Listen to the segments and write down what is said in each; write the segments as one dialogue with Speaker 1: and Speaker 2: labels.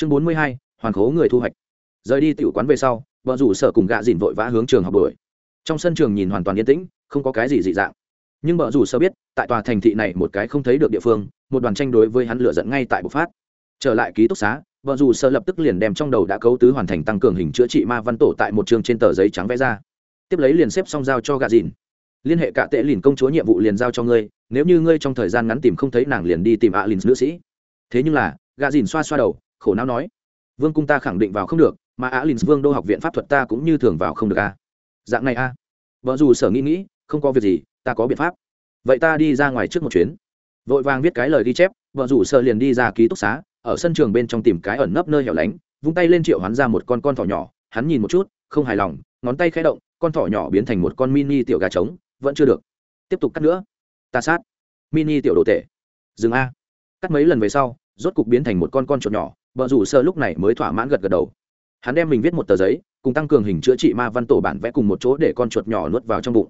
Speaker 1: chương bốn mươi hai, hoàn khố người thu hoạch. Rời đi tiểu quán về sau, vợ rủ sở cùng gạ dìn vội vã hướng trường học đuổi. Trong sân trường nhìn hoàn toàn yên tĩnh, không có cái gì dị dạng. Nhưng vợ rủ sở biết, tại tòa thành thị này một cái không thấy được địa phương, một đoàn tranh đối với hắn lựa giận ngay tại bộc phát. Trở lại ký túc xá, vợ rủ sở lập tức liền đem trong đầu đã cấu tứ hoàn thành tăng cường hình chữa trị ma văn tổ tại một trường trên tờ giấy trắng vẽ ra. Tiếp lấy liền xếp xong giao cho gạ dìn. Liên hệ cả tệ lìn công chúa nhiệm vụ liền giao cho ngươi, nếu như ngươi trong thời gian ngắn tìm không thấy nàng liền đi tìm ạ lìn nữ sĩ. Thế nhưng là, gạ dìn xoa xoa đầu khổ não nói, vương cung ta khẳng định vào không được, mà Á alin vương đô học viện pháp thuật ta cũng như thường vào không được a dạng này a vợ dù sở nghĩ nghĩ, không có việc gì, ta có biện pháp. Vậy ta đi ra ngoài trước một chuyến. Vội vàng viết cái lời ghi chép, vợ rủ sợ liền đi ra ký túc xá, ở sân trường bên trong tìm cái ẩn nấp nơi hẻo lánh, vung tay lên triệu hắn ra một con con thỏ nhỏ, hắn nhìn một chút, không hài lòng, ngón tay khẽ động, con thỏ nhỏ biến thành một con mini tiểu gà trống, vẫn chưa được. Tiếp tục cắt nữa. Ta sát. Mini tiểu đồ tể. Dừng a. Cắt mấy lần về sau, rốt cục biến thành một con con chuột nhỏ vợ rủ sơ lúc này mới thỏa mãn gật gật đầu. Hắn đem mình viết một tờ giấy, cùng tăng cường hình chữa trị ma văn tổ bản vẽ cùng một chỗ để con chuột nhỏ nuốt vào trong bụng.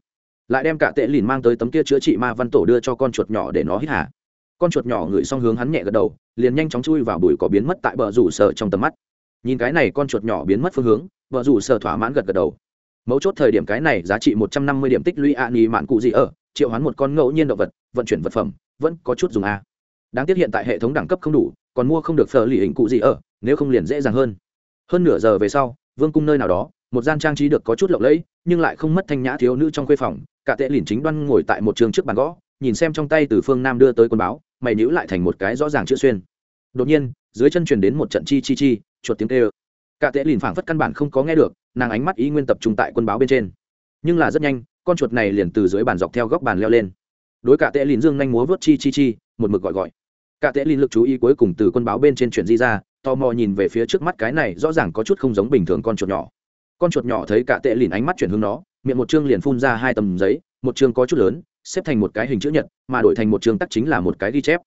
Speaker 1: Lại đem cả tệ lìn mang tới tấm kia chữa trị ma văn tổ đưa cho con chuột nhỏ để nó hít hà. Con chuột nhỏ ngửi xong hướng hắn nhẹ gật đầu, liền nhanh chóng chui vào bụi cỏ biến mất tại bờ rủ sở trong tầm mắt. Nhìn cái này con chuột nhỏ biến mất phương hướng, bờ rủ sở thỏa mãn gật gật đầu. Mấu chốt thời điểm cái này giá trị một trăm năm mươi điểm tích lũy ạ nghi mạn cụ gì ở, triệu hoán một con ngẫu nhiên động vật, vận chuyển vật phẩm, vẫn có chút dùng a. Đáng tiếc hiện tại hệ thống đẳng cấp không đủ còn mua không được phở lì hình cụ gì ở, nếu không liền dễ dàng hơn. Hơn nửa giờ về sau, vương cung nơi nào đó, một gian trang trí được có chút lộng lẫy, nhưng lại không mất thanh nhã thiếu nữ trong khuê phòng. Cả tệ lìn chính đoan ngồi tại một trường trước bàn gõ, nhìn xem trong tay từ phương nam đưa tới quân báo, mày nhữ lại thành một cái rõ ràng chữ xuyên. Đột nhiên, dưới chân truyền đến một trận chi chi chi, chuột tiếng kêu. Cả tệ lìn phảng phất căn bản không có nghe được, nàng ánh mắt ý nguyên tập trung tại quân báo bên trên. Nhưng là rất nhanh, con chuột này liền từ dưới bàn dọc theo góc bàn leo lên. Đối cả tệ lìn dương nhanh múa vớt chi chi chi, một mực gọi gọi cả tệ lìn lực chú ý cuối cùng từ quân báo bên trên chuyển di ra, tò mò nhìn về phía trước mắt cái này rõ ràng có chút không giống bình thường con chuột nhỏ. Con chuột nhỏ thấy cả tệ lìn ánh mắt chuyển hướng nó, miệng một chương liền phun ra hai tầm giấy, một chương có chút lớn, xếp thành một cái hình chữ nhật, mà đổi thành một chương tắc chính là một cái ghi chép.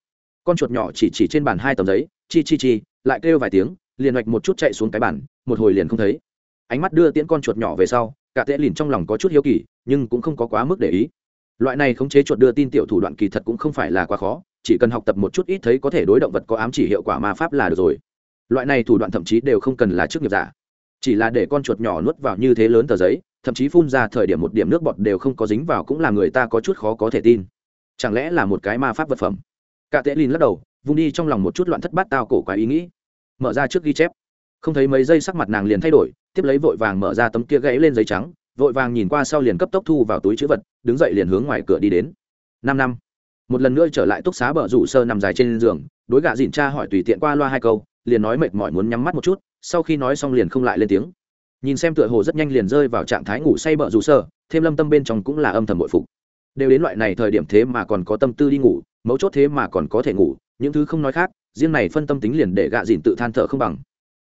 Speaker 1: Con chuột nhỏ chỉ chỉ trên bàn hai tầm giấy, chi chi chi, lại kêu vài tiếng, liền hoạch một chút chạy xuống cái bàn, một hồi liền không thấy. Ánh mắt đưa tiễn con chuột nhỏ về sau, cả tệ lìn trong lòng có chút hiếu kỳ, nhưng cũng không có quá mức để ý. Loại này khống chế chuột đưa tin tiểu thủ đoạn kỳ thật cũng không phải là quá khó chỉ cần học tập một chút ít thấy có thể đối động vật có ám chỉ hiệu quả ma pháp là được rồi. Loại này thủ đoạn thậm chí đều không cần là chức nghiệp giả. Chỉ là để con chuột nhỏ nuốt vào như thế lớn tờ giấy, thậm chí phun ra thời điểm một điểm nước bọt đều không có dính vào cũng là người ta có chút khó có thể tin. Chẳng lẽ là một cái ma pháp vật phẩm? Cả tệ lìn lắc đầu, vung đi trong lòng một chút loạn thất bát tao cổ quái ý nghĩ. Mở ra trước ghi chép. Không thấy mấy giây sắc mặt nàng liền thay đổi, tiếp lấy vội vàng mở ra tấm kia gãy lên giấy trắng, vội vàng nhìn qua sau liền cấp tốc thu vào túi chữ vật, đứng dậy liền hướng ngoài cửa đi đến. Năm năm một lần nữa trở lại túc xá bờ rủ sơ nằm dài trên giường, đối gạ dìn cha hỏi tùy tiện qua loa hai câu, liền nói mệt mỏi muốn nhắm mắt một chút, sau khi nói xong liền không lại lên tiếng. Nhìn xem tựa hồ rất nhanh liền rơi vào trạng thái ngủ say bờ rủ sơ, thêm lâm tâm bên trong cũng là âm thầm bội phục. Đều đến loại này thời điểm thế mà còn có tâm tư đi ngủ, mấu chốt thế mà còn có thể ngủ, những thứ không nói khác, riêng này phân tâm tính liền để gạ dìn tự than thở không bằng.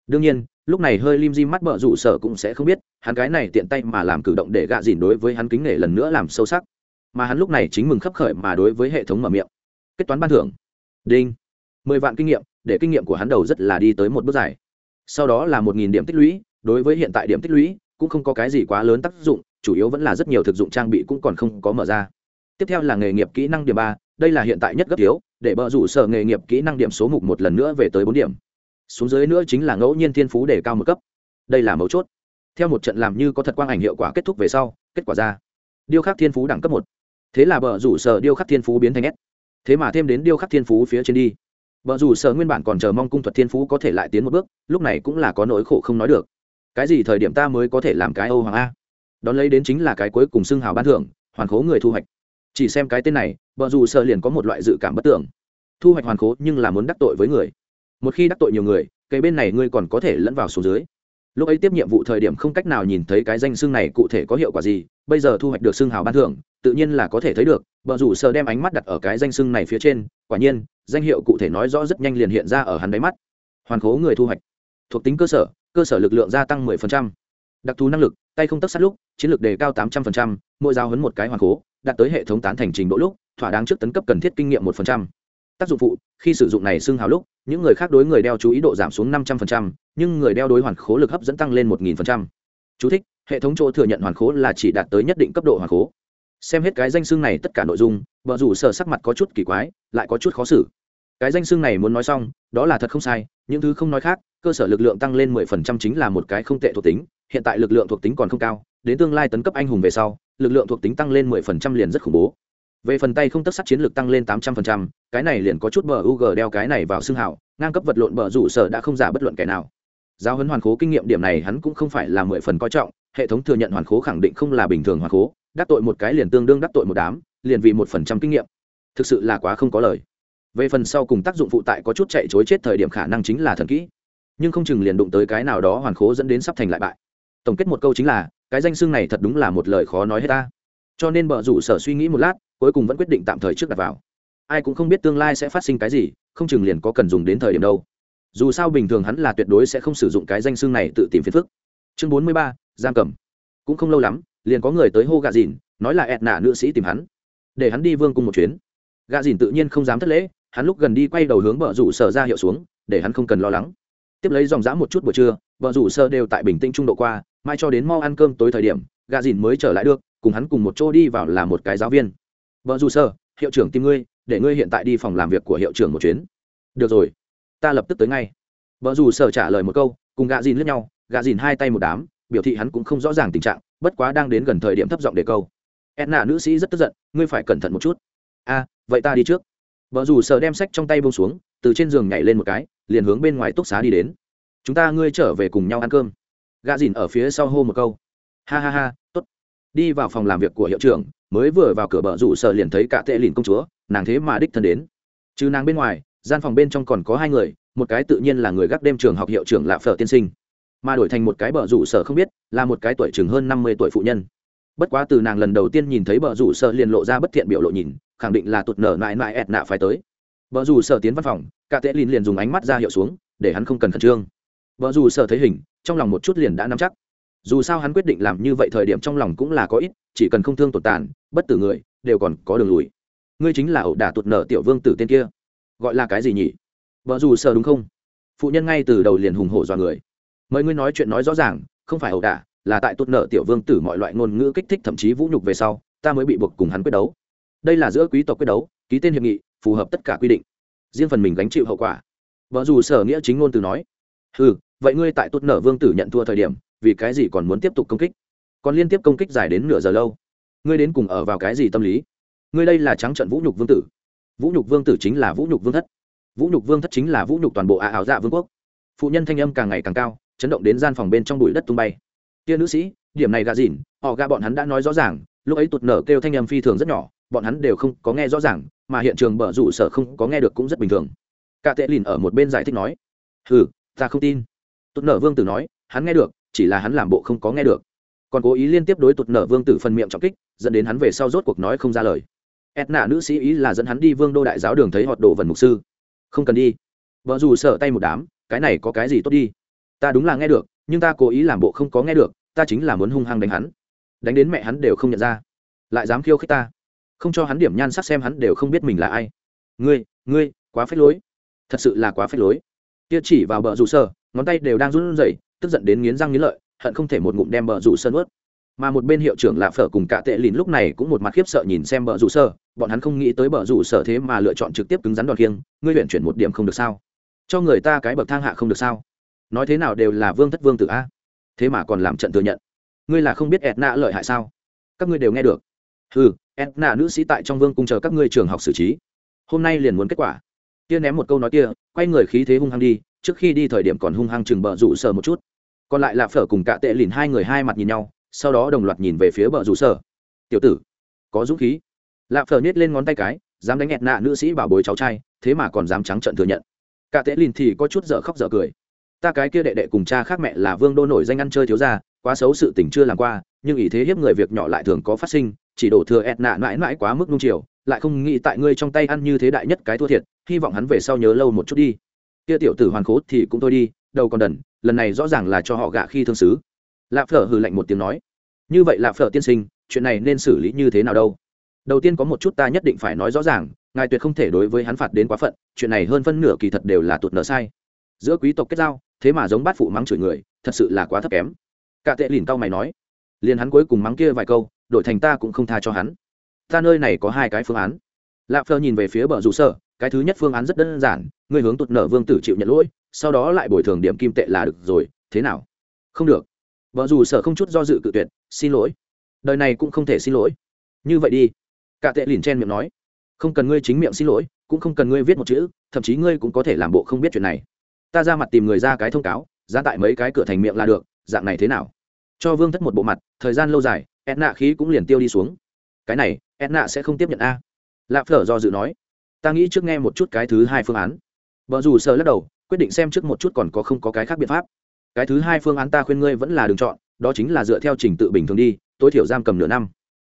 Speaker 1: Đương nhiên, lúc này hơi lim di mắt bợ rủ sở cũng sẽ không biết, hắn cái này tiện tay mà làm cử động để gạ dìn đối với hắn kính nể lần nữa làm sâu sắc mà hắn lúc này chính mừng khấp khởi mà đối với hệ thống mở miệng. Kết toán ban thưởng. Đinh. Mười vạn kinh nghiệm, để kinh nghiệm của hắn đầu rất là đi tới một bước dài. Sau đó là một nghìn điểm tích lũy, đối với hiện tại điểm tích lũy cũng không có cái gì quá lớn tác dụng, chủ yếu vẫn là rất nhiều thực dụng trang bị cũng còn không có mở ra. Tiếp theo là nghề nghiệp kỹ năng điểm ba, đây là hiện tại nhất gấp thiếu để bờ rủ sở nghề nghiệp kỹ năng điểm số mục một lần nữa về tới bốn điểm. Xuống dưới nữa chính là ngẫu nhiên thiên phú để cao một cấp. Đây là mấu chốt. Theo một trận làm như có thật quang ảnh hiệu quả kết thúc về sau, kết quả ra. Điêu khắc thiên phú đẳng cấp một thế là bờ rủ sở điêu khắc thiên phú biến thành s thế mà thêm đến điêu khắc thiên phú phía trên đi. Bờ rủ sở nguyên bản còn chờ mong cung thuật thiên phú có thể lại tiến một bước, lúc này cũng là có nỗi khổ không nói được. Cái gì thời điểm ta mới có thể làm cái âu hoàng a? Đón lấy đến chính là cái cuối cùng xưng hào ban thưởng, hoàn khố người thu hoạch. Chỉ xem cái tên này, bờ rủ sở liền có một loại dự cảm bất tưởng. Thu hoạch hoàn khố nhưng là muốn đắc tội với người. Một khi đắc tội nhiều người, cái bên này ngươi còn có thể lẫn vào số dưới. Lúc ấy tiếp nhiệm vụ thời điểm không cách nào nhìn thấy cái danh xưng này cụ thể có hiệu quả gì, bây giờ thu hoạch được xưng hào ban thưởng tự nhiên là có thể thấy được vợ rủ sờ đem ánh mắt đặt ở cái danh sưng này phía trên quả nhiên danh hiệu cụ thể nói rõ rất nhanh liền hiện ra ở hắn đáy mắt. Hoàn khố người thu hoạch. Thuộc tính cơ sở cơ sở lực lượng gia tăng 10%. đặc thù năng lực tay không tất sát lúc chiến lược đề cao 800%, mỗi giao hấn một cái hoàn khố đạt tới hệ thống tán thành trình độ lúc thỏa đáng trước tấn cấp cần thiết kinh nghiệm 1% tác dụng phụ khi sử dụng này xưng hào lúc những người khác đối người đeo chú ý độ giảm xuống năm trăm linh nhưng người đeo đối hoàn khố lực hấp dẫn tăng lên một nghìn chú thích hệ thống chỗ thừa nhận hoàn khố là chỉ đạt tới nhất định cấp độ hoàn khố xem hết cái danh xưng này tất cả nội dung vợ rủ sở sắc mặt có chút kỳ quái lại có chút khó xử. Cái danh xưng này muốn nói xong đó là thật không sai những thứ không nói khác cơ sở lực lượng tăng lên 10% chính là một cái không tệ thuộc tính hiện tại lực lượng thuộc tính còn không cao đến tương lai tấn cấp anh hùng về sau lực lượng thuộc tính tăng lên 10% liền rất khủng bố. Về phần tay không tất sát chiến lược tăng lên 800%, cái này liền có chút bờ ug đeo cái này vào xương hảo ngang cấp vật lộn bờ rủ sở đã không giả bất luận kẻ nào. Giáo huấn hoàn khố kinh nghiệm điểm này hắn cũng không phải là mười phần coi trọng hệ thống thừa nhận hoàn khố khẳng định không là bình thường hoàn khố đắc tội một cái liền tương đương đắc tội một đám, liền vì một phần trăm kinh nghiệm. Thực sự là quá không có lời. Về phần sau cùng tác dụng phụ tại có chút chạy chối chết thời điểm khả năng chính là thần kỹ. Nhưng không chừng liền đụng tới cái nào đó hoàn khố dẫn đến sắp thành lại bại. Tổng kết một câu chính là, cái danh xưng này thật đúng là một lời khó nói hết ta. Cho nên bờ rủ sở suy nghĩ một lát, cuối cùng vẫn quyết định tạm thời trước đặt vào. Ai cũng không biết tương lai sẽ phát sinh cái gì, không chừng liền có cần dùng đến thời điểm đâu. Dù sao bình thường hắn là tuyệt đối sẽ không sử dụng cái danh xưng này tự tìm phiền phức. Chương bốn mươi ba, giam cầm. Cũng không lâu lắm liền có người tới hô gà dìn, nói là ẹt nạ nữ sĩ tìm hắn, để hắn đi vương cung một chuyến. Gà dìn tự nhiên không dám thất lễ, hắn lúc gần đi quay đầu hướng vợ rủ sở ra hiệu xuống, để hắn không cần lo lắng. Tiếp lấy dòng dã một chút buổi trưa vợ rủ sơ đều tại bình tĩnh trung độ qua, mai cho đến mau ăn cơm tối thời điểm gà dìn mới trở lại được, cùng hắn cùng một chỗ đi vào là một cái giáo viên. Vợ rủ sơ hiệu trưởng tìm ngươi, để ngươi hiện tại đi phòng làm việc của hiệu trưởng một chuyến. Được rồi, ta lập tức tới ngay. Vợ rủ sơ trả lời một câu, cùng gà dìn lướt nhau gà dìn hai tay một đám, biểu thị hắn cũng không rõ ràng tình trạng bất quá đang đến gần thời điểm thấp giọng để câu. Edna nữ sĩ rất tức giận, ngươi phải cẩn thận một chút. A, vậy ta đi trước. Vợ dù sợ đem sách trong tay bông xuống, từ trên giường nhảy lên một cái, liền hướng bên ngoài túc xá đi đến. Chúng ta ngươi trở về cùng nhau ăn cơm. Gà dìn ở phía sau hô một câu. Ha ha ha t ố t đi vào phòng làm việc của hiệu trưởng, mới vừa vào cửa bờ rủ sợ liền thấy cả tệ lìn công chúa, nàng thế mà đích thân đến. Chứ nàng bên ngoài, gian phòng bên trong còn có hai người, một cái tự nhiên là người gác đêm trường học hiệu trưởng lạ phở tiên sinh mà đổi thành một cái bờ rủ sở không biết, là một cái tuổi chừng hơn năm mươi tuổi phụ nhân. Bất quá từ nàng lần đầu tiên nhìn thấy bờ rủ sở liền lộ ra bất thiện biểu lộ nhìn, khẳng định là tụt nở mãi mãi ẹt nạ phải tới. Bờ rủ sở tiến văn phòng, cả tệ lìn liền dùng ánh mắt ra hiệu xuống, để hắn không cần khẩn trương. Bờ rủ sở thấy hình, trong lòng một chút liền đã nắm chắc. Dù sao hắn quyết định làm như vậy thời điểm trong lòng cũng là có ít, chỉ cần không thương tột tàn, bất tử người, đều còn có đường lùi. Ngươi chính là ẩu đả tuột nở tiểu vương tử tên kia. Gọi là cái gì nhỉ? Vợ dù sợ đúng không? Phụ nhân ngay từ đầu liền hùng hổ dọa người mời ngươi nói chuyện nói rõ ràng, không phải ẩu đả, là tại tốt nợ tiểu vương tử mọi loại ngôn ngữ kích thích thậm chí vũ nhục về sau, ta mới bị buộc cùng hắn quyết đấu. Đây là giữa quý tộc quyết đấu, ký tên hiệp nghị, phù hợp tất cả quy định. Riêng phần mình gánh chịu hậu quả. Vợ dù sở nghĩa chính ngôn từ nói ừ vậy ngươi tại tốt nợ vương tử nhận thua thời điểm, vì cái gì còn muốn tiếp tục công kích? Còn liên tiếp công kích dài đến nửa giờ lâu. Ngươi đến cùng ở vào cái gì tâm lý? Ngươi đây là trắng trận vũ nhục vương tử. Vũ nhục vương tử chính là vũ nhục vương thất. Vũ nhục vương thất chính là vũ nhục toàn bộ ả ảo dạ vương quốc. Phụ nhân thanh âm càng ngày càng cao chấn động đến gian phòng bên trong bụi đất tung bay. Tia nữ sĩ, điểm này gà dìn, họ gà bọn hắn đã nói rõ ràng, lúc ấy tụt nở kêu thanh âm phi thường rất nhỏ, bọn hắn đều không có nghe rõ ràng, mà hiện trường bờ rủ sở không có nghe được cũng rất bình thường. Cả tệ lìn ở một bên giải thích nói, hừ, ta không tin. Tụt nở vương tử nói, hắn nghe được, chỉ là hắn làm bộ không có nghe được. Còn cố ý liên tiếp đối tụt nở vương tử phần miệng trọng kích, dẫn đến hắn về sau rốt cuộc nói không ra lời. Edna nữ sĩ ý là dẫn hắn đi vương đô đại giáo đường thấy họt đồ vần mục sư. Không cần đi. Vợ dù sợ tay một đám, cái này có cái gì tốt đi? Ta đúng là nghe được, nhưng ta cố ý làm bộ không có nghe được, ta chính là muốn hung hăng đánh hắn. Đánh đến mẹ hắn đều không nhận ra. Lại dám khiêu khích ta. Không cho hắn điểm nhan sắc xem hắn đều không biết mình là ai. Ngươi ngươi, quá phết lối. Thật sự là quá phết lối. Kia chỉ vào bờ rủ sơ, ngón tay đều đang run rẩy, tức giận đến nghiến răng nghiến lợi, hận không thể một ngụm đem bờ rủ sơ nuốt. Mà một bên hiệu trưởng lạ phở cùng cả tệ lìn lúc này cũng một mặt khiếp sợ nhìn xem bờ rủ sơ, bọn hắn không nghĩ tới bờ rủ sơ thế mà lựa chọn trực tiếp cứng rắn đòn kiêng ngươi luyện chuyển một điểm không được sao? Cho người ta cái bậc thang hạ không được sao? Nói thế nào đều là vương thất vương tử a. Thế mà còn làm trận thừa nhận. Ngươi là không biết ẹt nạ lợi hại sao? Các ngươi đều nghe được. Ừ ẹt nạ nữ sĩ tại trong vương cung chờ các ngươi trường học xử trí. Hôm nay liền muốn kết quả. Kia ném một câu nói kia, quay người khí thế hung hăng đi, trước khi đi thời điểm còn hung hăng chừng bờ rủ sở một chút. Còn lại là phở cùng cạ tệ lìn hai người hai mặt nhìn nhau, sau đó đồng loạt nhìn về phía bờ rủ sở. Tiểu tử, có dũng khí. Lạ phở nhét lên ngón tay cái, dám đánh ẹt nạ nữ sĩ bảo bối cháu trai, thế mà còn dám trắng trận thừa nhận. Cạ tệ lìn thì có chút dở khóc dở cười ta cái kia đệ đệ cùng cha khác mẹ là vương đô nổi danh ăn chơi thiếu gia, quá xấu sự tình chưa làm qua, nhưng ý thế hiếp người việc nhỏ lại thường có phát sinh, chỉ đổ thừa ẹt nạ mãi mãi quá mức nung chiều, lại không nghĩ tại ngươi trong tay ăn như thế đại nhất cái thua thiệt, hy vọng hắn về sau nhớ lâu một chút đi. Kia tiểu tử hoàn khố thì cũng thôi đi đâu còn đần, lần này rõ ràng là cho họ gạ khi thương xứ. Lạ phở hừ lạnh một tiếng nói. Như vậy lạ phở tiên sinh, chuyện này nên xử lý như thế nào đâu? Đầu tiên có một chút ta nhất định phải nói rõ ràng, ngài tuyệt không thể đối với hắn phạt đến quá phận, chuyện này hơn phân nửa kỳ thật đều là tụt nợ sai giữa quý tộc kết giao, thế mà giống bát phụ mắng chửi người, thật sự là quá thấp kém. Cả tệ lìn tao mày nói, liền hắn cuối cùng mắng kia vài câu, đổi thành ta cũng không tha cho hắn. Ta nơi này có hai cái phương án. Lạ phơ nhìn về phía bờ rủ sở, cái thứ nhất phương án rất đơn giản ngươi hướng tụt nở vương tử chịu nhận lỗi, sau đó lại bồi thường điểm kim tệ là được rồi, thế nào? Không được. Vợ dù sợ không chút do dự cự tuyệt, xin lỗi. Đời này cũng không thể xin lỗi. Như vậy đi. Cả tệ lìn chen miệng nói, không cần ngươi chính miệng xin lỗi, cũng không cần ngươi viết một chữ, thậm chí ngươi cũng có thể làm bộ không biết chuyện này ta ra mặt tìm người ra cái thông cáo ra tại mấy cái cửa thành miệng là được, dạng này thế nào? Cho vương thất một bộ mặt, thời gian lâu dài ed nạ khí cũng liền tiêu đi xuống. Cái này ed nạ sẽ không tiếp nhận a. Lạp phở do dự nói. Ta nghĩ trước nghe một chút cái thứ hai phương án. Vợ dù sợ lắc đầu, quyết định xem trước một chút còn có không có cái khác biện pháp. Cái thứ hai phương án ta khuyên ngươi vẫn là đường chọn, đó chính là dựa theo trình tự bình thường đi, tối thiểu giam cầm nửa năm.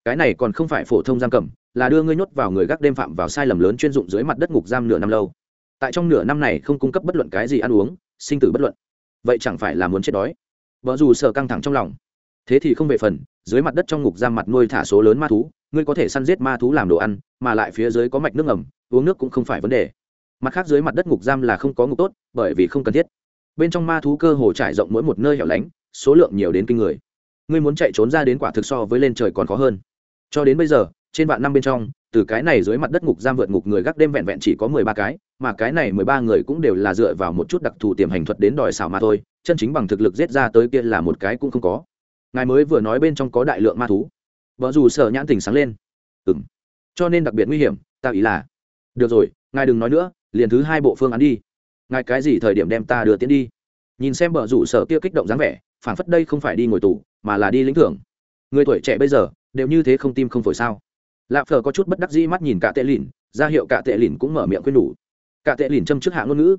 Speaker 1: Cái này còn không phải phổ thông giam cầm, là đưa ngươi nhốt vào người gác đêm phạm vào sai lầm lớn chuyên dụng dưới mặt đất ngục giam nửa năm lâu tại trong nửa năm này không cung cấp bất luận cái gì ăn uống, sinh tử bất luận. Vậy chẳng phải là muốn chết đói? Vợ dù sợ căng thẳng trong lòng. Thế thì không về phần, dưới mặt đất trong ngục giam mặt nuôi thả số lớn ma thú, ngươi có thể săn giết ma thú làm đồ ăn, mà lại phía dưới có mạch nước ngầm, uống nước cũng không phải vấn đề. Mặt khác dưới mặt đất ngục giam là không có ngục tốt, bởi vì không cần thiết. Bên trong ma thú cơ hồ trải rộng mỗi một nơi hẻo lánh, số lượng nhiều đến kinh người. Ngươi muốn chạy trốn ra đến quả thực so với lên trời còn khó hơn. Cho đến bây giờ, trên vạn năm bên trong từ cái này dưới mặt đất ngục giam vượt ngục người gác đêm vẹn vẹn chỉ có mười ba cái, mà cái này mười ba người cũng đều là dựa vào một chút đặc thù tiềm hành thuật đến đòi xảo mà thôi, chân chính bằng thực lực giết ra tới kia là một cái cũng không có. Ngài mới vừa nói bên trong có đại lượng ma thú. Vợ dù sở nhãn tình sáng lên. Ừm. Cho nên đặc biệt nguy hiểm, ta ý là, được rồi, ngài đừng nói nữa, liền thứ hai bộ phương án đi. Ngài cái gì thời điểm đem ta đưa tiến đi? Nhìn xem bờ rủ sở kia kích động dáng vẻ phản phất đây không phải đi ngồi tù, mà là đi lĩnh thưởng. Người tuổi trẻ bây giờ, đều như thế không tim không phổi sao? Lạp phở có chút bất đắc dĩ mắt nhìn cả tệ lìn, ra hiệu cả tệ lìn cũng mở miệng khuyên đủ cả tệ lìn châm trước hạ ngôn ngữ.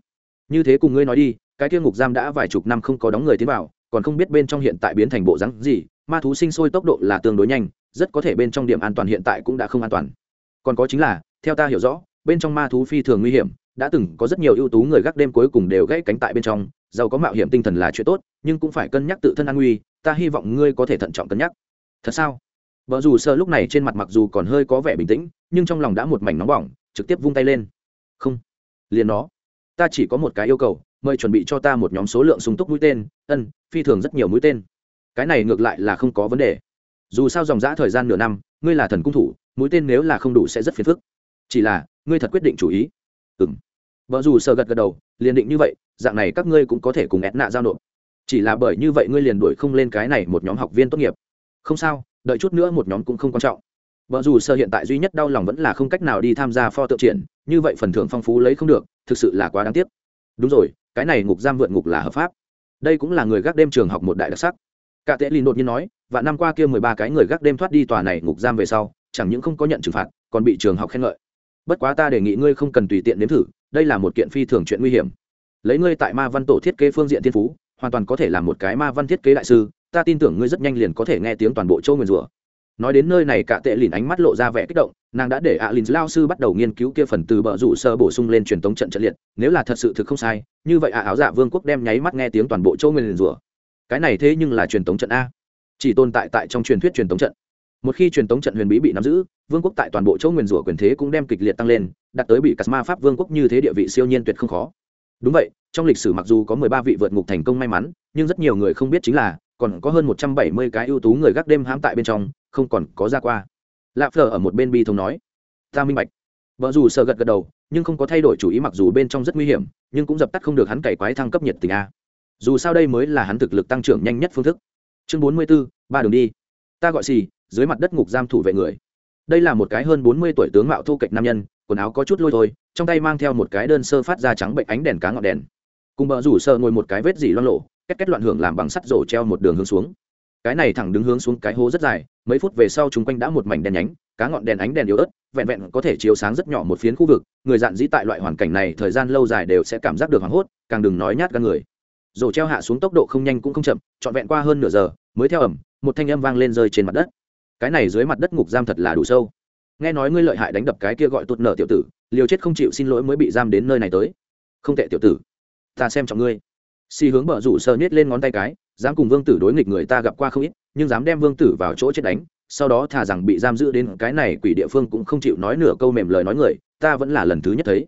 Speaker 1: Như thế cùng ngươi nói đi, cái kia ngục giam đã vài chục năm không có đóng người tiến vào, còn không biết bên trong hiện tại biến thành bộ rắn gì, ma thú sinh sôi tốc độ là tương đối nhanh, rất có thể bên trong điểm an toàn hiện tại cũng đã không an toàn. Còn có chính là, theo ta hiểu rõ, bên trong ma thú phi thường nguy hiểm, đã từng có rất nhiều ưu tú người gác đêm cuối cùng đều gãy cánh tại bên trong, giàu có mạo hiểm tinh thần là chuyện tốt, nhưng cũng phải cân nhắc tự thân an nguy, ta hy vọng ngươi có thể thận trọng cân nhắc. Thật sao? Vợ dù sợ lúc này trên mặt mặc dù còn hơi có vẻ bình tĩnh, nhưng trong lòng đã một mảnh nóng bỏng, trực tiếp vung tay lên. Không, liền nó. Ta chỉ có một cái yêu cầu, mời chuẩn bị cho ta một nhóm số lượng súng túc mũi tên. Ân, phi thường rất nhiều mũi tên. Cái này ngược lại là không có vấn đề. Dù sao dòng g thời gian nửa năm, ngươi là thần cung thủ, mũi tên nếu là không đủ sẽ rất phiền phức. Chỉ là, ngươi thật quyết định chủ ý. Ừng vợ dù sợ gật gật đầu, liền định như vậy, dạng này các ngươi cũng có thể cùng ép nạ giao nộp. Chỉ là bởi như vậy ngươi liền đuổi không lên cái này một nhóm học viên tốt nghiệp. Không sao đợi chút nữa một nhóm cũng không quan trọng. Vợ dù sơ hiện tại duy nhất đau lòng vẫn là không cách nào đi tham gia pho tượng triển, như vậy phần thưởng phong phú lấy không được, thực sự là quá đáng tiếc. Đúng rồi, cái này ngục giam vượt ngục là hợp pháp. Đây cũng là người gác đêm trường học một đại đặc sắc. Cả tệ lìn đột nhiên nói và năm qua kia mười ba cái người gác đêm thoát đi tòa này ngục giam về sau, chẳng những không có nhận trừng phạt, còn bị trường học khen ngợi. Bất quá ta đề nghị ngươi không cần tùy tiện nếm thử, đây là một kiện phi thường chuyện nguy hiểm. Lấy ngươi tại ma văn tổ thiết kế phương diện thiên phú, hoàn toàn có thể là một cái ma văn thiết kế đại sư ta tin tưởng ngươi rất nhanh liền có thể nghe tiếng toàn bộ châu nguyền rủa. Nói đến nơi này, cả tệ lìn ánh mắt lộ ra vẻ kích động, nàng đã để ạ à lìn lao sư bắt đầu nghiên cứu kia phần từ bờ rủ sơ bổ sung lên truyền thống trận trận liệt, nếu là thật sự thực không sai, như vậy ạ áo dạ vương quốc đem nháy mắt nghe tiếng toàn bộ châu nguyền rủa. Cái này thế nhưng là truyền thống trận a. Chỉ tồn tại tại trong truyền thuyết truyền thống trận. Một khi truyền thống trận huyền bí bị nắm giữ, vương quốc tại toàn bộ châu nguyền rủa quyền thế cũng đem kịch liệt tăng lên, đạt tới bị Cát ma pháp vương quốc như thế địa vị siêu nhiên tuyệt không khó. Đúng vậy, trong lịch sử mặc dù có mười ba vị vượt ngục thành công may mắn, nhưng rất nhiều người không biết chính là còn có hơn một trăm bảy mươi cái ưu tú người gác đêm hãm tại bên trong, không còn có ra qua. Lạ phở ở một bên bi thông nói, ta minh bạch. Vợ dù sợ gật gật đầu, nhưng không có thay đổi chủ ý mặc dù bên trong rất nguy hiểm, nhưng cũng dập tắt không được hắn cày quái thăng cấp nhiệt tình a. Dù sao đây mới là hắn thực lực tăng trưởng nhanh nhất phương thức. Chương bốn mươi b ố ba đường đi. Ta gọi xì, dưới mặt đất ngục giam thủ vệ người. Đây là một cái hơn bốn mươi tuổi tướng mạo thu kệch nam nhân, quần áo có chút lôi thôi, trong tay mang theo một cái đơn sơ phát ra trắng bệnh ánh đèn cá ngọn đèn. Cùng bờ rủ sợ ngồi một cái vết dỉ loang lộ két két loạn hưởng làm bằng sắt rổ treo một đường hướng xuống. Cái này thẳng đứng hướng xuống cái hố rất dài, mấy phút về sau chúng quanh đã một mảnh đèn nhánh, cá ngọn đèn ánh đèn yếu ớt, vẹn vẹn có thể chiếu sáng rất nhỏ một phiến khu vực, người dạn dĩ tại loại hoàn cảnh này thời gian lâu dài đều sẽ cảm giác được hoảng hốt, càng đừng nói nhát gan người. Rổ treo hạ xuống tốc độ không nhanh cũng không chậm, trọn vẹn qua hơn nửa giờ, mới theo ẩm, một thanh âm vang lên rơi trên mặt đất. Cái này dưới mặt đất ngục giam thật là đủ sâu. Nghe nói ngươi lợi hại đánh đập cái kia gọi tụt nở tiểu tử, liều chết không chịu xin lỗi mới bị giam đến nơi này tới. Không tệ tiểu tử, ta xem trọng ngươi xì hướng bờ rủ sơ nhét lên ngón tay cái, dám cùng vương tử đối nghịch người ta gặp qua không ít, nhưng dám đem vương tử vào chỗ chết đánh, sau đó thà rằng bị giam giữ đến cái này quỷ địa phương cũng không chịu nói nửa câu mềm lời nói người, ta vẫn là lần thứ nhất thấy.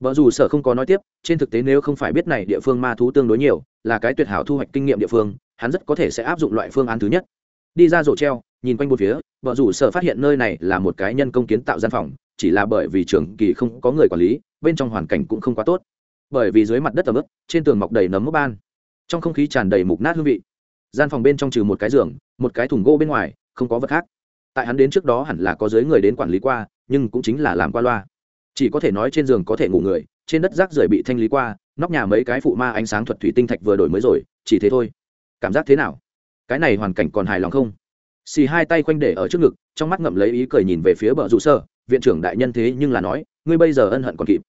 Speaker 1: Vợ dù sở không có nói tiếp, trên thực tế nếu không phải biết này địa phương ma thú tương đối nhiều, là cái tuyệt hảo thu hoạch kinh nghiệm địa phương, hắn rất có thể sẽ áp dụng loại phương án thứ nhất. Đi ra rổ treo, nhìn quanh bốn phía vợ rủ sở phát hiện nơi này là một cái nhân công kiến tạo gian phòng, chỉ là bởi vì trường kỳ không có người quản lý, bên trong hoàn cảnh cũng không quá tốt bởi vì dưới mặt đất ẩm ướt, trên tường mọc đầy nấm mốc ban. Trong không khí tràn đầy mục nát hương vị. Gian phòng bên trong trừ một cái giường, một cái thùng gỗ bên ngoài, không có vật khác. Tại hắn đến trước đó hẳn là có dưới người đến quản lý qua, nhưng cũng chính là làm qua loa. Chỉ có thể nói trên giường có thể ngủ người, trên đất rác rưởi bị thanh lý qua, nóc nhà mấy cái phụ ma ánh sáng thuật thủy tinh thạch vừa đổi mới rồi, chỉ thế thôi. Cảm giác thế nào? Cái này hoàn cảnh còn hài lòng không? Xì hai tay khoanh để ở trước ngực, trong mắt ngậm lấy ý cười nhìn về phía bờ rủ sơ, viện trưởng đại nhân thế nhưng là nói, ngươi bây giờ ân hận còn kịp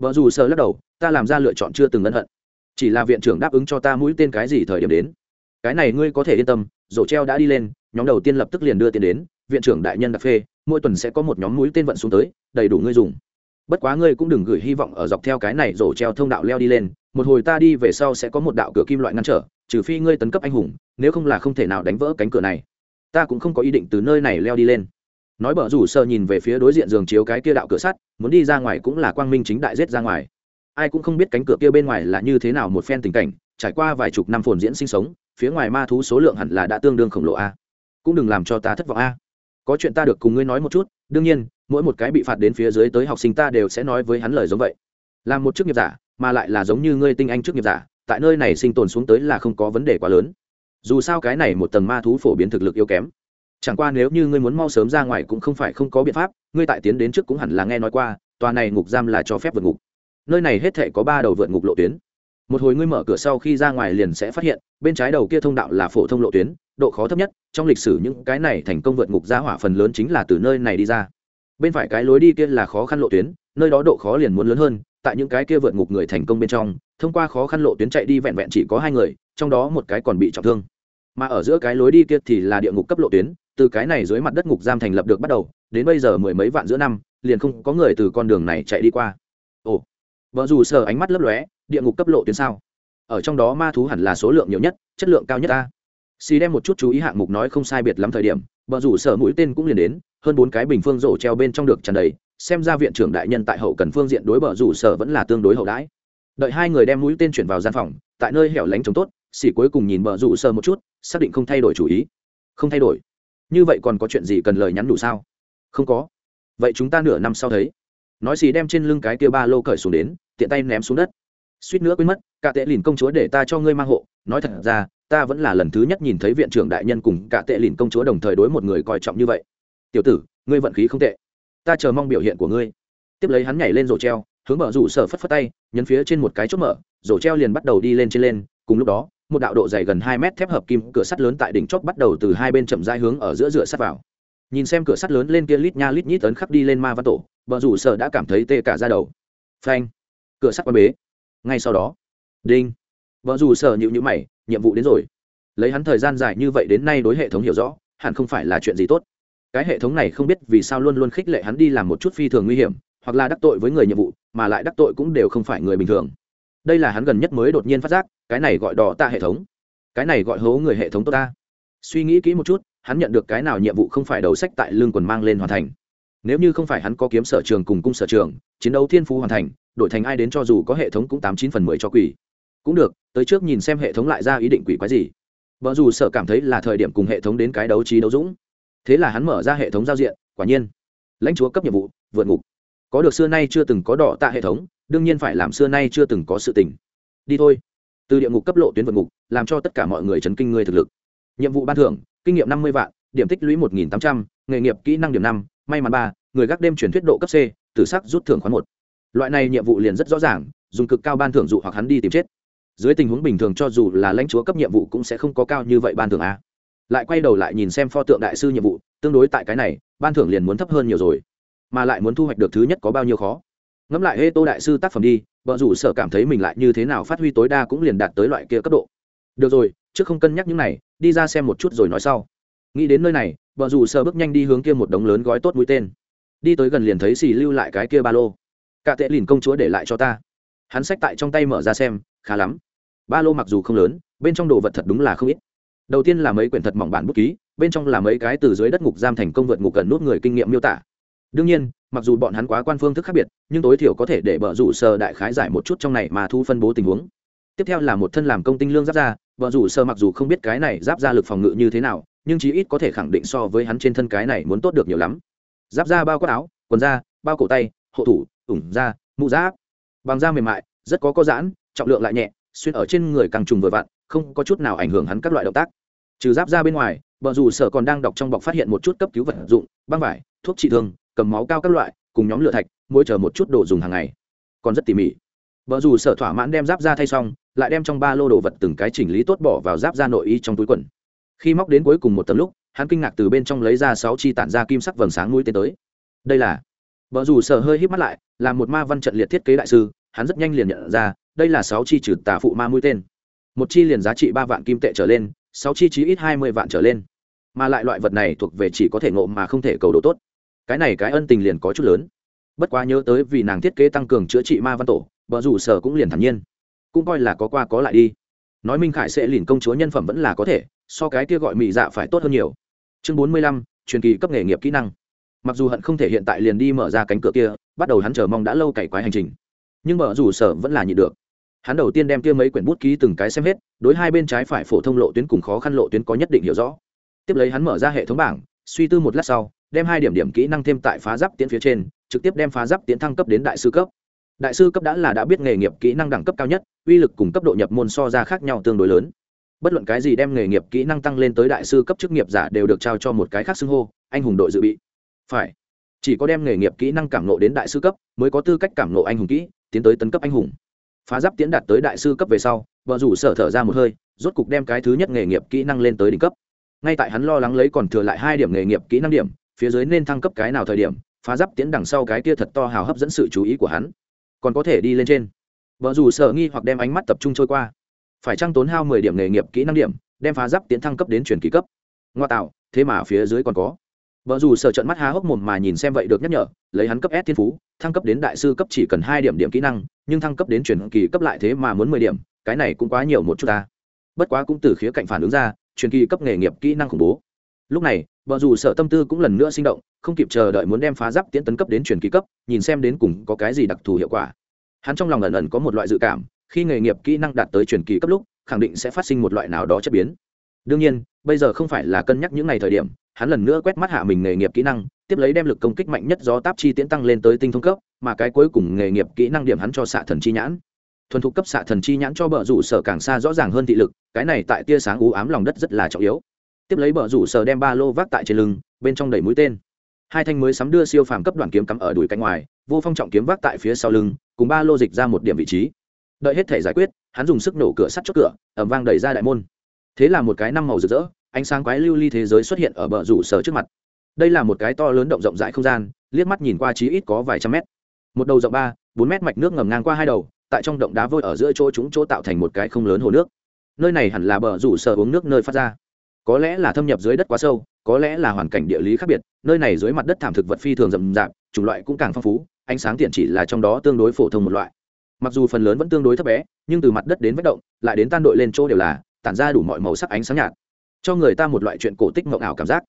Speaker 1: vợ dù sợ lắc đầu, ta làm ra lựa chọn chưa từng ân hận. Chỉ là viện trưởng đáp ứng cho ta mũi tên cái gì thời điểm đến. Cái này ngươi có thể yên tâm, rổ treo đã đi lên, nhóm đầu tiên lập tức liền đưa tiền đến, viện trưởng đại nhân đặc phê, mỗi tuần sẽ có một nhóm mũi tên vận xuống tới, đầy đủ ngươi dùng. Bất quá ngươi cũng đừng gửi hy vọng ở dọc theo cái này rổ treo thông đạo leo đi lên, một hồi ta đi về sau sẽ có một đạo cửa kim loại ngăn trở, trừ phi ngươi tấn cấp anh hùng, nếu không là không thể nào đánh vỡ cánh cửa này. Ta cũng không có ý định từ nơi này leo đi lên nói bở rủ sơ nhìn về phía đối diện giường chiếu cái kia đạo cửa sắt, muốn đi ra ngoài cũng là quang minh chính đại rết ra ngoài. Ai cũng không biết cánh cửa kia bên ngoài là như thế nào một phen tình cảnh, trải qua vài chục năm phồn diễn sinh sống, phía ngoài ma thú số lượng hẳn là đã tương đương khổng lồ a. Cũng đừng làm cho ta thất vọng a. Có chuyện ta được cùng ngươi nói một chút, đương nhiên, mỗi một cái bị phạt đến phía dưới tới học sinh ta đều sẽ nói với hắn lời giống vậy. Làm một chức nghiệp giả, mà lại là giống như ngươi tinh anh chức nghiệp giả, tại nơi này sinh tồn xuống tới là không có vấn đề quá lớn. Dù sao cái này một tầng ma thú phổ biến thực lực yếu kém chẳng qua nếu như ngươi muốn mau sớm ra ngoài cũng không phải không có biện pháp, ngươi tại tiến đến trước cũng hẳn là nghe nói qua, tòa này ngục giam là cho phép vượt ngục. Nơi này hết thể có ba đầu vượt ngục lộ tuyến. Một hồi ngươi mở cửa sau khi ra ngoài liền sẽ phát hiện, bên trái đầu kia thông đạo là phổ thông lộ tuyến, độ khó thấp nhất, trong lịch sử những cái này thành công vượt ngục ra hỏa phần lớn chính là từ nơi này đi ra. Bên phải cái lối đi kia là khó khăn lộ tuyến, nơi đó độ khó liền muốn lớn hơn, tại những cái kia vượt ngục người thành công bên trong, thông qua khó khăn lộ tuyến chạy đi vẹn vẹn chỉ có hai người, trong đó một cái còn bị trọng thương. Mà ở giữa cái lối đi kia thì là địa ngục cấp lộ tuyến từ cái này dưới mặt đất ngục giam thành lập được bắt đầu, đến bây giờ mười mấy vạn giữa năm, liền không có người từ con đường này chạy đi qua. Ồ, vợ dù sờ ánh mắt lấp lóe, địa ngục cấp lộ tuyến sao? Ở trong đó ma thú hẳn là số lượng nhiều nhất, chất lượng cao nhất ta. Xì đem một chút chú ý hạng mục nói không sai biệt lắm thời điểm, vợ rủ sở mũi tên cũng liền đến, hơn bốn cái bình phương rổ treo bên trong được tràn đầy, xem ra viện trưởng đại nhân tại hậu cần phương diện đối bờ rủ sở vẫn là tương đối hậu đãi. Đợi hai người đem mũi tên chuyển vào gian phòng, tại nơi hẻo lánh chống tốt, xì cuối cùng nhìn bờ rủ sở một chút, xác định không thay đổi chủ ý. Không thay đổi như vậy còn có chuyện gì cần lời nhắn đủ sao? Không có. Vậy chúng ta nửa năm sau thấy. Nói xì đem trên lưng cái kia ba lô cởi xuống đến, tiện tay ném xuống đất. Suýt nữa quên mất, cả tệ lìn công chúa để ta cho ngươi mang hộ. Nói thật ra, ta vẫn là lần thứ nhất nhìn thấy viện trưởng đại nhân cùng cả tệ lìn công chúa đồng thời đối một người coi trọng như vậy. Tiểu tử, ngươi vận khí không tệ. Ta chờ mong biểu hiện của ngươi. Tiếp lấy hắn nhảy lên rổ treo, hướng mở rủ sở phất phất tay, nhấn phía trên một cái chốt mở, rổ treo liền bắt đầu đi lên trên lên, cùng lúc đó một đạo độ dày gần hai mét thép hợp kim cửa sắt lớn tại đỉnh chóp bắt đầu từ hai bên chậm rãi hướng ở giữa rửa sắt vào. Nhìn xem cửa sắt lớn lên kia lít nha lít nhít ấn khắc đi lên ma văn tổ vợ rủ sở đã cảm thấy tê cả ra đầu. Phanh! Cửa sắt quan bế. Ngay sau đó, đinh! Vợ rủ sở nhịu nhữ mày, nhiệm vụ đến rồi. Lấy hắn thời gian dài như vậy đến nay đối hệ thống hiểu rõ, hẳn không phải là chuyện gì tốt. Cái hệ thống này không biết vì sao luôn luôn khích lệ hắn đi làm một chút phi thường nguy hiểm, hoặc là đắc tội với người nhiệm vụ, mà lại đắc tội cũng đều không phải người bình thường đây là hắn gần nhất mới đột nhiên phát giác, cái này gọi đỏ ta hệ thống. Cái này gọi hố người hệ thống tốt ta. Suy nghĩ kỹ một chút, hắn nhận được cái nào nhiệm vụ không phải đầu sách tại lương quần mang lên hoàn thành. Nếu như không phải hắn có kiếm sở trường cùng cung sở trường, chiến đấu thiên phú hoàn thành, đổi thành ai đến cho dù có hệ thống cũng tám chín phần mười cho quỷ. Cũng được, tới trước nhìn xem hệ thống lại ra ý định quỷ quái gì. Vợ dù sợ cảm thấy là thời điểm cùng hệ thống đến cái đấu trí đấu dũng. Thế là hắn mở ra hệ thống giao diện, quả nhiên. Lãnh chúa cấp nhiệm vụ, vượt ngục. Có được xưa nay chưa từng có đỏ tạ hệ thống đương nhiên phải làm xưa nay chưa từng có sự tình. Đi thôi. Từ địa ngục cấp lộ tuyến vượt ngục, làm cho tất cả mọi người chấn kinh người thực lực. Nhiệm vụ ban thưởng, kinh nghiệm năm mươi vạn, điểm tích lũy một nghìn tám trăm, nghề nghiệp kỹ năng điểm năm, may mắn ba, người gác đêm chuyển thuyết độ cấp c, tử sắc rút thưởng khoán một. Loại này nhiệm vụ liền rất rõ ràng, dùng cực cao ban thưởng dụ hoặc hắn đi tìm chết. Dưới tình huống bình thường cho dù là lãnh chúa cấp nhiệm vụ cũng sẽ không có cao như vậy ban thưởng a. Lại quay đầu lại nhìn xem pho tượng đại sư nhiệm vụ, tương đối tại cái này, ban thưởng liền muốn thấp hơn nhiều rồi. Mà lại muốn thu hoạch được thứ nhất có bao nhiêu khó ngẫm lại hê tô đại sư tác phẩm đi vợ rủ sở cảm thấy mình lại như thế nào phát huy tối đa cũng liền đạt tới loại kia cấp độ. Được rồi, trước không cân nhắc những này, đi ra xem một chút rồi nói sau. Nghĩ đến nơi này vợ rủ sở bước nhanh đi hướng kia một đống lớn gói tốt mũi tên. Đi tới gần liền thấy xì lưu lại cái kia ba lô. Cả tệ lìn công chúa để lại cho ta. Hắn xách tại trong tay mở ra xem, khá lắm. Ba lô mặc dù không lớn, bên trong đồ vật thật đúng là không ít. Đầu tiên là mấy quyển thật mỏng bản bút ký, bên trong là mấy cái từ dưới đất ngục giam thành công vượt ngục cần nút người kinh nghiệm miêu tả đương nhiên, mặc dù bọn hắn quá quan phương thức khác biệt, nhưng tối thiểu có thể để bờ rủ sơ đại khái giải một chút trong này mà thu phân bố tình huống. Tiếp theo là một thân làm công tinh lương giáp ra bờ rủ sơ mặc dù không biết cái này giáp ra lực phòng ngự như thế nào, nhưng chí ít có thể khẳng định so với hắn trên thân cái này muốn tốt được nhiều lắm. Giáp da bao quát áo, quần da, bao cổ tay, hộ thủ, ủng da, mũ giáp. Bằng da mềm mại, rất có có giãn, trọng lượng lại nhẹ, xuyên ở trên người càng trùng vừa vặn, không có chút nào ảnh hưởng hắn các loại động tác. Trừ giáp ra bên ngoài vợ dù sở còn đang đọc trong bọc phát hiện một chút cấp cứu vật dụng, băng vải, thuốc trị thương cầm máu cao các loại, cùng nhóm lửa thạch, mỗi chờ một chút đồ dùng hàng ngày. Còn rất tỉ mỉ. Vợ dù sở thỏa mãn đem giáp ra thay xong, lại đem trong ba lô đồ vật từng cái chỉnh lý tốt bỏ vào giáp ra nội y trong túi quần. Khi móc đến cuối cùng một tầm lúc, hắn kinh ngạc từ bên trong lấy ra sáu chi tản ra kim sắc vầng sáng mũi tên tới. Đây là vợ dù sở hơi híp mắt lại, là một ma văn trận liệt thiết kế đại sư, hắn rất nhanh liền nhận ra, đây là sáu chi trừ tà phụ ma mũi tên. Một chi liền giá trị ba vạn kim tệ trở lên, sáu chi chí ít hai mươi vạn trở lên. Mà lại loại vật này thuộc về chỉ có thể ngộ mà không thể cầu đồ tốt cái này cái ân tình liền có chút lớn. Bất quá nhớ tới vì nàng thiết kế tăng cường chữa trị ma văn tổ vợ rủ sở cũng liền thản nhiên. Cũng coi là có qua có lại đi. Nói minh khải sẽ liền công chúa nhân phẩm vẫn là có thể, so cái kia gọi mỹ dạ phải tốt hơn nhiều. Chương bốn mươi lăm, truyền kỳ cấp nghề nghiệp kỹ năng. Mặc dù hận không thể hiện tại liền đi mở ra cánh cửa kia, bắt đầu hắn chờ mong đã lâu cày quái hành trình. Nhưng mở rủ sở vẫn là nhịn được. Hắn đầu tiên đem kia mấy quyển bút ký từng cái xem hết, đối hai bên trái phải phổ thông lộ tuyến cùng khó khăn lộ tuyến có nhất định hiểu rõ. Tiếp lấy hắn mở ra hệ thống bảng, suy tư một lát sau đem hai điểm điểm kỹ năng thêm tại phá giáp tiến phía trên, trực tiếp đem phá giáp tiến thăng cấp đến đại sư cấp. Đại sư cấp đã là đã biết nghề nghiệp kỹ năng đẳng cấp cao nhất, uy lực cùng cấp độ nhập môn so ra khác nhau tương đối lớn. Bất luận cái gì đem nghề nghiệp kỹ năng tăng lên tới đại sư cấp chức nghiệp giả đều được trao cho một cái khác xưng hô, anh hùng đội dự bị. Phải, chỉ có đem nghề nghiệp kỹ năng cảm nộ đến đại sư cấp mới có tư cách cảm nộ anh hùng kỹ, tiến tới tấn cấp anh hùng. Phá giáp tiến đạt tới đại sư cấp về sau, vợ rủ sở thở ra một hơi, rốt cục đem cái thứ nhất nghề nghiệp kỹ năng lên tới đỉnh cấp. Ngay tại hắn lo lắng lấy còn thừa lại hai điểm nghề nghiệp kỹ năng điểm phía dưới nên thăng cấp cái nào thời điểm, phá giáp tiến đằng sau cái kia thật to hào hấp dẫn sự chú ý của hắn. Còn có thể đi lên trên. Vợ dù sở nghi hoặc đem ánh mắt tập trung trôi qua. Phải trăng tốn hao mười điểm nghề nghiệp kỹ năng điểm, đem phá giáp tiến thăng cấp đến truyền kỳ cấp? Ngoa tạo, thế mà phía dưới còn có. Vợ dù sở trận mắt há hốc mồm mà nhìn xem vậy được nhắc nhở, lấy hắn cấp s thiên phú, thăng cấp đến đại sư cấp chỉ cần hai điểm điểm kỹ năng, nhưng thăng cấp đến truyền kỳ cấp lại thế mà muốn mười điểm, cái này cũng quá nhiều một chút ta. Bất quá cũng từ khía cạnh phản ứng ra, truyền kỳ cấp nghề nghiệp kỹ năng khủng bố lúc này, vợ dù sở tâm tư cũng lần nữa sinh động, không kịp chờ đợi muốn đem phá giáp tiễn tấn cấp đến truyền kỳ cấp, nhìn xem đến cùng có cái gì đặc thù hiệu quả. Hắn trong lòng ẩn ẩn có một loại dự cảm, khi nghề nghiệp kỹ năng đạt tới truyền kỳ cấp lúc, khẳng định sẽ phát sinh một loại nào đó chất biến. Đương nhiên, bây giờ không phải là cân nhắc những ngày thời điểm, hắn lần nữa quét mắt hạ mình nghề nghiệp kỹ năng, tiếp lấy đem lực công kích mạnh nhất do táp chi tiễn tăng lên tới tinh thông cấp, mà cái cuối cùng nghề nghiệp kỹ năng điểm hắn cho xạ thần chi nhãn. Thuần thục cấp xạ thần chi nhãn cho bờ rủ sở càng xa rõ ràng hơn thị lực, cái này tại tia sáng u ám lòng đất rất là trọng yếu tiếp lấy bờ rủ sở đem ba lô vác tại trên lưng, bên trong đầy mũi tên. Hai thanh mới sắm đưa siêu phàm cấp đoàn kiếm cắm ở đùi cánh ngoài, vô phong trọng kiếm vác tại phía sau lưng, cùng ba lô dịch ra một điểm vị trí. Đợi hết thể giải quyết, hắn dùng sức nổ cửa sắt chốt cửa ẩm vang đẩy ra đại môn. Thế là một cái năm màu rực rỡ, ánh sáng quái lưu ly thế giới xuất hiện ở bờ rủ sở trước mặt. Đây là một cái to lớn động rộng rãi không gian, liếc mắt nhìn qua chí ít có vài trăm mét. Một đầu rộng ba, bốn mét mạch nước ngầm ngang qua hai đầu, tại trong động đá vôi ở giữa chỗ chúng chỗ tạo thành một cái không lớn hồ nước. Nơi này hẳn là bờ rủ sở uống nước nơi phát ra có lẽ là thâm nhập dưới đất quá sâu, có lẽ là hoàn cảnh địa lý khác biệt, nơi này dưới mặt đất thảm thực vật phi thường rậm rạp, chủng loại cũng càng phong phú, ánh sáng tiện chỉ là trong đó tương đối phổ thông một loại. Mặc dù phần lớn vẫn tương đối thấp bé, nhưng từ mặt đất đến vết động, lại đến tan đội lên chỗ đều là, tản ra đủ mọi màu sắc ánh sáng nhạt. Cho người ta một loại chuyện cổ tích mộng ảo cảm giác.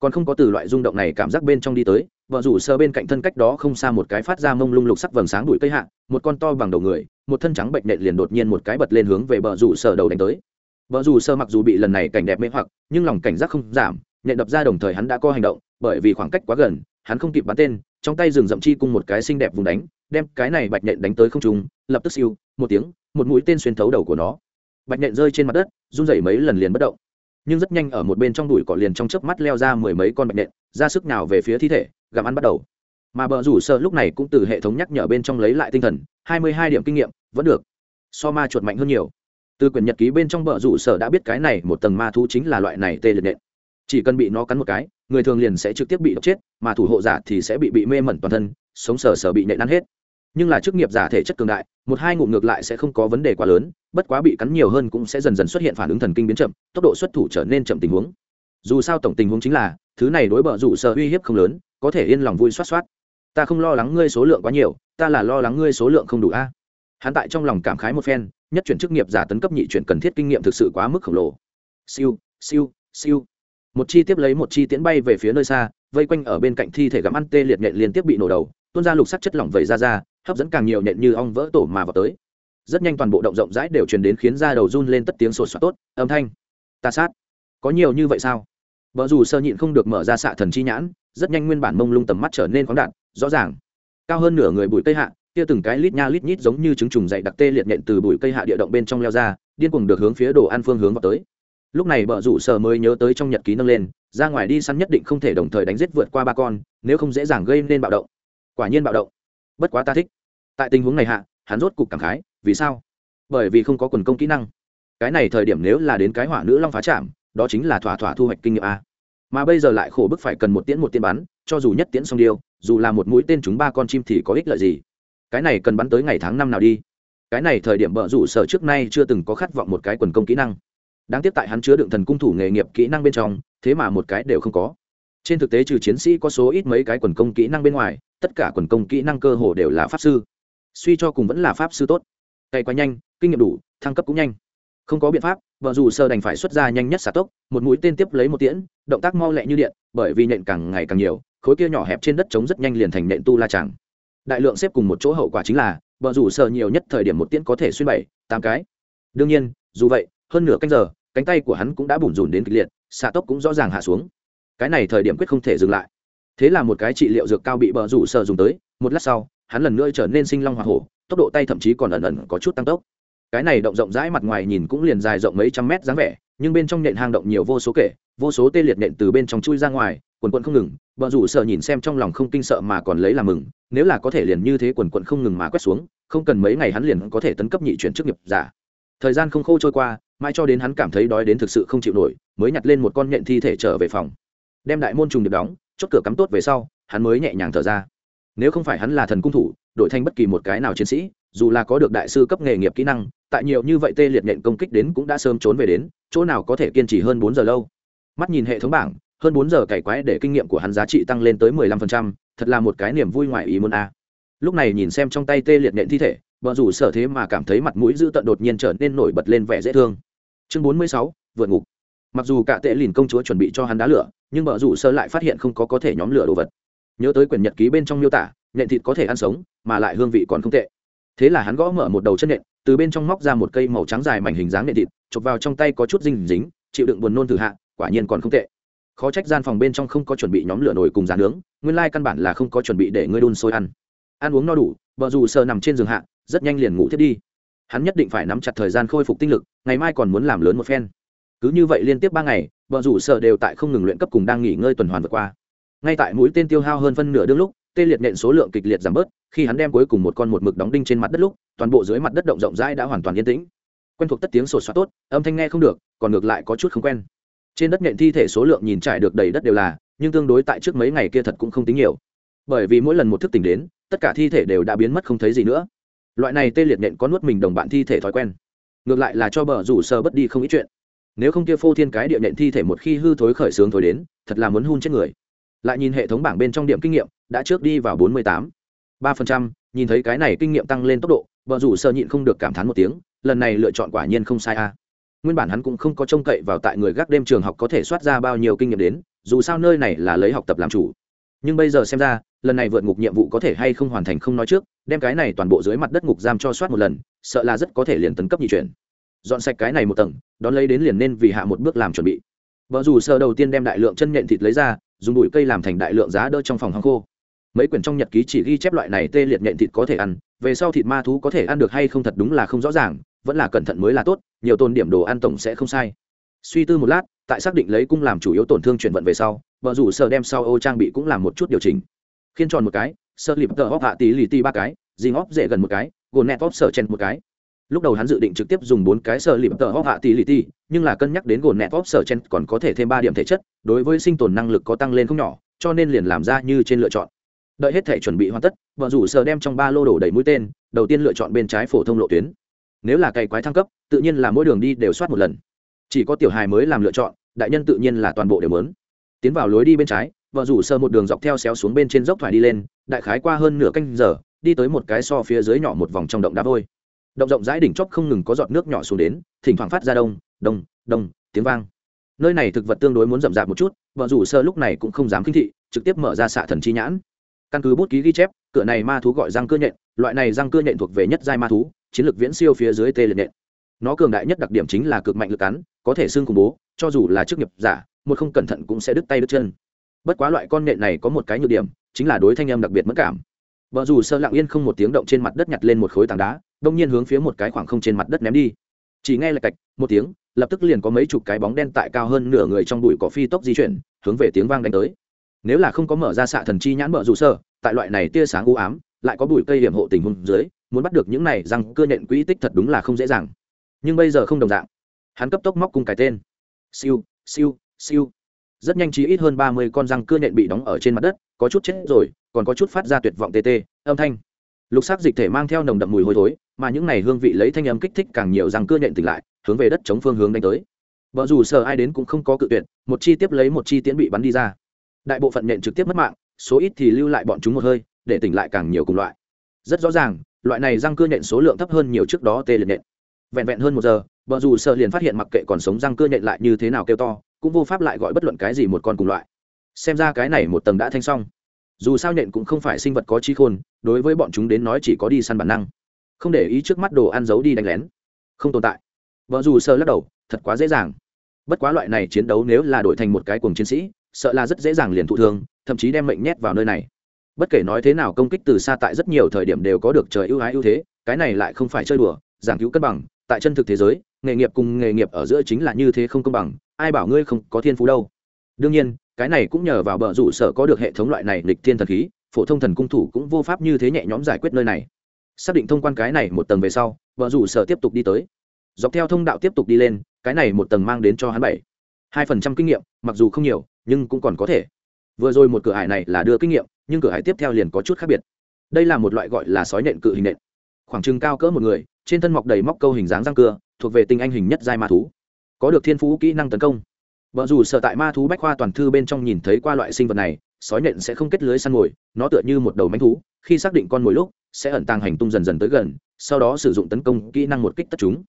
Speaker 1: Còn không có từ loại rung động này cảm giác bên trong đi tới, vợ rủ sơ bên cạnh thân cách đó không xa một cái phát ra mông lung lục sắc vầng sáng đuổi cây hạ, một con to bằng đầu người, một thân trắng bệnh nện liền đột nhiên một cái bật lên hướng về bờ rủ sơ đầu đánh tới vợ rủ sơ mặc dù bị lần này cảnh đẹp mê hoặc, nhưng lòng cảnh giác không giảm nhện đập ra đồng thời hắn đã có hành động, bởi vì khoảng cách quá gần, hắn không kịp bắn tên, trong tay rừng rậm chi cung một cái xinh đẹp vùng đánh, đem cái này bạch nhện đánh tới không trung, lập tức siêu, một tiếng, một mũi tên xuyên thấu đầu của nó. Bạch nhện rơi trên mặt đất, run rẩy mấy lần liền bất động. Nhưng rất nhanh ở một bên trong đùi cỏ liền trong chớp mắt leo ra mười mấy con bạch nhện, ra sức nào về phía thi thể, gặm ăn bắt đầu. Mà bờ rủ sợ lúc này cũng từ hệ thống nhắc nhở bên trong lấy lại tinh thần, hai mươi hai điểm kinh nghiệm, vẫn được. So ma chuột mạnh hơn nhiều từ quyển nhật ký bên trong bờ rủ sở đã biết cái này một tầng ma thú chính là loại này tê liệt nện. Chỉ cần bị nó cắn một cái, người thường liền sẽ trực tiếp bị độc chết, mà thủ hộ giả thì sẽ bị bị mê mẩn toàn thân, sống sờ sờ bị nện ăn hết. Nhưng là chức nghiệp giả thể chất cường đại, một hai ngụm ngược lại sẽ không có vấn đề quá lớn, bất quá bị cắn nhiều hơn cũng sẽ dần dần xuất hiện phản ứng thần kinh biến chậm, tốc độ xuất thủ trở nên chậm tình huống. Dù sao tổng tình huống chính là, thứ này đối bờ rủ sở uy hiếp không lớn, có thể yên lòng vui xoát xoát. Ta không lo lắng ngươi số lượng quá nhiều, ta là lo lắng ngươi số lượng không đủ a hắn tại trong lòng cảm khái một phen, nhất chuyển chức nghiệp giả tấn cấp nhị chuyển cần thiết kinh nghiệm thực sự quá mức khổng lồ. Siêu siêu siêu. Một chi tiếp lấy một chi tiễn bay về phía nơi xa, vây quanh ở bên cạnh thi thể gặm ăn tê liệt nhện liên tiếp bị nổ đầu, tuôn ra lục sắc chất lỏng vẩy ra ra, hấp dẫn càng nhiều nhện như ong vỡ tổ mà vào tới. Rất nhanh toàn bộ động rộng rãi đều truyền đến khiến da đầu run lên tất tiếng sột soạt tốt, âm thanh. Ta sát. Có nhiều như vậy sao? Vợ dù sơ nhịn không được mở ra xạ thần chi nhãn, rất nhanh nguyên bản mông lung tầm mắt trở nên khoáng đạn rõ ràng. Cao hơn nửa người bụi tây hạ kia từng cái lít nha lít nhít giống như trứng trùng dậy đặc tê liệt nhện từ bụi cây hạ địa động bên trong leo ra, điên cuồng được hướng phía đồ ăn phương hướng vào tới. Lúc này bợ rủ sở mới nhớ tới trong nhật ký nâng lên, ra ngoài đi săn nhất định không thể đồng thời đánh giết vượt qua ba con, nếu không dễ dàng gây nên bạo động. Quả nhiên bạo động. Bất quá ta thích. Tại tình huống này hạ, hắn rốt cục cảm khái, vì sao? Bởi vì không có quần công kỹ năng. Cái này thời điểm nếu là đến cái hỏa nữ long phá chạm đó chính là thỏa thỏa thu hoạch kinh nghiệm a. Mà bây giờ lại khổ bức phải cần một tiễn một tiễn bắn, cho dù nhất tiễn xong điêu dù là một mũi tên chúng ba con chim thì có ích lợi gì? Cái này cần bắn tới ngày tháng năm nào đi. Cái này thời điểm bợ rủ sở trước nay chưa từng có khát vọng một cái quần công kỹ năng. Đáng tiếc tại hắn chứa đựng thần cung thủ nghề nghiệp kỹ năng bên trong, thế mà một cái đều không có. Trên thực tế trừ chiến sĩ có số ít mấy cái quần công kỹ năng bên ngoài, tất cả quần công kỹ năng cơ hồ đều là pháp sư. Suy cho cùng vẫn là pháp sư tốt. Cày quá nhanh, kinh nghiệm đủ, thăng cấp cũng nhanh. Không có biện pháp vợ dù sơ đành phải xuất ra nhanh nhất xả tốc, một mũi tên tiếp lấy một tiễn, động tác mau lẹ như điện, bởi vì nện càng ngày càng nhiều, khối kia nhỏ hẹp trên đất trống rất nhanh liền thành nện tu la chẳng đại lượng xếp cùng một chỗ hậu quả chính là vợ rủ sợ nhiều nhất thời điểm một tiễn có thể xuyên bảy, tám cái. Đương nhiên, dù vậy, hơn nửa canh giờ, cánh tay của hắn cũng đã bủn rủn đến kịch liệt, xạ tốc cũng rõ ràng hạ xuống. Cái này thời điểm quyết không thể dừng lại. Thế là một cái trị liệu dược cao bị bờ rủ sợ dùng tới, một lát sau, hắn lần nữa trở nên sinh long hoa hổ, tốc độ tay thậm chí còn ẩn ẩn có chút tăng tốc. Cái này động rộng rãi mặt ngoài nhìn cũng liền dài rộng mấy trăm mét dáng vẻ nhưng bên trong nện hang động nhiều vô số kể, vô số tê liệt nện từ bên trong chui ra ngoài, quần quận không ngừng bờ rủ sợ nhìn xem trong lòng không kinh sợ mà còn lấy làm mừng, nếu là có thể liền như thế quần quận không ngừng mà quét xuống, không cần mấy ngày hắn liền có thể tấn cấp nhị chuyển chức nghiệp giả. Thời gian không khô trôi qua, mãi cho đến hắn cảm thấy đói đến thực sự không chịu nổi, mới nhặt lên một con nhện thi thể trở về phòng. Đem đại môn trùng được đóng, chốt cửa cắm tốt về sau, hắn mới nhẹ nhàng thở ra. Nếu không phải hắn là thần cung thủ, đổi thành bất kỳ một cái nào chiến sĩ, dù là có được đại sư cấp nghề nghiệp kỹ năng tại nhiều như vậy tê liệt Nện công kích đến cũng đã sớm trốn về đến, chỗ nào có thể kiên trì hơn bốn giờ lâu. Mắt nhìn hệ thống bảng, hơn bốn giờ cày quái để kinh nghiệm của hắn giá trị tăng lên tới mười lăm phần trăm, thật là một cái niềm vui ngoài ý muốn a. Lúc này nhìn xem trong tay tê liệt Nện thi thể vợ rủ sở thế mà cảm thấy mặt mũi dữ tận đột nhiên trở nên nổi bật lên vẻ dễ thương. Chương bốn mươi sáu, vượt ngục. Mặc dù cả tệ lìn công chúa chuẩn bị cho hắn đá lửa, nhưng vợ rủ sơ lại phát hiện không có có thể nhóm lửa đồ vật. Nhớ tới quyển nhật ký bên trong miêu tả, nhện thịt có thể ăn sống, mà lại hương vị còn không tệ. Thế là hắn gõ mở một đầu chân nện từ bên trong móc ra một cây màu trắng dài mảnh hình dáng nhện thịt, chụp vào trong tay có chút dinh dính, chịu đựng buồn nôn thử hạ, quả nhiên còn không tệ. Khó trách gian phòng bên trong không có chuẩn bị nhóm lửa nồi cùng giá nướng, nguyên lai căn bản là không có chuẩn bị để ngươi đun sôi ăn. Ăn uống no đủ vợ dù sờ nằm trên giường hạ, rất nhanh liền ngủ thiết đi. Hắn nhất định phải nắm chặt thời gian khôi phục tinh lực, ngày mai còn muốn làm lớn một phen. Cứ như vậy liên tiếp ba ngày vợ rủ sợ đều tại không ngừng luyện cấp cùng đang nghỉ ngơi tuần hoàn vượt qua. Ngay tại mũi tên tiêu hao hơn phân nửa đương lúc, tê liệt nện số lượng kịch liệt giảm bớt, khi hắn đem cuối cùng một con một mực đóng đinh trên mặt đất lúc toàn bộ dưới mặt đất động rộng rãi đã hoàn toàn yên tĩnh. Quen thuộc tất tiếng sột soát tốt, âm thanh nghe không được, còn ngược lại có chút không quen. Trên đất nện thi thể số lượng nhìn trải được đầy đất đều là, nhưng tương đối tại trước mấy ngày kia thật cũng không tính nhiều. Bởi vì mỗi lần một thức tỉnh đến, tất cả thi thể đều đã biến mất không thấy gì nữa. Loại này tê liệt nện có nuốt mình đồng bạn thi thể thói quen. Ngược lại là cho bờ rủ sơ bất đi không ít chuyện. Nếu không kia phô thiên cái địa nện thi thể một khi hư thối khởi sướng thối đến, thật là muốn hun chết người. Lại nhìn hệ thống bảng bên trong điểm kinh nghiệm, đã trước đi vào bốn mươi tám. Ba phần trăm, nhìn thấy cái này kinh nghiệm tăng lên tốc độ vợ rủ sơ nhịn không được cảm thán một tiếng, lần này lựa chọn quả nhiên không sai a. Nguyên bản hắn cũng không có trông cậy vào tại người gác đêm trường học có thể soát ra bao nhiêu kinh nghiệm đến, dù sao nơi này là lấy học tập làm chủ. Nhưng bây giờ xem ra, lần này vượt ngục nhiệm vụ có thể hay không hoàn thành không nói trước, đem cái này toàn bộ dưới mặt đất ngục giam cho soát một lần, sợ là rất có thể liền tấn cấp nhị chuyển. Dọn sạch cái này một tầng, đón lấy đến liền nên vì hạ một bước làm chuẩn bị. Vợ dù sơ đầu tiên đem đại lượng chân nhện thịt lấy ra, dùng bụi cây làm thành đại lượng giá đỡ trong phòng hang khô mấy quyển trong nhật ký chỉ ghi chép loại này tê liệt nhện thịt có thể ăn, về sau thịt ma thú có thể ăn được hay không thật đúng là không rõ ràng, vẫn là cẩn thận mới là tốt, nhiều tôn điểm đồ ăn tổng sẽ không sai. Suy tư một lát, tại xác định lấy cung làm chủ yếu tổn thương chuyển vận về sau, vợ rủ sơ đem sau ô trang bị cũng làm một chút điều chỉnh. Khiên tròn một cái sơ lịp tờ hóc hạ tí lì ti ba cái dì ngóc dễ gần một cái, gồn nẹt vóc sở chen một cái. Lúc đầu hắn dự định trực tiếp dùng bốn cái sơ lịp tờ hóc hạ tí lì ti, nhưng là cân nhắc đến gồn nẹt vóc sở chen còn có thể thêm ba điểm thể chất, đối với sinh tồn năng lực có tăng lên không nhỏ, cho nên liền làm ra như trên lựa chọn đợi hết thể chuẩn bị hoàn tất vợ rủ sơ đem trong ba lô đổ đầy mũi tên, đầu tiên lựa chọn bên trái phổ thông lộ tuyến. Nếu là cày quái thăng cấp, tự nhiên là mỗi đường đi đều soát một lần. Chỉ có tiểu hài mới làm lựa chọn, đại nhân tự nhiên là toàn bộ đều lớn tiến vào lối đi bên trái vợ rủ sơ một đường dọc theo xéo xuống bên trên dốc thoải đi lên, đại khái qua hơn nửa canh giờ, đi tới một cái so phía dưới nhỏ một vòng trong động đá vôi. Động rộng rãi đỉnh chóp không ngừng có giọt nước nhỏ xuống đến, thỉnh thoảng phát ra đông đông đông, tiếng vang. Nơi này thực vật tương đối muốn rậm rạp một chút vợ rủ sơ lúc này cũng không dám kinh thị, trực tiếp mở ra xạ thần chi nhãn căn cứ bút ký ghi chép, cửa này ma thú gọi răng cưa nhện, loại này răng cưa nhện thuộc về nhất giai ma thú, chiến lược viễn siêu phía dưới tê liệt nhện. Nó cường đại nhất đặc điểm chính là cực mạnh lực cắn, có thể xương khủng bố, cho dù là chức nghiệp giả, một không cẩn thận cũng sẽ đứt tay đứt chân. Bất quá loại con nhện này có một cái nhược điểm, chính là đối thanh âm đặc biệt mất cảm. Vợ dù sơ lặng yên không một tiếng động trên mặt đất nhặt lên một khối tảng đá, đông nhiên hướng phía một cái khoảng không trên mặt đất ném đi. Chỉ nghe là cạch, một tiếng, lập tức liền có mấy chục cái bóng đen tại cao hơn nửa người trong bụi cỏ phi tốc di chuyển, hướng về tiếng vang đánh tới nếu là không có mở ra xạ thần chi nhãn mở dù sơ, tại loại này tia sáng u ám, lại có bụi cây hiểm hộ tình huống dưới, muốn bắt được những này răng cưa nện quỹ tích thật đúng là không dễ dàng. Nhưng bây giờ không đồng dạng. Hắn cấp tốc móc cùng cái tên. Siêu siêu siêu. Rất nhanh chí ít hơn ba mươi con răng cưa nện bị đóng ở trên mặt đất, có chút chết rồi, còn có chút phát ra tuyệt vọng tê tê, âm thanh. Lục sắc dịch thể mang theo nồng đậm mùi hôi thối, mà những này hương vị lấy thanh âm kích thích càng nhiều răng cưa nện tỉnh lại, hướng về đất chống phương hướng đánh tới. Vợ dù sợ ai đến cũng không có cự tuyệt, một chi tiếp lấy một chi tiễn bị bắn đi ra đại bộ phận nện trực tiếp mất mạng, số ít thì lưu lại bọn chúng một hơi, để tỉnh lại càng nhiều cùng loại. Rất rõ ràng, loại này răng cưa nện số lượng thấp hơn nhiều trước đó tê liệt nện. Vẹn vẹn hơn một giờ vợ dù sợ liền phát hiện mặc kệ còn sống răng cưa nện lại như thế nào kêu to, cũng vô pháp lại gọi bất luận cái gì một con cùng loại. Xem ra cái này một tầng đã thanh xong. Dù sao nện cũng không phải sinh vật có trí khôn, đối với bọn chúng đến nói chỉ có đi săn bản năng. Không để ý trước mắt đồ ăn giấu đi đánh lén. Không tồn tại. Vợ dù sơ lắc đầu, thật quá dễ dàng. Bất quá loại này chiến đấu nếu là đổi thành một cái cuồng chiến sĩ sợ là rất dễ dàng liền thụ thương, thậm chí đem mệnh nhét vào nơi này. Bất kể nói thế nào công kích từ xa tại rất nhiều thời điểm đều có được trời ưu ái ưu thế, cái này lại không phải chơi đùa, giảng cứu cân bằng, tại chân thực thế giới, nghề nghiệp cùng nghề nghiệp ở giữa chính là như thế không công bằng, ai bảo ngươi không có thiên phú đâu. Đương nhiên, cái này cũng nhờ vào bờ rủ sở có được hệ thống loại này lịch thiên thần khí, phổ thông thần cung thủ cũng vô pháp như thế nhẹ nhõm giải quyết nơi này. Xác định thông quan cái này một tầng về sau, bờ rủ sở tiếp tục đi tới. Dọc theo thông đạo tiếp tục đi lên, cái này một tầng mang đến cho hắn bảy, hai phần trăm kinh nghiệm, mặc dù không nhiều nhưng cũng còn có thể. Vừa rồi một cửa hải này là đưa kinh nghiệm, nhưng cửa hải tiếp theo liền có chút khác biệt. Đây là một loại gọi là sói nện cự hình nện. Khoảng trừng cao cỡ một người, trên thân mọc đầy móc câu hình dáng răng cưa, thuộc về tinh anh hình nhất giai ma thú. Có được thiên phú kỹ năng tấn công. Vợ dù sở tại ma thú bách khoa toàn thư bên trong nhìn thấy qua loại sinh vật này, sói nện sẽ không kết lưới săn mồi, nó tựa như một đầu mánh thú, khi xác định con mồi lúc, sẽ ẩn tàng hành tung dần dần tới gần, sau đó sử dụng tấn công kỹ năng một kích tất chúng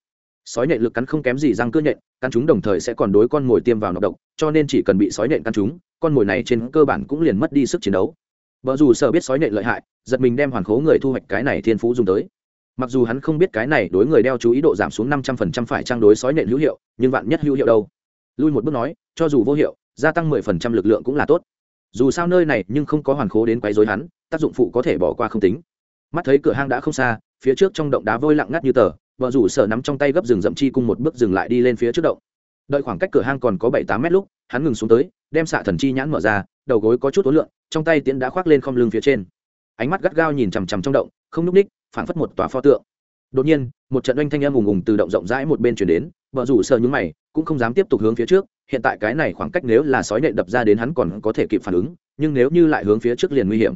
Speaker 1: sói nện lực cắn không kém gì răng cưa nhện, cắn chúng đồng thời sẽ còn đối con mồi tiêm vào nọc độc, cho nên chỉ cần bị sói nện cắn chúng, con mồi này trên cơ bản cũng liền mất đi sức chiến đấu. Vợ dù sở biết sói nện lợi hại, giật mình đem hoàn khố người thu hoạch cái này thiên phú dùng tới. Mặc dù hắn không biết cái này đối người đeo chú ý độ giảm xuống năm trăm phần trăm phải trang đối sói nện hữu hiệu, nhưng vạn nhất hữu hiệu đâu? Lui một bước nói, cho dù vô hiệu, gia tăng mười phần trăm lực lượng cũng là tốt. Dù sao nơi này nhưng không có hoàn khố đến quấy dối hắn, tác dụng phụ có thể bỏ qua không tính. Mắt thấy cửa hang đã không xa, phía trước trong động đá vôi lặng ngắt như tờ vợ rủ sở nắm trong tay gấp rừng rậm chi cung một bước dừng lại đi lên phía trước động. Đợi khoảng cách cửa hang còn có bảy tám mét lúc, hắn ngừng xuống tới, đem xạ thần chi nhãn mở ra, đầu gối có chút tối lượng trong tay tiễn đã khoác lên không lưng phía trên. Ánh mắt gắt gao nhìn chằm chằm trong động, không n ú c ních phảng phất một tòa pho tượng. Đột nhiên, một trận oanh thanh âm ùng ùng từ động rộng rãi một bên chuyển đến vợ rủ sợ nhúng mày, cũng không dám tiếp tục hướng phía trước, hiện tại cái này khoảng cách nếu là sói nện đập ra đến hắn còn có thể kịp phản ứng, nhưng nếu như lại hướng phía trước liền nguy hiểm.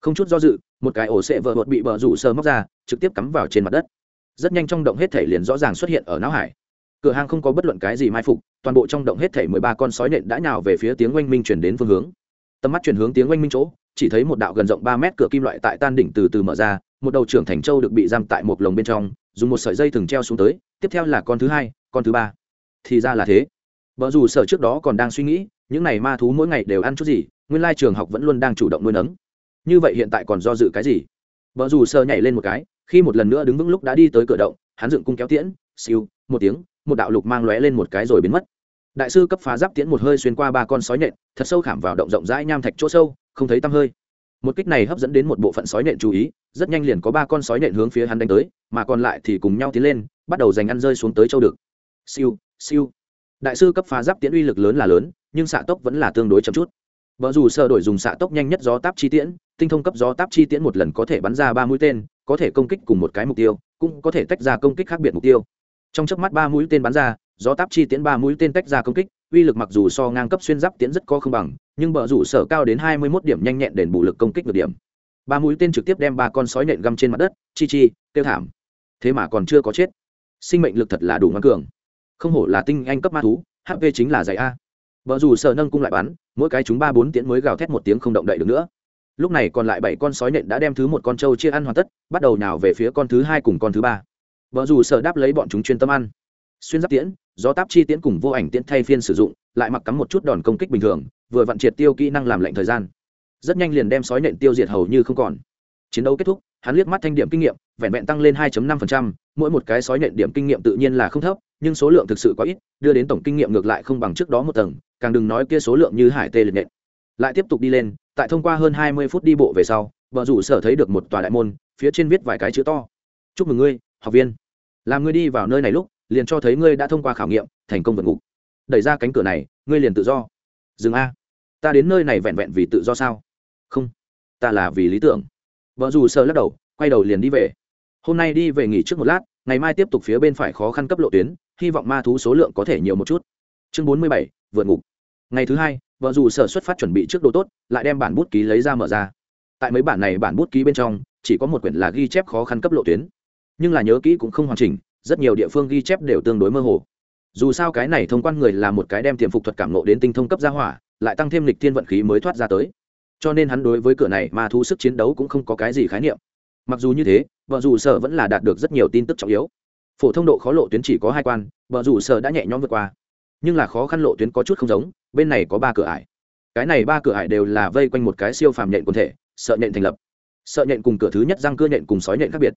Speaker 1: Không chút do dự, một cái ổ sệ vợ vợt bị vợ rủ sơ móc ra, trực tiếp cắm vào trên mặt đất rất nhanh trong động hết thể liền rõ ràng xuất hiện ở não hải. Cửa hàng không có bất luận cái gì mai phục, toàn bộ trong động hết thể mười ba con sói nện đã nhào về phía tiếng oanh minh chuyển đến phương hướng. Tầm mắt chuyển hướng tiếng oanh minh chỗ, chỉ thấy một đạo gần rộng ba mét cửa kim loại tại tan đỉnh từ từ mở ra, một đầu trưởng thành châu được bị giam tại một lồng bên trong, dùng một sợi dây thừng treo xuống tới, tiếp theo là con thứ hai, con thứ ba. Thì ra là thế. Vợ dù sở trước đó còn đang suy nghĩ, những n à y ma thú mỗi ngày đều ăn chút gì, nguyên lai trường học vẫn luôn đang chủ động nuôi nấng. Như vậy hiện tại còn do dự cái gì? Vợ dù sở nhảy lên một cái khi một lần nữa đứng vững lúc đã đi tới cửa động hắn dựng cung kéo tiễn siêu một tiếng một đạo lục mang lóe lên một cái rồi biến mất. Đại sư cấp phá giáp tiễn một hơi xuyên qua ba con sói nện, thật sâu khảm vào động rộng rãi nham thạch chỗ sâu không thấy tăm hơi. Một kích này hấp dẫn đến một bộ phận sói nện chú ý rất nhanh liền có ba con sói nện hướng phía hắn đánh tới mà còn lại thì cùng nhau tiến lên bắt đầu giành ăn rơi xuống tới châu được. Siêu siêu. Đại sư cấp phá giáp tiễn uy lực lớn là lớn nhưng xạ tốc vẫn là tương đối chậm chút. Vợ dù sơ đổi dùng xạ tốc nhanh nhất gió táp chi tiễn tinh thông cấp gió táp chi tiễn một lần có thể bắn ra ba mũi tên có thể công kích cùng một cái mục tiêu, cũng có thể tách ra công kích khác biệt mục tiêu. Trong chớp mắt ba mũi tên bắn ra, gió táp chi tiễn ba mũi tên tách ra công kích, uy lực mặc dù so ngang cấp xuyên giáp tiễn rất có không bằng, nhưng bờ rủ sở cao đến hai mươi 21 điểm nhanh nhẹn đền bù lực công kích được điểm. Ba mũi tên trực tiếp đem ba con sói nện găm trên mặt đất, chi chi tiêu thảm. Thế mà còn chưa có chết. Sinh mệnh lực thật là đủ ngoan cường. Không hổ là tinh anh cấp ma thú hp chính là giải a. Vợ dù sợ nâng cung lại bắn, mỗi cái chúng ba bốn tiễn mới gào thét một tiếng không động đậy được nữa lúc này còn lại bảy con sói nện đã đem thứ một con trâu chia ăn hoàn tất bắt đầu nào về phía con thứ hai cùng con thứ ba. Vợ dù sợ đáp lấy bọn chúng chuyên tâm ăn. Xuyên giáp tiễn do táp chi tiễn cùng vô ảnh tiễn thay phiên sử dụng lại mặc cắm một chút đòn công kích bình thường vừa vặn triệt tiêu kỹ năng làm lệnh thời gian. Rất nhanh liền đem sói nện tiêu diệt hầu như không còn. Chiến đấu kết thúc hắn liếc mắt thanh điểm kinh nghiệm vẹn vẹn tăng lên 2.5%, mỗi một cái sói nện điểm kinh nghiệm tự nhiên là không thấp nhưng số lượng thực sự quá ít đưa đến tổng kinh nghiệm ngược lại không bằng trước đó một tầng càng đừng nói kia số lượng như hải tê liệt nện lại tiếp tục đi lên, tại thông qua hơn 20 phút đi bộ về sau, vợ rủ sở thấy được một tòa đại môn, phía trên viết vài cái chữ to. Chúc mừng ngươi, học viên. Làm ngươi đi vào nơi này lúc, liền cho thấy ngươi đã thông qua khảo nghiệm, thành công vượt ngục. Đẩy ra cánh cửa này, ngươi liền tự do. Dừng a. Ta đến nơi này vẹn vẹn vì tự do sao? Không. Ta là vì lý tưởng. Vợ dù sợ lắc đầu, quay đầu liền đi về. Hôm nay đi về nghỉ trước một lát, ngày mai tiếp tục phía bên phải khó khăn cấp lộ tuyến, hy vọng ma thú số lượng có thể nhiều một chút. Chương bốn mươi bảy, vượt ngục. Ngày thứ hai vợ dù sở xuất phát chuẩn bị trước đồ tốt, lại đem bản bút ký lấy ra mở ra. Tại mấy bản này bản bút ký bên trong, chỉ có một quyển là ghi chép khó khăn cấp lộ tuyến. Nhưng là nhớ kỹ cũng không hoàn chỉnh, rất nhiều địa phương ghi chép đều tương đối mơ hồ. Dù sao cái này thông quan người là một cái đem tiềm phục thuật cảm nộ đến tinh thông cấp gia hỏa, lại tăng thêm lịch thiên vận khí mới thoát ra tới. Cho nên hắn đối với cửa này mà thu sức chiến đấu cũng không có cái gì khái niệm. Mặc dù như thế, vợ dù sở vẫn là đạt được rất nhiều tin tức trọng yếu. Phổ thông độ khó lộ tuyến chỉ có hai quan, vợ dù sở đã nhẹ nhõm vượt qua nhưng là khó khăn lộ tuyến có chút không giống, bên này có ba cửa ải. Cái này ba cửa ải đều là vây quanh một cái siêu phàm nhện quần thể, sợ nhện thành lập. Sợ nhện cùng cửa thứ nhất răng cưa nhện cùng sói nhện khác biệt.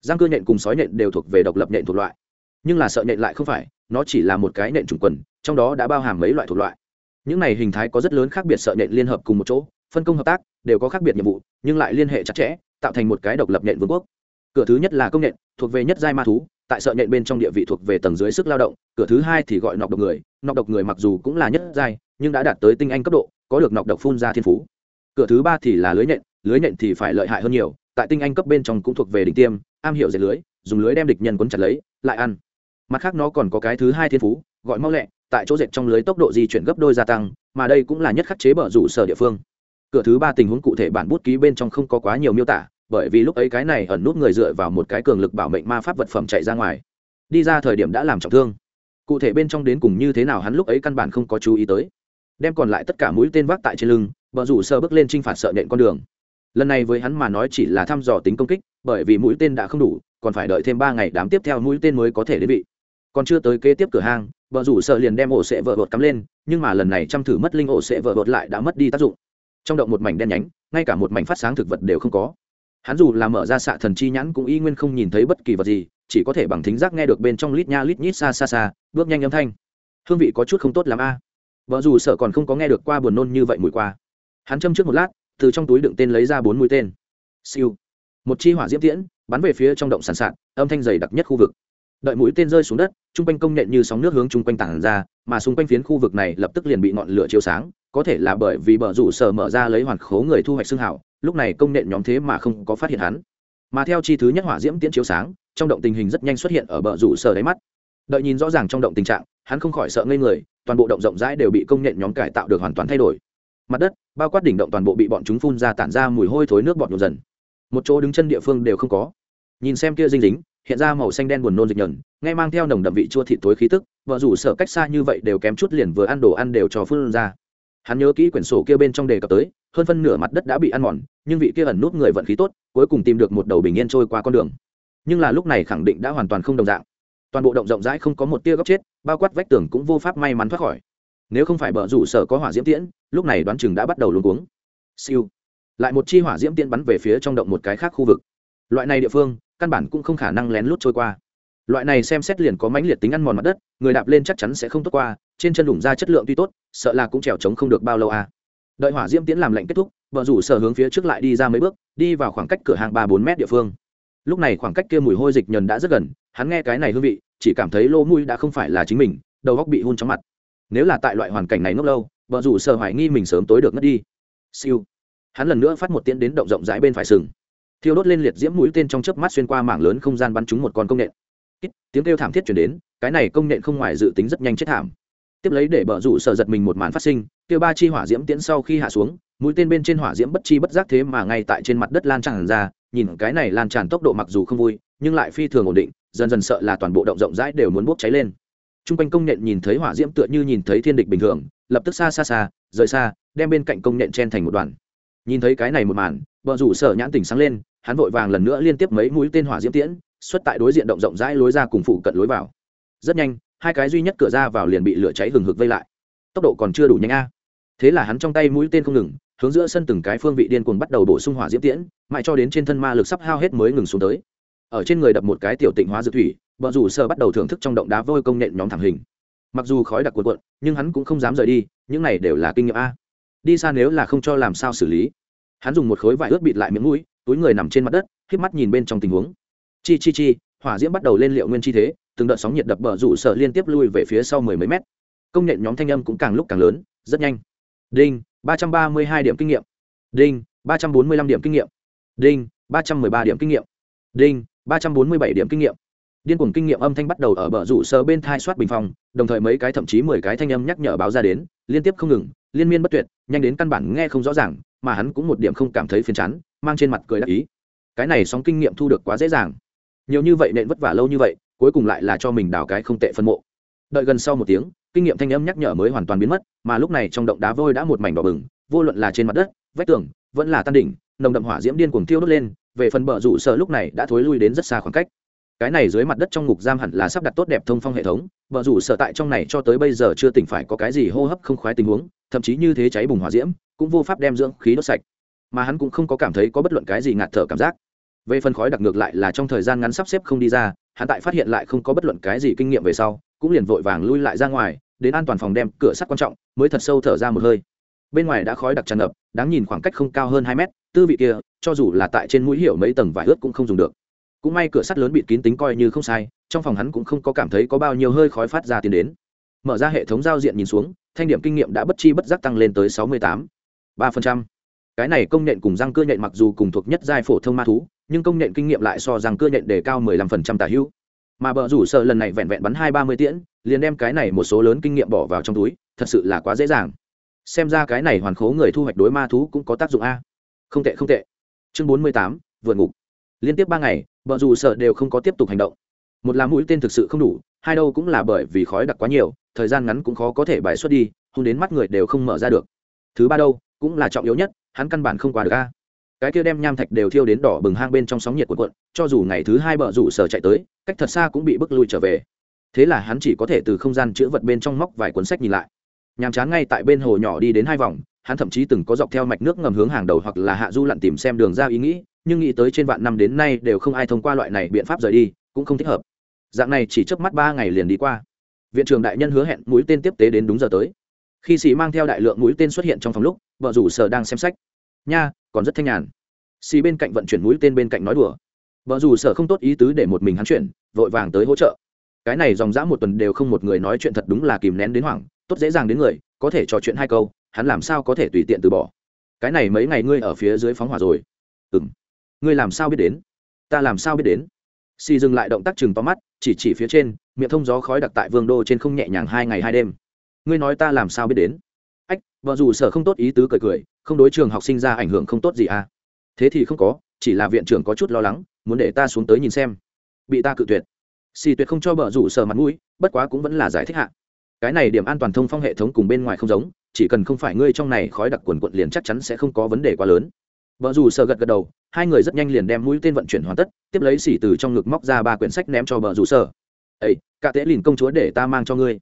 Speaker 1: Răng cưa nhện cùng sói nhện đều thuộc về độc lập nhện thuộc loại. Nhưng là sợ nhện lại không phải, nó chỉ là một cái nhện trùng quần, trong đó đã bao hàm mấy loại thuộc loại. Những này hình thái có rất lớn khác biệt sợ nhện liên hợp cùng một chỗ, phân công hợp tác, đều có khác biệt nhiệm vụ, nhưng lại liên hệ chặt chẽ, tạo thành một cái độc lập nhện vương quốc. Cửa thứ nhất là công nhện, thuộc về nhất giai ma thú tại sợ nhện bên trong địa vị thuộc về tầng dưới sức lao động, cửa thứ hai thì gọi nọc độc người. Nọc độc người mặc dù cũng là nhất giai, nhưng đã đạt tới tinh anh cấp độ, có được nọc độc phun ra thiên phú. Cửa thứ ba thì là lưới nhện lưới nhện thì phải lợi hại hơn nhiều, tại tinh anh cấp bên trong cũng thuộc về đỉnh tiêm, am hiểu dệt lưới, dùng lưới đem địch nhân quấn chặt lấy, lại ăn. Mặt khác nó còn có cái thứ hai thiên phú, gọi mau lẹ, tại chỗ dệt trong lưới tốc độ di chuyển gấp đôi gia tăng, mà đây cũng là nhất khắc chế bở rủ sở địa phương. Cửa thứ ba tình huống cụ thể bản bút ký bên trong không có quá nhiều miêu tả bởi vì lúc ấy cái này ẩn nút người dựa vào một cái cường lực bảo mệnh ma pháp vật phẩm chạy ra ngoài. Đi ra thời điểm đã làm trọng thương. Cụ thể bên trong đến cùng như thế nào hắn lúc ấy căn bản không có chú ý tới. Đem còn lại tất cả mũi tên vác tại trên lưng vợ rủ sơ bước lên t r i n h phạt sợ nện con đường. Lần này với hắn mà nói chỉ là thăm dò tính công kích, bởi vì mũi tên đã không đủ, còn phải đợi thêm ba ngày đám tiếp theo mũi tên mới có thể đến vị. Còn chưa tới kế tiếp cửa hang vợ rủ sợ liền đem ổ sệ vợ vợt cắm lên, nhưng mà lần này chăm thử mất linh ổ sệ vợ vợt lại đã mất đi tác dụng. Trong động một mảnh đen nhánh, ngay cả một mảnh phát sáng thực vật đều không có hắn dù là mở ra xạ thần chi nhãn cũng y nguyên không nhìn thấy bất kỳ vật gì, chỉ có thể bằng thính giác nghe được bên trong lít nha lít nhít xa xa xa, bước nhanh âm thanh. Hương vị có chút không tốt l ắ m a. Vợ dù sợ còn không có nghe được qua buồn nôn như vậy mùi qua. Hắn châm trước một lát, từ trong túi đựng tên lấy ra bốn mũi tên. Siêu. Một chi hỏa diễm tiễn, bắn về phía trong động sàn sạt, âm thanh dày đặc nhất khu vực. Đợi mũi tên rơi xuống đất chung quanh công nhện như sóng nước hướng chung quanh tảng ra, mà xung quanh phiến khu vực này lập tức liền bị ngọn lửa chiếu sáng, có thể là bởi vì bờ rủ sở mở ra lấy hoàn khố người thu hoạch xương hảo lúc này công nện nhóm thế mà không có phát hiện hắn. Mà theo chi thứ nhất hỏa diễm tiễn chiếu sáng, trong động tình hình rất nhanh xuất hiện ở bờ rủ sở đáy mắt. Đợi nhìn rõ ràng trong động tình trạng, hắn không khỏi sợ ngây người, toàn bộ động rộng rãi đều bị công nện nhóm cải tạo được hoàn toàn thay đổi. Mặt đất, bao quát đỉnh động toàn bộ bị bọn chúng phun ra tản ra mùi hôi thối nước bọt nhộn dần. Một chỗ đứng chân địa phương đều không có. Nhìn xem kia dinh dính hiện ra màu xanh đen buồn nôn dịch nhờn ngay mang theo nồng đậm vị chua thịt tối khí tức vợ rủ sợ cách xa như vậy đều kém chút liền vừa ăn đồ ăn đều cho phun ra hắn nhớ kỹ quyển sổ kia bên trong đề cập tới, hơn phân nửa mặt đất đã bị ăn mòn, nhưng vị kia ẩn nút người vận khí tốt, cuối cùng tìm được một đầu bình yên trôi qua con đường. Nhưng là lúc này khẳng định đã hoàn toàn không đồng dạng. Toàn bộ động rộng rãi không có một tia góc chết, bao quát vách tường cũng vô pháp may mắn thoát khỏi. Nếu không phải bờ rủ sở có hỏa diễm tiễn, lúc này đoán chừng đã bắt đầu luống cuống. Siêu. Lại một chi hỏa diễm tiễn bắn về phía trong động một cái khác khu vực. Loại này địa phương, căn bản cũng không khả năng lén lút trôi qua. Loại này xem xét liền có mãnh liệt tính ăn mòn mặt đất, người đạp lên chắc chắn sẽ không tốt qua trên chân đủng ra chất lượng tuy tốt, sợ là cũng trèo trống không được bao lâu à. Đợi hỏa diễm tiễn làm lệnh kết thúc, vợ rủ sở hướng phía trước lại đi ra mấy bước, đi vào khoảng cách cửa hàng ba bốn mét địa phương. Lúc này khoảng cách kia mùi hôi dịch nhờn đã rất gần, hắn nghe cái này hương vị, chỉ cảm thấy lỗ mũi đã không phải là chính mình, đầu góc bị hun trong mặt. Nếu là tại loại hoàn cảnh này ngốc lâu, vợ rủ sở hoài nghi mình sớm tối được ngất đi. Siêu. Hắn lần nữa phát một tiến đến động rộng rãi bên phải sừng. Thiêu đốt lên liệt diễm mũi tên trong chớp mắt xuyên qua mảng lớn không gian bắn trúng một con công nện tiếng kêu thảm thiết chuyển đến, cái này công nện không ngoài dự tính rất nhanh chết thảm tiếp lấy để bờ rủ sợ giật mình một màn phát sinh, kêu ba chi hỏa diễm tiễn sau khi hạ xuống, mũi tên bên trên hỏa diễm bất chi bất giác thế mà ngay tại trên mặt đất lan tràn ra, nhìn cái này lan tràn tốc độ mặc dù không vui, nhưng lại phi thường ổn định, dần dần sợ là toàn bộ động rộng rãi đều muốn bốc cháy lên. T r u n g quanh công nhện nhìn thấy hỏa diễm tựa như nhìn thấy thiên địch bình thường, lập tức xa xa xa, rời xa, đem bên cạnh công nhện chen thành một đoàn. Nhìn thấy cái này một màn vợ rủ sở nhãn tỉnh sáng lên, hắn vội vàng lần nữa liên tiếp mấy mũi tên hỏa diễm tiễn, xuất tại đối diện động rộng rãi lối ra cùng phụ cận lối vào. Rất nhanh hai cái duy nhất cửa ra vào liền bị lửa cháy hừng hực vây lại. Tốc độ còn chưa đủ nhanh a. Thế là hắn trong tay mũi tên không ngừng, hướng giữa sân từng cái phương vị điên cuồng bắt đầu bổ sung hỏa diễm tiễn, mãi cho đến trên thân ma lực sắp hao hết mới ngừng xuống tới. Ở trên người đập một cái tiểu tịnh hóa dược thủy, bọn rủ sơ bắt đầu thưởng thức trong động đá vôi công nện nhóm thẳng hình. Mặc dù khói đặc cuộn cuộn, nhưng hắn cũng không dám rời đi, những này đều là kinh nghiệm a. Đi xa nếu là không cho làm sao xử lý. Hắn dùng một khối vải ướt bịt lại miệng mũi, túi người nằm trên mặt đất k mắt nhìn bên trong tình huống. Chi chi chi, hỏa diễm bắt đầu lên liệu nguyên chi thế từng đợt sóng nhiệt đập bờ rủ sở liên tiếp lui về phía sau mười mấy mét. Công nhận nhóm thanh âm cũng càng lúc càng lớn, rất nhanh. Đinh, ba trăm ba mươi hai điểm kinh nghiệm. Đinh, ba trăm bốn mươi lăm điểm kinh nghiệm. Đinh, ba trăm mười ba điểm kinh nghiệm. Đinh, ba trăm bốn mươi bảy điểm kinh nghiệm. Điên cuồng kinh nghiệm âm thanh bắt đầu ở bờ rủ sở bên thai soát bình phòng đồng thời mấy cái thậm chí mười cái thanh âm nhắc nhở báo ra đến, liên tiếp không ngừng, liên miên bất tuyệt, nhanh đến căn bản nghe không rõ ràng, mà hắn cũng một điểm không cảm thấy phiền chán, mang trên mặt cười đắc ý. Cái này sóng kinh nghiệm thu được quá dễ dàng. Nhiều như vậy nện vất vả lâu như vậy cuối cùng lại là cho mình đào cái không tệ phân mộ. Đợi gần sau một tiếng, kinh nghiệm thanh âm nhắc nhở mới hoàn toàn biến mất, mà lúc này trong động đá vôi đã một mảnh đỏ bừng, vô luận là trên mặt đất, vách tường, vẫn là tan đỉnh, nồng đậm hỏa diễm điên cuồng thiêu đốt lên, về phần bờ rủ sợ lúc này đã thối lui đến rất xa khoảng cách. Cái này dưới mặt đất trong ngục giam hẳn là sắp đặt tốt đẹp thông phong hệ thống, bờ rủ sợ tại trong này cho tới bây giờ chưa tỉnh phải có cái gì hô hấp không khoái tình huống, thậm chí như thế cháy bùng hỏa diễm, cũng vô pháp đem dưỡng khí đốt sạch. Mà hắn cũng không có cảm thấy có bất luận cái gì ngạt thở cảm giác. Về phần khói đặc ngược lại là trong thời gian ngắn sắp xếp không đi ra hắn tại phát hiện lại không có bất luận cái gì kinh nghiệm về sau, cũng liền vội vàng lui lại ra ngoài, đến an toàn phòng đem cửa sắt quan trọng, mới thật sâu thở ra một hơi. Bên ngoài đã khói đặc tràn ngập, đáng nhìn khoảng cách không cao hơn hai mét, tư vị kia, cho dù là tại trên mũi hiểu mấy tầng vải ướt cũng không dùng được. Cũng may cửa sắt lớn bịt kín tính coi như không sai, trong phòng hắn cũng không có cảm thấy có bao nhiêu hơi khói phát ra tiến đến. Mở ra hệ thống giao diện nhìn xuống, thanh điểm kinh nghiệm đã bất chi bất giác tăng lên tới sáu mươi tám ba phần trăm. Cái này công nện cùng răng cưa nhện mặc dù cùng thuộc nhất giai phổ thông ma thú nhưng công nện kinh nghiệm lại so rằng cưa nhện đề cao mười lăm phần trăm tả hữu. Mà bờ rủ sợ lần này vẹn vẹn bắn hai ba mươi tiễn, liền đem cái này một số lớn kinh nghiệm bỏ vào trong túi, thật sự là quá dễ dàng. Xem ra cái này hoàn khố người thu hoạch đối ma thú cũng có tác dụng a. Không tệ không tệ. Chương bốn mươi tám, vượt ngục. Liên tiếp ba ngày, bờ rủ sợ đều không có tiếp tục hành động. Một là mũi tên thực sự không đủ, hai đâu cũng là bởi vì khói đặc quá nhiều, thời gian ngắn cũng khó có thể bài xuất đi, hôn đến mắt người đều không mở ra được. Thứ ba đâu, cũng là trọng yếu nhất, hắn căn bản không qua được a cái kia đem nham thạch đều thiêu đến đỏ bừng hang bên trong sóng nhiệt của quận cho dù ngày thứ hai bờ rủ sở chạy tới, cách thật xa cũng bị bức lui trở về. Thế là hắn chỉ có thể từ không gian chữ vật bên trong móc vài cuốn sách nhìn lại. Nhàm chán ngay tại bên hồ nhỏ đi đến hai vòng, hắn thậm chí từng có dọc theo mạch nước ngầm hướng hàng đầu hoặc là hạ du lặn tìm xem đường ra ý nghĩ, nhưng nghĩ tới trên vạn năm đến nay đều không ai thông qua loại này biện pháp rời đi, cũng không thích hợp. Dạng này chỉ trước mắt ba ngày liền đi qua. Viện trưởng đại nhân hứa hẹn mũi tên tiếp tế đến đúng giờ tới. Khi sĩ mang theo đại lượng mũi tên xuất hiện trong phòng lúc vợ rủ sở đang xem sách. Nha còn rất thanh nhàn. Xì bên cạnh vận chuyển mũi tên bên cạnh nói đùa. Vợ dù sở không tốt ý tứ để một mình hắn chuyển, vội vàng tới hỗ trợ. Cái này dòng dã một tuần đều không một người nói chuyện thật đúng là kìm nén đến hoảng, tốt dễ dàng đến người, có thể trò chuyện hai câu, hắn làm sao có thể tùy tiện từ bỏ. Cái này mấy ngày ngươi ở phía dưới phóng hỏa rồi. Ừ m ngươi làm sao biết đến? Ta làm sao biết đến? Xì dừng lại động tác chừng to mắt, chỉ chỉ phía trên, miệng thông gió khói đặc tại vương đô trên không nhẹ nhàng hai ngày hai đêm. Ngươi nói ta làm sao biết đến? Ách, vợ dù sở không tốt ý tứ cười cười, không đối trường học sinh ra ảnh hưởng không tốt gì à? Thế thì không có, chỉ là viện trưởng có chút lo lắng, muốn để ta xuống tới nhìn xem. Bị ta cự tuyệt. Xì tuyệt không cho vợ rủ sờ mặt mũi, bất quá cũng vẫn là giải thích hạ. Cái này điểm an toàn thông phong hệ thống cùng bên ngoài không giống, chỉ cần không phải ngươi trong này khói đặc quần quận liền chắc chắn sẽ không có vấn đề quá lớn. Vợ dù sở gật gật đầu, hai người rất nhanh liền đem mũi tên vận chuyển hoàn tất, tiếp lấy xỉ từ trong ngực móc ra ba quyển sách ném cho vợ dù sở. ấy cả tễ lìn công chúa để ta mang cho ngươi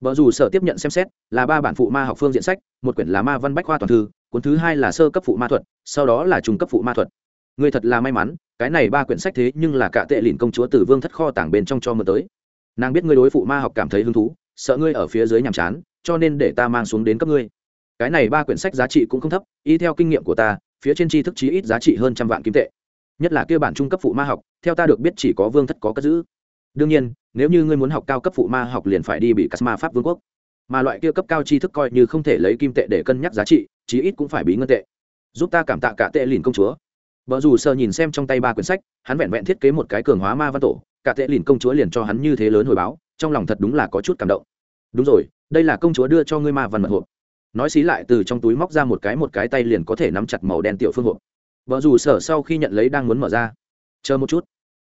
Speaker 1: vợ dù sở tiếp nhận xem xét, là ba bản phụ ma học phương diện sách, một quyển là ma văn bách khoa toàn thư, cuốn thứ hai là sơ cấp phụ ma thuật, sau đó là trung cấp phụ ma thuật. Ngươi thật là may mắn, cái này ba quyển sách thế nhưng là cả tệ lìn công chúa từ vương thất kho tảng bên trong cho mưa tới. Nàng biết ngươi đối phụ ma học cảm thấy hứng thú, sợ ngươi ở phía dưới nhàm chán, cho nên để ta mang xuống đến cấp ngươi. Cái này ba quyển sách giá trị cũng không thấp, y theo kinh nghiệm của ta, phía trên tri thức chí ít giá trị hơn trăm vạn kim tệ. Nhất là kia bản trung cấp phụ ma học, theo ta được biết chỉ có vương thất có cất giữ đương nhiên, nếu như ngươi muốn học cao cấp phụ ma học liền phải đi bị cắt ma pháp vương quốc. Mà loại kia cấp cao tri thức coi như không thể lấy kim tệ để cân nhắc giá trị, chí ít cũng phải bí ngân tệ. Giúp ta cảm tạ cả tệ lìn công chúa. Vợ dù sơ nhìn xem trong tay ba quyển sách, hắn vẹn vẹn thiết kế một cái cường hóa ma văn tổ, cả tệ lìn công chúa liền cho hắn như thế lớn hồi báo, trong lòng thật đúng là có chút cảm động. Đúng rồi, đây là công chúa đưa cho ngươi ma văn mật hộp. Nói xí lại từ trong túi móc ra một cái một cái tay liền có thể nắm chặt màu đen tiểu phương hộp. Vợ dù sở sau khi nhận lấy đang muốn mở ra. Chờ một chút.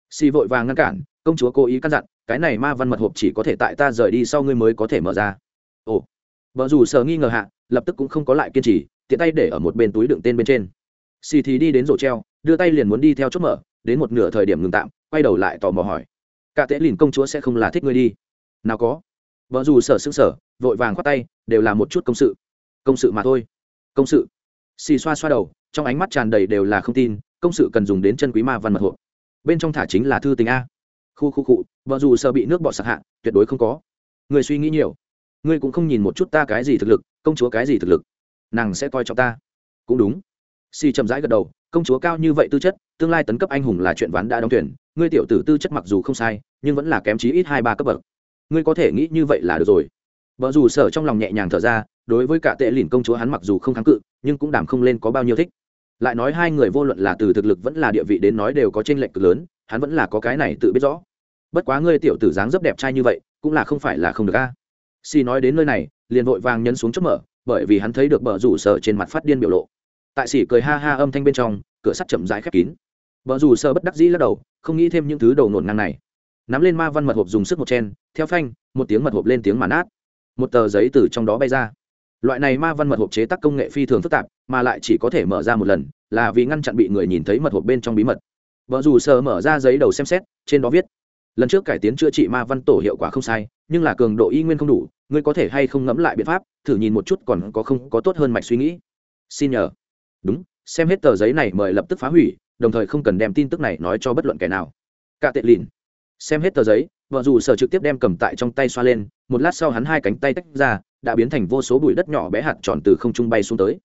Speaker 1: Xì vội vàng ngăn cản công chúa cố ý căn dặn, cái này ma văn mật hộp chỉ có thể tại ta rời đi sau ngươi mới có thể mở ra. Ồ. Vợ dù sở nghi ngờ hạ, lập tức cũng không có lại kiên trì, tiện tay để ở một bên túi đựng tên bên trên. Xì thì đi đến rổ treo, đưa tay liền muốn đi theo chốt mở, đến một nửa thời điểm ngừng tạm, quay đầu lại tò mò hỏi. Cả tệ lìn công chúa sẽ không là thích ngươi đi. Nào có. Vợ dù sở xứng sở vội vàng khoát tay, đều là một chút công sự. Công sự mà thôi. Công sự. Xì xoa xoa đầu, trong ánh mắt tràn đầy đều là không tin, công sự cần dùng đến chân quý ma văn mật hộp. Bên trong thả chính là thư tình a khu khu cụ vợ dù sợ bị nước bọt sặc hạ, tuyệt đối không có. Người suy nghĩ nhiều. Ngươi cũng không nhìn một chút ta cái gì thực lực, công chúa cái gì thực lực. Nàng sẽ coi trọng ta. Cũng đúng. Si chậm rãi gật đầu, công chúa cao như vậy tư chất, tương lai tấn cấp anh hùng là chuyện ván đã đóng tuyển ngươi tiểu tử tư chất mặc dù không sai, nhưng vẫn là kém chí ít hai ba cấp bậc. Ngươi có thể nghĩ như vậy là được rồi. Vợ dù sở trong lòng nhẹ nhàng thở ra, đối với cả tệ lìn công chúa hắn mặc dù không kháng cự, nhưng cũng đảm không lên có bao nhiêu thích. Lại nói hai người vô luận là từ thực lực vẫn là địa vị đến nói đều có t r ê n lệch cực lớn hắn vẫn là có cái này tự biết rõ. Bất quá ngươi tiểu tử dáng rất đẹp trai như vậy, cũng là không phải là không được a. Si nói đến nơi này, liền vội vàng nhấn xuống chốt mở, bởi vì hắn thấy được bờ rủ sở trên mặt phát điên biểu lộ. Tại sỉ cười ha ha âm thanh bên trong, cửa sắt chậm rãi khép kín. Bờ rủ sở bất đắc dĩ lắc đầu, không nghĩ thêm những thứ đầu nổn ngang này. Nắm lên ma văn mật hộp dùng sức một chen, theo phanh, một tiếng mật hộp lên tiếng màn át một tờ giấy từ trong đó bay ra. Loại này ma văn mật hộp chế tác công nghệ phi thường phức tạp, mà lại chỉ có thể mở ra một lần, là vì ngăn chặn bị người nhìn thấy mật hộp bên trong bí mật vợ dù sờ mở ra giấy đầu xem xét, trên đó viết, lần trước cải tiến chữa trị ma văn tổ hiệu quả không sai, nhưng là cường độ y nguyên không đủ, ngươi có thể hay không ngẫm lại biện pháp, thử nhìn một chút còn có không có tốt hơn mạch suy nghĩ? Xin nhờ. Đúng, xem hết tờ giấy này mời lập tức phá hủy, đồng thời không cần đem tin tức này nói cho bất luận kẻ nào. Cả tệ lìn. Xem hết tờ giấy, vợ dù sở trực tiếp đem cầm tại trong tay xoa lên, một lát sau hắn hai cánh tay tách ra, đã biến thành vô số bụi đất nhỏ bé hạt tròn từ không trung bay xuống tới.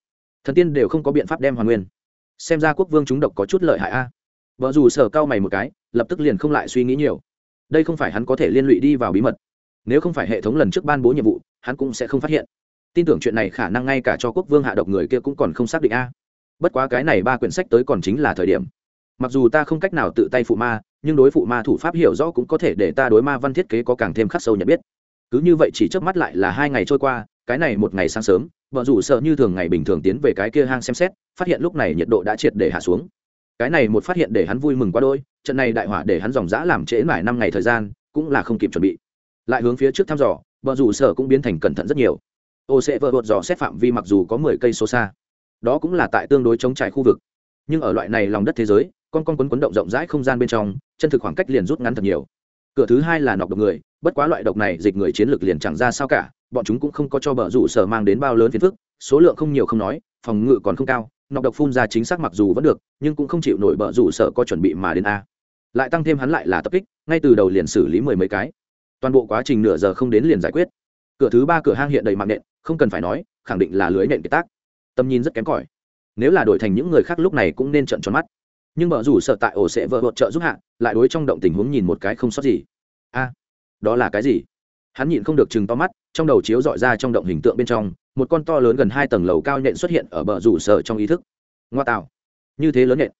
Speaker 1: Thần tiên đều không có biện pháp đem hoàn nguyên. Xem ra quốc vương chúng độc có chút lợi hại a vợ dù sở cao mày một cái, lập tức liền không lại suy nghĩ nhiều. Đây không phải hắn có thể liên lụy đi vào bí mật. Nếu không phải hệ thống lần trước ban bố nhiệm vụ, hắn cũng sẽ không phát hiện. Tin tưởng chuyện này khả năng ngay cả cho quốc vương hạ độc người kia cũng còn không xác định a. Bất quá cái này ba quyển sách tới còn chính là thời điểm. Mặc dù ta không cách nào tự tay phụ ma, nhưng đối phụ ma thủ pháp hiểu rõ cũng có thể để ta đối ma văn thiết kế có càng thêm khắc sâu nhận biết. Cứ như vậy chỉ trước mắt lại là hai ngày trôi qua, cái này một ngày sáng sớm vợ rủ sợ như thường ngày bình thường tiến về cái kia hang xem xét, phát hiện lúc này nhiệt độ đã triệt để hạ xuống cái này một phát hiện để hắn vui mừng quá đôi trận này đại hỏa để hắn dòng dã làm trễ mãi năm ngày thời gian, cũng là không kịp chuẩn bị. Lại hướng phía trước thăm dò vợ rủ sở cũng biến thành cẩn thận rất nhiều. Ô sẽ vợ vợt dò xét phạm vi mặc dù có mười cây số xa, đó cũng là tại tương đối chống trải khu vực. Nhưng ở loại này lòng đất thế giới, con con quấn quấn động rộng rãi không gian bên trong, chân thực khoảng cách liền rút ngắn thật nhiều. Cửa thứ hai là nọc độc người, bất quá loại độc này dịch người chiến lược liền chẳng ra sao cả, bọn chúng cũng không có cho bờ rủ sở mang đến bao lớn phiền phức, số lượng không nhiều không nói, phòng ngự còn không cao nọc độc phun ra chính xác mặc dù vẫn được, nhưng cũng không chịu nổi bờ rủ sợ có chuẩn bị mà đến a. Lại tăng thêm hắn lại là tập kích, ngay từ đầu liền xử lý mười mấy cái. Toàn bộ quá trình nửa giờ không đến liền giải quyết. Cửa thứ ba cửa hang hiện đầy mạng nện, không cần phải nói, khẳng định là lưới nện kế tác. Tầm nhìn rất kém cỏi. Nếu là đổi thành những người khác lúc này cũng nên trận tròn mắt. Nhưng bờ rủ sợ tại ổ sẽ vợ hỗ trợ giúp hạ, lại đối trong động tình huống nhìn một cái không sót gì. A, đó là cái gì? Hắn nhìn không được chừng to mắt, trong đầu chiếu dọi ra trong động hình tượng bên trong một con to lớn gần hai tầng lầu cao nhện xuất hiện ở bờ rủ sợ trong ý thức. Ngoa tạo. Như thế lớn nhện.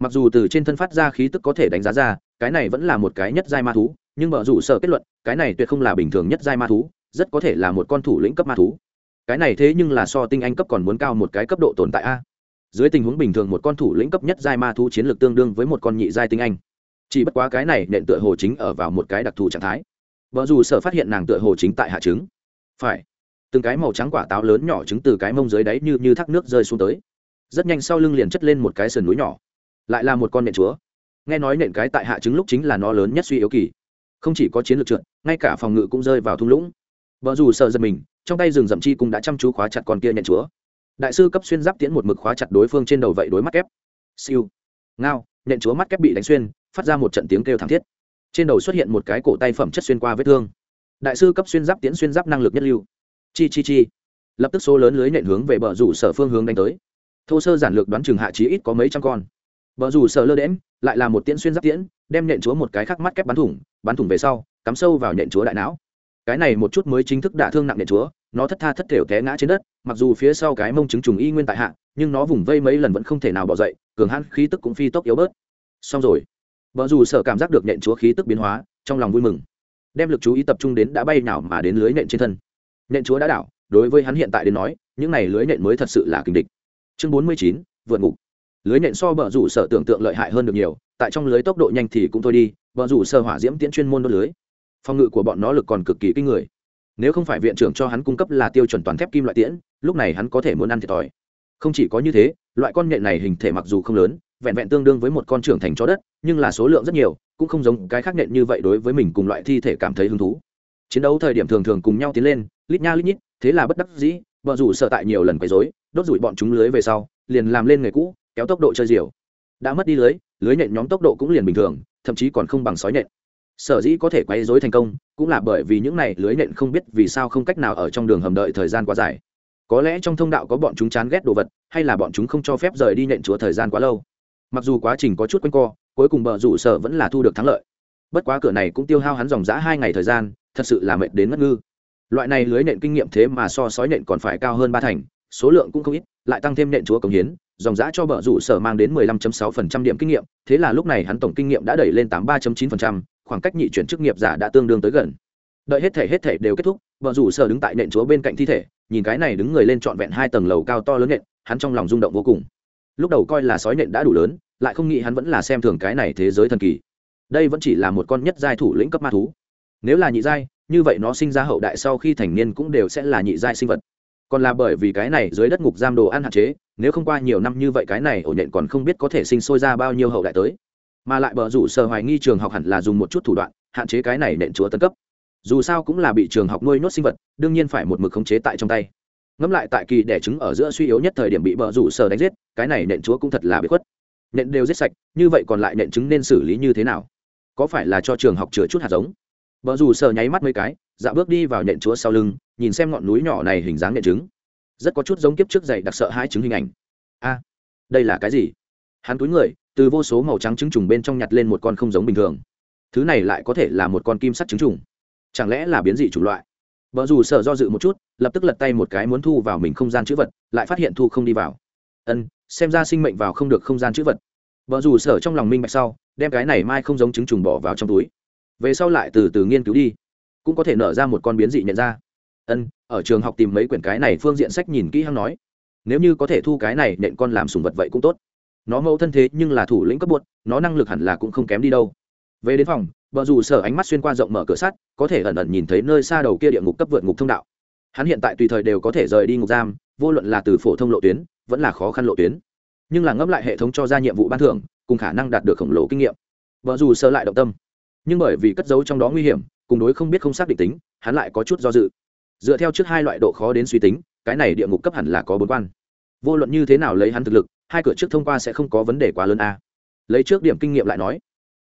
Speaker 1: Mặc dù từ trên thân phát ra khí tức có thể đánh giá ra, cái này vẫn là một cái nhất giai ma thú, nhưng bờ rủ sợ kết luận, cái này tuyệt không là bình thường nhất giai ma thú, rất có thể là một con thủ lĩnh cấp ma thú. Cái này thế nhưng là so tinh anh cấp còn muốn cao một cái cấp độ tồn tại a. Dưới tình huống bình thường một con thủ lĩnh cấp nhất giai ma thú chiến lược tương đương với một con nhị giai tinh anh. Chỉ bất quá cái này nện tựa hồ chính ở vào một cái đặc thù trạng thái. Vợ dù sở phát hiện nàng tựa hồ chính tại hạ trứng. Phải từng cái màu trắng quả táo lớn nhỏ trứng từ cái mông dưới đáy như như thác nước rơi xuống tới. Rất nhanh sau lưng liền chất lên một cái sườn núi nhỏ. Lại là một con nện chúa. Nghe nói nện cái tại hạ trứng lúc chính là nó lớn nhất suy yếu kỳ. Không chỉ có chiến lược trượt, ngay cả phòng ngự cũng rơi vào thung lũng. Vợ dù sợ giật mình, trong tay rừng rậm chi cũng đã chăm chú khóa chặt con kia nện chúa. Đại sư cấp xuyên giáp tiễn một mực khóa chặt đối phương trên đầu vậy đối mắt kép. Siêu. Ngao, nện chúa mắt kép bị đánh xuyên, phát ra một trận tiếng kêu thảm thiết. Trên đầu xuất hiện một cái cổ tay phẩm chất xuyên qua vết thương. Đại sư cấp xuyên giáp tiễn xuyên giáp năng lực nhất lưu chi chi chi. Lập tức số lớn lưới nện hướng về bờ rủ sở phương hướng đánh tới. Thô sơ giản lược đoán chừng hạ chí ít có mấy trăm con. Bờ rủ sở lơ đễm lại là một tiễn xuyên giáp tiễn, đem nện chúa một cái khắc mắt kép bắn thủng bắn thủng về sau, cắm sâu vào nện chúa đại não. Cái này một chút mới chính thức đả thương nặng nện chúa, nó thất tha thất thểu té ngã trên đất, mặc dù phía sau cái mông chứng trùng y nguyên tại hạ, nhưng nó vùng vây mấy lần vẫn không thể nào bỏ dậy, cường hãn khí tức cũng phi tốc yếu bớt. Xong rồi. Vợ dù sợ cảm giác được nện chúa khí tức biến hóa, trong lòng vui mừng. Đem lực chú ý tập trung đến đã bay nào mà đến lưới nện trên thân nện chúa đã đảo, đối với hắn hiện tại đến nói, những này lưới nện mới thật sự là kinh địch. Chương bốn mươi chín, vượt ngục. Lưới nện so bờ rủ sở tưởng tượng lợi hại hơn được nhiều, tại trong lưới tốc độ nhanh thì cũng thôi đi, bờ rủ sở hỏa diễm tiễn chuyên môn đốt lưới. Phòng ngự của bọn nó lực còn cực kỳ kinh người. Nếu không phải viện trưởng cho hắn cung cấp là tiêu chuẩn toàn thép kim loại tiễn, lúc này hắn có thể muốn ăn thiệt thòi. Không chỉ có như thế, loại con nhện này hình thể mặc dù không lớn, vẹn vẹn tương đương với một con trưởng thành chó đất, nhưng là số lượng rất nhiều, cũng không giống cái khác nhện như vậy đối với mình cùng loại thi thể cảm thấy hứng thú. Chiến đấu thời điểm thường thường cùng nhau tiến lên lít nha lít nhít, thế là bất đắc dĩ, vợ rủ sợ tại nhiều lần quấy rối, đốt rủi bọn chúng lưới về sau, liền làm lên nghề cũ, kéo tốc độ chơi diều. Đã mất đi lưới lưới nhện nhóm tốc độ cũng liền bình thường, thậm chí còn không bằng sói nhện. Sở dĩ có thể quấy rối thành công, cũng là bởi vì những này lưới nhện không biết vì sao không cách nào ở trong đường hầm đợi thời gian quá dài. Có lẽ trong thông đạo có bọn chúng chán ghét đồ vật, hay là bọn chúng không cho phép rời đi nện chúa thời gian quá lâu. Mặc dù quá trình có chút quanh co, cuối cùng bờ rủ sở vẫn là thu được thắng lợi. Bất quá cửa này cũng tiêu hao hắn dòng g hai ngày thời gian, thật sự là mệt đến ngất ngư loại này lưới nện kinh nghiệm thế mà so sói nện còn phải cao hơn ba thành số lượng cũng không ít lại tăng thêm nện chúa cống hiến dòng giã cho bờ rủ sở mang đến 15.6% điểm kinh nghiệm thế là lúc này hắn tổng kinh nghiệm đã đẩy lên 83.9%, khoảng cách nhị chuyển chức nghiệp giả đã tương đương tới gần. Đợi hết thể hết thể đều kết thúc bờ rủ sở đứng tại nện chúa bên cạnh thi thể nhìn cái này đứng người lên trọn vẹn hai tầng lầu cao to lớn nện hắn trong lòng rung động vô cùng. Lúc đầu coi là sói nện đã đủ lớn lại không nghĩ hắn vẫn là xem thường cái này thế giới thần kỳ. Đây vẫn chỉ là một con nhất giai thủ lĩnh cấp ma thú. Nếu là nhị giai như vậy nó sinh ra hậu đại sau khi thành niên cũng đều sẽ là nhị giai sinh vật. Còn là bởi vì cái này dưới đất ngục giam đồ ăn hạn chế, nếu không qua nhiều năm như vậy cái này ổ nhện còn không biết có thể sinh sôi ra bao nhiêu hậu đại tới. Mà lại bờ rủ sở hoài nghi trường học hẳn là dùng một chút thủ đoạn, hạn chế cái này nện chúa tân cấp. Dù sao cũng là bị trường học nuôi nốt sinh vật, đương nhiên phải một mực khống chế tại trong tay. Ngẫm lại tại kỳ đẻ trứng ở giữa suy yếu nhất thời điểm bị bờ rủ sở đánh giết, cái này nện chúa cũng thật là bị khuất. Nện đều giết sạch, như vậy còn lại nện trứng nên xử lý như thế nào? Có phải là cho trường học chứa chút hạt giống? Bờ rủ sờ nháy mắt mấy cái dạ bước đi vào nhện chúa sau lưng, nhìn xem ngọn núi nhỏ này hình dáng nhện trứng. Rất có chút giống kiếp trước dày đặc sợ hai trứng hình ảnh. A, đây là cái gì? Hắn túi người, từ vô số màu trắng trứng trùng bên trong nhặt lên một con không giống bình thường. Thứ này lại có thể là một con kim sắt trứng trùng. Chẳng lẽ là biến dị chủng loại? Vợ dù sợ do dự một chút, lập tức lật tay một cái muốn thu vào mình không gian chữ vật, lại phát hiện thu không đi vào. Ân, xem ra sinh mệnh vào không được không gian chữ vật. Vợ dù sở trong lòng minh bạch sau, đem cái này mai không giống trứng trùng bỏ vào trong túi về sau lại từ từ nghiên cứu đi, cũng có thể nở ra một con biến dị nhận ra. Ân, ở trường học tìm mấy quyển cái này phương diện sách nhìn kỹ hăng nói, nếu như có thể thu cái này nện con làm sùng vật vậy cũng tốt. Nó mẫu thân thế nhưng là thủ lĩnh cấp bột, nó năng lực hẳn là cũng không kém đi đâu. Về đến phòng vợ dù sở ánh mắt xuyên qua rộng mở cửa sắt, có thể ẩn ẩn nhìn thấy nơi xa đầu kia địa ngục cấp vượt ngục thông đạo. Hắn hiện tại tùy thời đều có thể rời đi ngục giam, vô luận là từ phổ thông lộ tuyến, vẫn là khó khăn lộ tuyến. Nhưng là ngẫm lại hệ thống cho ra nhiệm vụ ban thưởng, cùng khả năng đạt được khổng lồ kinh nghiệm. Vợ dù sơ lại động tâm nhưng bởi vì cất giấu trong đó nguy hiểm, cùng đối không biết không xác định tính, hắn lại có chút do dự. Dựa theo trước hai loại độ khó đến suy tính, cái này địa ngục cấp hẳn là có bốn quan. Vô luận như thế nào lấy hắn thực lực, hai cửa trước thông qua sẽ không có vấn đề quá lớn a. Lấy trước điểm kinh nghiệm lại nói,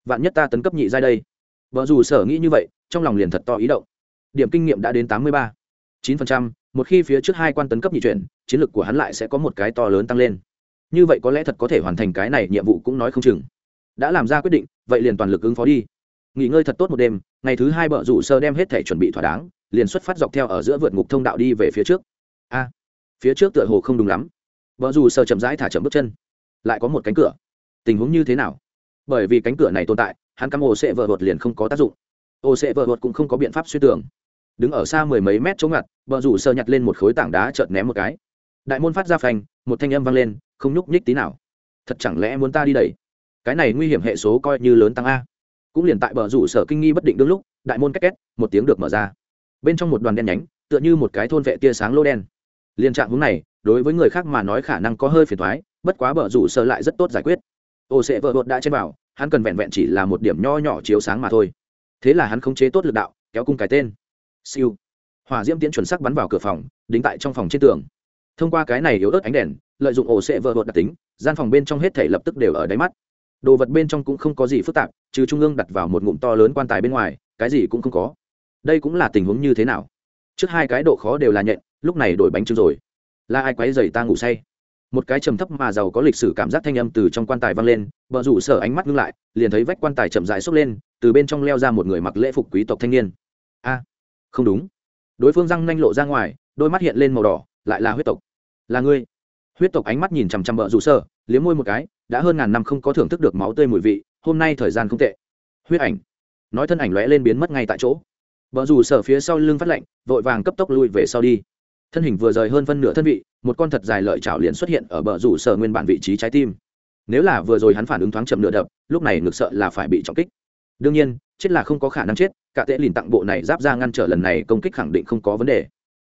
Speaker 1: vạn nhất ta tấn cấp nhị giai đây. Vợ dù sở nghĩ như vậy, trong lòng liền thật to ý động. Điểm kinh nghiệm đã đến tám mươi ba. chín phần trăm, một khi phía trước hai quan tấn cấp nhị chuyển, chiến lược của hắn lại sẽ có một cái to lớn tăng lên. Như vậy có lẽ thật có thể hoàn thành cái này, nhiệm vụ cũng nói không chừng. Đã làm ra quyết định, vậy liền toàn lực ứng phó đi nghỉ ngơi thật tốt một đêm, ngày thứ hai bợ rủ sơ đem hết thể chuẩn bị thỏa đáng, liền xuất phát dọc theo ở giữa vượt ngục thông đạo đi về phía trước. A, phía trước tựa hồ không đúng lắm. Vợ dù sơ chậm rãi thả chậm bước chân. Lại có một cánh cửa. Tình huống như thế nào? Bởi vì cánh cửa này tồn tại, hắn cắm ô sệ vợ vợt liền không có tác dụng. Ô sệ vợ vợt cũng không có biện pháp suy tưởng. Đứng ở xa mười mấy mét chống ngặt vợ rủ sơ nhặt lên một khối tảng đá chợt ném một cái. Đại môn phát ra phanh, một thanh âm vang lên, không nhúc nhích tí nào. Thật chẳng lẽ muốn ta đi đẩy? Cái này nguy hiểm hệ số coi như lớn tăng a cũng liền tại bờ rủ sở kinh nghi bất định đương lúc, đại môn cách két, một tiếng được mở ra. Bên trong một đoàn đen nhánh, tựa như một cái thôn vệ tia sáng lô đen. Liên trạng hướng này, đối với người khác mà nói khả năng có hơi phiền thoái bất quá bờ rủ sở lại rất tốt giải quyết. Ô sẽ vợ bột đã trên bảo, hắn cần vẹn vẹn chỉ là một điểm nho nhỏ chiếu sáng mà thôi. Thế là hắn khống chế tốt lực đạo, kéo cung cái tên. Siêu. Hỏa diễm tiễn chuẩn sắc bắn vào cửa phòng, đính tại trong phòng trên tường. Thông qua cái này yếu ớt ánh đèn, lợi dụng ổ sệ vợ bột đặc tính, gian phòng bên trong hết thể lập tức đều ở đáy mắt đồ vật bên trong cũng không có gì phức tạp, trừ trung ương đặt vào một ngụm to lớn quan tài bên ngoài, cái gì cũng không có. Đây cũng là tình huống như thế nào? Trước hai cái độ khó đều là nhện, lúc này đổi bánh trưng rồi. Là ai quấy dày ta ngủ say? Một cái trầm thấp mà giàu có lịch sử cảm giác thanh âm từ trong quan tài vang lên vợ rủ sở ánh mắt ngưng lại, liền thấy vách quan tài chậm dài xốc lên, từ bên trong leo ra một người mặc lễ phục quý tộc thanh niên. A, không đúng. Đối phương răng nanh lộ ra ngoài, đôi mắt hiện lên màu đỏ, lại là huyết tộc. Là ngươi. Huyết tộc ánh mắt nhìn chằm chằm vợ rủ sở liếm môi một cái, đã hơn ngàn năm không có thưởng thức được máu tươi mùi vị, hôm nay thời gian không tệ. Huyết ảnh. Nói thân ảnh lóe lên biến mất ngay tại chỗ. Vợ rủ sở phía sau lưng phát lạnh, vội vàng cấp tốc lui về sau đi. Thân hình vừa rời hơn phân nửa thân vị, một con thật dài lợi chảo liền xuất hiện ở bờ rủ sở nguyên bản vị trí trái tim. Nếu là vừa rồi hắn phản ứng thoáng chậm nửa đập, lúc này ngược sợ là phải bị trọng kích. Đương nhiên, chết là không có khả năng chết, cả tệ lìn tặng bộ này giáp ra ngăn trở lần này công kích khẳng định không có vấn đề.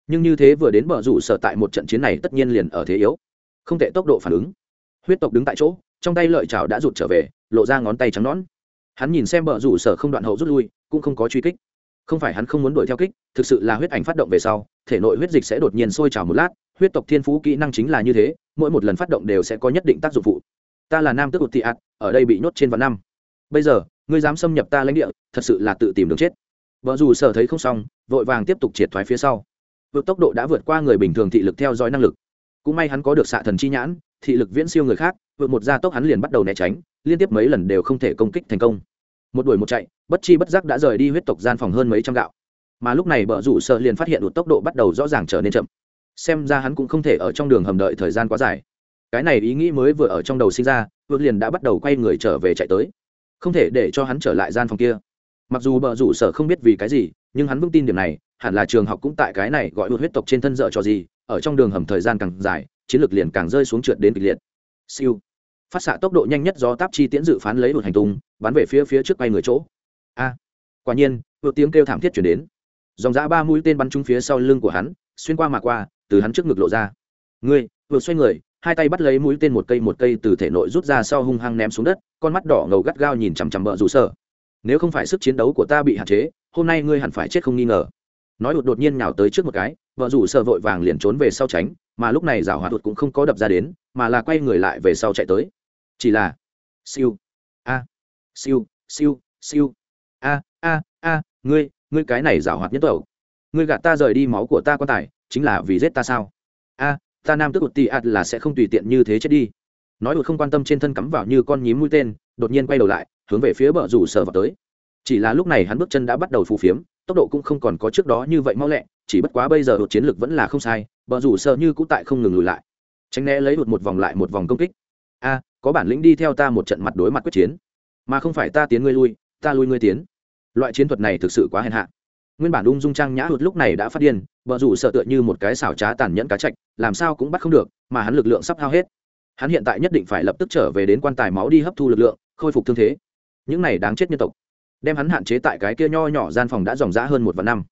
Speaker 1: Nhưng như thế vừa đến bờ rủ sở tại một trận chiến này tất nhiên liền ở thế yếu. Không tệ tốc độ phản ứng huyết tộc đứng tại chỗ, trong tay lợi chảo đã rụt trở về, lộ ra ngón tay trắng nón hắn nhìn xem bờ rủ sở không đoạn hậu rút lui, cũng không có truy kích. Không phải hắn không muốn đuổi theo kích, thực sự là huyết ảnh phát động về sau, thể nội huyết dịch sẽ đột nhiên sôi trào một lát, huyết tộc thiên phú kỹ năng chính là như thế, mỗi một lần phát động đều sẽ có nhất định tác dụng phụ. Ta là nam tước ụt thị ạt, ở đây bị nhốt trên vạn năm. Bây giờ, ngươi dám xâm nhập ta lãnh địa, thật sự là tự tìm đường chết. Vợ dù sở thấy không xong, vội vàng tiếp tục triệt thoái phía sau. Vượt tốc độ đã vượt qua người bình thường thị lực theo dõi năng lực. Cũng may hắn có được xạ thần chi nhãn thị lực viễn siêu người khác, vượt một gia tốc hắn liền bắt đầu né tránh, liên tiếp mấy lần đều không thể công kích thành công. Một đuổi một chạy, bất chi bất giác đã rời đi huyết tộc gian phòng hơn mấy trăm gạo. Mà lúc này bờ rủ sợ liền phát hiện một tốc độ bắt đầu rõ ràng trở nên chậm. Xem ra hắn cũng không thể ở trong đường hầm đợi thời gian quá dài. Cái này ý nghĩ mới vừa ở trong đầu sinh ra, vượt liền đã bắt đầu quay người trở về chạy tới. Không thể để cho hắn trở lại gian phòng kia. Mặc dù bờ rủ sở không biết vì cái gì, nhưng hắn vững tin điểm này, hẳn là trường học cũng tại cái này gọi huyết tộc trên thân dợ cho gì, ở trong đường hầm thời gian càng dài chiến lược liền càng rơi xuống trượt đến kịch liệt. Siêu. Phát xạ tốc độ nhanh nhất do táp chi tiễn dự phán lấy một hành tung, bắn về phía phía trước bay người chỗ. A. Quả nhiên vượt tiếng kêu thảm thiết chuyển đến. Dòng dã ba mũi tên bắn trúng phía sau lưng của hắn, xuyên qua mà qua, từ hắn trước ngực lộ ra. Ngươi, vừa xoay người, hai tay bắt lấy mũi tên một cây một cây từ thể nội rút ra sau hung hăng ném xuống đất, con mắt đỏ ngầu gắt gao nhìn chằm chằm bợ rủ sở. Nếu không phải sức chiến đấu của ta bị hạn chế, hôm nay ngươi hẳn phải chết không nghi ngờ. Nói đột đột nhiên nhào tới trước một cái vợ rủ sợ vội vàng liền trốn về sau tránh mà lúc này rào hỏa đột cũng không có đập ra đến, mà là quay người lại về sau chạy tới. Chỉ là, siêu, a, siêu siêu siêu, a a a, ngươi ngươi cái này rào hoạt nhất tẩu. Ngươi gạt ta rời đi máu của ta quan tài, chính là vì giết ta sao? A, ta nam tức đột tị ạt là sẽ không tùy tiện như thế chết đi. Nói đột không quan tâm trên thân cắm vào như con nhím mũi tên, đột nhiên quay đầu lại, hướng về phía bờ rủ sờ vào tới. Chỉ là lúc này hắn bước chân đã bắt đầu phù phiếm, tốc độ cũng không còn có trước đó như vậy mau lẹ chỉ bất quá bây giờ đột chiến lực vẫn là không sai, bờ rủ sợ như cũng tại không ngừng lùi lại. Tránh né lấy đột một vòng lại một vòng công kích. A, có bản lĩnh đi theo ta một trận mặt đối mặt quyết chiến. Mà không phải ta tiến ngươi lui, ta lui ngươi tiến. Loại chiến thuật này thực sự quá hèn hạ. Nguyên bản ung dung trang nhã hụt lúc này đã phát điên vợ rủ sợ tựa như một cái xảo trá tàn nhẫn cá chạch, làm sao cũng bắt không được, mà hắn lực lượng sắp hao hết. Hắn hiện tại nhất định phải lập tức trở về đến quan tài máu đi hấp thu lực lượng, khôi phục thương thế. Những này đáng chết nhân tộc. Đem hắn hạn chế tại cái kia nho nhỏ gian phòng đã dòng dã hơn một vạn năm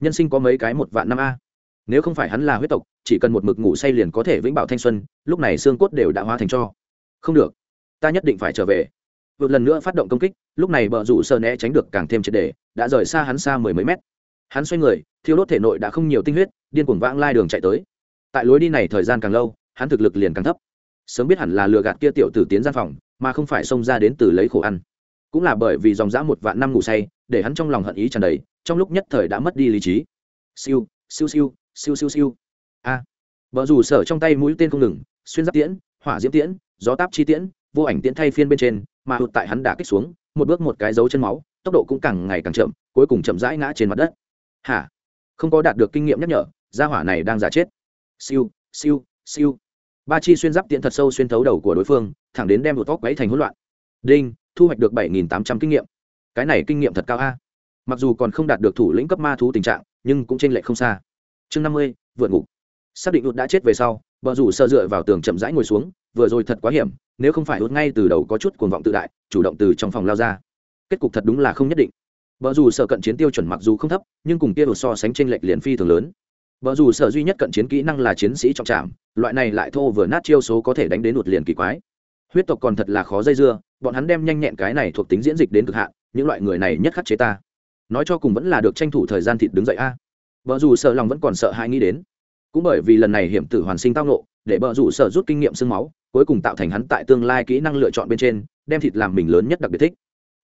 Speaker 1: nhân sinh có mấy cái một vạn năm a. Nếu không phải hắn là huyết tộc, chỉ cần một mực ngủ say liền có thể vĩnh bảo thanh xuân, lúc này xương cốt đều đã hóa thành cho. Không được. Ta nhất định phải trở về. Vượt lần nữa phát động công kích, lúc này bờ rủ sơ né tránh được càng thêm triệt đề đã rời xa hắn xa mười mấy mét. Hắn xoay người, thiêu đốt thể nội đã không nhiều tinh huyết, điên cuồng vãng lai đường chạy tới. Tại lối đi này thời gian càng lâu, hắn thực lực liền càng thấp. Sớm biết hẳn là lừa gạt kia tiểu tử tiến gian phòng, mà không phải xông ra đến từ lấy khổ ăn. Cũng là bởi vì dòng dã một vạn năm ngủ say, để hắn trong lòng hận ý tràn đầy trong lúc nhất thời đã mất đi lý trí. Siêu siêu siêu siêu siêu siêu. A. À. vợ rủ sở trong tay mũi tên không ngừng, xuyên giáp tiễn, hỏa diễm tiễn, gió táp chi tiễn, vô ảnh tiễn thay phiên bên trên, mà hụt tại hắn đã kích xuống, một bước một cái dấu chân máu, tốc độ cũng càng ngày càng chậm, cuối cùng chậm rãi ngã trên mặt đất. Hả? Không có đạt được kinh nghiệm nhắc nhở, gia hỏa này đang giả chết. Siêu siêu siêu. Ba chi xuyên giáp tiễn thật sâu xuyên thấu đầu của đối phương, thẳng đến đem một tóc quấy thành hỗn loạn. Đinh, thu hoạch được bảy nghìn tám trăm kinh nghiệm. Cái này kinh nghiệm thật cao a mặc dù còn không đạt được thủ lĩnh cấp ma thú tình trạng, nhưng cũng t r ê n không xa. Chương năm mươi, vượt ngục. Xác định út đã chết về sau vợ rủ sơ dựa vào tường chậm rãi ngồi xuống, vừa rồi thật quá hiểm, nếu không phải út ngay từ đầu có chút cuồng vọng tự đại, chủ động từ trong phòng lao ra. Kết cục thật đúng là không nhất định. Vợ rủ sở cận chiến tiêu chuẩn mặc dù không thấp, nhưng cùng kia hụt so sánh t r ê n lệch liền phi thường lớn. Vợ dù sở duy nhất cận chiến kỹ năng là chiến sĩ trọng trảm, loại này lại thô vừa nát chiêu số có thể đánh đến hụt liền kỳ quái. Huyết tộc còn thật là khó dây dưa, bọn hắn đem nhanh nhẹn cái này thuộc tính diễn dịch đến cực hạn, những loại người này nhất khắc chế ta nói cho cùng vẫn là được tranh thủ thời gian thịt đứng dậy a. À. vợ dù sợ lòng vẫn còn sợ hãi nghĩ đến. Cũng bởi vì lần này hiểm tử hoàn sinh tao nộ để vợ dù sợ rút kinh nghiệm sương máu, cuối cùng tạo thành hắn tại tương lai kỹ năng lựa chọn bên trên, đem thịt làm mình lớn nhất đặc biệt thích.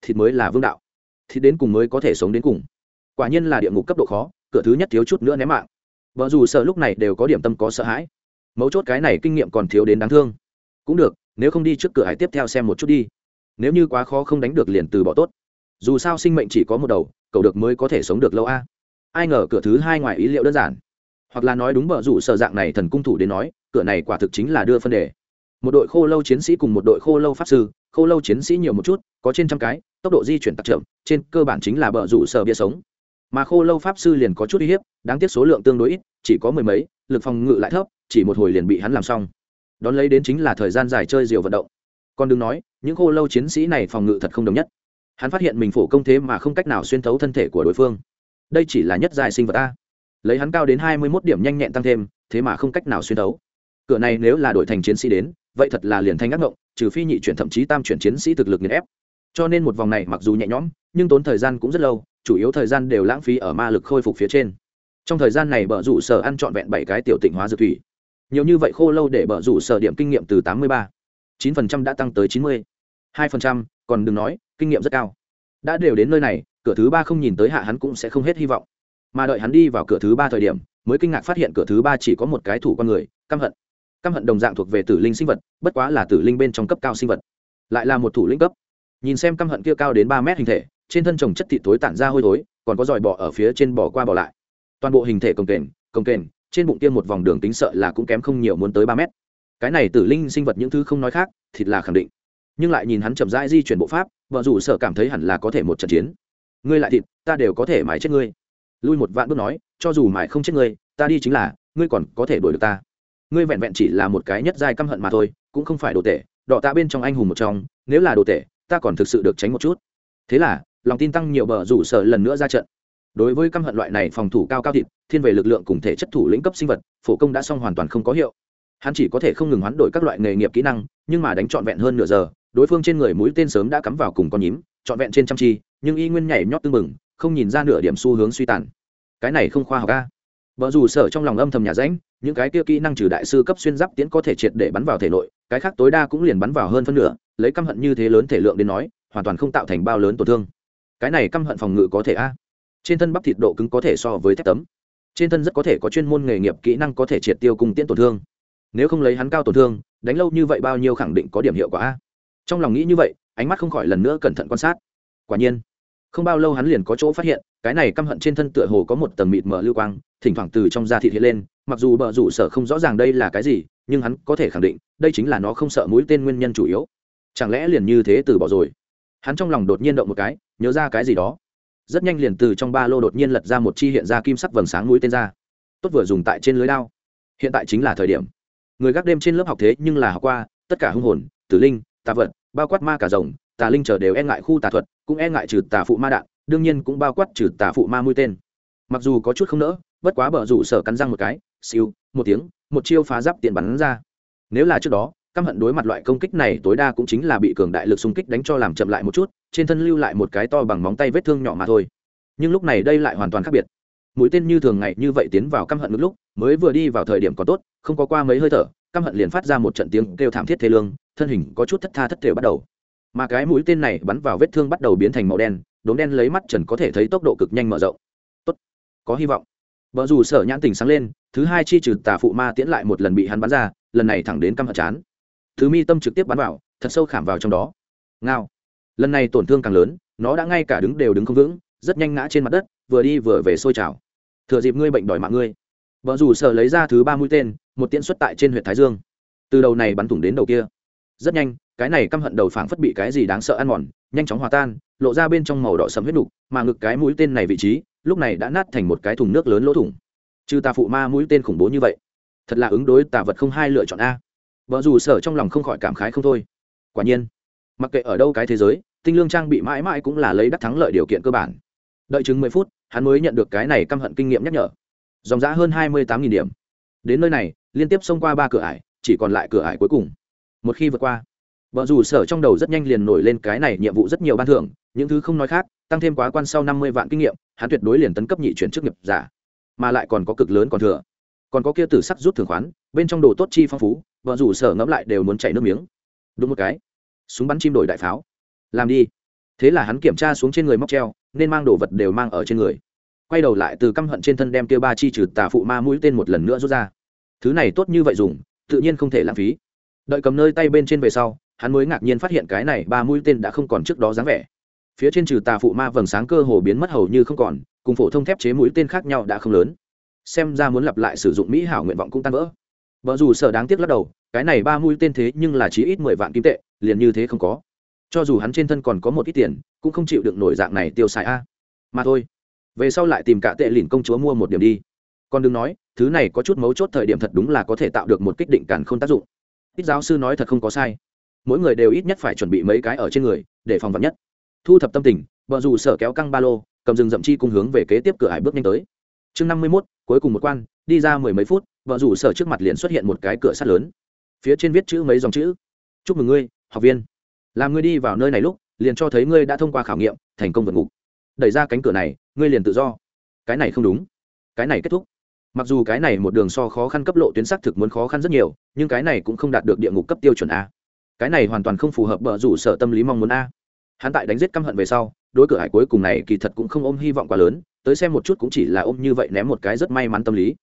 Speaker 1: Thịt mới là vương đạo. Thịt đến cùng mới có thể sống đến cùng. Quả nhiên là địa ngục cấp độ khó, cửa thứ nhất thiếu chút nữa ném mạng. Vợ dù sợ lúc này đều có điểm tâm có sợ hãi. Mấu chốt cái này kinh nghiệm còn thiếu đến đáng thương. Cũng được, nếu không đi trước cửa hải tiếp theo xem một chút đi. Nếu như quá khó không đánh được liền từ bỏ tốt. Dù sao sinh mệnh chỉ có một đầu cầu được mới có thể sống được lâu a. Ai ngờ cửa thứ hai ngoài ý liệu đơn giản. Hoặc là nói đúng bờ rủ sở dạng này thần cung thủ đến nói, cửa này quả thực chính là đưa phân đề. Một đội khô lâu chiến sĩ cùng một đội khô lâu pháp sư, khô lâu chiến sĩ nhiều một chút, có trên trăm cái, tốc độ di chuyển tặc chậm, trên cơ bản chính là bờ rủ sở bia sống. Mà khô lâu pháp sư liền có chút uy hiếp, đáng tiếc số lượng tương đối ít, chỉ có mười mấy, lực phòng ngự lại thấp, chỉ một hồi liền bị hắn làm xong. Đón lấy đến chính là thời gian dài chơi diều vận động. Còn đừng nói, những khô lâu chiến sĩ này phòng ngự thật không đồng nhất hắn phát hiện mình phổ công thế mà không cách nào xuyên thấu thân thể của đối phương. Đây chỉ là nhất dài sinh vật a. Lấy hắn cao đến hai mươi mốt điểm nhanh nhẹn tăng thêm, thế mà không cách nào xuyên thấu. Cửa này nếu là đổi thành chiến sĩ đến, vậy thật là liền thanh ác ngộng, trừ phi nhị chuyển thậm chí tam chuyển chiến sĩ thực lực nghiền ép. Cho nên một vòng này mặc dù nhẹ nhõm, nhưng tốn thời gian cũng rất lâu, chủ yếu thời gian đều lãng phí ở ma lực khôi phục phía trên. Trong thời gian này bờ rủ sở ăn trọn vẹn bảy cái tiểu tịnh hóa dược thủy. Nhiều như vậy khô lâu để bờ rủ sở điểm kinh nghiệm từ tám mươi ba. chín phần trăm đã tăng tới chín mươi hai phần trăm, còn đừng nói, kinh nghiệm rất cao. Đã đều đến nơi này, cửa thứ ba không nhìn tới hạ hắn cũng sẽ không hết hy vọng. Mà đợi hắn đi vào cửa thứ ba thời điểm, mới kinh ngạc phát hiện cửa thứ ba chỉ có một cái thủ con người, căm hận. Căm hận đồng dạng thuộc về tử linh sinh vật, bất quá là tử linh bên trong cấp cao sinh vật. Lại là một thủ lĩnh cấp. Nhìn xem căm hận kia cao đến ba mét hình thể, trên thân trồng chất thịt tối tản ra hôi thối, còn có dòi bọ ở phía trên bỏ qua bỏ lại. Toàn bộ hình thể cồng kềnh cồng kềnh, trên bụng tiêm một vòng đường tính sợ là cũng kém không nhiều muốn tới ba mét. Cái này tử linh sinh vật những thứ không nói khác, thịt là khẳng định nhưng lại nhìn hắn chậm rãi di chuyển bộ pháp, vợ rủ sợ cảm thấy hẳn là có thể một trận chiến. Ngươi lại thịt, ta đều có thể mãi chết ngươi. Lui một vạn bước nói, cho dù mãi không chết ngươi, ta đi chính là, ngươi còn có thể đuổi được ta. Ngươi vẹn vẹn chỉ là một cái nhất giai căm hận mà thôi, cũng không phải đồ tệ đọ ta bên trong anh hùng một trong, nếu là đồ tệ ta còn thực sự được tránh một chút. Thế là, lòng tin tăng nhiều bờ rủ sở lần nữa ra trận. Đối với căm hận loại này phòng thủ cao cao thịt, thiên về lực lượng cùng thể chất thủ lĩnh cấp sinh vật, phổ công đã xong hoàn toàn không có hiệu. Hắn chỉ có thể không ngừng hoán đổi các loại nghề nghiệp kỹ năng, nhưng mà đánh trọn vẹn hơn nửa giờ đối phương trên người mũi tên sớm đã cắm vào cùng con nhím, trọn vẹn trên trăm chi, nhưng y nguyên nhảy nhót tưng mừng không nhìn ra nửa điểm xu hướng suy tàn. Cái này không khoa học ca vợ dù sở trong lòng âm thầm nhà rãnh những cái kia kỹ năng trừ đại sư cấp xuyên giáp tiễn có thể triệt để bắn vào thể nội, cái khác tối đa cũng liền bắn vào hơn phân nửa, lấy căm hận như thế lớn thể lượng đến nói, hoàn toàn không tạo thành bao lớn tổn thương. Cái này căm hận phòng ngự có thể a. Trên thân bắp thịt độ cứng có thể so với thép tấm. Trên thân rất có thể có chuyên môn nghề nghiệp kỹ năng có thể triệt tiêu cùng tiễn tổn thương. Nếu không lấy hắn cao tổn thương, đánh lâu như vậy bao nhiêu khẳng định có điểm hiệu quả a trong lòng nghĩ như vậy, ánh mắt không khỏi lần nữa cẩn thận quan sát. Quả nhiên, không bao lâu hắn liền có chỗ phát hiện, cái này căm hận trên thân tựa hồ có một tầng mịt mờ lưu quang, thỉnh thoảng từ trong da thịt hiện lên, mặc dù bờ rủ sở không rõ ràng đây là cái gì, nhưng hắn có thể khẳng định, đây chính là nó không sợ mũi tên nguyên nhân chủ yếu. Chẳng lẽ liền như thế từ bỏ rồi? Hắn trong lòng đột nhiên động một cái, nhớ ra cái gì đó. Rất nhanh liền từ trong ba lô đột nhiên lật ra một chi hiện ra kim sắc vầng sáng mũi tên ra. Tốt vừa dùng tại trên lưới đao. Hiện tại chính là thời điểm. Người gác đêm trên lớp học thế nhưng là học qua, tất cả hung hồn, tử linh tà vật, bao quát ma cả rồng, tà linh trở đều e ngại khu tà thuật, cũng e ngại trừ tà phụ ma đạn, đương nhiên cũng bao quát trừ tà phụ ma mũi tên. Mặc dù có chút không nỡ, bất quá bờ rủ sở cắn răng một cái, siêu, một tiếng, một chiêu phá giáp tiền bắn ra. Nếu là trước đó, căm hận đối mặt loại công kích này tối đa cũng chính là bị cường đại lực xung kích đánh cho làm chậm lại một chút, trên thân lưu lại một cái to bằng móng tay vết thương nhỏ mà thôi. Nhưng lúc này đây lại hoàn toàn khác biệt. Mũi tên như thường ngày như vậy tiến vào căm hận một lúc, mới vừa đi vào thời điểm có tốt, không có qua mấy hơi thở, căm hận liền phát ra một trận tiếng kêu thảm thiết thế lương thân hình có chút thất tha thất thể bắt đầu. Mà cái mũi tên này bắn vào vết thương bắt đầu biến thành màu đen, đốm đen lấy mắt trần có thể thấy tốc độ cực nhanh mở rộng. Tốt, có hy vọng. Vợ dù sở nhãn tình sáng lên, thứ hai chi trừ tà phụ ma tiễn lại một lần bị hắn bắn ra, lần này thẳng đến căm hận chán. Thứ mi tâm trực tiếp bắn vào, thật sâu khảm vào trong đó. Ngao. Lần này tổn thương càng lớn, nó đã ngay cả đứng đều đứng không vững, rất nhanh ngã trên mặt đất, vừa đi vừa về sôi trào. Thừa dịp ngươi bệnh đòi mạng ngươi. Vợ dù sở lấy ra thứ ba mũi tên, một tiễn xuất tại trên huyện thái dương. Từ đầu này bắn thủng đến đầu kia rất nhanh, cái này căm hận đầu phảng phất bị cái gì đáng sợ ăn mòn, nhanh chóng hòa tan, lộ ra bên trong màu đỏ sầm huyết đục mà ngực cái mũi tên này vị trí, lúc này đã nát thành một cái thùng nước lớn lỗ thủng. Trừ ta phụ ma mũi tên khủng bố như vậy, thật là ứng đối tà vật không hai lựa chọn a. Vợ dù sở trong lòng không khỏi cảm khái không thôi. Quả nhiên, mặc kệ ở đâu cái thế giới, tinh lương trang bị mãi mãi cũng là lấy đắc thắng lợi điều kiện cơ bản. Đợi chứng mười phút, hắn mới nhận được cái này căm hận kinh nghiệm nhắc nhở. Dòng giá hơn hai mươi tám điểm. Đến nơi này, liên tiếp xông qua ba cửa ải, chỉ còn lại cửa ải cuối cùng một khi vượt qua. Vợ dù sở trong đầu rất nhanh liền nổi lên cái này nhiệm vụ rất nhiều ban thưởng, những thứ không nói khác, tăng thêm quá quan sau năm mươi vạn kinh nghiệm, hắn tuyệt đối liền tấn cấp nhị chuyển chức nghiệp giả. Mà lại còn có cực lớn còn thừa. Còn có kia tử sắc rút thường khoán, bên trong đồ tốt chi phong phú, vợ dù sở ngẫm lại đều muốn chảy nước miếng. Đúng một cái. Súng bắn chim đổi đại pháo. Làm đi. Thế là hắn kiểm tra xuống trên người móc treo, nên mang đồ vật đều mang ở trên người. Quay đầu lại từ căm hận trên thân đem kia ba chi trừ tà phụ ma mũi tên một lần nữa rút ra. Thứ này tốt như vậy dùng, tự nhiên không thể lãng phí đợi cầm nơi tay bên trên về sau, hắn mới ngạc nhiên phát hiện cái này ba mũi tên đã không còn trước đó dáng vẻ. Phía trên trừ tà phụ ma vầng sáng cơ hồ biến mất hầu như không còn, cùng phổ thông thép chế mũi tên khác nhau đã không lớn. Xem ra muốn lặp lại sử dụng mỹ hảo nguyện vọng cũng tan vỡ. Vợ dù sợ đáng tiếc lắc đầu, cái này ba mũi tên thế nhưng là chỉ ít mười vạn kim tệ, liền như thế không có. Cho dù hắn trên thân còn có một ít tiền, cũng không chịu được nổi dạng này tiêu xài a. Mà thôi, về sau lại tìm cả tệ lìn công chúa mua một điểm đi. Còn đừng nói, thứ này có chút mấu chốt thời điểm thật đúng là có thể tạo được một kích định cản không tác dụng ít giáo sư nói thật không có sai. Mỗi người đều ít nhất phải chuẩn bị mấy cái ở trên người, để phòng vật nhất. Thu thập tâm tình vợ dù sở kéo căng ba lô, cầm rừng rậm chi cùng hướng về kế tiếp cửa hải bước nhanh tới. Chương năm mươi mốt, cuối cùng một quan, đi ra mười mấy phút vợ rủ sở trước mặt liền xuất hiện một cái cửa sắt lớn. Phía trên viết chữ mấy dòng chữ. Chúc mừng ngươi, học viên. Làm ngươi đi vào nơi này lúc, liền cho thấy ngươi đã thông qua khảo nghiệm, thành công vượt ngục. Đẩy ra cánh cửa này, ngươi liền tự do. Cái này không đúng. Cái này kết thúc mặc dù cái này một đường so khó khăn cấp lộ tuyến xác thực muốn khó khăn rất nhiều, nhưng cái này cũng không đạt được địa ngục cấp tiêu chuẩn a. Cái này hoàn toàn không phù hợp bờ rủ sở tâm lý mong muốn a. Hắn tại đánh giết căm hận về sau, đối cửa hải cuối cùng này kỳ thật cũng không ôm hy vọng quá lớn, tới xem một chút cũng chỉ là ôm như vậy ném một cái rất may mắn tâm lý.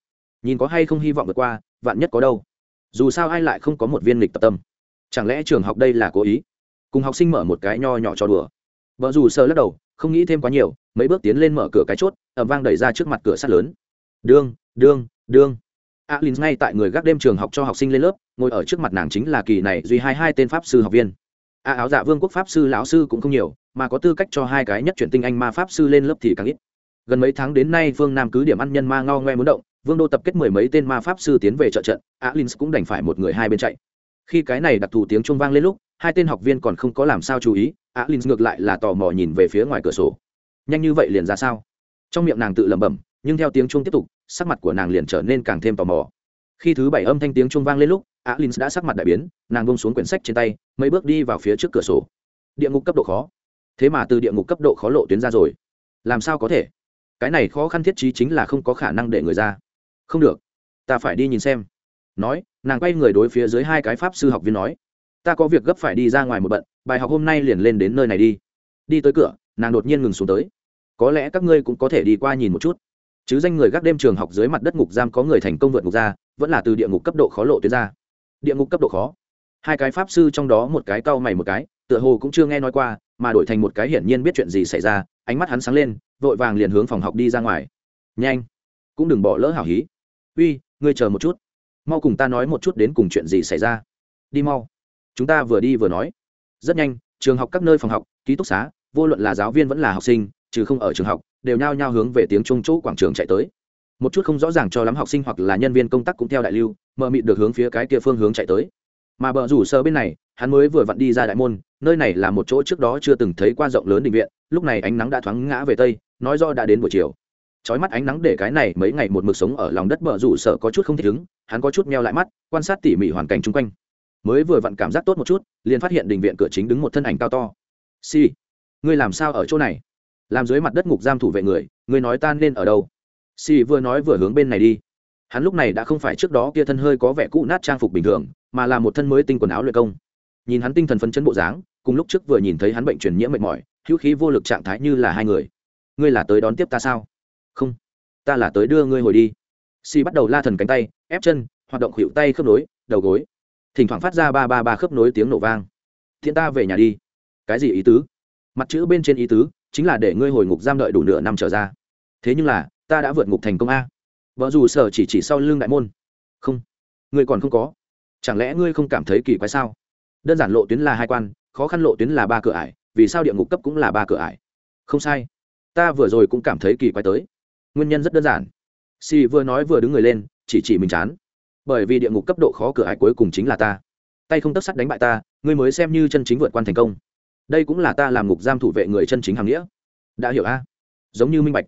Speaker 1: Nhìn có hay không hy vọng vượt qua, vạn nhất có đâu. Dù sao ai lại không có một viên lịch tập tâm. Chẳng lẽ trường học đây là cố ý? Cùng học sinh mở một cái nho nhỏ cho đùa. Vợ dù sợ lắc đầu, không nghĩ thêm quá nhiều, mấy bước tiến lên mở cửa cái chốt ẩm vang đẩy ra trước mặt cửa sắt lớn. Đương đương đương. Alin ngay tại người gác đêm trường học cho học sinh lên lớp, ngồi ở trước mặt nàng chính là kỳ này duy hai hai tên pháp sư học viên. A áo dạ vương quốc pháp sư lão sư cũng không nhiều, mà có tư cách cho hai cái nhất chuyển tinh anh ma pháp sư lên lớp thì càng ít. Gần mấy tháng đến nay phương nam cứ điểm ăn nhân ma ngao ngoe muốn động, vương đô tập kết mười mấy tên ma pháp sư tiến về trợ trận A alin cũng đành phải một người hai bên chạy. Khi cái này đặc thù tiếng trung vang lên lúc, hai tên học viên còn không có làm sao chú ý A alin ngược lại là tò mò nhìn về phía ngoài cửa sổ. Nhanh như vậy liền ra sao? Trong miệng nàng tự lẩm bẩm, nhưng theo tiếng chuông tiếp tục sắc mặt của nàng liền trở nên càng thêm tò mò. Khi thứ bảy âm thanh tiếng chuông vang lên lúc, alin đã sắc mặt đại biến, nàng bông xuống quyển sách trên tay, mấy bước đi vào phía trước cửa sổ. Địa ngục cấp độ khó. Thế mà từ địa ngục cấp độ khó lộ tuyến ra rồi. Làm sao có thể? Cái này khó khăn thiết trí chính là không có khả năng để người ra. Không được. Ta phải đi nhìn xem. Nói, nàng quay người đối phía dưới hai cái pháp sư học viên nói, ta có việc gấp phải đi ra ngoài một bận, bài học hôm nay liền lên đến nơi này đi. Đi tới cửa, nàng đột nhiên ngừng xuống tới. Có lẽ các ngươi cũng có thể đi qua nhìn một chút chứ danh người gác đêm trường học dưới mặt đất ngục giam có người thành công vượt ngục ra, vẫn là từ địa ngục cấp độ khó lộ tuyến ra. Địa ngục cấp độ khó. Hai cái pháp sư trong đó một cái cau mày một cái, tựa hồ cũng chưa nghe nói qua, mà đổi thành một cái hiển nhiên biết chuyện gì xảy ra, ánh mắt hắn sáng lên, vội vàng liền hướng phòng học đi ra ngoài. Nhanh. Cũng đừng bỏ lỡ hảo hí. Uy, ngươi chờ một chút. Mau cùng ta nói một chút đến cùng chuyện gì xảy ra. Đi mau. Chúng ta vừa đi vừa nói. Rất nhanh, trường học các nơi phòng học, ký túc xá, vô luận là giáo viên vẫn là học sinh trừ không ở trường học, đều nhao nhao hướng về tiếng trung chỗ quảng trường chạy tới. Một chút không rõ ràng cho lắm học sinh hoặc là nhân viên công tác cũng theo đại lưu, mờ mịt được hướng phía cái kia phương hướng chạy tới. Mà bờ rủ sơ bên này, hắn mới vừa vặn đi ra đại môn, nơi này là một chỗ trước đó chưa từng thấy qua rộng lớn định viện, lúc này ánh nắng đã thoáng ngã về tây, nói do đã đến buổi chiều. Chói mắt ánh nắng để cái này mấy ngày một mực sống ở lòng đất bờ rủ sợ có chút không thích ứng, hắn có chút meo lại mắt, quan sát tỉ mỉ hoàn cảnh chung quanh. Mới vừa vặn cảm giác tốt một chút, liền phát hiện đình viện cửa chính đứng một thân ảnh cao to. Si ngươi làm sao ở chỗ này? Làm dưới mặt đất ngục giam thủ vệ người người nói ta nên ở đâu? Si vừa nói vừa hướng bên này đi. Hắn lúc này đã không phải trước đó kia thân hơi có vẻ cũ nát trang phục bình thường, mà là một thân mới tinh quần áo luyện công. Nhìn hắn tinh thần phấn chấn bộ dáng, cùng lúc trước vừa nhìn thấy hắn bệnh truyền nhiễm mệt mỏi, hữu khí vô lực trạng thái như là hai người. Ngươi là tới đón tiếp ta sao? Không, ta là tới đưa ngươi hồi đi. Si bắt đầu la thần cánh tay, ép chân, hoạt động khuỵu tay khớp nối, đầu gối. Thỉnh thoảng phát ra ba ba ba khớp nối tiếng nổ vang. Thiện ta về nhà đi. Cái gì ý tứ? Mặt chữ bên trên ý tứ chính là để ngươi hồi ngục giam đợi đủ nửa năm trở ra. Thế nhưng là, ta đã vượt ngục thành công a. Vợ dù sở chỉ chỉ sau lưng đại môn. Không, ngươi còn không có. Chẳng lẽ ngươi không cảm thấy kỳ quái sao? Đơn giản lộ tuyến là hai quan, khó khăn lộ tuyến là ba cửa ải, vì sao địa ngục cấp cũng là ba cửa ải? Không sai. Ta vừa rồi cũng cảm thấy kỳ quái tới. Nguyên nhân rất đơn giản. Si vừa nói vừa đứng người lên, chỉ chỉ mình chán. Bởi vì địa ngục cấp độ khó cửa ải cuối cùng chính là ta. Tay không tất sắt đánh bại ta, ngươi mới xem như chân chính vượt quan thành công đây cũng là ta làm ngục giam thủ vệ người chân chính hàng nghĩa. Đã hiểu a? Giống như minh bạch.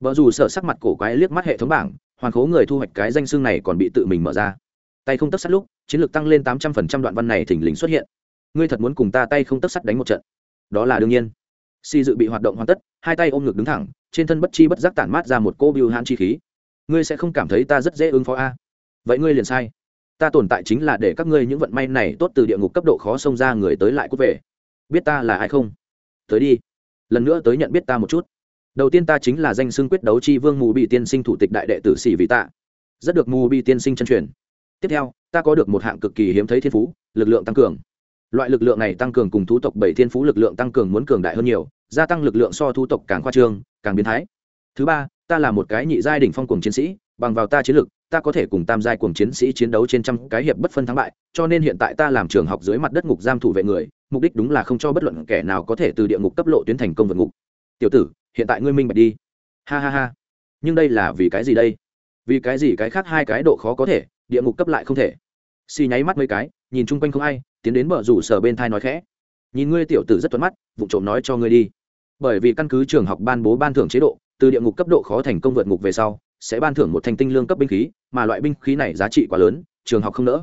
Speaker 1: Vợ dù sợ sắc mặt cổ quái liếc mắt hệ thống bảng, hoàn khố người thu hoạch cái danh xương này còn bị tự mình mở ra. Tay không tất sắt lúc, chiến lược tăng lên tám trăm phần trăm đoạn văn này thình lình xuất hiện. Ngươi thật muốn cùng ta tay không tất sắt đánh một trận? Đó là đương nhiên. Si dự bị hoạt động hoàn tất, hai tay ôm ngực đứng thẳng, trên thân bất chi bất giác tản mát ra một cô biêu hãn chi khí. Ngươi sẽ không cảm thấy ta rất dễ ứng phó a? Vậy ngươi liền sai. Ta tồn tại chính là để các ngươi những vận may này tốt từ địa ngục cấp độ khó xông ra người tới lại cút về biết ta là ai không? Tới đi. Lần nữa tới nhận biết ta một chút. Đầu tiên ta chính là danh xưng quyết đấu chi vương mù bị tiên sinh thủ tịch đại đệ tử sĩ vị tạ. Rất được mù bị tiên sinh chân truyền. Tiếp theo, ta có được một hạng cực kỳ hiếm thấy thiên phú, lực lượng tăng cường. Loại lực lượng này tăng cường cùng thú tộc bảy thiên phú lực lượng tăng cường muốn cường đại hơn nhiều, gia tăng lực lượng so thú tộc càng khoa trương, càng biến thái. Thứ ba, ta là một cái nhị giai đỉnh phong cùng chiến sĩ, bằng vào ta chiến lực, ta có thể cùng tam giai cùng chiến sĩ chiến đấu trên trăm cái hiệp bất phân thắng bại, cho nên hiện tại ta làm trường học dưới mặt đất ngục giam thủ vệ người mục đích đúng là không cho bất luận kẻ nào có thể từ địa ngục cấp lộ tuyến thành công vượt ngục. Tiểu tử, hiện tại ngươi minh bạch đi. Ha ha ha. Nhưng đây là vì cái gì đây? Vì cái gì cái khác hai cái độ khó có thể, địa ngục cấp lại không thể? Xì nháy mắt mấy cái, nhìn chung quanh không ai, tiến đến bờ rủ sở bên thai nói khẽ. Nhìn ngươi tiểu tử rất tuấn mắt, vụ trộm nói cho ngươi đi. Bởi vì căn cứ trường học ban bố ban thưởng chế độ, từ địa ngục cấp độ khó thành công vượt ngục về sau, sẽ ban thưởng một thành tinh lương cấp binh khí, mà loại binh khí này giá trị quá lớn, trường học không nỡ.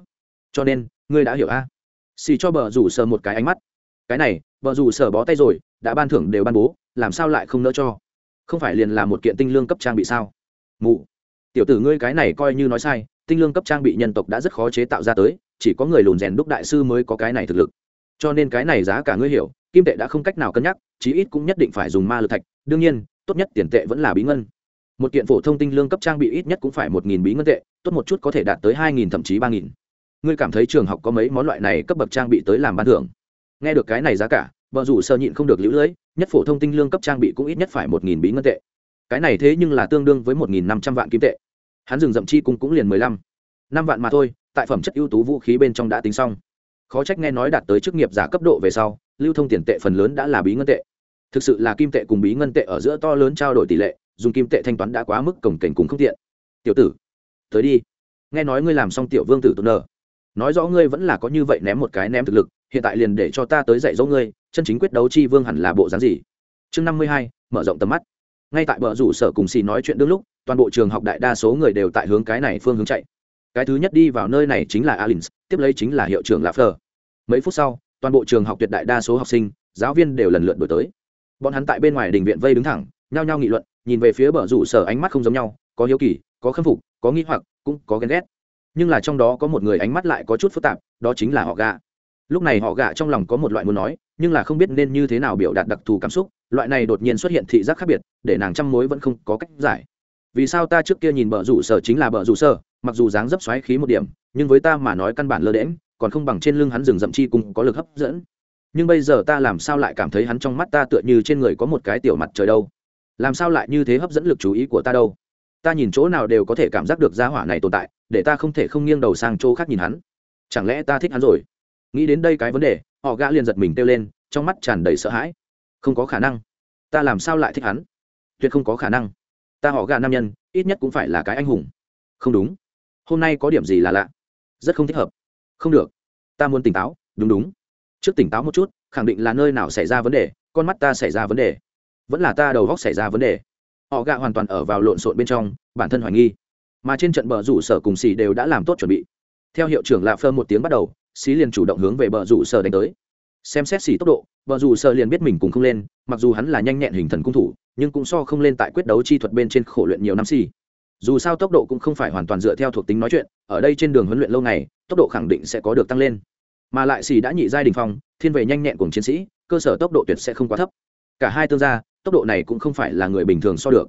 Speaker 1: Cho nên, ngươi đã hiểu a? Xì cho bờ rủ sở một cái ánh mắt. Cái này, bờ rủ sở bó tay rồi, đã ban thưởng đều ban bố, làm sao lại không nỡ cho? Không phải liền là một kiện tinh lương cấp trang bị sao? Mụ. Tiểu tử ngươi cái này coi như nói sai, tinh lương cấp trang bị nhân tộc đã rất khó chế tạo ra tới, chỉ có người lùn rèn đúc đại sư mới có cái này thực lực. Cho nên cái này giá cả ngươi hiểu, kim tệ đã không cách nào cân nhắc, chí ít cũng nhất định phải dùng ma lực thạch, đương nhiên, tốt nhất tiền tệ vẫn là bí ngân. Một kiện phổ thông tinh lương cấp trang bị ít nhất cũng phải một nghìn bí ngân tệ, tốt một chút có thể đạt tới hai nghìn thậm chí ba nghìn ngươi cảm thấy trường học có mấy món loại này cấp bậc trang bị tới làm ban thưởng? Nghe được cái này giá cả, vợ rủ sơ nhịn không được lũ lưỡi nhất phổ thông tinh lương cấp trang bị cũng ít nhất phải một nghìn bí ngân tệ. Cái này thế nhưng là tương đương với một nghìn năm trăm vạn kim tệ. Hắn dừng dậm chi cung cũng liền mười lăm, năm vạn mà thôi, tại phẩm chất ưu tú vũ khí bên trong đã tính xong. Khó trách nghe nói đạt tới chức nghiệp giả cấp độ về sau, lưu thông tiền tệ phần lớn đã là bí ngân tệ. Thực sự là kim tệ cùng bí ngân tệ ở giữa to lớn trao đổi tỷ lệ, dùng kim tệ thanh toán đã quá mức cổng cảnh cùng không tiện. Tiểu tử, tới đi. Nghe nói ngươi làm xong tiểu vương tử tôn nợ nói rõ ngươi vẫn là có như vậy ném một cái ném thực lực, hiện tại liền để cho ta tới dạy dỗ ngươi, chân chính quyết đấu chi vương hẳn là bộ dáng gì? Chương năm mươi hai, mở rộng tầm mắt. Ngay tại bờ rủ sở cùng xì nói chuyện đương lúc, toàn bộ trường học đại đa số người đều tại hướng cái này phương hướng chạy. Cái thứ nhất đi vào nơi này chính là alins, tiếp lấy chính là hiệu trưởng lạp mấy phút sau, toàn bộ trường học tuyệt đại đa số học sinh, giáo viên đều lần lượt đổi tới. Bọn hắn tại bên ngoài đình viện vây đứng thẳng, nhao nhao nghị luận, nhìn về phía bờ rủ sở ánh mắt không giống nhau, có hiếu kỳ, có khâm phục, có nghĩ hoặc, cũng có ghen ghét nhưng là trong đó có một người ánh mắt lại có chút phức tạp, đó chính là họ gạ lúc này họ gạ trong lòng có một loại muốn nói, nhưng là không biết nên như thế nào biểu đạt đặc thù cảm xúc, loại này đột nhiên xuất hiện thị giác khác biệt, để nàng chăm mối vẫn không có cách giải. Vì sao ta trước kia nhìn bờ rủ sở chính là bờ rủ sở, mặc dù dáng dấp xoáy khí một điểm, nhưng với ta mà nói căn bản lơ đễm còn không bằng trên lưng hắn rừng rậm chi cùng có lực hấp dẫn. Nhưng bây giờ ta làm sao lại cảm thấy hắn trong mắt ta tựa như trên người có một cái tiểu mặt trời đâu? Làm sao lại như thế hấp dẫn lực chú ý của ta đâu? Ta nhìn chỗ nào đều có thể cảm giác được gia hỏa này tồn tại để ta không thể không nghiêng đầu sang chỗ khác nhìn hắn. Chẳng lẽ ta thích hắn rồi? Nghĩ đến đây cái vấn đề, họ gã liền giật mình kêu lên, trong mắt tràn đầy sợ hãi. Không có khả năng. Ta làm sao lại thích hắn? Tuyệt không có khả năng. Ta họ gã nam nhân, ít nhất cũng phải là cái anh hùng. Không đúng. Hôm nay có điểm gì là lạ? Rất không thích hợp. Không được. Ta muốn tỉnh táo. Đúng đúng. Trước tỉnh táo một chút, khẳng định là nơi nào xảy ra vấn đề, con mắt ta xảy ra vấn đề. Vẫn là ta đầu góc xảy ra vấn đề. Họ gạ hoàn toàn ở vào lộn xộn bên trong, bản thân hoài nghi mà trên trận bờ rủ sở cùng xì đều đã làm tốt chuẩn bị. Theo hiệu trưởng lạ phơ một tiếng bắt đầu xí liền chủ động hướng về bờ rủ sở đánh tới. Xem xét xì tốc độ, bờ rủ sở liền biết mình cùng không lên, mặc dù hắn là nhanh nhẹn hình thần cung thủ, nhưng cũng so không lên tại quyết đấu chi thuật bên trên khổ luyện nhiều năm xì. Dù sao tốc độ cũng không phải hoàn toàn dựa theo thuộc tính nói chuyện, ở đây trên đường huấn luyện lâu ngày, tốc độ khẳng định sẽ có được tăng lên. Mà lại xì đã nhị giai đình phong, thiên về nhanh nhẹn cùng chiến sĩ, cơ sở tốc độ tuyệt sẽ không quá thấp. Cả hai tương gia, tốc độ này cũng không phải là người bình thường so được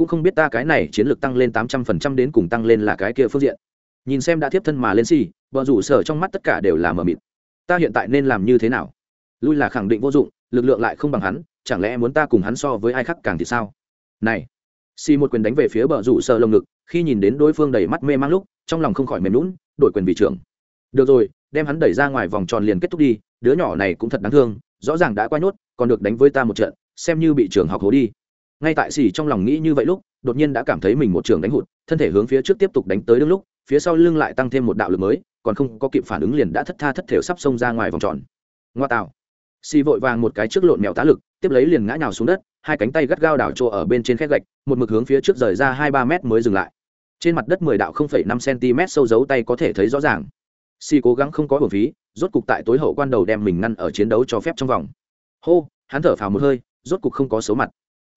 Speaker 1: cũng không biết ta cái này chiến lược tăng lên tám trăm phần trăm đến cùng tăng lên là cái kia phương diện. Nhìn xem đã tiếp thân mà lên xì vợ rủ sở trong mắt tất cả đều là mờ mịt. Ta hiện tại nên làm như thế nào? Lui là khẳng định vô dụng, lực lượng lại không bằng hắn, chẳng lẽ muốn ta cùng hắn so với ai khác càng thì sao? Này! Xì một quyền đánh về phía bờ rủ sở lồng ngực, khi nhìn đến đối phương đầy mắt mê mang lúc, trong lòng không khỏi mềm lún đổi quyền vị trưởng. Được rồi, đem hắn đẩy ra ngoài vòng tròn liền kết thúc đi, đứa nhỏ này cũng thật đáng thương, rõ ràng đã qua nhốt, còn được đánh với ta một trận, xem như bị trường học hố đi ngay tại xì trong lòng nghĩ như vậy lúc, đột nhiên đã cảm thấy mình một trường đánh hụt, thân thể hướng phía trước tiếp tục đánh tới đương lúc, phía sau lưng lại tăng thêm một đạo lực mới, còn không có kịp phản ứng liền đã thất tha thất thểu sắp xông ra ngoài vòng tròn. Ngoa tạo. Xì vội vàng một cái trước lộn mèo tá lực, tiếp lấy liền ngã nhào xuống đất, hai cánh tay gắt gao đảo chỗ ở bên trên khét gạch, một mực hướng phía trước rời ra hai ba mét mới dừng lại. Trên mặt đất mười đạo không phẩy năm cm sâu dấu tay có thể thấy rõ ràng. Xì cố gắng không có hồn phí, rốt cục tại tối hậu quan đầu đem mình ngăn ở chiến đấu cho phép trong vòng. Hô, hắn thở phào một hơi, rốt cục không có số mặt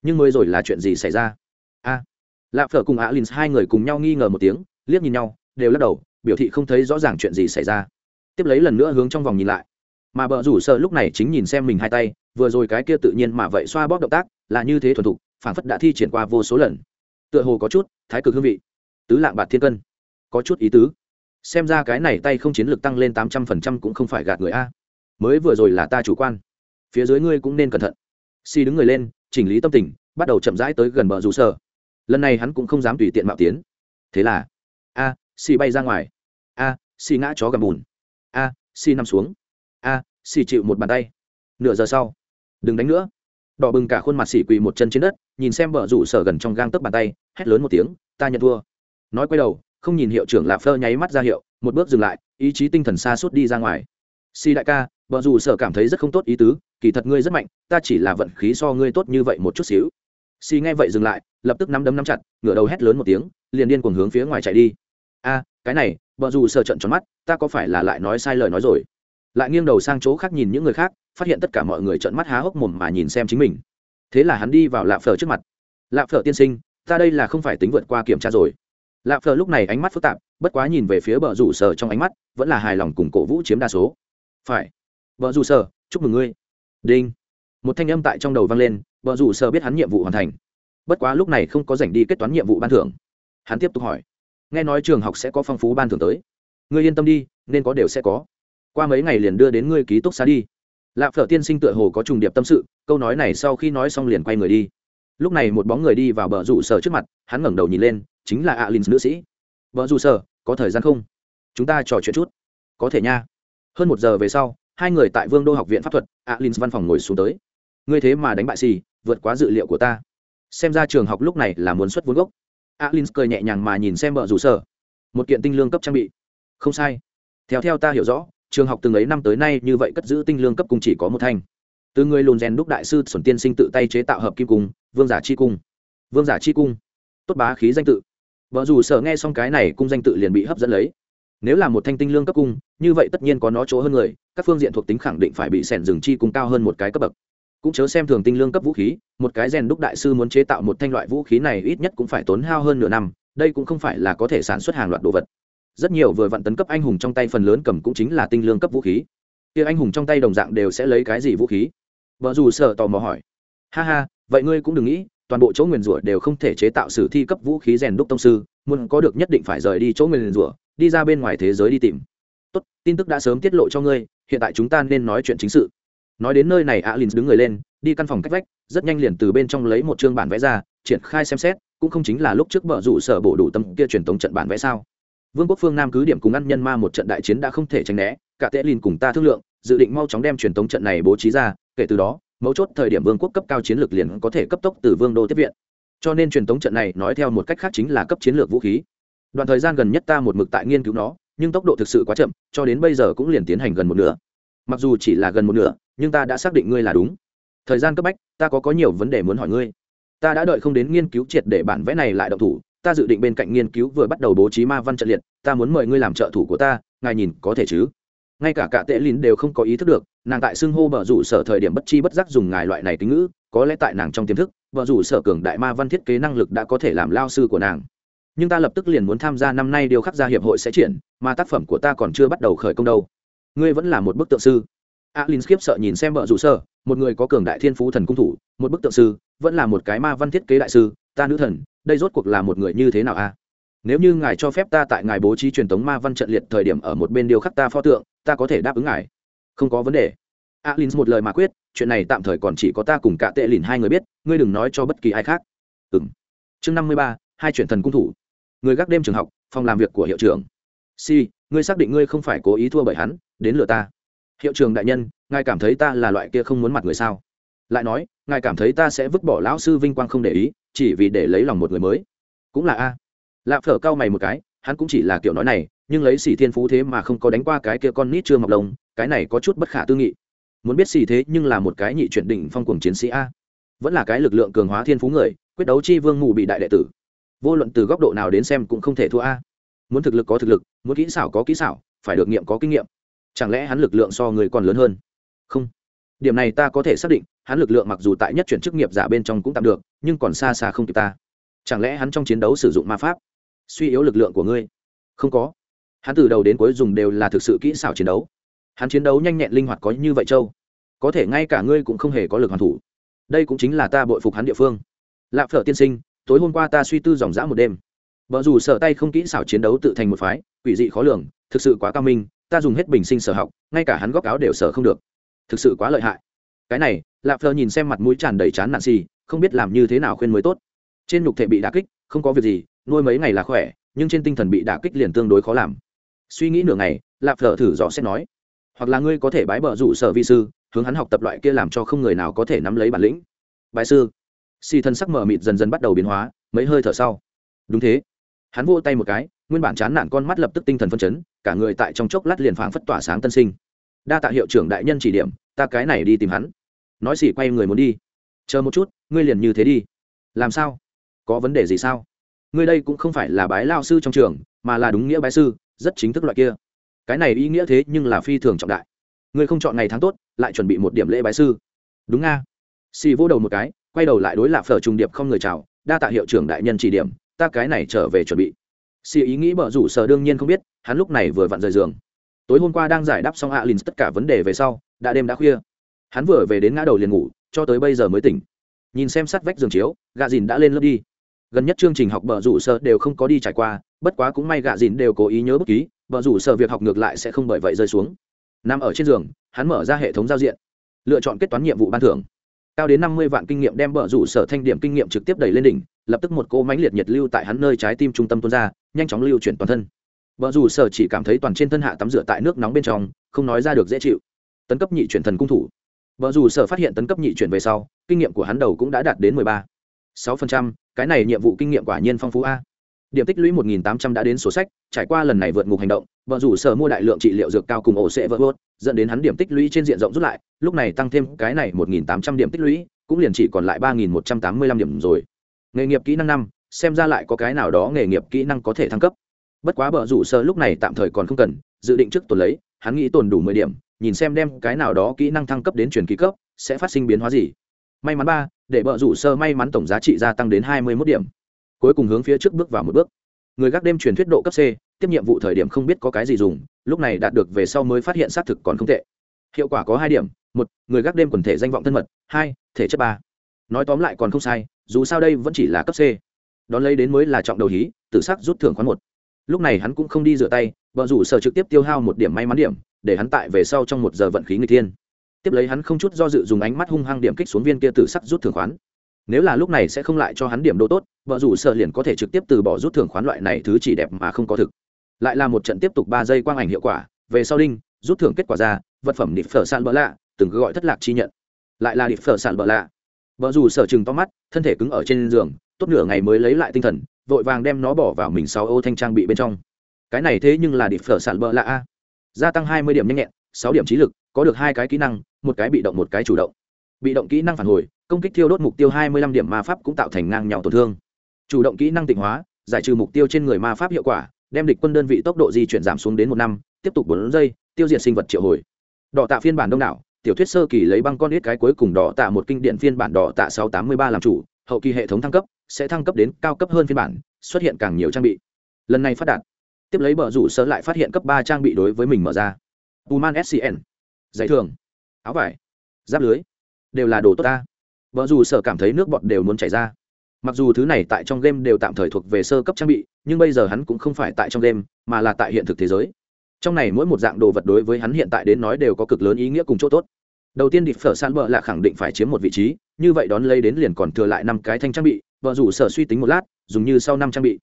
Speaker 1: nhưng mới rồi là chuyện gì xảy ra? A à, lạ phở cùng alin hai người cùng nhau nghi ngờ một tiếng liếc nhìn nhau đều lắc đầu biểu thị không thấy rõ ràng chuyện gì xảy ra. Tiếp lấy lần nữa hướng trong vòng nhìn lại. Mà bờ rủ sợ lúc này chính nhìn xem mình hai tay vừa rồi cái kia tự nhiên mà vậy xoa bóp động tác là như thế thuần thục phản phất đã thi triển qua vô số lần. Tựa hồ có chút thái cực hương vị. Tứ lạng bạt thiên cân. Có chút ý tứ. Xem ra cái này tay không chiến lược tăng lên tám trăm phần trăm cũng không phải gạt người a. Mới vừa rồi là ta chủ quan. Phía dưới ngươi cũng nên cẩn thận. Si đứng người lên chỉnh lý tâm tình, bắt đầu chậm rãi tới gần bờ rủ sở. Lần này hắn cũng không dám tùy tiện mạo tiến. Thế là, a, xì bay ra ngoài. A, xì ngã chó gầm bùn. A, xì nằm xuống. A, xì chịu một bàn tay. Nửa giờ sau, đừng đánh nữa. Đỏ bừng cả khuôn mặt xỉ quỳ một chân trên đất, nhìn xem bờ rủ sở gần trong gang tấc bàn tay, hét lớn một tiếng, ta nhận thua. Nói quay đầu, không nhìn hiệu trưởng lạp phơ nháy mắt ra hiệu, một bước dừng lại, ý chí tinh thần xa suốt đi ra ngoài. Xì đại ca vợ dù sở cảm thấy rất không tốt ý tứ, kỳ thật ngươi rất mạnh, ta chỉ là vận khí so ngươi tốt như vậy một chút xíu. Si nghe vậy dừng lại, lập tức nắm đấm nắm chặt, ngửa đầu hét lớn một tiếng, liền điên cuồng hướng phía ngoài chạy đi. A, cái này vợ dù sở trận tròn mắt, ta có phải là lại nói sai lời nói rồi? Lại nghiêng đầu sang chỗ khác nhìn những người khác, phát hiện tất cả mọi người trợn mắt há hốc mồm mà nhìn xem chính mình. Thế là hắn đi vào lạp phở trước mặt. Lạp phở tiên sinh, ta đây là không phải tính vượt qua kiểm tra rồi. Lạp phở lúc này ánh mắt phức tạp, bất quá nhìn về phía bờ rủ sở trong ánh mắt, vẫn là hài lòng cùng cổ vũ chiếm đa số. Phải vợ Dù sở, chúc mừng ngươi. Đinh. Một thanh âm tại trong đầu vang lên vợ Dù sở biết hắn nhiệm vụ hoàn thành. Bất quá lúc này không có rảnh đi kết toán nhiệm vụ ban thưởng. Hắn tiếp tục hỏi. Nghe nói trường học sẽ có phong phú ban thưởng tới. Ngươi yên tâm đi, nên có đều sẽ có. Qua mấy ngày liền đưa đến ngươi ký túc xá đi. Lạ phở tiên sinh tựa hồ có trùng điệp tâm sự, câu nói này sau khi nói xong liền quay người đi. Lúc này một bóng người đi vào bờ rủ sở trước mặt, hắn ngẩng đầu nhìn lên, chính là alin nữ sĩ. Bờ rủ sở, có thời gian không? Chúng ta trò chuyện chút. Có thể nha. Hơn một giờ về sau hai người tại vương đô học viện pháp thuật alin văn phòng ngồi xuống tới. Ngươi thế mà đánh bại xì, vượt quá dự liệu của ta. Xem ra trường học lúc này là muốn xuất vốn gốc. Alin cười nhẹ nhàng mà nhìn xem vợ rủ sở. Một kiện tinh lương cấp trang bị. Không sai. Theo theo ta hiểu rõ, trường học từng ấy năm tới nay như vậy cất giữ tinh lương cấp cung chỉ có một thanh. Từ người lùn rèn đúc đại sư xuân tiên sinh tự tay chế tạo hợp kim cung, vương giả chi cung. Vương giả chi cung. Tốt bá khí danh tự. Vợ dù sở nghe xong cái này, cung danh tự liền bị hấp dẫn lấy. Nếu là một thanh tinh lương cấp cung như vậy tất nhiên có nó chỗ hơn người, các phương diện thuộc tính khẳng định phải bị sẻn rừng chi cùng cao hơn một cái cấp bậc. Cũng chớ xem thường tinh lương cấp vũ khí, một cái rèn đúc đại sư muốn chế tạo một thanh loại vũ khí này ít nhất cũng phải tốn hao hơn nửa năm, đây cũng không phải là có thể sản xuất hàng loạt đồ vật. Rất nhiều vừa vặn tấn cấp anh hùng trong tay phần lớn cầm cũng chính là tinh lương cấp vũ khí. Kia anh hùng trong tay đồng dạng đều sẽ lấy cái gì vũ khí? Vợ dù sợ tò mò hỏi. Ha ha, vậy ngươi cũng đừng nghĩ, toàn bộ chỗ nguyền rủa đều không thể chế tạo sử thi cấp vũ khí rèn đúc tông sư, muốn có được nhất định phải rời đi chỗ nguyền rủa, đi ra bên ngoài thế giới đi tìm tốt, tin tức đã sớm tiết lộ cho ngươi, hiện tại chúng ta nên nói chuyện chính sự. Nói đến nơi này, alin đứng người lên, đi căn phòng cách vách, rất nhanh liền từ bên trong lấy một chương bản vẽ ra, triển khai xem xét, cũng không chính là lúc trước vợ rủ sở bổ đủ tâm kia truyền tống trận bản vẽ sao. Vương quốc phương nam cứ điểm cùng ăn nhân ma một trận đại chiến đã không thể tránh né, cả tệ lìn cùng ta thương lượng, dự định mau chóng đem truyền tống trận này bố trí ra, kể từ đó, mấu chốt thời điểm vương quốc cấp cao chiến lược liền có thể cấp tốc từ vương đô tiếp viện. Cho nên truyền tống trận này nói theo một cách khác chính là cấp chiến lược vũ khí. Đoạn thời gian gần nhất ta một mực tại nghiên cứu nó nhưng tốc độ thực sự quá chậm, cho đến bây giờ cũng liền tiến hành gần một nửa. Mặc dù chỉ là gần một nửa, nhưng ta đã xác định ngươi là đúng. Thời gian cấp bách, ta có có nhiều vấn đề muốn hỏi ngươi. Ta đã đợi không đến nghiên cứu triệt để bản vẽ này lại động thủ, ta dự định bên cạnh nghiên cứu vừa bắt đầu bố trí ma văn trận liệt, ta muốn mời ngươi làm trợ thủ của ta, ngài nhìn có thể chứ? Ngay cả cả tệ lín đều không có ý thức được, nàng tại xưng hô bờ rủ sở thời điểm bất chi bất giác dùng ngài loại này tính ngữ, có lẽ tại nàng trong tiềm thức, bờ rủ sở cường đại ma văn thiết kế năng lực đã có thể làm lao sư của nàng nhưng ta lập tức liền muốn tham gia năm nay điều khắc gia hiệp hội sẽ triển mà tác phẩm của ta còn chưa bắt đầu khởi công đâu. Ngươi vẫn là một bức tượng sư. Alin khiếp sợ nhìn xem vợ rủ sơ, một người có cường đại thiên phú thần cung thủ một bức tượng sư vẫn là một cái ma văn thiết kế đại sư ta nữ thần đây rốt cuộc là một người như thế nào a? Nếu như ngài cho phép ta tại ngài bố trí truyền thống ma văn trận liệt thời điểm ở một bên điều khắc ta pho tượng ta có thể đáp ứng ngài. Không có vấn đề. Alin một lời mà quyết chuyện này tạm thời còn chỉ có ta cùng cả tệ lìn hai người biết ngươi đừng nói cho bất kỳ ai khác. Ừ chương năm mươi ba hai chuyển thần cung thủ người gác đêm trường học, phòng làm việc của hiệu trưởng. Si, ngươi xác định ngươi không phải cố ý thua bởi hắn, đến lừa ta. Hiệu trưởng đại nhân, ngài cảm thấy ta là loại kia không muốn mặt người sao? Lại nói, ngài cảm thấy ta sẽ vứt bỏ lão sư vinh quang không để ý, chỉ vì để lấy lòng một người mới. Cũng là a. Lạp phở cao mày một cái, hắn cũng chỉ là kiểu nói này, nhưng lấy xỉ thiên phú thế mà không có đánh qua cái kia con nít chưa mọc lông, cái này có chút bất khả tư nghị. Muốn biết xỉ thế nhưng là một cái nhị chuyển đỉnh phong cuồng chiến sĩ a. Vẫn là cái lực lượng cường hóa thiên phú người, quyết đấu chi vương mù bị đại đệ tử vô luận từ góc độ nào đến xem cũng không thể thua a. Muốn thực lực có thực lực, muốn kỹ xảo có kỹ xảo, phải được nghiệm có kinh nghiệm. Chẳng lẽ hắn lực lượng so người còn lớn hơn? Không. Điểm này ta có thể xác định, hắn lực lượng mặc dù tại nhất chuyển chức nghiệp giả bên trong cũng tạm được, nhưng còn xa xa không kịp ta. Chẳng lẽ hắn trong chiến đấu sử dụng ma pháp? Suy yếu lực lượng của ngươi. Không có. Hắn từ đầu đến cuối dùng đều là thực sự kỹ xảo chiến đấu. Hắn chiến đấu nhanh nhẹn linh hoạt có như vậy châu. Có thể ngay cả ngươi cũng không hề có lực hoàn thủ. Đây cũng chính là ta bội phục hắn địa phương. Lạp phở tiên sinh tối hôm qua ta suy tư dòng dã một đêm. Vợ dù sở tay không kỹ xảo chiến đấu tự thành một phái, quỷ dị khó lường, thực sự quá cao minh, ta dùng hết bình sinh sở học, ngay cả hắn góc áo đều sở không được. Thực sự quá lợi hại. Cái này, lạp phở nhìn xem mặt mũi tràn đầy chán nản xì, không biết làm như thế nào khuyên mới tốt. Trên nhục thể bị đả kích, không có việc gì, nuôi mấy ngày là khỏe, nhưng trên tinh thần bị đả kích liền tương đối khó làm. Suy nghĩ nửa ngày, lạp phở thử dò xét nói, hoặc là ngươi có thể bái bờ rủ sở vi sư, hướng hắn học tập loại kia làm cho không người nào có thể nắm lấy bản lĩnh. Bài sư xì thân sắc mở mịt dần dần bắt đầu biến hóa, mấy hơi thở sau. Đúng thế. Hắn vô tay một cái, nguyên bản chán nản con mắt lập tức tinh thần phân chấn, cả người tại trong chốc lát liền phảng phất tỏa sáng tân sinh. Đa tạ hiệu trưởng đại nhân chỉ điểm, ta cái này đi tìm hắn. Nói xì quay người muốn đi. Chờ một chút, ngươi liền như thế đi. Làm sao? Có vấn đề gì sao? Ngươi đây cũng không phải là bái lao sư trong trường, mà là đúng nghĩa bái sư, rất chính thức loại kia. Cái này ý nghĩa thế nhưng là phi thường trọng đại. Ngươi không chọn ngày tháng tốt, lại chuẩn bị một điểm lễ bái sư. Đúng nga. Xì vỗ đầu một cái quay đầu lại đối lạp phở trùng điệp không người chào, đa tạ hiệu trưởng đại nhân chỉ điểm, ta cái này trở về chuẩn bị. Xì ý nghĩ bở rủ sở đương nhiên không biết, hắn lúc này vừa vặn rời giường. Tối hôm qua đang giải đáp xong alin tất cả vấn đề về sau, đã đêm đã khuya. Hắn vừa về đến ngã đầu liền ngủ, cho tới bây giờ mới tỉnh. Nhìn xem sát vách giường chiếu, gạ dìn đã lên lớp đi. Gần nhất chương trình học bờ rủ sợ đều không có đi trải qua, bất quá cũng may gạ dìn đều cố ý nhớ bút ký bờ rủ sợ việc học ngược lại sẽ không bởi vậy rơi xuống. Nằm ở trên giường, hắn mở ra hệ thống giao diện, lựa chọn kết toán nhiệm vụ ban thưởng cao đến năm mươi vạn kinh nghiệm đem bờ rủ sở thanh điểm kinh nghiệm trực tiếp đẩy lên đỉnh, lập tức một cỗ mánh liệt nhiệt lưu tại hắn nơi trái tim trung tâm tuôn ra, nhanh chóng lưu chuyển toàn thân. Bờ rủ sở chỉ cảm thấy toàn trên thân hạ tắm rửa tại nước nóng bên trong, không nói ra được dễ chịu. Tấn cấp nhị chuyển thần cung thủ. Bờ rủ sở phát hiện tấn cấp nhị chuyển về sau, kinh nghiệm của hắn đầu cũng đã đạt đến mười ba. Sáu phần trăm, cái này nhiệm vụ kinh nghiệm quả nhiên phong phú a điểm tích lũy một nghìn tám trăm đã đến sổ sách, trải qua lần này vượt ngục hành động vợ rủ sở mua đại lượng trị liệu dược cao cùng ổ sệ vỡ vốt dẫn đến hắn điểm tích lũy trên diện rộng rút lại, lúc này tăng thêm cái này một nghìn tám trăm điểm tích lũy, cũng liền chỉ còn lại ba nghìn một trăm tám mươi lăm điểm rồi. Nghề nghiệp kỹ năng năm, xem ra lại có cái nào đó nghề nghiệp kỹ năng có thể thăng cấp. Bất quá bờ rủ sơ lúc này tạm thời còn không cần, dự định trước tuần lấy, hắn nghĩ tồn đủ mười điểm, nhìn xem đem cái nào đó kỹ năng thăng cấp đến truyền ký cấp, sẽ phát sinh biến hóa gì. May mắn ba, để bờ rủ sơ may mắn tổng giá trị gia tăng đến hai mươi mốt điểm cuối cùng hướng phía trước bước vào một bước. Người gác đêm truyền thuyết độ cấp c, tiếp nhiệm vụ thời điểm không biết có cái gì dùng, lúc này đạt được về sau mới phát hiện xác thực còn không tệ. Hiệu quả có hai điểm, một, người gác đêm quần thể danh vọng thân mật, hai, thể chất ba. Nói tóm lại còn không sai, dù sao đây vẫn chỉ là cấp c. Đón lấy đến mới là trọng đầu hí, tự sắc rút thưởng khoán một. Lúc này hắn cũng không đi rửa tay, vợ rủ sở trực tiếp tiêu hao một điểm may mắn điểm, để hắn tại về sau trong một giờ vận khí người thiên. Tiếp lấy hắn không chút do dự dùng ánh mắt hung hăng điểm kích xuống viên kia tự sắc rút thưởng khoán. Nếu là lúc này sẽ không lại cho hắn điểm đô tốt vợ rủ sợ liền có thể trực tiếp từ bỏ rút thưởng khoán loại này thứ chỉ đẹp mà không có thực. Lại là một trận tiếp tục ba giây quang ảnh hiệu quả, về sau đinh, rút thưởng kết quả ra, vật phẩm địch phở sàn bỡ lạ, từng gọi thất lạc chi nhận. Lại là địch phở sàn bỡ lạ. Vợ rủ sợ chừng to mắt, thân thể cứng ở trên giường, tốt nửa ngày mới lấy lại tinh thần, vội vàng đem nó bỏ vào mình sau ô thanh trang bị bên trong. Cái này thế nhưng là địch phở sàn bỡ lạ a. Gia tăng hai mươi điểm nhanh nhẹn, sáu điểm trí lực, có được hai cái kỹ năng, một cái bị động một cái chủ động. Bị động kỹ năng phản hồi, công kích thiêu đốt mục tiêu hai mươi lăm điểm ma pháp cũng tạo thành ngang nhau tổn thương chủ động kỹ năng tịnh hóa, giải trừ mục tiêu trên người ma pháp hiệu quả, đem địch quân đơn vị tốc độ di chuyển giảm xuống đến một năm, tiếp tục bốn giây, tiêu diệt sinh vật triệu hồi. Đỏ tạ phiên bản đông đảo, tiểu thuyết sơ kỳ lấy băng con ít cái cuối cùng đỏ tạ một kinh điện phiên bản đỏ tạ sáu tám mươi ba làm chủ, hậu kỳ hệ thống thăng cấp, sẽ thăng cấp đến cao cấp hơn phiên bản, xuất hiện càng nhiều trang bị. Lần này phát đạt. Tiếp lấy bờ rủ sơ lại phát hiện cấp ba trang bị đối với mình mở ra. Puman SCN giấy thường. Áo vải. Giáp lưới. Đều là đồ tốt ta. Vợ dù sợ cảm thấy nước bọt đều muốn chảy ra mặc dù thứ này tại trong game đều tạm thời thuộc về sơ cấp trang bị, nhưng bây giờ hắn cũng không phải tại trong game, mà là tại hiện thực thế giới. Trong này mỗi một dạng đồ vật đối với hắn hiện tại đến nói đều có cực lớn ý nghĩa cùng chỗ tốt. Đầu tiên địch phở san bờ là khẳng định phải chiếm một vị trí, như vậy đón lấy đến liền còn thừa lại năm cái thanh trang bị vợ rủ sở suy tính một lát, dùng như sau năm trang bị.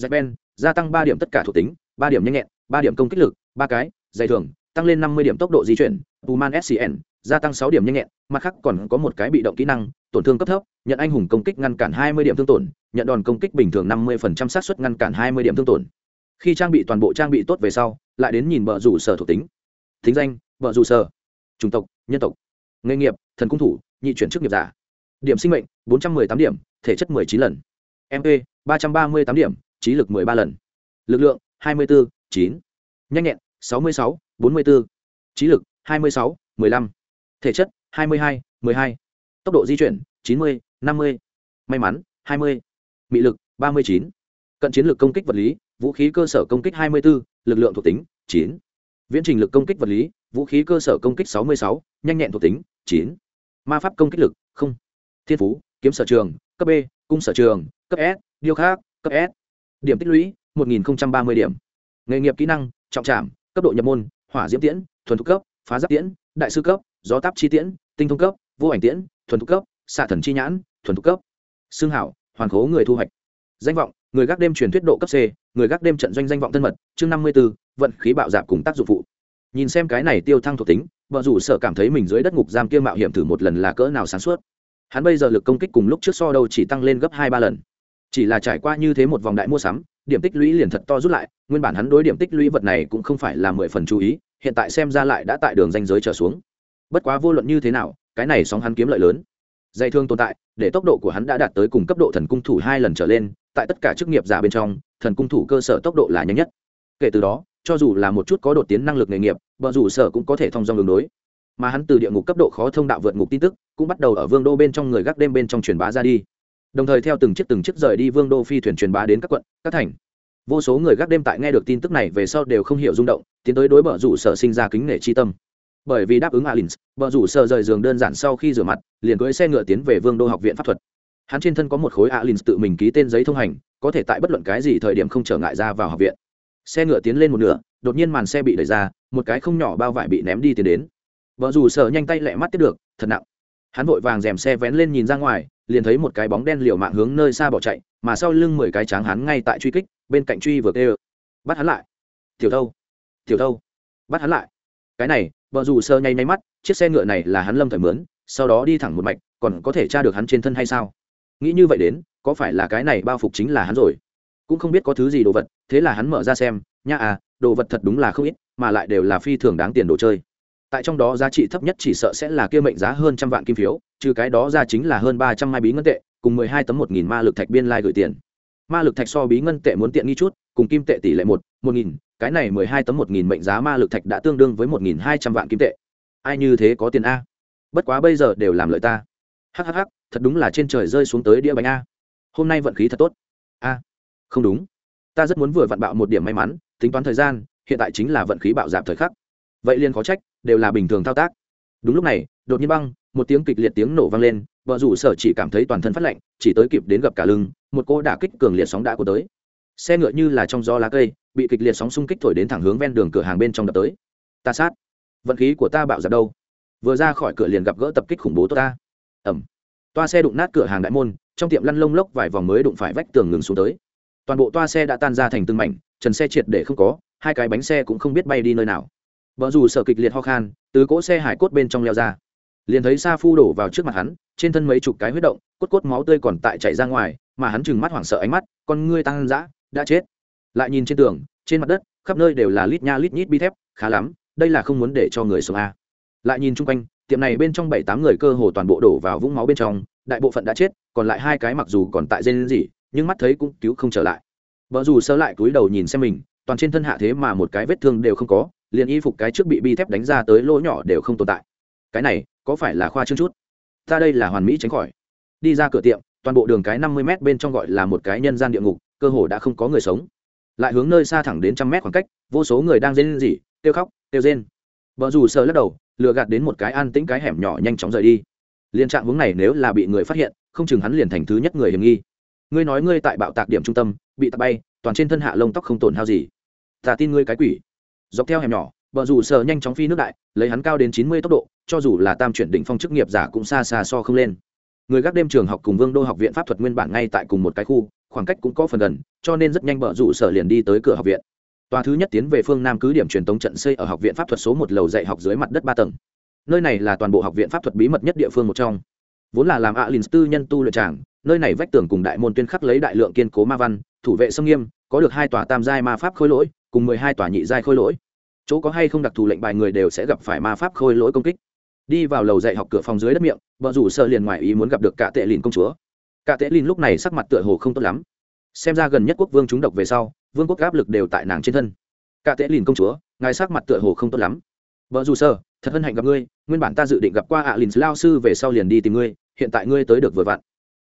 Speaker 1: Jack ben, gia tăng ba điểm tất cả thuộc tính, ba điểm nhanh nhẹn, ba điểm công kích lực, ba cái, dày thường, tăng lên năm mươi điểm tốc độ di chuyển puman scn gia tăng sáu điểm nhanh nhẹn, mặt khác còn có một cái bị động kỹ năng, tổn thương cấp thấp, nhận anh hùng công kích ngăn cản hai mươi điểm thương tổn, nhận đòn công kích bình thường năm mươi phần trăm xác suất ngăn cản hai mươi điểm thương tổn. Khi trang bị toàn bộ trang bị tốt về sau, lại đến nhìn bợ rủ sở thuộc tính. Thính danh bợ rủ sở. Chủng tộc, nhân tộc. Nghề nghiệp, thần cung thủ, nhị chuyển chức nghiệp giả. Điểm sinh mệnh, bốn trăm m ư ơ i tám điểm, thể chất m ộ ư ơ i chín lần. Mp ba trăm ba mươi tám điểm, trí lực m ộ ư ơ i ba lần. Lực lượng, hai mươi bốn chín. Nhanh nhẹn, sáu mươi sáu, bốn mươi bốn trí lực, hai mươi sáu m ộ ư ơ i năm thể chất 22, 12. tốc độ di chuyển 90, 50. may mắn 20. mị lực 39. cận chiến lực công kích vật lý vũ khí cơ sở công kích 24, lực lượng thuộc tính 9. viễn trình lực công kích vật lý vũ khí cơ sở công kích 66, nhanh nhẹn thuộc tính 9. ma pháp công kích lực không thiên phú kiếm sở trường cấp b cung sở trường cấp s điêu khác cấp s điểm tích lũy 1030 điểm nghề nghiệp kỹ năng trọng trảm cấp độ nhập môn hỏa diễm tiễn thuần thục cấp phá giáp tiễn đại sư cấp gió táp chi tiễn, tinh thông cấp, vô ảnh tiễn, thuần thục cấp, xạ thần chi nhãn, thuần thục cấp. Xương hảo, hoàn khố người thu hoạch. Danh vọng, người gác đêm truyền thuyết độ cấp c, người gác đêm trận doanh danh vọng thân mật, chương năm mươi b ố vận khí bạo dạp cùng tác dụng phụ. Nhìn xem cái này tiêu thăng thuộc tính, vợ rủ sợ cảm thấy mình dưới đất ngục giam kia mạo hiểm thử một lần là cỡ nào sáng suốt. Hắn bây giờ lực công kích cùng lúc trước so đâu chỉ tăng lên gấp hai ba lần. Chỉ là trải qua như thế một vòng đại mua sắm, điểm tích lũy liền thật to rút lại, nguyên bản hắn đối điểm tích lũy vật này cũng không phải là mười phần chú ý, hiện tại xem ra lại đã tại đường danh giới trở xuống bất quá vô luận như thế nào, cái này sóng hắn kiếm lợi lớn. Dây thương tồn tại, để tốc độ của hắn đã đạt tới cùng cấp độ thần cung thủ hai lần trở lên, tại tất cả chức nghiệp giả bên trong, thần cung thủ cơ sở tốc độ là nhanh nhất. Kể từ đó, cho dù là một chút có đột tiến năng lực nghề nghiệp vợ dù sở cũng có thể thông dong đường đối. Mà hắn từ địa ngục cấp độ khó thông đạo vượt ngục tin tức, cũng bắt đầu ở vương đô bên trong người gác đêm bên trong truyền bá ra đi. Đồng thời theo từng chiếc từng chiếc rời đi vương đô phi thuyền truyền bá đến các quận, các thành. Vô số người gác đêm tại nghe được tin tức này về sau đều không hiểu rung động, tiến tới đối bờ rủ sở sinh ra kính nể chi tâm bởi vì đáp ứng alins vợ rủ sợ rời giường đơn giản sau khi rửa mặt, liền cưới xe ngựa tiến về vương đô học viện pháp thuật. Hắn trên thân có một khối alins tự mình ký tên giấy thông hành, có thể tại bất luận cái gì thời điểm không trở ngại ra vào học viện. Xe ngựa tiến lên một nửa, đột nhiên màn xe bị đẩy ra, một cái không nhỏ bao vải bị ném đi tiến đến. Vợ rủ sợ nhanh tay lẹ mắt tiếp được, thật nặng. Hắn vội vàng rèm xe vén lên nhìn ra ngoài, liền thấy một cái bóng đen liều mạng hướng nơi xa bỏ chạy, mà sau lưng mười cái tráng hắn ngay tại truy kích, bên cạnh truy vừa kêu. Bắt hắn lại. Tiểu thâu. Tiểu thâu. Bắt hắn lại. Cái này vợ dù sơ nhay nháy mắt, chiếc xe ngựa này là hắn lâm thời mướn, sau đó đi thẳng một mạch, còn có thể tra được hắn trên thân hay sao? Nghĩ như vậy đến, có phải là cái này bao phục chính là hắn rồi? Cũng không biết có thứ gì đồ vật, thế là hắn mở ra xem nha à đồ vật thật đúng là không ít, mà lại đều là phi thường đáng tiền đồ chơi. Tại trong đó giá trị thấp nhất chỉ sợ sẽ là kia mệnh giá hơn trăm vạn kim phiếu, trừ cái đó ra chính là hơn ba trăm mai bí ngân tệ, cùng mười hai tấm một nghìn ma lực thạch biên lai gửi tiền. Ma lực thạch so bí ngân tệ muốn tiện nghi chút, cùng kim tệ tỷ lệ một một nghìn cái này mười hai tấm một nghìn mệnh giá ma lực thạch đã tương đương với một nghìn hai trăm vạn kim tệ. Ai như thế có tiền a? Bất quá bây giờ đều làm lợi ta. Hhh thật đúng là trên trời rơi xuống tới đĩa bánh a. Hôm nay vận khí thật tốt. A, không đúng. Ta rất muốn vừa vặn bạo một điểm may mắn, tính toán thời gian, hiện tại chính là vận khí bạo giảm thời khắc. Vậy liền khó trách, đều là bình thường thao tác. Đúng lúc này, đột nhiên băng, một tiếng kịch liệt tiếng nổ vang lên, vợ rủ sở chỉ cảm thấy toàn thân phát lạnh, chỉ tới kịp đến gặp cả lưng, một cô đả kích cường liệt sóng đã của tới xe ngựa như là trong gió lá cây, bị kịch liệt sóng xung kích thổi đến thẳng hướng ven đường cửa hàng bên trong đập tới. Ta sát. Vận khí của ta bạo giặc đâu? Vừa ra khỏi cửa liền gặp gỡ tập kích khủng bố tốt ta. Ẩm toa xe đụng nát cửa hàng đại môn, trong tiệm lăn lông lốc vài vòng mới đụng phải vách tường ngừng xuống tới. Toàn bộ toa xe đã tan ra thành từng mảnh, trần xe triệt để không có, hai cái bánh xe cũng không biết bay đi nơi nào. Vợ dù sợ kịch liệt ho khan, từ cỗ xe hải cốt bên trong leo ra. Liền thấy sa phu đổ vào trước mặt hắn, trên thân mấy chục cái huyết động, cốt cốt máu tươi còn tại chảy ra ngoài, mà hắn chừng mắt hoảng sợ ánh mắt, con ngươi tăng dã đã chết. Lại nhìn trên tường, trên mặt đất, khắp nơi đều là lít nha lít nhít bi thép, khá lắm, đây là không muốn để cho người sống a lại nhìn chung quanh, tiệm này bên trong bảy tám người cơ hồ toàn bộ đổ vào vũng máu bên trong, đại bộ phận đã chết, còn lại hai cái mặc dù còn tại dây gì nhưng mắt thấy cũng cứu không trở lại. Vợ dù sơ lại cúi đầu nhìn xem mình, toàn trên thân hạ thế mà một cái vết thương đều không có, liền y phục cái trước bị bi thép đánh ra tới lỗ nhỏ đều không tồn tại. Cái này, có phải là khoa trương chút? Ta đây là hoàn mỹ tránh khỏi. Đi ra cửa tiệm, toàn bộ đường cái năm mươi m bên trong gọi là một cái nhân gian địa ngục cơ hồ đã không có người sống. Lại hướng nơi xa thẳng đến trăm mét khoảng cách, vô số người đang rên rỉ tiêu khóc tiêu rên. Vợ dù sợ lắc đầu, lừa gạt đến một cái an tĩnh cái hẻm nhỏ nhanh chóng rời đi. Liên trạng hướng này nếu là bị người phát hiện, không chừng hắn liền thành thứ nhất người hiểm nghi. Ngươi nói ngươi tại bạo tạc điểm trung tâm, bị tạc bay, toàn trên thân hạ lông tóc không tổn hao gì. Ta tin ngươi cái quỷ. Dọc theo hẻm nhỏ vợ dù sợ nhanh chóng phi nước đại, lấy hắn cao đến chín mươi tốc độ, cho dù là tam chuyển đỉnh phong chức nghiệp giả cũng xa xa so không lên. Người gác đêm trường học cùng vương đô học viện pháp thuật nguyên bản ngay tại cùng một cái khu khoảng cách cũng có phần gần, cho nên rất nhanh bờ rủ sở liền đi tới cửa học viện. Tòa thứ nhất tiến về phương nam cứ điểm truyền tống trận xây ở học viện pháp thuật số một lầu dạy học dưới mặt đất ba tầng. Nơi này là toàn bộ học viện pháp thuật bí mật nhất địa phương một trong. Vốn là làm ạ lìn tư nhân tu luyện tràng, nơi này vách tường cùng đại môn tuyên khắc lấy đại lượng kiên cố ma văn, thủ vệ sông nghiêm, có được hai tòa tam giai ma pháp khôi lỗi, cùng mười hai tòa nhị giai khôi lỗi. Chỗ có hay không đặc thù lệnh bài người đều sẽ gặp phải ma pháp khôi lỗi công kích. Đi vào lầu dạy học cửa phòng dưới đất miệng vợ rủ sợ liền ngoài ý muốn gặp được cả tệ lìn công chúa cả tệ lìn lúc này sắc mặt tựa hồ không tốt lắm. Xem ra gần nhất quốc vương trúng độc về sau, vương quốc áp lực đều tại nàng trên thân. Cả tệ lìn công chúa, ngài sắc mặt tựa hồ không tốt lắm. Vợ dù sơ, thật hân hạnh gặp ngươi, nguyên bản ta dự định gặp qua ạ à lìn lao sư về sau liền đi tìm ngươi, hiện tại ngươi tới được vừa vặn.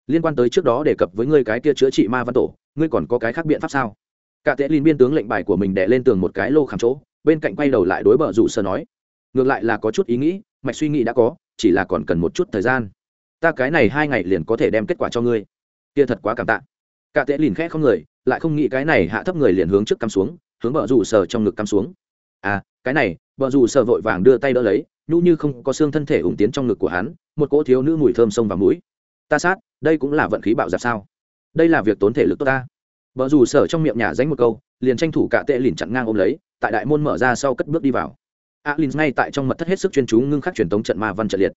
Speaker 1: Liên quan tới trước đó đề cập với ngươi cái kia chữa trị ma văn tổ, ngươi còn có cái khác biện pháp sao? Cả tệ lìn biên tướng lệnh bài của mình đè lên tường một cái lô khám chỗ, bên cạnh quay đầu lại đối bờ rủ sơ nói. Ngược lại là có chút ý nghĩ, mạch suy nghĩ đã có, chỉ là còn cần một chút thời gian ta cái này hai ngày liền có thể đem kết quả cho ngươi. Kia thật quá cảm tạ. Cả tệ lìn khẽ không người, lại không nghĩ cái này hạ thấp người liền hướng trước cắm xuống, hướng bờ rủ sờ trong ngực cắm xuống. À cái này, bờ rủ sờ vội vàng đưa tay đỡ lấy, nhu như không có xương thân thể ủng tiến trong ngực của hắn, một cỗ thiếu nữ mùi thơm sông vào mũi. Ta sát, đây cũng là vận khí bạo dạp sao? Đây là việc tốn thể lực tốt ta. Bờ rủ sở trong miệng nhà dánh một câu, liền tranh thủ cả tệ lìn chặn ngang ôm lấy, tại đại môn mở ra sau cất bước đi vào. Alin ngay tại trong mật thất hết sức chuyên chú ngưng khắc truyền tống trận ma văn trận liệt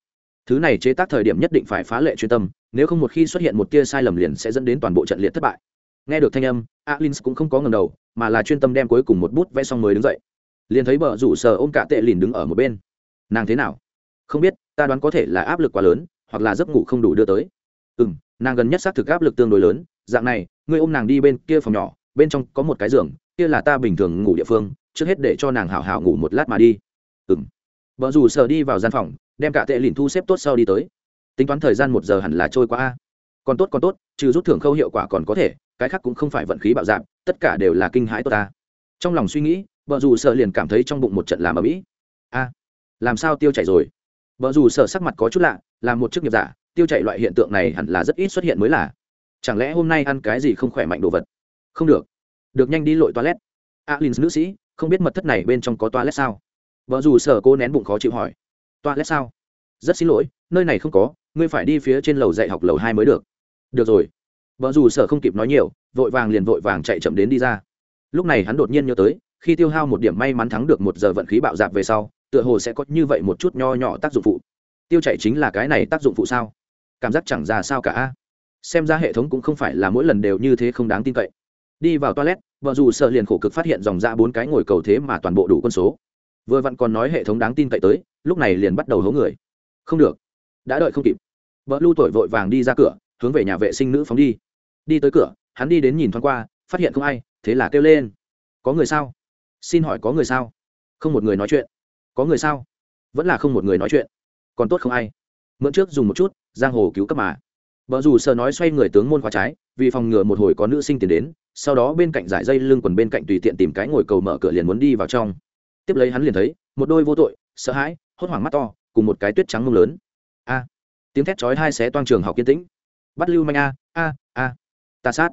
Speaker 1: thứ này chế tác thời điểm nhất định phải phá lệ chuyên tâm, nếu không một khi xuất hiện một tia sai lầm liền sẽ dẫn đến toàn bộ trận liệt thất bại. Nghe được thanh âm alin cũng không có ngầm đầu, mà là chuyên tâm đem cuối cùng một bút vẽ xong mới đứng dậy. Liền thấy bờ rủ sờ ôm cả tệ lìn đứng ở một bên. Nàng thế nào? Không biết, ta đoán có thể là áp lực quá lớn, hoặc là giấc ngủ không đủ đưa tới. Ừ m nàng gần nhất xác thực áp lực tương đối lớn, dạng này, ngươi ôm nàng đi bên kia phòng nhỏ, bên trong có một cái giường, kia là ta bình thường ngủ địa phương, trước hết để cho nàng hảo hảo ngủ một lát mà đi. Ừng vợ rủ sờ đi vào gian phòng đem cả tệ lìn thu xếp tốt sau đi tới. Tính toán thời gian một giờ hẳn là trôi qua a. Còn tốt còn tốt, trừ rút thưởng khâu hiệu quả còn có thể, cái khác cũng không phải vận khí bạo dạng tất cả đều là kinh hãi tốt ta. Trong lòng suy nghĩ, vợ dù sợ liền cảm thấy trong bụng một trận làm ở mỹ a, làm sao tiêu chảy rồi? Vợ dù sợ sắc mặt có chút lạ, là một chức nghiệp giả, tiêu chảy loại hiện tượng này hẳn là rất ít xuất hiện mới là. Chẳng lẽ hôm nay ăn cái gì không khỏe mạnh đồ vật? Không được. Được nhanh đi lội toilet. Alin nữ sĩ, không biết mật thất này bên trong có toilet sao? Vợ dù sở cô nén bụng khó chịu hỏi toilet sao? Rất xin lỗi, nơi này không có, ngươi phải đi phía trên lầu dạy học lầu hai mới được. Được rồi. Vợ dù sở không kịp nói nhiều, vội vàng liền vội vàng chạy chậm đến đi ra. Lúc này hắn đột nhiên nhớ tới, khi tiêu hao một điểm may mắn thắng được một giờ vận khí bạo dạp về sau, tựa hồ sẽ có như vậy một chút nho nhỏ tác dụng phụ. Tiêu chạy chính là cái này tác dụng phụ sao? Cảm giác chẳng ra sao cả xem ra hệ thống cũng không phải là mỗi lần đều như thế không đáng tin cậy. Đi vào toilet, vợ dù sợ liền khổ cực phát hiện dòng ra bốn cái ngồi cầu thế mà toàn bộ đủ quân số. Vừa vặn còn nói hệ thống đáng tin cậy tới lúc này liền bắt đầu hố người. Không được, đã đợi không kịp. Vợ lưu tuổi vội vàng đi ra cửa, hướng về nhà vệ sinh nữ phóng đi. Đi tới cửa, hắn đi đến nhìn thoáng qua, phát hiện không ai, thế là kêu lên. Có người sao? Xin hỏi có người sao? Không một người nói chuyện. Có người sao? Vẫn là không một người nói chuyện. Còn tốt không ai. Mượn trước dùng một chút, giang hồ cứu cấp mà. Vợ dù sợ nói xoay người tướng môn khóa trái, vì phòng ngừa một hồi có nữ sinh tiền đến, sau đó bên cạnh giải dây lưng quần bên cạnh tùy tiện tìm cái ngồi cầu mở cửa liền muốn đi vào trong. Tiếp lấy hắn liền thấy, một đôi vô tội, sợ hãi hốt hoảng mắt to, cùng một cái tuyết trắng mông lớn. A. Tiếng thét chói hai xé toang trường học kiên tĩnh. Bắt lưu manh a a a. Ta sát.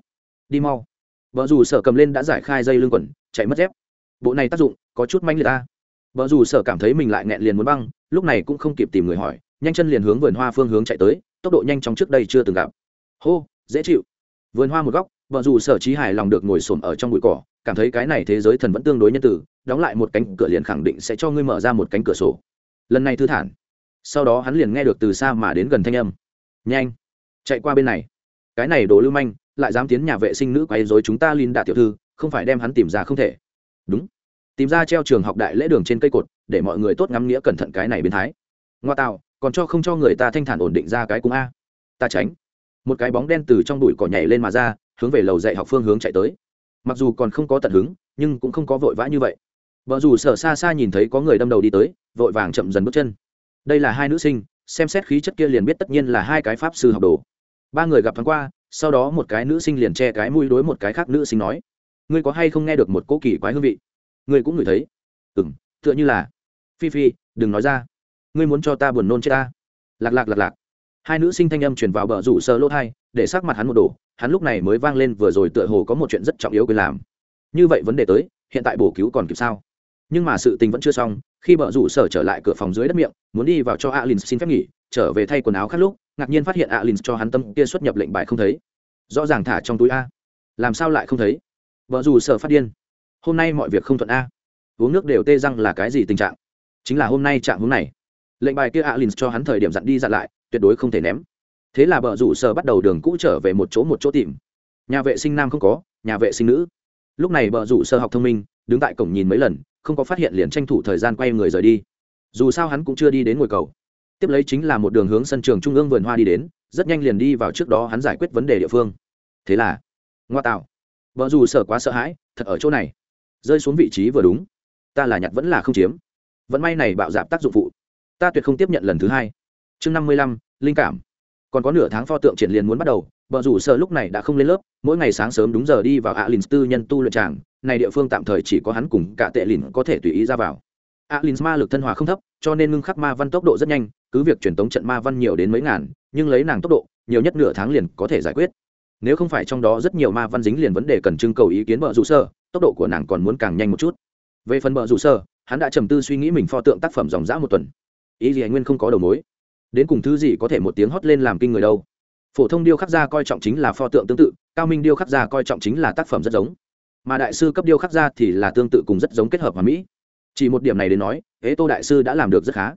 Speaker 1: Đi mau. Vợ dù sở cầm lên đã giải khai dây lưng quần, chạy mất dép. Bộ này tác dụng, có chút manh liệt ta vợ dù sở cảm thấy mình lại nghẹn liền muốn băng, lúc này cũng không kịp tìm người hỏi, nhanh chân liền hướng vườn hoa phương hướng chạy tới, tốc độ nhanh chóng trước đây chưa từng gặp. Hô, dễ chịu. Vườn hoa một góc vợ dù sở trí hài lòng được ngồi xổm ở trong bụi cỏ, cảm thấy cái này thế giới thần vẫn tương đối nhân tử, đóng lại một cánh cửa liền khẳng định sẽ cho ngươi mở ra một cánh cửa sổ lần này thư thản. Sau đó hắn liền nghe được từ xa mà đến gần thanh âm. Nhanh, chạy qua bên này. Cái này đồ lưu manh, lại dám tiến nhà vệ sinh nữ quấy dối chúng ta linh đạ tiểu thư, không phải đem hắn tìm ra không thể. Đúng. Tìm ra treo trường học đại lễ đường trên cây cột, để mọi người tốt ngắm nghĩa cẩn thận cái này biến thái. Ngoa tạo, còn cho không cho người ta thanh thản ổn định ra cái cung a. Ta tránh. Một cái bóng đen từ trong bụi cỏ nhảy lên mà ra, hướng về lầu dạy học phương hướng chạy tới. Mặc dù còn không có tận hứng, nhưng cũng không có vội vã như vậy. Vợ dù sở xa xa nhìn thấy có người đâm đầu đi tới vội vàng chậm dần bước chân. Đây là hai nữ sinh, xem xét khí chất kia liền biết tất nhiên là hai cái pháp sư học đồ. Ba người gặp thoáng qua, sau đó một cái nữ sinh liền che cái mũi đối một cái khác nữ sinh nói, ngươi có hay không nghe được một cỗ kỳ quái hương vị? Ngươi cũng ngửi thấy. Ừ m tựa như là. Phi phi, đừng nói ra. Ngươi muốn cho ta buồn nôn chết ta. Lạc lạc lạc lạc. Hai nữ sinh thanh âm chuyển vào bờ rủ sơ lỗ thai, để sắc mặt hắn một đồ hắn lúc này mới vang lên vừa rồi tựa hồ có một chuyện rất trọng yếu quên làm. Như vậy vấn đề tới, hiện tại bổ cứu còn kịp sao? Nhưng mà sự tình vẫn chưa xong khi bờ rủ sở trở lại cửa phòng dưới đất miệng, muốn đi vào cho alin xin phép nghỉ, trở về thay quần áo khác lúc, ngạc nhiên phát hiện alin cho hắn tâm kia xuất nhập lệnh bài không thấy. Rõ ràng thả trong túi a. Làm sao lại không thấy? Vợ dù sở phát điên. Hôm nay mọi việc không thuận a. Uống nước đều tê răng là cái gì tình trạng? Chính là hôm nay trạng hướng này. Lệnh bài kia alin cho hắn thời điểm dặn đi dặn lại, tuyệt đối không thể ném. Thế là vợ rủ sở bắt đầu đường cũ trở về một chỗ một chỗ tìm. Nhà vệ sinh nam không có, nhà vệ sinh nữ. Lúc này vợ rủ sơ học thông minh, đứng tại cổng nhìn mấy lần không có phát hiện liền tranh thủ thời gian quay người rời đi. Dù sao hắn cũng chưa đi đến ngồi cầu. Tiếp lấy chính là một đường hướng sân trường trung ương vườn hoa đi đến, rất nhanh liền đi vào trước đó hắn giải quyết vấn đề địa phương. Thế là, ngoa tạo. Vợ dù sợ quá sợ hãi, thật ở chỗ này. Rơi xuống vị trí vừa đúng. Ta là nhặt vẫn là không chiếm. Vẫn may này bạo dạp tác dụng phụ. Ta tuyệt không tiếp nhận lần thứ hai. Chương năm mươi lăm, linh cảm còn có nửa tháng pho tượng triển liền muốn bắt đầu vợ rủ sợ lúc này đã không lên lớp, mỗi ngày sáng sớm đúng giờ đi vào ạ alin tư nhân tu luyện tràng, này địa phương tạm thời chỉ có hắn cùng cả tệ lìn có thể tùy ý ra vào. ạ alin ma lực thân hòa không thấp, cho nên ngưng khắc ma văn tốc độ rất nhanh, cứ việc truyền tống trận ma văn nhiều đến mấy ngàn, nhưng lấy nàng tốc độ, nhiều nhất nửa tháng liền có thể giải quyết. Nếu không phải trong đó rất nhiều ma văn dính liền vấn đề cần trưng cầu ý kiến vợ rủ sơ tốc độ của nàng còn muốn càng nhanh một chút. Về phần vợ rủ sơ hắn đã trầm tư suy nghĩ mình pho tượng tác phẩm dòng dã một tuần. Ý gì anh nguyên không có đầu mối đến cùng thứ gì có thể một tiếng hót lên làm kinh người đâu. Phổ thông điêu khắc gia coi trọng chính là pho tượng tương tự, cao minh điêu khắc gia coi trọng chính là tác phẩm rất giống. Mà đại sư cấp điêu khắc gia thì là tương tự cùng rất giống kết hợp hòa mỹ. Chỉ một điểm này đến nói, ế tô đại sư đã làm được rất khá.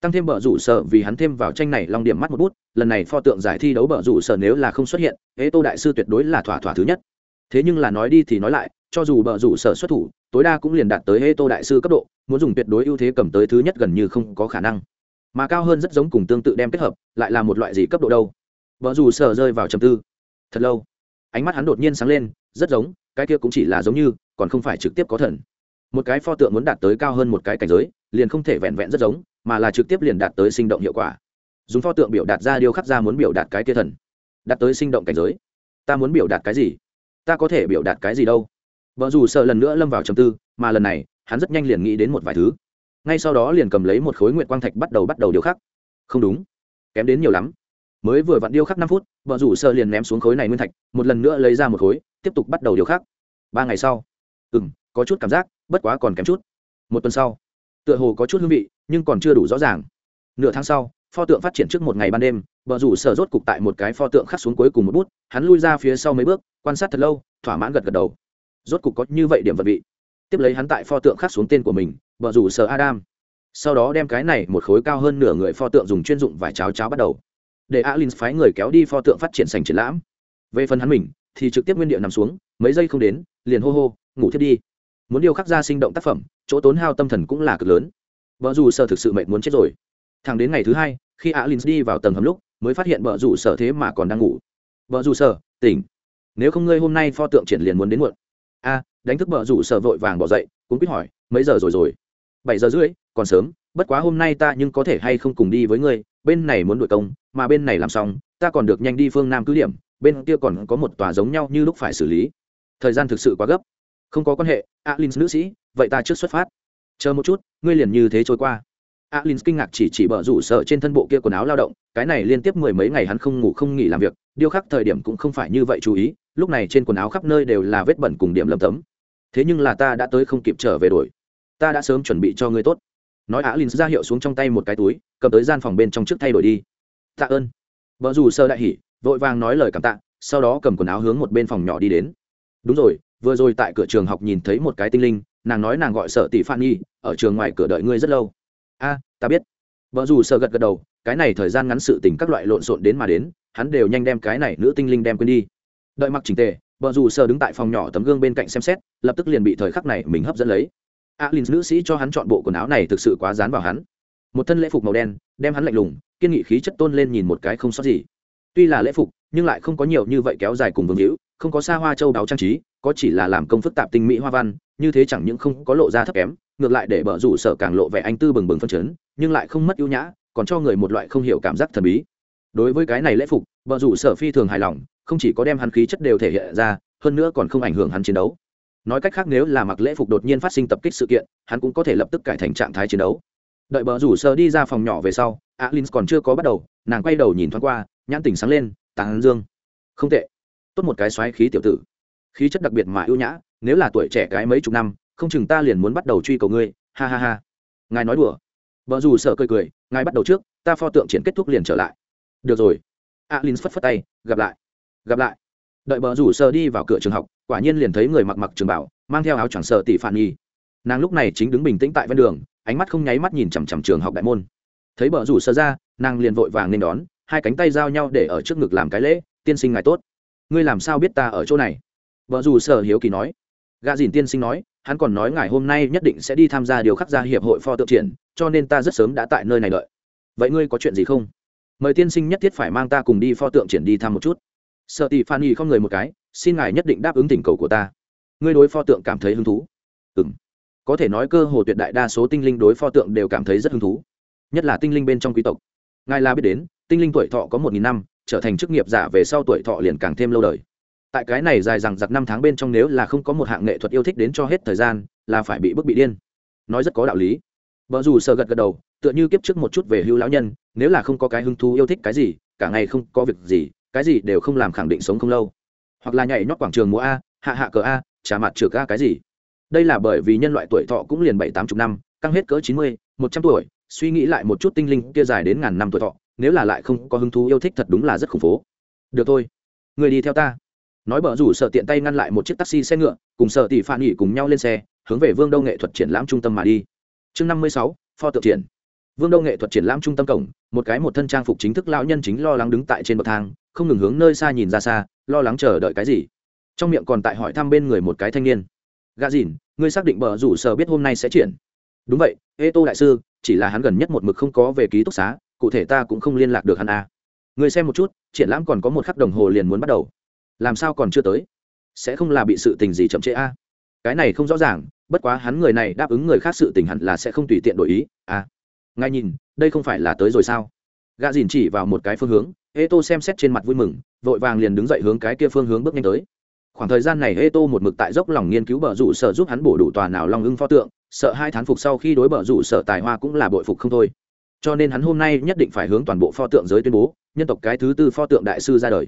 Speaker 1: Tăng thêm bờ rủ sở vì hắn thêm vào tranh này long điểm mắt một bút, lần này pho tượng giải thi đấu bờ rủ sở nếu là không xuất hiện, ế tô đại sư tuyệt đối là thỏa thỏa thứ nhất. Thế nhưng là nói đi thì nói lại, cho dù bờ rủ sở xuất thủ, tối đa cũng liền đạt tới ế tô đại sư cấp độ, muốn dùng tuyệt đối ưu thế cầm tới thứ nhất gần như không có khả năng mà cao hơn rất giống cùng tương tự đem kết hợp, lại là một loại gì cấp độ đâu? Vợ dù sở rơi vào trầm tư. Thật lâu, ánh mắt hắn đột nhiên sáng lên, rất giống, cái kia cũng chỉ là giống như, còn không phải trực tiếp có thần. Một cái pho tượng muốn đạt tới cao hơn một cái cảnh giới, liền không thể vẹn vẹn rất giống, mà là trực tiếp liền đạt tới sinh động hiệu quả. Dùng pho tượng biểu đạt ra điêu khắc ra muốn biểu đạt cái kia thần. Đạt tới sinh động cảnh giới. Ta muốn biểu đạt cái gì? Ta có thể biểu đạt cái gì đâu? Vợ dù sợ lần nữa lâm vào trầm tư, mà lần này, hắn rất nhanh liền nghĩ đến một vài thứ ngay sau đó liền cầm lấy một khối nguyện quang thạch bắt đầu bắt đầu điêu khắc. Không đúng, kém đến nhiều lắm. Mới vừa vặn điêu khắc năm phút vợ rủ sơ liền ném xuống khối này nguyên thạch, một lần nữa lấy ra một khối, tiếp tục bắt đầu điêu khắc. Ba ngày sau ừ m có chút cảm giác, bất quá còn kém chút. Một tuần sau, tựa hồ có chút hương vị, nhưng còn chưa đủ rõ ràng. Nửa tháng sau, pho tượng phát triển trước một ngày ban đêm vợ rủ sở rốt cục tại một cái pho tượng khắc xuống cuối cùng một bút, hắn lui ra phía sau mấy bước, quan sát thật lâu, thỏa mãn gật gật đầu. Rốt cục có như vậy điểm vật vị. Tiếp lấy hắn tại pho tượng khắc xuống tên của mình bờ rủ sở adam. Sau đó đem cái này một khối cao hơn nửa người pho tượng dùng chuyên dụng vải cháo cháo bắt đầu. Để alin phái người kéo đi pho tượng phát triển sành triển lãm. Về phần hắn mình, thì trực tiếp nguyên địa nằm xuống, mấy giây không đến, liền hô hô, ngủ thiết đi. Muốn điều khắc ra sinh động tác phẩm, chỗ tốn hao tâm thần cũng là cực lớn. Vợ dù sợ thực sự mệt muốn chết rồi. Thẳng đến ngày thứ hai, khi alin đi vào tầng hầm lúc, mới phát hiện vợ dù sợ thế mà còn đang ngủ. Vợ dù sợ tỉnh. Nếu không ngươi hôm nay pho tượng triển liền muốn đến muộn. A, đánh thức vợ dù sợ vội vàng bỏ dậy, cũng biết hỏi, mấy giờ rồi rồi? Bảy giờ rưỡi, còn sớm, bất quá hôm nay ta nhưng có thể hay không cùng đi với ngươi, bên này muốn đội công, mà bên này làm xong, ta còn được nhanh đi phương nam cứ điểm, bên kia còn có một tòa giống nhau như lúc phải xử lý. Thời gian thực sự quá gấp. Không có quan hệ alin nữ sĩ, vậy ta trước xuất phát. Chờ một chút, ngươi liền như thế trôi qua. Alin kinh ngạc chỉ chỉ bờ rủ sợ trên thân bộ kia quần áo lao động, cái này liên tiếp mười mấy ngày hắn không ngủ không nghỉ làm việc, điêu khắc thời điểm cũng không phải như vậy chú ý, lúc này trên quần áo khắp nơi đều là vết bẩn cùng điểm lầm tấm. Thế nhưng là ta đã tới không kịp trở về đổi ta đã sớm chuẩn bị cho ngươi tốt. Nói alin ra hiệu xuống trong tay một cái túi, cầm tới gian phòng bên trong trước thay đổi đi. Tạ ơn. Vợ dù sơ đại hỉ, vội vàng nói lời cảm tạ, sau đó cầm quần áo hướng một bên phòng nhỏ đi đến. Đúng rồi, vừa rồi tại cửa trường học nhìn thấy một cái tinh linh, nàng nói nàng gọi sợ tỷ phan nhi, ở trường ngoài cửa đợi ngươi rất lâu. A, ta biết. Vợ dù sợ gật gật đầu, cái này thời gian ngắn sự tình các loại lộn xộn đến mà đến, hắn đều nhanh đem cái này nữ tinh linh đem quên đi. Đợi mặc trình tề, vợ dù sợ đứng tại phòng nhỏ tấm gương bên cạnh xem xét, lập tức liền bị thời khắc này mình hấp dẫn lấy alin nữ sĩ cho hắn chọn bộ quần áo này thực sự quá dán vào hắn. Một thân lễ phục màu đen, đem hắn lạnh lùng, kiên nghị khí chất tôn lên nhìn một cái không sót gì. Tuy là lễ phục, nhưng lại không có nhiều như vậy kéo dài cùng vương hữu, không có xa hoa châu đáo trang trí, có chỉ là làm công phức tạp tinh mỹ hoa văn, như thế chẳng những không có lộ ra thấp kém, ngược lại để bờ rủ sở càng lộ vẻ anh tư bừng bừng phân chấn, nhưng lại không mất ưu nhã, còn cho người một loại không hiểu cảm giác thần bí. Đối với cái này lễ phục bờ rủ sở phi thường hài lòng, không chỉ có đem hắn khí chất đều thể hiện ra, hơn nữa còn không ảnh hưởng hắn chiến đấu nói cách khác nếu là mặc lễ phục đột nhiên phát sinh tập kích sự kiện, hắn cũng có thể lập tức cải thành trạng thái chiến đấu. Đợi bờ rủ sơ đi ra phòng nhỏ về sau alin còn chưa có bắt đầu, nàng quay đầu nhìn thoáng qua, nhãn tỉnh sáng lên tàng dương. Không tệ. Tốt một cái xoáy khí tiểu tử. Khí chất đặc biệt mà ưu nhã, nếu là tuổi trẻ cái mấy chục năm, không chừng ta liền muốn bắt đầu truy cầu ngươi. Ha ha ha. Ngài nói đùa. Vợ dù sợ cười cười, ngài bắt đầu trước, ta pho tượng triển kết thúc liền trở lại. Được rồi. Alin phất phất tay, gặp lại. Gặp lại đợi bờ rủ sơ đi vào cửa trường học, quả nhiên liền thấy người mặc mặc trường bảo, mang theo áo choàng sợ tỷ phản nhi nàng lúc này chính đứng bình tĩnh tại ven đường, ánh mắt không nháy mắt nhìn chằm chằm trường học đại môn. Thấy bờ rủ sơ ra, nàng liền vội vàng nên đón, hai cánh tay giao nhau để ở trước ngực làm cái lễ, tiên sinh ngài tốt. Ngươi làm sao biết ta ở chỗ này? Vợ dù sở hiếu kỳ nói. Gạ dìn tiên sinh nói, hắn còn nói ngài hôm nay nhất định sẽ đi tham gia điều khắc gia hiệp hội pho tượng triển, cho nên ta rất sớm đã tại nơi này đợi. Vậy ngươi có chuyện gì không? Mời tiên sinh nhất thiết phải mang ta cùng đi pho tượng triển đi thăm một chút sợ tỷ phan y không người một cái, xin ngài nhất định đáp ứng tình cầu của ta. Ngươi đối pho tượng cảm thấy hứng thú. Ừ m có thể nói cơ hồ tuyệt đại đa số tinh linh đối pho tượng đều cảm thấy rất hứng thú. Nhất là tinh linh bên trong quý tộc. Ngài là biết đến, tinh linh tuổi thọ có một nghìn năm, trở thành chức nghiệp giả về sau tuổi thọ liền càng thêm lâu đời. Tại cái này dài rằng giặc năm tháng bên trong nếu là không có một hạng nghệ thuật yêu thích đến cho hết thời gian, là phải bị bức bị điên. Nói rất có đạo lý. Vợ dù sợ gật gật đầu, tựa như kiếp trước một chút về hưu lão nhân, nếu là không có cái hứng thú yêu thích cái gì, cả ngày không có việc gì cái gì đều không làm khẳng định sống không lâu. Hoặc là nhảy nhót quảng trường múa a, hạ hạ cờ a trả mặt trừ ca cái gì. Đây là bởi vì nhân loại tuổi thọ cũng liền bảy tám chục năm, căng hết cỡ chín mươi, một trăm tuổi, suy nghĩ lại một chút tinh linh kia dài đến ngàn năm tuổi thọ, nếu là lại không có hứng thú yêu thích thật đúng là rất khủng phố. Được thôi, người đi theo ta. Nói bờ rủ sợ tiện tay ngăn lại một chiếc taxi xe ngựa, cùng sợ tỷ phản nghỉ cùng nhau lên xe, hướng về vương đô nghệ thuật triển lãm trung tâm mà đi. Chương năm mươi sáu, pho tượng triển vương đô nghệ thuật triển lãm trung tâm cổng, một cái một thân trang phục chính thức lão nhân chính lo lắng đứng tại trên bậc thang, không ngừng hướng nơi xa nhìn ra xa, lo lắng chờ đợi cái gì. Trong miệng còn tại hỏi thăm bên người một cái thanh niên. Gà dìn, ngươi xác định bờ rủ sở biết hôm nay sẽ triển? Đúng vậy, ê tô đại sư, chỉ là hắn gần nhất một mực không có về ký túc xá, cụ thể ta cũng không liên lạc được hắn a à. người xem một chút, triển lãm còn có một khắc đồng hồ liền muốn bắt đầu. Làm sao còn chưa tới? Sẽ không là bị sự tình gì chậm trễ a à? cái này không rõ ràng, bất quá hắn người này đáp ứng người khác sự tình hẳn là sẽ không tùy tiện đổi ý à ngay nhìn, đây không phải là tới rồi sao? Gã dìn chỉ vào một cái phương hướng ê tô xem xét trên mặt vui mừng, vội vàng liền đứng dậy hướng cái kia phương hướng bước nhanh tới. Khoảng thời gian này ê tô một mực tại dốc lòng nghiên cứu bờ rủ sở giúp hắn bổ đủ tòa nào long ưng pho tượng, sợ hai thán phục sau khi đối bờ rủ sở tài hoa cũng là bội phục không thôi. Cho nên hắn hôm nay nhất định phải hướng toàn bộ pho tượng giới tuyên bố, nhân tộc cái thứ tư pho tượng đại sư ra đời.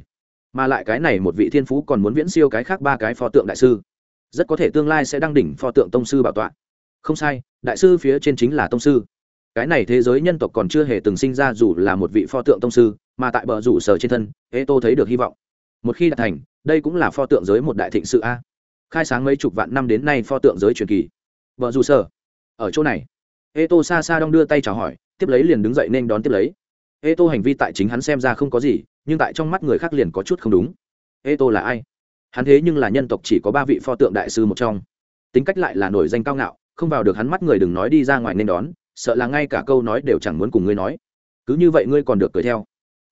Speaker 1: Mà lại cái này một vị thiên phú còn muốn viễn siêu cái khác ba cái pho tượng đại sư. Rất có thể tương lai sẽ đăng đỉnh pho tượng tông sư bảo tọa. Không sai, đại sư phía trên chính là tông sư cái này thế giới nhân tộc còn chưa hề từng sinh ra dù là một vị pho tượng tông sư, mà tại bờ rủ sở trên thân ê tô thấy được hy vọng. Một khi đạt thành, đây cũng là pho tượng giới một đại thịnh sự a. Khai sáng mấy chục vạn năm đến nay pho tượng giới truyền kỳ. Vợ dù sở. Ở chỗ này. Ê tô xa xa đong đưa tay chào hỏi, tiếp lấy liền đứng dậy nên đón tiếp lấy. Ê tô hành vi tại chính hắn xem ra không có gì, nhưng tại trong mắt người khác liền có chút không đúng. Ê tô là ai? Hắn thế nhưng là nhân tộc chỉ có ba vị pho tượng đại sư một trong. Tính cách lại là nổi danh cao ngạo, không vào được hắn mắt người đừng nói đi ra ngoài nên đón sợ là ngay cả câu nói đều chẳng muốn cùng ngươi nói. Cứ như vậy ngươi còn được cười theo.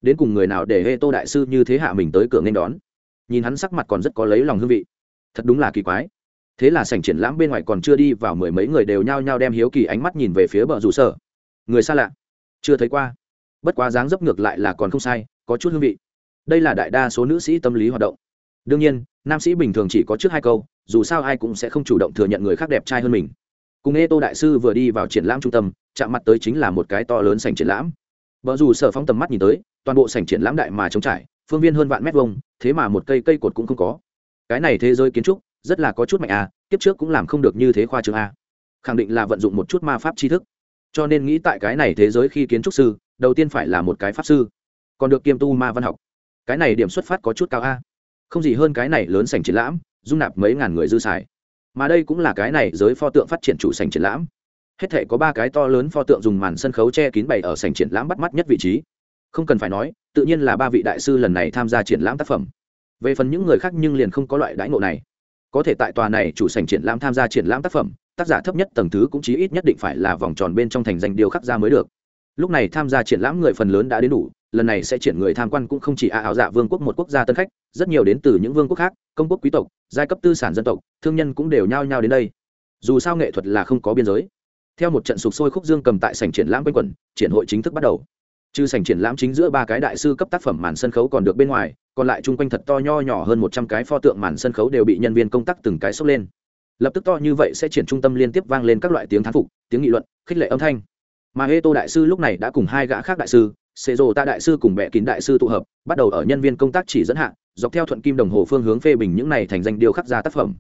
Speaker 1: Đến cùng người nào để hê tô đại sư như thế hạ mình tới cửa nên đón? Nhìn hắn sắc mặt còn rất có lấy lòng hương vị. Thật đúng là kỳ quái. Thế là sảnh triển lãm bên ngoài còn chưa đi vào mười mấy người đều nhao nhao đem hiếu kỳ ánh mắt nhìn về phía bờ rủ sở. Người xa lạ. Chưa thấy qua. Bất quá dáng dấp ngược lại là còn không sai, có chút hương vị. Đây là đại đa số nữ sĩ tâm lý hoạt động. Đương nhiên, nam sĩ bình thường chỉ có trước hai câu, dù sao ai cũng sẽ không chủ động thừa nhận người khác đẹp trai hơn mình cùng ê tô đại sư vừa đi vào triển lãm trung tâm, chạm mặt tới chính là một cái to lớn sảnh triển lãm. Vợ dù sở phong tầm mắt nhìn tới, toàn bộ sảnh triển lãm đại mà trống trải, phương viên hơn vạn mét vuông, thế mà một cây cây cột cũng không có. Cái này thế giới kiến trúc, rất là có chút mạnh à kiếp trước cũng làm không được như thế khoa trường a à. khẳng định là vận dụng một chút ma pháp tri thức. Cho nên nghĩ tại cái này thế giới khi kiến trúc sư, đầu tiên phải là một cái pháp sư. Còn được kiêm tu ma văn học. Cái này điểm xuất phát có chút cao a. Không gì hơn cái này lớn sành triển lãm, dung nạp mấy ngàn người dư xài mà đây cũng là cái này giới pho tượng phát triển chủ sành triển lãm. Hết thể có ba cái to lớn pho tượng dùng màn sân khấu che kín bày ở sành triển lãm bắt mắt nhất vị trí. Không cần phải nói, tự nhiên là ba vị đại sư lần này tham gia triển lãm tác phẩm. Về phần những người khác nhưng liền không có loại đãi ngộ này. Có thể tại tòa này chủ sành triển lãm tham gia triển lãm tác phẩm, tác giả thấp nhất tầng thứ cũng chí ít nhất định phải là vòng tròn bên trong thành danh điều khắc ra mới được. Lúc này tham gia triển lãm người phần lớn đã đến đủ lần này sẽ triển người tham quan cũng không chỉ a áo dạ vương quốc một quốc gia tân khách, rất nhiều đến từ những vương quốc khác, công quốc quý tộc, giai cấp tư sản dân tộc, thương nhân cũng đều nhao nhao đến đây. Dù sao nghệ thuật là không có biên giới. Theo một trận sục sôi khúc dương cầm tại sảnh triển lãm quanh quẩn, triển hội chính thức bắt đầu. Trừ sảnh triển lãm chính giữa ba cái đại sư cấp tác phẩm màn sân khấu còn được bên ngoài, còn lại chung quanh thật to nho nhỏ hơn một trăm cái pho tượng màn sân khấu đều bị nhân viên công tác từng cái xốc lên. Lập tức to như vậy sẽ triển trung tâm liên tiếp vang lên các loại tiếng thán phục, tiếng nghị luận, khích lệ âm thanh. Mà hê tô đại sư lúc này đã cùng hai gã khác đại sư xế rồ ta đại sư cùng bệ kín đại sư tụ hợp, bắt đầu ở nhân viên công tác chỉ dẫn hạ, dọc theo thuận kim đồng hồ phương hướng phê bình những này thành danh điều khắc ra tác phẩm.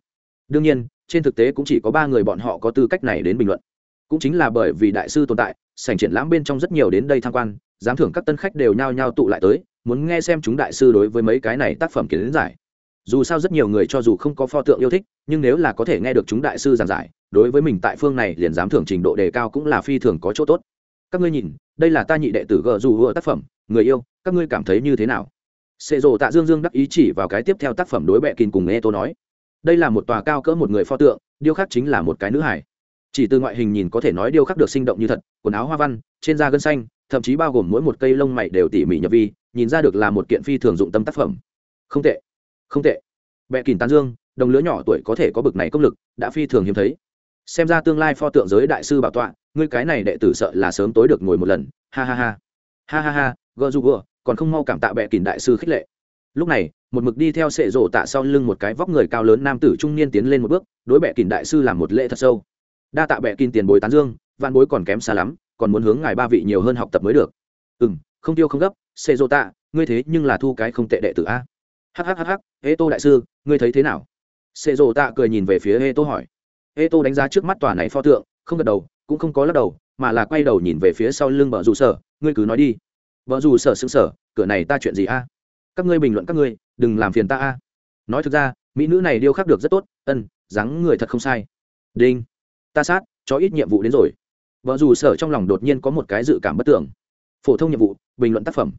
Speaker 1: Đương nhiên, trên thực tế cũng chỉ có ba người bọn họ có tư cách này đến bình luận. Cũng chính là bởi vì đại sư tồn tại, sảnh triển lãm bên trong rất nhiều đến đây tham quan, giám thưởng các tân khách đều nhao nhao tụ lại tới, muốn nghe xem chúng đại sư đối với mấy cái này tác phẩm kiến giải. Dù sao rất nhiều người cho dù không có pho tượng yêu thích, nhưng nếu là có thể nghe được chúng đại sư giảng giải, đối với mình tại phương này liền giám thưởng trình độ đề cao cũng là phi thường có chỗ tốt. Các ngươi nhìn đây là ta nhị đệ tử gờ dù hựa tác phẩm, người yêu, các ngươi cảm thấy như thế nào? Xê rộ tạ dương dương đắc ý chỉ vào cái tiếp theo tác phẩm đối bệ kín cùng nghe tôi nói. Đây là một tòa cao cỡ một người pho tượng điêu khắc chính là một cái nữ hải. Chỉ từ ngoại hình nhìn có thể nói điêu khắc được sinh động như thật, quần áo hoa văn, trên da gân xanh, thậm chí bao gồm mỗi một cây lông mày đều tỉ mỉ nhập vi, nhìn ra được là một kiện phi thường dụng tâm tác phẩm. Không tệ không tệ. Bệ kín tán dương, đồng lứa nhỏ tuổi có thể có bực này công lực, đã phi thường hiếm thấy. Xem ra tương lai pho tượng giới đại sư bảo tọa ngươi cái này đệ tử sợ là sớm tối được ngồi một lần, ha ha ha. Ha ha ha, gờ dù gờ, còn không mau cảm tạ bệ kìn đại sư khích lệ. Lúc này, một mực đi theo sệ rổ tạ sau lưng một cái vóc người cao lớn nam tử trung niên tiến lên một bước, đối bệ kìn đại sư làm một lễ thật sâu. Đa tạ bệ kìn tiền bồi tán dương văn bối còn kém xa lắm, còn muốn hướng ngài ba vị nhiều hơn học tập mới được. Ừ m không tiêu không gấp, sệ rổ tạ, ngươi thế nhưng là thu cái không tệ đệ tử a. Hhhh ê tô đại sư, ngươi thấy thế nào? Sệ rổ tạ cười nhìn về phía ê tô hỏi. Ê tô đánh giá trước mắt tòa này pho tượng, không gật đầu cũng không có lắc đầu, mà là quay đầu nhìn về phía sau lưng vợ dù sở. Ngươi cứ nói đi. Vợ dù sở xứng sở cửa này ta chuyện gì a? Các ngươi bình luận các ngươi, đừng làm phiền ta a. Nói thực ra, mỹ nữ này điêu khắc được rất tốt, ân, dáng người thật không sai. Đinh. Ta sát, cho ít nhiệm vụ đến rồi. Vợ dù sở trong lòng đột nhiên có một cái dự cảm bất tưởng. Phổ thông nhiệm vụ, bình luận tác phẩm.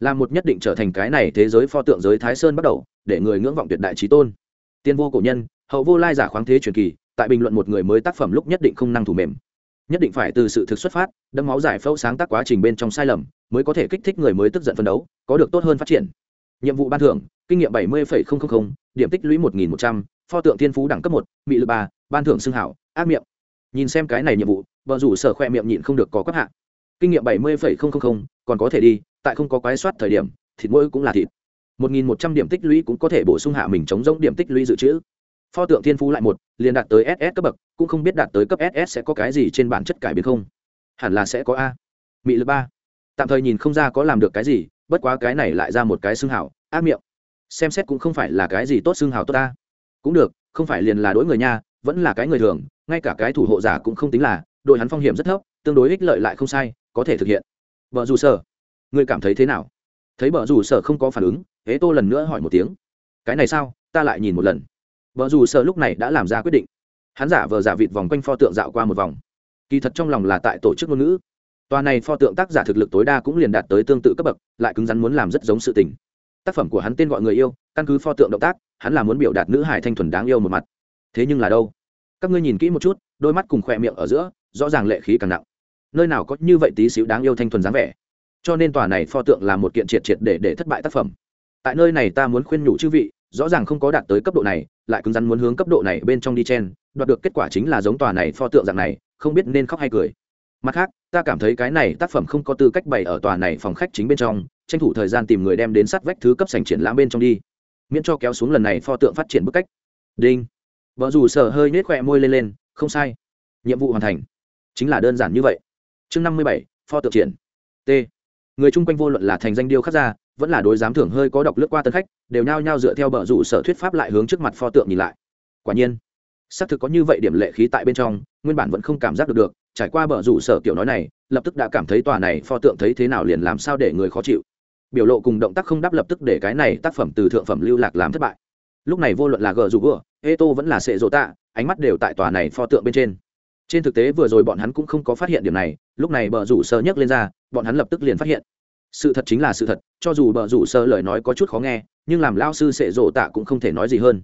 Speaker 1: Là một nhất định trở thành cái này thế giới pho tượng giới thái sơn bắt đầu, để người ngưỡng vọng tuyệt đại trí tôn. Tiên vô cổ nhân, hậu vô lai giả khoáng thế truyền kỳ, tại bình luận một người mới tác phẩm lúc nhất định không năng thủ mềm nhất định phải từ sự thực xuất phát đâm máu giải phẫu sáng tác quá trình bên trong sai lầm, mới có thể kích thích người mới tức giận phấn đấu, có được tốt hơn phát triển. Nhiệm vụ ban thưởng, kinh nghiệm bảy mươi điểm tích lũy một nghìn một trăm, pho tượng thiên phú đẳng cấp một bị lực ba, ban thưởng xưng hảo, ác miệng. Nhìn xem cái này nhiệm vụ, vợ rủ sở khoe miệng nhịn không được có cấp hạ. Kinh nghiệm bảy mươi còn có thể đi, tại không có quái soát thời điểm, thịt mỗi cũng là thịt. một nghìn một trăm điểm tích lũy cũng có thể bổ sung hạ mình chống giống điểm tích lũy dự trữ pho tượng thiên phú lại một, liền đạt tới ss cấp bậc, cũng không biết đạt tới cấp ss sẽ có cái gì trên bản chất cải biến không. Hẳn là sẽ có a. Mị lực ba. Tạm thời nhìn không ra có làm được cái gì, bất quá cái này lại ra một cái xương hảo, ác miệng. Xem xét cũng không phải là cái gì tốt xương hảo tốt ta cũng được, không phải liền là đối người nha, vẫn là cái người thường, ngay cả cái thủ hộ giả cũng không tính là, đội hắn phong hiểm rất thấp, tương đối ích lợi lại không sai, có thể thực hiện. Vợ dù sở, ngươi cảm thấy thế nào? Thấy vợ dù sở không có phản ứng hế tô lần nữa hỏi một tiếng. Cái này sao? Ta lại nhìn một lần vợ dù sở lúc này đã làm ra quyết định. Hắn giả vờ giả vịt vòng quanh pho tượng dạo qua một vòng. Kỳ thật trong lòng là tại tổ chức ngôn ngữ. Tòa này pho tượng tác giả thực lực tối đa cũng liền đạt tới tương tự cấp bậc, lại cứng rắn muốn làm rất giống sự tình. Tác phẩm của hắn tên gọi người yêu, căn cứ pho tượng động tác, hắn là muốn biểu đạt nữ hải thanh thuần đáng yêu một mặt. Thế nhưng là đâu? Các ngươi nhìn kỹ một chút, đôi mắt cùng khoe miệng ở giữa, rõ ràng lệ khí càng nặng. Nơi nào có như vậy tí xíu đáng yêu thanh thuần dáng vẻ. Cho nên tòa này pho tượng là một kiện triệt triệt để để thất bại tác phẩm. Tại nơi này ta muốn khuyên nhủ chư vị rõ ràng không có đạt tới cấp độ này, lại cứng rắn muốn hướng cấp độ này bên trong đi chen, đoạt được kết quả chính là giống tòa này pho tượng dạng này, không biết nên khóc hay cười. Mặt khác, ta cảm thấy cái này tác phẩm không có tư cách bày ở tòa này phòng khách chính bên trong, tranh thủ thời gian tìm người đem đến sát vách thứ cấp sành triển lãm bên trong đi. Miễn cho kéo xuống lần này pho tượng phát triển bức cách. Đinh. Vợ dù sở hơi nhếch khỏe môi lên lên, không sai. Nhiệm vụ hoàn thành. Chính là đơn giản như vậy. Chương năm mươi bảy, pho tượng triển. T. Người chung quanh vô luận là thành danh điêu khắc gia vẫn là đối giám thưởng hơi có độc lướt qua tân khách, đều nhao nhao dựa theo bờ rủ sở thuyết pháp lại hướng trước mặt pho tượng nhìn lại. Quả nhiên, xác thực có như vậy điểm lệ khí tại bên trong, nguyên bản vẫn không cảm giác được được, trải qua bờ rủ sở kiểu nói này, lập tức đã cảm thấy tòa này pho tượng thấy thế nào liền làm sao để người khó chịu. Biểu lộ cùng động tác không đáp lập tức để cái này tác phẩm từ thượng phẩm lưu lạc làm thất bại. Lúc này vô luận là gờ dù vừa ê tô vẫn là sệ rỗ tạ, ánh mắt đều tại tòa này pho tượng bên trên. Trên thực tế vừa rồi bọn hắn cũng không có phát hiện điểm này, lúc này bờ rủ sơ nhấc lên ra, bọn hắn lập tức liền phát hiện sự thật chính là sự thật, cho dù bờ rủ sơ lời nói có chút khó nghe, nhưng làm lao sư sệ rộ tạ cũng không thể nói gì hơn.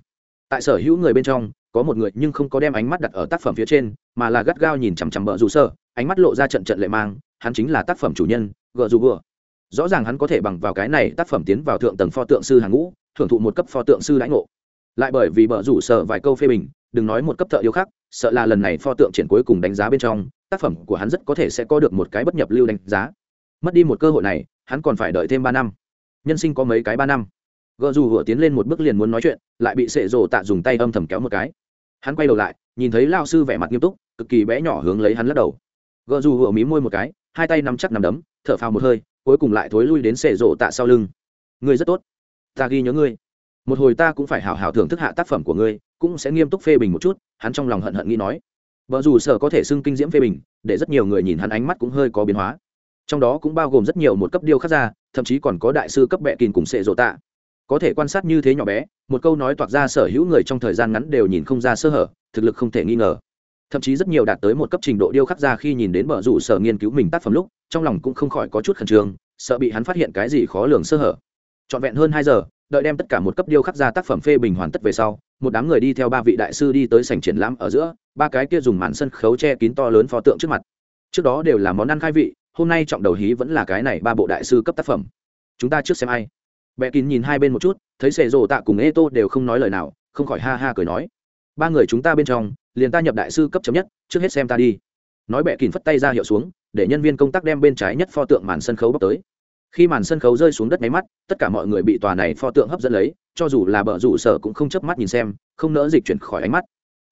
Speaker 1: Tại sở hữu người bên trong, có một người nhưng không có đem ánh mắt đặt ở tác phẩm phía trên, mà là gắt gao nhìn chằm chằm bờ rủ sơ, ánh mắt lộ ra trận trận lệ mang, hắn chính là tác phẩm chủ nhân, gờ dù vừa rõ ràng hắn có thể bằng vào cái này tác phẩm tiến vào thượng tầng pho tượng sư hàng ngũ, thưởng thụ một cấp pho tượng sư lãnh ngộ. Lại bởi vì bờ rủ sơ vài câu phê bình, đừng nói một cấp thợ yêu khác sợ là lần này pho tượng triển cuối cùng đánh giá bên trong, tác phẩm của hắn rất có thể sẽ có được một cái bất nhập lưu đánh giá. Mất đi một cơ hội này hắn còn phải đợi thêm ba năm. Nhân sinh có mấy cái ba năm. Gợ dù vừa tiến lên một bước liền muốn nói chuyện, lại bị sệ rồ tạ dùng tay âm thầm kéo một cái. Hắn quay đầu lại, nhìn thấy lao sư vẻ mặt nghiêm túc, cực kỳ bé nhỏ hướng lấy hắn lắc đầu. Gợ dù vừa mí môi một cái, hai tay nắm chắc nắm đấm, thở phào một hơi, cuối cùng lại thối lui đến sệ rồ tạ sau lưng. Ngươi rất tốt. Ta ghi nhớ ngươi. Một hồi ta cũng phải hào hào thưởng thức hạ tác phẩm của ngươi, cũng sẽ nghiêm túc phê bình một chút, hắn trong lòng hận hận nghĩ nói. Vợ dù sở có thể xưng kinh diễm phê bình, để rất nhiều người nhìn hắn ánh mắt cũng hơi có biến hóa trong đó cũng bao gồm rất nhiều một cấp điêu khắc ra thậm chí còn có đại sư cấp bệ kìn cùng sệ rộ tạ. Có thể quan sát như thế nhỏ bé, một câu nói toạc ra sở hữu người trong thời gian ngắn đều nhìn không ra sơ hở, thực lực không thể nghi ngờ. Thậm chí rất nhiều đạt tới một cấp trình độ điêu khắc ra khi nhìn đến bờ rủ sở nghiên cứu mình tác phẩm lúc, trong lòng cũng không khỏi có chút khẩn trương, sợ bị hắn phát hiện cái gì khó lường sơ hở. Trọn vẹn hơn hai giờ, đợi đem tất cả một cấp điêu khắc ra tác phẩm phê bình hoàn tất về sau, một đám người đi theo ba vị đại sư đi tới sảnh triển lãm ở giữa, ba cái kia dùng màn sân khấu che kín to lớn pho tượng trước mặt. Trước đó đều là món ăn khai vị hôm nay trọng đầu hí vẫn là cái này ba bộ đại sư cấp tác phẩm. Chúng ta trước xem ai. Bẹ kín nhìn hai bên một chút, thấy sệ rồ tạ cùng ê tô đều không nói lời nào, không khỏi ha ha cười nói. Ba người chúng ta bên trong, liền ta nhập đại sư cấp chấm nhất, trước hết xem ta đi. Nói bẹ kín phất tay ra hiệu xuống, để nhân viên công tác đem bên trái nhất pho tượng màn sân khấu bóc tới. Khi màn sân khấu rơi xuống đất máy mắt, tất cả mọi người bị tòa này pho tượng hấp dẫn lấy, cho dù là bờ rủ sở cũng không chớp mắt nhìn xem, không nỡ dịch chuyển khỏi ánh mắt.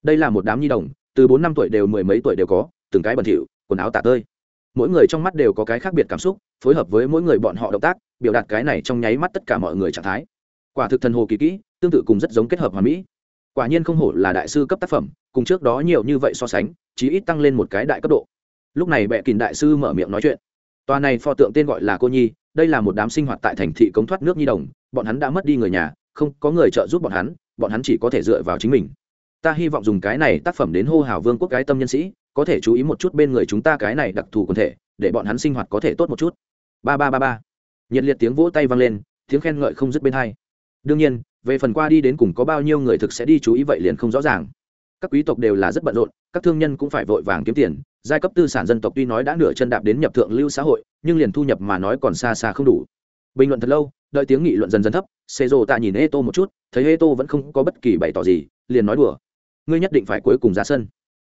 Speaker 1: Đây là một đám nhi đồng, từ bốn năm tuổi đều mười mấy tuổi đều có, từng cái bẩn thỉu, quần áo tả tơi mỗi người trong mắt đều có cái khác biệt cảm xúc, phối hợp với mỗi người bọn họ động tác, biểu đạt cái này trong nháy mắt tất cả mọi người trạng thái. Quả thực thần hồ kỳ kỹ, tương tự cùng rất giống kết hợp hòa mỹ. Quả nhiên không hổ là đại sư cấp tác phẩm, cùng trước đó nhiều như vậy so sánh, chí ít tăng lên một cái đại cấp độ. Lúc này bệ kìn đại sư mở miệng nói chuyện. Tòa này pho tượng tên gọi là cô nhi, đây là một đám sinh hoạt tại thành thị cống thoát nước nhi đồng, bọn hắn đã mất đi người nhà, không có người trợ giúp bọn hắn bọn hắn chỉ có thể dựa vào chính mình. Ta hy vọng dùng cái này tác phẩm đến hô hào vương quốc cái tâm nhân sĩ có thể chú ý một chút bên người chúng ta cái này đặc thù quần thể, để bọn hắn sinh hoạt có thể tốt một chút. Ba ba ba ba. Nhiệt liệt tiếng vỗ tay vang lên, tiếng khen ngợi không dứt bên hai. Đương nhiên, về phần qua đi đến cùng có bao nhiêu người thực sẽ đi chú ý vậy liền không rõ ràng. Các quý tộc đều là rất bận rộn, các thương nhân cũng phải vội vàng kiếm tiền. Giai cấp tư sản dân tộc tuy nói đã nửa chân đạp đến nhập thượng lưu xã hội, nhưng liền thu nhập mà nói còn xa xa không đủ. Bình luận thật lâu, đợi tiếng nghị luận dần dần thấp xê rô tạ nhìn ê tô một chút, thấy ê tô vẫn không có bất kỳ bày tỏ gì, liền nói đùa. Ngươi nhất định phải cuối cùng ra sân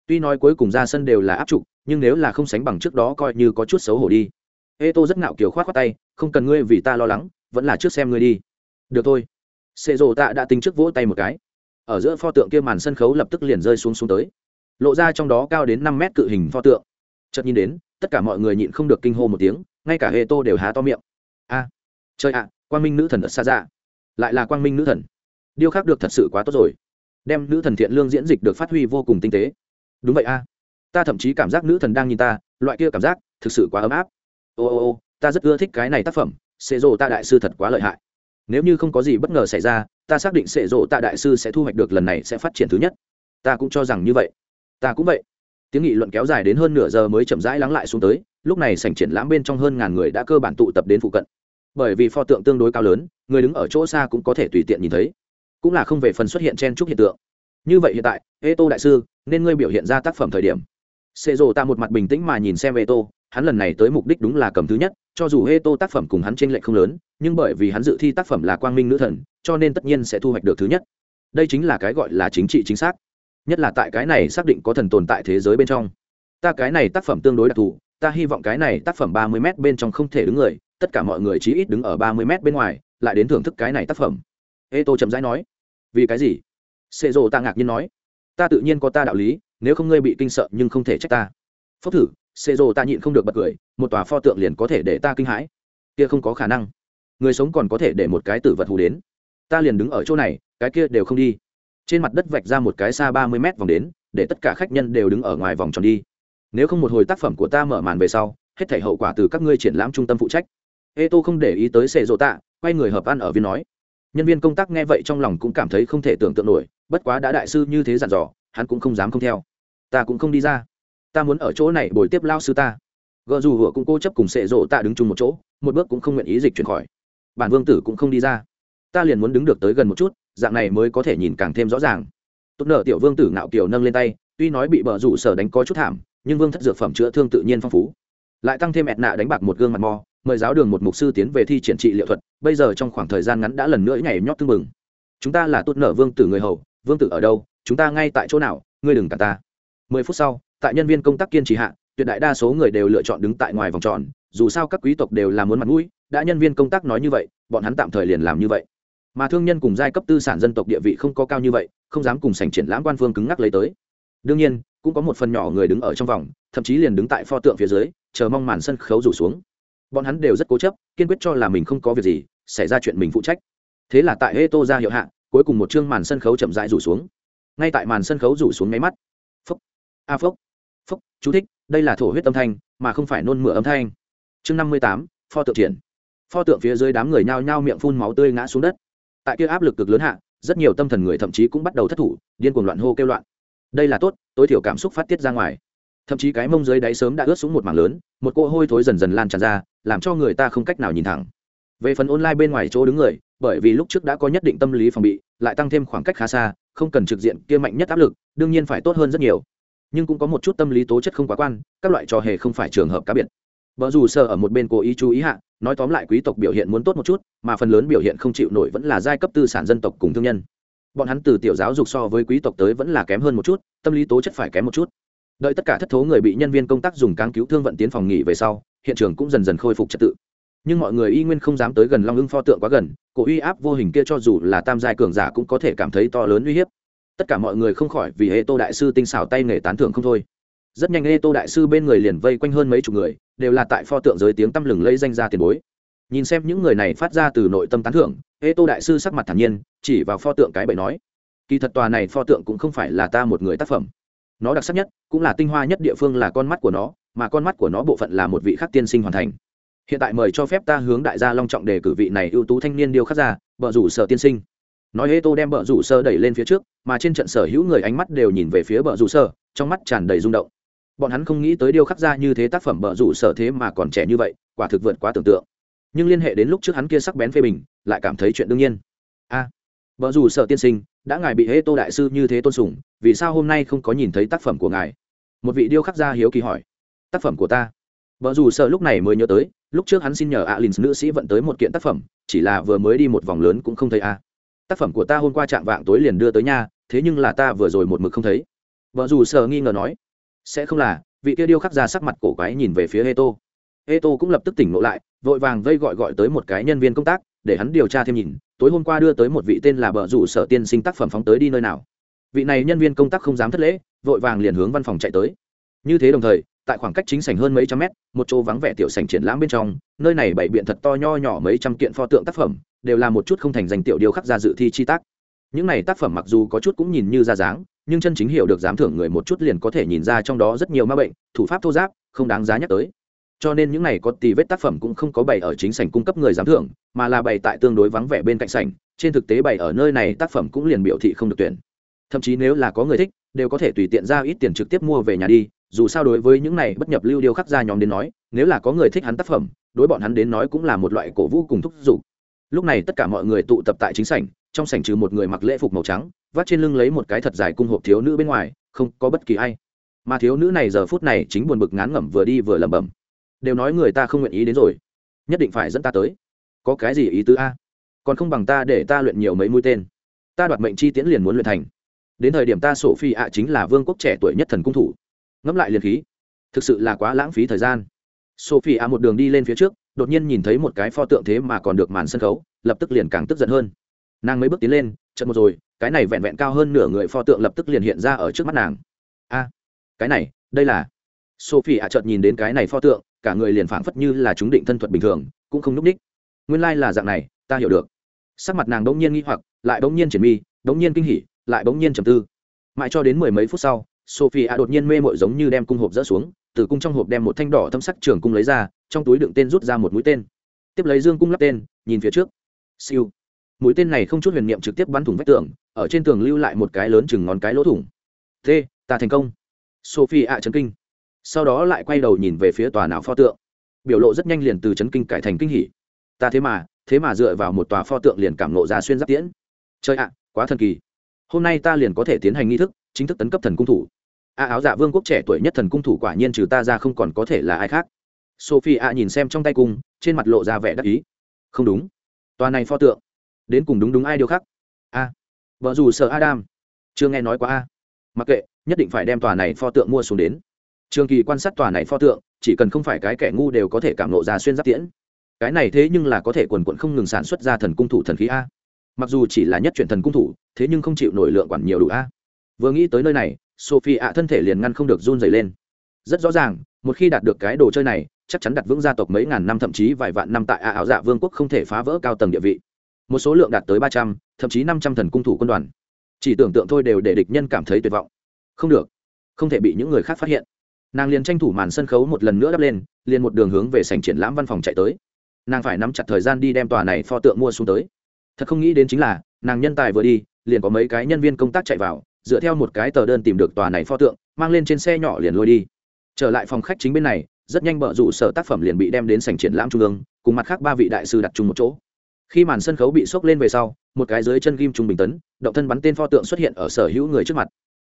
Speaker 1: tuy nói cuối cùng ra sân đều là áp trục, nhưng nếu là không sánh bằng trước đó coi như có chút xấu hổ đi. Ê, tô rất ngạo kiều khoát khoác tay, không cần ngươi vì ta lo lắng, vẫn là trước xem ngươi đi. Được thôi. Xệ rộ tạ đã tính trước vỗ tay một cái. Ở giữa pho tượng kia màn sân khấu lập tức liền rơi xuống xuống tới. Lộ ra trong đó cao đến năm mét cự hình pho tượng. Chợt nhìn đến, tất cả mọi người nhịn không được kinh hô một tiếng, ngay cả hê tô đều há to miệng. A chơi ạ, quang minh nữ thần ở xa ra lại là quang minh nữ thần. Điêu khắc được thật sự quá tốt rồi. Đem nữ thần thiện lương diễn dịch được phát huy vô cùng tinh tế đúng vậy a. Ta thậm chí cảm giác nữ thần đang nhìn ta, loại kia cảm giác thực sự quá ấm áp. Ô ô ô, ta rất ưa thích cái này tác phẩm, sệ rộ ta đại sư thật quá lợi hại. Nếu như không có gì bất ngờ xảy ra, ta xác định sệ rộ ta đại sư sẽ thu hoạch được lần này sẽ phát triển thứ nhất. Ta cũng cho rằng như vậy. Ta cũng vậy. Tiếng nghị luận kéo dài đến hơn nửa giờ mới chậm rãi lắng lại xuống tới, lúc này sảnh triển lãm bên trong hơn ngàn người đã cơ bản tụ tập đến phụ cận. Bởi vì pho tượng tương đối cao lớn, người đứng ở chỗ xa cũng có thể tùy tiện nhìn thấy. Cũng là không về phần xuất hiện chen chúc hiện tượng như vậy hiện tại ê tô đại sư, nên ngươi biểu hiện ra tác phẩm thời điểm. Xê rồ ta một mặt bình tĩnh mà nhìn xem ê tô hắn lần này tới mục đích đúng là cầm thứ nhất, cho dù ê tô tác phẩm cùng hắn t r ê n lệch không lớn, nhưng bởi vì hắn dự thi tác phẩm là quang minh nữ thần, cho nên tất nhiên sẽ thu hoạch được thứ nhất. Đây chính là cái gọi là chính trị chính xác. Nhất là tại cái này xác định có thần tồn tại thế giới bên trong. Ta cái này tác phẩm tương đối đặc thù, ta hy vọng cái này tác phẩm ba mươi m bên trong không thể đứng người, tất cả mọi người chí ít đứng ở ba mươi m bên ngoài, lại đến thưởng thức cái này tác phẩm. Ê tô chậm rãi nói. Vì cái gì? Xê rồ ta ngạc nhiên nói, ta tự nhiên có ta đạo lý, nếu không ngươi bị kinh sợ nhưng không thể trách ta. Phốc thử xê rồ ta nhịn không được bật cười, một tòa pho tượng liền có thể để ta kinh hãi. Kia không có khả năng. Người sống còn có thể để một cái tử vật hù đến. Ta liền đứng ở chỗ này, cái kia đều không đi. Trên mặt đất vạch ra một cái xa ba mươi mét vòng đến, để tất cả khách nhân đều đứng ở ngoài vòng tròn đi. Nếu không một hồi tác phẩm của ta mở màn về sau, hết thể hậu quả từ các ngươi triển lãm trung tâm phụ trách. Ê tô không để ý tới xê rộ tạ, quay người hợp ăn ở viên nói. Nhân viên công tác nghe vậy trong lòng cũng cảm thấy không thể tưởng tượng nổi bất quá đã đại sư như thế dặn dò, hắn cũng không dám không theo. Ta cũng không đi ra. Ta muốn ở chỗ này bồi tiếp lao sư ta. Gợ dù hựa cũng cố chấp cùng sệ rộ ta đứng chung một chỗ, một bước cũng không nguyện ý dịch chuyển khỏi. Bản vương tử cũng không đi ra. Ta liền muốn đứng được tới gần một chút, dạng này mới có thể nhìn càng thêm rõ ràng. Tốt nợ tiểu vương tử ngạo kiều nâng lên tay, tuy nói bị bờ rủ sở đánh có chút thảm, nhưng vương thất dược phẩm chữa thương tự nhiên phong phú. Lại tăng thêm ẹt nạ đánh bạc một gương mặt mò, mời giáo đường một mục sư tiến về thi triển trị liệu thuật, bây giờ trong khoảng thời gian ngắn đã lần nữa nhảy nhót tương mừng chúng ta là tốt nợ vương tử người hầu vương tử ở đâu, chúng ta ngay tại chỗ nào, ngươi đừng cả ta. Mười phút sau, tại nhân viên công tác kiên trì hạ, tuyệt đại đa số người đều lựa chọn đứng tại ngoài vòng tròn, dù sao các quý tộc đều là muốn mặt mũi, đã nhân viên công tác nói như vậy, bọn hắn tạm thời liền làm như vậy. Mà thương nhân cùng giai cấp tư sản dân tộc địa vị không có cao như vậy, không dám cùng sành triển lãm quan phương cứng ngắc lấy tới. Đương nhiên, cũng có một phần nhỏ người đứng ở trong vòng, thậm chí liền đứng tại pho tượng phía dưới, chờ mong màn sân khấu rủ xuống. Bọn hắn đều rất cố chấp, kiên quyết cho là mình không có việc gì, xảy ra chuyện mình phụ trách. Thế là tại hê tô ra hiệu hạ cuối cùng một chương màn sân khấu chậm rãi rủ xuống. Ngay tại màn sân khấu rủ xuống nháy mắt. Phốc. A phốc. Phốc, chú thích, đây là thổ huyết âm thanh, mà không phải nôn mửa âm thanh. Chương năm mươi tám, pho tượng triển. Pho tượng phía dưới đám người nhao nhao miệng phun máu tươi ngã xuống đất. Tại kia áp lực cực lớn hạ, rất nhiều tâm thần người thậm chí cũng bắt đầu thất thủ, điên cuồng loạn hô kêu loạn. Đây là tốt, tối thiểu cảm xúc phát tiết ra ngoài. Thậm chí cái mông dưới đáy sớm đã ướt xuống một mảng lớn, một cỗ hôi thối dần dần lan tràn ra, làm cho người ta không cách nào nhìn thẳng. Về phần online bên ngoài chỗ đứng người bởi vì lúc trước đã có nhất định tâm lý phòng bị, lại tăng thêm khoảng cách khá xa, không cần trực diện kia mạnh nhất áp lực, đương nhiên phải tốt hơn rất nhiều. Nhưng cũng có một chút tâm lý tố chất không quá quan, các loại trò hề không phải trường hợp cá biệt. Vợ dù sợ ở một bên cố ý chú ý hạ, nói tóm lại quý tộc biểu hiện muốn tốt một chút, mà phần lớn biểu hiện không chịu nổi vẫn là giai cấp tư sản dân tộc cùng thương nhân. Bọn hắn từ tiểu giáo dục so với quý tộc tới vẫn là kém hơn một chút, tâm lý tố chất phải kém một chút. Đợi tất cả thất thố người bị nhân viên công tác dùng cáng cứu thương vận tiến phòng nghỉ về sau, hiện trường cũng dần dần khôi phục trật tự nhưng mọi người y nguyên không dám tới gần long ưng pho tượng quá gần, cổ uy áp vô hình kia cho dù là tam giai cường giả cũng có thể cảm thấy to lớn uy hiếp. Tất cả mọi người không khỏi vì hệ tô đại sư tinh xảo tay nghề tán thưởng không thôi. Rất nhanh hệ tô đại sư bên người liền vây quanh hơn mấy chục người, đều là tại pho tượng giới tiếng tăm lừng lây danh ra tiền bối. Nhìn xem những người này phát ra từ nội tâm tán thưởng hệ tô đại sư sắc mặt thản nhiên, chỉ vào pho tượng cái bậy nói, kỳ thật tòa này pho tượng cũng không phải là ta một người tác phẩm. Nó đặc sắc nhất, cũng là tinh hoa nhất địa phương là con mắt của nó, mà con mắt của nó bộ phận là một vị khắc tiên sinh hoàn thành hiện tại mời cho phép ta hướng đại gia long trọng đề cử vị này ưu tú thanh niên điêu khắc ra bờ rủ sở tiên sinh. Nói hê tô đem bờ rủ sơ đẩy lên phía trước mà trên trận sở hữu người ánh mắt đều nhìn về phía bờ rủ sơ trong mắt tràn đầy rung động. Bọn hắn không nghĩ tới điêu khắc ra như thế tác phẩm bờ rủ sở thế mà còn trẻ như vậy quả thực vượt quá tưởng tượng. Nhưng liên hệ đến lúc trước hắn kia sắc bén phê bình lại cảm thấy chuyện đương nhiên. A à, bờ rủ sở tiên sinh đã ngài bị hê tô đại sư như thế tôn sùng vì sao hôm nay không có nhìn thấy tác phẩm của ngài? Một vị điêu khắc gia hiếu kỳ hỏi. Tác phẩm của ta vợ dù sợ lúc này mới nhớ tới, lúc trước hắn xin nhờ alin nữ sĩ vận tới một kiện tác phẩm, chỉ là vừa mới đi một vòng lớn cũng không thấy a. Tác phẩm của ta hôm qua chạm vạng tối liền đưa tới nha, thế nhưng là ta vừa rồi một mực không thấy. Vợ dù sợ nghi ngờ nói, sẽ không là, vị kia điêu khắc ra sắc mặt cổ quái nhìn về phía hê tô hê tô cũng lập tức tỉnh ngộ lại, vội vàng vây gọi gọi tới một cái nhân viên công tác, để hắn điều tra thêm nhìn, tối hôm qua đưa tới một vị tên là bờ rủ sở tiên sinh tác phẩm phóng tới đi nơi nào. Vị này nhân viên công tác không dám thất lễ, vội vàng liền hướng văn phòng chạy tới như thế đồng thời, tại khoảng cách chính sảnh hơn mấy trăm mét, một chỗ vắng vẻ tiểu sảnh triển lãm bên trong, nơi này bày biện thật to nho nhỏ mấy trăm kiện pho tượng tác phẩm, đều là một chút không thành danh tiểu điêu khắc ra dự thi chi tác. Những này tác phẩm mặc dù có chút cũng nhìn như ra dáng, nhưng chân chính hiểu được giám thưởng người một chút liền có thể nhìn ra trong đó rất nhiều ma bệnh, thủ pháp thô giáp, không đáng giá nhắc tới. Cho nên những này có tì vết tác phẩm cũng không có bày ở chính sảnh cung cấp người giám thưởng, mà là bày tại tương đối vắng vẻ bên cạnh sảnh, trên thực tế bày ở nơi này tác phẩm cũng liền biểu thị không được tuyển. Thậm chí nếu là có người thích, đều có thể tùy tiện ra ít tiền trực tiếp mua về nhà đi dù sao đối với những này bất nhập lưu điêu khắc ra nhóm đến nói, nếu là có người thích hắn tác phẩm, đối bọn hắn đến nói cũng là một loại cổ vũ cùng thúc giục. Lúc này tất cả mọi người tụ tập tại chính sảnh, trong sảnh trừ một người mặc lễ phục màu trắng vắt trên lưng lấy một cái thật dài cung hộp thiếu nữ bên ngoài, không có bất kỳ ai. Mà thiếu nữ này giờ phút này chính buồn bực ngán ngẩm vừa đi vừa lẩm bẩm. Đều nói người ta không nguyện ý đến rồi. Nhất định phải dẫn ta tới. Có cái gì ý tứ a? Còn không bằng ta để ta luyện nhiều mấy mũi tên. Ta đoạt mệnh chi tiễn liền muốn luyện thành. Đến thời điểm ta sổ phi ạ chính là vương quốc trẻ tuổi nhất thần cung thủ ngẫm lại liền khí. Thực sự là quá lãng phí thời gian. Sophie a một đường đi lên phía trước, đột nhiên nhìn thấy một cái pho tượng thế mà còn được màn sân khấu, lập tức liền càng tức giận hơn. Nàng mấy bước tiến lên chật một rồi, cái này vẹn vẹn cao hơn nửa người pho tượng lập tức liền hiện ra ở trước mắt nàng. A, cái này, đây là. Sophie a chợt nhìn đến cái này pho tượng, cả người liền phảng phất như là chúng định thân thuật bình thường, cũng không núp ních. Nguyên lai là dạng này, ta hiểu được. Sắc mặt nàng đ ỗ n g nhiên nghi hoặc, lại đ ỗ n g nhiên triển mi đ ỗ n g nhiên kinh hỉ, lại bỗng nhiên trầm tư. Mãi cho đến mười mấy phút sau sophie a đột nhiên mê mội giống như đem cung hộp rỡ xuống, từ cung trong hộp đem một thanh đỏ thâm sắc trường cung lấy ra, trong túi đựng tên rút ra một mũi tên. Tiếp lấy dương cung lắp tên, nhìn phía trước. Siêu. Mũi tên này không chút huyền niệm trực tiếp bắn thủng vách tường, ở trên tường lưu lại một cái lớn chừng ngón cái lỗ thủng. T, ta thành công. Sophie ạ chấn kinh. Sau đó lại quay đầu nhìn về phía tòa não pho tượng. Biểu lộ rất nhanh liền từ chấn kinh cải thành kinh hỉ. Ta thế mà thế mà dựa vào một tòa pho tượng liền cảm nộ ra xuyên giáp tiễn. Chơi ạ, quá thần kỳ. Hôm nay ta liền có thể tiến hành nghi thức chính thức tấn cấp thần cung thủ. A áo dạ vương quốc trẻ tuổi nhất thần cung thủ quả nhiên trừ ta ra không còn có thể là ai khác. Sophie a nhìn xem trong tay cung, trên mặt lộ ra vẻ đắc ý. Không đúng. Tòa này pho tượng. Đến cùng đúng đúng ai điều khác a. Vợ dù sợ adam. Chưa nghe nói quá a. Mặc kệ, nhất định phải đem tòa này pho tượng mua xuống đến. Trường kỳ quan sát tòa này pho tượng, chỉ cần không phải cái kẻ ngu đều có thể cảm nộ ra xuyên giáp tiễn. Cái này thế nhưng là có thể quần quận không ngừng sản xuất ra thần cung thủ thần khí a. Mặc dù chỉ là nhất chuyển thần cung thủ, thế nhưng không chịu nổi lượng quản nhiều đủ a vừa nghĩ tới nơi này, sophie ạ thân thể liền ngăn không được run dày lên. Rất rõ ràng, một khi đạt được cái đồ chơi này, chắc chắn đặt vững gia tộc mấy ngàn năm, thậm chí vài vạn năm tại ạ ảo dạ vương quốc không thể phá vỡ cao tầng địa vị. Một số lượng đạt tới ba trăm, thậm chí năm trăm thần cung thủ quân đoàn. Chỉ tưởng tượng thôi đều để địch nhân cảm thấy tuyệt vọng. Không được, không thể bị những người khác phát hiện. Nàng liền tranh thủ màn sân khấu một lần nữa đắp lên, liền một đường hướng về sành triển lãm văn phòng chạy tới. Nàng phải nắm chặt thời gian đi đem tòa này pho tượng mua xuống tới. Thật không nghĩ đến chính là, nàng nhân tài vừa đi, liền có mấy cái nhân viên công tác chạy vào dựa theo một cái tờ đơn tìm được tòa này pho tượng, mang lên trên xe nhỏ liền lôi đi. Trở lại phòng khách chính bên này, rất nhanh bợ rủ sở tác phẩm liền bị đem đến sảnh triển lãm trung ương, cùng mặt khác ba vị đại sư đặt chung một chỗ. Khi màn sân khấu bị sốc lên về sau, một cái dưới chân ghim trung bình tấn, động thân bắn tên pho tượng xuất hiện ở sở hữu người trước mặt.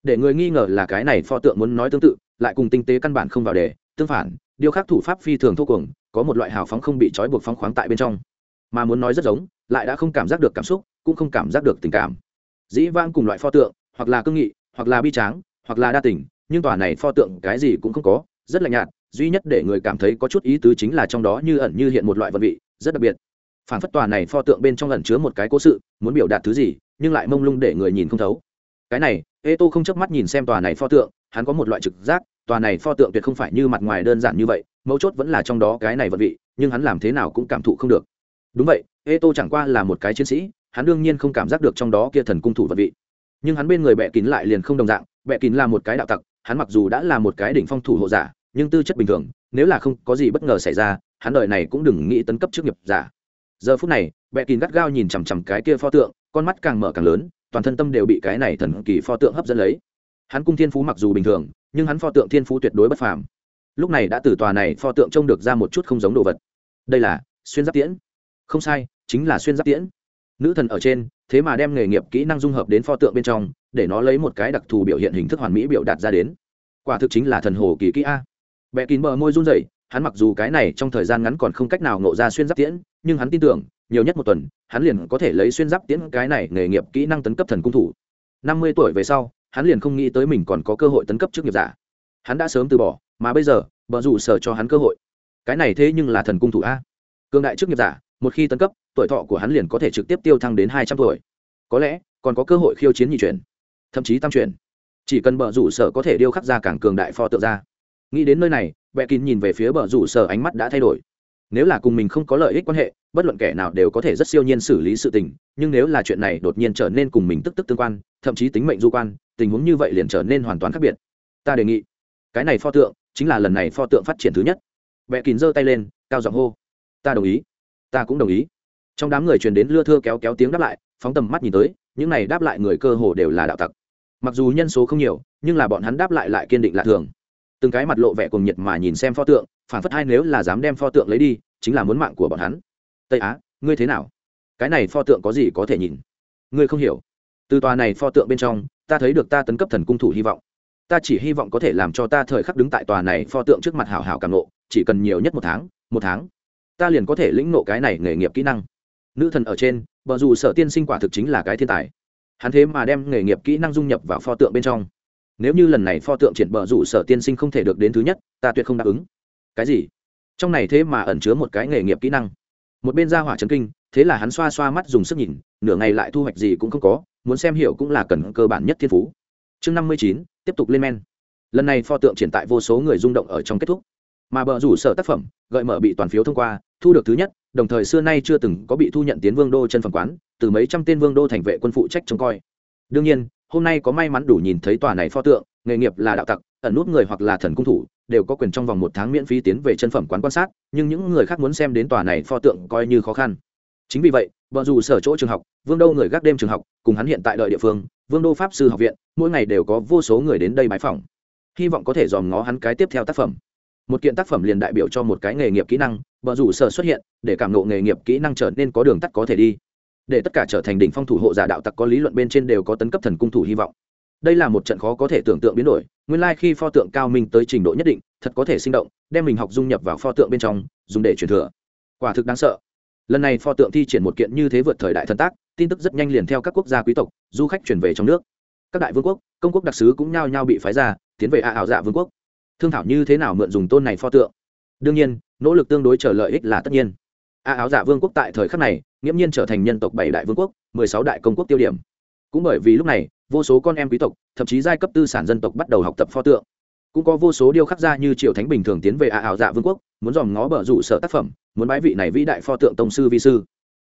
Speaker 1: Để người nghi ngờ là cái này pho tượng muốn nói tương tự, lại cùng tinh tế căn bản không vào đề, tương phản, điều khác thủ pháp phi thường thô cuồng, có một loại hào phóng không bị trói buộc phóng khoáng tại bên trong. Mà muốn nói rất giống, lại đã không cảm giác được cảm xúc, cũng không cảm giác được tình cảm. Dĩ vãng cùng loại pho tượng hoặc là cương nghị, hoặc là bi tráng, hoặc là đa tình, nhưng tòa này pho tượng cái gì cũng không có, rất lạnh nhạt, duy nhất để người cảm thấy có chút ý tứ chính là trong đó như ẩn như hiện một loại vật vị, rất đặc biệt. Phản phất tòa này pho tượng bên trong ẩn chứa một cái cố sự, muốn biểu đạt thứ gì, nhưng lại mông lung để người nhìn không thấu. Cái này ê tô không chớp mắt nhìn xem tòa này pho tượng, hắn có một loại trực giác, tòa này pho tượng tuyệt không phải như mặt ngoài đơn giản như vậy, mấu chốt vẫn là trong đó cái này vật vị, nhưng hắn làm thế nào cũng cảm thụ không được. Đúng vậy ê tô chẳng qua là một cái chiến sĩ, hắn đương nhiên không cảm giác được trong đó kia thần cung thủ vật vị nhưng hắn bên người bệ kín lại liền không đồng dạng bệ kín là một cái đạo tặc, hắn mặc dù đã là một cái đỉnh phong thủ hộ giả, nhưng tư chất bình thường, nếu là không có gì bất ngờ xảy ra, hắn đời này cũng đừng nghĩ tấn cấp chức nghiệp giả. Giờ phút này bệ kín gắt gao nhìn chằm chằm cái kia pho tượng, con mắt càng mở càng lớn, toàn thân tâm đều bị cái này thần kỳ pho tượng hấp dẫn lấy. Hắn cung thiên phú mặc dù bình thường, nhưng hắn pho tượng thiên phú tuyệt đối bất phàm. Lúc này đã từ tòa này pho tượng trông được ra một chút không giống đồ vật. Đây là xuyên giáp tiễn. Không sai, chính là xuyên giáp tiễn nữ thần ở trên, thế mà đem nghề nghiệp kỹ năng dung hợp đến pho tượng bên trong, để nó lấy một cái đặc thù biểu hiện hình thức hoàn mỹ biểu đạt ra đến. Quả thực chính là thần hồ kỳ kỹ a. Bẹ kín bờ môi run rẩy, hắn mặc dù cái này trong thời gian ngắn còn không cách nào ngộ ra xuyên giáp tiễn, nhưng hắn tin tưởng, nhiều nhất một tuần, hắn liền có thể lấy xuyên giáp tiễn cái này nghề nghiệp kỹ năng tấn cấp thần cung thủ. Năm mươi tuổi về sau, hắn liền không nghĩ tới mình còn có cơ hội tấn cấp chức nghiệp giả. Hắn đã sớm từ bỏ, mà bây giờ, bờ rủ sở cho hắn cơ hội. Cái này thế nhưng là thần cung thủ a. Cương đại chức nghiệp giả một khi tấn cấp, tuổi thọ của hắn liền có thể trực tiếp tiêu thăng đến hai trăm tuổi. Có lẽ, còn có cơ hội khiêu chiến nhị chuyển, thậm chí tam chuyển. Chỉ cần bờ rủ sở có thể điêu khắc ra cảng cường đại pho tượng ra. Nghĩ đến nơi này vẽ kín nhìn về phía bờ rủ sở ánh mắt đã thay đổi. Nếu là cùng mình không có lợi ích quan hệ, bất luận kẻ nào đều có thể rất siêu nhiên xử lý sự tình, nhưng nếu là chuyện này đột nhiên trở nên cùng mình tức tức tương quan, thậm chí tính mệnh du quan, tình huống như vậy liền trở nên hoàn toàn khác biệt. Ta đề nghị, cái này pho tượng chính là lần này pho tượng phát triển thứ nhất. Vẽ kín giơ tay lên, cao giọng hô, ta đồng ý ta cũng đồng ý. Trong đám người truyền đến lưa thưa kéo kéo tiếng đáp lại, phóng tầm mắt nhìn tới, những này đáp lại người cơ hồ đều là đạo tặc. Mặc dù nhân số không nhiều, nhưng là bọn hắn đáp lại lại kiên định lạ thường. Từng cái mặt lộ vẻ cùng nhiệt mà nhìn xem pho tượng, phản phất hai nếu là dám đem pho tượng lấy đi, chính là muốn mạng của bọn hắn. Tây á, ngươi thế nào? Cái này pho tượng có gì có thể nhìn? Ngươi không hiểu. Từ tòa này pho tượng bên trong, ta thấy được ta tấn cấp thần cung thủ hy vọng. Ta chỉ hy vọng có thể làm cho ta thời khắc đứng tại tòa này pho tượng trước mặt hảo hảo càng nộ chỉ cần nhiều nhất một tháng một tháng ta liền có thể lĩnh nộ cái này nghề nghiệp kỹ năng. Nữ thần ở trên, Bờ dù sở tiên sinh quả thực chính là cái thiên tài. Hắn thế mà đem nghề nghiệp kỹ năng dung nhập vào pho tượng bên trong. Nếu như lần này pho tượng triển bờ rủ sở tiên sinh không thể được đến thứ nhất, ta tuyệt không đáp ứng. Cái gì? Trong này thế mà ẩn chứa một cái nghề nghiệp kỹ năng. Một bên ra hỏa trấn kinh, thế là hắn xoa xoa mắt dùng sức nhìn, nửa ngày lại thu hoạch gì cũng không có, muốn xem hiểu cũng là cần cơ bản nhất thiên phú. Chương năm mươi chín, tiếp tục lên men. Lần này pho tượng triển tại vô số người rung động ở trong kết thúc. Mà bờ rủ sở tác phẩm, gợi mở bị toàn phiếu thông qua thu được thứ nhất, đồng thời xưa nay chưa từng có bị thu nhận tiến vương đô chân phẩm quán, từ mấy trăm tên vương đô thành vệ quân phụ trách trông coi. Đương nhiên, hôm nay có may mắn đủ nhìn thấy tòa này pho tượng, nghề nghiệp là đạo tặc, ẩn nút người hoặc là thần cung thủ, đều có quyền trong vòng một tháng miễn phí tiến về chân phẩm quán quan sát, nhưng những người khác muốn xem đến tòa này pho tượng coi như khó khăn. Chính vì vậy vợ dù sở chỗ trường học, vương đô người gác đêm trường học, cùng hắn hiện tại đợi địa phương, vương đô pháp sư học viện, mỗi ngày đều có vô số người đến đây bãi phòng hy vọng có thể dòm ngó hắn cái tiếp theo tác phẩm một kiện tác phẩm liền đại biểu cho một cái nghề nghiệp kỹ năng vợ rủ sở xuất hiện, để cảm nộ nghề nghiệp kỹ năng trở nên có đường tắt có thể đi. Để tất cả trở thành đỉnh phong thủ hộ giả đạo tặc có lý luận bên trên đều có tấn cấp thần cung thủ hy vọng. Đây là một trận khó có thể tưởng tượng biến đổi, nguyên lai、like、khi pho tượng cao minh tới trình độ nhất định, thật có thể sinh động, đem mình học dung nhập vào pho tượng bên trong, dùng để truyền thừa. Quả thực đáng sợ. Lần này pho tượng thi triển một kiện như thế vượt thời đại thần tác, tin tức rất nhanh liền theo các quốc gia quý tộc, du khách chuyển về trong nước. Các đại vương quốc, công quốc đặc sứ cũng nhao nhao bị phái ra, tiến về a ảo dạ vương quốc thương thảo như thế nào mượn dùng tôn này pho tượng? Đương nhiên, nỗ lực tương đối trở lợi ích là tất nhiên. A áo giả vương quốc tại thời khắc này, nghiễm nhiên trở thành nhân tộc bảy đại vương quốc, mười sáu đại công quốc tiêu điểm. Cũng bởi vì lúc này, vô số con em quý tộc, thậm chí giai cấp tư sản dân tộc bắt đầu học tập pho tượng. Cũng có vô số điêu khắc ra như triệu thánh bình thường tiến về a áo dạ vương quốc, muốn dòm ngó bờ rủ sở tác phẩm, muốn bái vị này vĩ đại pho tượng tông sư vi sư.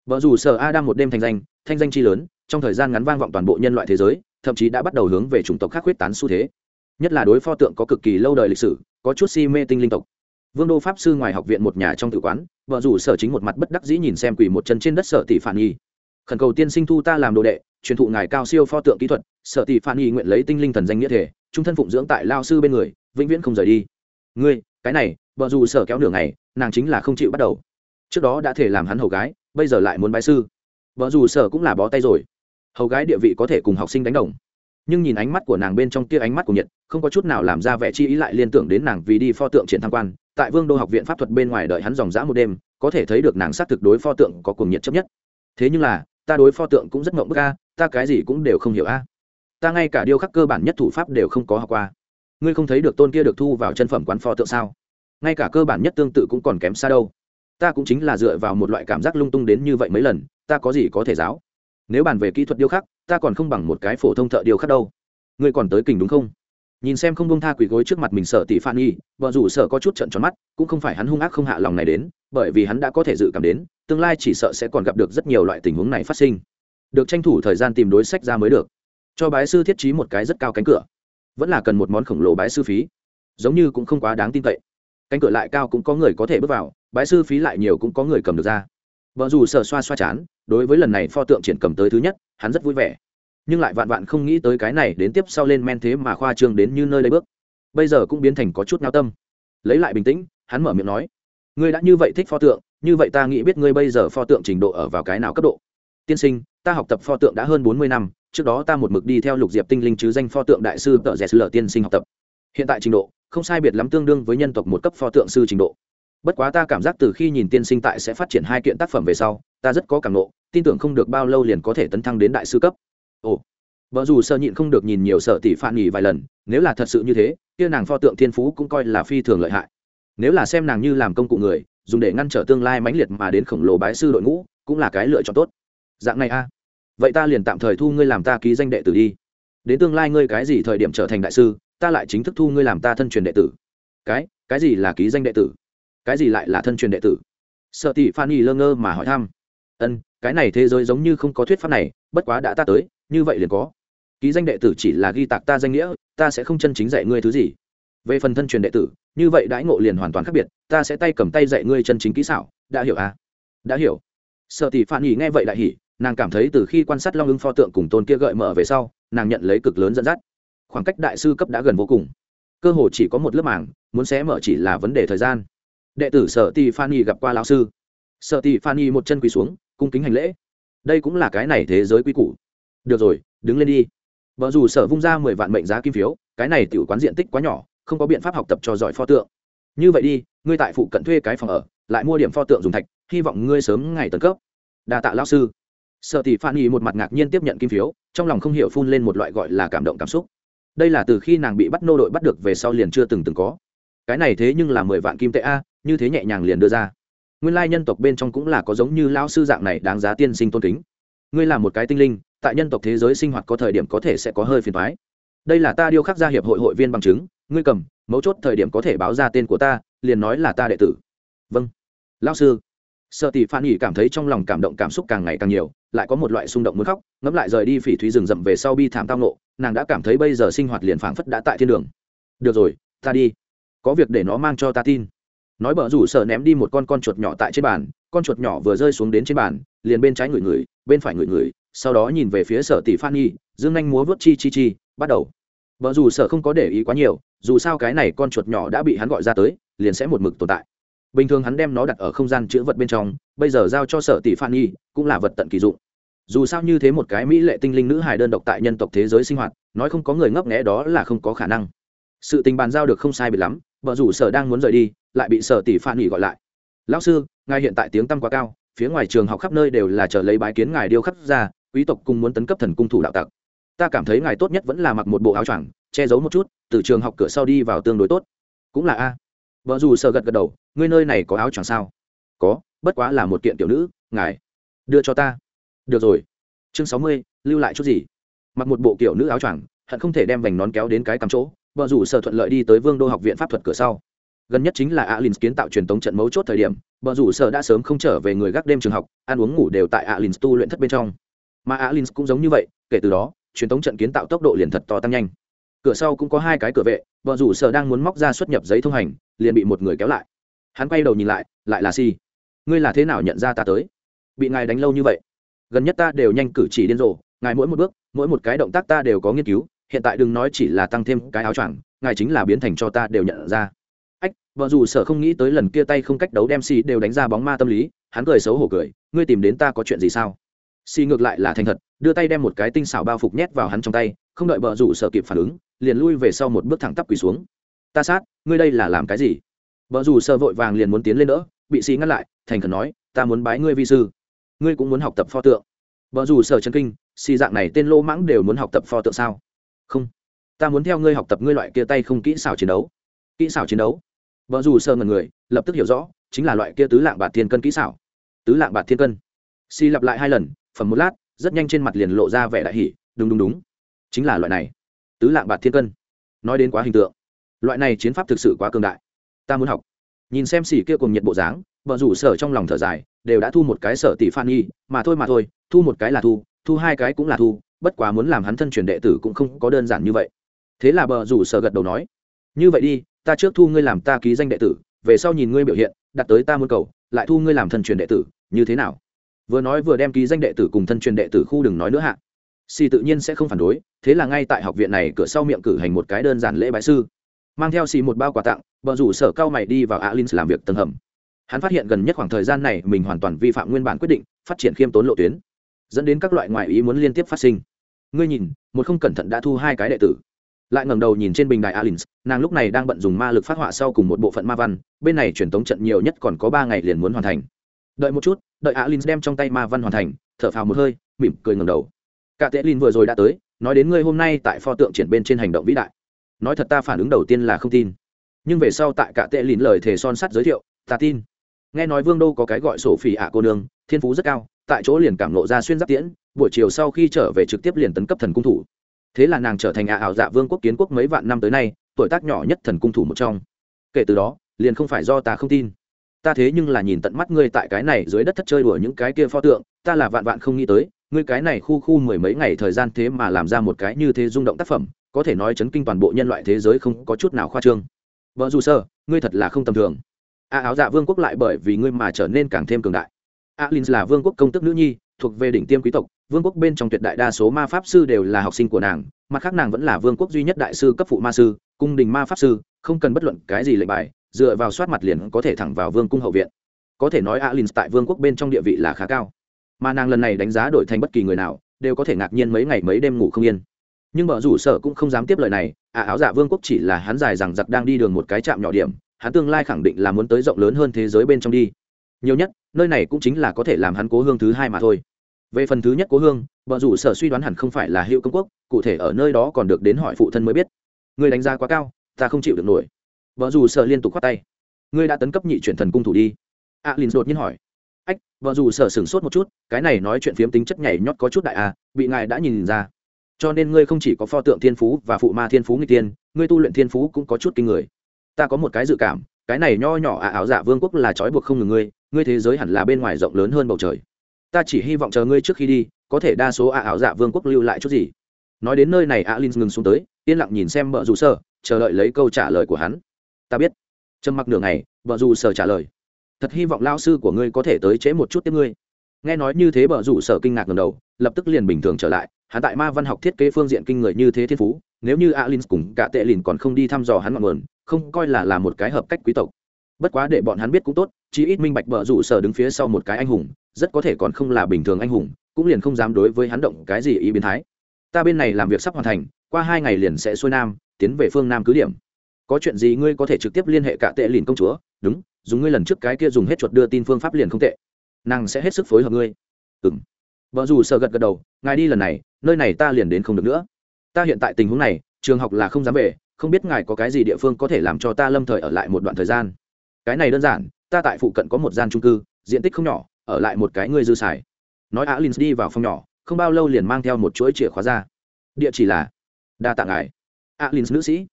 Speaker 1: Bờ rủ sở a đang một đêm thành danh, thanh danh chi lớn, trong thời gian ngắn vang vọng toàn bộ nhân loại thế giới, thậm chí đã bắt đầu hướng về chủng tộc khác huyết tán xu thế nhất là đối pho tượng có cực kỳ lâu đời lịch sử, có chút si mê tinh linh tộc. Vương đô pháp sư ngoài học viện một nhà trong tự quán, vợ rủ sở chính một mặt bất đắc dĩ nhìn xem quỳ một chân trên đất sở tỷ phản nghi. Khẩn cầu tiên sinh thu ta làm đồ đệ, truyền thụ ngài cao siêu pho tượng kỹ thuật, sở tỷ phản nghi nguyện lấy tinh linh thần danh nghĩa thể, trung thân phụng dưỡng tại lao sư bên người, vĩnh viễn không rời đi. Ngươi, cái này, vợ rủ sở kéo nửa ngày, nàng chính là không chịu bắt đầu. Trước đó đã thể làm hắn hầu gái, bây giờ lại muốn bái sư. Vợ rủ sở cũng là bó tay rồi. Hầu gái địa vị có thể cùng học sinh đánh đồng nhưng nhìn ánh mắt của nàng bên trong kia ánh mắt của nhiệt, không có chút nào làm ra vẻ chi ý lại liên tưởng đến nàng vì đi pho tượng triển tham quan. Tại vương đô học viện pháp thuật bên ngoài đợi hắn dòng dã một đêm, có thể thấy được nàng xác thực đối pho tượng có cuồng nhiệt chấp nhất. Thế nhưng là, ta đối pho tượng cũng rất ngộng bức a, ta cái gì cũng đều không hiểu a. Ta ngay cả điêu khắc cơ bản nhất thủ pháp đều không có học qua. Ngươi không thấy được tôn kia được thu vào chân phẩm quán pho tượng sao? Ngay cả cơ bản nhất tương tự cũng còn kém xa đâu. Ta cũng chính là dựa vào một loại cảm giác lung tung đến như vậy mấy lần, ta có gì có thể giáo? Nếu bàn về kỹ thuật điêu khắc ta còn không bằng một cái phổ thông thợ điêu khắc đâu. Ngươi còn tới kình đúng không? Nhìn xem không bông tha quỷ gối trước mặt mình sợ tỷ phan nhi, vợ rủ sợ có chút trận tròn mắt cũng không phải hắn hung ác không hạ lòng này đến bởi vì hắn đã có thể dự cảm đến tương lai chỉ sợ sẽ còn gặp được rất nhiều loại tình huống này phát sinh. Được tranh thủ thời gian tìm đối sách ra mới được. Cho bái sư thiết trí một cái rất cao cánh cửa. Vẫn là cần một món khổng lồ bái sư phí. Giống như cũng không quá đáng tin cậy. Cánh cửa lại cao cũng có người có thể bước vào bái sư phí lại nhiều cũng có người cầm được ra vợ dù sợ xoa xoa chán, đối với lần này pho tượng triển cầm tới thứ nhất, hắn rất vui vẻ. Nhưng lại vạn vạn không nghĩ tới cái này đến tiếp sau lên men thế mà khoa trương đến như nơi lấy bước. Bây giờ cũng biến thành có chút nao tâm. Lấy lại bình tĩnh, hắn mở miệng nói, ngươi đã như vậy thích pho tượng, như vậy ta nghĩ biết ngươi bây giờ pho tượng trình độ ở vào cái nào cấp độ. Tiên sinh, ta học tập pho tượng đã hơn bốn mươi năm, trước đó ta một mực đi theo lục diệp tinh linh chứ danh pho tượng đại sư tợ rẻ sư lở tiên sinh học tập. Hiện tại trình độ, không sai biệt lắm tương đương với nhân tộc một cấp pho tượng sư trình độ bất quá ta cảm giác từ khi nhìn tiên sinh tại sẽ phát triển hai kiện tác phẩm về sau, ta rất có cảm nộ tin tưởng không được bao lâu liền có thể tấn thăng đến đại sư cấp. Ồ. Vợ dù sợ nhịn không được nhìn nhiều sợ tỷ phản nghỉ vài lần, nếu là thật sự như thế, kia nàng pho tượng thiên phú cũng coi là phi thường lợi hại. Nếu là xem nàng như làm công cụ người, dùng để ngăn trở tương lai mãnh liệt mà đến khổng lồ bái sư đội ngũ, cũng là cái lựa chọn tốt. Dạng này a. Vậy ta liền tạm thời thu ngươi làm ta ký danh đệ tử đi. Đến tương lai ngươi cái gì thời điểm trở thành đại sư, ta lại chính thức thu ngươi làm ta thân truyền đệ tử. Cái cái gì là ký danh đệ tử? Cái gì lại là thân truyền đệ tử? Sợ tỷ phan y lơ ngơ mà hỏi thăm. Ân, cái này thế giới giống như không có thuyết pháp này, bất quá đã ta tới, như vậy liền có. Ký danh đệ tử chỉ là ghi tạc ta danh nghĩa, ta sẽ không chân chính dạy ngươi thứ gì. Về phần thân truyền đệ tử, như vậy đãi ngộ liền hoàn toàn khác biệt, ta sẽ tay cầm tay dạy ngươi chân chính kỹ xảo, đã hiểu à? Đã hiểu. Sợ tỷ phản nghỉ nghe vậy đại hỉ, nàng cảm thấy từ khi quan sát long ưng pho tượng cùng tôn kia gợi mở về sau, nàng nhận lấy cực lớn dẫn dắt. Khoảng cách đại sư cấp đã gần vô cùng. Cơ hồ chỉ có một lớp màng, muốn xé mở chỉ là vấn đề thời gian đệ tử sợ tỷ phan y gặp qua lão sư. Sợ tỷ phan y một chân quỳ xuống, cung kính hành lễ. Đây cũng là cái này thế giới quy củ. Được rồi, đứng lên đi. Vợ dù sở vung ra mười vạn mệnh giá kim phiếu, cái này tiểu quán diện tích quá nhỏ, không có biện pháp học tập cho giỏi pho tượng. Như vậy đi, ngươi tại phụ cận thuê cái phòng ở, lại mua điểm pho tượng dùng thạch, hy vọng ngươi sớm ngày tấn cấp. Đa tạ lao sư. Sợ tỷ phan y một mặt ngạc nhiên tiếp nhận kim phiếu, trong lòng không hiểu phun lên một loại gọi là cảm động cảm xúc. Đây là từ khi nàng bị bắt nô đội bắt được về sau liền chưa từng từng có. Cái này thế nhưng là mười vạn kim tệ a như thế nhẹ nhàng liền đưa ra. Nguyên lai nhân tộc bên trong cũng là có giống như lão sư dạng này đáng giá tiên sinh tôn kính. Ngươi là một cái tinh linh, tại nhân tộc thế giới sinh hoạt có thời điểm có thể sẽ có hơi phiền thoái đây là ta điêu khắc gia hiệp hội hội viên bằng chứng, ngươi cầm, mấu chốt thời điểm có thể báo ra tên của ta, liền nói là ta đệ tử. Vâng. Lão sư. Sợ tỷ phan nghỉ cảm thấy trong lòng cảm động cảm xúc càng ngày càng nhiều, lại có một loại xung động muốn khóc, ngẫm lại rời đi phỉ thúy rừng rậm về sau bi thảm tang nộ nàng đã cảm thấy bây giờ sinh hoạt liền phảng phất đã tại thiên đường. Được rồi, ta đi. Có việc để nó mang cho ta tin nói bờ rủ sợ ném đi một con con chuột nhỏ tại trên bàn, con chuột nhỏ vừa rơi xuống đến trên bàn, liền bên trái người người bên phải người người sau đó nhìn về phía sở tỷ phan nhi, dương anh múa vớt chi chi chi, bắt đầu. Vợ dù sở không có để ý quá nhiều, dù sao cái này con chuột nhỏ đã bị hắn gọi ra tới, liền sẽ một mực tồn tại. Bình thường hắn đem nó đặt ở không gian chữ vật bên trong, bây giờ giao cho sở tỷ phan nhi, cũng là vật tận kỳ dụng. Dù sao như thế một cái mỹ lệ tinh linh nữ hài đơn độc tại nhân tộc thế giới sinh hoạt, nói không có người ngấp nghẽ đó là không có khả năng. Sự tình bàn giao được không sai biệt lắm vợ rủ sở đang muốn rời đi lại bị sở tỷ phan nghỉ gọi lại. Lão sư, ngài hiện tại tiếng tăm quá cao, phía ngoài trường học khắp nơi đều là chờ lấy bái kiến ngài điêu khắc ra, quý tộc cùng muốn tấn cấp thần cung thủ đạo tặc. Ta cảm thấy ngài tốt nhất vẫn là mặc một bộ áo choàng, che giấu một chút, từ trường học cửa sau đi vào tương đối tốt. Cũng là a. Vợ dù sợ gật gật đầu, ngươi nơi này có áo choàng sao? Có, bất quá là một kiện tiểu nữ, ngài. Đưa cho ta. Được rồi. Chương sáu mươi, lưu lại chút gì? Mặc một bộ kiểu nữ áo choàng, hận không thể đem vành nón kéo đến cái cắm chỗ, vợ rủ sở thuận lợi đi tới vương đô học viện pháp thuật cửa sau gần nhất chính là alin kiến tạo truyền thống trận mấu chốt thời điểm vợ rủ sở đã sớm không trở về người gác đêm trường học, ăn uống ngủ đều tại alin tu luyện thất bên trong. Mà alin cũng giống như vậy, kể từ đó, truyền thống trận kiến tạo tốc độ liền thật to tăng nhanh. Cửa sau cũng có hai cái cửa vệ vợ rủ sở đang muốn móc ra xuất nhập giấy thông hành, liền bị một người kéo lại. Hắn quay đầu nhìn lại lại là si ngươi là thế nào nhận ra ta tới? Bị ngài đánh lâu như vậy? Gần nhất ta đều nhanh cử chỉ điên rồ, ngài mỗi một bước, mỗi một cái động tác ta đều có nghiên cứu, hiện tại đừng nói chỉ là tăng thêm cái áo choàng, ngài chính là biến thành cho ta đều nhận ra vợ dù sở không nghĩ tới lần kia tay không cách đấu đem xì đều đánh ra bóng ma tâm lý, hắn cười xấu hổ cười, ngươi tìm đến ta có chuyện gì sao? Xì ngược lại là thành thật, đưa tay đem một cái tinh xảo bao phục nhét vào hắn trong tay, không đợi vợ rủ sở kịp phản ứng, liền lui về sau một bước thẳng tắp quỳ xuống. Ta sát, ngươi đây là làm cái gì? Vợ rủ sở vội vàng liền muốn tiến lên nữa bị xì ngăn lại, thành khẩn nói, ta muốn bái ngươi vi sư. Ngươi cũng muốn học tập pho tượng. Vợ rủ sở chân kinh xì dạng này tên lô mãng đều muốn học tập pho tượng sao? Không, ta muốn theo ngươi học tập ngươi loại kia tay không kỹ xảo chiến đấu. Kỹ xảo chiến đấu? Vợ dù sơ ngần người, lập tức hiểu rõ, chính là loại kia tứ lạng bạt thiên cân kỹ xảo. Tứ lạng bạt thiên cân. Si lặp lại hai lần, phẩm một lát, rất nhanh trên mặt liền lộ ra vẻ đại hỉ, đúng đúng đúng. Chính là loại này. Tứ lạng bạt thiên cân. Nói đến quá hình tượng. Loại này chiến pháp thực sự quá cường đại. Ta muốn học. Nhìn xem xỉ kia cùng nhiệt bộ dáng vợ rủ sở trong lòng thở dài, đều đã thu một cái sở tỷ phan nghi mà thôi mà thôi, thu một cái là thu thu hai cái cũng là thu, bất quá muốn làm hắn thân truyền đệ tử cũng không có đơn giản như vậy. Thế là bờ rủ sở gật đầu nói, như vậy đi ta trước thu ngươi làm ta ký danh đệ tử, về sau nhìn ngươi biểu hiện, đặt tới ta muốn cầu, lại thu ngươi làm thân truyền đệ tử, như thế nào? Vừa nói vừa đem ký danh đệ tử cùng thân truyền đệ tử khu đừng nói nữa hạ. Si tự nhiên sẽ không phản đối, thế là ngay tại học viện này cửa sau miệng cử hành một cái đơn giản lễ bái sư. Mang theo xì một bao quà tặng vợ rủ sở cao mày đi vào alin làm việc tầng hầm. Hắn phát hiện gần nhất khoảng thời gian này mình hoàn toàn vi phạm nguyên bản quyết định, phát triển khiêm tốn lộ tuyến, dẫn đến các loại ngoại ý muốn liên tiếp phát sinh. Ngươi nhìn, một không cẩn thận đã thu hai cái đệ tử lại ngẩng đầu nhìn trên bình đài alins, nàng lúc này đang bận dùng ma lực phát họa sau cùng một bộ phận ma văn, bên này truyền tống trận nhiều nhất còn có ba ngày liền muốn hoàn thành. Đợi một chút, đợi alins đem trong tay ma văn hoàn thành, thở phào một hơi, mỉm cười ngẩng đầu. Cả tệ lin vừa rồi đã tới, nói đến ngươi hôm nay tại pho tượng triển bên trên hành động vĩ đại. Nói thật ta phản ứng đầu tiên là không tin. Nhưng về sau tại cả tệ Linh lời thề son sắt giới thiệu, ta tin. Nghe nói vương đô có cái gọi sổ phỉ ạ cô nương, thiên phú rất cao, tại chỗ liền cảm lộ ra xuyên giáp tiễn, buổi chiều sau khi trở về trực tiếp liền tấn cấp thần cung thủ thế là nàng trở thành ạ ảo dạ vương quốc kiến quốc mấy vạn năm tới nay, tuổi tác nhỏ nhất thần cung thủ một trong. Kể từ đó, liền không phải do ta không tin. Ta thế nhưng là nhìn tận mắt ngươi tại cái này dưới đất thất chơi đùa những cái kia pho tượng, ta là vạn vạn không nghĩ tới, ngươi cái này khu khu mười mấy ngày thời gian thế mà làm ra một cái như thế rung động tác phẩm, có thể nói chấn kinh toàn bộ nhân loại thế giới không có chút nào khoa trương. Vợ dù sơ, ngươi thật là không tầm thường. A áo dạ vương quốc lại bởi vì ngươi mà trở nên càng thêm cường đại. A l là vương quốc công tức nữ nhi thuộc về đỉnh tiêm quý tộc, vương quốc bên trong tuyệt đại đa số ma pháp sư đều là học sinh của nàng, mặt khác nàng vẫn là vương quốc duy nhất đại sư cấp phụ ma sư, cung đình ma pháp sư, không cần bất luận cái gì lệnh bài, dựa vào soát mặt liền có thể thẳng vào vương cung hậu viện. Có thể nói alin tại vương quốc bên trong địa vị là khá cao. Mà nàng lần này đánh giá đổi thành bất kỳ người nào, đều có thể ngạc nhiên mấy ngày mấy đêm ngủ không yên. Nhưng mở rủ sợ cũng không dám tiếp lời này à áo dạ vương quốc chỉ là hắn dài rằng giặc đang đi đường một cái trạm nhỏ điểm, hắn tương lai khẳng định là muốn tới rộng lớn hơn thế giới bên trong đi nhiều nhất nơi này cũng chính là có thể làm hắn cố hương thứ hai mà thôi. Về phần thứ nhất cố hương vợ rủ sở suy đoán hẳn không phải là hiệu công quốc cụ thể ở nơi đó còn được đến hỏi phụ thân mới biết. Người đánh giá quá cao ta không chịu được nổi. Vợ rủ sở liên tục khoát tay. Ngươi đã tấn cấp nhị chuyển thần cung thủ đi. A à, lin đột nhiên hỏi. Ách vợ rủ sở sửng sốt một chút cái này nói chuyện phiếm tính chất nhảy nhót có chút đại à bị ngài đã nhìn ra. Cho nên ngươi không chỉ có pho tượng thiên phú và phụ ma thiên phú người tiên ngươi tu luyện thiên phú cũng có chút kinh người. Ta có một cái dự cảm cái này nho nhỏ à áo giả vương quốc là trói buộc không ngừng ngươi ngươi thế giới hẳn là bên ngoài rộng lớn hơn bầu trời. Ta chỉ hy vọng chờ ngươi trước khi đi, có thể đa số ạ ảo dạ vương quốc lưu lại chút gì. Nói đến nơi này, alin ngừng xuống tới, yên lặng nhìn xem vợ dù sơ chờ đợi lấy câu trả lời của hắn. Ta biết. Trầm mặc nửa ngày vợ dù sở trả lời. Thật hy vọng lao sư của ngươi có thể tới trễ một chút tiếp ngươi. Nghe nói như thế vợ dù sở kinh ngạc ngầm đầu, lập tức liền bình thường trở lại. Hắn tại ma văn học thiết kế phương diện kinh người như thế thiên phú, nếu như alin cùng cả tệ lìn còn không đi thăm dò hắn ngọn nguồn, không coi là là một cái hợp cách quý tộc. Bất quá để bọn hắn biết cũng tốt chí ít minh bạch bợ rủ sở đứng phía sau một cái anh hùng, rất có thể còn không là bình thường anh hùng, cũng liền không dám đối với hắn động cái gì ý biến thái. Ta bên này làm việc sắp hoàn thành, qua hai ngày liền sẽ xuôi nam, tiến về phương nam cứ điểm. Có chuyện gì ngươi có thể trực tiếp liên hệ cả tệ lìn công chúa? Đúng, dùng ngươi lần trước cái kia dùng hết chuột đưa tin phương pháp liền không tệ. Nàng sẽ hết sức phối hợp ngươi. Ừ m vợ dù sợ gật gật đầu, ngài đi lần này, nơi này ta liền đến không được nữa. Ta hiện tại tình huống này, trường học là không dám về, không biết ngài có cái gì địa phương có thể làm cho ta lâm thời ở lại một đoạn thời gian. Cái này đơn giản ta tại phụ cận có một gian trung cư, diện tích không nhỏ, ở lại một cái ngươi dư xài. Nói á alin đi vào phòng nhỏ, không bao lâu liền mang theo một chuỗi chìa khóa ra. Địa chỉ là đa tạ ngài. Alin nữ sĩ.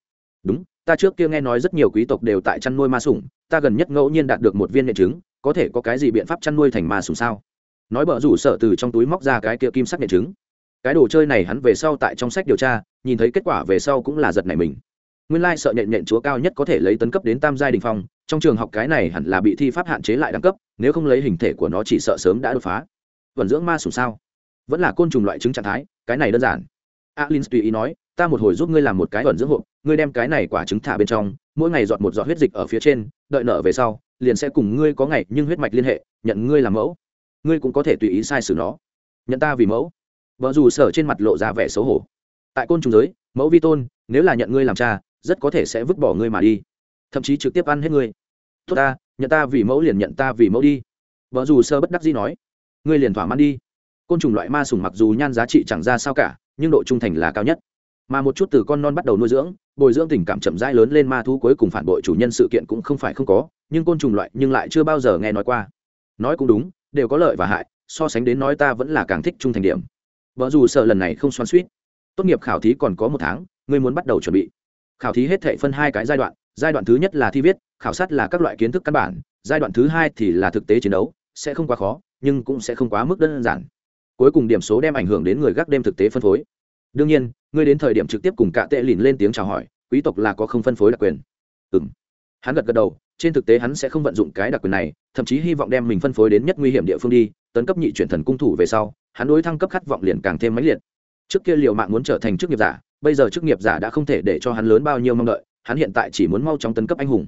Speaker 1: Đúng, ta trước kia nghe nói rất nhiều quý tộc đều tại chăn nuôi ma sủng, ta gần nhất ngẫu nhiên đạt được một viên nghệ chứng có thể có cái gì biện pháp chăn nuôi thành ma sủng sao? Nói bở rủ sợ từ trong túi móc ra cái kia kim sắc nghệ chứng cái đồ chơi này hắn về sau tại trong sách điều tra, nhìn thấy kết quả về sau cũng là giật này mình. Nguyên lai sợ nhện nhện chúa cao nhất có thể lấy tấn cấp đến tam giai đình phong trong trường học cái này hẳn là bị thi pháp hạn chế lại đẳng cấp, nếu không lấy hình thể của nó chỉ sợ sớm đã đột phá. Vận dưỡng ma sủng sao? Vẫn là côn trùng loại trứng trạng thái, cái này đơn giản. Alin tùy ý nói, ta một hồi giúp ngươi làm một cái vận dưỡng hộp, ngươi đem cái này quả trứng thả bên trong, mỗi ngày dọn một giọt huyết dịch ở phía trên, đợi nợ về sau, liền sẽ cùng ngươi có ngày, nhưng huyết mạch liên hệ, nhận ngươi làm mẫu. Ngươi cũng có thể tùy ý sai sử nó. Nhận ta vì mẫu. Vợ dù sở trên mặt lộ ra vẻ xấu hổ. Tại côn trùng giới, mẫu vi tôn, nếu là nhận ngươi làm cha, rất có thể sẽ vứt bỏ ngươi mà đi thậm chí trực tiếp ăn hết ngươi. Tốt ta, nhận ta vì mẫu liền nhận ta vì mẫu đi. Vợ dù sơ bất đắc dĩ nói, ngươi liền thỏa mãn đi. Côn trùng loại ma sùng mặc dù nhan giá trị chẳng ra sao cả, nhưng độ trung thành là cao nhất. Mà một chút từ con non bắt đầu nuôi dưỡng, bồi dưỡng tình cảm chậm rãi lớn lên ma thú cuối cùng phản bội chủ nhân sự kiện cũng không phải không có, nhưng côn trùng loại nhưng lại chưa bao giờ nghe nói qua. Nói cũng đúng, đều có lợi và hại, so sánh đến nói ta vẫn là càng thích trung thành điểm. Vợ dù sợ lần này không xoan suýt tốt nghiệp khảo thí còn có một tháng, ngươi muốn bắt đầu chuẩn bị. Khảo thí hết thể phân hai cái giai đoạn giai đoạn thứ nhất là thi viết, khảo sát là các loại kiến thức căn bản, giai đoạn thứ hai thì là thực tế chiến đấu, sẽ không quá khó, nhưng cũng sẽ không quá mức đơn giản. Cuối cùng điểm số đem ảnh hưởng đến người gác đêm thực tế phân phối. Đương nhiên ngươi đến thời điểm trực tiếp cùng cạ tệ lìn lên tiếng chào hỏi, quý tộc là có không phân phối đặc quyền. Ừ m hắn gật gật đầu, trên thực tế hắn sẽ không vận dụng cái đặc quyền này, thậm chí hy vọng đem mình phân phối đến nhất nguy hiểm địa phương đi, tấn cấp nhị chuyển thần cung thủ về sau, hắn đối thăng cấp khát vọng liền càng thêm mãnh liệt. Trước kia liệu mạng muốn trở thành chức nghiệp giả, bây giờ chức nghiệp giả đã không thể để cho hắn lớn bao nhiêu mong đợi hắn hiện tại chỉ muốn mau chóng tấn cấp anh hùng.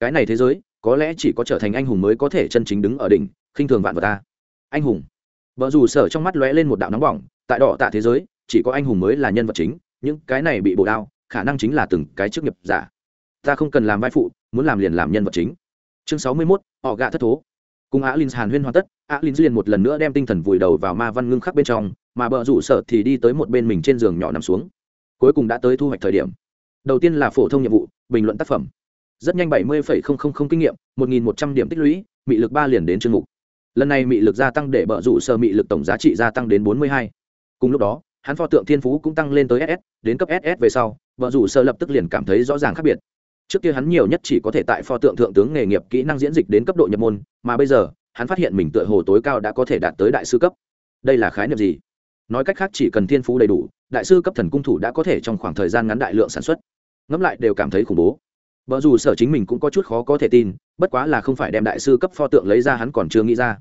Speaker 1: Cái này thế giới có lẽ chỉ có trở thành anh hùng mới có thể chân chính đứng ở đỉnh khinh thường vạn vật ta. Anh hùng. Vợ dù sở trong mắt lóe lên một đạo nóng bỏng tại đỏ tạ thế giới chỉ có anh hùng mới là nhân vật chính những cái này bị bổ đao khả năng chính là từng cái chức nghiệp giả. Ta không cần làm vai phụ muốn làm liền làm nhân vật chính. Chương sáu mươi 61, họ gạ thất thố. Cùng á linh hàn huyên hoàn tất á linh liền một lần nữa đem tinh thần vùi đầu vào ma văn ngưng khắc bên trong mà bờ rủ sợ thì đi tới một bên mình trên giường nhỏ nằm xuống. Cuối cùng đã tới thu hoạch thời điểm đầu tiên là phổ thông nhiệm vụ, bình luận tác phẩm. Rất nhanh bảy mươi kinh nghiệm, một nghìn một trăm điểm tích lũy, mị lực ba liền đến chương mục. Lần này mị lực gia tăng để bờ rủ sở mị lực tổng giá trị gia tăng đến bốn mươi hai. Cùng lúc đó, hắn pho tượng thiên phú cũng tăng lên tới ss đến cấp ss về sau vợ rủ sơ lập tức liền cảm thấy rõ ràng khác biệt. Trước kia hắn nhiều nhất chỉ có thể tại pho tượng thượng tướng nghề nghiệp kỹ năng diễn dịch đến cấp độ nhập môn, mà bây giờ, hắn phát hiện mình tựa hồ tối cao đã có thể đạt tới đại sư cấp. Đây là khái niệm gì? Nói cách khác chỉ cần thiên phú đầy đủ, đại sư cấp thần cung thủ đã có thể trong khoảng thời gian ngắn đại lượng sản xuất ngẫm lại đều cảm thấy khủng bố. Vợ dù sở chính mình cũng có chút khó có thể tin, bất quá là không phải đem đại sư cấp pho tượng lấy ra hắn còn chưa nghĩ ra.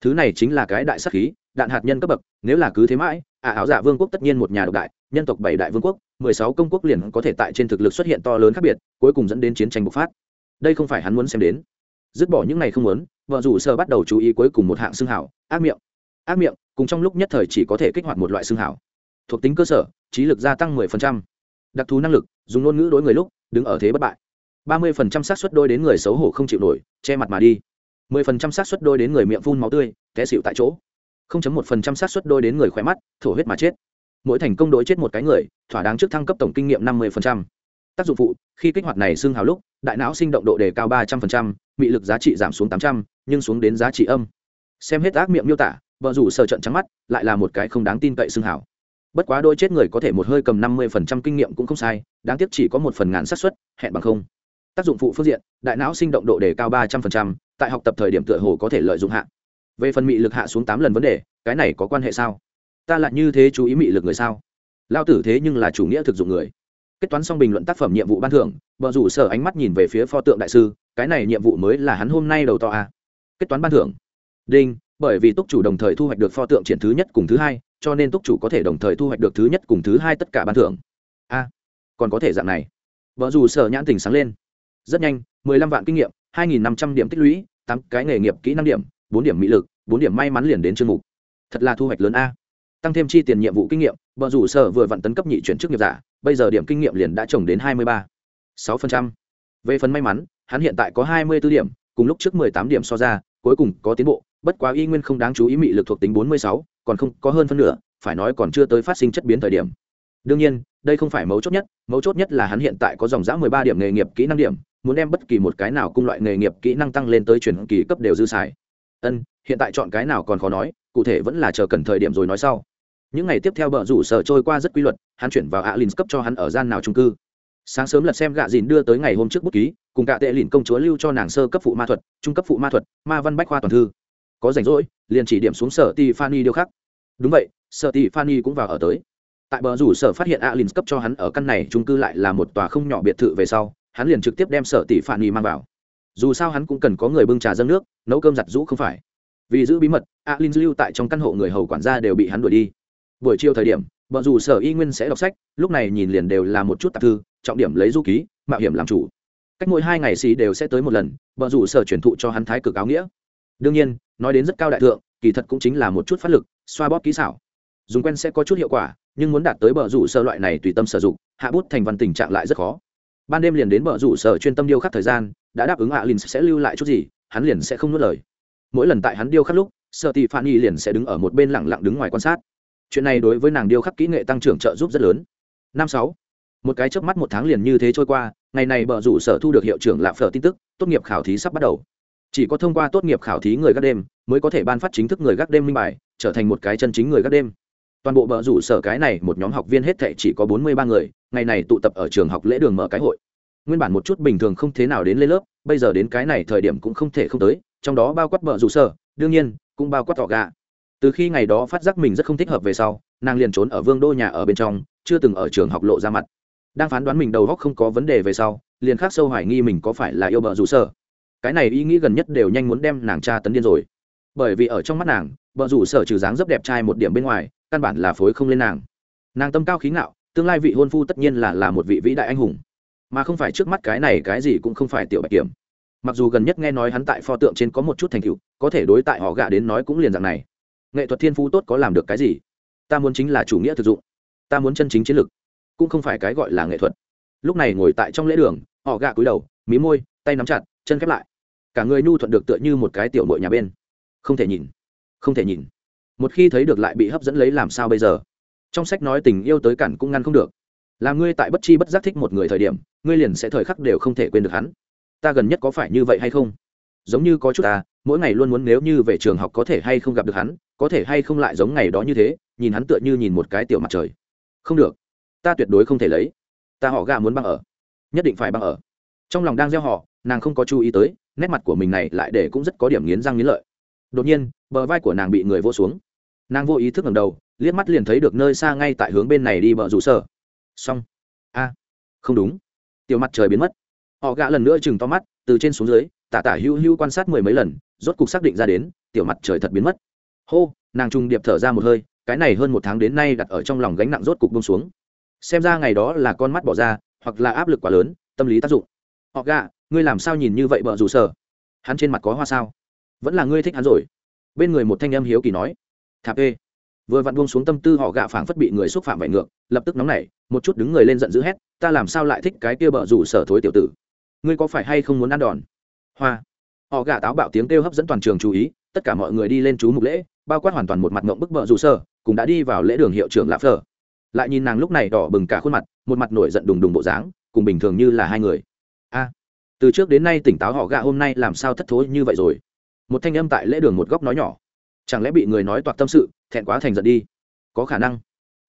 Speaker 1: Thứ này chính là cái đại sắc khí, đạn hạt nhân cấp bậc, nếu là cứ thế mãi ả áo giả vương quốc tất nhiên một nhà độc đại, nhân tộc bảy đại vương quốc, mười sáu công quốc liền có thể tại trên thực lực xuất hiện to lớn khác biệt, cuối cùng dẫn đến chiến tranh bộc phát. Đây không phải hắn muốn xem đến. Dứt bỏ những này không muốn vợ dù sơ bắt đầu chú ý cuối cùng một hạng xương hảo, ác miệng. Ác miệng, cùng trong lúc nhất thời chỉ có thể kích hoạt một loại xương hảo. Thuộc tính cơ sở, trí lực gia tăng 10% đặc thù năng lực dùng ngôn ngữ đối người lúc đứng ở thế bất bại. 30% xác suất đôi đến người xấu hổ không chịu nổi che mặt mà đi. 10% xác suất đôi đến người miệng phun máu tươi té xịu tại chỗ. 0.1% xác suất đôi đến người khỏe mắt thổ huyết mà chết. Mỗi thành công đối chết một cái người thỏa đáng trước thăng cấp tổng kinh nghiệm 50%. tác dụng phụ khi kích hoạt này xương hào lúc đại não sinh động độ đề cao 300%, bị lực giá trị giảm xuống 800, nhưng xuống đến giá trị âm. Xem hết ác miệng miêu tả vợ rủ sờ trận trắng mắt lại là một cái không đáng tin cậy xương hào bất quá đôi chết người có thể một hơi cầm 50% kinh nghiệm cũng không sai đáng tiếc chỉ có một phần ngàn xác suất hẹn bằng không. Tác dụng phụ phương diện đại não sinh động độ đề cao 300%, tại học tập thời điểm tựa hồ có thể lợi dụng hạ. Về phần mị lực hạ xuống tám lần vấn đề cái này có quan hệ sao? Ta lại như thế chú ý mị lực người sao? Lao tử thế nhưng là chủ nghĩa thực dụng người. Kết toán xong bình luận tác phẩm nhiệm vụ ban thưởng vợ rủ sở ánh mắt nhìn về phía pho tượng đại sư cái này nhiệm vụ mới là hắn hôm nay đầu to a kết toán ban thưởng. Đinh bởi vì túc chủ đồng thời thu hoạch được pho tượng triển thứ nhất cùng thứ hai cho nên túc chủ có thể đồng thời thu hoạch được thứ nhất cùng thứ hai tất cả ban thưởng. A, còn có thể dạng này. Vợ dù sở nhãn tình sáng lên. Rất nhanh, mười lăm vạn kinh nghiệm, hai nghìn năm trăm điểm tích lũy, tám cái nghề nghiệp kỹ năng điểm, bốn điểm mỹ lực, bốn điểm may mắn liền đến chương mục. Thật là thu hoạch lớn a. Tăng thêm chi tiền nhiệm vụ kinh nghiệm, vợ rủ sở vừa vặn tấn cấp nhị chuyển chức nghiệp giả, bây giờ điểm kinh nghiệm liền đã trồng đến hai mươi ba. sáu phần trăm. Về phần may mắn, hắn hiện tại có hai mươi b ố điểm, cùng lúc trước mười tám điểm so ra cuối cùng có tiến bộ, bất quá y nguyên không đáng chú ý mị lực thuộc tính bốn mươi sáu, còn không, có hơn phân nửa, phải nói còn chưa tới phát sinh chất biến thời điểm. Đương nhiên, đây không phải mấu chốt nhất, mấu chốt nhất là hắn hiện tại có dòng giã mười ba điểm nghề nghiệp kỹ năng điểm, muốn đem bất kỳ một cái nào cung loại nghề nghiệp kỹ năng tăng lên tới chuyển kỳ cấp đều dư xài. Ân, hiện tại chọn cái nào còn khó nói, cụ thể vẫn là chờ cần thời điểm rồi nói sau. Những ngày tiếp theo bờ rủ sở trôi qua rất quy luật, hắn chuyển vào alin cấp cho hắn ở gian nào trung cư sáng sớm lật xem gạ dìn đưa tới ngày hôm trước bút ký, cùng gạ tệ lìn công chúa lưu cho nàng sơ cấp phụ ma thuật, trung cấp phụ ma thuật, ma văn bách khoa toàn thư. Có rảnh rỗi, liền chỉ điểm xuống sở ti Fanny điêu khắc. Đúng vậy, sở ti Fanny cũng vào ở tới. Tại bờ rủ sở phát hiện alin cấp cho hắn ở căn này trung cư lại là một tòa không nhỏ biệt thự về sau, hắn liền trực tiếp đem sở tỷ Fanny mang vào. Dù sao hắn cũng cần có người bưng trà dâng nước, nấu cơm giặt rũ không phải. Vì giữ bí mật alin lưu tại trong căn hộ người hầu quản gia đều bị hắn đuổi đi. Buổi chiều thời điểm bọn dù sở y nguyên sẽ đọc sách, lúc này nhìn liền đều là một chút tạp thư trọng điểm lấy du ký, mạo hiểm làm chủ. Cách mỗi hai ngày xì đều sẽ tới một lần vợ rủ sở truyền thụ cho hắn thái cực áo nghĩa. Đương nhiên, nói đến rất cao đại thượng, kỳ thật cũng chính là một chút phát lực, xoa bóp kỹ xảo. Dùng quen sẽ có chút hiệu quả, nhưng muốn đạt tới bờ rủ sở loại này tùy tâm sử dụng, hạ bút thành văn tình trạng lại rất khó. Ban đêm liền đến bờ rủ sở chuyên tâm điêu khắc thời gian, đã đáp ứng ạ à lin sẽ lưu lại chút gì, hắn liền sẽ không nuốt lời. Mỗi lần tại hắn điêu khắc lúc sợ tỷ phan y liền sẽ đứng ở một bên lẳng lặng đứng ngoài quan sát. Chuyện này đối với nàng điêu khắc kỹ nghệ tăng trưởng trợ giúp rất lớn. Năm sáu một cái chớp mắt một tháng liền như thế trôi qua, ngày này bờ rủ sở thu được hiệu trưởng lạp phở tin tức, tốt nghiệp khảo thí sắp bắt đầu. Chỉ có thông qua tốt nghiệp khảo thí người gác đêm, mới có thể ban phát chính thức người gác đêm minh bài, trở thành một cái chân chính người gác đêm. Toàn bộ bờ rủ sở cái này một nhóm học viên hết thệ chỉ có bốn mươi ba người, ngày này tụ tập ở trường học lễ đường mở cái hội. Nguyên bản một chút bình thường không thế nào đến lên lớp, bây giờ đến cái này thời điểm cũng không thể không tới, trong đó bao quát bờ rủ sở, đương nhiên, cũng bao quát thọ gà. Từ khi ngày đó phát giác mình rất không thích hợp về sau, nàng liền trốn ở vương đô nhà ở bên trong, chưa từng ở trường học lộ ra mặt đang phán đoán mình đầu góc không có vấn đề về sau, liền khắc sâu hoài nghi mình có phải là yêu bờ rủ sở cái này ý nghĩ gần nhất đều nhanh muốn đem nàng cha tấn điên rồi. Bởi vì ở trong mắt nàng bờ rủ sở trừ dáng rất đẹp trai một điểm bên ngoài, căn bản là phối không lên nàng. Nàng tâm cao khí ngạo, tương lai vị hôn phu tất nhiên là là một vị vĩ đại anh hùng. Mà không phải trước mắt cái này cái gì cũng không phải tiểu bạch kiểm. Mặc dù gần nhất nghe nói hắn tại pho tượng trên có một chút thành tựu, có thể đối tại họ gạ đến nói cũng liền dạng này. Nghệ thuật thiên phú tốt có làm được cái gì? Ta muốn chính là chủ nghĩa thực dụng. Ta muốn chân chính chiến lược cũng không phải cái gọi là nghệ thuật. Lúc này ngồi tại trong lễ đường, họ gạ cúi đầu, mí môi, tay nắm chặt, chân khép lại. Cả người nhu thuận được tựa như một cái tiểu mội nhà bên. Không thể nhìn, không thể nhìn. Một khi thấy được lại bị hấp dẫn lấy làm sao bây giờ? Trong sách nói tình yêu tới cản cũng ngăn không được. Là ngươi tại bất chi bất giác thích một người thời điểm, ngươi liền sẽ thời khắc đều không thể quên được hắn. Ta gần nhất có phải như vậy hay không? Giống như có chút ta mỗi ngày luôn muốn nếu như về trường học có thể hay không gặp được hắn, có thể hay không lại giống ngày đó như thế, nhìn hắn tựa như nhìn một cái tiểu mặt trời. Không được ta tuyệt đối không thể lấy. Ta họ gà muốn băng ở. Nhất định phải băng ở. Trong lòng đang gieo họ, nàng không có chú ý tới, nét mặt của mình này lại để cũng rất có điểm nghiến răng nghiến lợi. Đột nhiên, bờ vai của nàng bị người vô xuống. Nàng vô ý thức ngầm đầu, liếc mắt liền thấy được nơi xa ngay tại hướng bên này đi bờ rủ sở xong. A. Không đúng. Tiểu mặt trời biến mất. Họ gạ lần nữa chừng to mắt, từ trên xuống dưới, tả tả hưu hưu quan sát mười mấy lần, rốt cục xác định ra đến, tiểu mặt trời thật biến mất. Hô, nàng trung điệp thở ra một hơi, cái này hơn một tháng đến nay đặt ở trong lòng gánh nặng rốt cục bông xuống xem ra ngày đó là con mắt bỏ ra, hoặc là áp lực quá lớn, tâm lý tác dụng. Họ gạ, ngươi làm sao nhìn như vậy bợ rủ sở? Hắn trên mặt có hoa sao? Vẫn là ngươi thích hắn rồi. Bên người một thanh em hiếu kỳ nói. Thạp ê. Vừa vặn buông xuống tâm tư, họ gạ phảng phất bị người xúc phạm vải ngược, lập tức nóng nảy, một chút đứng người lên giận dữ hét, ta làm sao lại thích cái kia bợ rủ sở thối tiểu tử? Ngươi có phải hay không muốn ăn đòn? Hoa. Họ gạ táo bạo tiếng kêu hấp dẫn toàn trường chú ý, tất cả mọi người đi lên chú mục lễ, bao quát hoàn toàn một mặt ngộng bức bợ rủ sở, cũng đã đi vào lễ đường hiệu trưởng lạp phở lại nhìn nàng lúc này đỏ bừng cả khuôn mặt, một mặt nổi giận đùng đùng bộ dáng, cùng bình thường như là hai người. A, từ trước đến nay tỉnh táo họ gạ hôm nay làm sao thất thối như vậy rồi? Một thanh âm tại lễ đường một góc nói nhỏ. Chẳng lẽ bị người nói toạc tâm sự, thẹn quá thành giận đi? Có khả năng.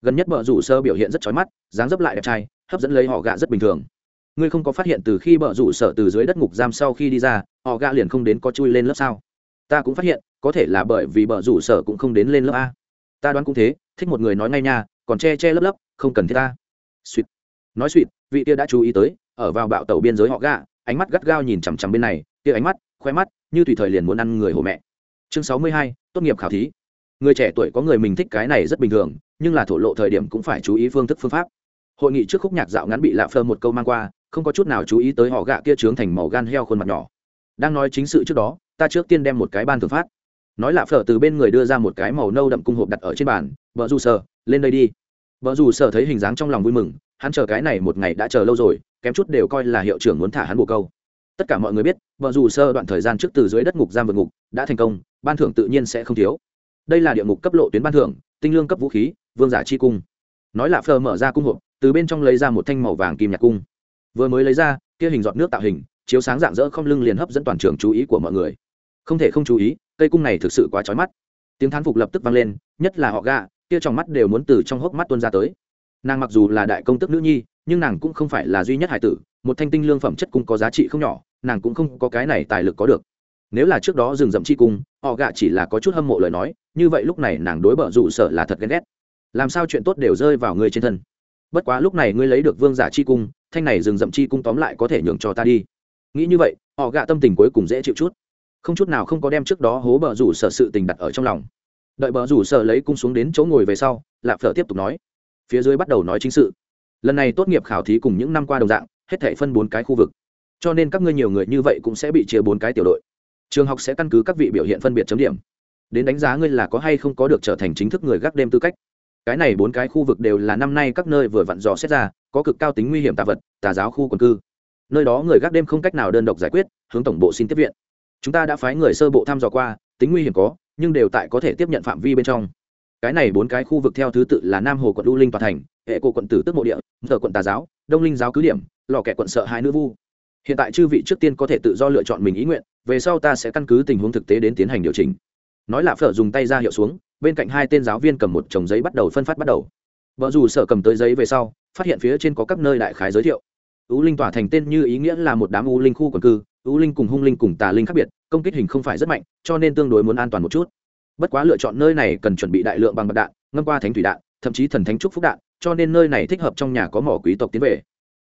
Speaker 1: Gần nhất bờ rủ sơ biểu hiện rất chói mắt, dáng dấp lại đẹp trai, hấp dẫn lấy họ gạ rất bình thường. Ngươi không có phát hiện từ khi bờ rủ sợ từ dưới đất ngục giam sau khi đi ra, họ gạ liền không đến có chui lên lớp sao? Ta cũng phát hiện, có thể là bởi vì bờ rủ sợ cũng không đến lên lớp a. Ta đoán cũng thế, thích một người nói ngay nha còn che che lấp lấp, không cần thiết ta. Suýt nói suýt vị kia đã chú ý tới, ở vào bạo tàu biên giới họ gạ ánh mắt gắt gao nhìn chằm chằm bên này, kia ánh mắt, khoe mắt, như tùy thời liền muốn ăn người hồ mẹ. Chương sáu mươi hai, tốt nghiệp khảo thí. Người trẻ tuổi có người mình thích cái này rất bình thường, nhưng là thổ lộ thời điểm cũng phải chú ý phương thức phương pháp. Hội nghị trước khúc nhạc dạo ngắn bị lạ phơ một câu mang qua, không có chút nào chú ý tới họ gạ kia trướng thành màu gan heo khuôn mặt nhỏ. Đang nói chính sự trước đó, ta trước tiên đem một cái ban thường phát. Nói lạ phở từ bên người đưa ra một cái màu nâu đậm cung hộp đặt ở trên bàn vợ du sơ lên đây đi. Vợ dù sở thấy hình dáng trong lòng vui mừng, hắn chờ cái này một ngày đã chờ lâu rồi, kém chút đều coi là hiệu trưởng muốn thả hắn bồ câu. Tất cả mọi người biết, vợ dù sơ đoạn thời gian trước từ dưới đất ngục giam vượt ngục, đã thành công, ban thưởng tự nhiên sẽ không thiếu. Đây là địa ngục cấp lộ tuyến ban thưởng, tinh lương cấp vũ khí, vương giả chi cung. Nói là phờ mở ra cung hộp, từ bên trong lấy ra một thanh màu vàng kim nhạc cung. Vừa mới lấy ra, kia hình giọt nước tạo hình, chiếu sáng dạng dỡ không lưng liền hấp dẫn toàn trường chú ý của mọi người. Không thể không chú ý, cây cung này thực sự quá trói mắt. Tiếng thán phục lập tức vang lên, nhất là họ gạ kia trong mắt đều muốn từ trong hốc mắt tuôn ra tới. Nàng mặc dù là đại công tức nữ nhi, nhưng nàng cũng không phải là duy nhất hải tử, một thanh tinh lương phẩm chất cung có giá trị không nhỏ, nàng cũng không có cái này tài lực có được. Nếu là trước đó rừng rậm chi cung, họ gạ chỉ là có chút hâm mộ lời nói, như vậy lúc này nàng đối bợ rủ sợ là thật ghen ghét. Làm sao chuyện tốt đều rơi vào ngươi trên thân. Bất quá lúc này ngươi lấy được vương giả chi cung, thanh này rừng rậm chi cung tóm lại có thể nhường cho ta đi. Nghĩ như vậy, họ gạ tâm tình cuối cùng dễ chịu chút. Không chút nào không có đem trước đó hố bờ rủ sở sự tình đặt ở trong lòng đợi bờ rủ sở lấy cung xuống đến chỗ ngồi về sau, lạp phở tiếp tục nói. Phía dưới bắt đầu nói chính sự. Lần này tốt nghiệp khảo thí cùng những năm qua đồng dạng, hết thể phân bốn cái khu vực. Cho nên các ngươi nhiều người như vậy cũng sẽ bị chia bốn cái tiểu đội. Trường học sẽ căn cứ các vị biểu hiện phân biệt chấm điểm. Đến đánh giá ngươi là có hay không có được trở thành chính thức người gác đêm tư cách. Cái này bốn cái khu vực đều là năm nay các nơi vừa vặn dò xét ra, có cực cao tính nguy hiểm tà vật, tà giáo khu quần cư. Nơi đó người gác đêm không cách nào đơn độc giải quyết, hướng tổng bộ xin tiếp viện. Chúng ta đã phái người sơ bộ thăm dò qua, tính nguy hiểm có nhưng đều tại có thể tiếp nhận phạm vi bên trong. Cái này bốn cái khu vực theo thứ tự là nam hồ quận u linh và thành, hệ cổ quận tử tức mộ địa thờ quận tà giáo, đông linh giáo cứ điểm, lò kẻ quận sợ hai nữ vu. Hiện tại chư vị trước tiên có thể tự do lựa chọn mình ý nguyện, về sau ta sẽ căn cứ tình huống thực tế đến tiến hành điều chỉnh. Nói là phở dùng tay ra hiệu xuống, bên cạnh hai tên giáo viên cầm một chồng giấy bắt đầu phân phát bắt đầu. Vợ dù sở cầm tới giấy về sau, phát hiện phía trên có các nơi đại khái giới thiệu. Ú linh tỏa thành tên như ý nghĩa là một đám u linh khu quần cư ú linh cùng hung linh cùng tà linh khác biệt công kích hình không phải rất mạnh, cho nên tương đối muốn an toàn một chút. Bất quá lựa chọn nơi này cần chuẩn bị đại lượng bằng bạc đạn, ngâm qua thánh thủy đạn, thậm chí thần thánh trúc phúc đạn, cho nên nơi này thích hợp trong nhà có mỏ quý tộc tiến về.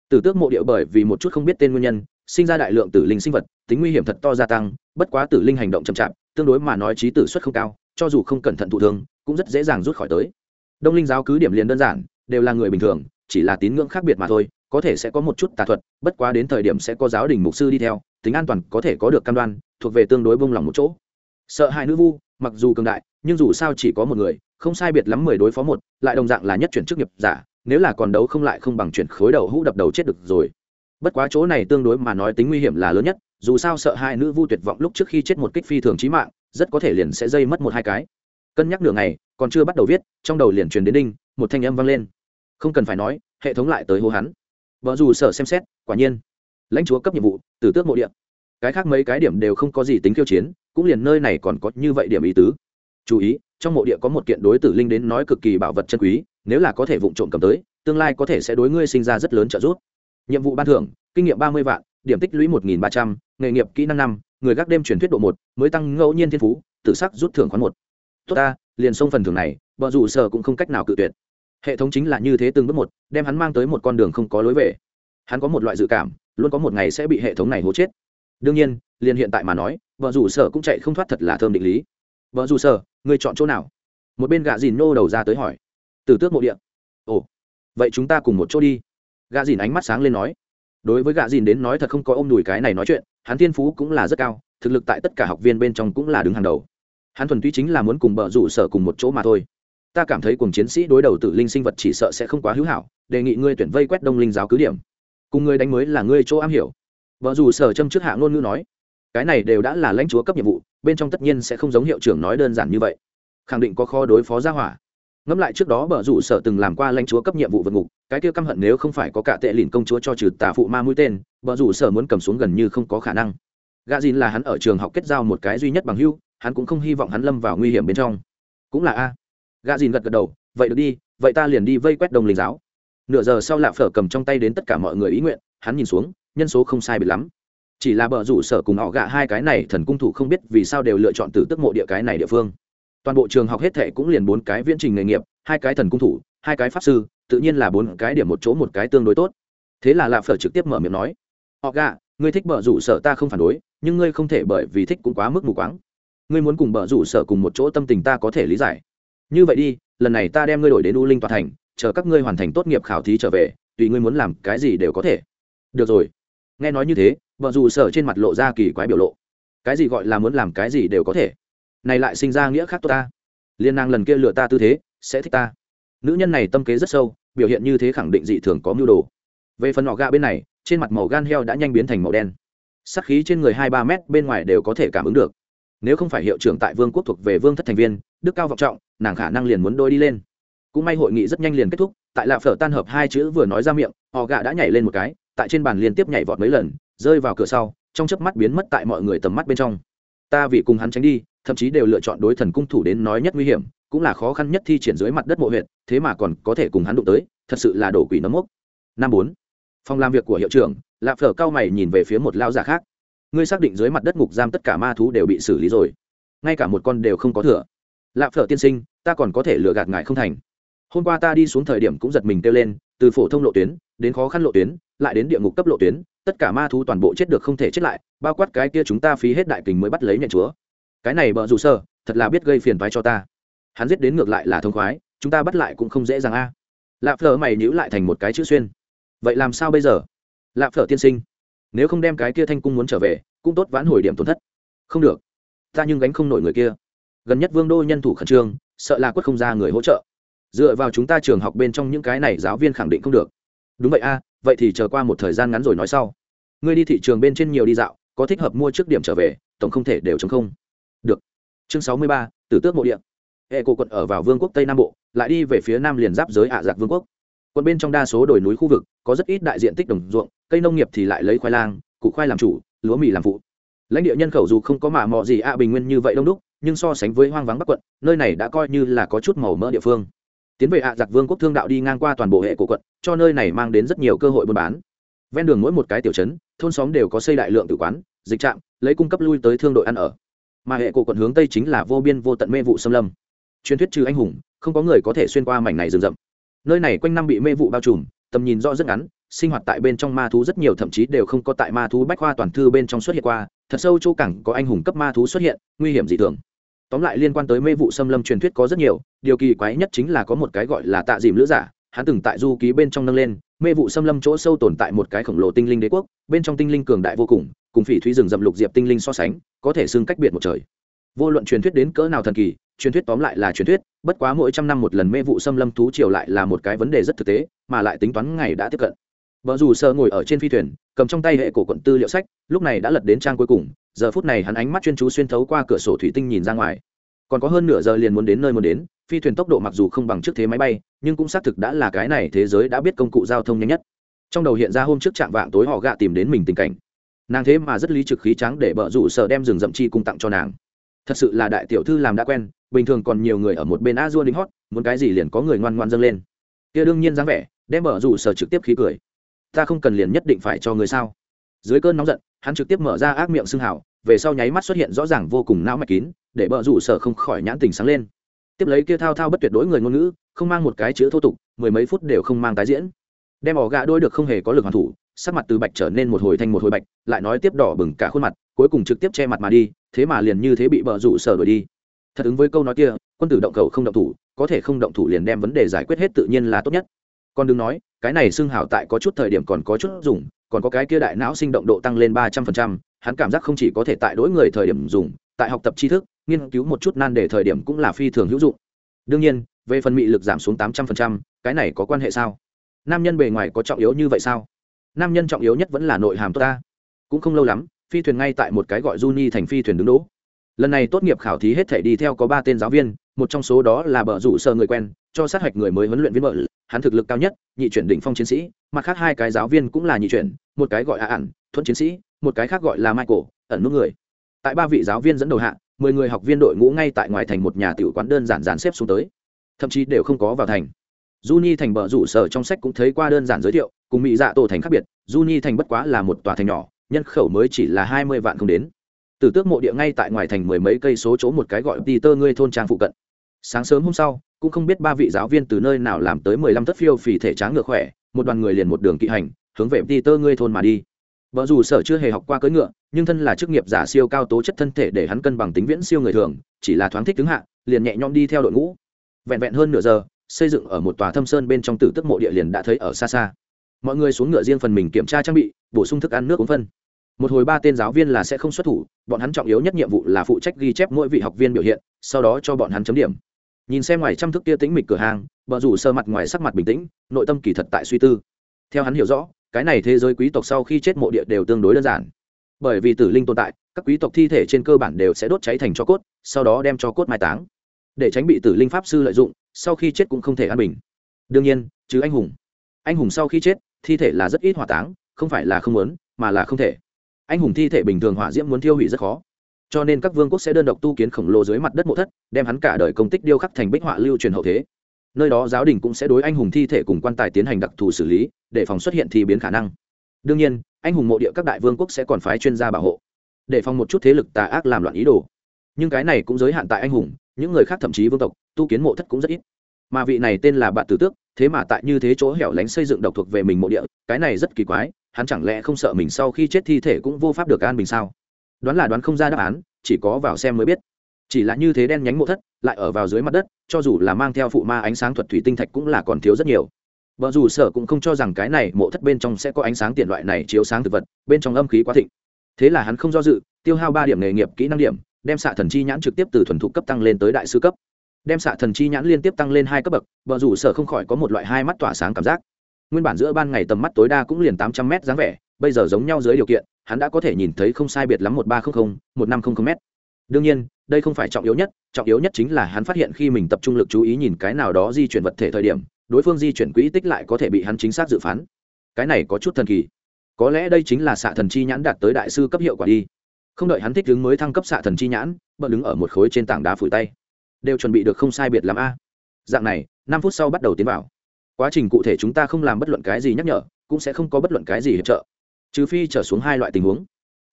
Speaker 1: Tử tước mộ địa bởi vì một chút không biết tên nguyên nhân, sinh ra đại lượng tử linh sinh vật, tính nguy hiểm thật to gia tăng, bất quá tử linh hành động chậm chạp, tương đối mà nói trí tử suất không cao, cho dù không cẩn thận thụ thương, cũng rất dễ dàng rút khỏi tới. Đông linh giáo cứ điểm liền đơn giản, đều là người bình thường, chỉ là tín ngưỡng khác biệt mà thôi, có thể sẽ có một chút tà thuật, bất quá đến thời điểm sẽ có giáo đình mục sư đi theo tính an toàn có thể có được cam đoan, thuộc về tương đối bông lòng một chỗ. Sợ hai nữ vu, mặc dù cường đại, nhưng dù sao chỉ có một người, không sai biệt lắm mười đối phó một, lại đồng dạng là nhất chuyển chức nghiệp giả, nếu là còn đấu không lại không bằng chuyển khối đầu hũ đập đầu chết được rồi. Bất quá chỗ này tương đối mà nói tính nguy hiểm là lớn nhất, dù sao sợ hai nữ vu tuyệt vọng lúc trước khi chết một kích phi thường trí mạng, rất có thể liền sẽ dây mất một hai cái. Cân nhắc nửa ngày, còn chưa bắt đầu viết, trong đầu liền truyền đến đinh, một thanh âm vang lên. Không cần phải nói, hệ thống lại tới hô hắn. Vợ dù sợ xem xét, quả nhiên lãnh chúa cấp nhiệm vụ, từ tước mộ điện cái khác mấy cái điểm đều không có gì tính khiêu chiến, cũng liền nơi này còn có như vậy điểm ý tứ. Chú ý, trong mộ địa có một kiện đối tử linh đến nói cực kỳ bảo vật chân quý, nếu là có thể vụng trộm cầm tới, tương lai có thể sẽ đối ngươi sinh ra rất lớn trợ giúp. Nhiệm vụ ban thưởng, kinh nghiệm ba mươi vạn, điểm tích lũy một nghìn ba trăm, nghề nghiệp kỹ năng năm, người gác đêm truyền thuyết độ một, mới tăng ngẫu nhiên thiên phú tự sắc rút thưởng khoán một. Tốt ta, liền xông phần thưởng này, bọn dù sở cũng không cách nào cự tuyệt. Hệ thống chính là như thế từng bước một, đem hắn mang tới một con đường không có lối về. Hắn có một loại dự cảm luôn có một ngày sẽ bị hệ thống này hố chết. Đương nhiên, liền hiện tại mà nói, vợ rủ sở cũng chạy không thoát thật là thơm định lý. Vợ rủ sở, người chọn chỗ nào? Một bên gạ dìn nô đầu ra tới hỏi. Từ tước mộ địa. ồ, vậy chúng ta cùng một chỗ đi. Gạ dìn ánh mắt sáng lên nói. Đối với gạ dìn đến nói thật không có ôm đùi cái này nói chuyện, hắn thiên phú cũng là rất cao, thực lực tại tất cả học viên bên trong cũng là đứng hàng đầu. Hắn thuần túy chính là muốn cùng bờ rủ sở cùng một chỗ mà thôi. Ta cảm thấy cùng chiến sĩ đối đầu tử linh sinh vật chỉ sợ sẽ không quá hữu hảo, đề nghị ngươi tuyển vây quét đông linh giáo cứ điểm cùng ngươi đánh mới là ngươi chỗ am hiểu. Vợ dù sở châm trước hạ ngôn ngữ nói, cái này đều đã là lãnh chúa cấp nhiệm vụ, bên trong tất nhiên sẽ không giống hiệu trưởng nói đơn giản như vậy. Khẳng định có kho đối phó gia hỏa. Ngẫm lại trước đó bờ rủ sở từng làm qua lãnh chúa cấp nhiệm vụ vượt ngục, cái kia căm hận nếu không phải có cả tệ lìn công chúa cho trừ tà phụ ma mũi tên bờ rủ sở muốn cầm xuống gần như không có khả năng. Gà dìn là hắn ở trường học kết giao một cái duy nhất bằng hưu hắn cũng không hy vọng hắn lâm vào nguy hiểm bên trong. Cũng là a. Gà dìn gật gật đầu, vậy được đi, vậy ta liền đi vây quét đồng linh giáo nửa giờ sau lạ phở cầm trong tay đến tất cả mọi người ý nguyện, hắn nhìn xuống, nhân số không sai biệt lắm. Chỉ là bờ rủ sở cùng họ gạ hai cái này thần cung thủ không biết vì sao đều lựa chọn từ tức mộ địa cái này địa phương. Toàn bộ trường học hết thệ cũng liền bốn cái viễn trình nghề nghiệp, hai cái thần cung thủ, hai cái pháp sư, tự nhiên là bốn cái điểm một chỗ một cái tương đối tốt. Thế là lạ phở trực tiếp mở miệng nói, họ gạ, ngươi thích bờ rủ sở ta không phản đối, nhưng ngươi không thể bởi vì thích cũng quá mức mù quáng. Ngươi muốn cùng bờ rủ sở cùng một chỗ tâm tình ta có thể lý giải. Như vậy đi, lần này ta đem ngươi đổi đến u linh tòa thành chờ các ngươi hoàn thành tốt nghiệp khảo thí trở về, tùy ngươi muốn làm cái gì đều có thể. Được rồi. Nghe nói như thế, vợ dù sở trên mặt lộ ra kỳ quái biểu lộ. Cái gì gọi là muốn làm cái gì đều có thể. Này lại sinh ra nghĩa khác tốt ta. Liên năng lần kia lừa ta tư thế, sẽ thích ta. Nữ nhân này tâm kế rất sâu, biểu hiện như thế khẳng định dị thường có mưu đồ. Về phần họ gạ bên này, trên mặt màu gan heo đã nhanh biến thành màu đen. Sắc khí trên người hai ba mét bên ngoài đều có thể cảm ứng được. Nếu không phải hiệu trưởng tại vương quốc thuộc về vương thất thành viên, đức cao vọng trọng, nàng khả năng liền muốn đôi đi lên cũng may hội nghị rất nhanh liền kết thúc, tại lạ phở tan hợp hai chữ vừa nói ra miệng, họ gạ đã nhảy lên một cái, tại trên bàn liên tiếp nhảy vọt mấy lần, rơi vào cửa sau, trong chớp mắt biến mất tại mọi người tầm mắt bên trong. Ta vì cùng hắn tránh đi, thậm chí đều lựa chọn đối thần cung thủ đến nói nhất nguy hiểm, cũng là khó khăn nhất thi triển dưới mặt đất mộ huyện thế mà còn có thể cùng hắn đụng tới, thật sự là đổ quỷ nấm mốc. Năm bốn, phòng làm việc của hiệu trưởng lạ phở cao mày nhìn về phía một lao giả khác. Ngươi xác định dưới mặt đất ngục giam tất cả ma thú đều bị xử lý rồi. Ngay cả một con đều không có thừa. Lạ phở tiên sinh, ta còn có thể lừa gạt ngài không thành hôm qua ta đi xuống thời điểm cũng giật mình kêu lên, từ phổ thông lộ tuyến, đến khó khăn lộ tuyến, lại đến địa ngục cấp lộ tuyến, tất cả ma thú toàn bộ chết được không thể chết lại, bao quát cái kia chúng ta phí hết đại kình mới bắt lấy nhận chúa. Cái này bợ rủ sơ, thật là biết gây phiền toái cho ta. Hắn giết đến ngược lại là thông khoái, chúng ta bắt lại cũng không dễ dàng a. Lạ phở mày nhữ lại thành một cái chữ xuyên. Vậy làm sao bây giờ? Lạ phở tiên sinh, nếu không đem cái kia thanh cung muốn trở về, cũng tốt vãn hồi điểm tổn thất. Không được. Ta nhưng gánh không nổi người kia. Gần nhất vương đô nhân thủ khẩn trương, sợ là quất không ra người hỗ trợ dựa vào chúng ta trường học bên trong những cái này giáo viên khẳng định không được. Đúng vậy a, vậy thì chờ qua một thời gian ngắn rồi nói sau. Ngươi đi thị trường bên trên nhiều đi dạo, có thích hợp mua trước điểm trở về, tổng không thể đều chống không. Được. Chương sáu mươi ba, tử tước mộ địa. Hệ cổ quận ở vào vương quốc tây nam bộ, lại đi về phía nam liền giáp giới ả giặc vương quốc. Quận bên trong đa số đồi núi khu vực, có rất ít đại diện tích đồng ruộng, cây nông nghiệp thì lại lấy khoai lang, củ khoai làm chủ, lúa mì làm phụ. Lãnh địa nhân khẩu dù không có mà mò gì ạ bình nguyên như vậy đông đúc, nhưng so sánh với hoang vắng bắc quận, nơi này đã coi như là có chút màu mỡ địa phương tiến về ạ giặc vương quốc thương đạo đi ngang qua toàn bộ hệ cổ quận, cho nơi này mang đến rất nhiều cơ hội buôn bán. Ven đường mỗi một cái tiểu trấn, thôn xóm đều có xây đại lượng tử quán, dịch trạm, lấy cung cấp lui tới thương đội ăn ở. Mà hệ cổ quận hướng tây chính là vô biên vô tận mê vụ xâm lâm. Truyền thuyết trừ anh hùng, không có người có thể xuyên qua mảnh này rừng rậm. Nơi này quanh năm bị mê vụ bao trùm, tầm nhìn rõ rất ngắn, sinh hoạt tại bên trong ma thú rất nhiều, thậm chí đều không có tại ma thú bách khoa toàn thư bên trong xuất hiện qua. Thật sâu chỗ cẳng có anh hùng cấp ma thú xuất hiện, nguy hiểm dị thường tóm lại liên quan tới mê vụ xâm lâm truyền thuyết có rất nhiều, điều kỳ quái nhất chính là có một cái gọi là tạ dìm lữ giả, hắn từng tại du ký bên trong nâng lên, mê vụ xâm lâm chỗ sâu tồn tại một cái khổng lồ tinh linh đế quốc, bên trong tinh linh cường đại vô cùng cùng phỉ thúy rừng rậm lục diệp tinh linh so sánh, có thể xưng cách biệt một trời. Vô luận truyền thuyết đến cỡ nào thần kỳ, truyền thuyết tóm lại là truyền thuyết, bất quá mỗi trăm năm một lần mê vụ xâm lâm thú triều lại là một cái vấn đề rất thực tế, mà lại tính toán ngày đã tiếp cận vợ dù sơ ngồi ở trên phi thuyền, cầm trong tay hệ cổ quận tư liệu sách, lúc này đã lật đến trang cuối cùng, giờ phút này hắn ánh mắt chuyên chú xuyên thấu qua cửa sổ thủy tinh nhìn ra ngoài. Còn có hơn nửa giờ liền muốn đến nơi muốn đến, phi thuyền tốc độ mặc dù không bằng trước thế máy bay, nhưng cũng xác thực đã là cái này thế giới đã biết công cụ giao thông nhanh nhất. Trong đầu hiện ra hôm trước trạm vạng tối họ gạ tìm đến mình tình cảnh. Nàng thế mà rất lý trực khí trắng để bợ rủ sợ đem rừng rậm chi cung tặng cho nàng. Thật sự là đại tiểu thư làm đã quen, bình thường còn nhiều người ở một bên a dua lính hót muốn cái gì liền có người ngoan ngoan dâng lên. Kia đương nhiên dáng vẻ, đem mở rủ sở trực tiếp khí cười ta không cần liền nhất định phải cho người sao? Dưới cơn nóng giận, hắn trực tiếp mở ra ác miệng xương hảo về sau nháy mắt xuất hiện rõ ràng vô cùng não mạch kín, để bờ rủ sở không khỏi nhãn tình sáng lên. Tiếp lấy kia thao thao bất tuyệt đối người ngôn ngữ, không mang một cái chữ thô tục, mười mấy phút đều không mang tái diễn. Đem ỏ gạ đôi được không hề có lực hoàn thủ, sắc mặt từ bạch trở nên một hồi thanh một hồi bạch, lại nói tiếp đỏ bừng cả khuôn mặt, cuối cùng trực tiếp che mặt mà đi, thế mà liền như thế bị bờ rủ sở đuổi đi. Thật ứng với câu nói kia, quân tử động cầu không động thủ, có thể không động thủ liền đem vấn đề giải quyết hết tự nhiên là tốt nhất còn đừng nói, cái này xưng hào tại có chút thời điểm còn có chút dùng, còn có cái kia đại não sinh động độ tăng lên ba trăm phần trăm, hắn cảm giác không chỉ có thể tại đối người thời điểm dùng, tại học tập tri thức, nghiên cứu một chút nan đề thời điểm cũng là phi thường hữu dụng. Đương nhiên, về phần mị lực giảm xuống tám trăm phần trăm, cái này có quan hệ sao? Nam nhân bề ngoài có trọng yếu như vậy sao? Nam nhân trọng yếu nhất vẫn là nội hàm tốt ta. Cũng không lâu lắm, phi thuyền ngay tại một cái gọi Juni thành phi thuyền đứng đỗ. Lần này tốt nghiệp khảo thí hết thể đi theo có ba tên giáo viên, một trong số đó là bờ rủ sơ người quen, cho sát hạch người mới huấn luyện viên vợ hắn thực lực cao nhất nhị chuyển đỉnh phong chiến sĩ mặt khác hai cái giáo viên cũng là nhị chuyển một cái gọi a ẩn thuận chiến sĩ một cái khác gọi là michael ẩn nút người tại ba vị giáo viên dẫn đầu hạ mười người học viên đội ngũ ngay tại ngoài thành một nhà tiểu quán đơn giản dàn xếp xuống tới thậm chí đều không có vào thành Juni thành bờ rủ sở trong sách cũng thấy qua đơn giản giới thiệu, cùng mỹ dạ tổ thành khác biệt, Juni thành bất quá là một tòa thành nhỏ, nhân khẩu mới chỉ là hai mươi vạn không đến. Từ tước mộ địa ngay tại ngoài thành mười mấy cây số chỗ một cái gọi Peter ngươi thôn trang phụ cận. Sáng sớm hôm sau, cũng không biết ba vị giáo viên từ nơi nào làm tới mười lăm thất phiêu phì thể tráng ngựa khỏe, một đoàn người liền một đường kỵ hành, hướng về Peter ngươi thôn mà đi. vợ dù sở chưa hề học qua cưỡi ngựa, nhưng thân là chức nghiệp giả siêu cao tố chất thân thể để hắn cân bằng tính viễn siêu người thường, chỉ là thoáng thích tướng hạ, liền nhẹ nhõm đi theo đội ngũ. Vẹn vẹn hơn nửa giờ, xây dựng ở một tòa thâm sơn bên trong tử tức mộ địa liền đã thấy ở xa xa mọi người xuống ngựa riêng phần mình kiểm tra trang bị bổ sung thức ăn nước uống phân một hồi ba tên giáo viên là sẽ không xuất thủ bọn hắn trọng yếu nhất nhiệm vụ là phụ trách ghi chép mỗi vị học viên biểu hiện sau đó cho bọn hắn chấm điểm nhìn xem ngoài trăm thức kia tĩnh mịch cửa hàng bờ rủ sơ mặt ngoài sắc mặt bình tĩnh, nội tâm kỳ thật tại suy tư. Theo hắn hiểu rõ, cái này thế giới quý tộc sau khi chết mộ địa đều tương đối đơn giản. Bởi vì tử linh tồn tại, các quý tộc thi thể trên cơ bản đều sẽ đốt cháy thành cho cốt, sau đó đem cho cốt mai táng. Để tránh bị tử linh pháp sư lợi dụng, sau khi chết cũng không thể an bình. Đương nhiên, chứ anh hùng. Anh hùng sau khi chết, thi thể là rất ít hỏa táng, không phải là không muốn, mà là không thể. Anh hùng thi thể bình thường hỏa diễm muốn tiêu hủy rất khó cho nên các vương quốc sẽ đơn độc tu kiến khổng lồ dưới mặt đất mộ thất, đem hắn cả đời công tích điêu khắc thành bích họa lưu truyền hậu thế. Nơi đó giáo đình cũng sẽ đối anh hùng thi thể cùng quan tài tiến hành đặc thù xử lý, để phòng xuất hiện thi biến khả năng. Đương nhiên, anh hùng mộ địa các đại vương quốc sẽ còn phái chuyên gia bảo hộ, để phòng một chút thế lực tà ác làm loạn ý đồ. Nhưng cái này cũng giới hạn tại anh hùng, những người khác thậm chí vương tộc, tu kiến mộ thất cũng rất ít. Mà vị này tên là bạn tử tước, thế mà tại như thế chỗ hẻo lánh xây dựng độc thuộc về mình mộ địa, cái này rất kỳ quái, hắn chẳng lẽ không sợ mình sau khi chết thi thể cũng vô pháp được an bình sao? Đoán là đoán không ra đáp án, chỉ có vào xem mới biết. Chỉ là như thế đen nhánh mộ thất, lại ở vào dưới mặt đất, cho dù là mang theo phụ ma ánh sáng thuật thủy tinh thạch cũng là còn thiếu rất nhiều. Vợ dù sở cũng không cho rằng cái này mộ thất bên trong sẽ có ánh sáng tiền loại này chiếu sáng thực vật, bên trong âm khí quá thịnh. Thế là hắn không do dự, tiêu hao ba điểm nghề nghiệp kỹ năng điểm, đem xạ thần chi nhãn trực tiếp từ thuần thục cấp tăng lên tới đại sư cấp. Đem xạ thần chi nhãn liên tiếp tăng lên hai cấp bậc vợ rủ sở không khỏi có một loại hai mắt tỏa sáng cảm giác. Nguyên bản giữa ban ngày tầm mắt tối đa cũng liền tám trăm m dáng vẻ bây giờ giống nhau dưới điều kiện, hắn đã có thể nhìn thấy không sai biệt lắm một ba trăm linh một năm trăm linh m đương nhiên, đây không phải trọng yếu nhất, trọng yếu nhất chính là hắn phát hiện khi mình tập trung lực chú ý nhìn cái nào đó di chuyển vật thể thời điểm, đối phương di chuyển quỹ tích lại có thể bị hắn chính xác dự phán. Cái này có chút thần kỳ. Có lẽ đây chính là xạ thần chi nhãn đạt tới đại sư cấp hiệu quả đi. Không đợi hắn thích đứng mới thăng cấp xạ thần chi nhãn bận đứng ở một khối trên tảng đá phủi tay. Đều chuẩn bị được không sai biệt lắm a. Dạng này, năm phút sau bắt đầu tiến vào. Quá trình cụ thể chúng ta không làm bất luận cái gì nhắc nhở, cũng sẽ không có bất luận cái gì hiệp trợ trừ phi trở xuống hai loại tình huống.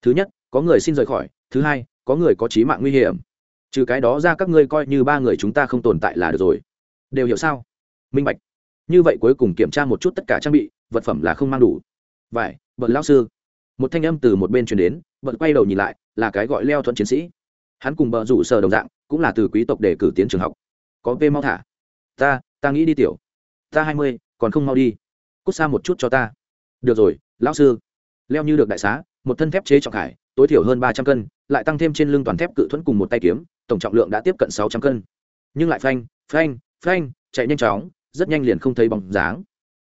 Speaker 1: Thứ nhất, có người xin rời khỏi, thứ hai, có người có trí mạng nguy hiểm. Trừ cái đó ra các ngươi coi như ba người chúng ta không tồn tại là được rồi. Đều hiểu sao? Minh bạch. Như vậy cuối cùng kiểm tra một chút tất cả trang bị, vật phẩm là không mang đủ. Vải, bận lao sư. Một thanh âm từ một bên truyền đến, bận quay đầu nhìn lại, là cái gọi leo thuận chiến sĩ. Hắn cùng bờ rủ sờ đồng dạng, cũng là từ quý tộc để cử tiến trường học. Có vê mau thả. Ta ta nghĩ đi tiểu. Ta hai mươi, còn không mau đi. Cút xa một chút cho ta. Được rồi, lão sư leo như được đại xá một thân thép chế trọng hải tối thiểu hơn ba trăm cân lại tăng thêm trên lưng toàn thép cự thuẫn cùng một tay kiếm tổng trọng lượng đã tiếp cận sáu trăm cân. Nhưng lại phanh phanh phanh chạy nhanh chóng rất nhanh liền không thấy bóng dáng.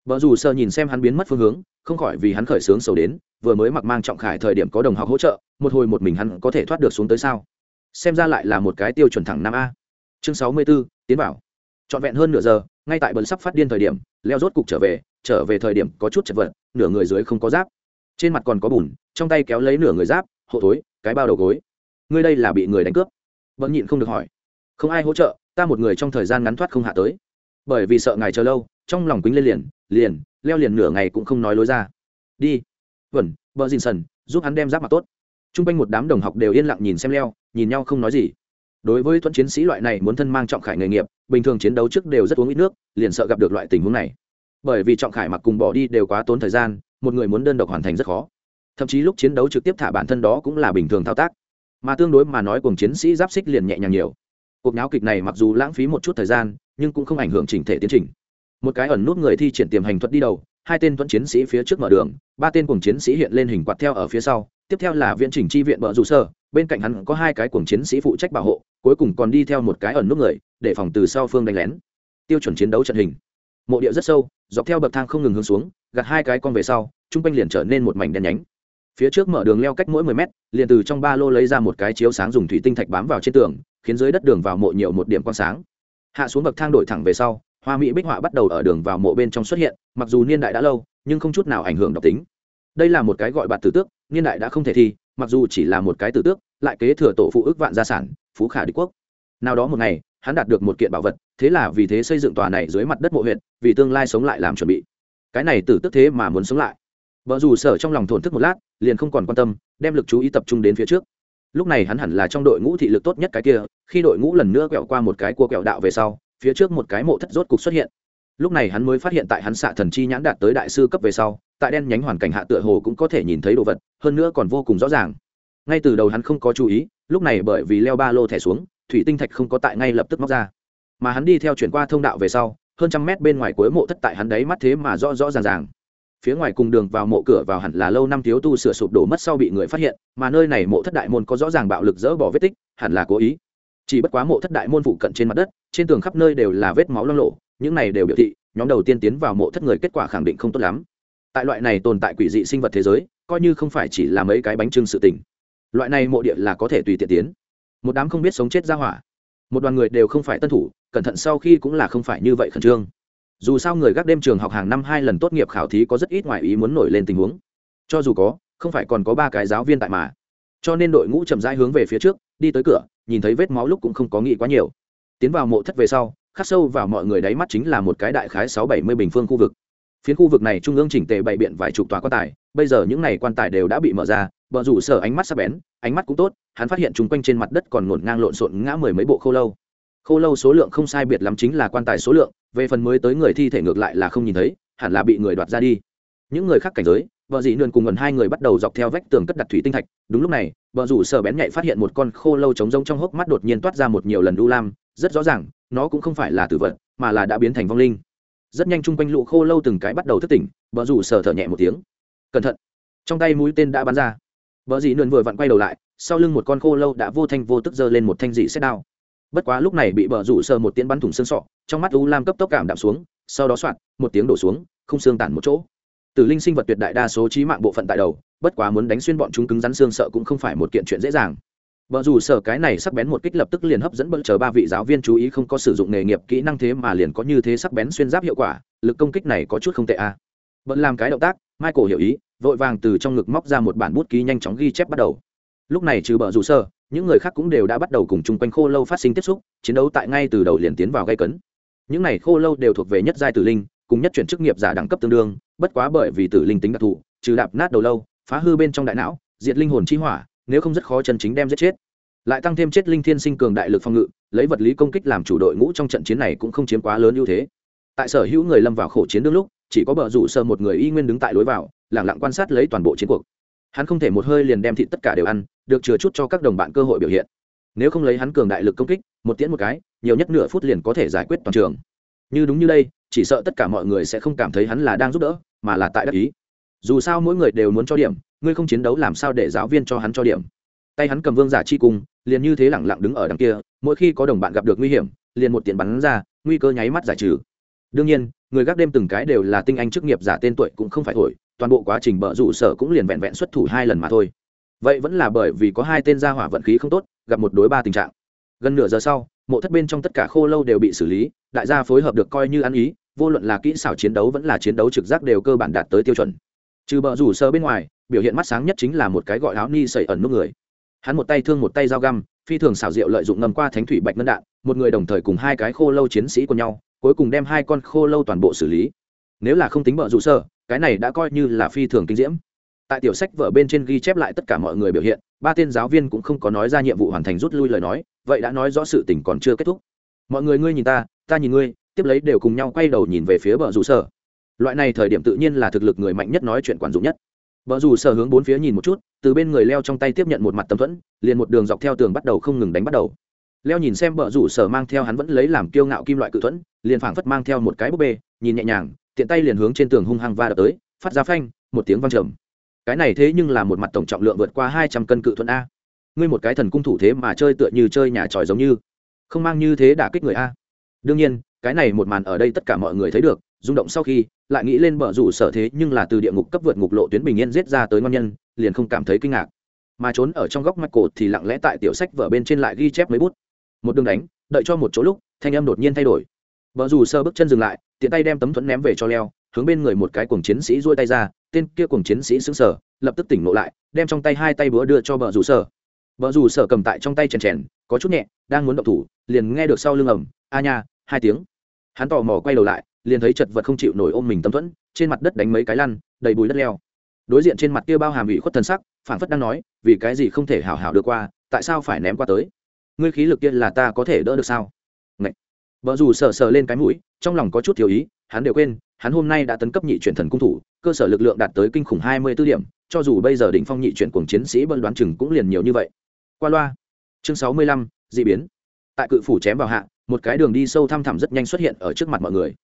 Speaker 1: Vợ dù sơ nhìn xem hắn biến mất phương hướng không khỏi vì hắn khởi sướng sầu đến vừa mới mặc mang trọng khải thời điểm có đồng học hỗ trợ một hồi một mình hắn có thể thoát được xuống tới sao? Xem ra lại là một cái tiêu chuẩn thẳng năm a. Chương sáu mươi 64, tiến bảo. Trọn vẹn hơn nửa giờ ngay tại bần sắp phát điên thời điểm leo rốt cục trở về trở về thời điểm có chút chật vật nửa người dưới không có giáp trên mặt còn có bùn, trong tay kéo lấy nửa người giáp, hộ thối, cái bao đầu gối. Ngươi đây là bị người đánh cướp? Vẫn nhịn không được hỏi. Không ai hỗ trợ, ta một người trong thời gian ngắn thoát không hạ tới. Bởi vì sợ ngài chờ lâu, trong lòng quýnh lên liền liền, leo liền nửa ngày cũng không nói lối ra. Đi. Vẩn vợ dìn sần, giúp hắn đem giáp mặt tốt. T r u n g quanh một đám đồng học đều yên lặng nhìn xem leo, nhìn nhau không nói gì. Đối với thuận chiến sĩ loại này muốn thân mang trọng khải nghề nghiệp, bình thường chiến đấu trước đều rất uống ít nước, liền sợ gặp được loại tình huống này. Bởi vì trọng khải mặc cùng bỏ đi đều quá tốn thời gian một người muốn đơn độc hoàn thành rất khó. Thậm chí lúc chiến đấu trực tiếp thả bản thân đó cũng là bình thường thao tác. Mà tương đối mà nói cùng chiến sĩ giáp xích liền nhẹ nhàng nhiều. Cuộc náo kịch này mặc dù lãng phí một chút thời gian, nhưng cũng không ảnh hưởng chỉnh thể tiến trình. Một cái ẩn nút người thi triển tiềm hành thuật đi đầu, hai tên tuấn chiến sĩ phía trước mở đường, ba tên cùng chiến sĩ hiện lên hình quạt theo ở phía sau, tiếp theo là viện chỉnh chi viện bờ rủ sơ, bên cạnh hắn có hai cái cùng chiến sĩ phụ trách bảo hộ, cuối cùng còn đi theo một cái ẩn nút người, để phòng từ sau phương đánh lén. Tiêu chuẩn chiến đấu trận hình mộ địa rất sâu, dọc theo bậc thang không ngừng hướng xuống, gạt hai cái con về sau trung quanh liền trở nên một mảnh đen nhánh. Phía trước mở đường leo cách mỗi mười mét, liền từ trong ba lô lấy ra một cái chiếu sáng dùng thủy tinh thạch bám vào trên tường, khiến dưới đất đường vào mộ nhiều một điểm quang sáng. Hạ xuống bậc thang đổi thẳng về sau, hoa mỹ bích họa bắt đầu ở đường vào mộ bên trong xuất hiện, mặc dù niên đại đã lâu, nhưng không chút nào ảnh hưởng độc tính. Đây là một cái gọi bạt tử tước, niên đại đã không thể thi, mặc dù chỉ là một cái tử tước, lại kế thừa tổ phụ ước vạn gia sản, phú khả địch quốc. Nào đó một ngày hắn đạt được một kiện bảo vật, thế là vì thế xây dựng tòa này dưới mặt đất mộ huyện vì tương lai sống lại làm chuẩn bị. Cái này tử tức thế mà muốn sống lại. Vợ dù sở trong lòng thổn thức một lát, liền không còn quan tâm, đem lực chú ý tập trung đến phía trước. Lúc này hắn hẳn là trong đội ngũ thị lực tốt nhất cái kia, khi đội ngũ lần nữa quẹo qua một cái cua quẹo đạo về sau, phía trước một cái mộ thất rốt cục xuất hiện. Lúc này hắn mới phát hiện tại hắn xạ thần chi nhãn đạt tới đại sư cấp về sau, tại đen nhánh hoàn cảnh hạ tựa hồ cũng có thể nhìn thấy đồ vật, hơn nữa còn vô cùng rõ ràng. Ngay từ đầu hắn không có chú ý, lúc này bởi vì leo ba lô thẻ xuống thủy tinh thạch không có tại ngay lập tức móc ra. Mà hắn đi theo chuyển qua thông đạo về sau, hơn trăm mét bên ngoài cuối mộ thất tại hắn đấy mắt thế mà rõ rõ ràng ràng. Phía ngoài cùng đường vào mộ cửa vào hẳn là lâu năm thiếu tu sửa sụp đổ mất sau bị người phát hiện, mà nơi này mộ thất đại môn có rõ ràng bạo lực dỡ bỏ vết tích, hẳn là cố ý. Chỉ bất quá mộ thất đại môn phụ cận trên mặt đất, trên tường khắp nơi đều là vết máu loang lộ những này đều biểu thị, nhóm đầu tiên tiến vào mộ thất người kết quả khẳng định không tốt lắm. Tại loại này tồn tại quỷ dị sinh vật thế giới, coi như không phải chỉ là mấy cái bánh trưng sự tình. Loại này mộ địa là có thể tùy tiện tiến một đám không biết sống chết ra hỏa. Một đoàn người đều không phải tân thủ, cẩn thận sau khi cũng là không phải như vậy khẩn trương. Dù sao người gác đêm trường học hàng năm hai lần tốt nghiệp khảo thí có rất ít ngoại ý muốn nổi lên tình huống. Cho dù có, không phải còn có ba cái giáo viên tại mà. Cho nên đội ngũ chậm rãi hướng về phía trước, đi tới cửa, nhìn thấy vết máu lúc cũng không có nghĩ quá nhiều. Tiến vào mộ thất về sau, khắc sâu vào mọi người đáy mắt chính là một cái đại khái sáu bảy mươi bình phương khu vực. Phiến khu vực này trung ương chỉnh tề bày biện vài chục tòa quan tài, bây giờ những n à y quan tài đều đã bị mở ra vợ rủ sở ánh mắt sắp bén, ánh mắt cũng tốt, hắn phát hiện chung quanh trên mặt đất còn ngổn ngang lộn xộn ngã mười mấy bộ khô lâu. Khô lâu số lượng không sai biệt lắm chính là quan tài số lượng, về phần mới tới người thi thể ngược lại là không nhìn thấy, hẳn là bị người đoạt ra đi. Những người khác cảnh giới vợ dị nườn cùng gần hai người bắt đầu dọc theo vách tường cất đặt thủy tinh thạch. Đúng lúc này vợ rủ sở bén nhạy phát hiện một con khô lâu trống rông trong hốc mắt đột nhiên toát ra một nhiều lần đu lam. Rất rõ ràng, nó cũng không phải là tử vật, mà là đã biến thành vong linh. Rất nhanh chung quanh lũ khô lâu từng cái bắt đầu thức tỉnh vợ rủ sở thở nhẹ một tiếng. Cẩn thận! Trong tay mũi tên đã bắn ra vợ dị nườn vừa vặn quay đầu lại, sau lưng một con khô lâu đã vô thanh vô tức giơ lên một thanh dị xét đao. Bất quá lúc này bị bỡ rủ sờ một tiếng bắn thủng xương sọ, trong mắt u lam cấp tốc cảm đạm xuống, sau đó soạt, một tiếng đổ xuống, không xương tản một chỗ. Tử linh sinh vật tuyệt đại đa số trí mạng bộ phận tại đầu, bất quá muốn đánh xuyên bọn chúng cứng rắn xương sợ cũng không phải một kiện chuyện dễ dàng. Vợ dù sở cái này sắc bén một kích lập tức liền hấp dẫn bỡ chờ ba vị giáo viên chú ý không có sử dụng nghề nghiệp kỹ năng thế mà liền có như thế sắc bén xuyên giáp hiệu quả, lực công kích này có chút không tệ a à. vẫn làm cái động tác, michael hiểu ý vội vàng từ trong ngực móc ra một bản bút ký nhanh chóng ghi chép bắt đầu. Lúc này trừ bờ rủ sơ, những người khác cũng đều đã bắt đầu cùng chung quanh khô lâu phát sinh tiếp xúc, chiến đấu tại ngay từ đầu liền tiến vào gây cấn. Những này khô lâu đều thuộc về nhất giai tử linh, cùng nhất chuyển chức nghiệp giả đẳng cấp tương đương, bất quá bởi vì tử linh tính đặc thù, trừ đạp nát đầu lâu, phá hư bên trong đại não, diệt linh hồn chi hỏa, nếu không rất khó chân chính đem giết chết. Lại tăng thêm chết linh thiên sinh cường đại lực phòng ngự, lấy vật lý công kích làm chủ đội ngũ trong trận chiến này cũng không chiếm quá lớn ưu thế. Tại sở hữu người lâm vào khổ chiến đương lúc, chỉ có bờ rủ sơ một người y nguyên đứng tại lối vào lẳng lặng quan sát lấy toàn bộ chiến cuộc. Hắn không thể một hơi liền đem thịt tất cả đều ăn, được chừa chút cho các đồng bạn cơ hội biểu hiện. Nếu không lấy hắn cường đại lực công kích, một tiễn một cái, nhiều nhất nửa phút liền có thể giải quyết toàn trường. Như đúng như đây, chỉ sợ tất cả mọi người sẽ không cảm thấy hắn là đang giúp đỡ, mà là tại đắc ý. Dù sao mỗi người đều muốn cho điểm, ngươi không chiến đấu làm sao để giáo viên cho hắn cho điểm? Tay hắn cầm vương giả chi cung, liền như thế lẳng lặng đứng ở đằng kia, mỗi khi có đồng bạn gặp được nguy hiểm, liền một tiện bắn ra, nguy cơ nháy mắt giải trừ. Đương nhiên, người gác đêm từng cái đều là tinh anh chức nghiệp giả tên tuổi cũng không phải thổi toàn bộ quá trình bợ rủ sở cũng liền vẹn vẹn xuất thủ hai lần mà thôi. Vậy vẫn là bởi vì có hai tên gia hỏa vận khí không tốt, gặp một đối ba tình trạng. Gần nửa giờ sau, mộ thất bên trong tất cả khô lâu đều bị xử lý, đại gia phối hợp được coi như ăn ý, vô luận là kỹ xảo chiến đấu vẫn là chiến đấu trực giác đều cơ bản đạt tới tiêu chuẩn. Trừ bờ rủ sơ bên ngoài, biểu hiện mắt sáng nhất chính là một cái gọi áo ni sẩy ẩn nút người. Hắn một tay thương một tay dao găm, phi thường xảo diệu lợi dụng ngầm qua thánh thủy bạch ngân đạn, một người đồng thời cùng hai cái khô lâu chiến sĩ của nhau, cuối cùng đem hai con khô lâu toàn bộ xử lý. Nếu là không tính bợ rủ sơ cái này đã coi như là phi thường kinh diễm. Tại tiểu sách vở bên trên ghi chép lại tất cả mọi người biểu hiện, ba tên giáo viên cũng không có nói ra nhiệm vụ hoàn thành rút lui lời nói, vậy đã nói rõ sự tình còn chưa kết thúc. Mọi người ngươi nhìn ta ta nhìn ngươi, tiếp lấy đều cùng nhau quay đầu nhìn về phía bờ rủ sở. Loại này thời điểm tự nhiên là thực lực người mạnh nhất nói chuyện quản dụng nhất. Bờ rủ sở hướng bốn phía nhìn một chút, từ bên người leo trong tay tiếp nhận một mặt tấm thuẫn, liền một đường dọc theo tường bắt đầu không ngừng đánh bắt đầu. Leo nhìn xem bờ rủ sở mang theo hắn vẫn lấy làm kiêu ngạo kim loại cự thuẫn, liền phảng phất mang theo một cái búp bê, nhìn nhẹ nhàng tiện tay liền hướng trên tường hung hăng va đập tới, phát ra phanh, một tiếng vang trầm. Cái này thế nhưng là một mặt tổng trọng lượng vượt qua hai trăm cân cự thuận a. Ngươi một cái thần cung thủ thế mà chơi tựa như chơi nhà tròi giống như. Không mang như thế đả kích người a. Đương nhiên, cái này một màn ở đây tất cả mọi người thấy được, rung động sau khi, lại nghĩ lên bờ rủ sở thế nhưng là từ địa ngục cấp vượt ngục lộ tuyến bình yên giết ra tới ngon nhân, liền không cảm thấy kinh ngạc. Mà trốn ở trong góc mắt cổ thì lặng lẽ tại tiểu sách vở bên trên lại ghi chép mấy bút. Một đường đánh, đợi cho một chỗ lúc, thanh âm đột nhiên thay đổi bờ rủ sơ bước chân dừng lại, tiện tay đem tấm thuẫn ném về cho leo, hướng bên người một cái cuồng chiến sĩ duỗi tay ra, tên kia cuồng chiến sĩ sững sờ, lập tức tỉnh ngộ lại, đem trong tay hai tay búa đưa cho bờ rủ sơ. Bờ rủ sơ cầm tại trong tay chèn chèn, có chút nhẹ, đang muốn động thủ, liền nghe được sau lưng ẩm a nha! hai tiếng. Hắn tò mò quay đầu lại, liền thấy chật vật không chịu nổi ôm mình tấm thuẫn, trên mặt đất đánh mấy cái lăn, đầy bùi đất leo. Đối diện trên mặt kia bao hàm ủy khuất thần sắc phản phất đang nói, vì cái gì không thể hảo hảo được qua, tại sao phải ném qua tới? Ngươi khí lực kia là ta có thể đỡ được sao? Vợ dù sờ sờ lên cái mũi, trong lòng có chút thiếu ý, hắn đều quên, hắn hôm nay đã tấn cấp nhị chuyển thần cung thủ, cơ sở lực lượng đạt tới kinh khủng hai mươi 24 điểm, cho dù bây giờ đỉnh phong nhị chuyển cùng chiến sĩ bân đoán chừng cũng liền nhiều như vậy. Qua loa. Chương sáu mươi lăm, dị biến. Tại cự phủ chém vào hạ, một cái đường đi sâu thăm thẳm rất nhanh xuất hiện ở trước mặt mọi người.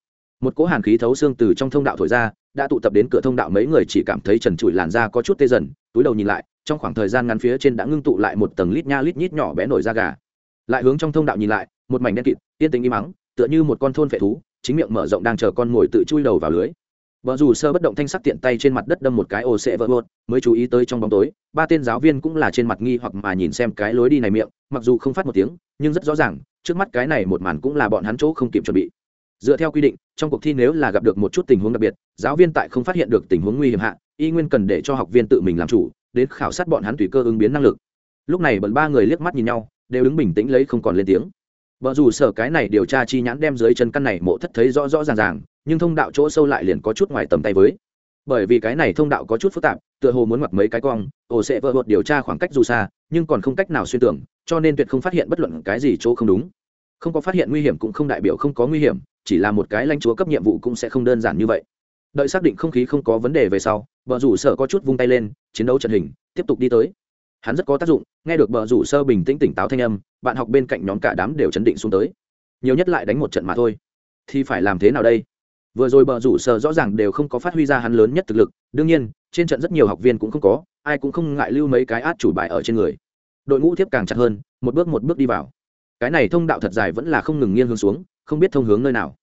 Speaker 1: Một cỗ hàn khí thấu xương từ trong thông đạo thổi ra, đã tụ tập đến cửa thông đạo mấy người chỉ cảm thấy trần trụi làn da có chút tê dần, túi đầu nhìn lại, trong khoảng thời gian ngắn phía trên đã ngưng tụ lại một tầng lít nha lít nhít nhỏ bé nổi da gà. Lại hướng trong thông đạo nhìn lại một mảnh đen kịt, yên tĩnh im mắng tựa như một con thôn phệ thú, chính miệng mở rộng đang chờ con ngồi tự chui đầu vào lưới. Vợ dù sơ bất động thanh sắc tiện tay trên mặt đất đâm một cái ô sệ vỡ vợt mới chú ý tới trong bóng tối, ba tên giáo viên cũng là trên mặt nghi hoặc mà nhìn xem cái lối đi này miệng, mặc dù không phát một tiếng, nhưng rất rõ ràng, trước mắt cái này một màn cũng là bọn hắn chỗ không kịp chuẩn bị. Dựa theo quy định, trong cuộc thi nếu là gặp được một chút tình huống đặc biệt, giáo viên tại không phát hiện được tình huống nguy hiểm hạ, y nguyên cần để cho học viên tự mình làm chủ, đến khảo sát bọn hắn tùy cơ ứng biến năng lực. Lúc này bận ba người liếc mắt nhìn nhau, đều đứng bình tĩnh lấy không còn lên tiếng. Bờ rủ sở cái này điều tra chi nhãn đem dưới chân căn này mộ thất thấy rõ rõ ràng ràng, nhưng thông đạo chỗ sâu lại liền có chút ngoài tầm tay với. Bởi vì cái này thông đạo có chút phức tạp, tựa hồ muốn mặc mấy cái cong ổ sẽ vơ bột điều tra khoảng cách dù xa, nhưng còn không cách nào xuyên tưởng, cho nên tuyệt không phát hiện bất luận cái gì chỗ không đúng. Không có phát hiện nguy hiểm cũng không đại biểu không có nguy hiểm, chỉ là một cái lãnh chúa cấp nhiệm vụ cũng sẽ không đơn giản như vậy. Đợi xác định không khí không có vấn đề về sau, bờ rủ sở có chút vung tay lên, chiến đấu trận hình, tiếp tục đi tới hắn rất có tác dụng, nghe được bờ rủ sơ bình tĩnh tỉnh táo thanh âm, bạn học bên cạnh nhóm cả đám đều chấn định xuống tới. Nhiều nhất lại đánh một trận mà thôi. Thì phải làm thế nào đây? Vừa rồi bờ rủ sơ rõ ràng đều không có phát huy ra hắn lớn nhất thực lực, đương nhiên, trên trận rất nhiều học viên cũng không có, ai cũng không ngại lưu mấy cái át chủ bài ở trên người. Đội ngũ tiếp càng chặt hơn, một bước một bước đi vào. Cái này thông đạo thật dài vẫn là không ngừng nghiêng hướng xuống, không biết thông hướng nơi nào.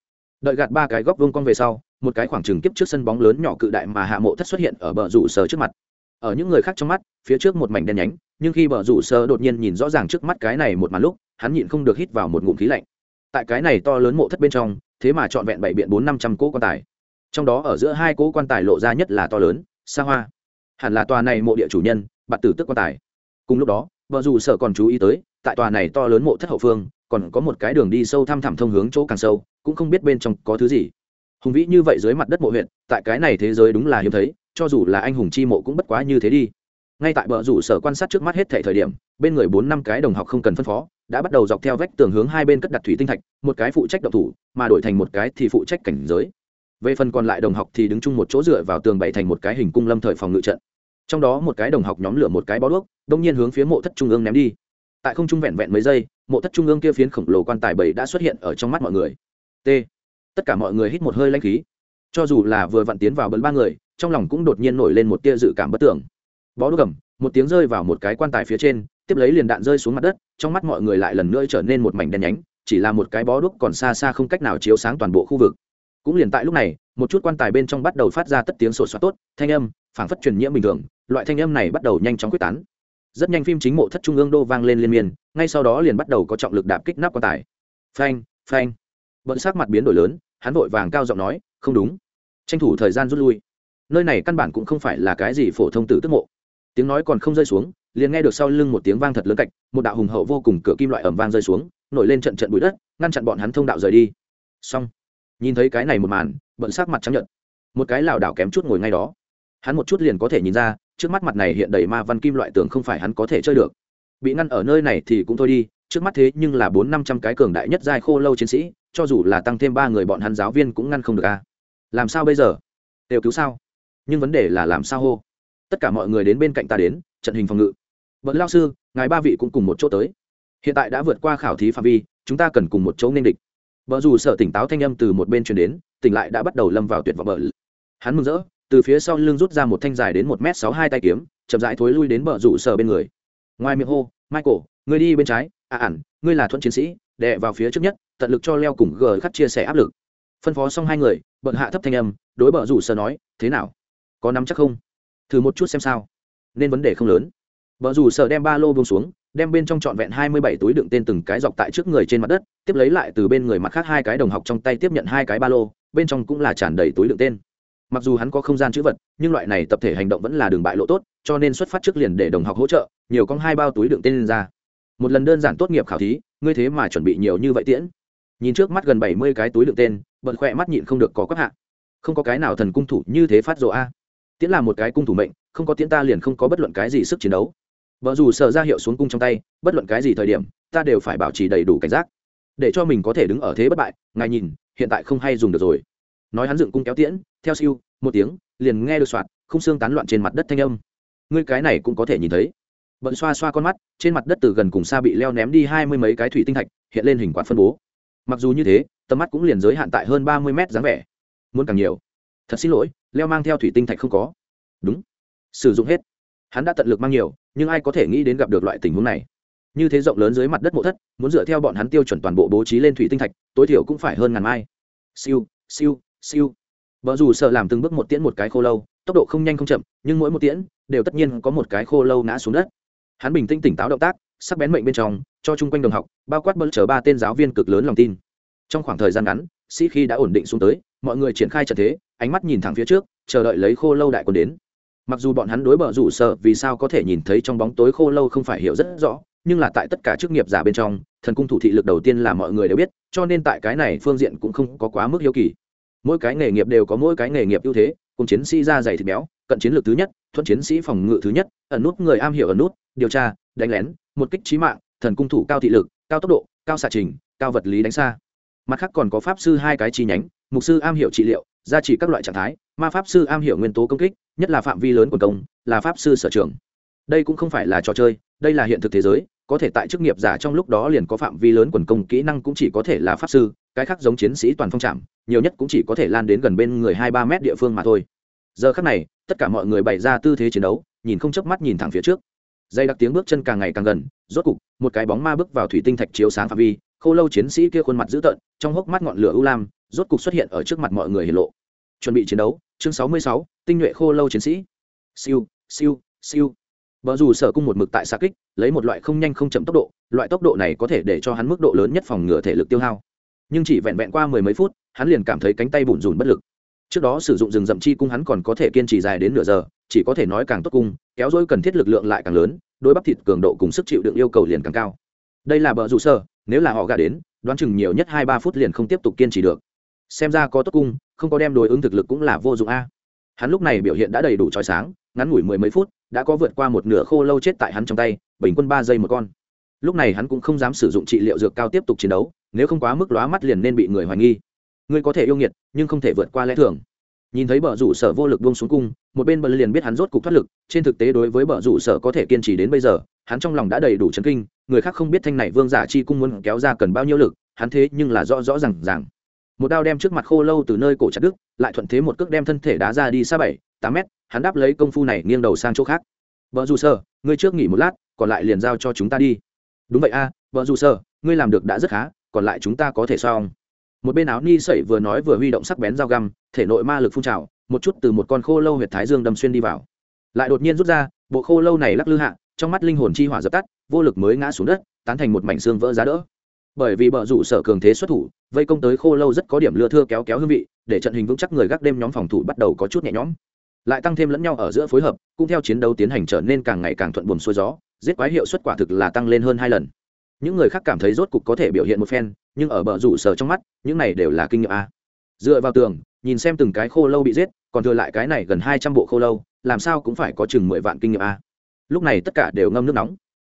Speaker 1: Đợi gạt ba cái góc vương con về sau, một cái khoảng trừng kiếp trước sân bóng lớn nhỏ cự đại mà hạ mộ thất xuất hiện ở bờ rủ sơ trước mặt ở những người khác trong mắt, phía trước một mảnh đen nhánh, nhưng khi bờ rủ sơ đột nhiên nhìn rõ ràng trước mắt cái này một màn lúc, hắn nhịn không được hít vào một ngụm khí lạnh. Tại cái này to lớn mộ thất bên trong, thế mà trọn vẹn bảy biện bốn năm trăm cỗ quan tài. Trong đó ở giữa hai cỗ quan tài lộ ra nhất là to lớn xa hoa. Hẳn là tòa này mộ địa chủ nhân, bạt tử tức quan tài. Cùng lúc đó vợ dù sở còn chú ý tới, tại tòa này to lớn mộ thất hậu phương, còn có một cái đường đi sâu thăm thẳm thông hướng chỗ càng sâu, cũng không biết bên trong có thứ gì. Hùng vĩ như vậy dưới mặt đất mộ huyện tại cái này thế giới đúng là hiếm thấy cho dù là anh hùng chi mộ cũng bất quá như thế đi. Ngay tại bờ rủ sở quan sát trước mắt hết thể thời điểm, bên người bốn năm cái đồng học không cần phân phó, đã bắt đầu dọc theo vách tường hướng hai bên cất đặt thủy tinh thạch, một cái phụ trách động thủ, mà đổi thành một cái thì phụ trách cảnh giới. Về phần còn lại đồng học thì đứng chung một chỗ dựa vào tường bày thành một cái hình cung lâm thời phòng ngự trận. Trong đó một cái đồng học nhóm lửa một cái bó đuốc, đông nhiên hướng phía mộ thất trung ương ném đi. Tại không trung vẹn vẹn mấy giây, mộ thất trung ương kia phiến khổng lồ quan tài bảy đã xuất hiện ở trong mắt mọi người. T. Tất cả mọi người hít một hơi lanh khí. Cho dù là vừa vặn tiến vào bấn ba người trong lòng cũng đột nhiên nổi lên một tia dự cảm bất tưởng. Bó đuốc cầm một tiếng rơi vào một cái quan tài phía trên, tiếp lấy liền đạn rơi xuống mặt đất, trong mắt mọi người lại lần nữa trở nên một mảnh đen nhánh, chỉ là một cái bó đuốc còn xa xa không cách nào chiếu sáng toàn bộ khu vực. Cũng liền tại lúc này, một chút quan tài bên trong bắt đầu phát ra tất tiếng sổ soát tốt, thanh âm, phảng phất truyền nhiễm bình thường, loại thanh âm này bắt đầu nhanh chóng quyết tán. Rất nhanh phim chính mộ thất trung ương đô vang lên liên miên, ngay sau đó liền bắt đầu có trọng lực đạp kích nắp quan tài. Phanh phanh. Bận sắc mặt biến đổi lớn, hắn vội vàng cao giọng nói, không đúng. Tranh thủ thời gian rút lui nơi này căn bản cũng không phải là cái gì phổ thông tử tức mộ. Tiếng nói còn không rơi xuống, liền nghe được sau lưng một tiếng vang thật lớn cạch, một đạo hùng hậu vô cùng cửa kim loại ẩm vang rơi xuống, nổi lên trận trận bụi đất, ngăn chặn bọn hắn thông đạo rời đi. Xong, nhìn thấy cái này một màn, bận sắc mặt trắng nhận một cái lảo đảo kém chút ngồi ngay đó. Hắn một chút liền có thể nhìn ra, trước mắt mặt này hiện đầy ma văn kim loại tường không phải hắn có thể chơi được. Bị ngăn ở nơi này thì cũng thôi đi, trước mắt thế nhưng là bốn năm trăm cái cường đại nhất giai khô lâu chiến sĩ, cho dù là tăng thêm ba người bọn hắn giáo viên cũng ngăn không được a. Làm sao bây giờ? Đều cứu sao? Nhưng vấn đề là làm sao hô? Tất cả mọi người đến bên cạnh ta đến, trận hình phòng ngự. Vẫn lao sư, ngài ba vị cũng cùng một chỗ tới. Hiện tại đã vượt qua khảo thí phạm vi, chúng ta cần cùng một chỗ nên địch. Vợ dù sợ tỉnh táo thanh âm từ một bên truyền đến, tỉnh lại đã bắt đầu lâm vào tuyệt vọng bờ hắn mừng rỡ, từ phía sau lưng rút ra một thanh dài đến một m sáu hai tay kiếm, chậm rãi thối lui đến bờ rủ sở bên người. Ngoài miệng hô, michael người đi bên trái. À ản, ngươi là thuận chiến sĩ, đè vào phía trước nhất, tận lực cho leo cùng gờ khắc chia sẻ áp lực. Phân phó xong hai người bận hạ thấp thanh âm, đối bờ rủ sở nói, thế nào? Có nắm chắc không? Thử một chút xem sao. Nên vấn đề không lớn. Vợ dù sợ đem ba lô bông xuống, đem bên trong trọn vẹn hai mươi bảy túi đựng tên từng cái dọc tại trước người trên mặt đất, tiếp lấy lại từ bên người mặt khác hai cái đồng học trong tay tiếp nhận hai cái ba lô, bên trong cũng là tràn đầy túi đựng tên. Mặc dù hắn có không gian chữ vật, nhưng loại này tập thể hành động vẫn là đường bại lộ tốt, cho nên xuất phát trước liền để đồng học hỗ trợ, nhiều con hai bao túi đựng tên lên ra. Một lần đơn giản tốt nghiệp khảo thí, ngươi thế mà chuẩn bị nhiều như vậy tiễn. Nhìn trước mắt gần bảy mươi cái túi đựng tên bận khỏe mắt nhịn không được có quắc hạ. Không có cái nào thần cung thủ như thế phát rộ a tiễn là một cái cung thủ mệnh, không có tiễn ta liền không có bất luận cái gì sức chiến đấu. Vợ dù sợ ra hiệu xuống cung trong tay, bất luận cái gì thời điểm, ta đều phải bảo trì đầy đủ cảnh giác. Để cho mình có thể đứng ở thế bất bại, ngài nhìn, hiện tại không hay dùng được rồi. Nói hắn dựng cung kéo tiễn, theo siêu, một tiếng, liền nghe được soạt không xương tán loạn trên mặt đất thanh âm. Ngươi cái này cũng có thể nhìn thấy. Bận xoa xoa con mắt, trên mặt đất từ gần cùng xa bị leo ném đi hai mươi mấy cái thủy tinh thạch, hiện lên hình quạt phân bố. Mặc dù như thế, tầm mắt cũng liền giới hạn tại hơn ba mươi mét dáng vẻ. Muốn càng nhiều. Thật xin lỗi leo mang theo thủy tinh thạch không có. Đúng. Sử dụng hết. Hắn đã tận lực mang nhiều, nhưng ai có thể nghĩ đến gặp được loại tình huống này? Như thế rộng lớn dưới mặt đất mộ thất, muốn dựa theo bọn hắn tiêu chuẩn toàn bộ bố trí lên thủy tinh thạch, tối thiểu cũng phải hơn ngàn mai. Siêu siêu siêu. Vợ dù sợ làm từng bước một tiễn một cái khô lâu, tốc độ không nhanh không chậm, nhưng mỗi một tiễn đều tất nhiên có một cái khô lâu ngã xuống đất. Hắn bình tĩnh tỉnh táo động tác, sắc bén mệnh bên trong, cho chung quanh đồng học, bao quát bớt chở ba tên giáo viên cực lớn lòng tin. Trong khoảng thời gian ngắn sĩ khi đã ổn định xuống tới, mọi người triển khai trận thế, ánh mắt nhìn thẳng phía trước, chờ đợi lấy khô lâu đại quân đến. Mặc dù bọn hắn đối bờ rủ sợ vì sao có thể nhìn thấy trong bóng tối khô lâu không phải hiểu rất rõ, nhưng là tại tất cả chức nghiệp giả bên trong, thần cung thủ thị lực đầu tiên là mọi người đều biết, cho nên tại cái này phương diện cũng không có quá mức hiếu kỳ. Mỗi cái nghề nghiệp đều có mỗi cái nghề nghiệp ưu thế, cùng chiến sĩ da dày thịt béo, cận chiến lược thứ nhất, thuận chiến sĩ phòng ngự thứ nhất, ẩn nút người am hiểu ẩn nút, điều tra, đánh lén, một kích trí mạng, thần cung thủ cao thị lực, cao tốc độ, cao xạ trình, cao vật lý đánh xa mặt khác còn có pháp sư hai cái chi nhánh, mục sư am hiểu trị liệu, gia trì các loại trạng thái, ma pháp sư am hiểu nguyên tố công kích, nhất là phạm vi lớn của công, là pháp sư sở trường. Đây cũng không phải là trò chơi, đây là hiện thực thế giới, có thể tại chức nghiệp giả trong lúc đó liền có phạm vi lớn quần công kỹ năng cũng chỉ có thể là pháp sư, cái khác giống chiến sĩ toàn phong trạm, nhiều nhất cũng chỉ có thể lan đến gần bên người hai ba mét địa phương mà thôi. Giờ khác này, tất cả mọi người bày ra tư thế chiến đấu, nhìn không chớp mắt nhìn thẳng phía trước. Dây đặc tiếng bước chân càng ngày càng gần, rốt cục, một cái bóng ma bước vào thủy tinh thạch chiếu sáng phạm vi khô lâu chiến sĩ kia khuôn mặt dữ tợn, trong hốc mắt ngọn lửa u lam, rốt cục xuất hiện ở trước mặt mọi người hiện lộ. Chuẩn bị chiến đấu, chương sáu mươi sáu, tinh nhuệ khô lâu chiến sĩ. Siêu siêu siêu. Vợ dù sở cung một mực tại xa kích, lấy một loại không nhanh không chậm tốc độ, loại tốc độ này có thể để cho hắn mức độ lớn nhất phòng ngừa thể lực tiêu hao. Nhưng chỉ vẹn vẹn qua mười mấy phút, hắn liền cảm thấy cánh tay bùn rùn bất lực. Trước đó sử dụng rừng rậm chi cung hắn còn có thể kiên trì dài đến nửa giờ, chỉ có thể nói càng tốt cung, kéo dối cần thiết lực lượng lại càng lớn đôi bắp thịt cường độ cùng sức chịu đựng yêu cầu liền càng cao đây là bờ rủ sơ nếu là họ gà đến, đoán chừng nhiều nhất hai ba phút liền không tiếp tục kiên trì được. Xem ra có tốt cung, không có đem đối ứng thực lực cũng là vô dụng a. Hắn lúc này biểu hiện đã đầy đủ trói sáng, ngắn ngủi mười mấy phút, đã có vượt qua một nửa khô lâu chết tại hắn trong tay, bình quân ba giây một con. Lúc này hắn cũng không dám sử dụng trị liệu dược cao tiếp tục chiến đấu, nếu không quá mức lóa mắt liền nên bị người hoài nghi. Ngươi có thể yêu nghiệt, nhưng không thể vượt qua lẽ thường nhìn thấy bờ rủ sở vô lực buông xuống cung, một bên bờ liền biết hắn rốt cục thoát lực, trên thực tế đối với bờ rủ sở có thể kiên trì đến bây giờ, hắn trong lòng đã đầy đủ chấn kinh, người khác không biết thanh này vương giả chi cung muốn kéo ra cần bao nhiêu lực, hắn thế nhưng là rõ rõ r à n g rằng một đao đem trước mặt khô lâu từ nơi cổ chặt đức lại thuận thế một cước đem thân thể đá ra đi xa bảy, tám mét, hắn đáp lấy công phu này nghiêng đầu sang chỗ khác. Vợ dù sơ ngươi trước nghỉ một lát, còn lại liền giao cho chúng ta đi. Đúng vậy a vợ dù sơ ngươi làm được đã rất khá, còn lại chúng ta có thể xong một bên áo ni sẩy vừa nói vừa huy động sắc bén dao găm, thể nội ma lực phun trào, một chút từ một con khô lâu huyệt thái dương đâm xuyên đi vào. Lại đột nhiên rút ra, bộ khô lâu này lắc lư hạ, trong mắt linh hồn chi hỏa dập tắt, vô lực mới ngã xuống đất, tán thành một mảnh xương vỡ giá đỡ. Bởi vì bờ rủ sở cường thế xuất thủ, vây công tới khô lâu rất có điểm lưa thưa kéo kéo hương vị, để trận hình vững chắc người gác đêm nhóm phòng thủ bắt đầu có chút nhẹ nhõm. Lại tăng thêm lẫn nhau ở giữa phối hợp, cũng theo chiến đấu tiến hành trở nên càng ngày càng thuận buồm xuôi gió, giết quái hiệu suất quả thực là tăng lên hơn hai lần những người khác cảm thấy rốt cục có thể biểu hiện một phen, nhưng ở bờ rủ sở trong mắt, những này đều là kinh nghiệm a. Dựa vào tường, nhìn xem từng cái khô lâu bị giết, còn thừa lại cái này gần hai trăm bộ khô lâu, làm sao cũng phải có chừng mười vạn kinh nghiệm a. Lúc này tất cả đều ngâm nước nóng.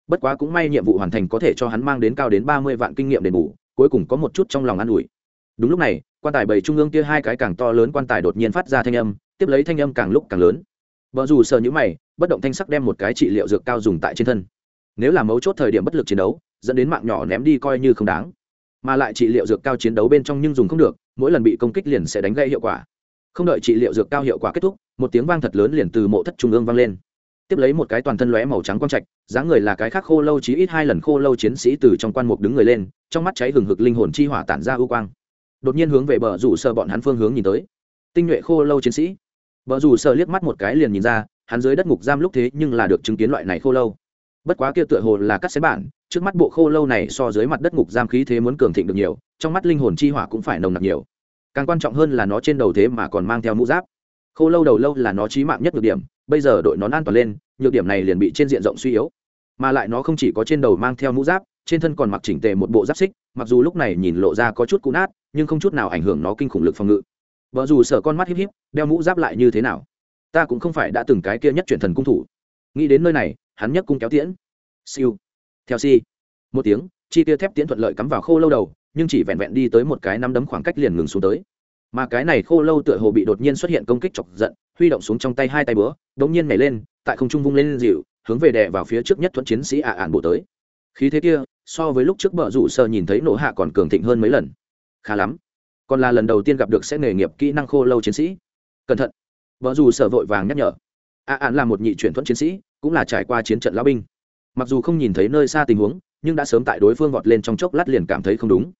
Speaker 1: Bất quá cũng may nhiệm vụ hoàn thành có thể cho hắn mang đến cao đến ba mươi vạn kinh nghiệm đền bù, cuối cùng có một chút trong lòng an ủi. Đúng lúc này, quan tài bảy trung ương kia hai cái càng to lớn quan tài đột nhiên phát ra thanh âm, tiếp lấy thanh âm càng lúc càng lớn. Vợ dù sợ những mày, bất động thanh sắc đem một cái trị liệu dược cao dùng tại trên thân. Nếu là mấu chốt thời điểm bất lực chiến đấu dẫn đến mạng nhỏ ném đi coi như không đáng. Mà lại trị liệu dược cao chiến đấu bên trong nhưng dùng không được, mỗi lần bị công kích liền sẽ đánh gây hiệu quả. Không đợi trị liệu dược cao hiệu quả kết thúc, một tiếng vang thật lớn liền từ mộ thất trung ương vang lên. Tiếp lấy một cái toàn thân lóe màu trắng quang trạch, dáng người là cái khác khô lâu chí ít hai lần khô lâu chiến sĩ từ trong quan mục đứng người lên, trong mắt cháy hừng hực linh hồn chi hỏa tản ra ưu quang. Đột nhiên hướng về bờ rủ sợ bọn hắn phương hướng nhìn tới. Tinh nhuệ khô lâu chiến sĩ. Bờ rủ sợ liếc mắt một cái liền nhìn ra, hắn dưới đất ngục giam lúc thế nhưng là được chứng kiến loại này khô lâu. Bất quá kia tựa hồ là cắt xén bản trước mắt bộ khô lâu này so dưới mặt đất ngục giam khí thế muốn cường thịnh được nhiều, trong mắt linh hồn chi hỏa cũng phải nồng nặc nhiều. Càng quan trọng hơn là nó trên đầu thế mà còn mang theo mũ giáp. Khô lâu đầu lâu là nó trí mạng nhất nhược điểm, bây giờ đội nón an toàn lên, nhược điểm này liền bị trên diện rộng suy yếu. Mà lại nó không chỉ có trên đầu mang theo mũ giáp, trên thân còn mặc chỉnh tề một bộ giáp xích, mặc dù lúc này nhìn lộ ra có chút cũ nát, nhưng không chút nào ảnh hưởng nó kinh khủng lực phòng ngự. Vợ dù sợ con mắt híp híp, đeo mũ giáp lại như thế nào? Ta cũng không phải đã từng cái kia nhất chuyển thần cung thủ. Nghĩ đến nơi này, hắn nhất cung kéo tiễn. Siêu theo si. Một tiếng, chi tiêu thép tiến thuận lợi cắm vào khô lâu đầu, nhưng chỉ vẹn vẹn đi tới một cái nắm đấm khoảng cách liền ngừng xuống tới. Mà cái này khô lâu tựa hồ bị đột nhiên xuất hiện công kích chọc giận, huy động xuống trong tay hai tay bữa, đống nhiên nhảy lên, tại không trung vung lên dịu, hướng về đè vào phía trước nhất thuận chiến sĩ ả ản bộ tới. Khí thế kia, so với lúc trước bờ rủ sơ nhìn thấy nổ hạ còn cường thịnh hơn mấy lần. Khá lắm. Còn là lần đầu tiên gặp được sẽ nghề nghiệp kỹ năng khô lâu chiến sĩ. Cẩn thận. Vợ dù sợ vội vàng nhắc nhở. A ạn là một nhị chuyển thuận chiến sĩ, cũng là trải qua chiến trận lão binh mặc dù không nhìn thấy nơi xa tình huống, nhưng đã sớm tại đối phương vọt lên trong chốc lát liền cảm thấy không đúng.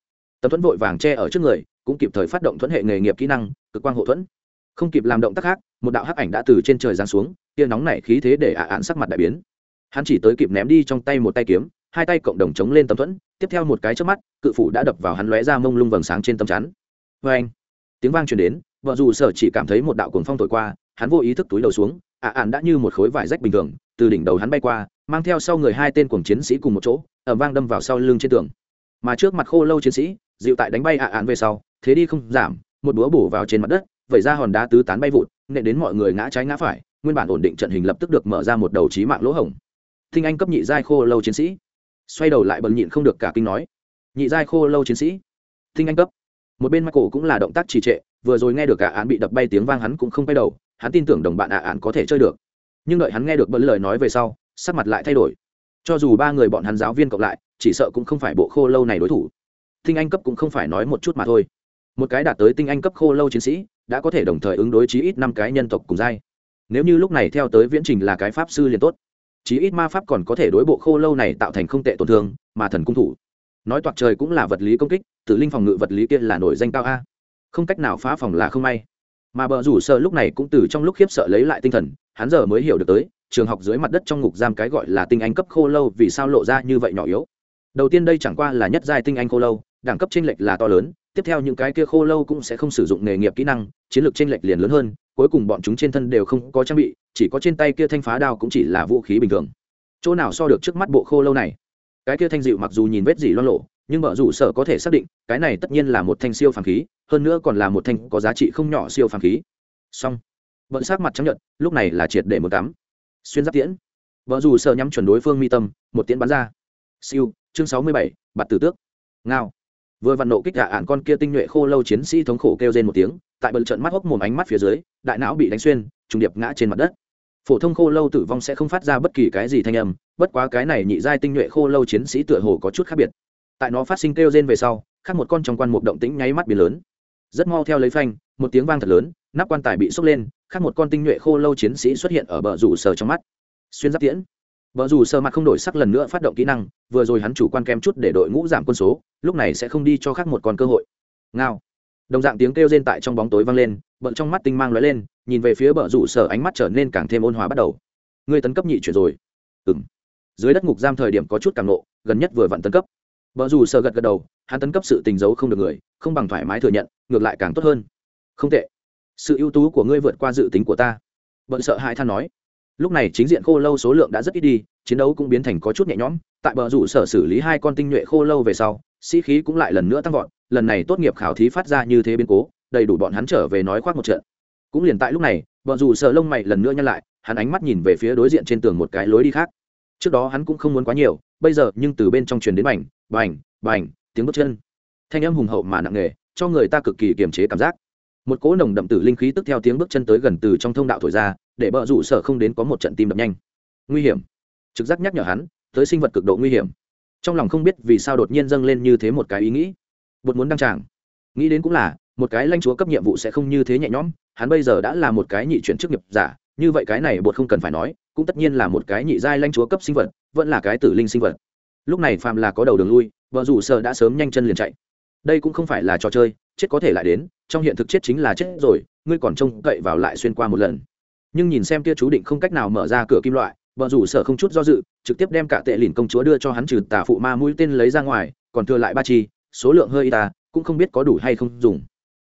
Speaker 1: Tấm thuẫn vội vàng che ở trước người, cũng kịp thời phát động thuẫn hệ nghề nghiệp kỹ năng, cực quang hộ thuẫn. Không kịp làm động tác khác, một đạo hắc ảnh đã từ trên trời giáng xuống, tia nóng nảy khí thế để ả ạn sắc mặt đại biến. Hắn chỉ tới kịp ném đi trong tay một tay kiếm, hai tay cộng đồng chống lên tấm thuẫn, tiếp theo một cái trước mắt, cự phủ đã đập vào hắn lóe ra mông lung vầng sáng trên tấm chắn. Vê anh, tiếng vang truyền đến, vợ dù sở chỉ cảm thấy một đạo cuồng phong thổi qua, hắn vô ý thức túi đầu xuống, ả ạn đã như một khối vải rách bình thường, từ đỉnh đầu hắn bay qua mang theo sau người hai tên cuồng chiến sĩ cùng một chỗ ở vang đâm vào sau lưng trên tường. Mà trước mặt khô lâu chiến sĩ, dịu tại đánh bay ạ án về sau, thế đi không giảm, một búa bổ vào trên mặt đất, vẩy ra hòn đá tứ tán bay vụt, nện đến mọi người ngã trái ngã phải, nguyên bản ổn định trận hình lập tức được mở ra một đầu trí mạng lỗ hổng. Thinh anh cấp nhị giai khô lâu chiến sĩ. Xoay đầu lại bần nhịn không được cả kinh nói. Nhị giai khô lâu chiến sĩ. Thinh anh cấp. Một bên mắt cổ cũng là động tác trì trệ, vừa rồi nghe được cả án bị đập bay tiếng vang hắn cũng không quay đầu, hắn tin tưởng đồng bạn ạ án có thể chơi được. Nhưng đợi hắn nghe được bật lời nói về sau sắc mặt lại thay đổi. Cho dù ba người bọn hắn giáo viên cộng lại, chỉ sợ cũng không phải bộ khô lâu này đối thủ. Tinh anh cấp cũng không phải nói một chút mà thôi. Một cái đạt tới tinh anh cấp khô lâu chiến sĩ, đã có thể đồng thời ứng đối chí ít năm cái nhân tộc cùng giai. Nếu như lúc này theo tới viễn trình là cái pháp sư liền tốt. Chí ít ma pháp còn có thể đối bộ khô lâu này tạo thành không tệ tổn thương, mà thần cung thủ. Nói toạc trời cũng là vật lý công kích, tử linh phòng ngự vật lý kia là nổi danh cao a. Không cách nào phá phòng là không may. Mà bờ rủ sợ lúc này cũng từ trong lúc khiếp sợ lấy lại tinh thần, hắn giờ mới hiểu được tới trường học dưới mặt đất trong ngục giam cái gọi là tinh anh cấp khô lâu vì sao lộ ra như vậy nhỏ yếu? Đầu tiên đây chẳng qua là nhất giai tinh anh khô lâu, đẳng cấp chênh lệch là to lớn, tiếp theo những cái kia khô lâu cũng sẽ không sử dụng nghề nghiệp kỹ năng, chiến lược chênh lệch liền lớn hơn, cuối cùng bọn chúng trên thân đều không có trang bị, chỉ có trên tay kia thanh phá đao cũng chỉ là vũ khí bình thường. Chỗ nào so được trước mắt bộ khô lâu này? Cái kia thanh dịu mặc dù nhìn vết gì loan lộ, nhưng mở rủ sở có thể xác định, cái này tất nhiên là một thanh siêu phàm khí, hơn nữa còn là một thanh có giá trị không nhỏ siêu phàm khí. Song bận sát mặt chấp nhận lúc này là triệt để một tắm xuyên giáp tiễn. Vợ dù sợ nhắm chuẩn đối phương mi tâm, một tiễn bắn ra. Siêu, chương sáu mươi bảy, bạt tử tước. Ngao. Vừa vặn nộ kích gạ ạn con kia tinh nhuệ khô lâu chiến sĩ thống khổ kêu trên một tiếng, tại bận trận mắt hốc mồm ánh mắt phía dưới, đại não bị đánh xuyên, trùng điệp ngã trên mặt đất. Phổ thông khô lâu tử vong sẽ không phát ra bất kỳ cái gì thanh âm, bất quá cái này nhị giai tinh nhuệ khô lâu chiến sĩ tựa hồ có chút khác biệt. Tại nó phát sinh kêu rên về sau, khác một con trong quan mục động tĩnh nháy mắt biến lớn. Rất mau theo lấy phanh, một tiếng vang thật lớn, nắp quan tài bị sốc lên khác một con tinh nhuệ khô lâu chiến sĩ xuất hiện ở bờ rủ sờ trong mắt. Xuyên giáp tiễn. Bờ rủ sờ mặt không đổi sắc lần nữa phát động kỹ năng, vừa rồi hắn chủ quan kém chút để đội ngũ giảm quân số, lúc này sẽ không đi cho khác một con cơ hội. Ngao. Đồng dạng tiếng kêu rên tại trong bóng tối vang lên, bận trong mắt tinh mang lóe lên, nhìn về phía bờ rủ sở ánh mắt trở nên càng thêm ôn hòa bắt đầu. Ngươi tấn cấp nhị chuyển rồi. Ừng dưới đất ngục giam thời điểm có chút càng nộ, gần nhất vừa vặn tấn cấp. Vợ dù sở gật gật đầu, hắn tấn cấp sự tình giấu không được người, không bằng thoải mái thừa nhận, ngược lại càng tốt hơn. Không tệ sự ưu tú của ngươi vượt qua dự tính của ta. Bận sợ hai than nói. Lúc này chính diện khô lâu số lượng đã rất ít đi, chiến đấu cũng biến thành có chút nhẹ nhõm. Tại bờ rủ sở xử lý hai con tinh nhuệ khô lâu về sau, sĩ khí cũng lại lần nữa tăng vọt. Lần này tốt nghiệp khảo thí phát ra như thế biến cố, đầy đủ bọn hắn trở về nói khoác một trận. Cũng liền tại lúc này, bờ rủ sở lông mày lần nữa nhăn lại, hắn ánh mắt nhìn về phía đối diện trên tường một cái lối đi khác. Trước đó hắn cũng không muốn quá nhiều, bây giờ nhưng từ bên trong truyền đến bành bành bành, tiếng bước chân. Thanh âm hùng hậu mà nặng nề, cho người ta cực kỳ kiềm chế cảm giác một cỗ nồng đậm tử linh khí tức theo tiếng bước chân tới gần từ trong thông đạo thổi ra, để bờ rủ sở không đến có một trận tim đập nhanh. Nguy hiểm. Trực giác nhắc nhở hắn, tới sinh vật cực độ nguy hiểm. Trong lòng không biết vì sao đột nhiên dâng lên như thế một cái ý nghĩ. Bột muốn đăng tràng. Nghĩ đến cũng là, một cái lãnh chúa cấp nhiệm vụ sẽ không như thế nhẹ nhõm, hắn bây giờ đã là một cái nhị chuyển chức nghiệp giả, như vậy cái này bột không cần phải nói, cũng tất nhiên là một cái nhị giai lãnh chúa cấp sinh vật, vẫn là cái tử linh sinh vật. Lúc này phàm là có đầu đường lui vợ rủ sợ đã sớm nhanh chân liền chạy. Đây cũng không phải là trò chơi chết có thể lại đến, trong hiện thực chết chính là chết rồi, ngươi còn trông cậy vào lại xuyên qua một lần. Nhưng nhìn xem kia chú định không cách nào mở ra cửa kim loại, vợ rủ sở không chút do dự, trực tiếp đem cả tệ lìn công chúa đưa cho hắn trừ tà phụ ma mũi tên lấy ra ngoài, còn thừa lại ba chi, số lượng hơi y ta, cũng không biết có đủ hay không dùng.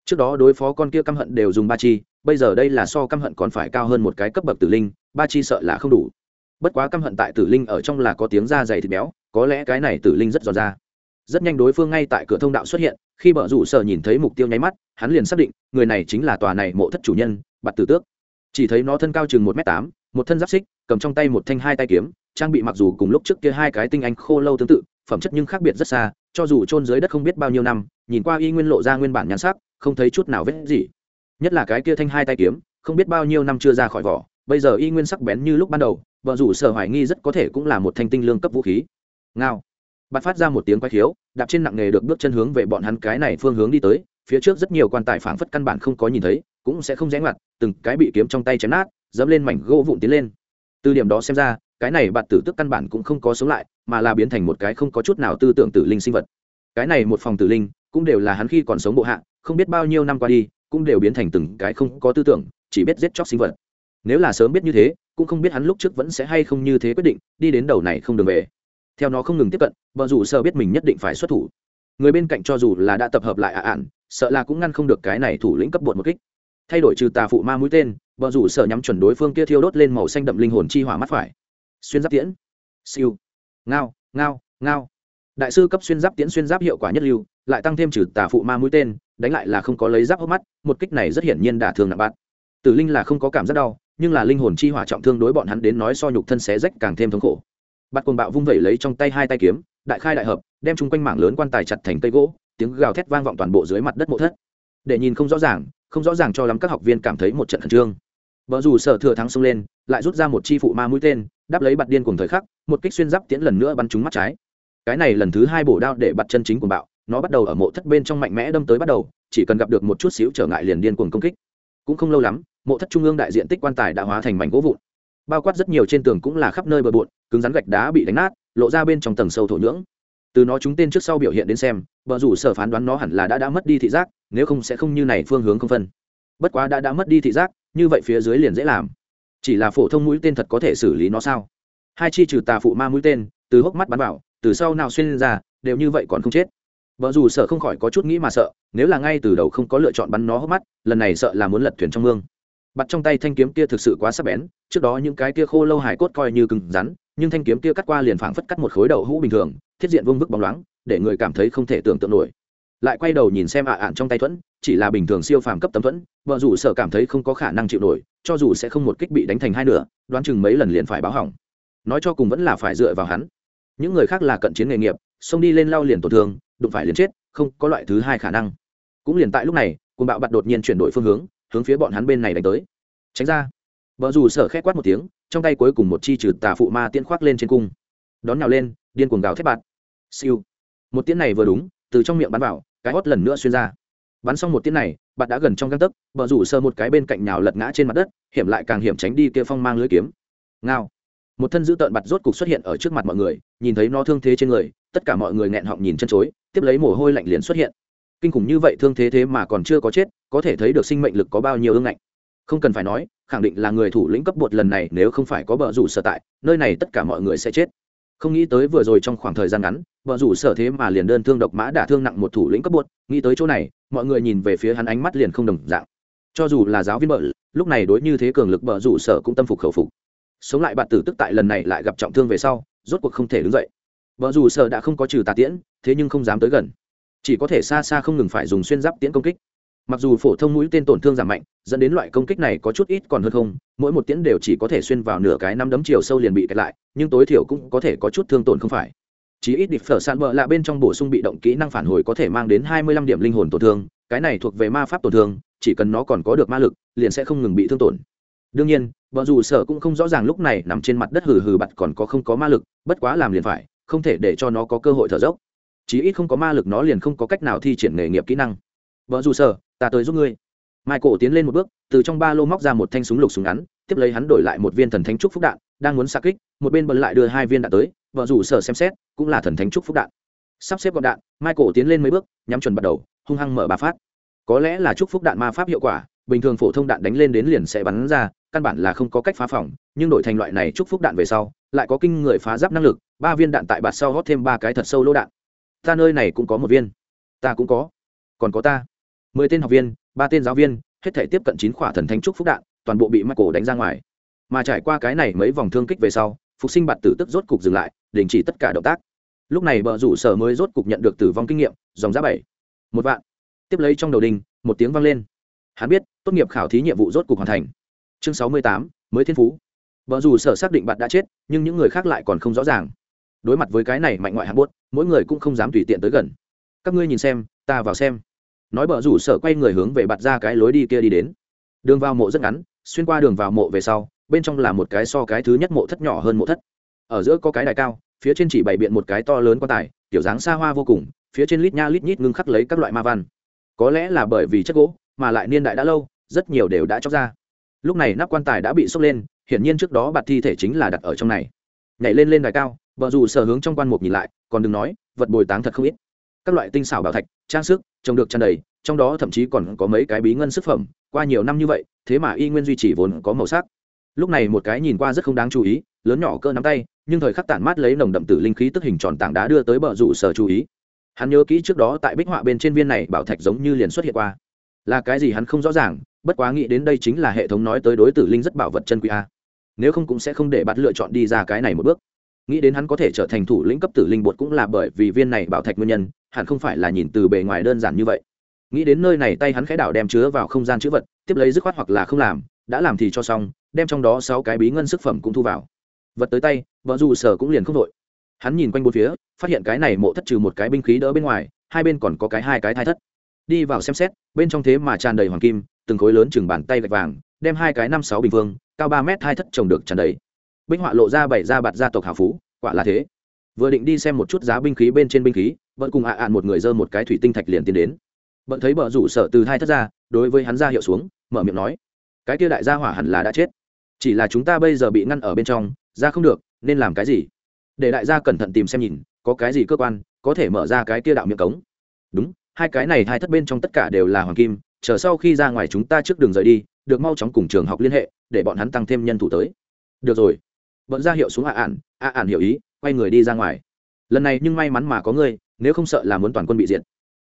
Speaker 1: Trước đó đối phó con kia căm hận đều dùng ba chi, bây giờ đây là so căm hận còn phải cao hơn một cái cấp bậc tử linh, ba chi sợ là không đủ. Bất quá căm hận tại tử linh ở trong là có tiếng da dày thịt béo, có lẽ cái này tử linh rất giòn ra rất nhanh đối phương ngay tại cửa thông đạo xuất hiện, khi bờ rủ sở nhìn thấy mục tiêu nháy mắt, hắn liền xác định, người này chính là tòa này mộ thất chủ nhân, bạt tử tước. Chỉ thấy nó thân cao chừng một m tám, một thân giáp xích, cầm trong tay một thanh hai tay kiếm, trang bị mặc dù cùng lúc trước kia hai cái tinh anh khô lâu tương tự, phẩm chất nhưng khác biệt rất xa, cho dù chôn dưới đất không biết bao nhiêu năm, nhìn qua y nguyên lộ ra nguyên bản nhan sắc, không thấy chút nào vết gì. Nhất là cái kia thanh hai tay kiếm, không biết bao nhiêu năm chưa ra khỏi vỏ, bây giờ y nguyên sắc bén như lúc ban đầu vợ rủ sở hoài nghi rất có thể cũng là một thanh tinh lương cấp vũ khí. Ngao bạt phát ra một tiếng quay khiếu, đạp trên nặng nghề được bước chân hướng về bọn hắn cái này phương hướng đi tới, phía trước rất nhiều quan tài phảng phất căn bản không có nhìn thấy, cũng sẽ không rẽ ngoặt, từng cái bị kiếm trong tay chém nát, dẫm lên mảnh gỗ vụn tiến lên. Từ điểm đó xem ra, cái này bạt tử tức căn bản cũng không có sống lại, mà là biến thành một cái không có chút nào tư tưởng tử linh sinh vật. Cái này một phòng tử linh, cũng đều là hắn khi còn sống bộ hạ, không biết bao nhiêu năm qua đi, cũng đều biến thành từng cái không có tư tưởng, chỉ biết giết chóc sinh vật. Nếu là sớm biết như thế, cũng không biết hắn lúc trước vẫn sẽ hay không như thế quyết định, đi đến đầu này không đường về theo nó không ngừng tiếp cận vợ dù sợ biết mình nhất định phải xuất thủ. Người bên cạnh cho dù là đã tập hợp lại ạ ạn, sợ là cũng ngăn không được cái này thủ lĩnh cấp bột một kích. Thay đổi trừ tà phụ ma mũi tên vợ rủ sợ nhắm chuẩn đối phương kia thiêu đốt lên màu xanh đậm linh hồn chi hỏa mắt phải. Xuyên giáp tiễn. Siêu. Ngao ngao ngao. Đại sư cấp xuyên giáp tiễn xuyên giáp hiệu quả nhất lưu, lại tăng thêm trừ tà phụ ma mũi tên, đánh lại là không có lấy giáp hốc mắt, một kích này rất hiển nhiên đả thương nặng bạn. Tử linh là không có cảm giác đau, nhưng là linh hồn chi hỏa trọng thương đối bọn hắn đến nói so nhục thân xé rách càng thêm thống khổ bắt cồn bạo vung vẩy lấy trong tay hai tay kiếm, đại khai đại hợp, đem chung quanh mảng lớn quan tài chặt thành cây gỗ, tiếng gào thét vang vọng toàn bộ dưới mặt đất mộ thất. Để nhìn không rõ ràng, không rõ ràng cho lắm các học viên cảm thấy một trận khẩn trương. Vợ dù sở thừa thắng xông lên, lại rút ra một chi phụ ma mũi tên, đáp lấy bạt điên cùng thời khắc, một kích xuyên giáp tiễn lần nữa bắn trúng mắt trái. Cái này lần thứ hai bổ đao để bắt chân chính của bạo, nó bắt đầu ở mộ thất bên trong mạnh mẽ đâm tới bắt đầu, chỉ cần gặp được một chút xíu trở ngại liền điên cuồng công kích. Cũng không lâu lắm, mộ thất trung ương đại diện tích quan tài đã hóa thành mảnh gỗ vụn bao quát rất nhiều trên tường cũng là khắp nơi bờ bộn, cứng rắn gạch đá bị đánh nát, lộ ra bên trong tầng sâu thổ nhưỡng. Từ nó chúng tên trước sau biểu hiện đến xem, bờ rủ sở phán đoán nó hẳn là đã đã mất đi thị giác, nếu không sẽ không như này phương hướng không phân. Bất quá đã đã mất đi thị giác, như vậy phía dưới liền dễ làm. Chỉ là phổ thông mũi tên thật có thể xử lý nó sao? Hai chi trừ tà phụ ma mũi tên, từ hốc mắt bắn vào, từ sau nào xuyên lên ra, đều như vậy còn không chết. Vợ dù sợ không khỏi có chút nghĩ mà sợ, nếu là ngay từ đầu không có lựa chọn bắn nó hốc mắt, lần này sợ là muốn lật thuyền trong mương bắt trong tay thanh kiếm kia thực sự quá sắc bén, trước đó những cái kia khô lâu hải cốt coi như cứng rắn, nhưng thanh kiếm kia cắt qua liền phảng phất cắt một khối đậu hũ bình thường, thiết diện vương vức bóng loáng, để người cảm thấy không thể tưởng tượng nổi. Lại quay đầu nhìn xem ạ ạn trong tay thuẫn, chỉ là bình thường siêu phàm cấp tấm thuẫn, vợ rủ sợ cảm thấy không có khả năng chịu nổi, cho dù sẽ không một kích bị đánh thành hai nửa, đoán chừng mấy lần liền phải báo hỏng. Nói cho cùng vẫn là phải dựa vào hắn. Những người khác là cận chiến nghề nghiệp, xông đi lên lao liền tổn thương, đụng phải liền chết, không có loại thứ hai khả năng. Cũng liền tại lúc này côn bạo bặt đột nhiên chuyển đổi phương hướng hướng phía bọn hắn bên này đánh tới. Tránh ra. Vợ dù sở khét quát một tiếng, trong tay cuối cùng một chi trừ tà phụ ma tiễn khoác lên trên cung. Đón nhào lên, điên cuồng gào thép bạt. Siêu. Một tiễn này vừa đúng, từ trong miệng bắn vào, cái hót lần nữa xuyên ra. Bắn xong một tiễn này bạn đã gần trong găng tấc vợ rủ sơ một cái bên cạnh nhào lật ngã trên mặt đất, hiểm lại càng hiểm tránh đi kia phong mang lưới kiếm. Ngao. Một thân dữ tợn bặt rốt cục xuất hiện ở trước mặt mọi người, nhìn thấy nó thương thế trên người, tất cả mọi người nghẹn họng nhìn chân chối, tiếp lấy mồ hôi lạnh liền xuất hiện kinh khủng như vậy thương thế thế mà còn chưa có chết, có thể thấy được sinh mệnh lực có bao nhiêu ương ngạnh. Không cần phải nói, khẳng định là người thủ lĩnh cấp bột lần này nếu không phải có bờ rủ sở tại, nơi này tất cả mọi người sẽ chết. Không nghĩ tới vừa rồi trong khoảng thời gian ngắn, bờ rủ sở thế mà liền đơn thương độc mã đả thương nặng một thủ lĩnh cấp bột, nghĩ tới chỗ này, mọi người nhìn về phía hắn ánh mắt liền không đồng dạng. Cho dù là giáo viên bợ, lúc này đối như thế cường lực bờ rủ sở cũng tâm phục khẩu phục. Sống lại bạn tử tức tại lần này lại gặp trọng thương về sau, rốt cuộc không thể đứng dậy. Bờ rủ sở đã không có trừ tà tiễn, thế nhưng không dám tới gần chỉ có thể xa xa không ngừng phải dùng xuyên giáp tiễn công kích. Mặc dù phổ thông mũi tên tổn thương giảm mạnh, dẫn đến loại công kích này có chút ít còn hơn không, mỗi một tiễn đều chỉ có thể xuyên vào nửa cái năm đấm chiều sâu liền bị kẹt lại, nhưng tối thiểu cũng có thể có chút thương tổn không phải. Chỉ ít địch phở sạn bờ là bên trong bổ sung bị động kỹ năng phản hồi có thể mang đến hai mươi lăm điểm linh hồn tổn thương, cái này thuộc về ma pháp tổn thương, chỉ cần nó còn có được ma lực, liền sẽ không ngừng bị thương tổn. Đương nhiên vợ dù sở cũng không rõ ràng lúc này nằm trên mặt đất hừ hừ bặt còn có không có ma lực, bất quá làm liền phải, không thể để cho nó có cơ hội thở dốc chí ít không có ma lực nó liền không có cách nào thi triển nghề nghiệp kỹ năng. Vợ dù sở ta tới giúp ngươi. Michael tiến lên một bước, từ trong ba lô móc ra một thanh súng lục súng ngắn, tiếp lấy hắn đổi lại một viên thần thánh trúc phúc đạn, đang muốn xa kích, một bên bật lại đưa hai viên đạn tới, vợ rủ sở xem xét, cũng là thần thánh trúc phúc đạn. Sắp xếp gọn đạn, michael tiến lên mấy bước, nhắm chuẩn bắt đầu, hung hăng mở ba phát. Có lẽ là trúc phúc đạn ma pháp hiệu quả, bình thường phổ thông đạn đánh lên đến liền sẽ bắn ra, căn bản là không có cách phá phòng, nhưng đổi thành loại này trúc phúc đạn về sau, lại có kinh người phá giáp năng lực, ba viên đạn tại bạt sau hót thêm ba cái thật sâu lỗ đạn ta nơi này cũng có một viên. Ta cũng có. Còn có ta. Mười tên học viên, ba tên giáo viên, hết thể tiếp cận chín khỏa thần thánh trúc phúc đạn, toàn bộ bị michael đánh ra ngoài. Mà trải qua cái này mấy vòng thương kích về sau, phục sinh bạt tử tức rốt cục dừng lại, đình chỉ tất cả động tác. Lúc này bờ rủ sở mới rốt cục nhận được tử vong kinh nghiệm, dòng giá bảy. Một vạn. Tiếp lấy trong đầu đình, một tiếng vang lên. Hắn biết, tốt nghiệp khảo thí nhiệm vụ rốt cục hoàn thành. Chương sáu mươi tám, mới thiên phú. Bờ rủ sở xác định bạn đã chết, nhưng những người khác lại còn không rõ ràng đối mặt với cái này mạnh ngoại hạng buốt, mỗi người cũng không dám tùy tiện tới gần. Các ngươi nhìn xem, ta vào xem. Nói bờ rủ sở quay người hướng về bạt ra cái lối đi kia đi đến. Đường vào mộ rất ngắn, xuyên qua đường vào mộ về sau, bên trong là một cái so cái thứ nhất mộ thất nhỏ hơn mộ thất. Ở giữa có cái đài cao, phía trên chỉ bày biện một cái to lớn quan tài, kiểu dáng xa hoa vô cùng, phía trên lít nha lít nhít ngưng khắc lấy các loại ma văn. Có lẽ là bởi vì chất gỗ, mà lại niên đại đã lâu, rất nhiều đều đã chóc ra. Lúc này nắp quan tài đã bị sốc lên, hiển nhiên trước đó bạt thi thể chính là đặt ở trong này. Nhảy lên lên đài cao vợ dù sở hướng trong quan mục nhìn lại, còn đừng nói, vật bồi táng thật không ít. Các loại tinh xảo bảo thạch, trang sức trồng được tràn đầy, trong đó thậm chí còn có mấy cái bí ngân sức phẩm, qua nhiều năm như vậy, thế mà y nguyên duy trì vốn có màu sắc. Lúc này một cái nhìn qua rất không đáng chú ý, lớn nhỏ cơ nắm tay, nhưng thời khắc tản mát lấy nồng đậm tử linh khí tức hình tròn tảng đá đưa tới bờ rủ sở chú ý. Hắn nhớ kỹ trước đó tại bích họa bên trên viên này bảo thạch giống như liền xuất hiện qua. Là cái gì hắn không rõ ràng, bất quá nghĩ đến đây chính là hệ thống nói tới đối tử linh rất bảo vật chân quý a. Nếu không cũng sẽ không để bắt lựa chọn đi ra cái này một bước nghĩ đến hắn có thể trở thành thủ lĩnh cấp tử linh bột cũng là bởi vì viên này bảo thạch nguyên nhân, hẳn không phải là nhìn từ bề ngoài đơn giản như vậy. Nghĩ đến nơi này tay hắn khẽ đảo đem chứa vào không gian chữ vật, tiếp lấy dứt khoát hoặc là không làm, đã làm thì cho xong, đem trong đó sáu cái bí ngân sức phẩm cũng thu vào. Vật tới tay, vợ dù sở cũng liền không đội. Hắn nhìn quanh bốn phía, phát hiện cái này mộ thất trừ một cái binh khí đỡ bên ngoài, hai bên còn có cái hai cái thai thất. Đi vào xem xét, bên trong thế mà tràn đầy hoàng kim, từng khối lớn chừng bàn tay gạch vàng, đem hai cái năm sáu bình phương cao ba mét hai thất trồng được tràn đầy binh họa lộ ra bảy gia bạt gia tộc hào phú, quả là thế. Vừa định đi xem một chút giá binh khí bên trên binh khí, vẫn cùng ạ ạn một người dơ một cái thủy tinh thạch liền tiến đến. Bận thấy bờ rủ sở từ hai thất ra, đối với hắn ra hiệu xuống, mở miệng nói, cái kia đại gia hỏa hẳn là đã chết. Chỉ là chúng ta bây giờ bị ngăn ở bên trong, ra không được, nên làm cái gì? Để đại gia cẩn thận tìm xem nhìn, có cái gì cơ quan có thể mở ra cái kia đạo miệng cống. Đúng, hai cái này hai thất bên trong tất cả đều là hoàng kim, chờ sau khi ra ngoài chúng ta trước đường rời đi, được mau chóng cùng trường học liên hệ, để bọn hắn tăng thêm nhân thủ tới. Được rồi bận ra hiệu xuống ạ ản ạ ản hiểu ý, quay người đi ra ngoài. Lần này nhưng may mắn mà có ngươi, nếu không sợ là muốn toàn quân bị diệt.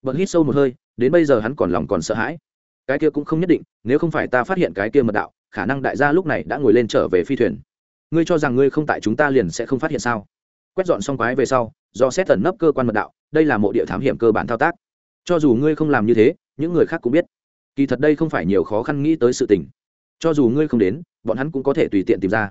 Speaker 1: Bận hít sâu một hơi, đến bây giờ hắn còn lòng còn sợ hãi. Cái kia cũng không nhất định, nếu không phải ta phát hiện cái kia mật đạo, khả năng đại gia lúc này đã ngồi lên trở về phi thuyền. Ngươi cho rằng ngươi không tại chúng ta liền sẽ không phát hiện sao? Quét dọn xong quái về sau, do xét tẩn nấp cơ quan mật đạo, đây là mộ địa thám hiểm cơ bản thao tác. Cho dù ngươi không làm như thế, những người khác cũng biết. Kỳ thật đây không phải nhiều khó khăn nghĩ tới sự tình. Cho dù ngươi không đến, bọn hắn cũng có thể tùy tiện tìm ra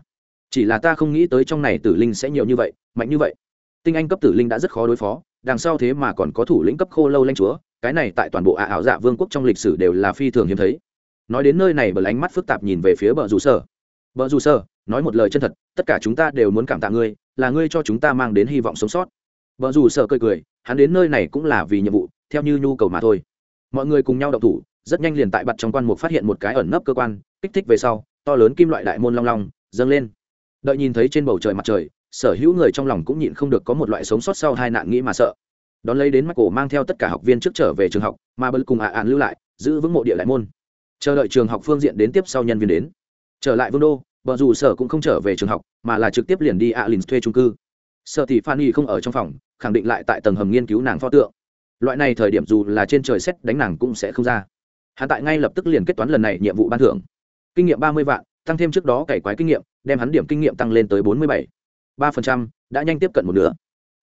Speaker 1: chỉ là ta không nghĩ tới trong này tử linh sẽ nhiều như vậy, mạnh như vậy. Tinh anh cấp tử linh đã rất khó đối phó, đằng sau thế mà còn có thủ lĩnh cấp khô lâu lanh chúa, cái này tại toàn bộ ả ảo dạ vương quốc trong lịch sử đều là phi thường hiếm thấy. Nói đến nơi này, bờ lánh mắt phức tạp nhìn về phía bờ rủ sở. Bờ rủ sở, nói một lời chân thật, tất cả chúng ta đều muốn cảm tạ ngươi, là ngươi cho chúng ta mang đến hy vọng sống sót. Bờ rủ sở cười cười, hắn đến nơi này cũng là vì nhiệm vụ, theo như nhu cầu mà thôi. Mọi người cùng nhau đậu thủ, rất nhanh liền tại bặt trong quan mục phát hiện một cái ẩn nấp cơ quan, kích thích về sau, to lớn kim loại đại môn long long, dâng lên đợi nhìn thấy trên bầu trời mặt trời, sở hữu người trong lòng cũng nhịn không được có một loại sống sót sau hai nạn nghĩ mà sợ. Đón lấy đến mắt cổ mang theo tất cả học viên trước trở về trường học, mà bật cùng ạ ạn lưu lại, giữ vững mộ địa lại môn. Chờ đợi trường học phương diện đến tiếp sau nhân viên đến. Trở lại vương đô vợ dù sở cũng không trở về trường học, mà là trực tiếp liền đi ạ lìn thuê trung cư. Sợ thì phan không ở trong phòng, khẳng định lại tại tầng hầm nghiên cứu nàng pho tượng. Loại này thời điểm dù là trên trời xét đánh nàng cũng sẽ không ra. Hạ tại ngay lập tức liền kết toán lần này nhiệm vụ ban thưởng. Kinh nghiệm ba mươi vạn tăng thêm trước đó cày quái kinh nghiệm, đem hắn điểm kinh nghiệm tăng lên tới bốn mươi bảy. ba phần trăm, đã nhanh tiếp cận một nửa.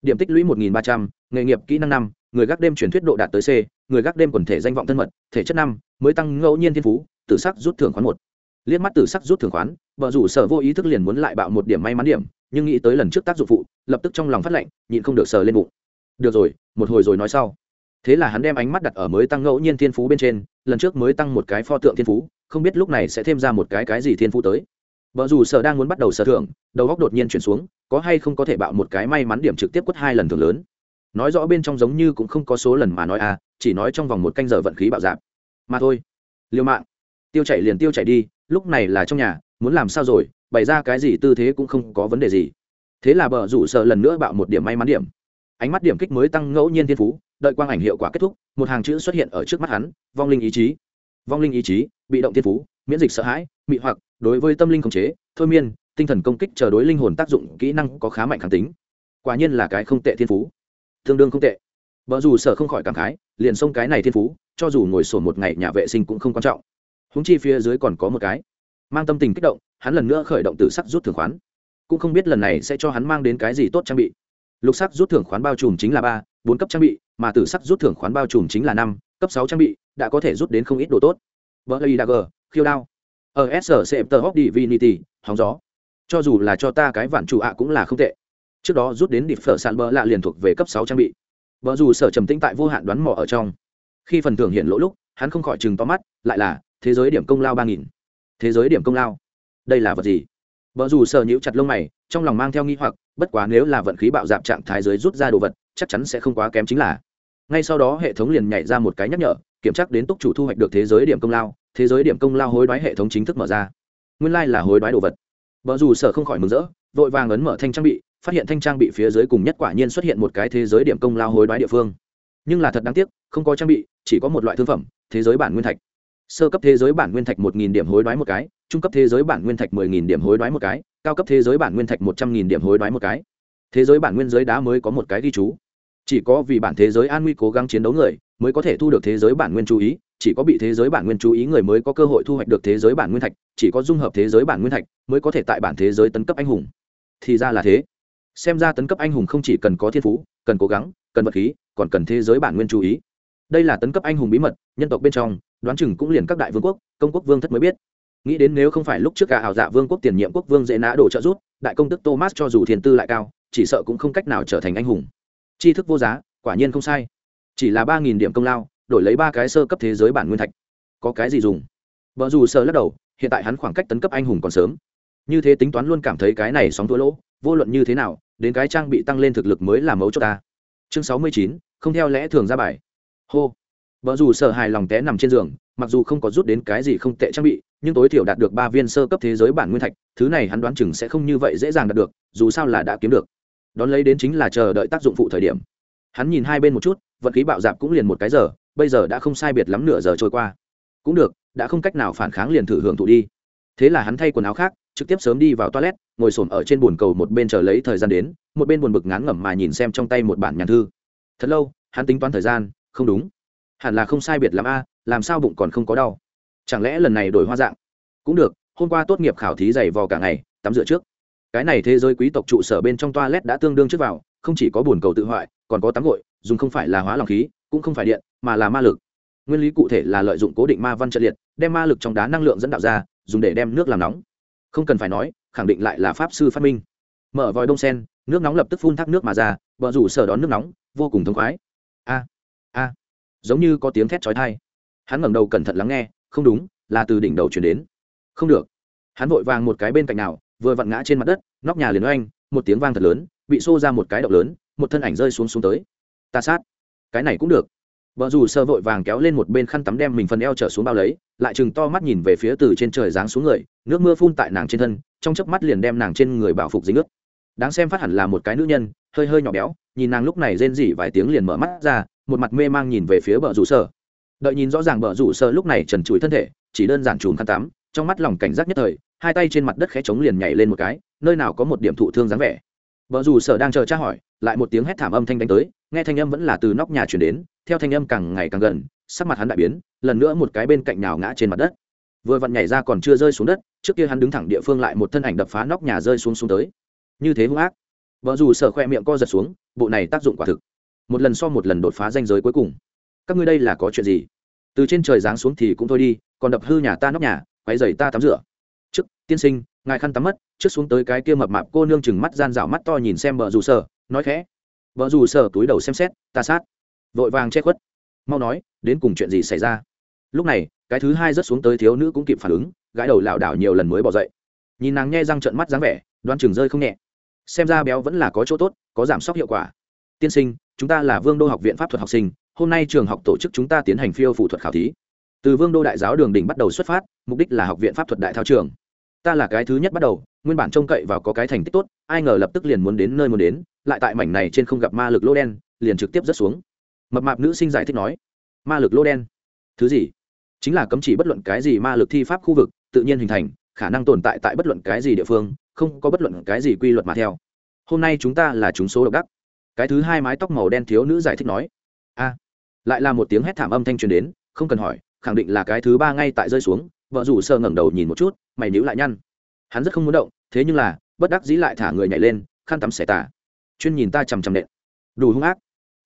Speaker 1: Điểm tích lũy một nghìn ba trăm, nghề nghiệp kỹ năng năm, người gác đêm truyền thuyết độ đạt tới c, người gác đêm quần thể danh vọng thân mật, thể chất năm, mới tăng ngẫu nhiên thiên phú, tử sắc rút thưởng khoán một. Liếc mắt tử sắc rút thưởng khoán, vợ rủ sở vô ý thức liền muốn lại bạo một điểm may mắn điểm, nhưng nghĩ tới lần trước tác dụng phụ, lập tức trong lòng phát lệnh, nhịn không được sờ lên bụng. Được rồi, một hồi rồi nói sau. Thế là hắn đem ánh mắt đặt ở mới tăng ngẫu nhiên thiên phú bên trên, lần trước mới tăng một cái pho tượng thiên phú không biết lúc này sẽ thêm ra một cái cái gì thiên phú tới. Vợ dù sở đang muốn bắt đầu sở thưởng, đầu góc đột nhiên chuyển xuống, có hay không có thể bạo một cái may mắn điểm trực tiếp quất hai lần thường lớn. Nói rõ bên trong giống như cũng không có số lần mà nói à chỉ nói trong vòng một canh giờ vận khí bạo dạp mà thôi, liêu mạng. Tiêu chảy liền tiêu chảy đi, lúc này là trong nhà, muốn làm sao rồi, bày ra cái gì tư thế cũng không có vấn đề gì. Thế là bờ rủ sợ lần nữa bạo một điểm may mắn điểm. Ánh mắt điểm kích mới tăng ngẫu nhiên thiên phú, đợi quang ảnh hiệu quả kết thúc, một hàng chữ xuất hiện ở trước mắt hắn, vong linh ý chí. Vong linh ý chí bị động thiên phú, miễn dịch sợ hãi, mị hoặc, đối với tâm linh khống chế, thôi miên, tinh thần công kích chờ đối linh hồn tác dụng kỹ năng có khá mạnh kháng tính. Quả nhiên là cái không tệ thiên phú. Tương đương không tệ. Vợ dù sở không khỏi cảm khái, liền xông cái này thiên phú, cho dù ngồi sổ một ngày nhà vệ sinh cũng không quan trọng. Húng chi phía dưới còn có một cái. Mang tâm tình kích động, hắn lần nữa khởi động từ sắc rút thưởng khoán. Cũng không biết lần này sẽ cho hắn mang đến cái gì tốt trang bị. Lục sắc rút thưởng khoán bao trùm chính là ba, bốn cấp trang bị, mà tử sắc rút thưởng khoán bao trùm chính là năm, cấp sáu trang bị, đã có thể rút đến không ít đồ tốt vợ dagger khiêu đao. Ở s cm tờ hóc divinity, hóng gió. Cho dù là cho ta cái vạn chủ ạ cũng là không tệ. Trước đó rút đến địch phở sạn bờ lạ liền thuộc về cấp sáu trang bị. Bờ dù sở trầm tĩnh tại vô hạn đoán mò ở trong. Khi phần thưởng hiện lỗ lúc, hắn không khỏi chừng to mắt, lại là, thế giới điểm công lao ba nghìn. Thế giới điểm công lao. Đây là vật gì? Bờ dù sở nhíu chặt lông mày, trong lòng mang theo nghi hoặc, bất quá nếu là vận khí bạo dạp trạng thái giới rút ra đồ vật, chắc chắn sẽ không quá kém chính là. Ngay sau đó hệ thống liền nhảy ra một cái nhắc nhở kiểm tra đến túc chủ thu hoạch được thế giới điểm công lao, thế giới điểm công lao hối đoái hệ thống chính thức mở ra. Nguyên lai、like、là hối đoái đồ vật. Vợ dù sở không khỏi mừng rỡ, vội vàng ấn mở thanh trang bị, phát hiện thanh trang bị phía dưới cùng nhất quả nhiên xuất hiện một cái thế giới điểm công lao hối đoái địa phương. Nhưng là thật đáng tiếc, không có trang bị, chỉ có một loại thương phẩm, thế giới bản nguyên thạch. Sơ cấp thế giới bản nguyên thạch một nghìn điểm hối đoái một cái, trung cấp thế giới bản nguyên thạch mười nghìn điểm hối đoái một cái, cao cấp thế giới bản nguyên thạch một trăm nghìn điểm hối đoái một cái. Thế giới bản nguyên giới đá mới có một cái ghi chú. Chỉ có vì bản thế giới an nguy cố gắng chiến đấu người mới có thể thu được thế giới bản nguyên chú ý, chỉ có bị thế giới bản nguyên chú ý người mới có cơ hội thu hoạch được thế giới bản nguyên thạch, chỉ có dung hợp thế giới bản nguyên thạch mới có thể tại bản thế giới tấn cấp anh hùng. Thì ra là thế. Xem ra tấn cấp anh hùng không chỉ cần có thiên phú, cần cố gắng, cần vật khí, còn cần thế giới bản nguyên chú ý. Đây là tấn cấp anh hùng bí mật, nhân tộc bên trong, đoán chừng cũng liền các đại vương quốc, công quốc vương thất mới biết. Nghĩ đến nếu không phải lúc trước cả hào dạ vương quốc tiền nhiệm quốc vương dễ nã đổ trợ rút đại công tức thomas cho dù thiền tư lại cao, chỉ sợ cũng không cách nào trở thành anh hùng. Tri thức vô giá, quả nhiên không sai chỉ là ba nghìn điểm công lao, đổi lấy ba cái sơ cấp thế giới bản nguyên thạch. Có cái gì dùng? Vợ dù sợ lắc đầu, hiện tại hắn khoảng cách tấn cấp anh hùng còn sớm. Như thế tính toán luôn cảm thấy cái này sóng thua lỗ, vô luận như thế nào, đến cái trang bị tăng lên thực lực mới là mấu cho ta. Chương sáu mươi chín, không theo lẽ thường ra bài. Hô. Vợ dù sợ hài lòng té nằm trên giường, mặc dù không có rút đến cái gì không tệ trang bị, nhưng tối thiểu đạt được ba viên sơ cấp thế giới bản nguyên thạch, thứ này hắn đoán chừng sẽ không như vậy dễ dàng đạt được, dù sao là đã kiếm được. Đón lấy đến chính là chờ đợi tác dụng phụ thời điểm. Hắn nhìn hai bên một chút Vận khí bạo dạp cũng liền một cái giờ, bây giờ đã không sai biệt lắm nửa giờ trôi qua. Cũng được, đã không cách nào phản kháng liền thử hưởng thụ đi. Thế là hắn thay quần áo khác, trực tiếp sớm đi vào toilet, ngồi s ở trên bồn cầu một bên chờ lấy thời gian đến, một bên buồn bực ngán ngẩm mà nhìn xem trong tay một bản nhàn thư. Thật lâu, hắn tính toán thời gian, không đúng. Hẳn là không sai biệt lắm a, làm sao bụng còn không có đau. Chẳng lẽ lần này đổi hoa dạng? Cũng được, hôm qua tốt nghiệp khảo thí dày vò cả ngày, tắm rửa trước. Cái này thế giới quý tộc trụ sở bên trong toilet đã tương đương trước vào, không chỉ có bồn cầu tự hoại, còn có tắm gội dùng không phải là hóa lòng khí, cũng không phải điện, mà là ma lực. Nguyên lý cụ thể là lợi dụng cố định ma văn trận liệt, đem ma lực trong đá năng lượng dẫn đạo ra, dùng để đem nước làm nóng. Không cần phải nói, khẳng định lại là pháp sư phát minh. Mở vòi đông sen, nước nóng lập tức phun thác nước mà ra vợ rủ sở đón nước nóng, vô cùng thống khoái. A a, giống như có tiếng thét trói thai hắn ngẩng đầu cẩn thận lắng nghe, không đúng, là từ đỉnh đầu chuyển đến. Không được. Hắn vội vàng một cái bên cạnh nào, vừa vặn ngã trên mặt đất, nóc nhà liền oanh, một tiếng vang thật lớn, bị xô ra một cái động lớn, một thân ảnh rơi xuống xuống tới ta sát. Cái này cũng được. Vợ dù sơ vội vàng kéo lên một bên khăn tắm đem mình phần eo trở xuống bao lấy, lại chừng to mắt nhìn về phía từ trên trời giáng xuống người, nước mưa phun tại nàng trên thân, trong chớp mắt liền đem nàng trên người bảo phục dính ướt. Đáng xem phát hẳn là một cái nữ nhân, hơi hơi nhỏ béo, nhìn nàng lúc này rên rỉ vài tiếng liền mở mắt ra, một mặt mê mang nhìn về phía bờ rủ sơ. Đợi nhìn rõ ràng bờ rủ sơ lúc này trần trụi thân thể, chỉ đơn giản chùm khăn tắm, trong mắt lòng cảnh giác nhất thời, hai tay trên mặt đất khẽ trống liền nhảy lên một cái, nơi nào có một điểm thụ thương dáng vẻ vợ dù sở đang chờ tra hỏi, lại một tiếng hét thảm âm thanh đánh tới, nghe thanh âm vẫn là từ nóc nhà chuyển đến, theo thanh âm càng ngày càng gần, sắc mặt hắn đại biến, lần nữa một cái bên cạnh nào ngã trên mặt đất. Vừa vặn nhảy ra còn chưa rơi xuống đất, trước kia hắn đứng thẳng địa phương lại một thân ảnh đập phá nóc nhà rơi xuống xuống tới. Như thế hung ác. Vợ dù sở khoe miệng co giật xuống, bộ này tác dụng quả thực. Một lần so một lần đột phá danh giới cuối cùng. Các ngươi đây là có chuyện gì? Từ trên trời giáng xuống thì cũng thôi đi, còn đập hư nhà ta nóc nhà quay dày ta tắm rửa. Trước, tiên sinh ngài khăn tắm mất trước xuống tới cái kia mập mạp cô nương chừng mắt gian rảo mắt to nhìn xem vợ dù sở, nói khẽ. Vợ dù sở túi đầu xem xét ta sát. Vội vàng che khuất. Mau nói đến cùng chuyện gì xảy ra? Lúc này cái thứ hai rớt xuống tới thiếu nữ cũng kịp phản ứng gãi đầu lảo đảo nhiều lần mới bỏ dậy. Nhìn nàng nghe răng trận mắt dáng vẻ đoan chừng rơi không nhẹ. Xem ra béo vẫn là có chỗ tốt có giảm sốc hiệu quả. Tiên sinh chúng ta là vương đô học viện pháp thuật học sinh hôm nay trường học tổ chức chúng ta tiến hành phiêu phụ thuật khảo thí. Từ vương đô đại giáo đường đỉnh bắt đầu xuất phát mục đích là học viện pháp thuật đại thao trường ta là cái thứ nhất bắt đầu, nguyên bản trông cậy vào có cái thành tích tốt, ai ngờ lập tức liền muốn đến nơi muốn đến, lại tại mảnh này trên không gặp ma lực lô đen, liền trực tiếp rớt xuống. Mập mạp nữ sinh giải thích nói, ma lực lô đen? Thứ gì? Chính là cấm chỉ bất luận cái gì ma lực thi pháp khu vực, tự nhiên hình thành, khả năng tồn tại tại bất luận cái gì địa phương, không có bất luận cái gì quy luật mà theo. Hôm nay chúng ta là chúng số độc đắc. Cái thứ hai mái tóc màu đen thiếu nữ giải thích nói, a. Lại là một tiếng hét thảm âm thanh truyền đến, không cần hỏi, khẳng định là cái thứ ba ngay tại rơi xuống, vợ rủ sơ ngẩng đầu nhìn một chút mày níu lại nhăn. Hắn rất không muốn động, thế nhưng là, bất đắc dĩ lại thả người nhảy lên, khăn tắm xẻ tả chuyên nhìn ta chằm chằm nện. Đủ hung ác.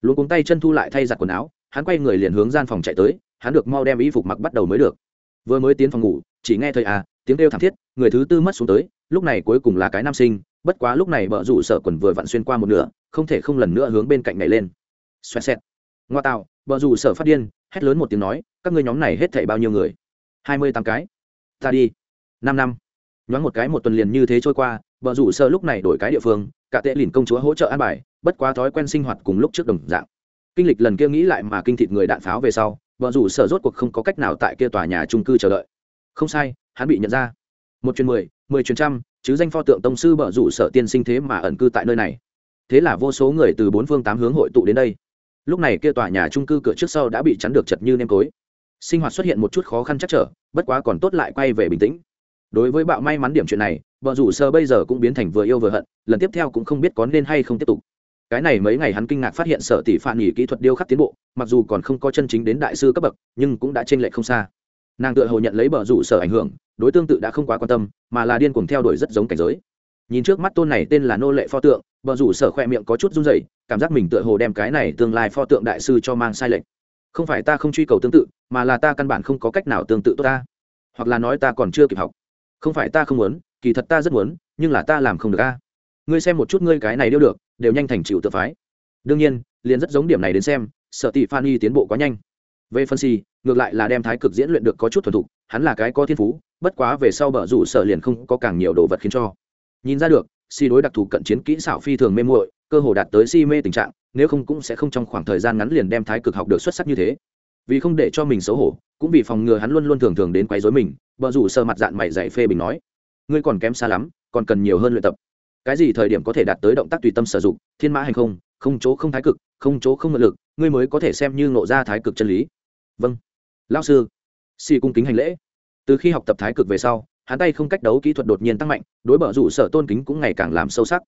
Speaker 1: Luôn cuống tay chân thu lại thay giặt quần áo, hắn quay người liền hướng gian phòng chạy tới, hắn được mau đem y phục mặc bắt đầu mới được. Vừa mới tiến phòng ngủ, chỉ nghe thời à tiếng kêu thảm thiết, người thứ tư mất xuống tới, lúc này cuối cùng là cái nam sinh, bất quá lúc này bợ rủ sợ quần vừa vặn xuyên qua một nửa, không thể không lần nữa hướng bên cạnh này lên. Xoẹt xẹt. Ngoa tạo, bợ rủ sợ phát điên, hét lớn một tiếng nói, các ngươi nhóm này hết thảy bao nhiêu người? Hai mươi tám cái. Ta đi năm năm. Nhoáng một cái một tuần liền như thế trôi qua vợ rủ sợ lúc này đổi cái địa phương, cả tệ lìn công chúa hỗ trợ an bài, bất quá thói quen sinh hoạt cùng lúc trước đồng dạng. Kinh lịch lần kia nghĩ lại mà kinh thịt người đạn pháo về sau vợ rủ sơ rốt cuộc không có cách nào tại kia tòa nhà trung cư chờ đợi. Không sai, hắn bị nhận ra. Một chuyến mười mười chuyến trăm, chứ danh pho tượng tông sư vợ rủ sở tiên sinh thế mà ẩn cư tại nơi này. Thế là vô số người từ bốn phương tám hướng hội tụ đến đây. Lúc này kia tòa nhà trung cư cửa trước sau đã bị chắn được chật như nêm cối. Sinh hoạt xuất hiện một chút khó khăn chắc trở, bất quá còn tốt lại quay về bình tĩnh đối với bạo may mắn điểm chuyện này, vợ rủ sơ bây giờ cũng biến thành vừa yêu vừa hận, lần tiếp theo cũng không biết có nên hay không tiếp tục. Cái này mấy ngày hắn kinh ngạc phát hiện sở tỷ phản nghỉ kỹ thuật điêu khắc tiến bộ, mặc dù còn không có chân chính đến đại sư cấp bậc, nhưng cũng đã chênh lệch không xa. Nàng tự hồ nhận lấy bờ rủ sở ảnh hưởng, đối tương tự đã không quá quan tâm, mà là điên cuồng theo đuổi rất giống cảnh giới. Nhìn trước mắt tôn này tên là nô lệ pho tượng, bờ rủ sở khoe miệng có chút run rẩy, cảm giác mình tựa hồ đem cái này tương lai pho tượng đại sư cho mang sai lệch. Không phải ta không truy cầu tương tự, mà là ta căn bản không có cách nào tương tự tốt ta. Hoặc là nói ta còn chưa kịp học không phải ta không muốn, kỳ thật ta rất muốn, nhưng là ta làm không được a. Ngươi xem một chút ngươi cái này điêu được, đều nhanh thành chịu tự phái. Đương nhiên, liền rất giống điểm này đến xem, sợ tỷ phan y tiến bộ quá nhanh. Về phân si ngược lại là đem thái cực diễn luyện được có chút thuần thục, hắn là cái có thiên phú, bất quá về sau bở rủ sợ liền không có càng nhiều đồ vật khiến cho. Nhìn ra được si đối đặc thù cận chiến kỹ xảo phi thường mê muội, cơ hồ đạt tới si mê tình trạng, nếu không cũng sẽ không trong khoảng thời gian ngắn liền đem thái cực học được xuất sắc như thế. Vì không để cho mình xấu hổ cũng vì phòng ngừa hắn luôn luôn thường thường đến quấy rối mình bờ rủ sơ mặt dạng mày dạy phê bình nói, ngươi còn kém xa lắm, còn cần nhiều hơn luyện tập. Cái gì thời điểm có thể đạt tới động tác tùy tâm sử dụng, thiên mã hành không không chỗ không thái cực, không chỗ không nội lực, ngươi mới có thể xem như ngộ ra thái cực chân lý. Vâng. Lao sư. Si cung kính hành lễ. Từ khi học tập thái cực về sau, hắn tay không cách đấu kỹ thuật đột nhiên tăng mạnh, đối bờ rủ sở tôn kính cũng ngày càng làm sâu sắc.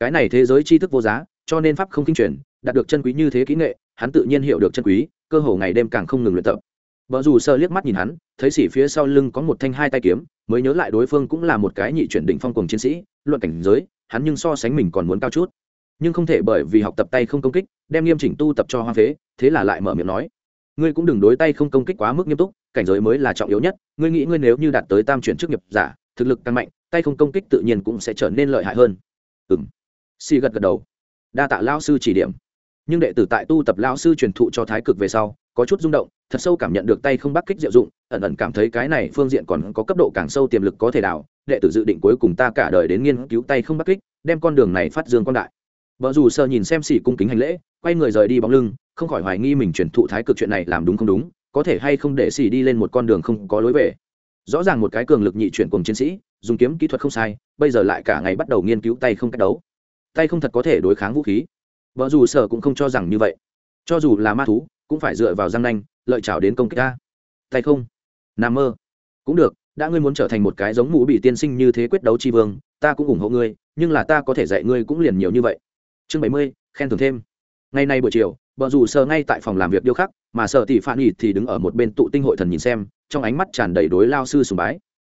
Speaker 1: Cái này thế giới tri thức vô giá, cho nên pháp không kinh truyền, đạt được chân quý như thế kỹ nghệ, hắn tự nhiên hiểu được chân quý, cơ hồ ngày đêm càng không ngừng luyện tập. Bờ rủ sơ liếc mắt nhìn hắn, thấy xỉ phía sau lưng có một thanh hai tay kiếm, mới nhớ lại đối phương cũng là một cái nhị chuyển đỉnh phong cùng chiến sĩ, luận cảnh giới, hắn nhưng so sánh mình còn muốn cao chút. Nhưng không thể bởi vì học tập tay không công kích, đem nghiêm chỉnh tu tập cho hoang phế, thế là lại mở miệng nói: "Ngươi cũng đừng đối tay không công kích quá mức nghiêm túc, cảnh giới mới là trọng yếu nhất, ngươi nghĩ ngươi nếu như đạt tới tam chuyển chức nghiệp giả, thực lực càng mạnh, tay không công kích tự nhiên cũng sẽ trở nên lợi hại hơn." Ừm. Xỉ gật gật đầu. Đa tạ lão sư chỉ điểm. Nhưng đệ tử tại tu tập lão sư truyền thụ cho thái cực về sau, có chút rung động thật sâu cảm nhận được tay không bắc kích diệu dụng, ẩn ẩn cảm thấy cái này phương diện còn có cấp độ càng sâu tiềm lực có thể đào, đệ tử dự định cuối cùng ta cả đời đến nghiên cứu tay không bắc kích, đem con đường này phát dương quan đại. Vợ dù sơ nhìn xem xỉ cung kính hành lễ, quay người rời đi bóng lưng, không khỏi hoài nghi mình chuyển thụ thái cực chuyện này làm đúng không đúng, có thể hay không để xỉ đi lên một con đường không có lối về. Rõ ràng một cái cường lực nhị chuyển cùng chiến sĩ, dùng kiếm kỹ thuật không sai, bây giờ lại cả ngày bắt đầu nghiên cứu tay không cách đấu. Tay không thật có thể đối kháng vũ khí. Vợ dù sở cũng không cho rằng như vậy. Cho dù là ma thú, cũng phải dựa vào răng nanh lợi chảo đến công kích ta. Tay không? Nằm mơ. Cũng được, đã ngươi muốn trở thành một cái giống mũ bị tiên sinh như thế quyết đấu tri vương, ta cũng ủng hộ ngươi, nhưng là ta có thể dạy ngươi cũng liền nhiều như vậy. Chương bảy mươi, khen thưởng thêm. Ngày nay buổi chiều, bờ rủ sờ ngay tại phòng làm việc điêu khắc, mà sợ tỷ phản nhị thì đứng ở một bên tụ tinh hội thần nhìn xem, trong ánh mắt tràn đầy đối lao sư sùng bái.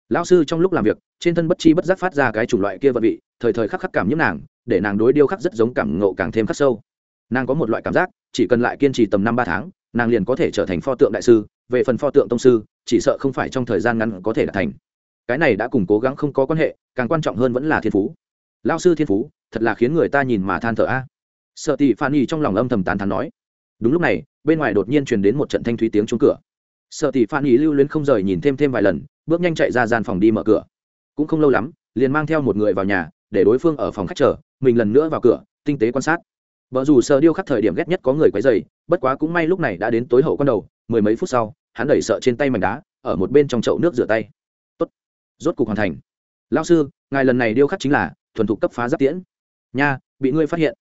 Speaker 1: Lao sư trong lúc làm việc, trên thân bất chi bất giác phát ra cái chủng loại kia vật vị, thời thời khắc khắc cảm nhiễm nàng, để nàng đối điêu khắc rất giống cảm ngộ càng thêm khắc sâu. Nàng có một loại cảm giác, chỉ cần lại kiên trì tầm năm ba tháng nàng liền có thể trở thành pho tượng đại sư, về phần pho tượng tông sư, chỉ sợ không phải trong thời gian ngắn có thể đạt thành. Cái này đã cùng cố gắng không có quan hệ, càng quan trọng hơn vẫn là thiên phú. Lao sư thiên phú, thật là khiến người ta nhìn mà than thở a. Sợ tỷ phan y trong lòng âm thầm tán thán nói. Đúng lúc này, bên ngoài đột nhiên truyền đến một trận thanh thúy tiếng trúng cửa. Sợ tỷ phan y lưu luyến không rời nhìn thêm thêm vài lần, bước nhanh chạy ra gian phòng đi mở cửa. Cũng không lâu lắm, liền mang theo một người vào nhà, để đối phương ở phòng khách chờ, mình lần nữa vào cửa, tinh tế quan sát vợ dù sợ điêu khắc thời điểm ghét nhất có người quấy dày bất quá cũng may lúc này đã đến tối hậu con đầu, mười mấy phút sau, hắn đẩy sợ trên tay mảnh đá, ở một bên trong chậu nước rửa tay. Tốt. Rốt cục hoàn thành. Lao sư, ngài lần này điêu khắc chính là thuần thục cấp phá giáp tiễn. Nha, bị ngươi phát hiện.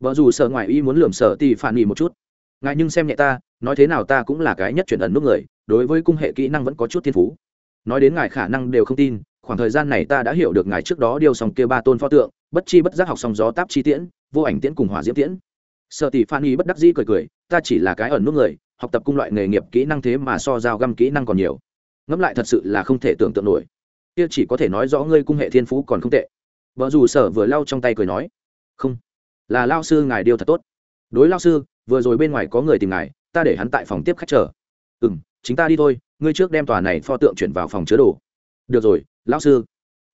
Speaker 1: Vợ dù sợ ngoài y muốn lườm sợ thì phản nghỉ một chút. Ngài nhưng xem nhẹ ta, nói thế nào ta cũng là cái nhất chuyển ẩn nút người, đối với cung hệ kỹ năng vẫn có chút thiên phú. Nói đến ngài khả năng đều không tin, khoảng thời gian này ta đã hiểu được ngài trước đó điêu xong kia ba tôn pho tượng, bất chi bất giác học xong gió táp chi tiễn vô ảnh tiễn cùng hỏa diễm tiễn. Sợ tỷ phan y bất đắc dĩ cười cười, ta chỉ là cái ẩn nút người, học tập cung loại nghề nghiệp kỹ năng thế mà so giao găm kỹ năng còn nhiều. Ngẫm lại thật sự là không thể tưởng tượng nổi. Kia chỉ có thể nói rõ ngươi cung hệ thiên phú còn không tệ. Vợ dù sở vừa lau trong tay cười nói, không, là lao sư ngài điều thật tốt. Đối lao sư, vừa rồi bên ngoài có người tìm ngài, ta để hắn tại phòng tiếp khách chờ. Ừ m chính ta đi thôi, ngươi trước đem tòa này pho tượng chuyển vào phòng chứa đồ. Được rồi lão sư.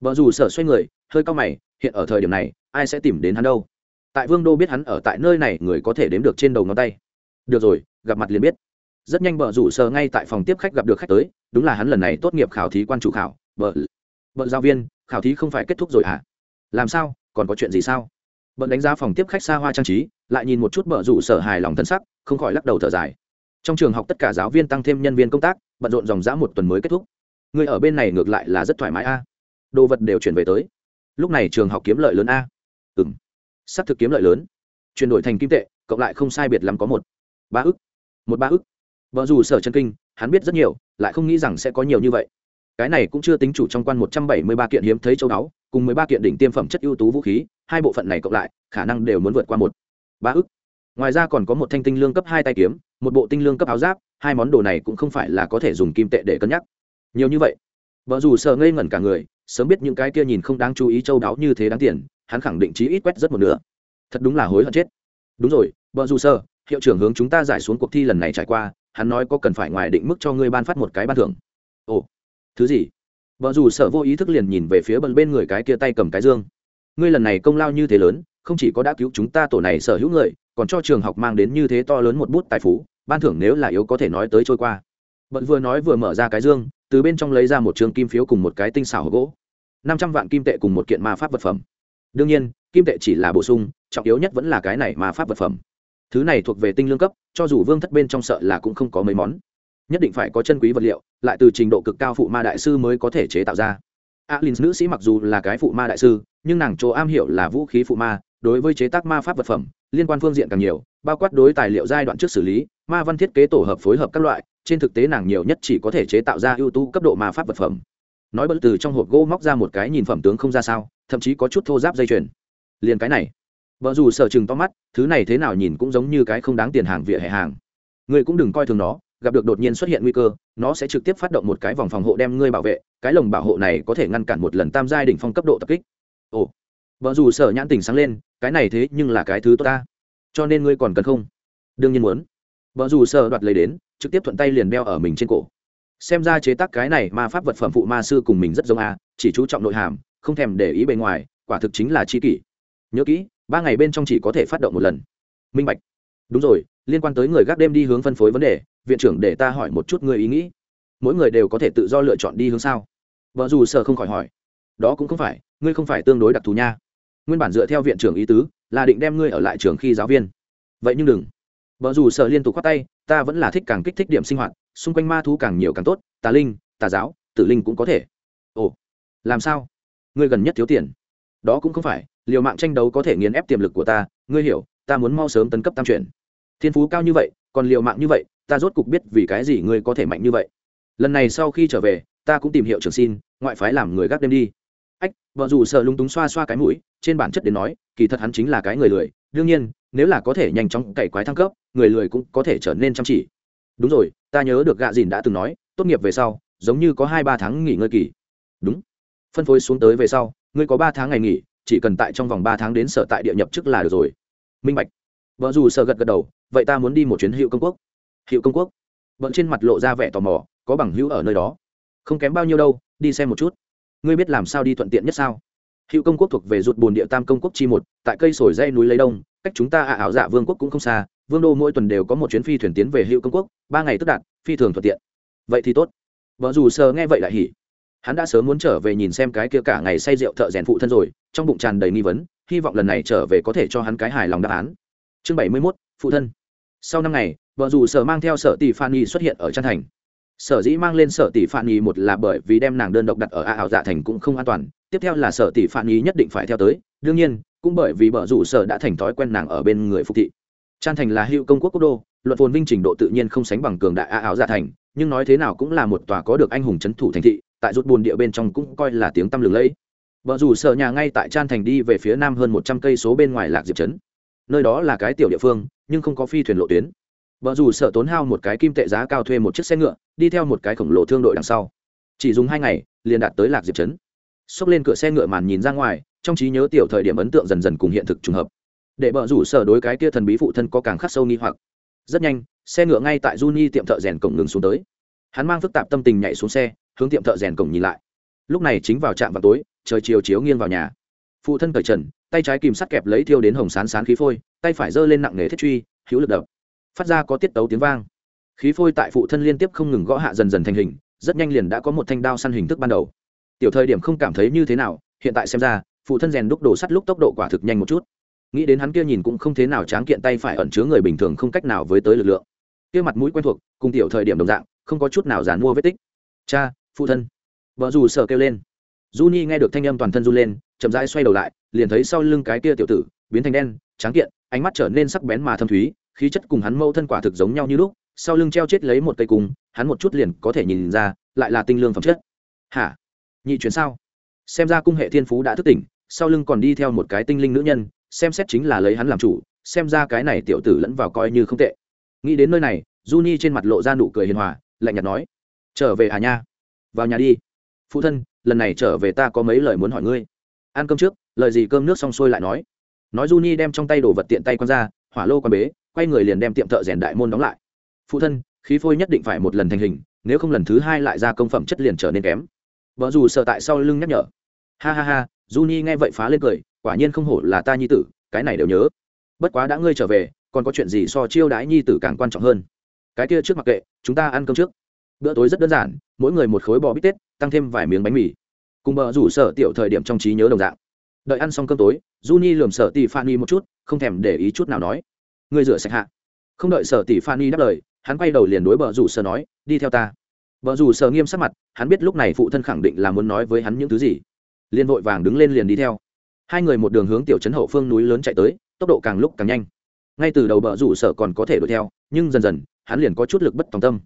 Speaker 1: Vợ dù sở xoay người, hơi cao mày, hiện ở thời điểm này, ai sẽ tìm đến hắn đâu? Tại vương đô biết hắn ở tại nơi này, người có thể đếm được trên đầu ngón tay. Được rồi, gặp mặt liền biết. Rất nhanh vợ rủ sờ ngay tại phòng tiếp khách gặp được khách tới, đúng là hắn lần này tốt nghiệp khảo thí quan chủ khảo vợ vợ giáo viên, khảo thí không phải kết thúc rồi hả? À? làm sao, còn có chuyện gì sao? Bận đánh giá phòng tiếp khách xa hoa trang trí, lại nhìn một chút bờ rủ sở hài lòng thân sắc, không khỏi lắc đầu thở dài. Trong trường học tất cả giáo viên tăng thêm nhân viên công tác, bận rộn dòng dã một tuần mới kết thúc. Người ở bên này ngược lại là rất thoải mái a. Đồ vật đều chuyển về tới. Lúc này trường học kiếm lợi lớn a. Ừ m s c thực kiếm lợi lớn. Chuyển đổi thành kim tệ, cộng lại không sai biệt lắm có một. Ba ức. Một ba ức. Vợ dù sở chân kinh, hắn biết rất nhiều, lại không nghĩ rằng sẽ có nhiều như vậy. Cái này cũng chưa tính chủ trong quan một trăm bảy mươi ba kiện hiếm thấy châu đáo cùng mười ba kiện đỉnh tiêm phẩm chất ưu tú vũ khí, hai bộ phận này cộng lại, khả năng đều muốn vượt qua một. Ba ức. Ngoài ra còn có một thanh tinh lương cấp hai tay kiếm, một bộ tinh lương cấp áo giáp, hai món đồ này cũng không phải là có thể dùng kim tệ để cân nhắc. Nhiều như vậy. Vợ dù sợ ngây ngẩn cả người sớm biết những cái kia nhìn không đáng chú ý châu đáo như thế đáng tiền hắn khẳng định chí ít quét rất một nửa. Thật đúng là hối hận chết. Đúng rồi vợ dù sơ, hiệu trưởng hướng chúng ta giải xuống cuộc thi lần này trải qua hắn nói có cần phải ngoài định mức cho ngươi ban phát một cái ban thưởng. Ồ thứ gì? Vợ dù sợ vô ý thức liền nhìn về phía bần bên người cái kia tay cầm cái dương. Ngươi lần này công lao như thế lớn không chỉ có đã cứu chúng ta tổ này sở hữu người còn cho trường học mang đến như thế to lớn một bút tài phú ban thưởng nếu là yếu có thể nói tới trôi qua. Bận vừa nói vừa mở ra cái dương từ bên trong lấy ra một trường kim phiếu cùng một cái tinh xảo hộp gỗ. Năm trăm vạn kim tệ cùng một kiện ma pháp vật phẩm. Đương nhiên, kim tệ chỉ là bổ sung, trọng yếu nhất vẫn là cái này ma pháp vật phẩm. Thứ này thuộc về tinh lương cấp, cho dù vương thất bên trong sợ là cũng không có mấy món. Nhất định phải có chân quý vật liệu, lại từ trình độ cực cao phụ ma đại sư mới có thể chế tạo ra. Alin nữ sĩ mặc dù là cái phụ ma đại sư, nhưng nàng chỗ am hiểu là vũ khí phụ ma, đối với chế tác ma pháp vật phẩm, liên quan phương diện càng nhiều, bao quát đối tài liệu giai đoạn trước xử lý, ma văn thiết kế tổ hợp phối hợp các loại trên thực tế nàng nhiều nhất chỉ có thể chế tạo ra ưu tú cấp độ ma pháp vật phẩm. Nói bất từ trong hộp gỗ móc ra một cái nhìn phẩm tướng không ra sao, thậm chí có chút thô giáp dây chuyền. Liền cái này. Vợ dù sở chừng to mắt, thứ này thế nào nhìn cũng giống như cái không đáng tiền hàng vỉa hè hàng. Ngươi cũng đừng coi thường nó, gặp được đột nhiên xuất hiện nguy cơ, nó sẽ trực tiếp phát động một cái vòng phòng hộ đem ngươi bảo vệ, cái lồng bảo hộ này có thể ngăn cản một lần tam giai đỉnh phong cấp độ tập kích. Ồ. Vợ dù sở nhãn tình sáng lên, cái này thế nhưng là cái thứ tốt ta. Cho nên ngươi còn cần không? Đương nhiên muốn. Vợ dù sở đoạt lấy đến trực tiếp thuận tay liền đeo ở mình trên cổ. Xem ra chế tác cái này ma pháp vật phẩm phụ ma sư cùng mình rất giống a, chỉ chú trọng nội hàm, không thèm để ý bề ngoài, quả thực chính là chi kỷ. Nhớ kỹ, ba ngày bên trong chỉ có thể phát động một lần. Minh bạch. Đúng rồi, liên quan tới người gác đêm đi hướng phân phối vấn đề, viện trưởng để ta hỏi một chút người ý nghĩ. Mỗi người đều có thể tự do lựa chọn đi hướng sao? Vợ dù sợ không khỏi hỏi. Đó cũng không phải, ngươi không phải tương đối đặc thù nha. Nguyên bản dựa theo viện trưởng ý tứ, là định đem ngươi ở lại trường khi giáo viên. Vậy nhưng đừng vợ dù sợ liên tục khoát tay, ta vẫn là thích càng kích thích điểm sinh hoạt, xung quanh ma thú càng nhiều càng tốt, tà linh, tà giáo, tử linh cũng có thể. Ồ, làm sao? Ngươi gần nhất thiếu tiền. Đó cũng không phải, liều mạng tranh đấu có thể nghiền ép tiềm lực của ta, ngươi hiểu, ta muốn mau sớm tấn cấp tam chuyển. Thiên phú cao như vậy, còn liều mạng như vậy, ta rốt cục biết vì cái gì ngươi có thể mạnh như vậy. Lần này sau khi trở về, ta cũng tìm hiệu trưởng xin, ngoại phái làm người gác đêm đi. Ách vợ dù sợ lúng túng xoa xoa cái mũi, trên bản chất đến nói, kỳ thật hắn chính là cái người lười, đương nhiên nếu là có thể nhanh chóng cày quái thăng cấp, người lười cũng có thể trở nên chăm chỉ. Đúng rồi, ta nhớ được gạ dìn đã từng nói, tốt nghiệp về sau, giống như có hai ba tháng nghỉ ngơi kỳ. Đúng. Phân phối xuống tới về sau, ngươi có ba tháng ngày nghỉ, chỉ cần tại trong vòng ba tháng đến sở tại địa nhập chức là được rồi. Minh bạch. Vợ dù sợ gật gật đầu, vậy ta muốn đi một chuyến hiệu công quốc. Hiệu công quốc. Bọn trên mặt lộ ra vẻ tò mò, có bằng hữu ở nơi đó. Không kém bao nhiêu đâu, đi xem một chút. Ngươi biết làm sao đi thuận tiện nhất sao? Hiệu công quốc thuộc về rụt bồn địa tam công quốc chi một, tại cây sồi dây núi lấy đông cách chúng ta ạ, ảo dạ vương quốc cũng không xa, vương đô mỗi tuần đều có một chuyến phi thuyền tiến về hữu công quốc, ba ngày tức đạt, phi thường thuận tiện. Vậy thì tốt. Vợ dù sờ nghe vậy lại hỉ. Hắn đã sớm muốn trở về nhìn xem cái kia cả ngày say rượu thợ rèn phụ thân rồi, trong bụng tràn đầy nghi vấn, hy vọng lần này trở về có thể cho hắn cái hài lòng đáp án. Chương bảy mươi mốt, phụ thân. Sau năm ngày, vợ dù sở mang theo sở tỷ phan nhi xuất hiện ở trang thành. Sở dĩ mang lên sở tỷ phan nhi một là bởi vì đem nàng đơn độc đặt ở a ảo dạ thành cũng không an toàn, tiếp theo là sở tỷ phan nhi nhất định phải theo tới. Đương nhiên cũng bởi vì bờ rủ sở đã thành thói quen nàng ở bên người phục thị. Trăn thành là hữu công quốc quốc đô, luận phồn vinh trình độ tự nhiên không sánh bằng cường đại a áo giả thành, nhưng nói thế nào cũng là một tòa có được anh hùng c thủ thành thị, tại rút buồn địa bên trong cũng coi là tiếng tăm lừng lẫy. Vợ rủ sở nhà ngay tại Trăn thành đi về phía nam hơn một trăm cây số bên ngoài lạc diệp trấn. Nơi đó là cái tiểu địa phương, nhưng không có phi thuyền lộ tuyến. Vợ rủ sợ tốn hao một cái kim tệ giá cao thuê một chiếc xe ngựa, đi theo một cái khổng lồ thương đội đằng sau. Chỉ dùng hai ngày, liền đạt tới lạc diệp trấn. Xốc lên cửa xe ngựa màn nhìn ra ngoài trong trí nhớ tiểu thời điểm ấn tượng dần dần cùng hiện thực trùng hợp. Để bờ rủ sở đối cái kia thần bí phụ thân có càng khắc sâu nghi hoặc. Rất nhanh, xe ngựa ngay tại Juni tiệm thợ rèn cổng ngừng xuống tới. Hắn mang phức tạp tâm tình nhảy xuống xe, hướng tiệm thợ rèn cổng nhìn lại. Lúc này chính vào trạm vào tối, trời chiều chiếu nghiêng vào nhà. Phụ thân cởi trần, tay trái kìm sắt kẹp lấy thiêu đến hồng sán sán khí phôi, tay phải giơ lên nặng nề thiết truy, hữu lực đập. Phát ra có tiết tấu tiếng vang. Khí phôi tại phụ thân liên tiếp không ngừng gõ hạ dần dần thành hình, rất nhanh liền đã có một thanh đao săn hình thức ban đầu. Tiểu thời điểm không cảm thấy như thế nào, hiện tại xem ra phụ thân rèn đúc đồ sắt lúc tốc độ quả thực nhanh một chút. Nghĩ đến hắn kia nhìn cũng không thế nào tráng kiện tay phải ẩn chứa người bình thường không cách nào với tới lực lượng. Kia mặt mũi quen thuộc, cùng tiểu thời điểm đồng dạng, không có chút nào giàn mua vết tích. Cha, phụ thân. Vợ dù sợ kêu lên. Du nhi nghe được thanh âm toàn thân run lên, chậm rãi xoay đầu lại, liền thấy sau lưng cái kia tiểu tử, biến thành đen, tráng kiện, ánh mắt trở nên sắc bén mà thâm thúy, khí chất cùng hắn mâu thân quả thực giống nhau như lúc, sau lưng treo chết lấy một cây cung, hắn một chút liền có thể nhìn ra, lại là tinh lương phẩm chất. Hả? Nhị chuyển sao? Xem ra cung hệ thiên phú đã thức tỉnh sau lưng còn đi theo một cái tinh linh nữ nhân, xem xét chính là lấy hắn làm chủ, xem ra cái này tiểu tử lẫn vào coi như không tệ. Nghĩ đến nơi này, Juni trên mặt lộ ra nụ cười hiền hòa, lạnh nhạt nói, trở về à nha? Vào nhà đi. Phụ thân, lần này trở về ta có mấy lời muốn hỏi ngươi. Ăn cơm trước, lời gì cơm nước xong xuôi lại nói. Nói Juni đem trong tay đồ vật tiện tay q ra, hỏa lô quan bế, quay người liền đem tiệm thợ rèn đại môn đóng lại. Phụ thân, khí phôi nhất định phải một lần thành hình, nếu không lần thứ hai lại ra công phẩm chất liền trở nên kém. Vợ dù sợ tại sau lưng nhắc nhở. Ha ha ha Juni nghe vậy phá lên cười quả nhiên không hổ là ta nhi tử cái này đều nhớ bất quá đã ngươi trở về còn có chuyện gì so chiêu đãi nhi tử càng quan trọng hơn cái kia trước mặc kệ chúng ta ăn cơm trước bữa tối rất đơn giản mỗi người một khối bò bít tết tăng thêm vài miếng bánh mì cùng bờ rủ sở tiểu thời điểm trong trí nhớ đồng dạng đợi ăn xong cơm tối Juni lườm sở tỷ Fanny một chút, không thèm để ý chút nào nói. Ngươi rửa sạch hạ. Không đợi sở tỷ Fanny đáp lời, hắn quay đầu liền đối bờ rủ sở nói, đi theo ta. Bờ rủ sở nghiêm sắc mặt, hắn biết lúc này phụ thân khẳng định là muốn nói với hắn những thứ gì. Liên vội vàng đứng lên liền đi theo. Hai người một đường hướng tiểu trấn hậu phương núi lớn chạy tới, tốc độ càng lúc càng nhanh. Ngay từ đầu bờ rủ sở còn có thể đuổi theo, nhưng dần dần, hắn liền có chút lực bất tòng tâm.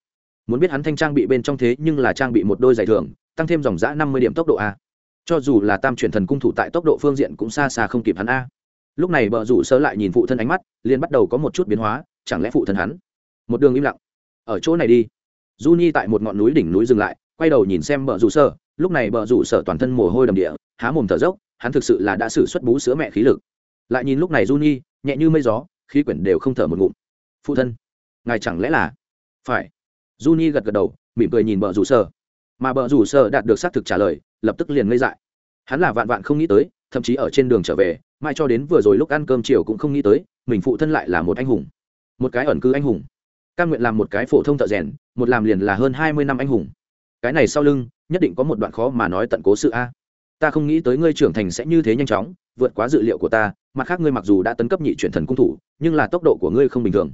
Speaker 1: Muốn biết hắn thanh trang bị bên trong thế nhưng là trang bị một đôi giày thường, tăng thêm dòng dã năm mươi điểm tốc độ a cho dù là tam chuyển thần cung thủ tại tốc độ phương diện cũng xa xa không kịp hắn a lúc này bờ rủ sơ lại nhìn phụ thân ánh mắt liền bắt đầu có một chút biến hóa chẳng lẽ phụ thân hắn một đường im lặng ở chỗ này đi du nhi tại một ngọn núi đỉnh núi dừng lại quay đầu nhìn xem bờ rủ sơ lúc này bờ rủ sở toàn thân mồ hôi đầm địa, há mồm thở dốc, hắn thực sự là đã xử xuất bú sữa mẹ khí lực. Lại nhìn lúc này du nhi nhẹ như mây gió, khí quyển đều không thở một ngụm. Phụ thân, ngài chẳng lẽ là? Phải. Du nhi gật gật đầu, mỉm cười nhìn bờ rủ sở. Mà bờ rủ sở đạt được xác thực trả lời, lập tức liền ngây dại. Hắn là vạn vạn không nghĩ tới, thậm chí ở trên đường trở về, mai cho đến vừa rồi lúc ăn cơm chiều cũng không nghĩ tới, mình phụ thân lại là một anh hùng. Một cái ẩn cư anh hùng. C nguyện làm một cái phổ thông thợ rèn, một làm liền là hơn hai mươi năm anh hùng. Cái này sau lưng nhất định có một đoạn khó mà nói tận cố sự a. Ta không nghĩ tới ngươi trưởng thành sẽ như thế nhanh chóng, vượt quá dự liệu của ta, mặt khác ngươi mặc dù đã tấn cấp nhị chuyển thần cung thủ, nhưng là tốc độ của ngươi không bình thường.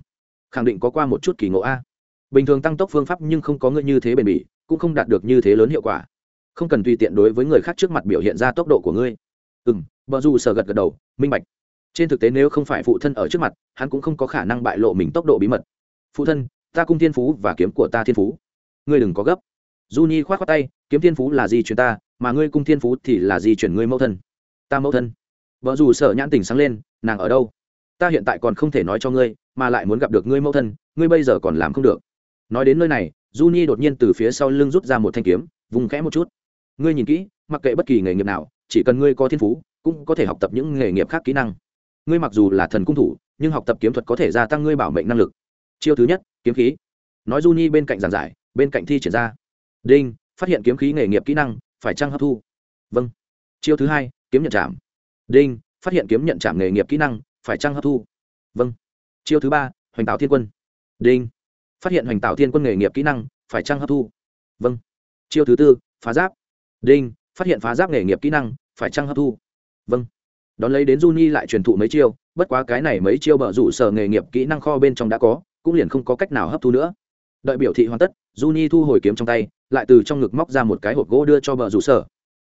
Speaker 1: Khẳng định có qua một chút kỳ ngộ a. Bình thường tăng tốc phương pháp nhưng không có ngươi như thế bền bỉ, cũng không đạt được như thế lớn hiệu quả. Không cần tùy tiện đối với người khác trước mặt biểu hiện ra tốc độ của ngươi. Ừ m vợ dù sờ gật gật đầu, minh bạch. Trên thực tế nếu không phải phụ thân ở trước mặt, hắn cũng không có khả năng bại lộ mình tốc độ bí mật. Phụ thân, ta cung thiên phú và kiếm của ta thiên phú. Ngươi đừng có gấp. Du nhi k h o á t khoác tay kiếm thiên phú là gì chuyển ta, mà ngươi cung thiên phú thì là gì chuyển ngươi mẫu thân. Ta mẫu thân. Vợ dù sợ nhãn tình sáng lên, nàng ở đâu? Ta hiện tại còn không thể nói cho ngươi, mà lại muốn gặp được ngươi mẫu thân, ngươi bây giờ còn làm không được. Nói đến nơi này Juni đột nhiên từ phía sau lưng rút ra một thanh kiếm, vùng khẽ một chút. Ngươi nhìn kỹ, mặc kệ bất kỳ nghề nghiệp nào, chỉ cần ngươi có thiên phú, cũng có thể học tập những nghề nghiệp khác kỹ năng. Ngươi mặc dù là thần cung thủ, nhưng học tập kiếm thuật có thể gia tăng ngươi bảo mệnh năng lực. Chiêu thứ nhất, kiếm khí. Nói Juni bên cạnh giảng giải, bên cạnh thi triển ra. Đinh phát hiện kiếm khí nghề nghiệp kỹ năng, phải trăng hấp thu? Vâng. Chiêu thứ hai, kiếm nhận chạm. Đinh, phát hiện kiếm nhận chạm nghề nghiệp kỹ năng, phải trăng hấp thu? Vâng. Chiêu thứ ba, hoành tạo thiên quân. Đinh, phát hiện hoành tạo thiên quân nghề nghiệp kỹ năng, phải trăng hấp thu? Vâng. Chiêu thứ tư, phá giáp. Đinh, phát hiện phá giáp nghề nghiệp kỹ năng, phải trăng hấp thu? Vâng. Đón lấy đến Juni lại truyền thụ mấy chiêu, bất quá cái này mấy chiêu bở rủ sở nghề nghiệp kỹ năng kho bên trong đã có, cũng liền không có cách nào hấp thu nữa. Đợi biểu thị hoàn tất, Juni thu hồi kiếm trong tay lại từ trong ngực móc ra một cái hộp gỗ đưa cho bờ rủ sở.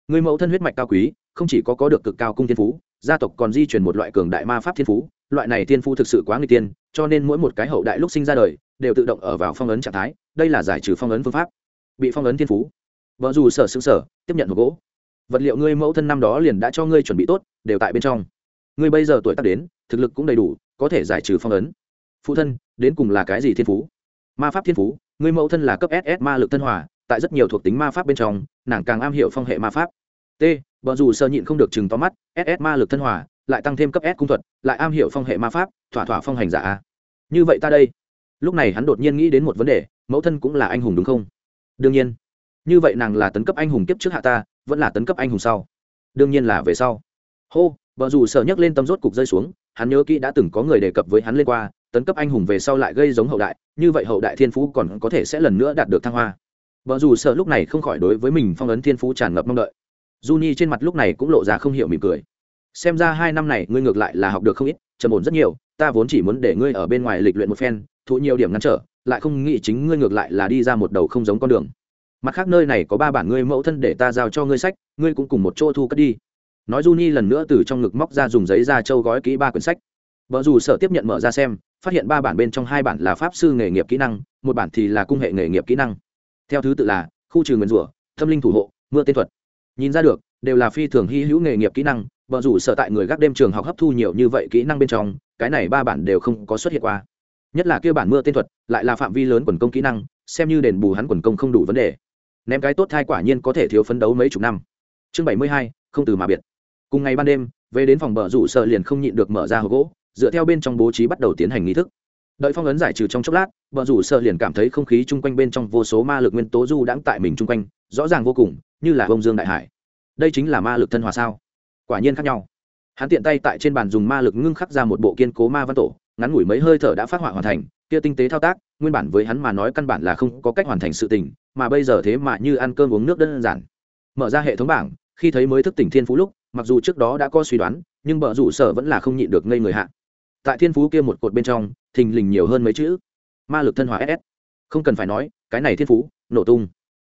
Speaker 1: Người mẫu thân huyết mạch cao quý, không chỉ có có được cực cao cung thiên phú, gia tộc còn di truyền một loại cường đại ma pháp thiên phú, loại này thiên phú thực sự quá người tiên, cho nên mỗi một cái hậu đại lúc sinh ra đời, đều tự động ở vào phong ấn trạng thái, đây là giải trừ phong ấn phương pháp. Bị phong ấn thiên phú. Vợ dù sở xứng sở tiếp nhận hộp gỗ. Vật liệu ngươi mẫu thân năm đó liền đã cho ngươi chuẩn bị tốt, đều tại bên trong. Ngươi bây giờ tuổi tác đến, thực lực cũng đầy đủ, có thể giải trừ phong ấn. Phụ thân, đến cùng là cái gì thiên phú? Ma pháp thiên phú, ngươi mẫu thân là cấp ss ma lực thân hòa tại rất nhiều thuộc tính ma pháp bên trong, nàng càng am hiểu phong hệ ma pháp. T vợ dù sơ nhịn không được chừng to mắt ss ma lực thân hòa, lại tăng thêm cấp s cung thuật, lại am hiểu phong hệ ma pháp, thỏa thỏa phong hành giả a. Như vậy ta đây. Lúc này hắn đột nhiên nghĩ đến một vấn đề, mẫu thân cũng là anh hùng đúng không? Đương nhiên. Như vậy nàng là tấn cấp anh hùng kiếp trước hạ ta, vẫn là tấn cấp anh hùng sau. Đương nhiên là về sau. Hô vợ dù sợ nhấc lên tâm rốt cục rơi xuống, hắn nhớ kỹ đã từng có người đề cập với hắn lên qua, tấn cấp anh hùng về sau lại gây giống hậu đại, như vậy hậu đại thiên phú còn có thể sẽ lần nữa đạt được thăng hoa vợ dù sợ lúc này không khỏi đối với mình phong ấn thiên phú tràn ngập mong đợi. Juni trên mặt lúc này cũng lộ ra không hiểu mỉm cười. Xem ra hai năm này ngươi ngược lại là học được không ít, trầm ổn rất nhiều, ta vốn chỉ muốn để ngươi ở bên ngoài lịch luyện một phen, thụ nhiều điểm ngăn trở, lại không nghĩ chính ngươi ngược lại là đi ra một đầu không giống con đường. Mặt khác nơi này có ba bản ngươi mẫu thân để ta giao cho ngươi sách, ngươi cũng cùng một chỗ thu cất đi. Nói Juni lần nữa từ trong ngực móc ra dùng giấy da châu gói kỹ ba quyển sách. Vợ dù sở tiếp nhận mở ra xem, phát hiện ba bản bên trong hai bản là pháp sư nghề nghiệp kỹ năng, một bản thì là cung hệ nghề nghiệp kỹ năng theo thứ tự là, khu trừ nguyền rủa tâm linh thủ hộ, mưa tên thuật. Nhìn ra được, đều là phi thường hy hữu nghề nghiệp kỹ năng vợ dù sở tại người gác đêm trường học hấp thu nhiều như vậy kỹ năng bên trong, cái này ba bản đều không có xuất hiện qua. Nhất là kia bản mưa tên thuật, lại là phạm vi lớn quần công kỹ năng, xem như đền bù hắn quần công không đủ vấn đề. Ném cái tốt thai quả nhiên có thể thiếu phấn đấu mấy chục năm. Chương bảy mươi hai, không từ mà biệt. Cùng ngày ban đêm, về đến phòng bờ rủ sợ liền không nhịn được mở ra hộp gỗ, dựa theo bên trong bố trí bắt đầu tiến hành nghi thức đợi phong ấn giải trừ trong chốc lát bờ rủ sợ liền cảm thấy không khí chung quanh bên trong vô số ma lực nguyên tố du đãng tại mình chung quanh, rõ ràng vô cùng, như là bông dương đại hải. Đây chính là ma lực thân hòa sao? Quả nhiên khác nhau. Hắn tiện tay tại trên bàn dùng ma lực ngưng khắc ra một bộ kiên cố ma văn tổ, ngắn ngủi mấy hơi thở đã phát họa hoàn thành, kia tinh tế thao tác, nguyên bản với hắn mà nói căn bản là không có cách hoàn thành sự tình, mà bây giờ thế mà như ăn cơm uống nước đơn giản. Mở ra hệ thống bảng, khi thấy mới thức tỉnh thiên phú lúc, mặc dù trước đó đã có suy đoán, nhưng bờ rủ sở vẫn là không nhịn được ngây người hạ tại thiên phú kia một cột bên trong, thình lình nhiều hơn mấy chữ. Ma lực thân hòa ss không cần phải nói, cái này thiên phú, nổ tung.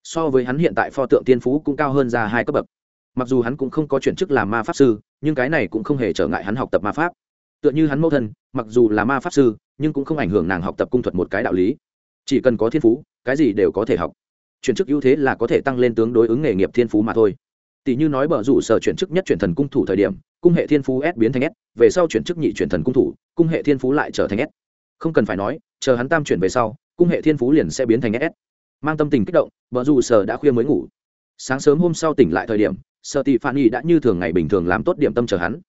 Speaker 1: So với hắn hiện tại pho tượng thiên phú cũng cao hơn ra hai cấp bậc. Mặc dù hắn cũng không có chuyển chức làm ma pháp sư, nhưng cái này cũng không hề trở ngại hắn học tập ma pháp. Tựa như hắn mẫu thân, mặc dù là ma pháp sư, nhưng cũng không ảnh hưởng nàng học tập cung thuật một cái đạo lý. Chỉ cần có thiên phú, cái gì đều có thể học. Chuyển chức ưu thế là có thể tăng lên tướng đối ứng nghề nghiệp thiên phú mà thôi. Tỷ như nói bờ rủ sở chuyển chức nhất chuyển thần cung thủ thời điểm cung hệ thiên phú s biến thành s, về sau chuyển chức nhị chuyển thần cung thủ, cung hệ thiên phú lại trở thành s. Không cần phải nói, chờ hắn tam chuyển về sau, cung hệ thiên phú liền sẽ biến thành s. Mang tâm tình kích động bờ Dù sở đã khuya mới ngủ. Sáng sớm hôm sau tỉnh lại thời điểm sợ tị phan y đã như thường ngày bình thường làm tốt điểm tâm chờ hắn.